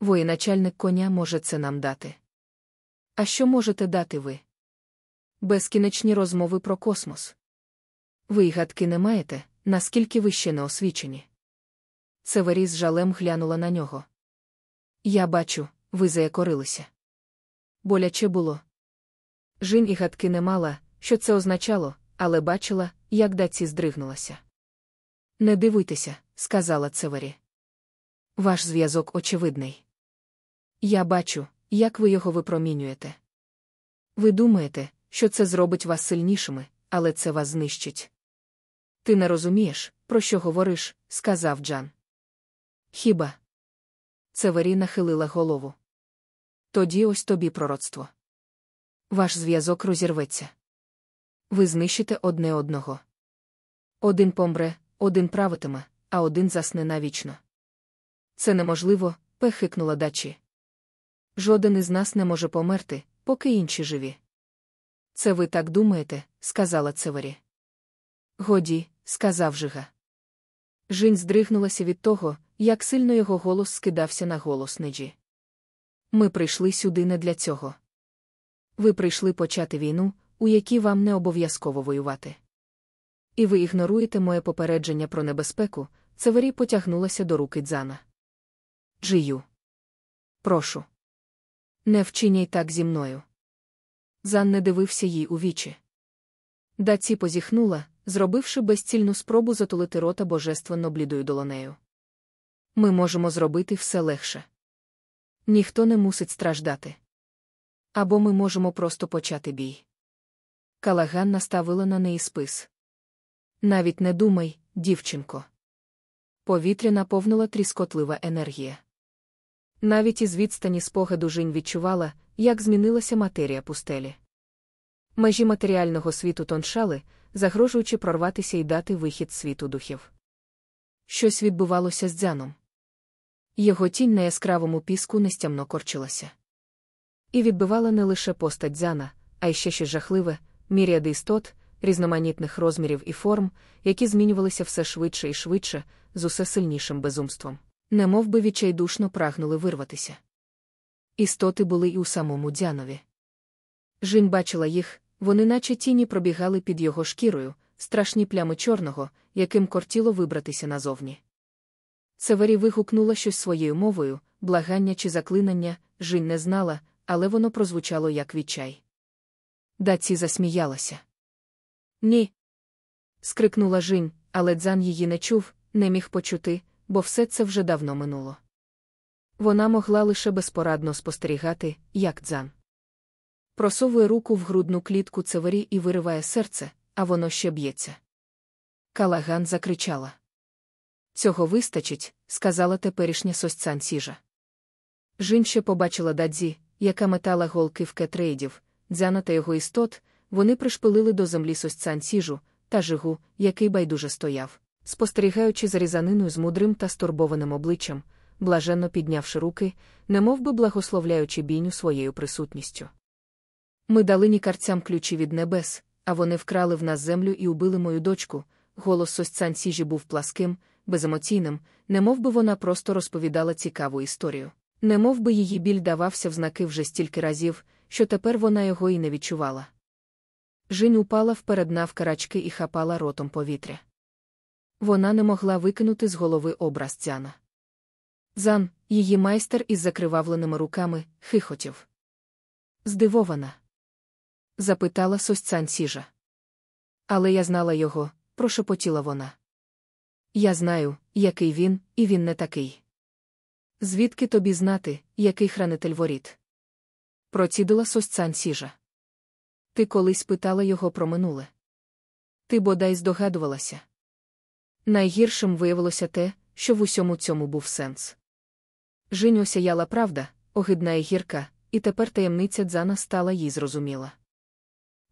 Воєначальник коня може це нам дати. А що можете дати ви? Безкінечні розмови про космос. Ви й гадки не маєте, наскільки ви ще не освічені. Севері з жалем глянула на нього. Я бачу, ви заякорилися. Боляче було. Жін і гадки не мала, що це означало, але бачила, як даці здригнулася. Не дивуйтеся, сказала Цевері. Ваш зв'язок очевидний. Я бачу, як ви його випромінюєте. Ви думаєте, що це зробить вас сильнішими, але це вас знищить. Ти не розумієш, про що говориш, сказав Джан. Хіба? Цевері нахилила голову. Тоді ось тобі пророцтво. Ваш зв'язок розірветься. Ви знищите одне одного. Один помре, один правитиме, а один засне навічно. Це неможливо, пехикнула дачі. Жоден із нас не може померти, поки інші живі. Це ви так думаєте, сказала Цевері. Годі, сказав Жига. Жінь здригнулася від того, як сильно його голос скидався на голос Неджі. Ми прийшли сюди не для цього. Ви прийшли почати війну, у якій вам не обов'язково воювати. І ви ігноруєте моє попередження про небезпеку, Цевері потягнулася до руки дзана. Джию. Прошу. Не вчиняй так зі мною. Зан не дивився їй у вічі. Даці позіхнула, зробивши безцільну спробу затулити рота божественно блідою долонею. Ми можемо зробити все легше. Ніхто не мусить страждати. Або ми можемо просто почати бій. Калаган наставила на неї спис. Навіть не думай, дівчинко. Повітря наповнила тріскотлива енергія. Навіть із відстані спогаду Жінь відчувала, як змінилася матерія пустелі. Межі матеріального світу тоншали, загрожуючи прорватися і дати вихід світу духів. Щось відбувалося з дзяном. Його тінь на яскравому піску нестямно корчилася. І відбивала не лише постать дзяна, а й ще щось жахливе, міріади істот, різноманітних розмірів і форм, які змінювалися все швидше і швидше, з усе сильнішим безумством, немов би відчайдушно прагнули вирватися. Істоти були і у самому дзянові. Жінь бачила їх, вони, наче тіні, пробігали під його шкірою, страшні плями чорного, яким кортіло вибратися назовні. Севері вигукнула щось своєю мовою, благання чи заклинання, Жінь не знала, але воно прозвучало як відчай. Даці засміялася. Ні. скрикнула Жінь, але дзан її не чув, не міг почути, бо все це вже давно минуло. Вона могла лише безпорадно спостерігати, як дзан. Просовує руку в грудну клітку цевері і вириває серце, а воно ще б'ється. Калаган закричала. Цього вистачить, сказала теперішня сосцан сіжа. Жін ще побачила дадзі, яка метала голки в кетрейдів, дзяна та його істот, вони пришпилили до землі сосцан сіжу, та жигу, який байдуже стояв, спостерігаючи за різаниною з мудрим та стурбованим обличчям, блаженно піднявши руки, немов би благословляючи бійню своєю присутністю. Ми дали нікарцям ключі від небес, а вони вкрали в нас землю і убили мою дочку. Голос сосцан сіжі був пласким, беземоційним, немов би вона просто розповідала цікаву історію. Немов би її біль давався в знаки вже стільки разів, що тепер вона його і не відчувала. Жінь упала вперед навкарачки і хапала ротом повітря. Вона не могла викинути з голови образ Цяна. Зан, її майстер із закривавленими руками, хихотів. Здивована. Запитала сосцян сіжа. Але я знала його, прошепотіла вона. Я знаю, який він, і він не такий. Звідки тобі знати, який хранитель воріт? Процідила сосцян сіжа. Ти колись питала його про минуле. Ти бодай здогадувалася. Найгіршим виявилося те, що в усьому цьому був сенс. Жінь осяяла правда, огидна і гірка, і тепер таємниця дзана стала їй зрозуміла.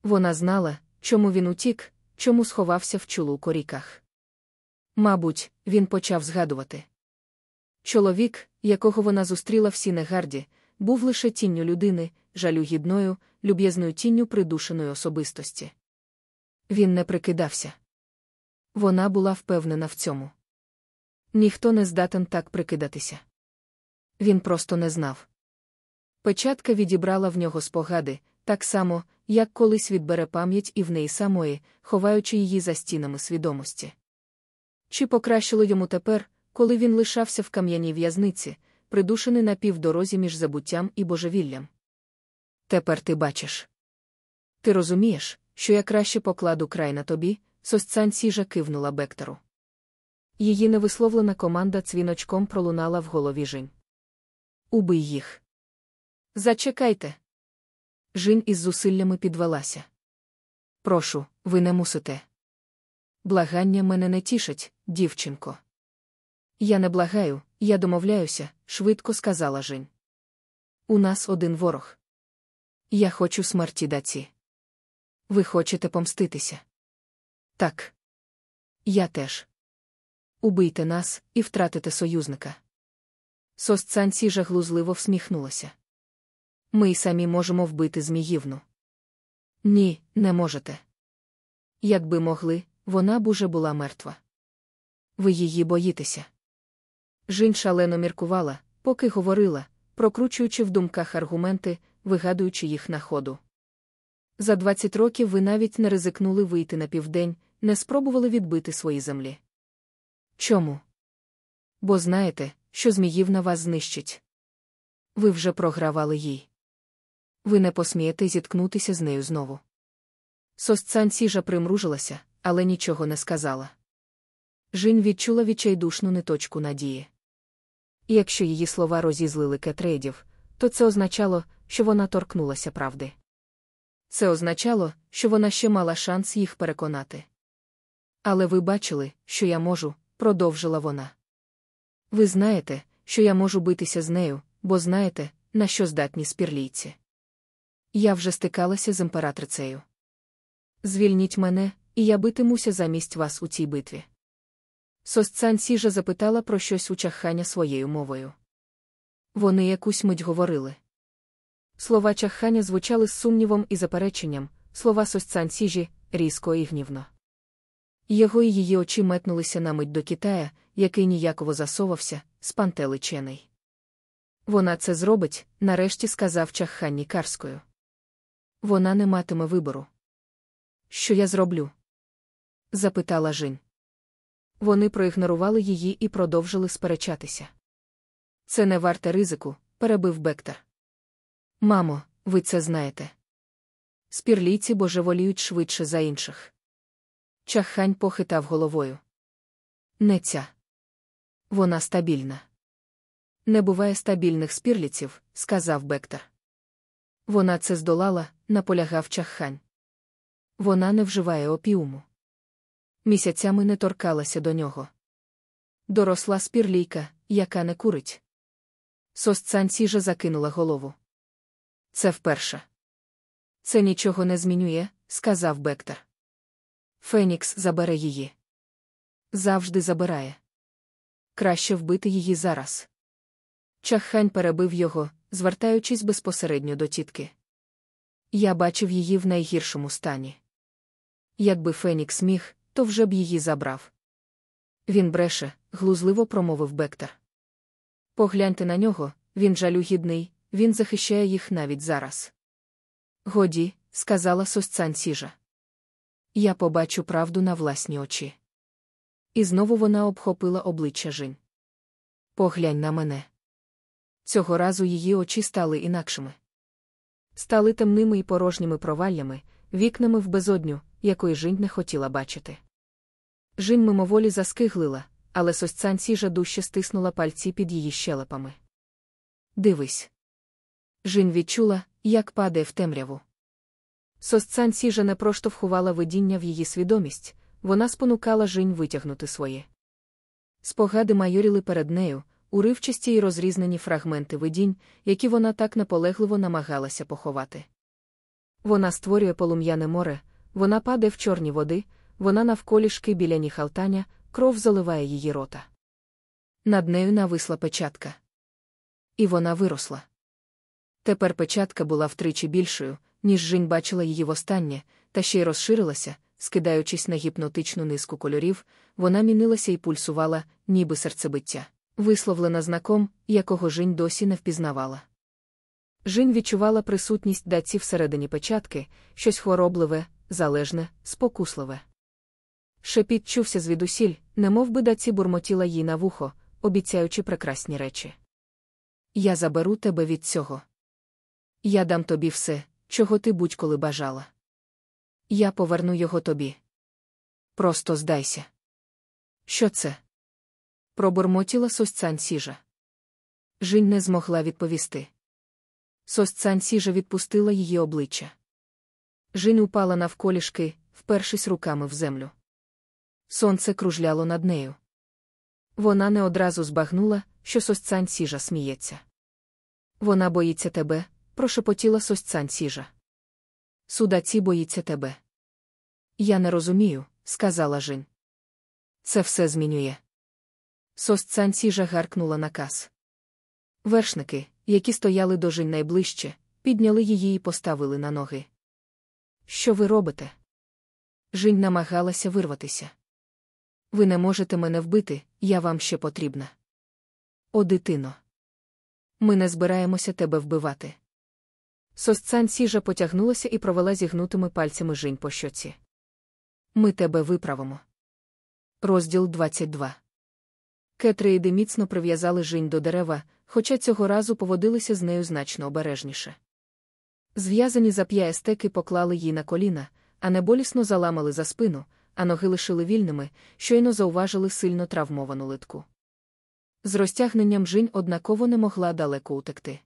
Вона знала, чому він утік, чому сховався в чулу коріках. Мабуть, він почав згадувати. Чоловік, якого вона зустріла в Сінегарді, був лише тінню людини, жалюгідною, люб'язною тінню придушеної особистості. Він не прикидався. Вона була впевнена в цьому. Ніхто не здатен так прикидатися. Він просто не знав. Печатка відібрала в нього спогади, так само, як колись відбере пам'ять і в неї самої, ховаючи її за стінами свідомості. Чи покращило йому тепер, коли він лишався в кам'яній в'язниці, придушений на півдорозі між забуттям і божевіллям? Тепер ти бачиш. Ти розумієш, що я краще покладу край на тобі, сіжа кивнула Бектеру. Її невисловлена команда цвіночком пролунала в голові Жінь. Убий їх. Зачекайте. Жінь із зусиллями підвелася. Прошу, ви не мусите. Благання мене не тішить, дівчинко. Я не благаю, я домовляюся, швидко сказала Жінь. У нас один ворог. Я хочу смерті даці. Ви хочете помститися? Так. Я теж. Убийте нас і втратите союзника. Сосцанці жаглузливо всміхнулася. Ми й самі можемо вбити Зміївну. Ні, не можете. Якби могли, вона б уже була мертва. Ви її боїтеся. Жінь шалено міркувала, поки говорила, прокручуючи в думках аргументи, вигадуючи їх на ходу. За 20 років ви навіть не ризикнули вийти на південь, не спробували відбити свої землі. Чому? Бо знаєте, що Зміївна вас знищить. Ви вже програвали їй. Ви не посмієте зіткнутися з нею знову. Сосцан сіжа примружилася, але нічого не сказала. Жінь відчула відчайдушну ниточку надії. І якщо її слова розізлили кетрейдів, то це означало, що вона торкнулася правди. Це означало, що вона ще мала шанс їх переконати. Але ви бачили, що я можу, продовжила вона. Ви знаєте, що я можу битися з нею, бо знаєте, на що здатні спірлійці. Я вже стикалася з імператрицею. Звільніть мене, і я битимуся замість вас у цій битві. Сосцан сіжа запитала про щось у чахання своєю мовою. Вони якусь мить говорили. Слова чахання звучали з сумнівом і запереченням, слова сосцан сіжі різко і гнівно. Його і її очі метнулися на мить до Китая, який ніяково засовався, спантеличений. Вона це зробить, нарешті сказав чахханні карською. Вона не матиме вибору. Що я зроблю? запитала Жінь. Вони проігнорували її і продовжили сперечатися. Це не варте ризику, перебив Бектор. Мамо, ви це знаєте. Спірлійці божеволіють швидше за інших. Чаххань похитав головою. Не ця. Вона стабільна. Не буває стабільних спірліців, сказав Бектор. Вона це здолала, наполягав чаххань. Вона не вживає опіуму. Місяцями не торкалася до нього. Доросла спірлійка, яка не курить. Сосцан сіжа закинула голову. Це вперше. Це нічого не змінює, сказав Бектор. Фенікс забере її. Завжди забирає. Краще вбити її зараз. Чаххань перебив його, звертаючись безпосередньо до тітки. Я бачив її в найгіршому стані. Якби Фенікс міг, то вже б її забрав. Він бреше, глузливо промовив Бектор. Погляньте на нього, він жалюгідний, він захищає їх навіть зараз. Годі, сказала сосцан сіжа. Я побачу правду на власні очі. І знову вона обхопила обличчя Жінь. Поглянь на мене. Цього разу її очі стали інакшими. Стали темними і порожніми проваллями, вікнами в безодню, якої Жінь не хотіла бачити. Жінь мимоволі заскиглила, але сосцан сіжа дужче стиснула пальці під її щелепами. Дивись. Жінь відчула, як падає в темряву. Сосцан сіжа не проштовхувала видіння в її свідомість, вона спонукала Жінь витягнути своє. Спогади майоріли перед нею, уривчасті й розрізнені фрагменти видінь, які вона так наполегливо намагалася поховати. Вона створює полум'яне море, вона паде в чорні води, вона навколішки біля ніхалтання, кров заливає її рота. Над нею нависла печатка. І вона виросла. Тепер печатка була втричі більшою, ніж Жінь бачила її востаннє, та ще й розширилася, скидаючись на гіпнотичну низку кольорів, вона мінилася і пульсувала, ніби серцебиття, висловлена знаком, якого Жінь досі не впізнавала. Жінь відчувала присутність даці всередині печатки, щось хворобливе, залежне, спокусливе. Шепіт чувся звідусіль, немов би даці бурмотіла їй на вухо, обіцяючи прекрасні речі. Я заберу тебе від цього. Я дам тобі все, чого ти будь-коли бажала. Я поверну його тобі. Просто здайся. Що це? Пробурмотіла сосцан сіжа. Жінь не змогла відповісти. Сосцан сіжа відпустила її обличчя. Жінь упала навколішки, впершись руками в землю. Сонце кружляло над нею. Вона не одразу збагнула, що сосцан сіжа сміється. Вона боїться тебе, прошепотіла сосцан сіжа. Судаці боїться тебе. Я не розумію, сказала Жінь. Це все змінює. Сосцан сіжа гаркнула наказ. Вершники, які стояли до Жінь найближче, підняли її і поставили на ноги. Що ви робите? Жінь намагалася вирватися. Ви не можете мене вбити, я вам ще потрібна. О, дитино. Ми не збираємося тебе вбивати. Сосцан сіжа потягнулася і провела зігнутими пальцями жінь по щоці. ми тебе виправимо. Розділ 22 Кетрейди міцно прив'язали жінь до дерева, хоча цього разу поводилися з нею значно обережніше. Зв'язані зап'ястеки поклали їй на коліна, а не болісно заламали за спину, а ноги лишили вільними, щойно зауважили сильно травмовану литку. З розтягненням жінь однаково не могла далеко утекти.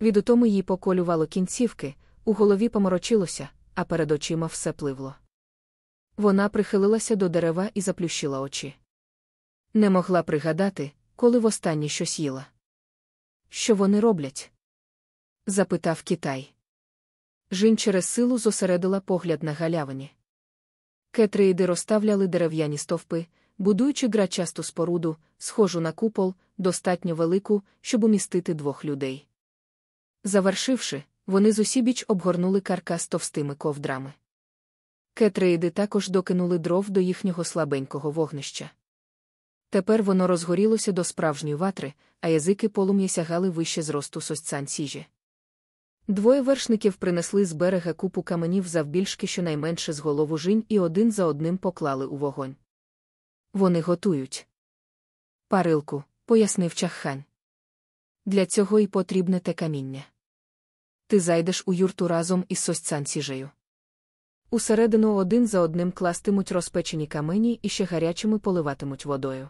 Від утоми їй поколювало кінцівки, у голові поморочилося, а перед очима все пливло. Вона прихилилася до дерева і заплющила очі. Не могла пригадати, коли востаннє щось їла. Що вони роблять? запитав Китай. Жінь через силу зосередила погляд на галявині. Кетриїди розставляли дерев'яні стовпи, будуючи грачасту споруду, схожу на купол, достатньо велику, щоб умістити двох людей. Завершивши, вони з усібіч обгорнули каркас товстими ковдрами. Кетреїди також докинули дров до їхнього слабенького вогнища. Тепер воно розгорілося до справжньої ватри, а язики полум'я сягали вище зросту сосцан сіжі. Двоє вершників принесли з берега купу каменів завбільшки щонайменше з голову жінь і один за одним поклали у вогонь. Вони готують. Парилку, пояснив чаххань. Для цього й потрібне те каміння. Ти зайдеш у юрту разом із сосцан сіжею. Усередину один за одним кластимуть розпечені камені і ще гарячими поливатимуть водою.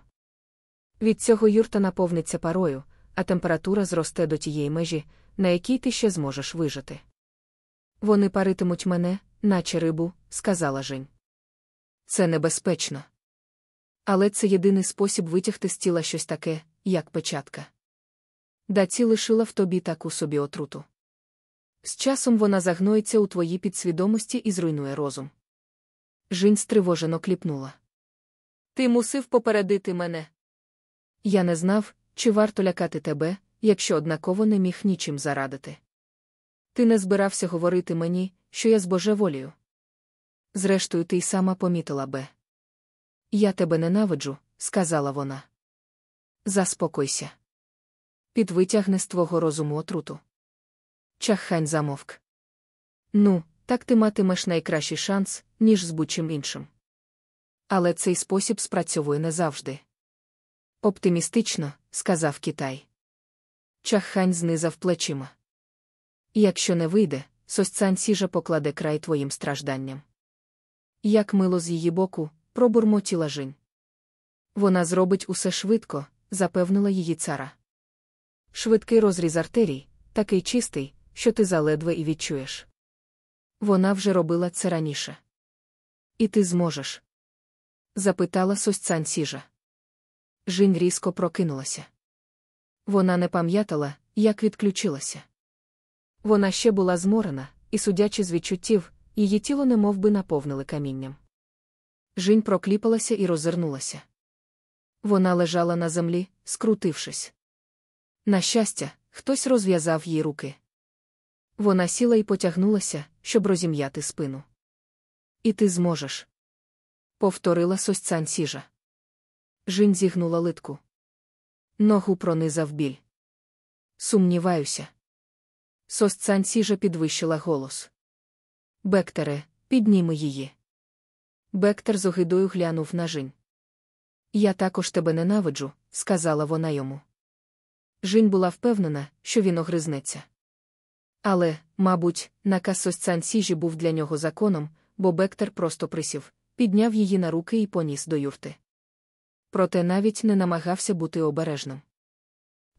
Від цього юрта наповниться парою, а температура зросте до тієї межі, на якій ти ще зможеш вижити. Вони паритимуть мене, наче рибу, сказала Жень. Це небезпечно. Але це єдиний спосіб витягти з тіла щось таке, як печатка. Даці лишила в тобі таку собі отруту. З часом вона загноїться у твоїй підсвідомості і зруйнує розум. Жінь стривожено кліпнула. Ти мусив попередити мене. Я не знав, чи варто лякати тебе, якщо однаково не міг нічим зарадити. Ти не збирався говорити мені, що я збожеволію. Зрештою, ти й сама помітила бе. Я тебе ненавиджу, сказала вона. Заспокойся. Підвитягне з твого розуму отруту. Чаххань замовк. Ну, так ти матимеш найкращий шанс, ніж з будь-чим іншим. Але цей спосіб спрацьовує не завжди. Оптимістично, сказав Китай. Чаххань знизав плечима. Якщо не вийде, сосцань сіжа покладе край твоїм стражданням. Як мило з її боку, пробурмотіла Жінь. Вона зробить усе швидко, запевнила її цара. Швидкий розріз артерій, такий чистий, що ти заледве і відчуєш. Вона вже робила це раніше. І ти зможеш? запитала сосцань сіжа. Жінь різко прокинулася. Вона не пам'ятала, як відключилася. Вона ще була зморена, і, судячи з відчуттів, її тіло немов би наповнили камінням. Жінь прокліпалася і роззирнулася. Вона лежала на землі, скрутившись. На щастя, хтось розв'язав їй руки. Вона сіла і потягнулася, щоб розім'яти спину. І ти зможеш. Повторила сосцань сіжа. Жінь зігнула литку. Ногу пронизав біль. Сумніваюся. Сосцань сіжа підвищила голос. Бектере, підніми її. Бектер з огидою глянув на Жінь. Я також тебе ненавиджу, сказала вона йому. Жінь була впевнена, що він огризнеться. Але, мабуть, наказ сосцань сіжі був для нього законом, бо Бектер просто присів, підняв її на руки і поніс до юрти. Проте навіть не намагався бути обережним.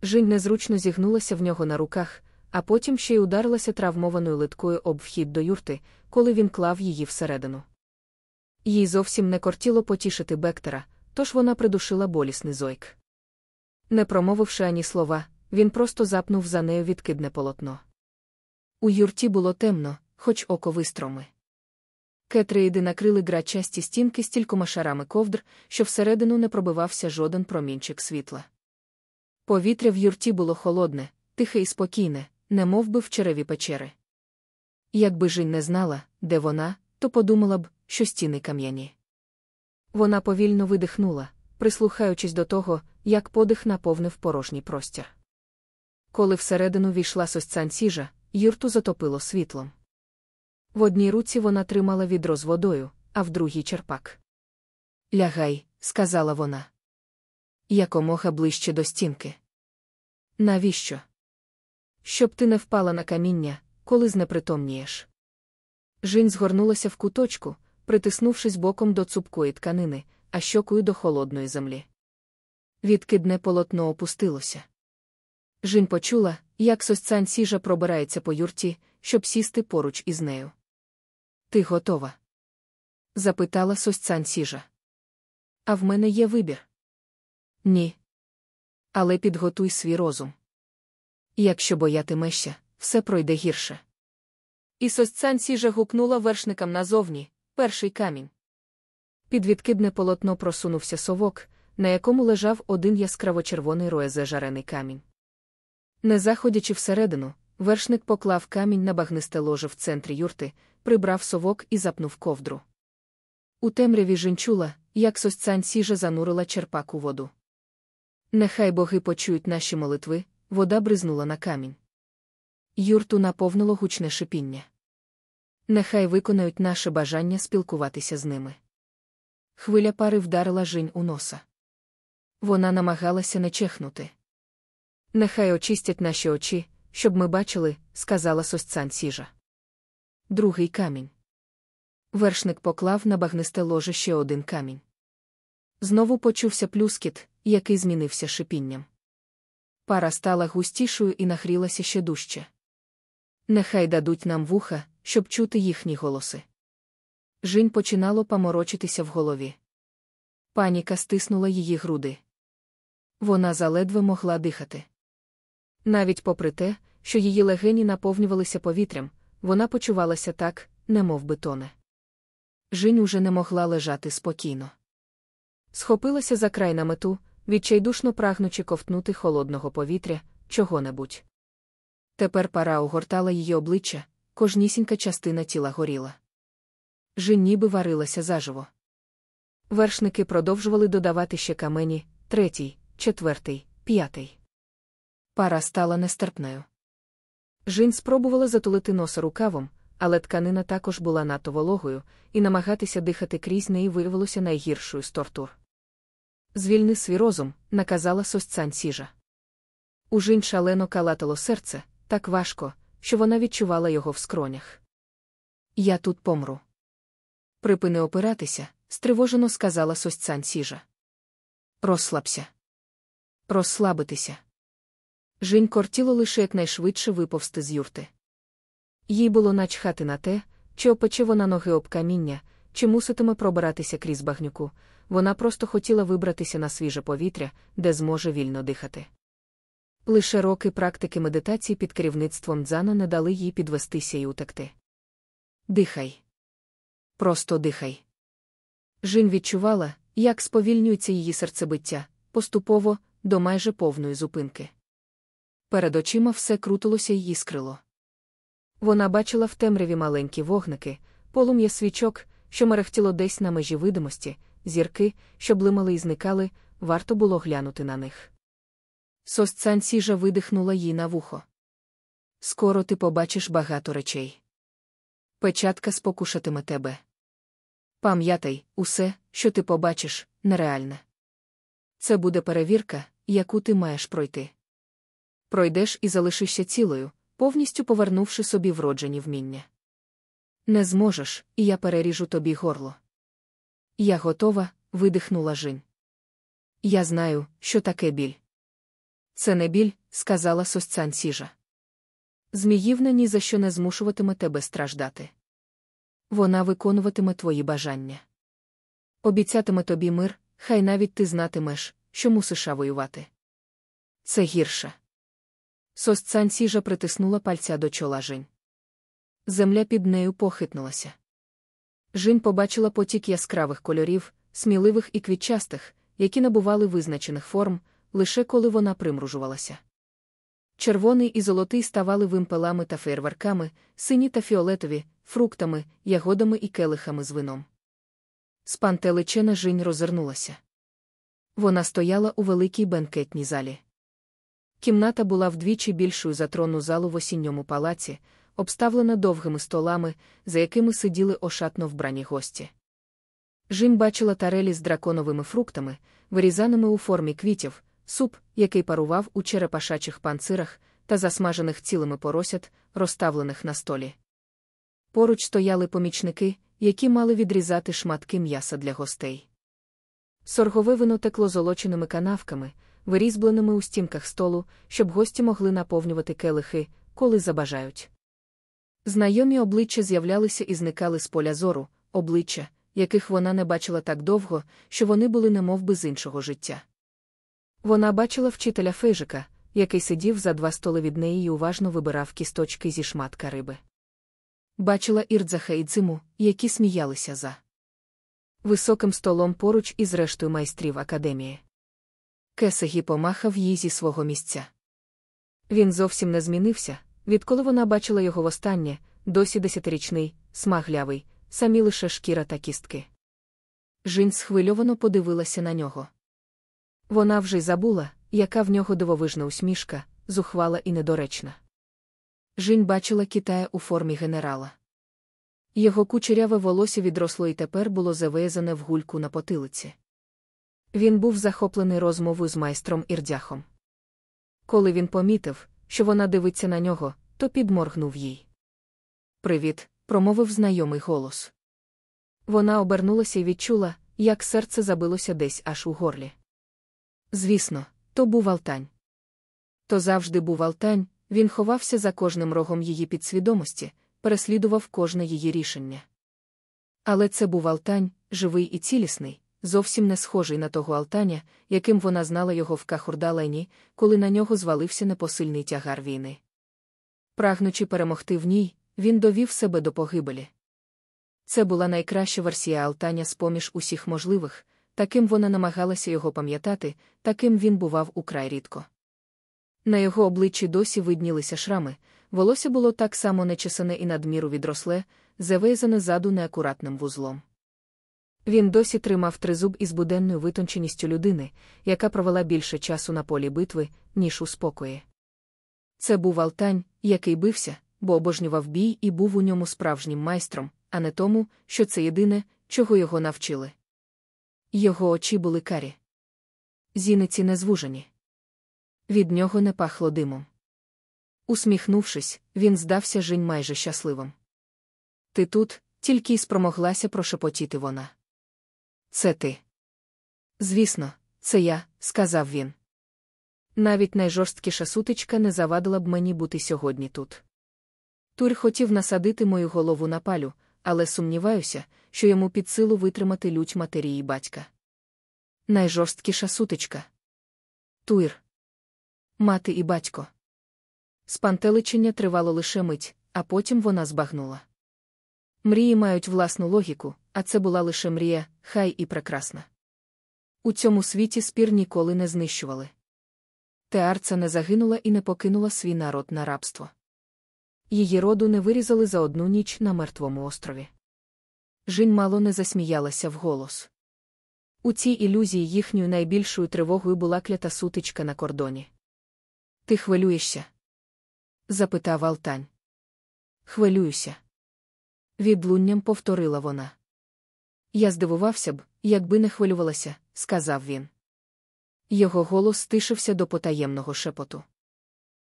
Жінь незручно зігнулася в нього на руках, а потім ще й ударилася травмованою литкою об вхід до юрти, коли він клав її всередину. Їй зовсім не кортіло потішити Бектера, тож вона придушила болісний зойк. Не промовивши ані слова, він просто запнув за нею відкидне полотно. У юрті було темно, хоч око вистроми. Кетрейди накрили грачасті стінки стількома шарами ковдр, що всередину не пробивався жоден промінчик світла. Повітря в юрті було холодне, тихе і спокійне, не би в череві печери. Якби Жінь не знала, де вона, то подумала б, що стіни кам'яні. Вона повільно видихнула, прислухаючись до того, як подих наповнив порожній простір. Коли всередину війшла сосцань сіжа, юрту затопило світлом. В одній руці вона тримала відро з водою, а в другій черпак. Лягай, сказала вона. Якомога ближче до стінки. Навіщо? Щоб ти не впала на каміння, коли знепритомнієш. Жінь згорнулася в куточку, притиснувшись боком до цупкої тканини, а щокою до холодної землі. Відкидне полотно опустилося. Жінь почула, як сосцань сіжа пробирається по юрті, щоб сісти поруч із нею. Ти готова? запитала сосцань сіжа. А в мене є вибір. Ні. Але підготуй свій розум. Якщо боятимешся, все пройде гірше. І сосцань сіжа гукнула вершникам назовні перший камінь. Під відкидне полотно просунувся совок, на якому лежав один яскраво-червоний роезе жарений камінь. Не заходячи всередину, вершник поклав камінь на багнисте ложе в центрі юрти, прибрав совок і запнув ковдру. У темряві жінчула, як сосцань сіжа занурила черпак у воду. Нехай боги почують наші молитви, вода бризнула на камінь. Юрту наповнило гучне шипіння. Нехай виконають наше бажання спілкуватися з ними. Хвиля пари вдарила жінь у носа. Вона намагалася не чехнути. Нехай очистять наші очі, щоб ми бачили, сказала сосцан сіжа. Другий камінь. Вершник поклав на багнисте ложе ще один камінь. Знову почувся плюскіт, який змінився шипінням. Пара стала густішою і нахрілася ще дужче. Нехай дадуть нам вуха, щоб чути їхні голоси. Жінь починало поморочитися в голові. Паніка стиснула її груди. Вона заледве могла дихати. Навіть попри те, що її легені наповнювалися повітрям, вона почувалася так, немов би тоне. Жінь уже не могла лежати спокійно. Схопилася за край намету, відчайдушно прагнучи ковтнути холодного повітря, чого-небудь. Тепер пара огортала її обличчя, кожнісінька частина тіла горіла. Жін ніби варилася заживо. Вершники продовжували додавати ще камені третій, четвертий, п'ятий. Пара стала нестерпною. Жін спробувала затулити носа рукавом, але тканина також була надто вологою, і намагатися дихати крізь неї виявилося найгіршою з тортур. Звільни свій розум, наказала сосцань сіжа. У Жінь шалено калатало серце, так важко, що вона відчувала його в скронях. Я тут помру. Припини опиратися, стривожено сказала сосцань сіжа. Розслабся. Розслабитися. Жінь кортіло лише якнайшвидше виповзти з юрти. Їй було начхати на те, чи опече вона ноги об каміння, чи муситиме пробиратися крізь багнюку. Вона просто хотіла вибратися на свіже повітря, де зможе вільно дихати. Лише роки практики медитації під керівництвом дзана не дали їй підвестися і утекти. Дихай. Просто дихай. Жін відчувала, як сповільнюється її серцебиття, поступово, до майже повної зупинки. Перед очима все крутилося й іскрило. Вона бачила в темряві маленькі вогники, полум'я свічок, що мерехтіло десь на межі видимості, зірки, що блимали і зникали, варто було глянути на них. Сосцань сіжа видихнула їй на вухо. Скоро ти побачиш багато речей. Печатка спокушатиме тебе. Пам'ятай, усе, що ти побачиш, нереальне. Це буде перевірка, яку ти маєш пройти. Пройдеш і залишишся цілою, повністю повернувши собі вроджені вміння. Не зможеш, і я переріжу тобі горло. Я готова, видихнула Жінь. Я знаю, що таке біль. Це не біль, сказала сосцан сіжа. Зміївна ні за що не змушуватиме тебе страждати. Вона виконуватиме твої бажання. Обіцятиме тобі мир, хай навіть ти знатимеш, що мусиш воювати. Це гірше. Сосцан сіжа притиснула пальця до чола Жінь. Земля під нею похитнулася. Жін побачила потік яскравих кольорів, сміливих і квітчастих, які набували визначених форм, лише коли вона примружувалася. Червоний і золотий ставали вимпелами та фейерверками, сині та фіолетові, фруктами, ягодами і келихами з вином. Спантеличена Жінь розвернулася. Вона стояла у великій бенкетній залі. Кімната була вдвічі більшою за тронну залу в осінньому палаці, обставлена довгими столами, за якими сиділи ошатно вбрані гості. Жінь бачила тарелі з драконовими фруктами, вирізаними у формі квітів, суп, який парував у черепашачих панцирах, та засмажених цілими поросят, розставлених на столі. Поруч стояли помічники, які мали відрізати шматки м'яса для гостей. Соргове вино текло золоченими канавками, вирізбленими у стінках столу, щоб гості могли наповнювати келихи, коли забажають. Знайомі обличчя з'являлися і зникали з поля зору, обличчя, яких вона не бачила так довго, що вони були немов би з іншого життя. Вона бачила вчителя Фейжика, який сидів за два столи від неї і уважно вибирав кісточки зі шматка риби. Бачила Ірдзаха і Дзиму, які сміялися за високим столом поруч із рештою майстрів академії. Кесегі помахав їй зі свого місця. Він зовсім не змінився, відколи вона бачила його востаннє, досі десятирічний, смаглявий, самі лише шкіра та кістки. Жінь схвильовано подивилася на нього. Вона вже й забула, яка в нього дивовижна усмішка, зухвала і недоречна. Жінь бачила Китая у формі генерала. Його кучеряве волосся відросло і тепер було завезене в гульку на потилиці. Він був захоплений розмовою з майстром Ірдяхом. Коли він помітив, що вона дивиться на нього, то підморгнув їй. Привіт, промовив знайомий голос. Вона обернулася і відчула, як серце забилося десь аж у горлі. Звісно, то був Алтань. То завжди був Алтань, він ховався за кожним рогом її підсвідомості, переслідував кожне її рішення. Але це був Алтань, живий і цілісний, зовсім не схожий на того Алтаня, яким вона знала його в Кахурдалені, коли на нього звалився непосильний тягар війни. Прагнучи перемогти в ній, він довів себе до погибелі. Це була найкраща версія Алтаня з поміж усіх можливих, таким вона намагалася його пам'ятати, таким він бував украй рідко. На його обличчі досі виднілися шрами, волосся було так само нечесане і надміру відросле, завезане заду неакуратним вузлом. Він досі тримав тризуб із буденною витонченістю людини, яка провела більше часу на полі битви, ніж у спокої. Це був Алтань, який бився, бо обожнював бій і був у ньому справжнім майстром, а не тому, що це єдине, чого його навчили. Його очі були карі. Зіниці не звужені. Від нього не пахло димом. Усміхнувшись, він здався Жінь майже щасливим. Ти тут, тільки й спромоглася прошепотіти вона. Це ти. Звісно, це я, сказав він. Навіть найжорсткіша сутичка не завадила б мені бути сьогодні тут. Турь хотів насадити мою голову на палю, але сумніваюся, що йому під силу витримати лють матері і батька. Найжорсткіша сутичка. Туір. Мати і батько. Спантеличення тривало лише мить, а потім вона збагнула. Мрії мають власну логіку, а це була лише мрія, хай і прекрасна. У цьому світі спір ніколи не знищували. Теарца не загинула і не покинула свій народ на рабство. Її роду не вирізали за одну ніч на мертвому острові. Жінь мало не засміялася вголос. У цій ілюзії їхньою найбільшою тривогою була клята сутичка на кордоні. Ти хвилюєшся? запитав Алтань. Хвилююся. Відлунням повторила вона. Я здивувався б, якби не хвилювалася, сказав він. Його голос стишився до потаємного шепоту.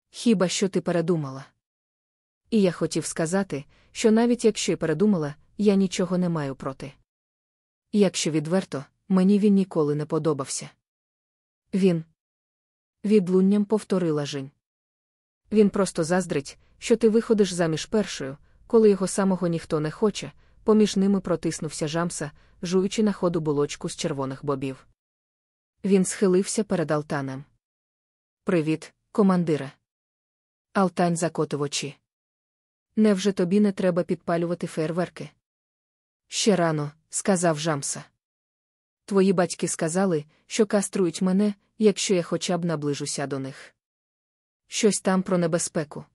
Хіба що ти передумала? І я хотів сказати, що навіть якщо й передумала, я нічого не маю проти. Якщо відверто, мені він ніколи не подобався. Він. Відлунням повторила Жінь. Він просто заздрить, що ти виходиш заміж першою, коли його самого ніхто не хоче, поміж ними протиснувся жамса, жуючи на ходу булочку з червоних бобів. Він схилився перед Алтаном. Привіт, командире. Алтань закотив очі. Невже тобі не треба підпалювати фейерверки? Ще рано, сказав Жамса. Твої батьки сказали, що каструють мене, якщо я хоча б наближуся до них. Щось там про небезпеку.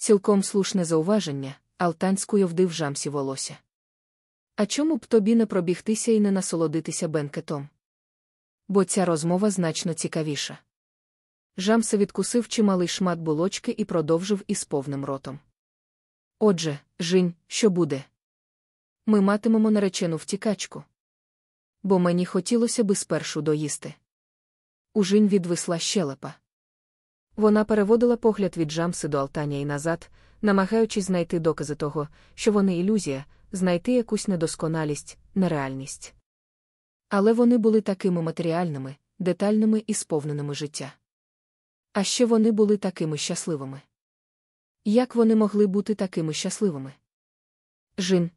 Цілком слушне зауваження, Алтань скуйовдив жамсі волосся. А чому б тобі не пробігтися і не насолодитися бенкетом? Бо ця розмова значно цікавіша. Жамса відкусив чималий шмат булочки і продовжив із повним ротом. Отже, Жінь, що буде? Ми матимемо наречену втікачку, бо мені хотілося би спершу доїсти. Ужинь відвисла щелепа. Вона переводила погляд від Джамси до Алтаня і назад, намагаючись знайти докази того, що вони ілюзія, знайти якусь недосконалість, нереальність. Але вони були такими матеріальними, детальними і сповненими життя. А ще вони були такими щасливими. Як вони могли бути такими щасливими? Жін.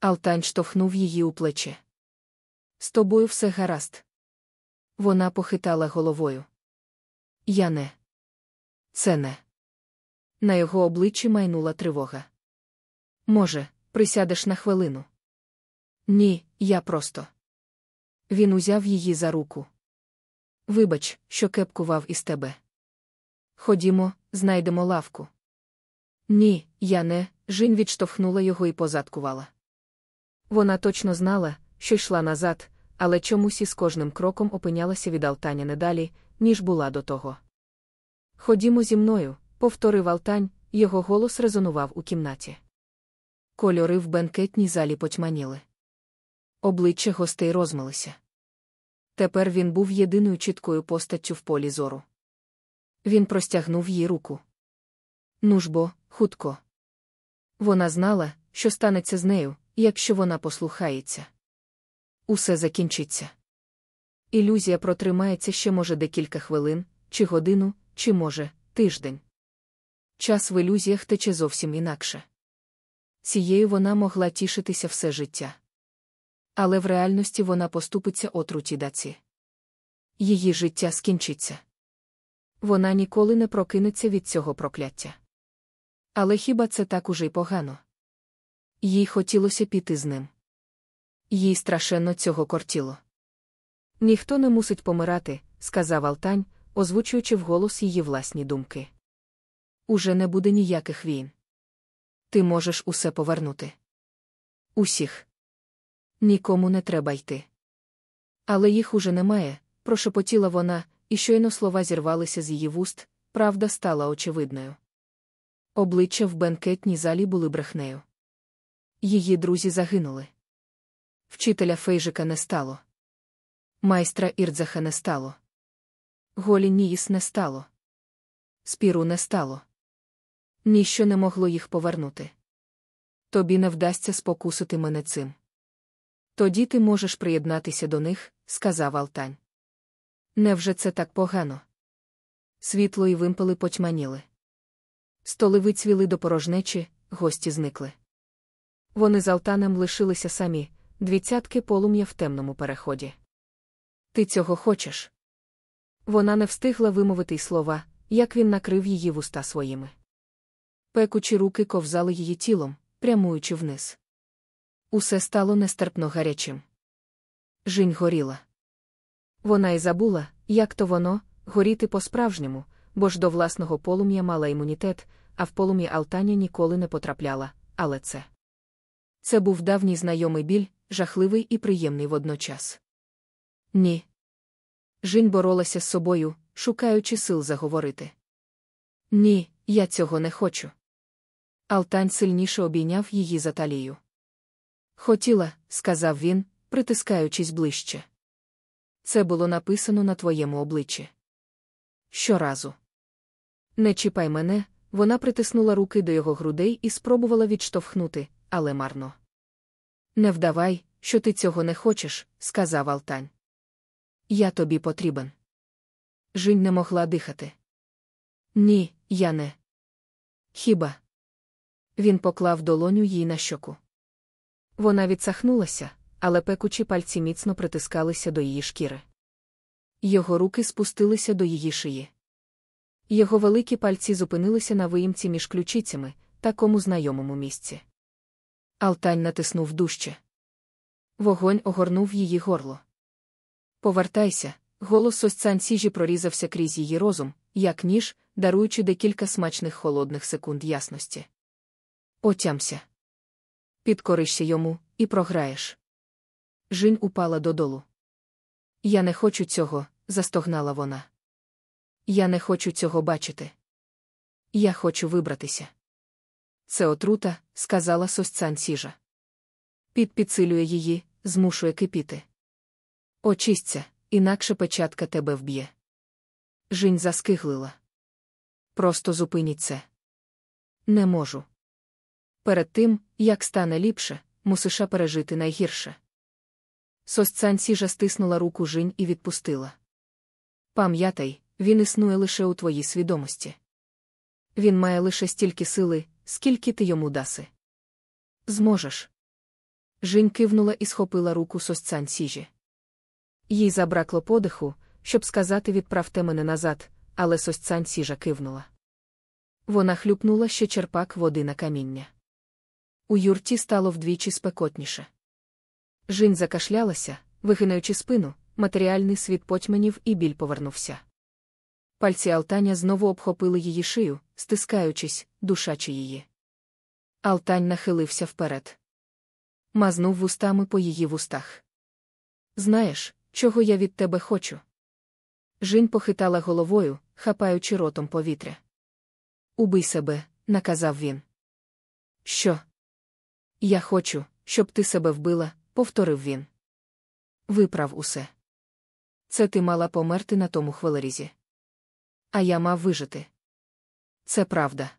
Алтань штовхнув її у плече. З тобою все гаразд. Вона похитала головою. Я не. Це не. На його обличчі майнула тривога. Може, присядеш на хвилину? Ні, я просто. Він узяв її за руку. Вибач, що кепкував із тебе. Ходімо, знайдемо лавку. Ні, я не. Жінь відштовхнула його і позадкувала. Вона точно знала, що йшла назад, але чомусь із кожним кроком опинялася від Алтаня не далі, ніж була до того. Ходімо зі мною, повторив Алтань, його голос резонував у кімнаті. Кольори в бенкетній залі потьманіли. Обличчя гостей розмилися. Тепер він був єдиною чіткою постаттю в полі зору. Він простягнув їй руку. Ну ж бо, хутко. Вона знала, що станеться з нею, якщо вона послухається. Усе закінчиться. Ілюзія протримається ще, може, декілька хвилин, чи годину, чи, може, тиждень. Час в ілюзіях тече зовсім інакше. Цією вона могла тішитися все життя. Але в реальності вона поступиться отруті даці. Її життя скінчиться. Вона ніколи не прокинеться від цього прокляття. Але хіба це так уже й погано? Їй хотілося піти з ним. Їй страшенно цього кортіло. Ніхто не мусить помирати, сказав Алтань, озвучуючи вголос її власні думки. Уже не буде ніяких війн. Ти можеш усе повернути. Усіх. Нікому не треба йти. Але їх уже немає, прошепотіла вона, і щойно слова зірвалися з її вуст, правда стала очевидною. Обличчя в бенкетній залі були брехнею. Її друзі загинули. Вчителя Фейжика не стало. Майстра Ірдзаха не стало. Голі Ніїс не стало. Спіру не стало. Ніщо не могло їх повернути. Тобі не вдасться спокусити мене цим. Тоді ти можеш приєднатися до них, сказав Алтань. Невже це так погано? Світло і вимпели потьманіли. Столи вицвіли до порожнечі, гості зникли. Вони з Алтанем лишилися самі, дві цятки полум'я в темному переході. Ти цього хочеш? Вона не встигла вимовити й слова, як він накрив її вуста своїми. Пекучі руки ковзали її тілом, прямуючи вниз. Усе стало нестерпно гарячим. Жінь горіла. Вона й забула, як то воно, горіти по-справжньому, бо ж до власного полум'я мала імунітет, а в полум'я Алтаня ніколи не потрапляла, але це. Це був давній знайомий біль, жахливий і приємний водночас. Ні. Жінь боролася з собою, шукаючи сил заговорити. Ні, я цього не хочу. Алтань сильніше обійняв її за талію. Хотіла, сказав він, притискаючись ближче. Це було написано на твоєму обличчі. Щоразу. Не чіпай мене, вона притиснула руки до його грудей і спробувала відштовхнути, але марно. Не вдавай, що ти цього не хочеш, сказав Алтань. Я тобі потрібен. Жінь не могла дихати. Ні, я не. Хіба? Він поклав долоню їй на щоку. Вона відсахнулася, але пекучі пальці міцно притискалися до її шкіри. Його руки спустилися до її шиї. Його великі пальці зупинилися на виїмці між ключицями, такому знайомому місці. Алтань натиснув дужче. Вогонь огорнув її горло. Повертайся, голос ось сіжі прорізався крізь її розум, як ніж, даруючи декілька смачних холодних секунд ясності. Отямся. Підкоришся йому, і програєш. Жінь упала додолу. Я не хочу цього, застогнала вона. Я не хочу цього бачити. Я хочу вибратися. Це отрута, сказала сосцан сіжа. Під підсилює її, змушує кипіти. Очисться, інакше печатка тебе вб'є. Жінь заскиглила. Просто зупиніть це. Не можу. Перед тим, як стане ліпше, мусиша пережити найгірше. Сосцань сіжа стиснула руку Жінь і відпустила. Пам'ятай, він існує лише у твоїй свідомості. Він має лише стільки сили, скільки ти йому даси. Зможеш. Жінь кивнула і схопила руку сосцань сіжі. Їй забракло подиху, щоб сказати відправте мене назад, але сосцань сіжа кивнула. Вона хлюпнула ще черпак води на каміння. У юрті стало вдвічі спекотніше. Жінь закашлялася, вигинаючи спину, матеріальний світ потьменів і біль повернувся. Пальці Алтаня знову обхопили її шию, стискаючись, душачи її. Алтань нахилився вперед. Мазнув вустами по її вустах. Знаєш, чого я від тебе хочу? Жінь похитала головою, хапаючи ротом повітря. Убий себе, наказав він. Що? Я хочу, щоб ти себе вбила, повторив він. Виправ усе. Це ти мала померти на тому хвилерізі. А я мав вижити. Це правда.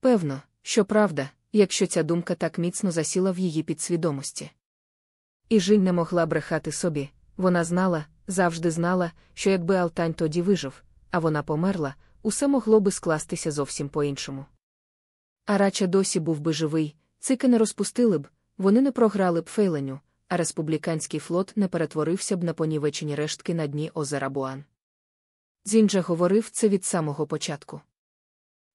Певно, що правда, якщо ця думка так міцно засіла в її підсвідомості. І Жінь не могла брехати собі, вона знала, завжди знала, що якби Алтань тоді вижив, а вона померла, усе могло би скластися зовсім по-іншому. А радше досі був би живий, цики не розпустили б, вони не програли б фейленю, а республіканський флот не перетворився б на понівечені рештки на дні озера Буан. Дзінджа говорив це від самого початку.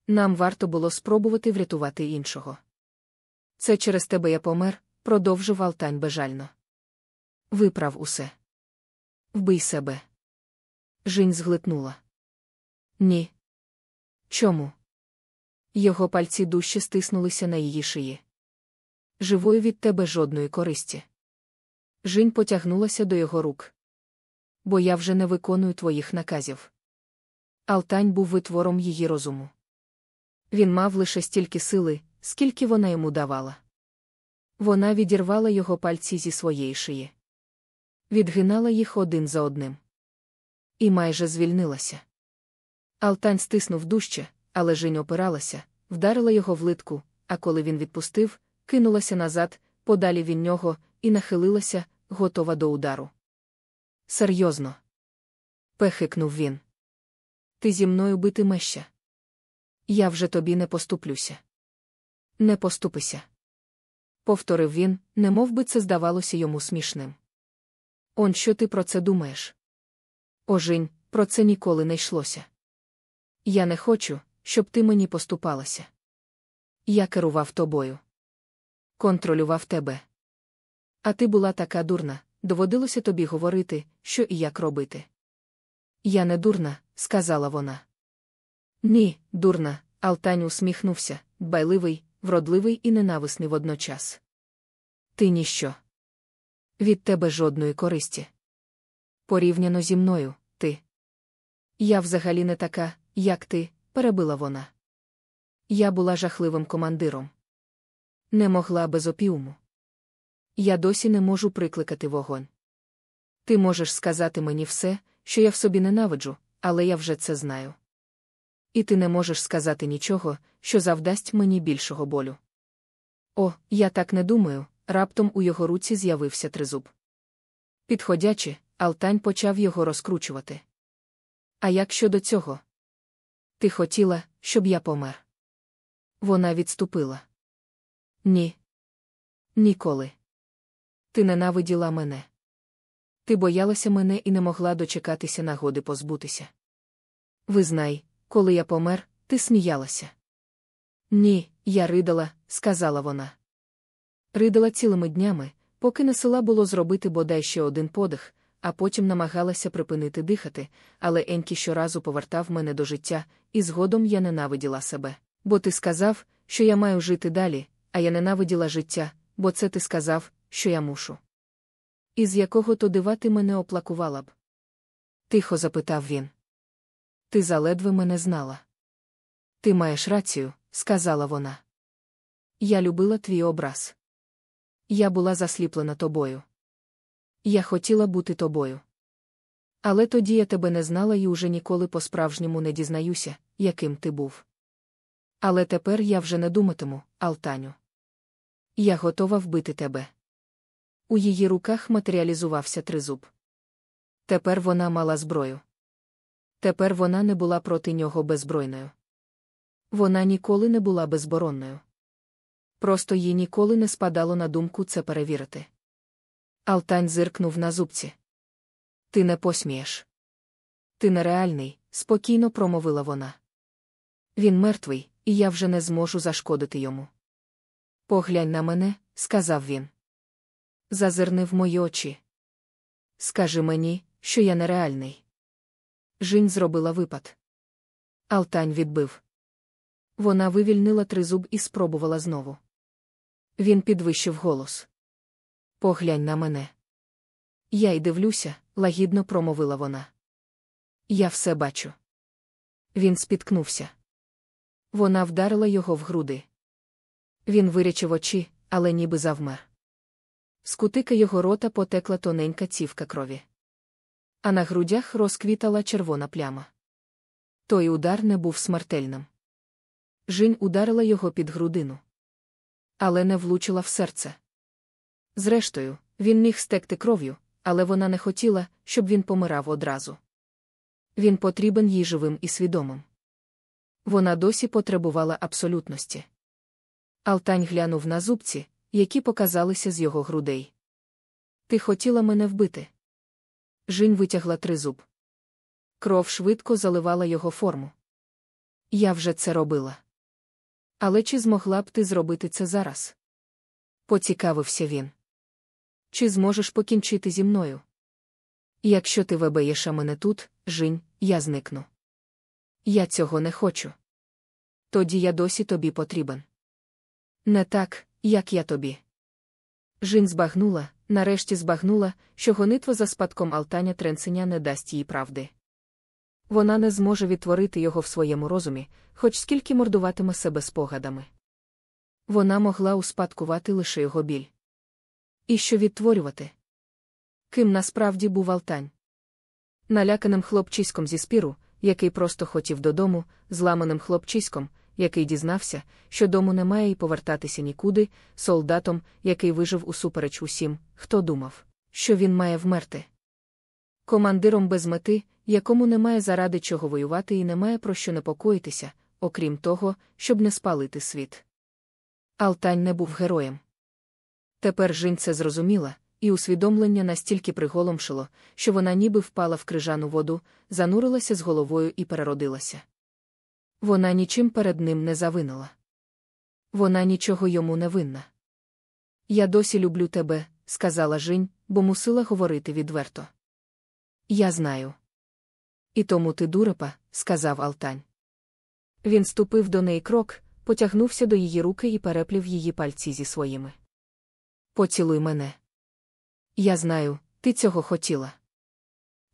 Нам варто було спробувати врятувати іншого. Це через тебе я помер, продовжив Алтань бежально. Виправ усе. Вбий себе. Жінь зглитнула. Ні. Чому? Його пальці дужче стиснулися на її шиї. Живою від тебе жодної користі. Жінь потягнулася до його рук. Бо я вже не виконую твоїх наказів. Алтань був витвором її розуму. Він мав лише стільки сили, скільки вона йому давала. Вона відірвала його пальці зі своєї шиї. Відгинала їх один за одним. І майже звільнилася. Алтань стиснув дужче, але Жінь опиралася, вдарила його в литку, а коли він відпустив, кинулася назад, подалі від нього, і нахилилася, готова до удару. Серйозно. пехикнув він. Ти зі мною битимешся. Я вже тобі не поступлюся. Не поступися. Повторив він, немов би це здавалося йому смішним. Он що ти про це думаєш? Ожинь, про це ніколи не йшлося. Я не хочу, щоб ти мені поступалася. Я керував тобою. Контролював тебе. А ти була така дурна, доводилося тобі говорити, що і як робити. Я не дурна, сказала вона. Ні, дурна, Алтань усміхнувся, байливий, вродливий і ненависний водночас. Ти ніщо. Від тебе жодної користі. Порівняно зі мною, ти. Я взагалі не така, як ти, перебила вона. Я була жахливим командиром. Не могла без опіуму. Я досі не можу прикликати вогонь. Ти можеш сказати мені все, що я в собі ненавиджу, але я вже це знаю. І ти не можеш сказати нічого, що завдасть мені більшого болю. О, я так не думаю, раптом у його руці з'явився тризуб. Підходячи, Алтань почав його розкручувати. А як щодо цього? Ти хотіла, щоб я помер? Вона відступила. Ні. Ніколи. Ти ненавиділа мене. Ти боялася мене і не могла дочекатися нагоди позбутися. Визнай, коли я помер, ти сміялася. Ні, я ридала, сказала вона. Ридала цілими днями, поки не села було зробити бодай ще один подих, а потім намагалася припинити дихати, але Енкі щоразу повертав мене до життя, і згодом я ненавиділа себе. Бо ти сказав, що я маю жити далі, а я ненавиділа життя, бо це ти сказав, що я мушу. Із якого то дива ти мене оплакувала б? Тихо запитав він. Ти заледве мене знала. Ти маєш рацію, сказала вона. Я любила твій образ. Я була засліплена тобою. Я хотіла бути тобою. Але тоді я тебе не знала і уже ніколи по-справжньому не дізнаюся, яким ти був. Але тепер я вже не думатиму, Алтаню. Я готова вбити тебе. У її руках матеріалізувався тризуб. Тепер вона мала зброю. Тепер вона не була проти нього беззбройною. Вона ніколи не була безборонною. Просто їй ніколи не спадало на думку це перевірити. Алтань зиркнув на зубці. Ти не посмієш. Ти нереальний, спокійно промовила вона. Він мертвий, і я вже не зможу зашкодити йому. Поглянь на мене, сказав він. Зазирни в мої очі. Скажи мені, що я нереальний. Жінь зробила випад. Алтань відбив. Вона вивільнила тризуб і спробувала знову. Він підвищив голос. Поглянь на мене. Я й дивлюся, лагідно промовила вона. Я все бачу. Він спіткнувся. Вона вдарила його в груди. Він вирячив очі, але ніби завмер. З кутика його рота потекла тоненька цівка крові. А на грудях розквітала червона пляма. Той удар не був смертельним. Жінь ударила його під грудину. Але не влучила в серце. Зрештою, він міг стекти кров'ю, але вона не хотіла, щоб він помирав одразу. Він потрібен їй живим і свідомим. Вона досі потребувала абсолютності. Алтань глянув на зубці, які показалися з його грудей. Ти хотіла мене вбити. Жінь витягла тризуб. Кров швидко заливала його форму. Я вже це робила. Але чи змогла б ти зробити це зараз? Поцікавився він. Чи зможеш покінчити зі мною? Якщо ти вибаєш мене тут, Жінь, я зникну. Я цього не хочу. Тоді я досі тобі потрібен. Не так, як я тобі. Жін збагнула, нарешті збагнула, що гонитва за спадком Алтаня Тренсеня не дасть їй правди. Вона не зможе відтворити його в своєму розумі, хоч скільки мордуватиме себе спогадами. Вона могла успадкувати лише його біль. І що відтворювати? Ким насправді був Алтань? Наляканим хлопчиськом зі спіру, який просто хотів додому, зламаним хлопчиськом, який дізнався, що дому немає і повертатися нікуди, солдатом, який вижив усупереч усім, хто думав, що він має вмерти. Командиром без мети, якому немає заради чого воювати і немає про що непокоїтися, окрім того, щоб не спалити світ. Алтань не був героєм. Тепер Жінь це зрозуміла, і усвідомлення настільки приголомшило, що вона ніби впала в крижану воду, занурилася з головою і переродилася. Вона нічим перед ним не завинила. Вона нічого йому не винна. Я досі люблю тебе, сказала Жінь, бо мусила говорити відверто. Я знаю. І тому ти дурепа, сказав Алтань. Він ступив до неї крок, потягнувся до її руки і переплів її пальці зі своїми. Поцілуй мене. Я знаю, ти цього хотіла.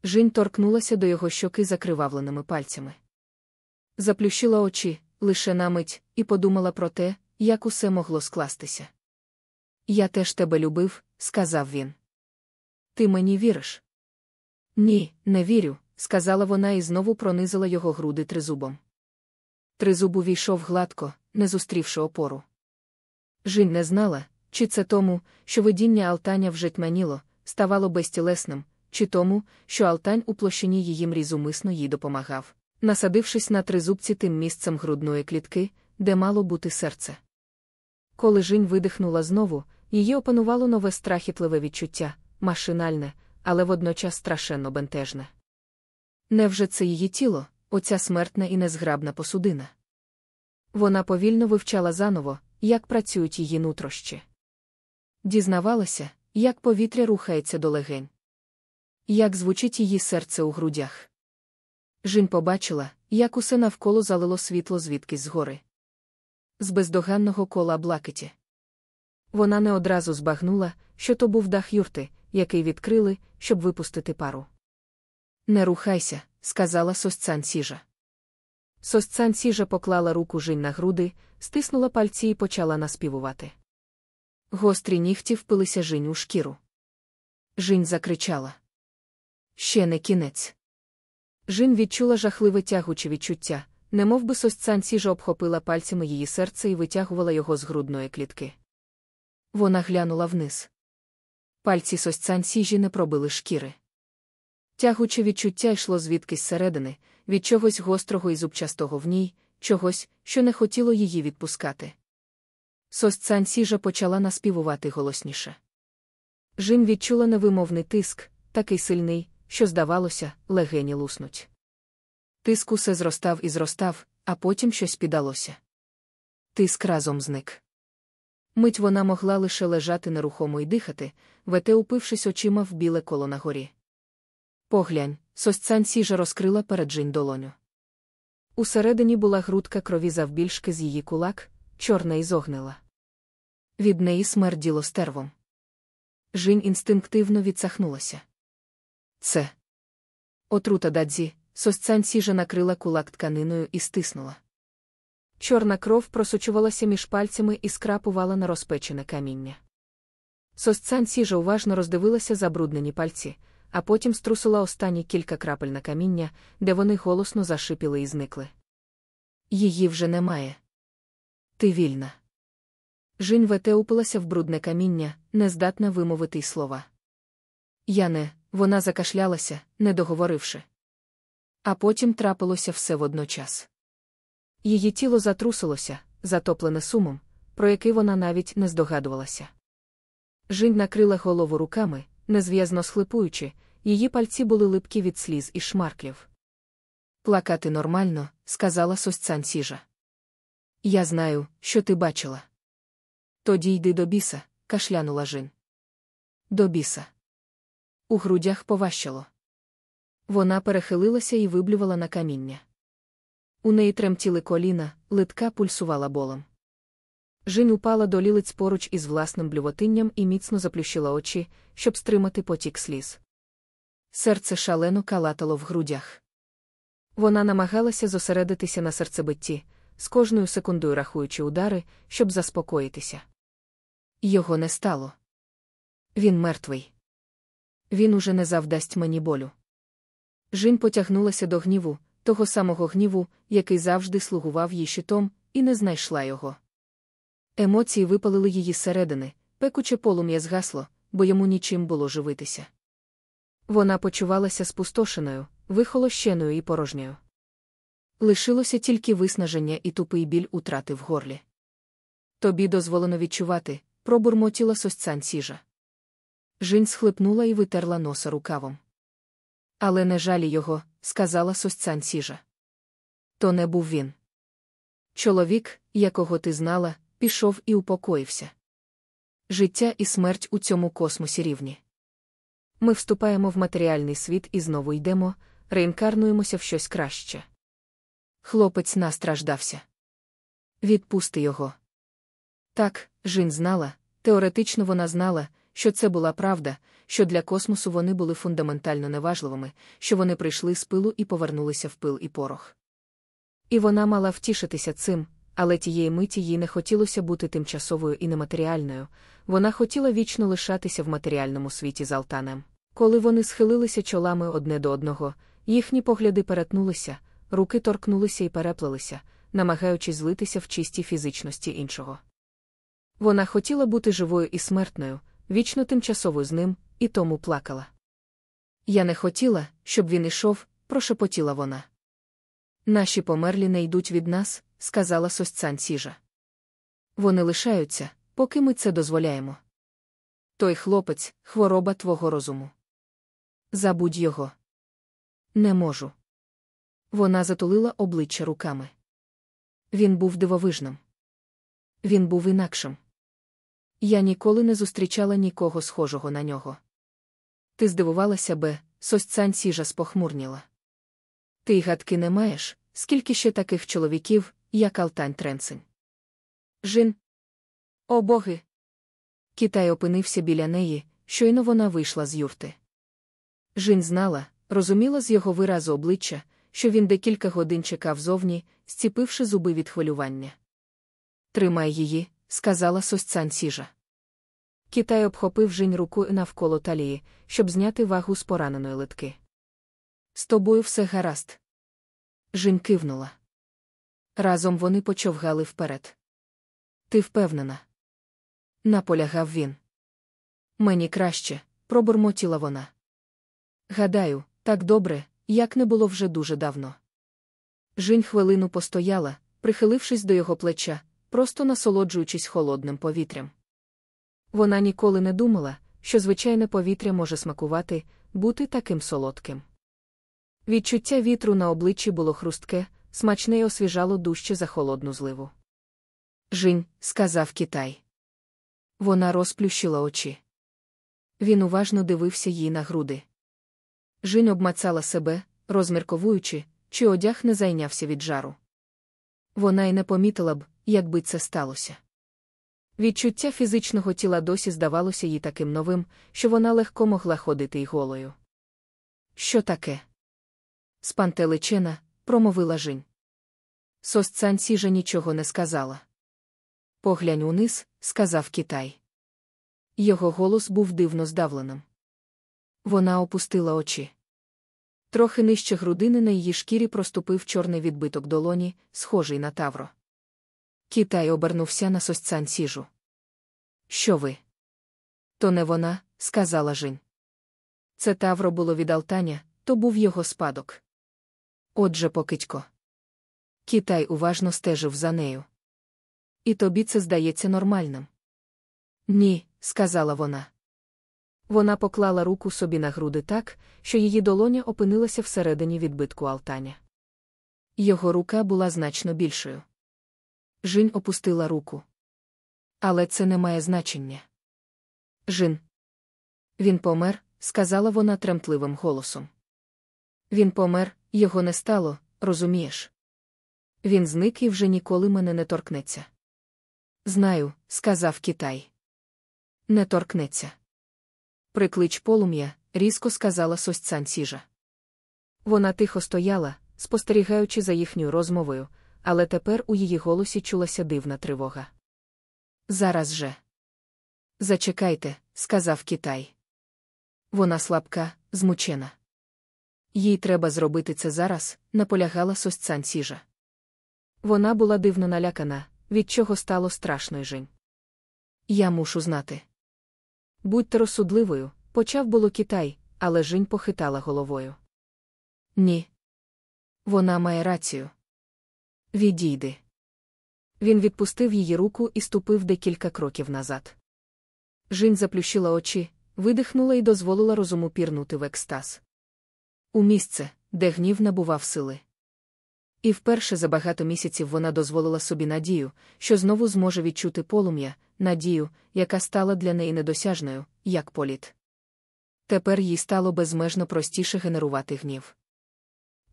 Жінь торкнулася до його щоки закривавленими пальцями. Заплющила очі, лише на мить, і подумала про те, як усе могло скластися. Я теж тебе любив, сказав він. Ти мені віриш? Ні, не вірю, сказала вона і знову пронизила його груди тризубом. Тризуб увійшов гладко, не зустрівши опору. Жінь не знала, чи це тому, що видіння Алтаня вже тьманіло, ставало безтілесним, чи тому, що Алтань у площині її мрізу мисно їй допомагав, насадившись на тризубці тим місцем грудної клітки, де мало бути серце. Коли Жінь видихнула знову, її опанувало нове страхітливе відчуття, машинальне, але водночас страшенно бентежне. Невже це її тіло, оця смертна і незграбна посудина? Вона повільно вивчала заново, як працюють її нутрощі. Дізнавалася, як повітря рухається до легень. Як звучить її серце у грудях. Жін побачила, як усе навколо залило світло звідкись згори. З бездоганного кола блакиті. Вона не одразу збагнула, що то був дах юрти, який відкрили, щоб випустити пару. Не рухайся, сказала сосцан сіжа. Сосцан сіжа поклала руку Жінь на груди, стиснула пальці і почала наспівувати. Гострі нігті впилися Жінь у шкіру. Жінь закричала. Ще не кінець. Жін відчула жахливе тягуче відчуття, немов би сосцан сіжа обхопила пальцями її серце і витягувала його з грудної клітки. Вона глянула вниз. Пальці сосцан сіжі не пробили шкіри. Тягуче відчуття йшло звідкись середини, від чогось гострого і зубчастого в ній, чогось, що не хотіло її відпускати. Сосцан сіжа почала наспівувати голосніше. Жін відчула невимовний тиск, такий сильний, що, здавалося, легені луснуть. Тиск усе зростав і зростав, а потім щось піддалося. Тиск разом зник. Мить вона могла лише лежати нерухомо і дихати, вете упившись очима в біле коло на горі. Поглянь, сосцан сіжа розкрила перед Жінь долоню. Усередині була грудка крові завбільшки з її кулак, чорна і зогнила. Від неї смерділо стервом. Жінь інстинктивно відсахнулася. Це. Отрута дадзі, сосцан сіжа накрила кулак тканиною і стиснула. Чорна кров просочувалася між пальцями і скрапувала на розпечене каміння. Сосцан сіжа уважно роздивилася забруднені пальці, а потім струсила останні кілька крапель на каміння, де вони голосно зашипіли і зникли. Її вже немає. Ти вільна. Жінь вете упилася в брудне каміння, нездатна вимовити й слова. Я не, вона закашлялася, не договоривши. А потім трапилося все водночас. Її тіло затрусилося, затоплене сумом, про який вона навіть не здогадувалася. Жінь накрила голову руками, незв'язно схлипуючи, її пальці були липкі від сліз і шмарклів. Плакати нормально, сказала сосцан сіжа. Я знаю, що ти бачила. Тоді йди до біса, кашлянула Жін. До біса. У грудях поващало. Вона перехилилася і виблювала на каміння. У неї тремтіли коліна, литка пульсувала болем. Жінь упала до лілиць поруч із власним блювотинням і міцно заплющила очі, щоб стримати потік сліз. Серце шалено калатало в грудях. Вона намагалася зосередитися на серцебитті, з кожною секундою рахуючи удари, щоб заспокоїтися. Його не стало. Він мертвий. Він уже не завдасть мені болю. Жінь потягнулася до гніву, того самого гніву, який завжди слугував їй щитом, і не знайшла його. Емоції випалили її зсередини, пекуче полум'я згасло, бо йому нічим було живитися. Вона почувалася спустошеною, вихолощеною і порожньою. Лишилося тільки виснаження і тупий біль утрати в горлі. Тобі дозволено відчувати, пробурмотіла сосцан сіжа. Жінь схлипнула і витерла носа рукавом. Але не жалі його, сказала сосцан сіжа. То не був він. Чоловік, якого ти знала, пішов і упокоївся. Життя і смерть у цьому космосі рівні. Ми вступаємо в матеріальний світ і знову йдемо, реінкарнуємося в щось краще. Хлопець настраждався. Відпусти його. Так, Жін знала, теоретично вона знала, що це була правда, що для космосу вони були фундаментально неважливими, що вони прийшли з пилу і повернулися в пил і порох. І вона мала втішитися цим, але тієї миті їй не хотілося бути тимчасовою і нематеріальною, вона хотіла вічно лишатися в матеріальному світі з Алтанем. Коли вони схилилися чолами одне до одного, їхні погляди перетнулися, руки торкнулися і переплелися, намагаючись злитися в чистій фізичності іншого. Вона хотіла бути живою і смертною, вічно тимчасовою з ним, і тому плакала. Я не хотіла, щоб він ішов, прошепотіла вона. Наші померлі не йдуть від нас, сказала сосцан сіжа. Вони лишаються, поки ми це дозволяємо. Той хлопець хвороба твого розуму. Забудь його. Не можу. Вона затулила обличчя руками. Він був дивовижним. Він був інакшим. Я ніколи не зустрічала нікого схожого на нього. Ти здивувалася би, сосцань сіжа спохмурніла. Ти й гадки не маєш, скільки ще таких чоловіків, як Алтань Тренсень. Жін. О боги. Китай опинився біля неї, щойно вона вийшла з юрти. Жін знала, розуміла з його виразу обличчя, що він декілька годин чекав зовні, зціпивши зуби від хвилювання. Тримай її, сказала сосцан сіжа. Китай обхопив жінь рукою навколо талії, щоб зняти вагу з пораненої литки. З тобою все гаразд. Жінь кивнула. Разом вони почовгали вперед. Ти впевнена? Наполягав він. Мені краще, пробурмотіла вона. Гадаю, так добре, як не було вже дуже давно. Жінь хвилину постояла, прихилившись до його плеча, просто насолоджуючись холодним повітрям. Вона ніколи не думала, що звичайне повітря може смакувати, бути таким солодким. Відчуття вітру на обличчі було хрустке, смачне й освіжало дужче за холодну зливу. Жінь, сказав Китай. Вона розплющила очі. Він уважно дивився їй на груди. Жінь обмацала себе, розмірковуючи, чи одяг не зайнявся від жару. Вона й не помітила б, якби це сталося. Відчуття фізичного тіла досі здавалося їй таким новим, що вона легко могла ходити й голою. Що таке? Спантеличена, промовила Жінь. Сосцан сіжа нічого не сказала. Поглянь униз, сказав Китай. Його голос був дивно здавленим. Вона опустила очі. Трохи нижче грудини на її шкірі проступив чорний відбиток долоні, схожий на тавро. Китай обернувся на сосцан сіжу. Що ви? То не вона, сказала Жінь. Це тавро було від Алтаня, то був його спадок. Отже, покидько. Китай уважно стежив за нею. І тобі це здається нормальним. Ні, сказала вона. Вона поклала руку собі на груди так, що її долоня опинилася всередині відбитку Алтаня. Його рука була значно більшою. Жінь опустила руку. Але це не має значення. Жін. Він помер, сказала вона тремтливим голосом. Він помер, його не стало, розумієш? Він зник і вже ніколи мене не торкнеться. Знаю, сказав Китай. Не торкнеться. Приклич полум'я, різко сказала сосцан сіжа. Вона тихо стояла, спостерігаючи за їхньою розмовою, але тепер у її голосі чулася дивна тривога. Зараз же. Зачекайте, сказав Китай. Вона слабка, змучена. Їй треба зробити це зараз, наполягала сосцан сіжа. Вона була дивно налякана, від чого стало страшно жінь. Я мушу знати. Будьте розсудливою, почав було Китай, але Жінь похитала головою. Ні. Вона має рацію. Відійди. Він відпустив її руку і ступив декілька кроків назад. Жінь заплющила очі, видихнула і дозволила розуму пірнути в екстаз. У місце, де гнів набував сили. І вперше за багато місяців вона дозволила собі надію, що знову зможе відчути полум'я, надію, яка стала для неї недосяжною, як політ. Тепер їй стало безмежно простіше генерувати гнів.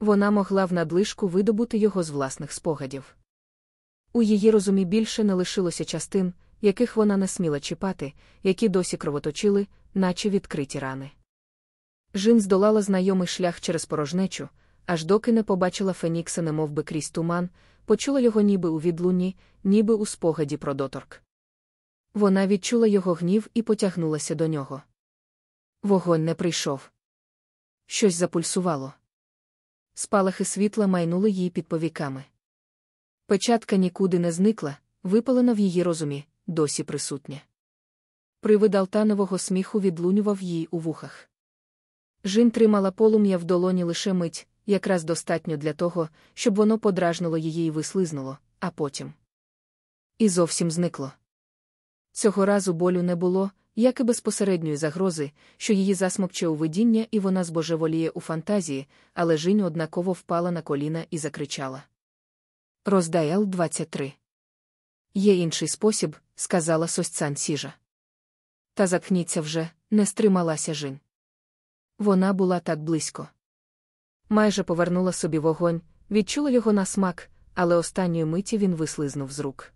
Вона могла в надлишку видобути його з власних спогадів. У її розумі більше не лишилося частин, яких вона не сміла чіпати, які досі кровоточили, наче відкриті рани. Жін здолала знайомий шлях через порожнечу, аж доки не побачила Фенікса, немов би крізь туман, почула його ніби у відлунні, ніби у спогаді про доторк. Вона відчула його гнів і потягнулася до нього. Вогонь не прийшов. Щось запульсувало. Спалахи світла майнули їй під повіками. Печатка нікуди не зникла, випалена в її розумі, досі присутня. Привид алтанового сміху відлунював їй у вухах. Жін тримала полум'я в долоні лише мить, якраз достатньо для того, щоб воно подражнуло її і вислизнуло, а потім. І зовсім зникло. Цього разу болю не було, як і безпосередньої загрози, що її засмокче у видіння, і вона збожеволіє у фантазії, але Жінь однаково впала на коліна і закричала. Роздайл 23. Є інший спосіб, сказала сосцан сіжа. Та заткніться вже, не стрималася Жінь. Вона була так близько. Майже повернула собі вогонь, відчула його на смак, але останньої миті він вислизнув з рук.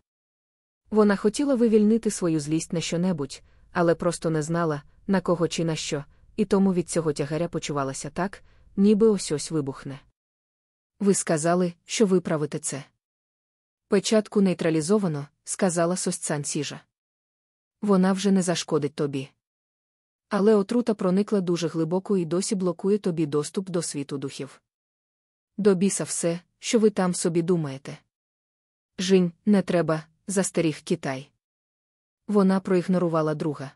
Вона хотіла вивільнити свою злість на що-небудь, але просто не знала, на кого чи на що, і тому від цього тягаря почувалася так, ніби ось ось вибухне. Ви сказали, що виправите це. Печатку нейтралізовано, сказала сосцан сіжа. Вона вже не зашкодить тобі. Але отрута проникла дуже глибоко і досі блокує тобі доступ до світу духів. До біса все, що ви там собі думаєте. Жінь, не треба, застеріг Китай. Вона проігнорувала друга.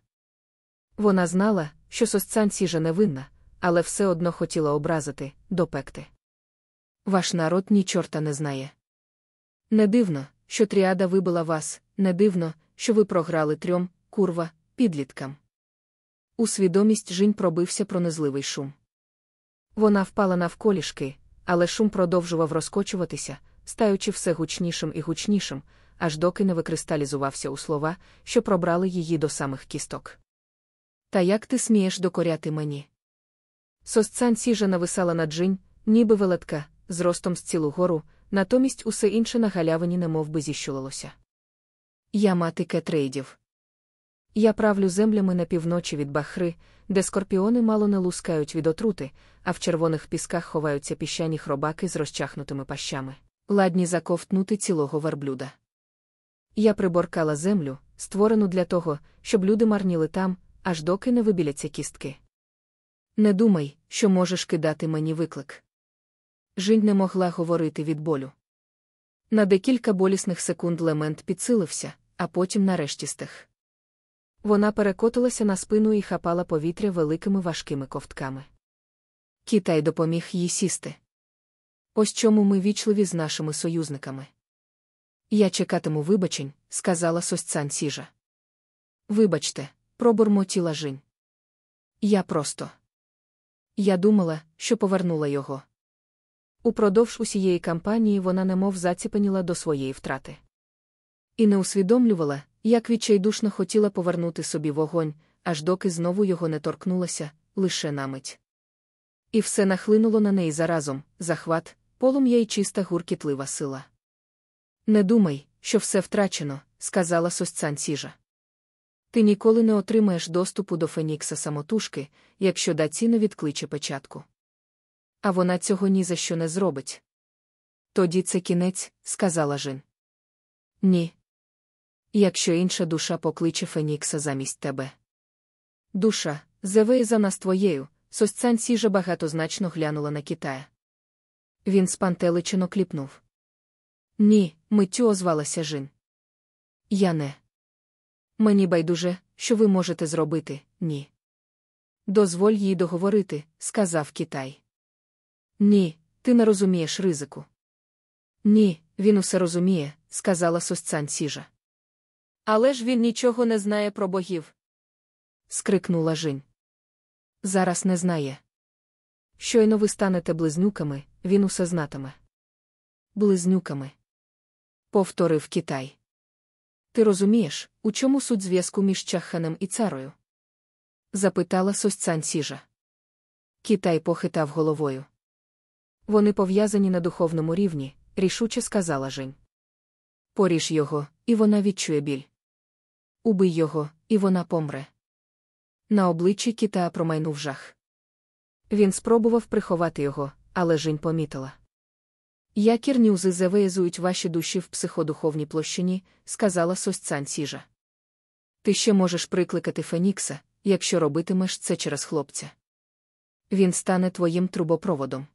Вона знала, що сосцан сіжа невинна, але все одно хотіла образити, допекти. Ваш народ ні чорта не знає. Не дивно, що тріада вибила вас, не дивно, що ви програли трьом, курва, підліткам. У свідомість Жінь пробився пронизливий шум. Вона впала навколішки, але шум продовжував розкочуватися, стаючи все гучнішим і гучнішим, аж доки не викристалізувався у слова, що пробрали її до самих кісток. Та як ти смієш докоряти мені? Сосцан сіжа нависала над Джинь, ніби велетка, зростом з цілу гору, натомість усе інше на галявині немов би зіщулилося. Я мати кетрейдів. Я правлю землями на півночі від бахри, де скорпіони мало не лускають від отрути, а в червоних пісках ховаються піщані хробаки з розчахнутими пащами, ладні заковтнути цілого верблюда. Я приборкала землю, створену для того, щоб люди марніли там, аж доки не вибіляться кістки. Не думай, що можеш кидати мені виклик. Жінь не могла говорити від болю. На декілька болісних секунд лемент підсилився, а потім нарешті стих. Вона перекотилася на спину і хапала повітря великими важкими ковтками. Китай допоміг їй сісти. Ось чому ми вічливі з нашими союзниками. Я чекатиму вибачень, сказала сосцан сіжа. Вибачте, пробурмотіла Жінь. Я просто. Я думала, що повернула його. Упродовж усієї кампанії вона немов заціпеніла до своєї втрати. І не усвідомлювала, як відчайдушно хотіла повернути собі вогонь, аж доки знову його не торкнулася, лише на мить. І все нахлинуло на неї заразом захват, полум'я й чиста гуркітлива сила. Не думай, що все втрачено, сказала сосцан сіжа. Ти ніколи не отримаєш доступу до Фенікса самотужки, якщо даці не відкличе печатку. А вона цього ні за що не зробить. Тоді це кінець, сказала Жин. Ні. Якщо інша душа покличе Фенікса замість тебе. Душа, зевеє за нас твоєю, сосцан сіжа багатозначно глянула на Китая. Він спантеличено кліпнув. Ні, миттю озвалася Жин. Я не. Мені байдуже, що ви можете зробити, ні. Дозволь їй договорити, сказав Китай. Ні, ти не розумієш ризику. Ні, він усе розуміє, сказала сосцан сіжа. Але ж він нічого не знає про богів. скрикнула Жінь. Зараз не знає. Щойно ви станете близнюками, він усе знатиме. Близнюками. Повторив Китай. Ти розумієш, у чому суть зв'язку між чаханем і царою? запитала сосцан сіжа. Китай похитав головою. Вони пов'язані на духовному рівні, рішуче сказала Жень. Поріж його, і вона відчує біль. Убий його, і вона помре. На обличчі Китая промайнув жах. Він спробував приховати його, але Жінь помітила. Якір нюзи завиязують ваші душі в психодуховній площині, сказала сосцан сіжа. Ти ще можеш прикликати Фенікса, якщо робитимеш це через хлопця. Він стане твоїм трубопроводом.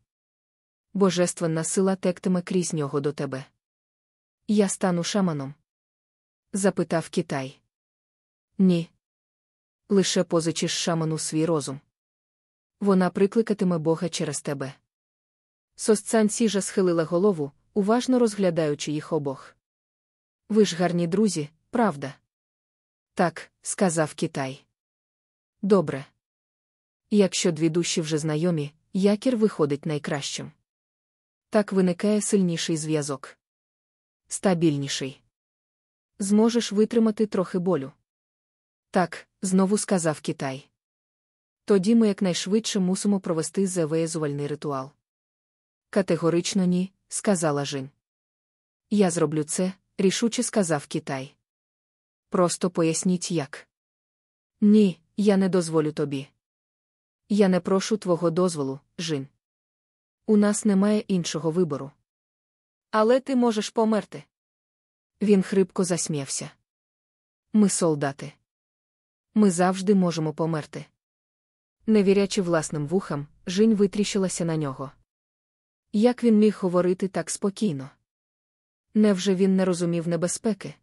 Божественна сила тектиме крізь нього до тебе. Я стану шаманом? запитав Китай. Ні. Лише позичиш шаману свій розум. Вона прикликатиме Бога через тебе. Сосцан сіжа схилила голову, уважно розглядаючи їх обох. Ви ж гарні друзі, правда? Так, сказав Китай. Добре. Якщо дві душі вже знайомі, якір виходить найкращим. Так виникає сильніший зв'язок. Стабільніший. Зможеш витримати трохи болю. Так, знову сказав Китай. Тоді ми якнайшвидше мусимо провести завеязувальний ритуал. Категорично ні, сказала Жін. Я зроблю це, рішуче сказав Китай. Просто поясніть як. Ні, я не дозволю тобі. Я не прошу твого дозволу, Жін. У нас немає іншого вибору. Але ти можеш померти. Він хрипко засміявся. Ми солдати. Ми завжди можемо померти. Не вірячи власним вухам, Жінь витріщилася на нього. Як він міг говорити так спокійно? Невже він не розумів небезпеки?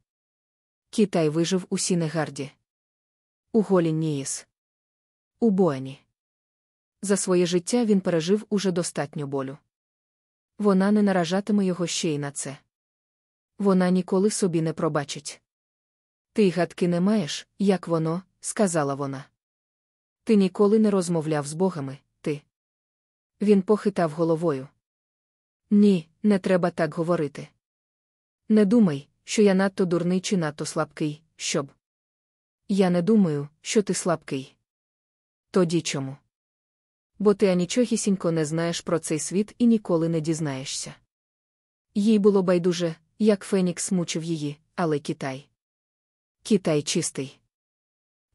Китай вижив у Сінегарді. У Голі Ніїс. У Боані. За своє життя він пережив уже достатньо болю. Вона не наражатиме його ще й на це. Вона ніколи собі не пробачить. Ти гадки не маєш, як воно, сказала вона. Ти ніколи не розмовляв з богами, ти. Він похитав головою. Ні, не треба так говорити. Не думай, що я надто дурний чи надто слабкий, щоб. Я не думаю, що ти слабкий. Тоді чому? Бо ти анічогісінько не знаєш про цей світ і ніколи не дізнаєшся. Їй було байдуже, як Фенікс мучив її, але Китай. Китай чистий.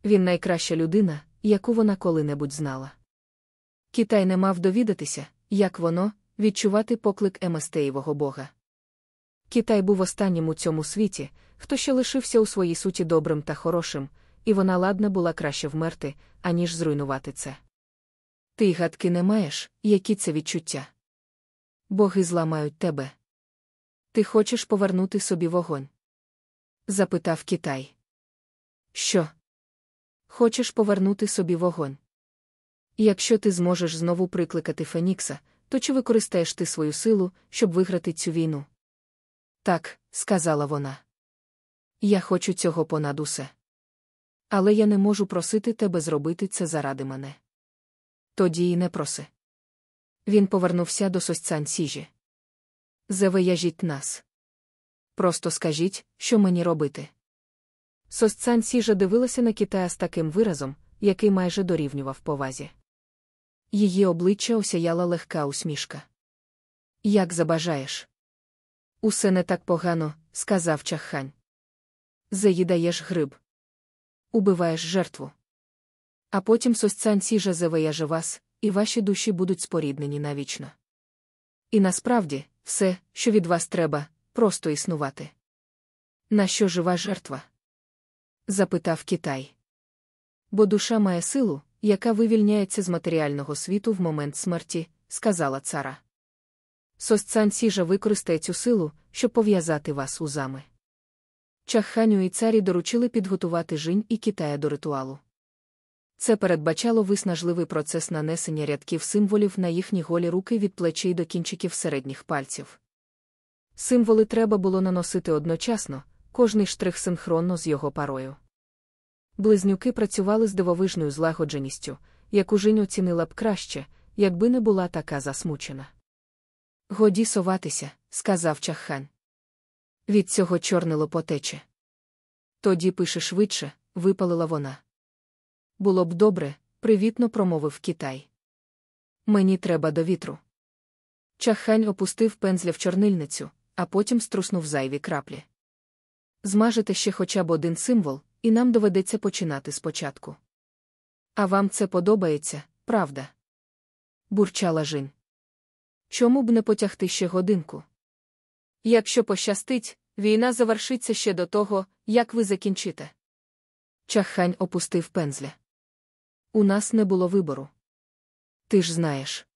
Він найкраща людина, яку вона коли-небудь знала. Китай не мав довідатися, як воно, відчувати поклик Еместеєвого Бога. Китай був останнім у цьому світі, хто ще лишився у своїй суті добрим та хорошим, і вона ладна була краще вмерти, аніж зруйнувати це. Ти гадки не маєш, які це відчуття. Боги зламають тебе. Ти хочеш повернути собі вогонь? запитав Китай. Що? Хочеш повернути собі вогонь? Якщо ти зможеш знову прикликати Фенікса, то чи використаєш ти свою силу, щоб виграти цю війну? Так, сказала вона. Я хочу цього понад усе. Але я не можу просити тебе зробити це заради мене. Тоді й не проси. Він повернувся до сосцян сіжі. Завияжіть нас. Просто скажіть, що мені робити. Сосцян сіжа дивилася на Китая з таким виразом, який майже дорівнював повазі. Її обличчя осяяла легка усмішка. Як забажаєш? Усе не так погано, сказав чаххань. Заїдаєш гриб. Убиваєш жертву. А потім сосцян сіжа завияже вас, і ваші душі будуть споріднені навічно. І насправді, все, що від вас треба, просто існувати. На що жива жертва? запитав Китай. Бо душа має силу, яка вивільняється з матеріального світу в момент смерті, сказала цара. Сосцан сіжа використає цю силу, щоб пов'язати вас узами. Чахханю і царі доручили підготувати жінь і Китая до ритуалу. Це передбачало виснажливий процес нанесення рядків символів на їхні голі руки від плечей до кінчиків середніх пальців. Символи треба було наносити одночасно, кожний штрих синхронно з його парою. Близнюки працювали з дивовижною злагодженістю, яку Жінь оцінила б краще, якби не була така засмучена. Годі соватися, сказав чаххан. Від цього чорнило потече. Тоді пише швидше, випалила вона. Було б добре, привітно промовив Китай. Мені треба до вітру. Чаххань опустив пензля в чорнильницю, а потім струснув зайві краплі. Змажете ще хоча б один символ, і нам доведеться починати спочатку. А вам це подобається, правда? бурчала Жін. Чому б не потягти ще годинку? Якщо пощастить, війна завершиться ще до того, як ви закінчите. Чаххань опустив пензля. У нас не було вибору. Ти ж знаєш.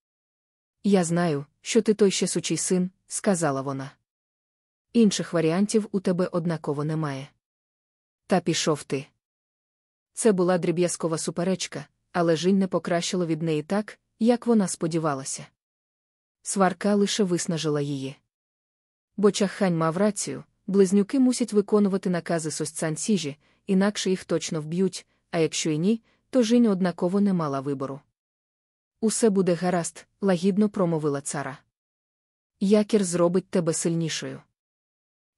Я знаю, що ти той ще сучий син, сказала вона. Інших варіантів у тебе однаково немає. Та пішов ти. Це була дріб'язкова суперечка, але Жінь не покращило від неї так, як вона сподівалася. Сварка лише виснажила її. Бо чаххань мав рацію, близнюки мусять виконувати накази сосцян сіжі, інакше їх точно вб'ють, а якщо й ні, то Жінь однаково не мала вибору. Усе буде гаразд, лагідно промовила цара. Якір зробить тебе сильнішою,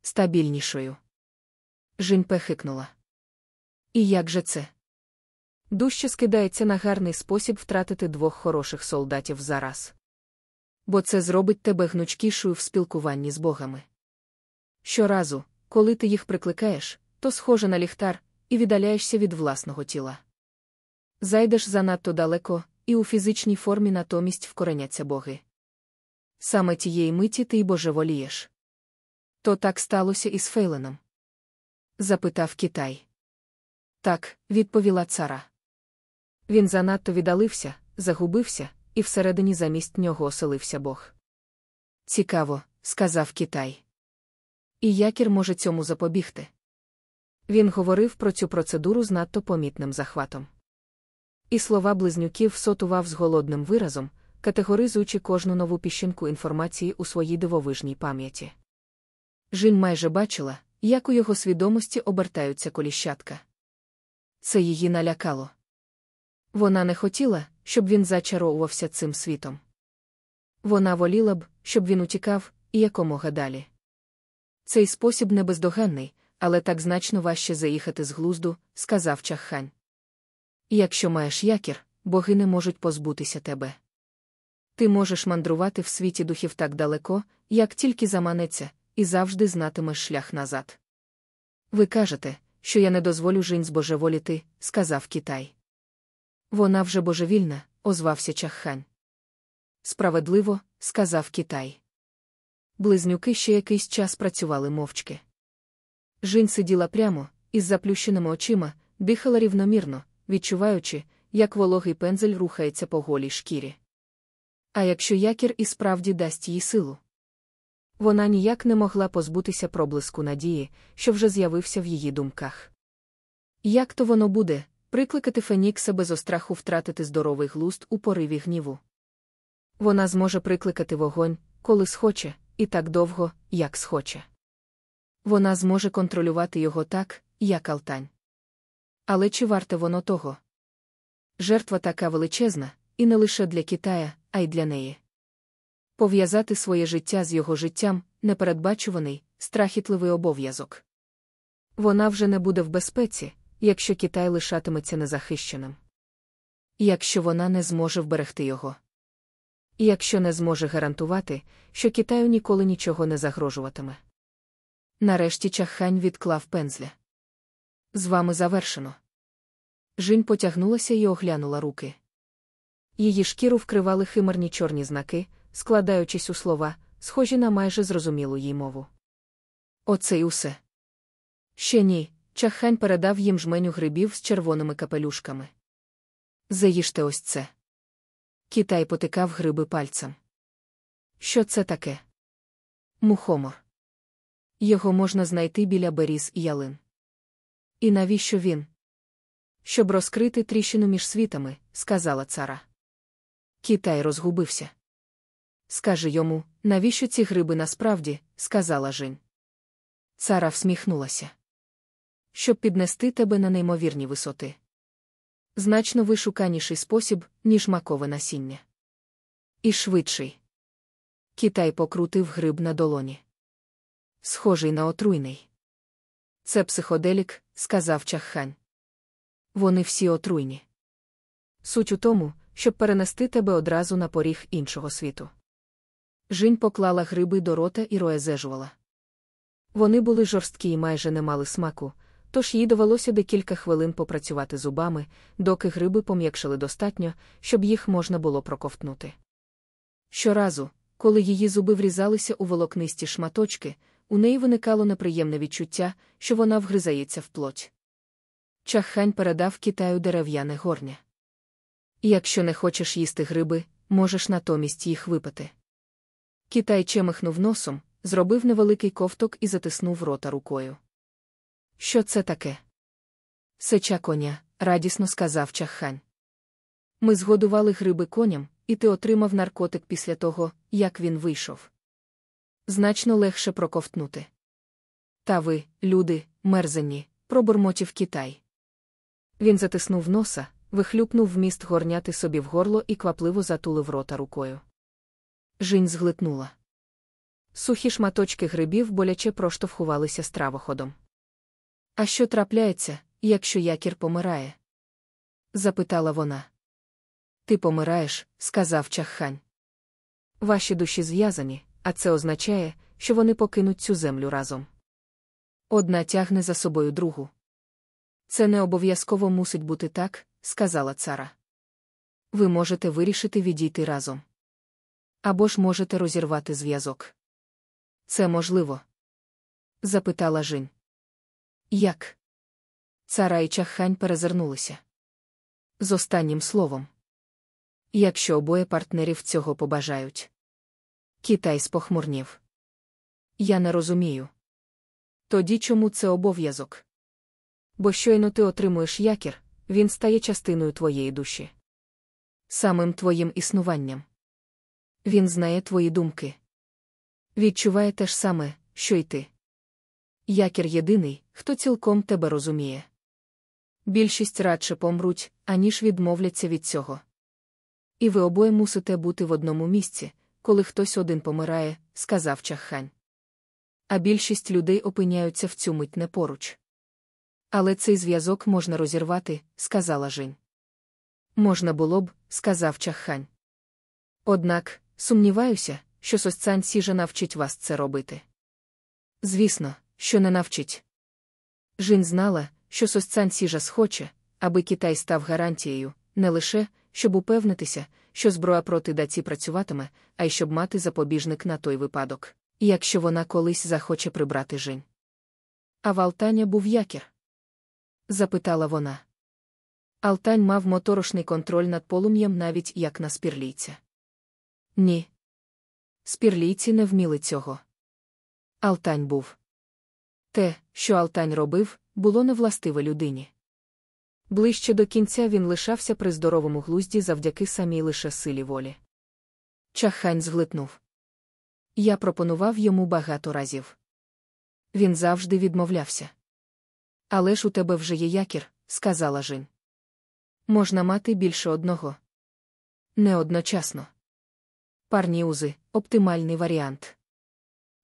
стабільнішою. Жінь пехикнула. І як же це? Дужче скидається на гарний спосіб втратити двох хороших солдатів зараз. Бо це зробить тебе гнучкішою в спілкуванні з богами. Щоразу, коли ти їх прикликаєш, то схоже на ліхтар, і віддаляєшся від власного тіла. Зайдеш занадто далеко, і у фізичній формі натомість вкореняться боги. Саме тієї миті ти й божеволієш. То так сталося і з Фейленом? Запитав Китай. Так, відповіла цара. Він занадто віддалився, загубився, і всередині замість нього оселився Бог. Цікаво, сказав Китай. І якір може цьому запобігти. Він говорив про цю процедуру з надто помітним захватом. І слова близнюків сотував з голодним виразом, категоризуючи кожну нову піщинку інформації у своїй дивовижній пам'яті. Жін майже бачила, як у його свідомості обертаються коліщатка. Це її налякало. Вона не хотіла, щоб він зачаровувався цим світом. Вона воліла б, щоб він утікав, і якомога далі. Цей спосіб не бездоганний, але так значно важче заїхати з глузду, сказав чаххань. Якщо маєш якір, боги не можуть позбутися тебе. Ти можеш мандрувати в світі духів так далеко, як тільки заманеться, і завжди знатимеш шлях назад. Ви кажете, що я не дозволю жінь збожеволіти, сказав Китай. Вона вже божевільна, озвався чаххань. Справедливо, сказав Китай. Близнюки ще якийсь час працювали мовчки. Жінь сиділа прямо, із заплющеними очима, дихала рівномірно, відчуваючи, як вологий пензель рухається по голій шкірі. А якщо якір і справді дасть їй силу? Вона ніяк не могла позбутися проблиску надії, що вже з'явився в її думках. Як то воно буде, прикликати Фенікса без остраху втратити здоровий глуст у пориві гніву? Вона зможе прикликати вогонь, коли схоче, і так довго, як схоче. Вона зможе контролювати його так, як Алтань. Але чи варте воно того? Жертва така величезна, і не лише для Китая, а й для неї. Пов'язати своє життя з його життям непередбачуваний, страхітливий обов'язок. Вона вже не буде в безпеці, якщо Китай лишатиметься незахищеним. Якщо вона не зможе вберегти його. Якщо не зможе гарантувати, що Китаю ніколи нічого не загрожуватиме. Нарешті чаххань відклав пензля. З вами завершено. Жінь потягнулася і оглянула руки. Її шкіру вкривали химерні чорні знаки, складаючись у слова, схожі на майже зрозумілу їй мову. Оце й усе. Ще ні, чаххань передав їм жменю грибів з червоними капелюшками. Заїжте ось це. Китай потикав гриби пальцем. Що це таке? Мухомор. Його можна знайти біля беріз і ялин. І навіщо він? Щоб розкрити тріщину між світами, сказала цара. Китай розгубився. Скажи йому, навіщо ці гриби насправді, сказала Жень. Цара всміхнулася. Щоб піднести тебе на неймовірні висоти. Значно вишуканіший спосіб, ніж макове насіння. І швидший. Китай покрутив гриб на долоні. Схожий на отруйний. Це психоделік, сказав чаххань. Вони всі отруйні. Суть у тому, щоб перенести тебе одразу на поріг іншого світу. Жінь поклала гриби до рота і роезежувала. Вони були жорсткі і майже не мали смаку, тож їй довелося декілька хвилин попрацювати зубами, доки гриби пом'якшили достатньо, щоб їх можна було проковтнути. Щоразу, коли її зуби врізалися у волокнисті шматочки, у неї виникало неприємне відчуття, що вона вгризається в плоть. Чаххань передав Китаю дерев'яне горня. Якщо не хочеш їсти гриби, можеш натомість їх випити. Китай чемихнув носом, зробив невеликий ковток і затиснув рота рукою. Що це таке? Сеча коня, радісно сказав чаххань. Ми згодували гриби коням, і ти отримав наркотик після того, як він вийшов. Значно легше проковтнути. Та ви, люди, мерзені, пробурмотів Китай. Він затиснув носа, вихлюпнув вміст горняти собі в горло і квапливо затулив рота рукою. Жінь зглитнула. Сухі шматочки грибів боляче проштовхувалися стравоходом. А що трапляється, якщо якір помирає? запитала вона. Ти помираєш, сказав чаххань. Ваші душі зв'язані, а це означає, що вони покинуть цю землю разом. Одна тягне за собою другу. Це не обов'язково мусить бути так, сказала цара. Ви можете вирішити відійти разом. Або ж можете розірвати зв'язок. Це можливо? запитала Жінь. Як? Цара і чаххань перезирнулися. З останнім словом. Якщо обоє партнерів цього побажають. Китай спохмурнів. Я не розумію. Тоді чому це обов'язок? Бо щойно ти отримуєш якір, він стає частиною твоєї душі. Самим твоїм існуванням. Він знає твої думки. Відчуває те ж саме, що й ти. Якір єдиний, хто цілком тебе розуміє. Більшість радше помруть, аніж відмовляться від цього. І ви обоє мусите бути в одному місці, коли хтось один помирає, сказав чаххань. А більшість людей опиняються в цю мить не поруч. Але цей зв'язок можна розірвати, сказала Жінь. Можна було б, сказав чаххань. Однак, сумніваюся, що Сосцан Сіжа навчить вас це робити. Звісно, що не навчить. Жін знала, що Сосцан Сіжа схоче, аби Китай став гарантією, не лише, щоб упевнитися, що зброя проти даці працюватиме, а й щоб мати запобіжник на той випадок, якщо вона колись захоче прибрати Жінь. А в Алтаня був якір? запитала вона. Алтань мав моторошний контроль над полум'ям навіть як на спірлійця. Ні. Спірлійці не вміли цього. Алтань був. Те, що Алтань робив, було невластиве людині. Ближче до кінця він лишався при здоровому глузді завдяки самій лише силі волі. Чахань зглитнув. Я пропонував йому багато разів. Він завжди відмовлявся. Але ж у тебе вже є якір, сказала Жін. Можна мати більше одного. Не одночасно. Парні узи оптимальний варіант.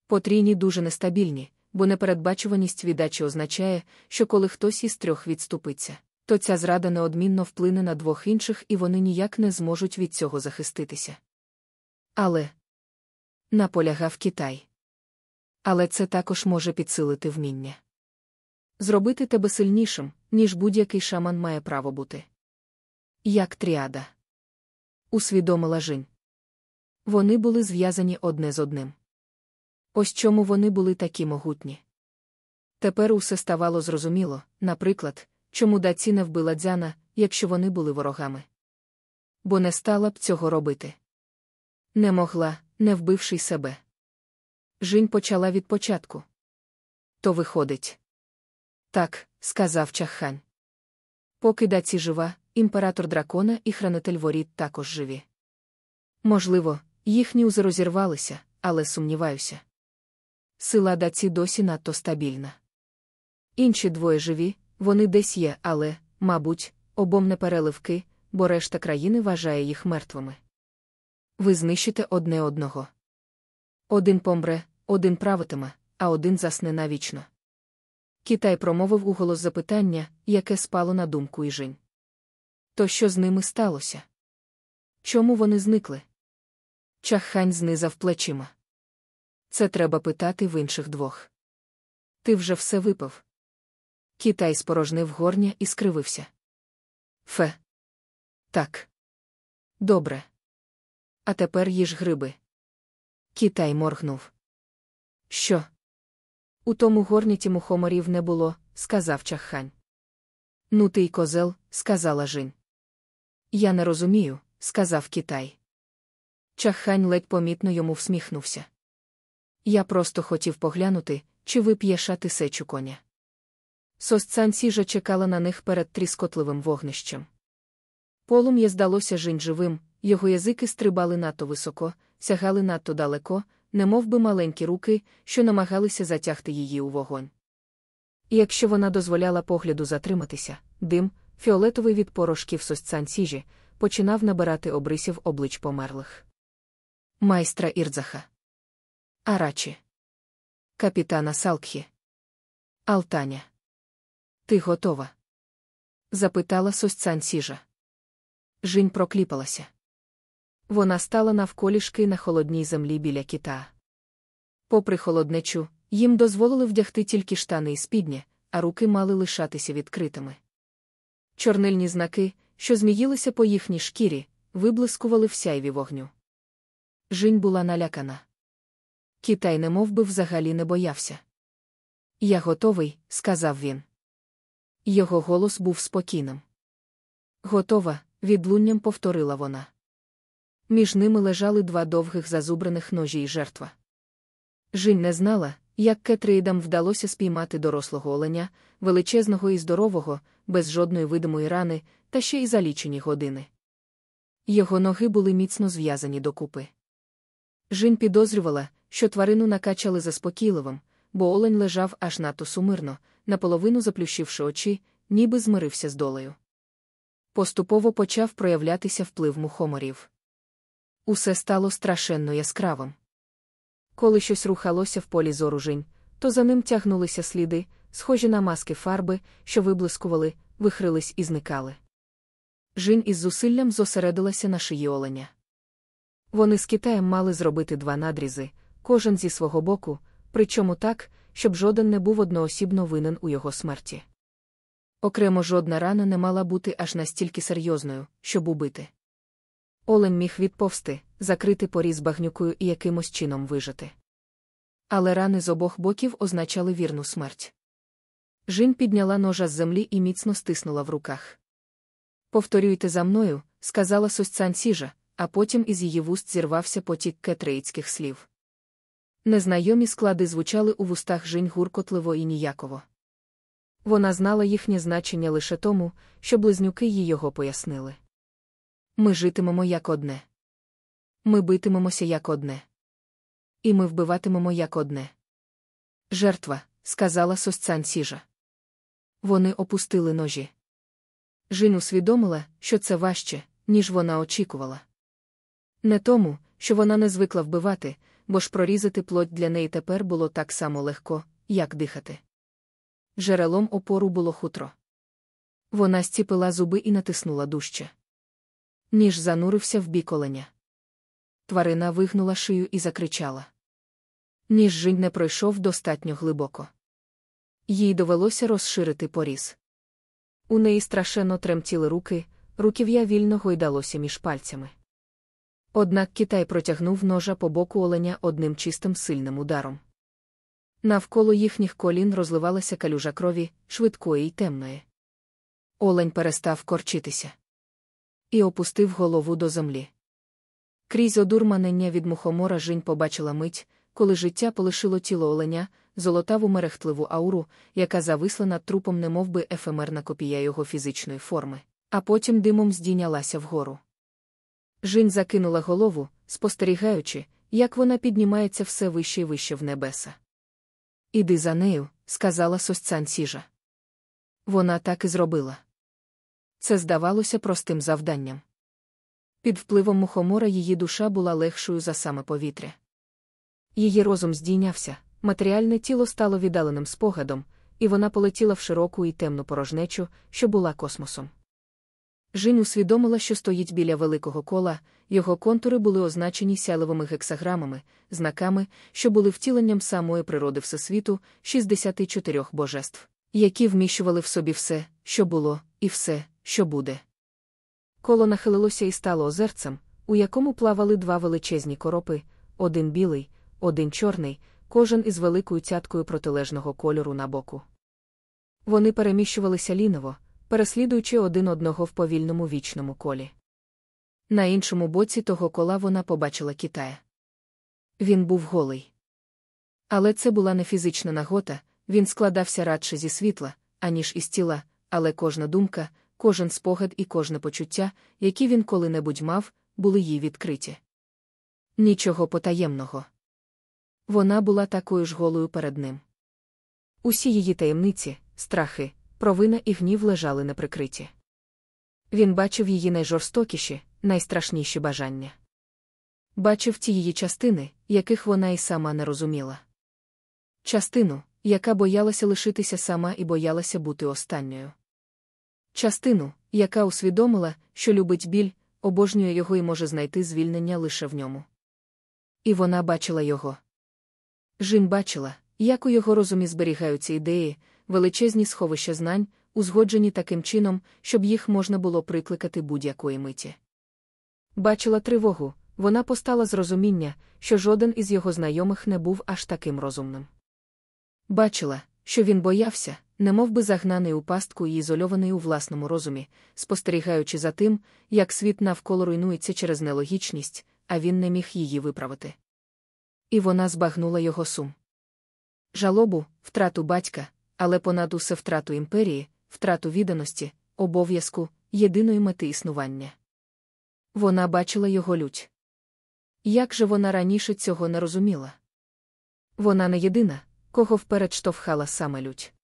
Потрійні дуже нестабільні, бо непередбачуваність віддачі означає, що коли хтось із трьох відступиться, то ця зрада неодмінно вплине на двох інших і вони ніяк не зможуть від цього захиститися. Але наполягав Китай. Але це також може підсилити вміння. Зробити тебе сильнішим, ніж будь-який шаман має право бути. Як тріада. Усвідомила Жінь. Вони були зв'язані одне з одним. Ось чому вони були такі могутні. Тепер усе ставало зрозуміло, наприклад, чому даці не вбила дзяна, якщо вони були ворогами. Бо не стала б цього робити. Не могла, не вбивши себе. Жінь почала від початку. То виходить. Так, сказав чаххань. Поки даці жива, імператор дракона і хранитель воріт також живі. Можливо, їхні узи розірвалися, але сумніваюся. Сила даці досі надто стабільна. Інші двоє живі, вони десь є, але, мабуть, обом не переливки, бо решта країни вважає їх мертвими. Ви знищите одне одного. Один помре, один правитиме, а один засне навічно. Китай промовив уголос запитання, яке спало на думку Іжень. То що з ними сталося? Чому вони зникли? Чаххань знизав плечима. Це треба питати в інших двох. Ти вже все випив. Китай спорожнив горня і скривився. Фе. Так. Добре. А тепер їж гриби. Китай моргнув. Що? У тому горніті мухоморів не було, сказав чаххань. Ну ти й козел, сказала Жін. Я не розумію, сказав Китай. Чаххань ледь помітно йому всміхнувся. Я просто хотів поглянути, чи вип'єша ти сечу коня. Сосцан сіжа чекала на них перед тріскотливим вогнищем. Полум'я здалося жінь живим, його язики стрибали надто високо, сягали надто далеко, немов би маленькі руки, що намагалися затягти її у вогонь. І якщо вона дозволяла погляду затриматися, дим, фіолетовий від порошків сосцан сіжі, починав набирати обрисів облич померлих. Майстра Ірдзаха. Арачі. Капітана Салкхі. Алтаня. Ти готова? запитала сосцан сіжа. Жінь прокліпалася. Вона стала навколішки на холодній землі біля кита. Попри холоднечу, їм дозволили вдягти тільки штани і спідня, а руки мали лишатися відкритими. Чорнильні знаки, що зміїлися по їхній шкірі, виблискували в сяйві вогню. Жінь була налякана. Китай немов би взагалі не боявся. Я готовий, сказав він. Його голос був спокійним. Готова, відлунням повторила вона. Між ними лежали два довгих зазубрених ножі й жертва. Жінь не знала, як Кетрейдам вдалося спіймати дорослого оленя, величезного і здорового, без жодної видимої рани, та ще й за лічені години. Його ноги були міцно зв'язані докупи. Жінь підозрювала, що тварину накачали заспокійливим, бо олень лежав аж надто сумирно, наполовину заплющивши очі, ніби змирився з долею. Поступово почав проявлятися вплив мухоморів. Усе стало страшенно яскравим. Коли щось рухалося в полі зору жінь, то за ним тягнулися сліди, схожі на маски фарби, що виблискували, вихрились і зникали. Жінь із зусиллям зосередилася на шиї оленя. Вони з Китаєм мали зробити два надрізи, кожен зі свого боку, причому так, щоб жоден не був одноосібно винен у його смерті. Окремо жодна рана не мала бути аж настільки серйозною, щоб убити. Олень міг відповсти, закрити поріз багнюкою і якимось чином вижити. Але рани з обох боків означали вірну смерть. Жінь підняла ножа з землі і міцно стиснула в руках. Повторюйте за мною, сказала сосцян сіжа, а потім із її вуст зірвався потік кетреїцьких слів. Незнайомі склади звучали у вустах Жінь гуркотливо і ніяково. Вона знала їхнє значення лише тому, що близнюки їй його пояснили. Ми житимемо як одне. Ми битимемося як одне. І ми вбиватимемо як одне. Жертва, сказала сосцян сіжа. Вони опустили ножі. Жін усвідомила, що це важче, ніж вона очікувала. Не тому, що вона не звикла вбивати, бо ж прорізати плоть для неї тепер було так само легко, як дихати. Джерелом опору було хутро. Вона стіпила зуби і натиснула дужче. Ніж занурився в бік оленя. Тварина вигнула шию і закричала. Ніж жінь не пройшов достатньо глибоко. Їй довелося розширити поріз. У неї страшенно тремтіли руки, руків'я вільно гойдалося між пальцями. Однак Китай протягнув ножа по боку оленя одним чистим сильним ударом. Навколо їхніх колін розливалася калюжа крові, швидкої й темної. Олень перестав корчитися і опустив голову до землі. Крізь одурманення від мухомора Жінь побачила мить, коли життя полишило тіло оленя, золотаву мерехтливу ауру, яка зависла над трупом, немовби ефемерна копія його фізичної форми, а потім димом здійнялася вгору. Жінь закинула голову, спостерігаючи, як вона піднімається все вище і вище в небеса. Іди за нею, сказала сосцян сіжа. Вона так і зробила. Це здавалося простим завданням. Під впливом мухомора її душа була легшою за саме повітря. Її розум здійнявся, матеріальне тіло стало віддаленим спогадом, і вона полетіла в широку і темну порожнечу, що була космосом. Жінь усвідомила, що стоїть біля великого кола, його контури були означені сяливими гексаграмами, знаками, що були втіленням самої природи Всесвіту, 64 божеств, які вміщували в собі все, що було, і все, що буде. Коло нахилилося і стало озерцем, у якому плавали два величезні коропи, один білий, один чорний, кожен із великою цяткою протилежного кольору на боку. Вони переміщувалися ліново, переслідуючи один одного в повільному вічному колі. На іншому боці того кола вона побачила Китая. Він був голий. Але це була не фізична нагота, він складався радше зі світла, аніж із тіла, але кожна думка, кожен спогад і кожне почуття, які він коли-небудь мав, були їй відкриті. Нічого потаємного. Вона була такою ж голою перед ним. Усі її таємниці, страхи, провина і гнів лежали неприкриті. Він бачив її найжорстокіші, найстрашніші бажання. Бачив ті її частини, яких вона й сама не розуміла. Частину, яка боялася лишитися сама і боялася бути останньою. Частину, яка усвідомила, що любить біль, обожнює його і може знайти звільнення лише в ньому. І вона бачила його. Жін бачила, як у його розумі зберігаються ідеї, величезні сховища знань, узгоджені таким чином, щоб їх можна було прикликати будь-якої миті. Бачила тривогу, вона постала з розуміння, що жоден із його знайомих не був аж таким розумним. Бачила, що він боявся, немов би загнаний у пастку і ізольований у власному розумі, спостерігаючи за тим, як світ навколо руйнується через нелогічність, а він не міг її виправити. І вона збагнула його сум. Жалобу, втрату батька, але понад усе втрату імперії, втрату відданості, обов'язку, єдиної мети існування. Вона бачила його лють. Як же вона раніше цього не розуміла? Вона не єдина, кого вперед штовхала саме лють.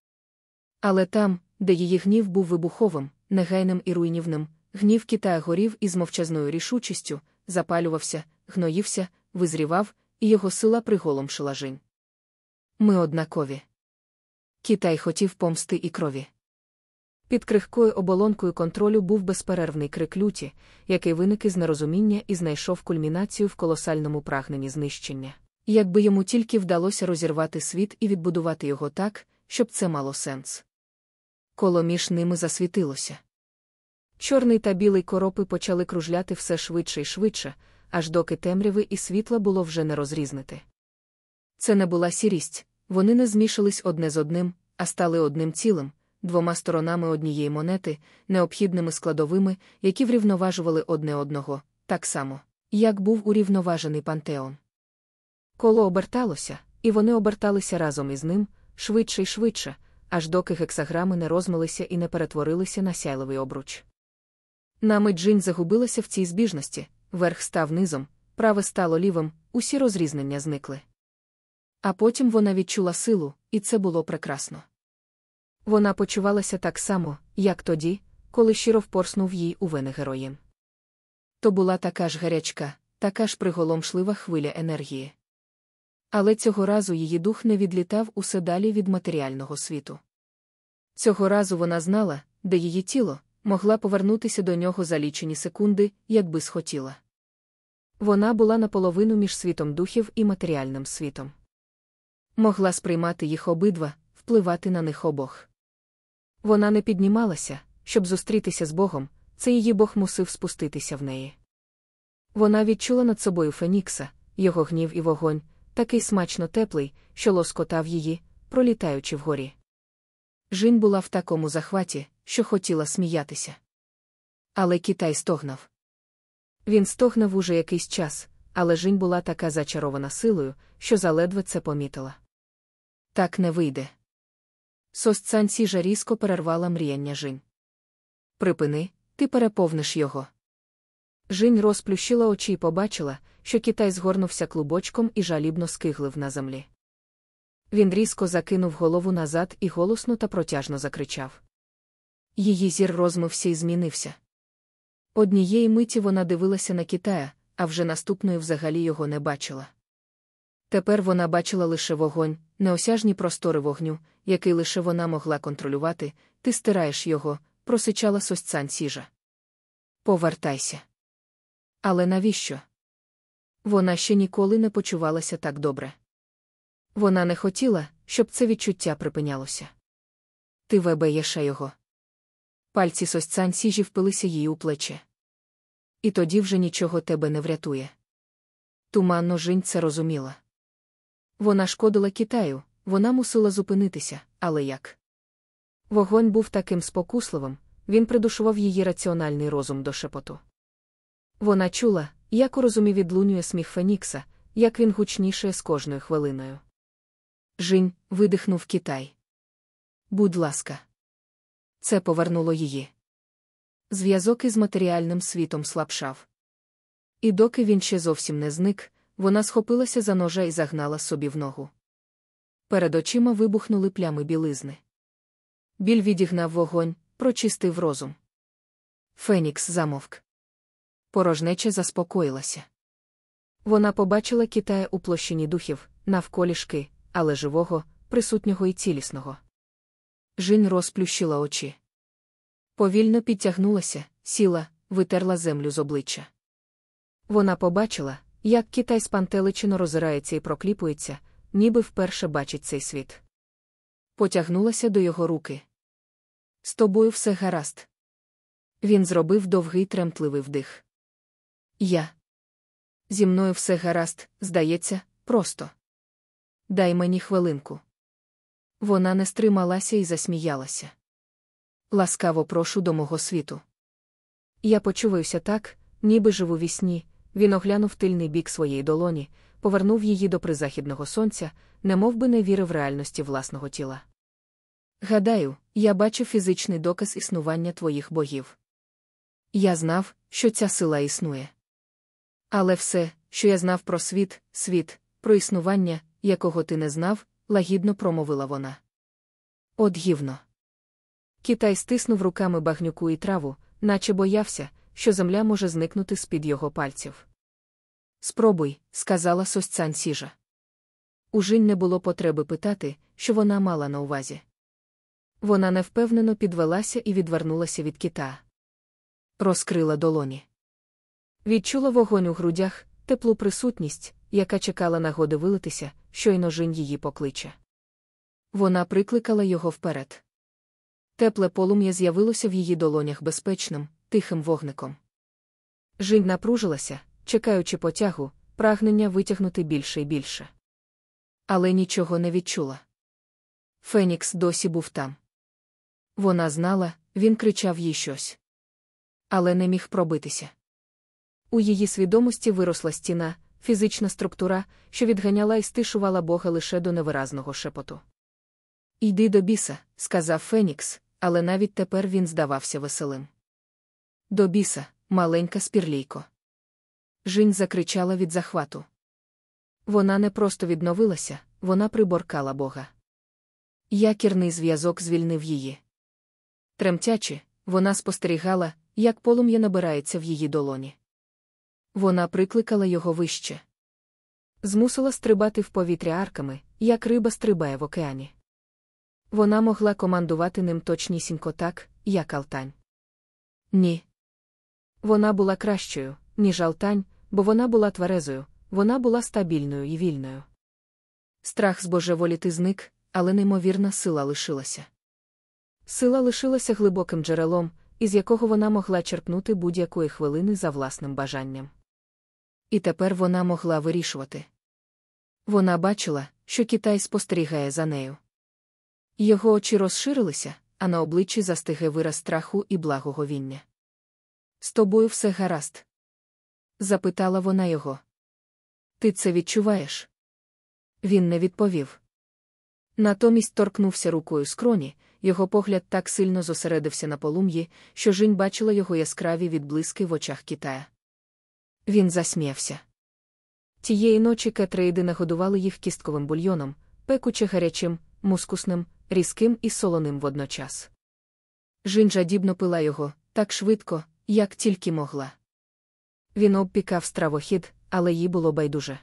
Але там, де її гнів був вибуховим, негайним і руйнівним, гнів Китая горів із мовчазною рішучістю, запалювався, гноївся, визрівав, і його сила приголомшила жінь. Ми однакові. Китай хотів помсти і крові. Під крихкою оболонкою контролю був безперервний крик люті, який виник із нерозуміння і знайшов кульмінацію в колосальному прагненні знищення. Якби йому тільки вдалося розірвати світ і відбудувати його так, щоб це мало сенс. Коло між ними засвітилося. Чорний та білий коропи почали кружляти все швидше і швидше, аж доки темряви і світла було вже не розрізнити. Це не була сірість, вони не змішались одне з одним, а стали одним цілим, двома сторонами однієї монети, необхідними складовими, які врівноважували одне одного, так само, як був урівноважений пантеон. Коло оберталося, і вони оберталися разом із ним, швидше й швидше, аж доки гексаграми не розмилися і не перетворилися на сяйливий обруч. Нами Джинь загубилася в цій збіжності, верх став низом, праве стало лівим, усі розрізнення зникли. А потім вона відчула силу, і це було прекрасно. Вона почувалася так само, як тоді, коли щиро впорснув їй у вени героїн. То була така ж гарячка, така ж приголомшлива хвиля енергії. Але цього разу її дух не відлітав усе далі від матеріального світу. Цього разу вона знала, де її тіло, могла повернутися до нього за лічені секунди, якби схотіла. Вона була наполовину між світом духів і матеріальним світом. Могла сприймати їх обидва, впливати на них обох. Вона не піднімалася, щоб зустрітися з Богом, це її Бог мусив спуститися в неї. Вона відчула над собою Фенікса, його гнів і вогонь, такий смачно теплий, що лоскотав її, пролітаючи вгорі. Жінь була в такому захваті, що хотіла сміятися. Але Китай стогнав. Він стогнав уже якийсь час, але Жінь була така зачарована силою, що заледве це помітила. Так не вийде. Сосцан сіжа різко перервала мріяння Жінь. Припини, ти переповниш його. Жінь розплющила очі і побачила, що Китай згорнувся клубочком і жалібно скиглив на землі. Він різко закинув голову назад і голосно та протяжно закричав. Її зір розмився і змінився. Однієї миті вона дивилася на Китая, а вже наступної взагалі його не бачила. Тепер вона бачила лише вогонь, неосяжні простори вогню, який лише вона могла контролювати, ти стираєш його, просичала сосцан сіжа. Повертайся. Але навіщо? Вона ще ніколи не почувалася так добре. Вона не хотіла, щоб це відчуття припинялося. Ти вебеєш його. Пальці сосцан сіжі впилися їй у плече. І тоді вже нічого тебе не врятує. Туманно жінь це розуміла. Вона шкодила Китаю, вона мусила зупинитися, але як? Вогонь був таким спокусливим, він придушував її раціональний розум до шепоту. Вона чула, як у розумі відлунює сміх Фенікса, як він гучніше з кожною хвилиною. Жінь, видихнув Китай. Будь ласка. Це повернуло її. Зв'язок із матеріальним світом слабшав. І доки він ще зовсім не зник, вона схопилася за ножа і загнала собі в ногу. Перед очима вибухнули плями білизни. Біль відігнав вогонь, прочистив розум. Фенікс замовк. Порожнеча заспокоїлася. Вона побачила Китая у площині духів, навколішки, але живого, присутнього і цілісного. Жінь розплющила очі. Повільно підтягнулася, сіла, витерла землю з обличчя. Вона побачила, як Китай спантеличено розирається і прокліпується, ніби вперше бачить цей світ. Потягнулася до його руки. З тобою все гаразд. Він зробив довгий тремтливий вдих. Я. Зі мною все гаразд, здається, просто. Дай мені хвилинку. Вона не стрималася і засміялася. Ласкаво прошу до мого світу. Я почуваюся так, ніби живу вісні, він оглянув тильний бік своєї долоні, повернув її до призахідного сонця, немов би не вірив реальності власного тіла. Гадаю, я бачу фізичний доказ існування твоїх богів. Я знав, що ця сила існує. Але все, що я знав про світ, світ, про існування, якого ти не знав, лагідно промовила вона. От гівно. Китай стиснув руками багнюку і траву, наче боявся, що земля може зникнути з-під його пальців. Спробуй, сказала сосцян сіжа. Ужинь не було потреби питати, що вона мала на увазі. Вона невпевнено підвелася і відвернулася від кита. Розкрила долоні. Відчула вогонь у грудях, теплу присутність, яка чекала нагоди вилитися, щойно жінь її покличе. Вона прикликала його вперед. Тепле полум'я з'явилося в її долонях безпечним, тихим вогником. Жінь напружилася, чекаючи потягу, прагнення витягнути більше і більше. Але нічого не відчула. Фенікс досі був там. Вона знала, він кричав їй щось. Але не міг пробитися. У її свідомості виросла стіна, фізична структура, що відганяла і стишувала Бога лише до невиразного шепоту. Йди до біса, сказав Фенікс, але навіть тепер він здавався веселим. До біса, маленька спірлійко. Жінь закричала від захвату. Вона не просто відновилася, вона приборкала Бога. Якірний зв'язок звільнив її. Тремтячи, вона спостерігала, як полум'я набирається в її долоні. Вона прикликала його вище. Змусила стрибати в повітря арками, як риба стрибає в океані. Вона могла командувати ним точнісінько так, як Алтань. Ні. Вона була кращою, ніж Алтань, бо вона була тверезою, вона була стабільною і вільною. Страх збожеволіти зник, але неймовірна сила лишилася. Сила лишилася глибоким джерелом, із якого вона могла черпнути будь-якої хвилини за власним бажанням. І тепер вона могла вирішувати. Вона бачила, що Китай спостерігає за нею. Його очі розширилися, а на обличчі застиге вираз страху і благоговіння. З тобою все гаразд? запитала вона його. Ти це відчуваєш? Він не відповів. Натомість торкнувся рукою скроні, його погляд так сильно зосередився на полум'ї, що Жінь бачила його яскраві відблиски в очах Китая. Він засміявся. Тієї ночі Кетрейди нагодували їх кістковим бульйоном, пекуче гарячим, мускусним, різким і солоним водночас. Жінь жадібно пила його так швидко, як тільки могла. Він обпікав стравохід, але їй було байдуже.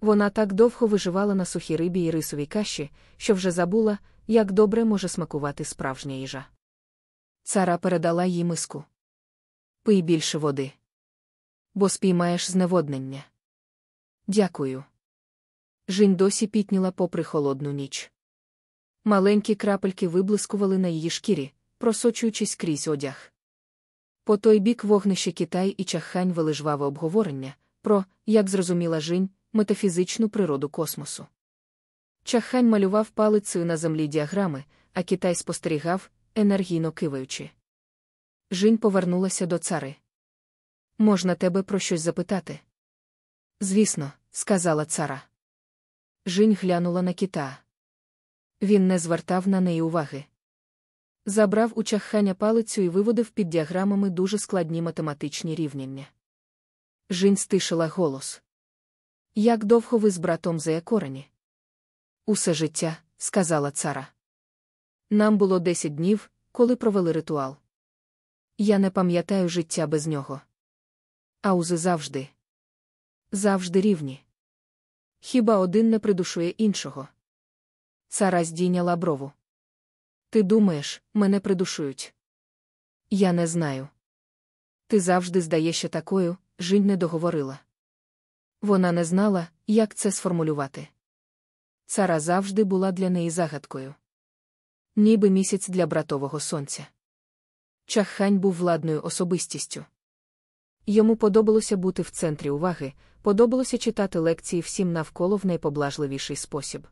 Вона так довго виживала на сухій рибі і рисовій каші, що вже забула, як добре може смакувати справжня їжа. Цара передала їй миску. Пий більше води. Бо спіймаєш зневоднення. Дякую. Жінь досі пітніла попри холодну ніч. Маленькі крапельки виблискували на її шкірі, просочуючись крізь одяг. По той бік вогнище Китай і чаххань вели жваве обговорення про, як зрозуміла Жінь, метафізичну природу космосу. Чаххань малював палицею на землі діаграми, а Китай спостерігав, енергійно киваючи. Жінь повернулася до цари. Можна тебе про щось запитати? Звісно, сказала цара. Жінь глянула на кита. Він не звертав на неї уваги. Забрав у чахханя палицю і виводив під діаграмами дуже складні математичні рівняння. Жінь стишила голос. Як довго ви з братом заякорені? Усе життя, сказала цара. Нам було десять днів, коли провели ритуал. Я не пам'ятаю життя без нього. Аузи завжди. Завжди рівні. Хіба один не придушує іншого? Цара здійняла брову. Ти думаєш, мене придушують? Я не знаю. Ти завжди здаєшся такою, Жінь не договорила. Вона не знала, як це сформулювати. Цара завжди була для неї загадкою. Ніби місяць для братового сонця. Чаххань був владною особистістю. Йому подобалося бути в центрі уваги, подобалося читати лекції всім навколо в найпоблажливіший спосіб.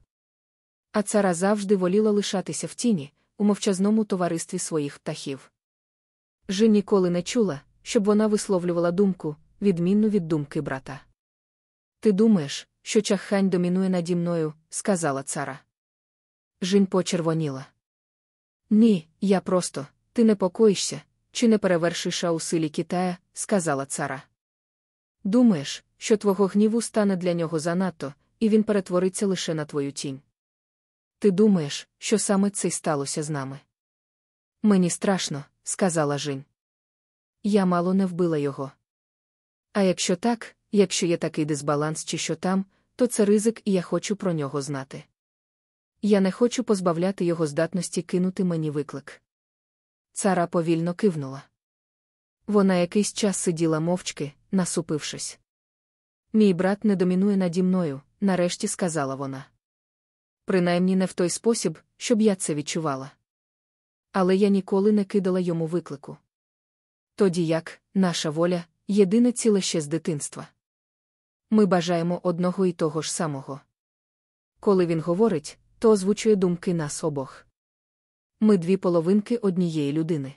А цара завжди воліла лишатися в тіні, у мовчазному товаристві своїх птахів. Жін ніколи не чула, щоб вона висловлювала думку, відмінну від думки брата. Ти думаєш, що чаххань домінує наді мною, сказала цара. Жінь почервоніла. Ні, я просто, ти непокоїшся, чи не перевершиш у силі Китая, сказала цара. Думаєш, що твого гніву стане для нього занадто, і він перетвориться лише на твою тінь. Ти думаєш, що саме це й сталося з нами? Мені страшно, сказала Жінь. Я мало не вбила його. А якщо так, якщо є такий дисбаланс чи що там, то це ризик, і я хочу про нього знати. Я не хочу позбавляти його здатності кинути мені виклик. Цара повільно кивнула. Вона якийсь час сиділа мовчки, насупившись. Мій брат не домінує наді мною, нарешті сказала вона. Принаймні не в той спосіб, щоб я це відчувала. Але я ніколи не кидала йому виклику. Тоді як, наша воля, єдине ціле ще з дитинства. Ми бажаємо одного і того ж самого. Коли він говорить, то озвучує думки нас обох. Ми дві половинки однієї людини.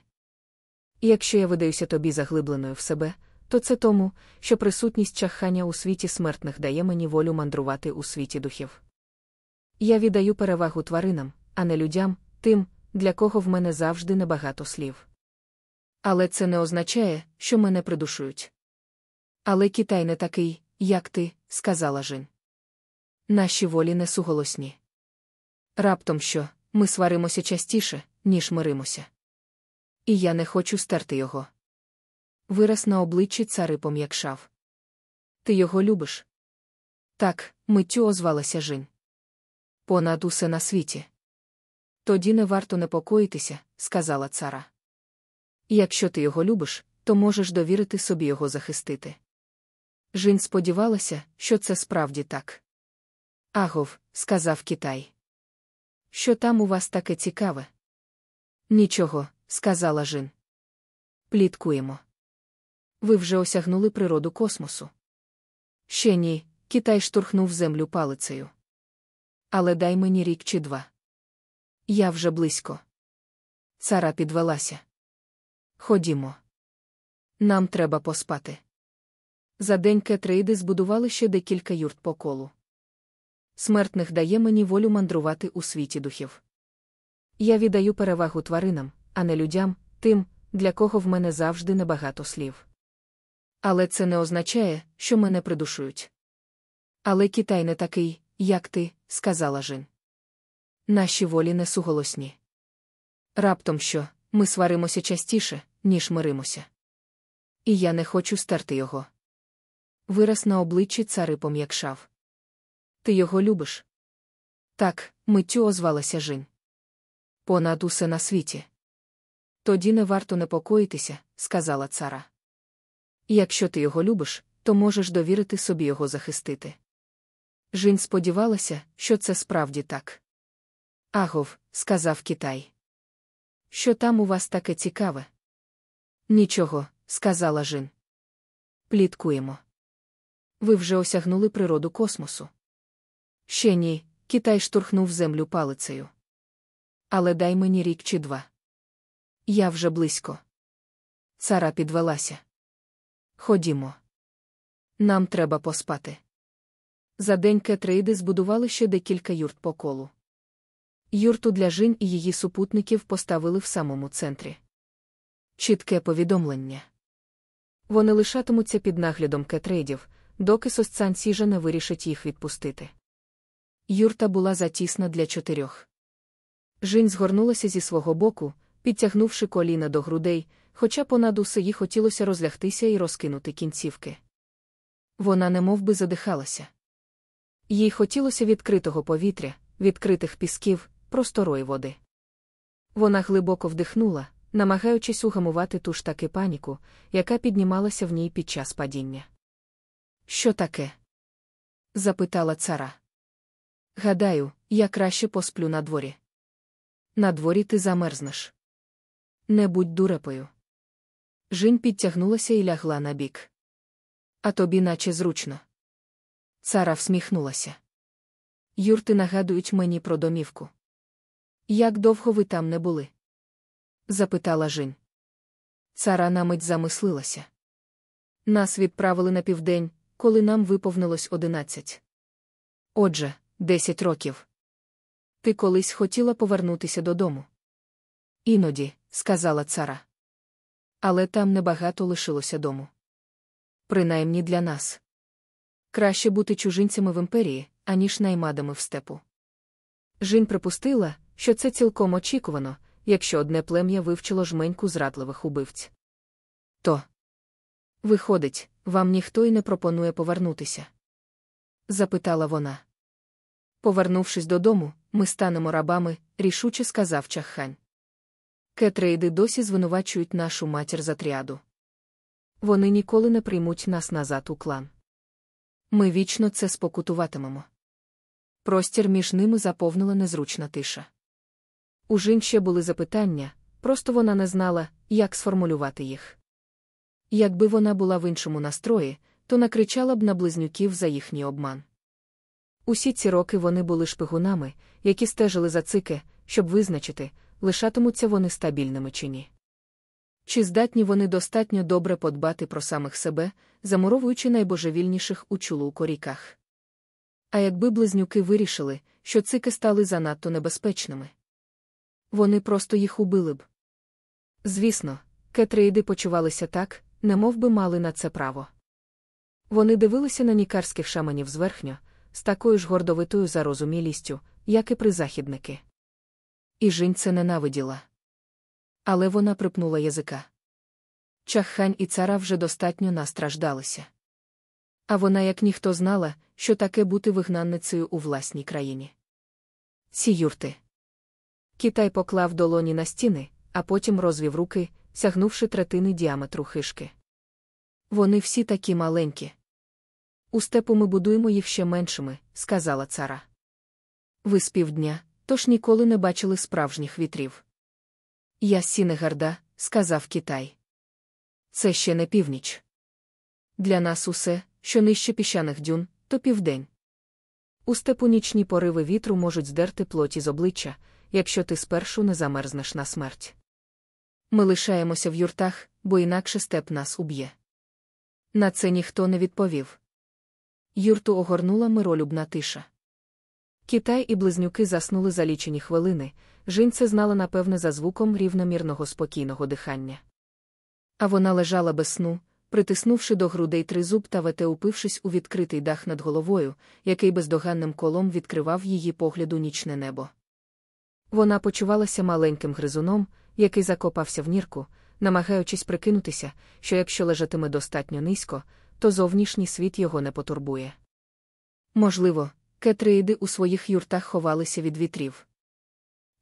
І якщо я видаюся тобі заглибленою в себе, то це тому, що присутність чахання у світі смертних дає мені волю мандрувати у світі духів. Я віддаю перевагу тваринам, а не людям, тим, для кого в мене завжди небагато слів. Але це не означає, що мене придушують. Але Китай не такий, як ти, сказала Жін. Наші волі не суголосні. Раптом що, ми сваримося частіше, ніж миримося. І я не хочу стерти його. Вираз на обличчі цари пом'якшав. Ти його любиш? Так, миттю озвалася Жінь. Понад усе на світі. Тоді не варто непокоїтися, сказала цара. Якщо ти його любиш, то можеш довірити собі його захистити. Жінь сподівалася, що це справді так. Агов, сказав Китай. Що там у вас таке цікаве? Нічого, сказала Жін. Пліткуємо. Ви вже осягнули природу космосу. Ще ні, Китай штурхнув землю палицею. Але дай мені рік чи два. Я вже близько. Цара підвелася. Ходімо. Нам треба поспати. За день кетрейди збудували ще декілька юрт по колу. Смертних дає мені волю мандрувати у світі духів. Я віддаю перевагу тваринам, а не людям, тим, для кого в мене завжди небагато слів. Але це не означає, що мене придушують. Але Китай не такий, як ти, сказала Жін. Наші волі не суголосні. Раптом що, ми сваримося частіше, ніж миримося. І я не хочу стерти його. Вираз на обличчі цари пом'якшав. Ти його любиш? Так, миттю озвалася Жін. Понад усе на світі. Тоді не варто непокоїтися, сказала цара. Якщо ти його любиш, то можеш довірити собі його захистити. Жінь сподівалася, що це справді так. Агов, сказав Китай. Що там у вас таке цікаве? Нічого, сказала Жін. Пліткуємо. Ви вже осягнули природу космосу. Ще ні, Китай штурхнув землю палицею. Але дай мені рік чи два. Я вже близько. Цара підвелася. Ходімо. Нам треба поспати. За день кетрейди збудували ще декілька юрт по колу. Юрту для Жінь і її супутників поставили в самому центрі. Чітке повідомлення. Вони лишатимуться під наглядом кетрейдів, доки Сосцан Сіжа вирішить їх відпустити. Юрта була затісна для чотирьох. Жінь згорнулася зі свого боку, підтягнувши коліна до грудей, хоча понад усе їй хотілося розлягтися і розкинути кінцівки. Вона немов би задихалася. Їй хотілося відкритого повітря, відкритих пісків, просторої води. Вона глибоко вдихнула, намагаючись угамувати ту ж таки паніку, яка піднімалася в ній під час падіння. Що таке? запитала цара. Гадаю, я краще посплю на дворі. На дворі ти замерзнеш. Не будь дурепою. Жінь підтягнулася і лягла на бік. А тобі наче зручно. Цара всміхнулася. Юрти нагадують мені про домівку. Як довго ви там не були? запитала Жінь. Цара на мить замислилася. Нас відправили на південь, коли нам виповнилось одинадцять. Отже, десять років. Ти колись хотіла повернутися додому. Іноді, сказала цара. Але там небагато лишилося дому. Принаймні для нас. Краще бути чужинцями в імперії, аніж наймадами в степу. Жінь припустила, що це цілком очікувано, якщо одне плем'я вивчило жменьку зрадливих убивць. То, виходить, вам ніхто й не пропонує повернутися? запитала вона. Повернувшись додому, ми станемо рабами, рішуче сказав чаххань. Кетрейди досі звинувачують нашу матір за тріаду. Вони ніколи не приймуть нас назад у клан. Ми вічно це спокутуватимемо. Простір між ними заповнила незручна тиша. У Жін ще були запитання, просто вона не знала, як сформулювати їх. Якби вона була в іншому настрої, то накричала б на близнюків за їхній обман. Усі ці роки вони були шпигунами, які стежили за цике, щоб визначити, лишатимуться вони стабільними чи ні. Чи здатні вони достатньо добре подбати про самих себе, замуровуючи найбожевільніших у чулу коріках? А якби близнюки вирішили, що цики стали занадто небезпечними? Вони просто їх убили б. Звісно, кетрейди почувалися так, немов би мали на це право. Вони дивилися на нікарських шаманів зверхньо, з такою ж гордовитою зарозумілістю, як і призахідники. І жінь це ненавиділа. Але вона припнула язика. Чаххань і цара вже достатньо настраждалися. А вона, як ніхто знала, що таке бути вигнанницею у власній країні. Ці юрти. Китай поклав долоні на стіни, а потім розвів руки, сягнувши третини діаметру хишки. Вони всі такі маленькі. У степу ми будуємо їх ще меншими, сказала цара. Ви з півдня, тож ніколи не бачили справжніх вітрів. Я з Сінегарда, сказав Китай. Це ще не північ. Для нас усе, що нижче піщаних дюн, то південь. У степу нічні пориви вітру можуть здерти плоть з обличчя, якщо ти спершу не замерзнеш на смерть. Ми лишаємося в юртах, бо інакше степ нас уб'є. На це ніхто не відповів. Юрту огорнула миролюбна тиша. Китай і близнюки заснули за лічені хвилини, жінце знала напевне за звуком рівномірного спокійного дихання. А вона лежала без сну, притиснувши до грудей тризуб та вете упившись у відкритий дах над головою, який бездоганним колом відкривав її погляду нічне небо. Вона почувалася маленьким гризуном, який закопався в нірку, намагаючись прикинутися, що якщо лежатиме достатньо низько, то зовнішній світ його не потурбує. Можливо, кетриїди у своїх юртах ховалися від вітрів.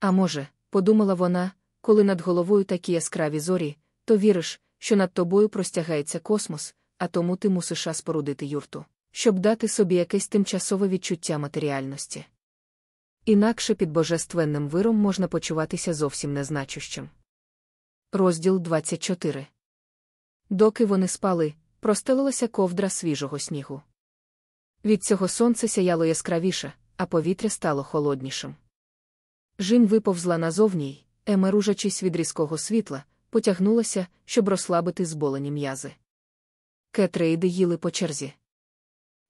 А може, подумала вона, коли над головою такі яскраві зорі, то віриш, що над тобою простягається космос, а тому ти мусиш спорудити юрту, щоб дати собі якесь тимчасове відчуття матеріальності. Інакше під божественним виром можна почуватися зовсім незначущим. Розділ 24 Доки вони спали, простелилася ковдра свіжого снігу. Від цього сонце сяяло яскравіше, а повітря стало холоднішим. Жін виповзла назовні, емеружачись від різкого світла, потягнулася, щоб розслабити зболені м'язи. Кетрейди їли по черзі.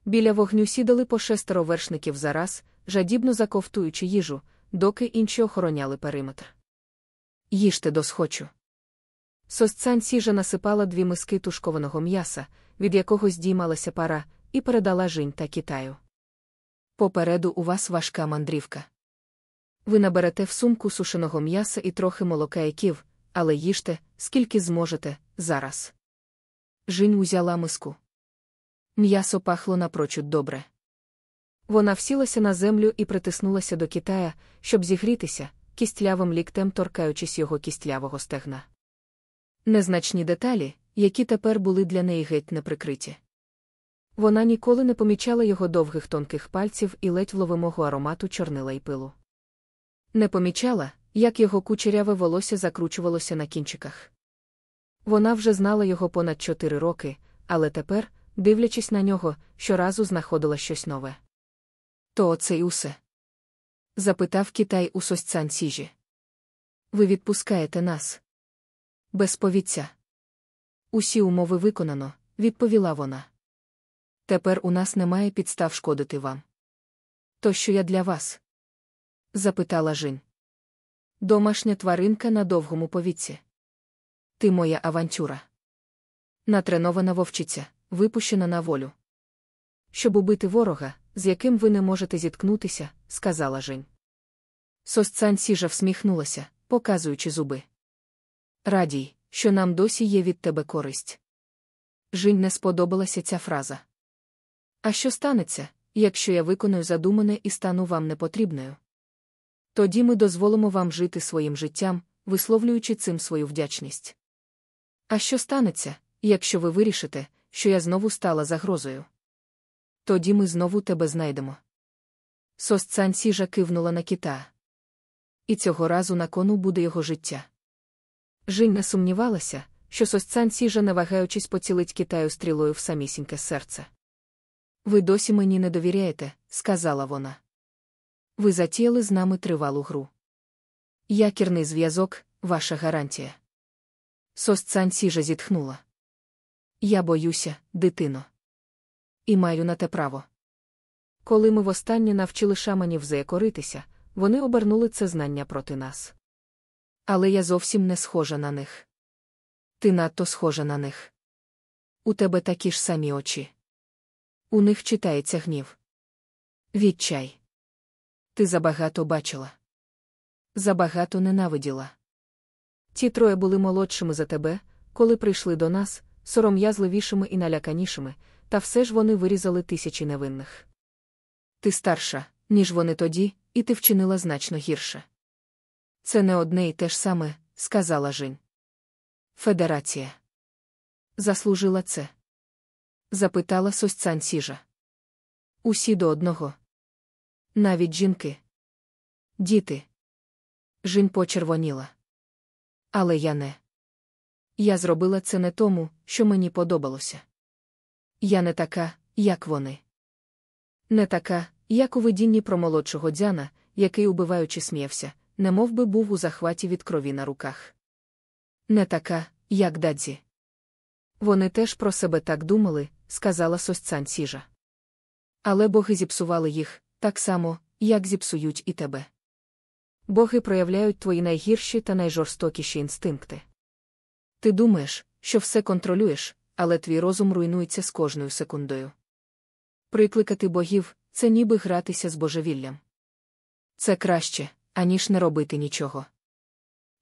Біля вогню сідали по шестеро вершників за раз, жадібно заковтуючи їжу, доки інші охороняли периметр. Їжте досхочу. Сосцань сіжа насипала дві миски тушкованого м'яса, від якого здіймалася пара, і передала жінь та Китаю. Попереду у вас важка мандрівка. Ви наберете в сумку сушеного м'яса і трохи молока яків, але їжте, скільки зможете, зараз. Жінь узяла миску. М'ясо пахло напрочуд добре. Вона всілася на землю і притиснулася до Китая, щоб зігрітися, кістлявим ліктем торкаючись його кістлявого стегна. Незначні деталі, які тепер були для неї геть неприкриті. Вона ніколи не помічала його довгих тонких пальців і ледь вловимого аромату чорнила й пилу. Не помічала, як його кучеряве волосся закручувалося на кінчиках. Вона вже знала його понад чотири роки, але тепер, дивлячись на нього, щоразу знаходила щось нове. То оце й усе? запитав Китай у сосцян сіжі. Ви відпускаєте нас? Без повіця. Усі умови виконано, відповіла вона. Тепер у нас немає підстав шкодити вам. То що я для вас? Запитала Жін. Домашня тваринка на довгому повіці. Ти моя авантюра. Натренована вовчиця, випущена на волю. Щоб убити ворога, з яким ви не можете зіткнутися, сказала Жень. Сосцан сіжа всміхнулася, показуючи зуби. Радій, що нам досі є від тебе користь. Жінь не сподобалася ця фраза. А що станеться, якщо я виконую задумане і стану вам непотрібною? Тоді ми дозволимо вам жити своїм життям, висловлюючи цим свою вдячність. А що станеться, якщо ви вирішите, що я знову стала загрозою? Тоді ми знову тебе знайдемо. Сосцан сіжа кивнула на кита. І цього разу на кону буде його життя. Жінь не сумнівалася, що сосцан сіжа, не вагаючись, поцілить Китаю стрілою в самісіньке серце. Ви досі мені не довіряєте, сказала вона. Ви затіяли з нами тривалу гру. Якірний зв'язок, ваша гарантія. Сосцан сіжа зітхнула. Я боюся, дитино. І маю на те право. Коли ми востаннє навчили шаманів заякоритися, вони обернули це знання проти нас. Але я зовсім не схожа на них. Ти надто схожа на них. У тебе такі ж самі очі. У них читається гнів. Відчай. Ти забагато бачила. Забагато ненавиділа. Ті троє були молодшими за тебе, коли прийшли до нас, сором'язливішими і наляканішими, та все ж вони вирізали тисячі невинних. Ти старша, ніж вони тоді, і ти вчинила значно гірше. Це не одне і те ж саме, сказала Жінь. Федерація. Заслужила це? запитала сосцан сіжа. Усі до одного. Навіть жінки. Діти. Жінь почервоніла. Але я не. Я зробила це не тому, що мені подобалося. Я не така, як вони. Не така, як у видінні про молодшого дзяна, який, убиваючи, сміявся, немов би був у захваті від крові на руках. Не така, як дадзі. Вони теж про себе так думали, сказала сосцан сіжа. Але боги зіпсували їх так само, як зіпсують і тебе. Боги проявляють твої найгірші та найжорстокіші інстинкти. Ти думаєш, що все контролюєш, але твій розум руйнується з кожною секундою. Прикликати богів це ніби гратися з божевіллям. Це краще, аніж не робити нічого.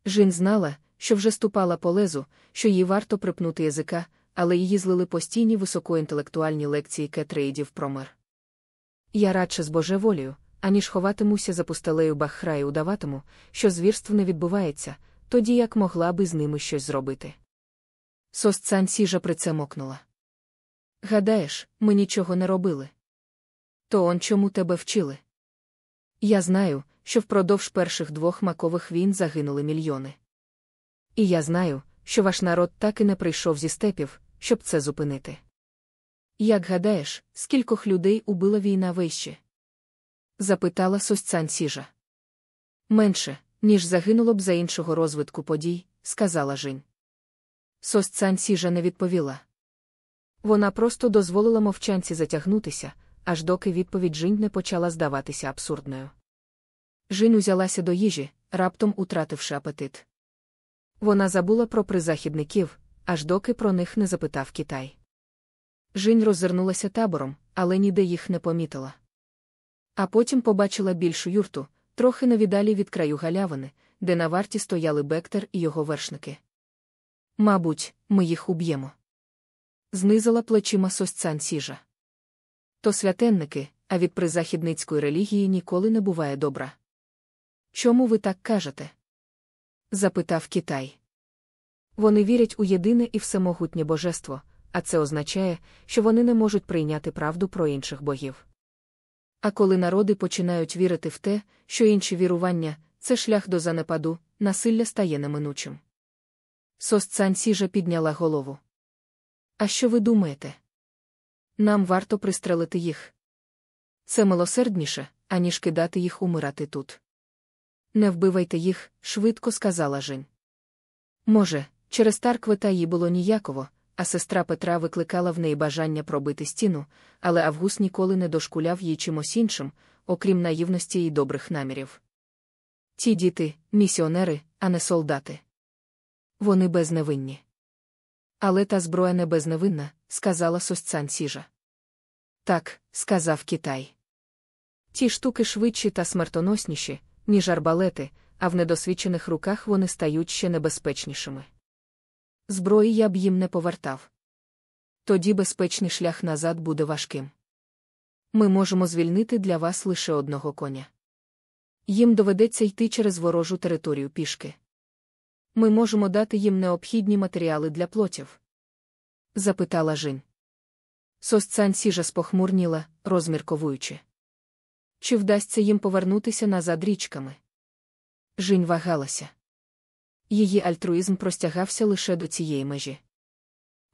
Жін знала, що вже ступала по лезу, що їй варто припнути язика, але її злили постійні високоінтелектуальні лекції кетрейдів про мир. Я радше з божеволію, аніж ховатимуся за пустелею бахра і удаватиму, що звірств не відбувається, тоді як могла би з ними щось зробити. Сосцан сіжа при це мокнула. Гадаєш, ми нічого не робили. То он чому тебе вчили? Я знаю, що впродовж перших двох макових війн загинули мільйони. І я знаю, що ваш народ так і не прийшов зі степів, щоб це зупинити. Як гадаєш, скількох людей убила війна вище? запитала сосцан сіжа. Менше, ніж загинуло б за іншого розвитку подій, сказала Жінь. Сосцан сіжа не відповіла. Вона просто дозволила мовчанці затягнутися, аж доки відповідь Жінь не почала здаватися абсурдною. Жінь узялася до їжі, раптом утративши апетит. Вона забула про призахідників, аж доки про них не запитав Китай. Жінь роззирнулася табором, але ніде їх не помітила. А потім побачила більшу юрту, трохи навідалі від краю галявини, де на варті стояли Бектер і його вершники. Мабуть, ми їх уб'ємо. Знизила плечима сосцян сіжа. То святенники, а від призахідницької релігії ніколи не буває добра. Чому ви так кажете? запитав Китай. Вони вірять у єдине і всемогутнє божество, а це означає, що вони не можуть прийняти правду про інших богів. А коли народи починають вірити в те, що інші вірування це шлях до занепаду, насилля стає неминучим. Сосцан сіжа підняла голову. А що ви думаєте? Нам варто пристрелити їх. Це милосердніше, аніж кидати їх умирати тут. Не вбивайте їх, швидко сказала Жень. Може, через Тарквета їй було ніяково, а сестра Петра викликала в неї бажання пробити стіну, але Август ніколи не дошкуляв їй чимось іншим, окрім наївності і добрих намірів. Ті діти місіонери, а не солдати. Вони безневинні. Але та зброя не безневинна, сказала сосцан Сіжа. Так, сказав Китай. Ті штуки швидші та смертоносніші, ніж арбалети, а в недосвідчених руках вони стають ще небезпечнішими. Зброї я б їм не повертав. Тоді безпечний шлях назад буде важким. Ми можемо звільнити для вас лише одного коня. Їм доведеться йти через ворожу територію пішки. Ми можемо дати їм необхідні матеріали для плотів? запитала Жінь. Сосцан сіжа спохмурніла, розмірковуючи. Чи вдасться їм повернутися назад річками? Жінь вагалася. Її альтруїзм простягався лише до цієї межі.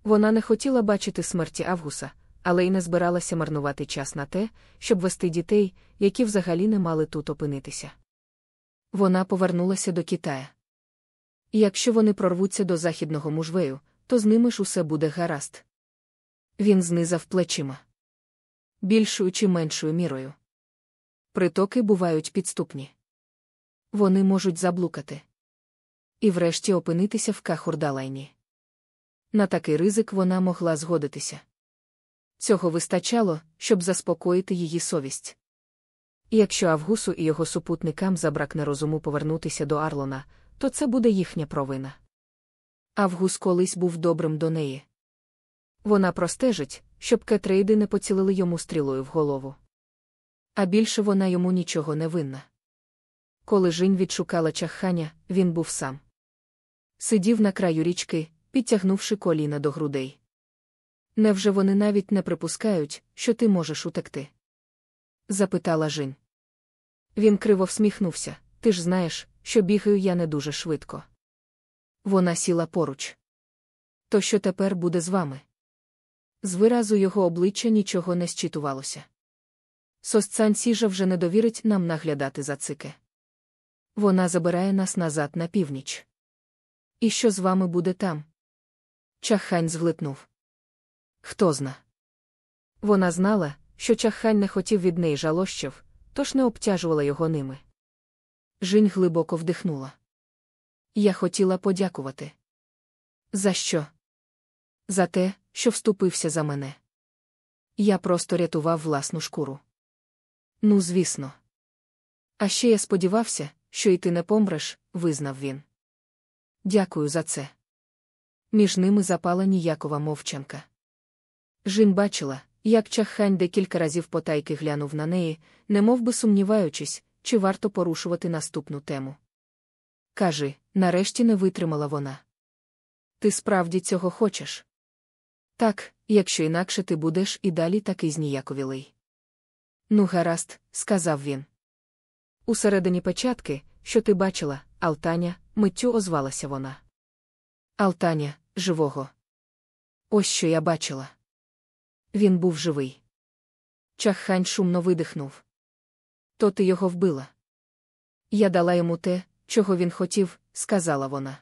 Вона не хотіла бачити смерті Авгуса, але й не збиралася марнувати час на те, щоб вести дітей, які взагалі не мали тут опинитися. Вона повернулася до Китая. Якщо вони прорвуться до західного мужвею, то з ними ж усе буде гаразд. Він знизав плечима. Більшою чи меншою мірою. Притоки бувають підступні. Вони можуть заблукати. І врешті опинитися в Кахурдалайні. На такий ризик вона могла згодитися. Цього вистачало, щоб заспокоїти її совість. Якщо Авгусу і його супутникам забракне розуму повернутися до Арлона, то це буде їхня провина. Авгус колись був добрим до неї. Вона простежить, щоб кетрейди не поцілили йому стрілою в голову. А більше вона йому нічого не винна. Коли Жінь відшукала чахання, він був сам. Сидів на краю річки, підтягнувши коліна до грудей. Невже вони навіть не припускають, що ти можеш утекти? запитала Жінь. Він криво всміхнувся. Ти ж знаєш, що бігаю я не дуже швидко. Вона сіла поруч. То що тепер буде з вами? З виразу його обличчя нічого не щитувалося. Сосцан сіжа вже не довірить нам наглядати за цике. Вона забирає нас назад на північ. І що з вами буде там? Чахань зглитнув. Хто зна? Вона знала, що чахань не хотів від неї жалощів, тож не обтяжувала його ними. Жінь глибоко вдихнула. Я хотіла подякувати. За що? За те, що вступився за мене. Я просто рятував власну шкуру. Ну, звісно. А ще я сподівався, що й ти не помреш, визнав він. Дякую за це. Між ними запала ніякова мовчанка. Жін бачила, як чаххань декілька разів потайки глянув на неї, немов би сумніваючись, чи варто порушувати наступну тему. Кажи, нарешті не витримала вона. Ти справді цього хочеш? Так, якщо інакше ти будеш і далі такий зніяковілий. Ну, гаразд, сказав він. Усередині печатки, що ти бачила, Алтаня, миттю озвалася вона. Алтаня, живого. Ось що я бачила. Він був живий. Чаххань шумно видихнув. То ти його вбила. Я дала йому те, чого він хотів, сказала вона.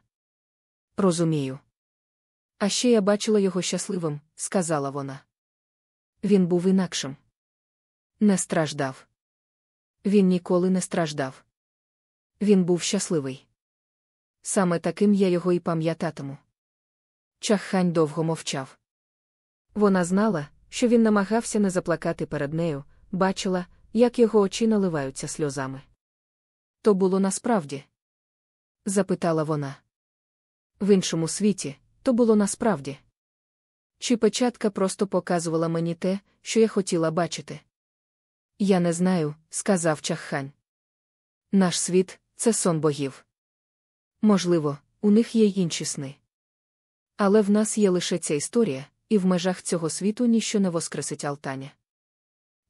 Розумію. А ще я бачила його щасливим, сказала вона. Він був інакшим. Не страждав. Він ніколи не страждав. Він був щасливий. Саме таким я його і пам'ятатиму. Чаххань довго мовчав. Вона знала, що він намагався не заплакати перед нею, бачила, як його очі наливаються сльозами. То було насправді? запитала вона. В іншому світі, то було насправді. Чи печатка просто показувала мені те, що я хотіла бачити? Я не знаю, сказав чаххань. Наш світ це сон богів. Можливо, у них є інші сни. Але в нас є лише ця історія, і в межах цього світу ніщо не воскресить Алтаня.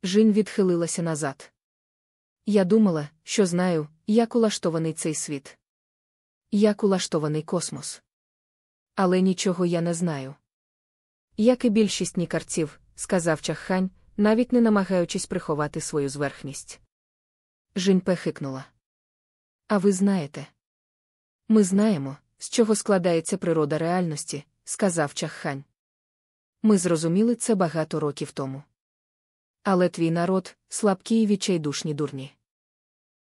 Жінь відхилилася назад. Я думала, що знаю, як улаштований цей світ. Як улаштований космос. Але нічого я не знаю. Як і більшість нікарців, сказав чаххань, навіть не намагаючись приховати свою зверхність. Жіньпе хикнула. А ви знаєте? Ми знаємо, з чого складається природа реальності, сказав Чаххань. Ми зрозуміли це багато років тому. Але твій народ слабкі і відчайдушні дурні.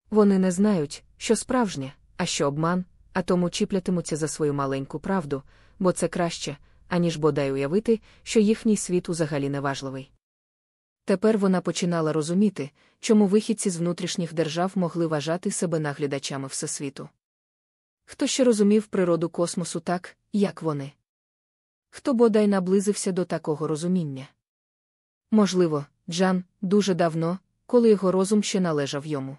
Вони не знають, що справжнє, а що обман, а тому чіплятимуться за свою маленьку правду, бо це краще, аніж бодай уявити, що їхній світ узагалі неважливий. Тепер вона починала розуміти, чому вихідці з внутрішніх держав могли вважати себе наглядачами всесвіту. Хто ще розумів природу космосу так, як вони? Хто бодай наблизився до такого розуміння? Можливо, Джан дуже давно, коли його розум ще належав йому.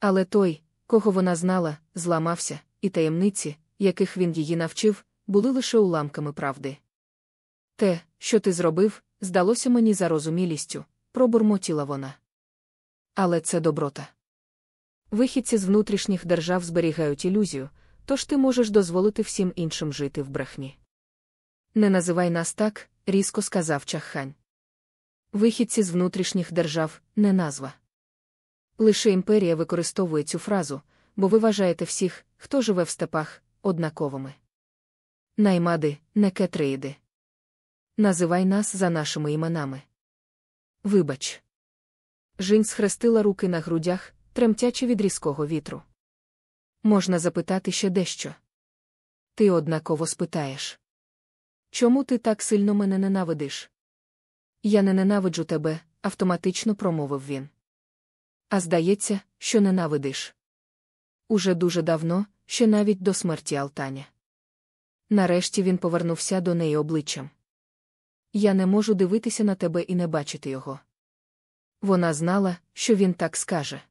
Але той, кого вона знала, зламався, і таємниці, яких він її навчив, були лише уламками правди. Те, що ти зробив, здалося мені зарозумілістю, пробурмотіла вона. Але це доброта. Вихідці з внутрішніх держав зберігають ілюзію, тож ти можеш дозволити всім іншим жити в брехні. Не називай нас так, різко сказав Чаххань. Вихідці з внутрішніх держав не назва. Лише імперія використовує цю фразу, бо ви вважаєте всіх, хто живе в степах, однаковими. Наймади, не кетреїди. Називай нас за нашими іменами. Вибач. Жінь схрестила руки на грудях, тремтячи від різкого вітру. Можна запитати ще дещо. Ти однаково спитаєш. Чому ти так сильно мене ненавидиш? Я не ненавиджу тебе, автоматично промовив він. А здається, що ненавидиш. Уже дуже давно, ще навіть до смерті Алтаня. Нарешті він повернувся до неї обличчям. Я не можу дивитися на тебе і не бачити його. Вона знала, що він так скаже.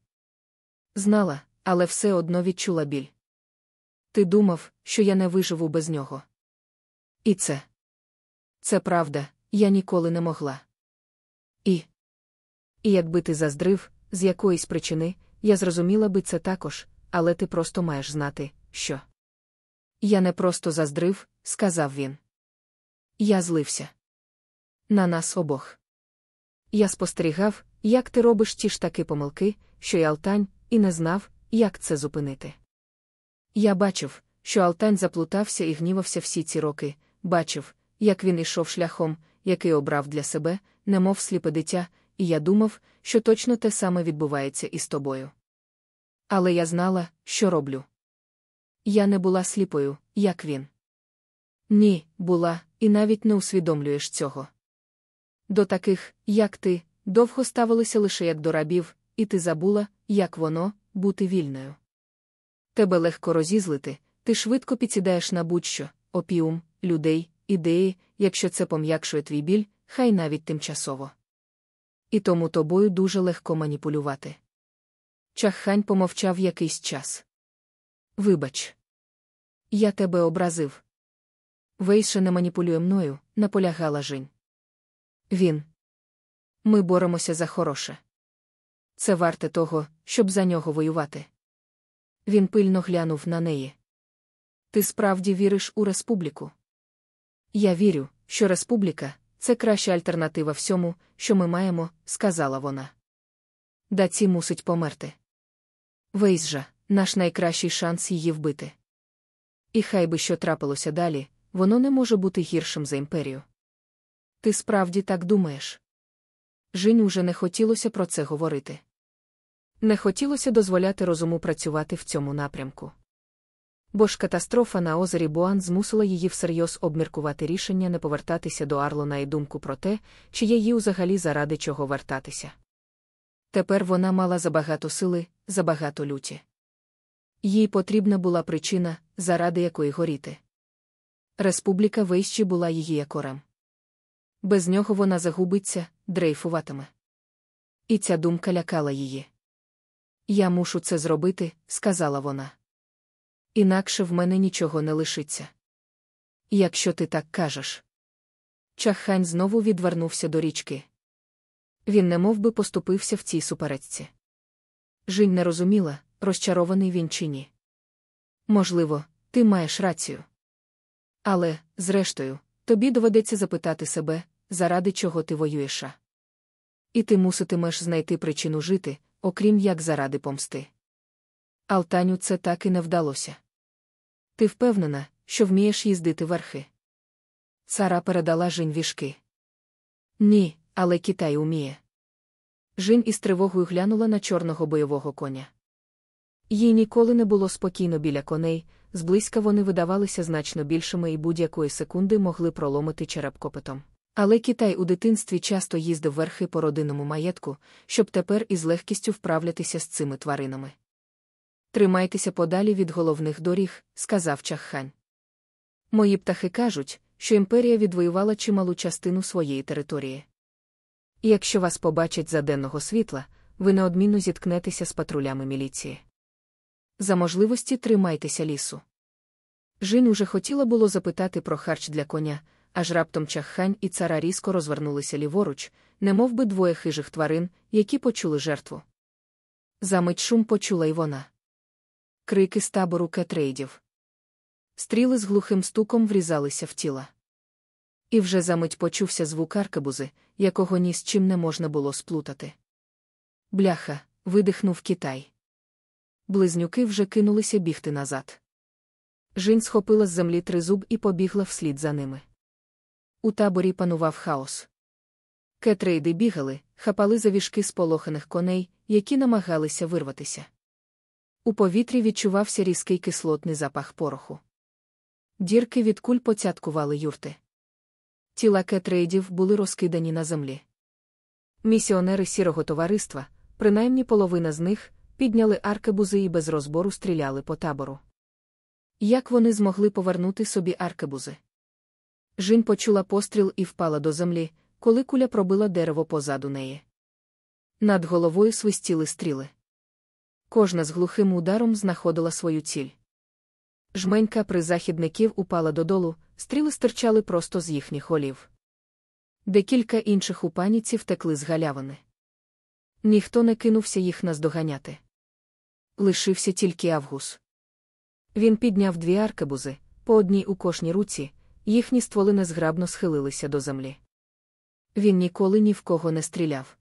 Знала, але все одно відчула біль. Ти думав, що я не виживу без нього. І це. Це правда, я ніколи не могла. І. І якби ти заздрив, з якоїсь причини, я зрозуміла би це також, але ти просто маєш знати, що. Я не просто заздрив, сказав він. Я злився. На нас обох. Я спостерігав, як ти робиш ті ж таки помилки, що й Алтань, і не знав, як це зупинити. Я бачив, що Алтань заплутався і гнівався всі ці роки, бачив, як він ішов шляхом, який обрав для себе, немов сліпе дитя, і я думав, що точно те саме відбувається і з тобою. Але я знала, що роблю. Я не була сліпою, як він. Ні, була, і навіть не усвідомлюєш цього. До таких, як ти, довго ставилися лише як до рабів, і ти забула, як воно бути вільною. Тебе легко розізлити, ти швидко підсідаєш на будь-що, опіум, людей, ідеї, якщо це пом'якшує твій біль, хай навіть тимчасово. І тому тобою дуже легко маніпулювати. Чаххань помовчав якийсь час. Вибач, я тебе образив. Вейше не маніпулює мною, наполягала Жінь. Він. Ми боремося за хороше. Це варте того, щоб за нього воювати. Він пильно глянув на неї. Ти справді віриш у республіку? Я вірю, що республіка це краща альтернатива всьому, що ми маємо, сказала вона. Даці мусить померти. Вейзжа, наш найкращий шанс її вбити. І хай би що трапилося далі, воно не може бути гіршим за імперію. Ти справді так думаєш? Жінь уже не хотілося про це говорити. Не хотілося дозволяти розуму працювати в цьому напрямку. Бо ж катастрофа на озері Буан змусила її всерйоз обміркувати рішення не повертатися до Арлона і думку про те, чи є їй взагалі заради чого вертатися. Тепер вона мала забагато сили, забагато люті. Їй потрібна була причина, заради якої горіти. Республіка вищі була її якорем. Без нього вона загубиться, дрейфуватиме. І ця думка лякала її. Я мушу це зробити, сказала вона. Інакше в мене нічого не лишиться. Якщо ти так кажеш. Чаххань знову відвернувся до річки. Він немов би поступився в цій суперечці. Жінь не розуміла, розчарований він чи ні. Можливо, ти маєш рацію. Але, зрештою, тобі доведеться запитати себе, заради чого ти воюєш. І ти муситимеш знайти причину жити, окрім як заради помсти. Алтаню це так і не вдалося. Ти впевнена, що вмієш їздити верхи? Цара передала Жінь вішки. Ні, але Китай уміє. Жінь із тривогою глянула на чорного бойового коня. Їй ніколи не було спокійно біля коней, зблизька вони видавалися значно більшими і будь-якої секунди могли проломити череп копитом. Але Китай у дитинстві часто їздив верхи по родинному маєтку, щоб тепер із легкістю вправлятися з цими тваринами. Тримайтеся подалі від головних доріг, сказав Чаххань. Мої птахи кажуть, що імперія відвоювала чималу частину своєї території. І якщо вас побачать за денного світла, ви неодмінно зіткнетеся з патрулями міліції. За можливості тримайтеся лісу. Жінь уже хотіла було запитати про харч для коня, аж раптом чаххань і цара різко розвернулися ліворуч, немов би двоє хижих тварин, які почули жертву. Замить шум почула й вона. Крики з табору кетрейдів. Стріли з глухим стуком врізалися в тіла. І вже замить почувся звук аркебузи, якого ні з чим не можна було сплутати. Бляха, видихнув Китай. Близнюки вже кинулися бігти назад. Жінь схопила з землі тризуб і побігла вслід за ними. У таборі панував хаос. Кетрейди бігали, хапали за віжки сполоханих коней, які намагалися вирватися. У повітрі відчувався різкий кислотний запах пороху. Дірки від куль поцяткували юрти. Тіла кетрейдів були розкидані на землі. Місіонери сірого товариства, принаймні половина з них, підняли аркебузи і без розбору стріляли по табору. Як вони змогли повернути собі аркебузи? Жінь почула постріл і впала до землі, коли куля пробила дерево позаду неї. Над головою свистіли стріли. Кожна з глухим ударом знаходила свою ціль. Жменька призахідників упала додолу, стріли стирчали просто з їхніх голів. Декілька інших у паніці втекли з галявини. Ніхто не кинувся їх наздоганяти. Лишився тільки Авгус. Він підняв дві аркебузи, по одній у кожній руці, їхні стволи незграбно схилилися до землі. Він ніколи ні в кого не стріляв.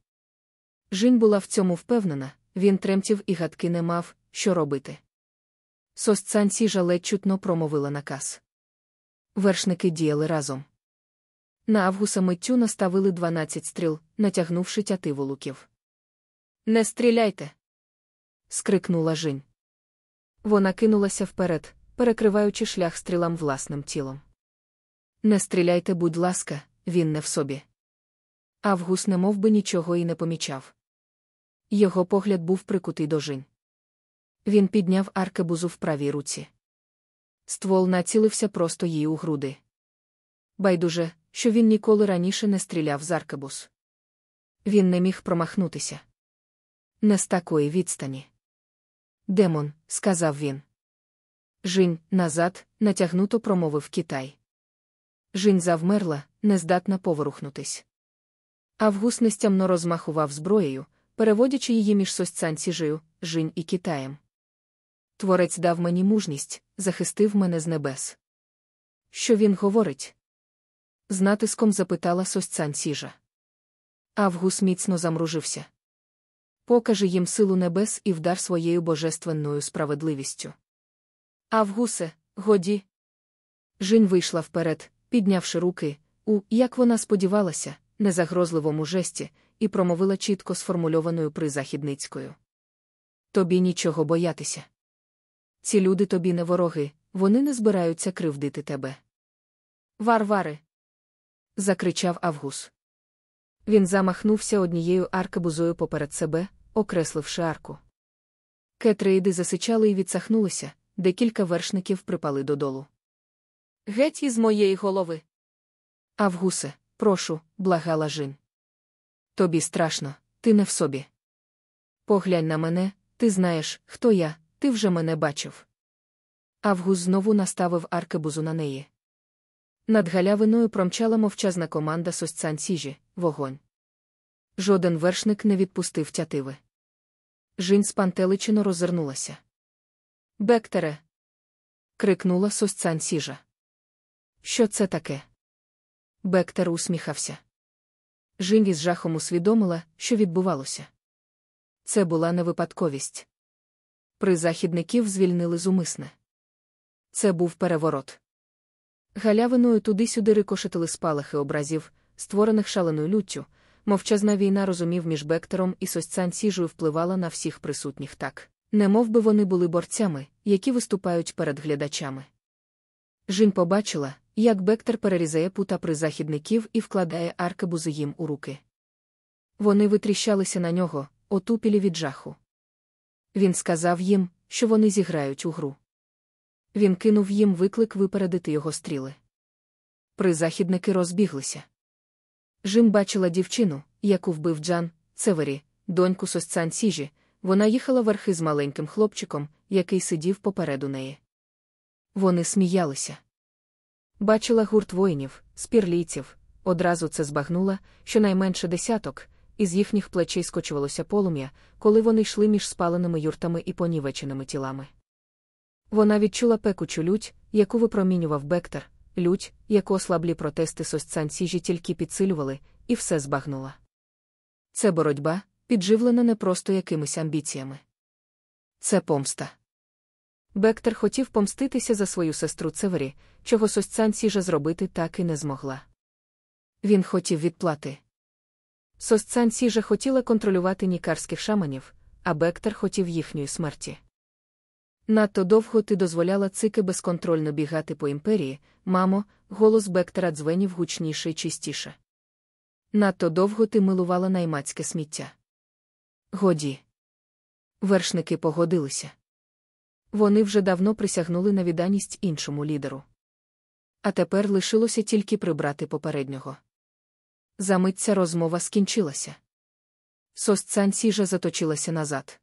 Жінь була в цьому впевнена, він тремтів і гадки не мав, що робити. Сосцан сіжа ледь чутно промовила наказ. Вершники діяли разом. На Авгуса миттю наставили 12 стріл, натягнувши тятиву луків. Не стріляйте. скрикнула Жінь. Вона кинулася вперед, перекриваючи шлях стрілам власним тілом. Не стріляйте, будь ласка, він не в собі. Авгус не мов би нічого і не помічав. Його погляд був прикутий до Жінь. Він підняв аркебузу в правій руці. Ствол націлився просто їй у груди. Байдуже, що він ніколи раніше не стріляв з аркебуз. Він не міг промахнутися. Не з такої відстані. Демон, сказав він. Жінь, назад, натягнуто промовив Китай. Жінь завмерла, нездатна поворухнутись. Авгус нестямно розмахував зброєю, переводячи її між сосцянціжею, Жінь і Китаєм. Творець дав мені мужність, захистив мене з небес. Що він говорить? З натиском запитала сосцян сіжа. Авгус міцно замружився. Покажи їм силу небес і вдар своєю божественною справедливістю. Авгусе, годі. Жінь вийшла вперед, піднявши руки, у, як вона сподівалася, незагрозливому жесті, і промовила чітко сформульованою призахідницькою. Тобі нічого боятися. Ці люди тобі не вороги, вони не збираються кривдити тебе. Варвари. закричав Авгус. Він замахнувся однією аркебузою поперед себе, окресливши арку. Кетрейди засичали і відсахнулися, декілька вершників припали додолу. Геть із моєї голови. Авгусе, прошу, благала Жін. Тобі страшно, ти не в собі. Поглянь на мене, ти знаєш, хто я, ти вже мене бачив. Авгус знову наставив аркебузу на неї. Над галявиною промчала мовчазна команда сосцян сіжі, вогонь. Жоден вершник не відпустив тятиви. Жінь спантеличено роззирнулася. Бектере. крикнула сосцян сіжа. Що це таке? Бектер усміхався. Жінь із жахом усвідомила, що відбувалося. Це була не випадковість. Призахідників звільнили зумисне. Це був переворот. Галявиною туди-сюди рикошетили спалахи образів, створених шаленою люттю, мовчазна війна розумів між Бектером і Сосцан Сіжою впливала на всіх присутніх так, не би вони були борцями, які виступають перед глядачами. Жінь побачила, як Бектер перерізає пута призахідників і вкладає аркебузи їм у руки. Вони витріщалися на нього, отупілі від жаху. Він сказав їм, що вони зіграють у гру. Він кинув їм виклик випередити його стріли. Призахідники розбіглися. Жим бачила дівчину, яку вбив Джан, Цевері, доньку сосцан Сіжі, вона їхала верхи з маленьким хлопчиком, який сидів попереду неї. Вони сміялися. Бачила гурт воїнів, спірлійців, одразу це збагнула, що найменше десяток, із їхніх плечей скочувалося полум'я, коли вони йшли між спаленими юртами і понівеченими тілами. Вона відчула пекучу лють, яку випромінював Бектер, лють, яку ослаблі протести сосцан сіжі тільки підсилювали, і все збагнула. Це боротьба, підживлена не просто якимись амбіціями. Це помста. Бектер хотів помститися за свою сестру Цевері, чого сосцан сіжа зробити так і не змогла. Він хотів відплати. Сосцан сіжа хотіла контролювати нікарських шаманів, а Бектер хотів їхньої смерті. Надто довго ти дозволяла цики безконтрольно бігати по імперії, мамо, голос Бектера дзвенів гучніше й чистіше. Надто довго ти милувала наймацьке сміття. Годі. Вершники погодилися. Вони вже давно присягнули на відданість іншому лідеру. А тепер лишилося тільки прибрати попереднього. Замить ця розмова скінчилася. Сосцан сіжа заточилася назад.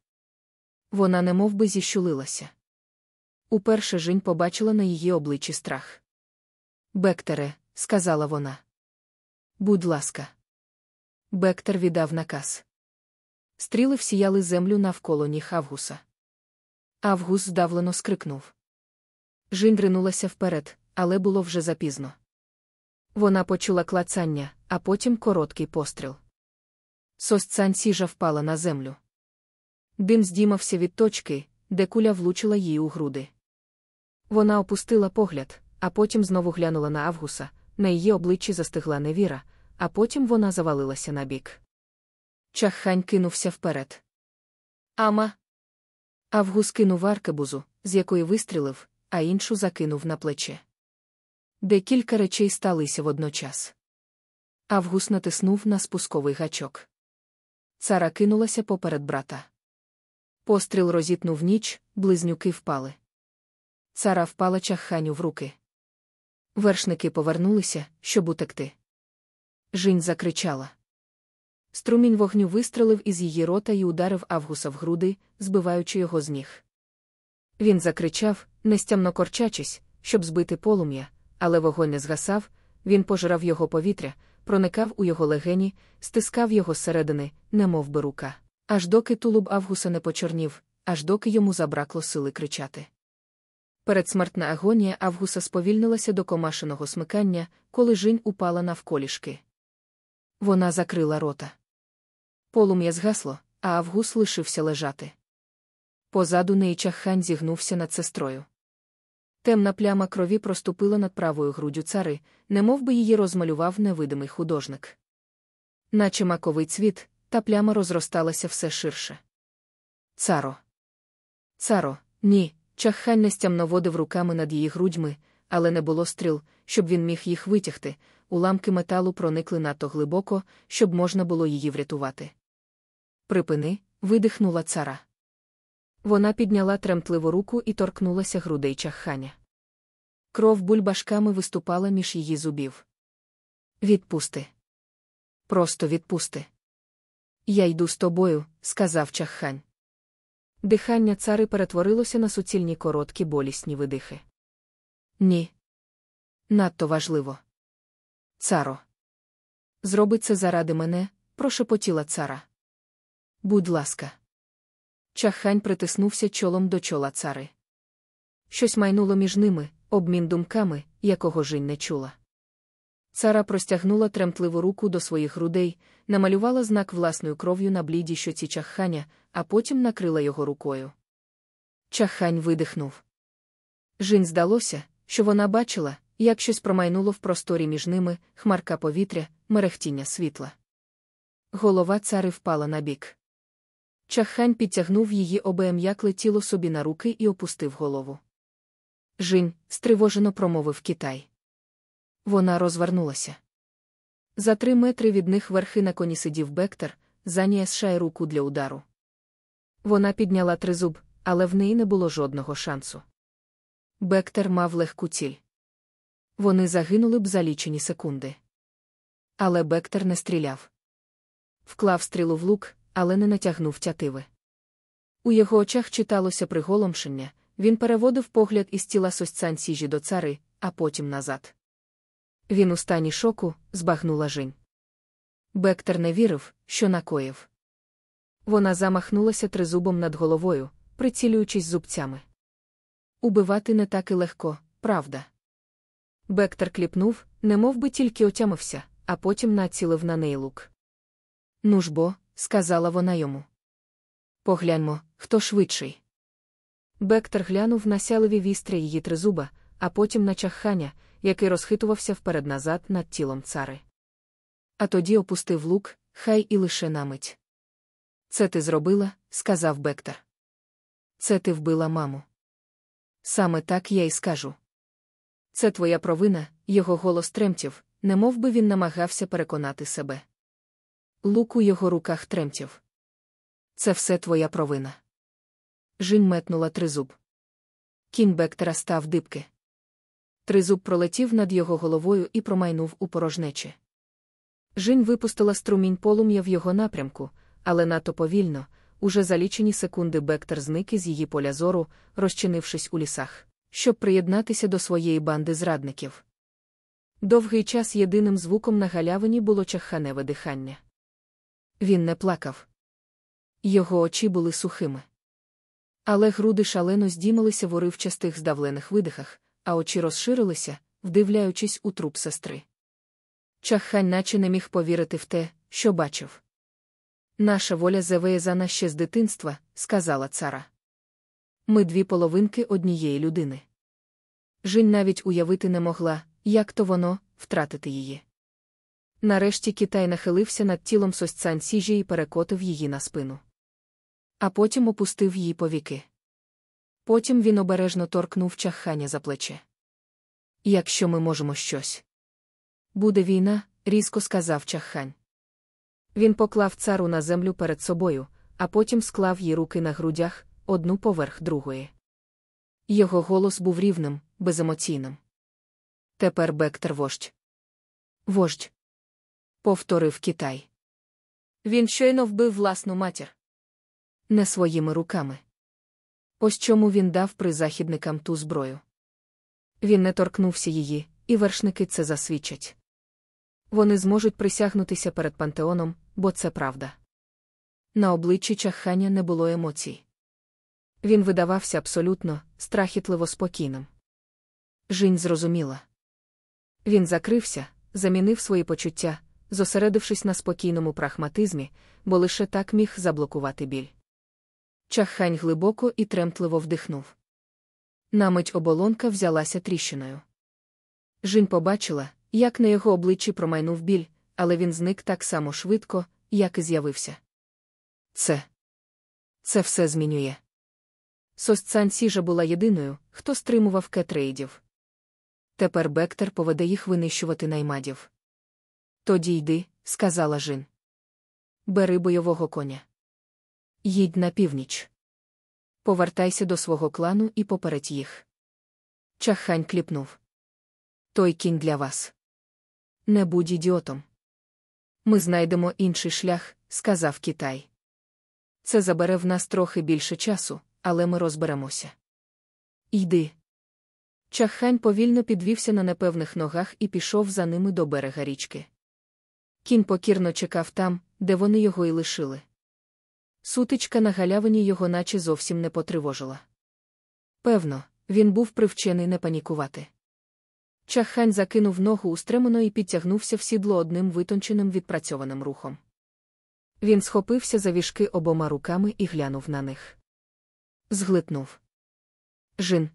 Вона немов би зіщулилася. Уперше Жінь побачила на її обличчі страх. Бектере, сказала вона. Будь ласка. Бектер віддав наказ. Стріли всіяли землю навколо ніг Авгуса. Авгус здавлено скрикнув. Жінь ринулася вперед, але було вже запізно. Вона почула клацання, а потім короткий постріл. Сосцан сіжа впала на землю. Дим здіймався від точки, де куля влучила їй у груди. Вона опустила погляд, а потім знову глянула на Авгуса, на її обличчі застигла невіра, а потім вона завалилася на бік. Чаххань кинувся вперед. Ама. Авгус кинув аркебузу, з якої вистрілив, а іншу закинув на плече. Декілька речей сталися водночас. Авгус натиснув на спусковий гачок. Цара кинулася поперед брата. Постріл розітнув ніч, близнюки впали. Цара впала чахханю в руки. Вершники повернулися, щоб утекти. Жінь закричала. Струмінь вогню вистрелив із її рота і ударив Авгуса в груди, збиваючи його з ніг. Він закричав, нестямно корчачись, щоб збити полум'я, але вогонь не згасав, він пожирав його повітря, проникав у його легені, стискав його зсередини, немов би рука. Аж доки тулуб Авгуса не почорнів, аж доки йому забракло сили кричати. Передсмертна агонія Авгуса сповільнилася до комашеного смикання, коли жінь упала навколішки. Вона закрила рота. Полум'я згасло, а Авгус лишився лежати. Позаду неї чаххань зігнувся над сестрою. Темна пляма крові проступила над правою груддю цари, немов би її розмалював невидимий художник. Наче маковий цвіт, та пляма розросталася все ширше. Царо. Царо, ні. Чаххань нестямно водив руками над її грудьми, але не було стріл, щоб він міг їх витягти. Уламки металу проникли надто глибоко, щоб можна було її врятувати. Припини, видихнула цара. Вона підняла тремтливу руку і торкнулася грудей чахханя. Кров бульбашками виступала між її зубів. Відпусти. Просто відпусти. Я йду з тобою, сказав чаххань. Дихання цари перетворилося на суцільні короткі болісні видихи. Ні. Надто важливо. Царо. Зроби це заради мене, прошепотіла цара. Будь ласка. Чахань притиснувся чолом до чола цари. Щось майнуло між ними, обмін думками, якого Жінь не чула. Цара простягнула тремтливу руку до своїх грудей, намалювала знак власною кров'ю на блідій щоці чахханя, а потім накрила його рукою. Чаххань видихнув. Жінь здалося, що вона бачила, як щось промайнуло в просторі між ними, хмарка повітря, мерехтіння світла. Голова цари впала на бік. Чаххань підтягнув її обеєм'якле тіло собі на руки і опустив голову. Жінь, стривожено промовив Китай. Вона розвернулася. За три метри від них верхи на коні сидів Бектер, заніясшає руку для удару. Вона підняла тризуб, але в неї не було жодного шансу. Бектер мав легку ціль. Вони загинули б за лічені секунди. Але Бектер не стріляв. Вклав стрілу в лук, але не натягнув тятиви. У його очах читалося приголомшення, він переводив погляд із тіла сосцянь сіжі до цари, а потім назад. Він у стані шоку, збагнула Жінь. Бектер не вірив, що накоїв. Вона замахнулася тризубом над головою, прицілюючись зубцями. Убивати не так і легко, правда. Бектер кліпнув, немов би тільки отямився, а потім націлив на неї лук. Ну ж бо, сказала вона йому. Погляньмо, хто швидший. Бектер глянув на сяливі вістря її тризуба, а потім на чахханя, який розхитувався вперед-назад над тілом цари. А тоді опустив лук, хай і лише на мить. Це ти зробила, сказав Бектер. Це ти вбила маму. Саме так я й скажу. Це твоя провина, його голос тремтів, немов би він намагався переконати себе. Лук у його руках тремтів. Це все твоя провина. Жінь метнула тризуб. Кінь Бектера став дибки. Тризуб пролетів над його головою і промайнув у порожнечі. Жінь випустила струмінь полум'я в його напрямку, але надто повільно, уже за лічені секунди Бектер зник із її поля зору, розчинившись у лісах, щоб приєднатися до своєї банди зрадників. Довгий час єдиним звуком на галявині було чаханеве дихання. Він не плакав. Його очі були сухими. Але груди шалено здіймалися в уривчастих здавлених видихах, а очі розширилися, вдивляючись у труп сестри. Чаххань наче не міг повірити в те, що бачив. Наша воля завиязана ще з дитинства, сказала цара. Ми дві половинки однієї людини. Жінь навіть уявити не могла, як то воно втратити її. Нарешті Китай нахилився над тілом сосцань сіжі і перекотив її на спину. А потім опустив її повіки. Потім він обережно торкнув чахання за плече. Якщо ми можемо щось. Буде війна, різко сказав чахань. Він поклав цару на землю перед собою, а потім склав їй руки на грудях, одну поверх другої. Його голос був рівним, беземоційним. Тепер Бектер вождь. Вождь. Повторив Китай. Він щойно вбив власну матір. Не своїми руками. Ось чому він дав призахідникам ту зброю. Він не торкнувся її, і вершники це засвідчать. Вони зможуть присягнутися перед пантеоном, бо це правда. На обличчі чахання не було емоцій. Він видавався абсолютно, страхітливо спокійним. Жінь зрозуміла. Він закрився, замінив свої почуття, зосередившись на спокійному прагматизмі, бо лише так міг заблокувати біль. Чаххань глибоко і тремтливо вдихнув. Намить оболонка взялася тріщиною. Жінь побачила, як на його обличчі промайнув біль, але він зник так само швидко, як і з'явився. Це Це все змінює. Сосцань Сіжа була єдиною, хто стримував кетрейдів. Тепер Бектер поведе їх винищувати наймадів. Тоді йди, сказала Жін. Бери бойового коня. Їдь на північ. Повертайся до свого клану і попередь їх. Чахань кліпнув. Той кінь для вас. Не будь ідіотом. Ми знайдемо інший шлях, сказав Китай. Це забере в нас трохи більше часу, але ми розберемося. Йди. Чаххань повільно підвівся на непевних ногах і пішов за ними до берега річки. Кінь покірно чекав там, де вони його й лишили. Сутичка на галявині його наче зовсім не потривожила. Певно, він був привчений не панікувати. Чаххань закинув ногу устремено і підтягнувся в сідло одним витонченим відпрацьованим рухом. Він схопився за віжки обома руками і глянув на них. Зглитнув. Жин.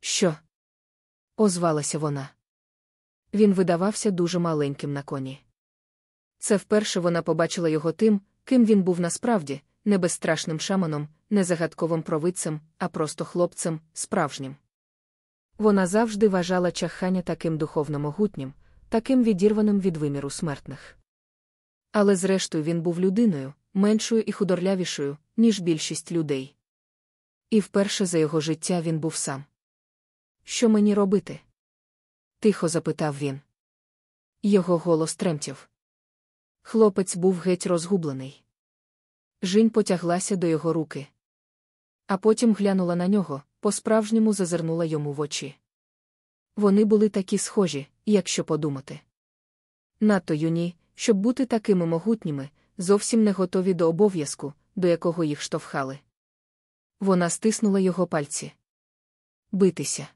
Що? озвалася вона. Він видавався дуже маленьким на коні. Це вперше вона побачила його тим, ким він був насправді, не безстрашним шаманом, не загадковим провидцем, а просто хлопцем, справжнім. Вона завжди вважала чахання таким духовно могутнім, таким відірваним від виміру смертних. Але зрештою він був людиною, меншою і худорлявішою, ніж більшість людей. І вперше за його життя він був сам. Що мені робити? тихо запитав він. Його голос тремтів. Хлопець був геть розгублений. Жінь потяглася до його руки. А потім глянула на нього, по-справжньому зазирнула йому в очі. Вони були такі схожі, якщо подумати. Надто юні, щоб бути такими могутніми, зовсім не готові до обов'язку, до якого їх штовхали. Вона стиснула його пальці. Битися.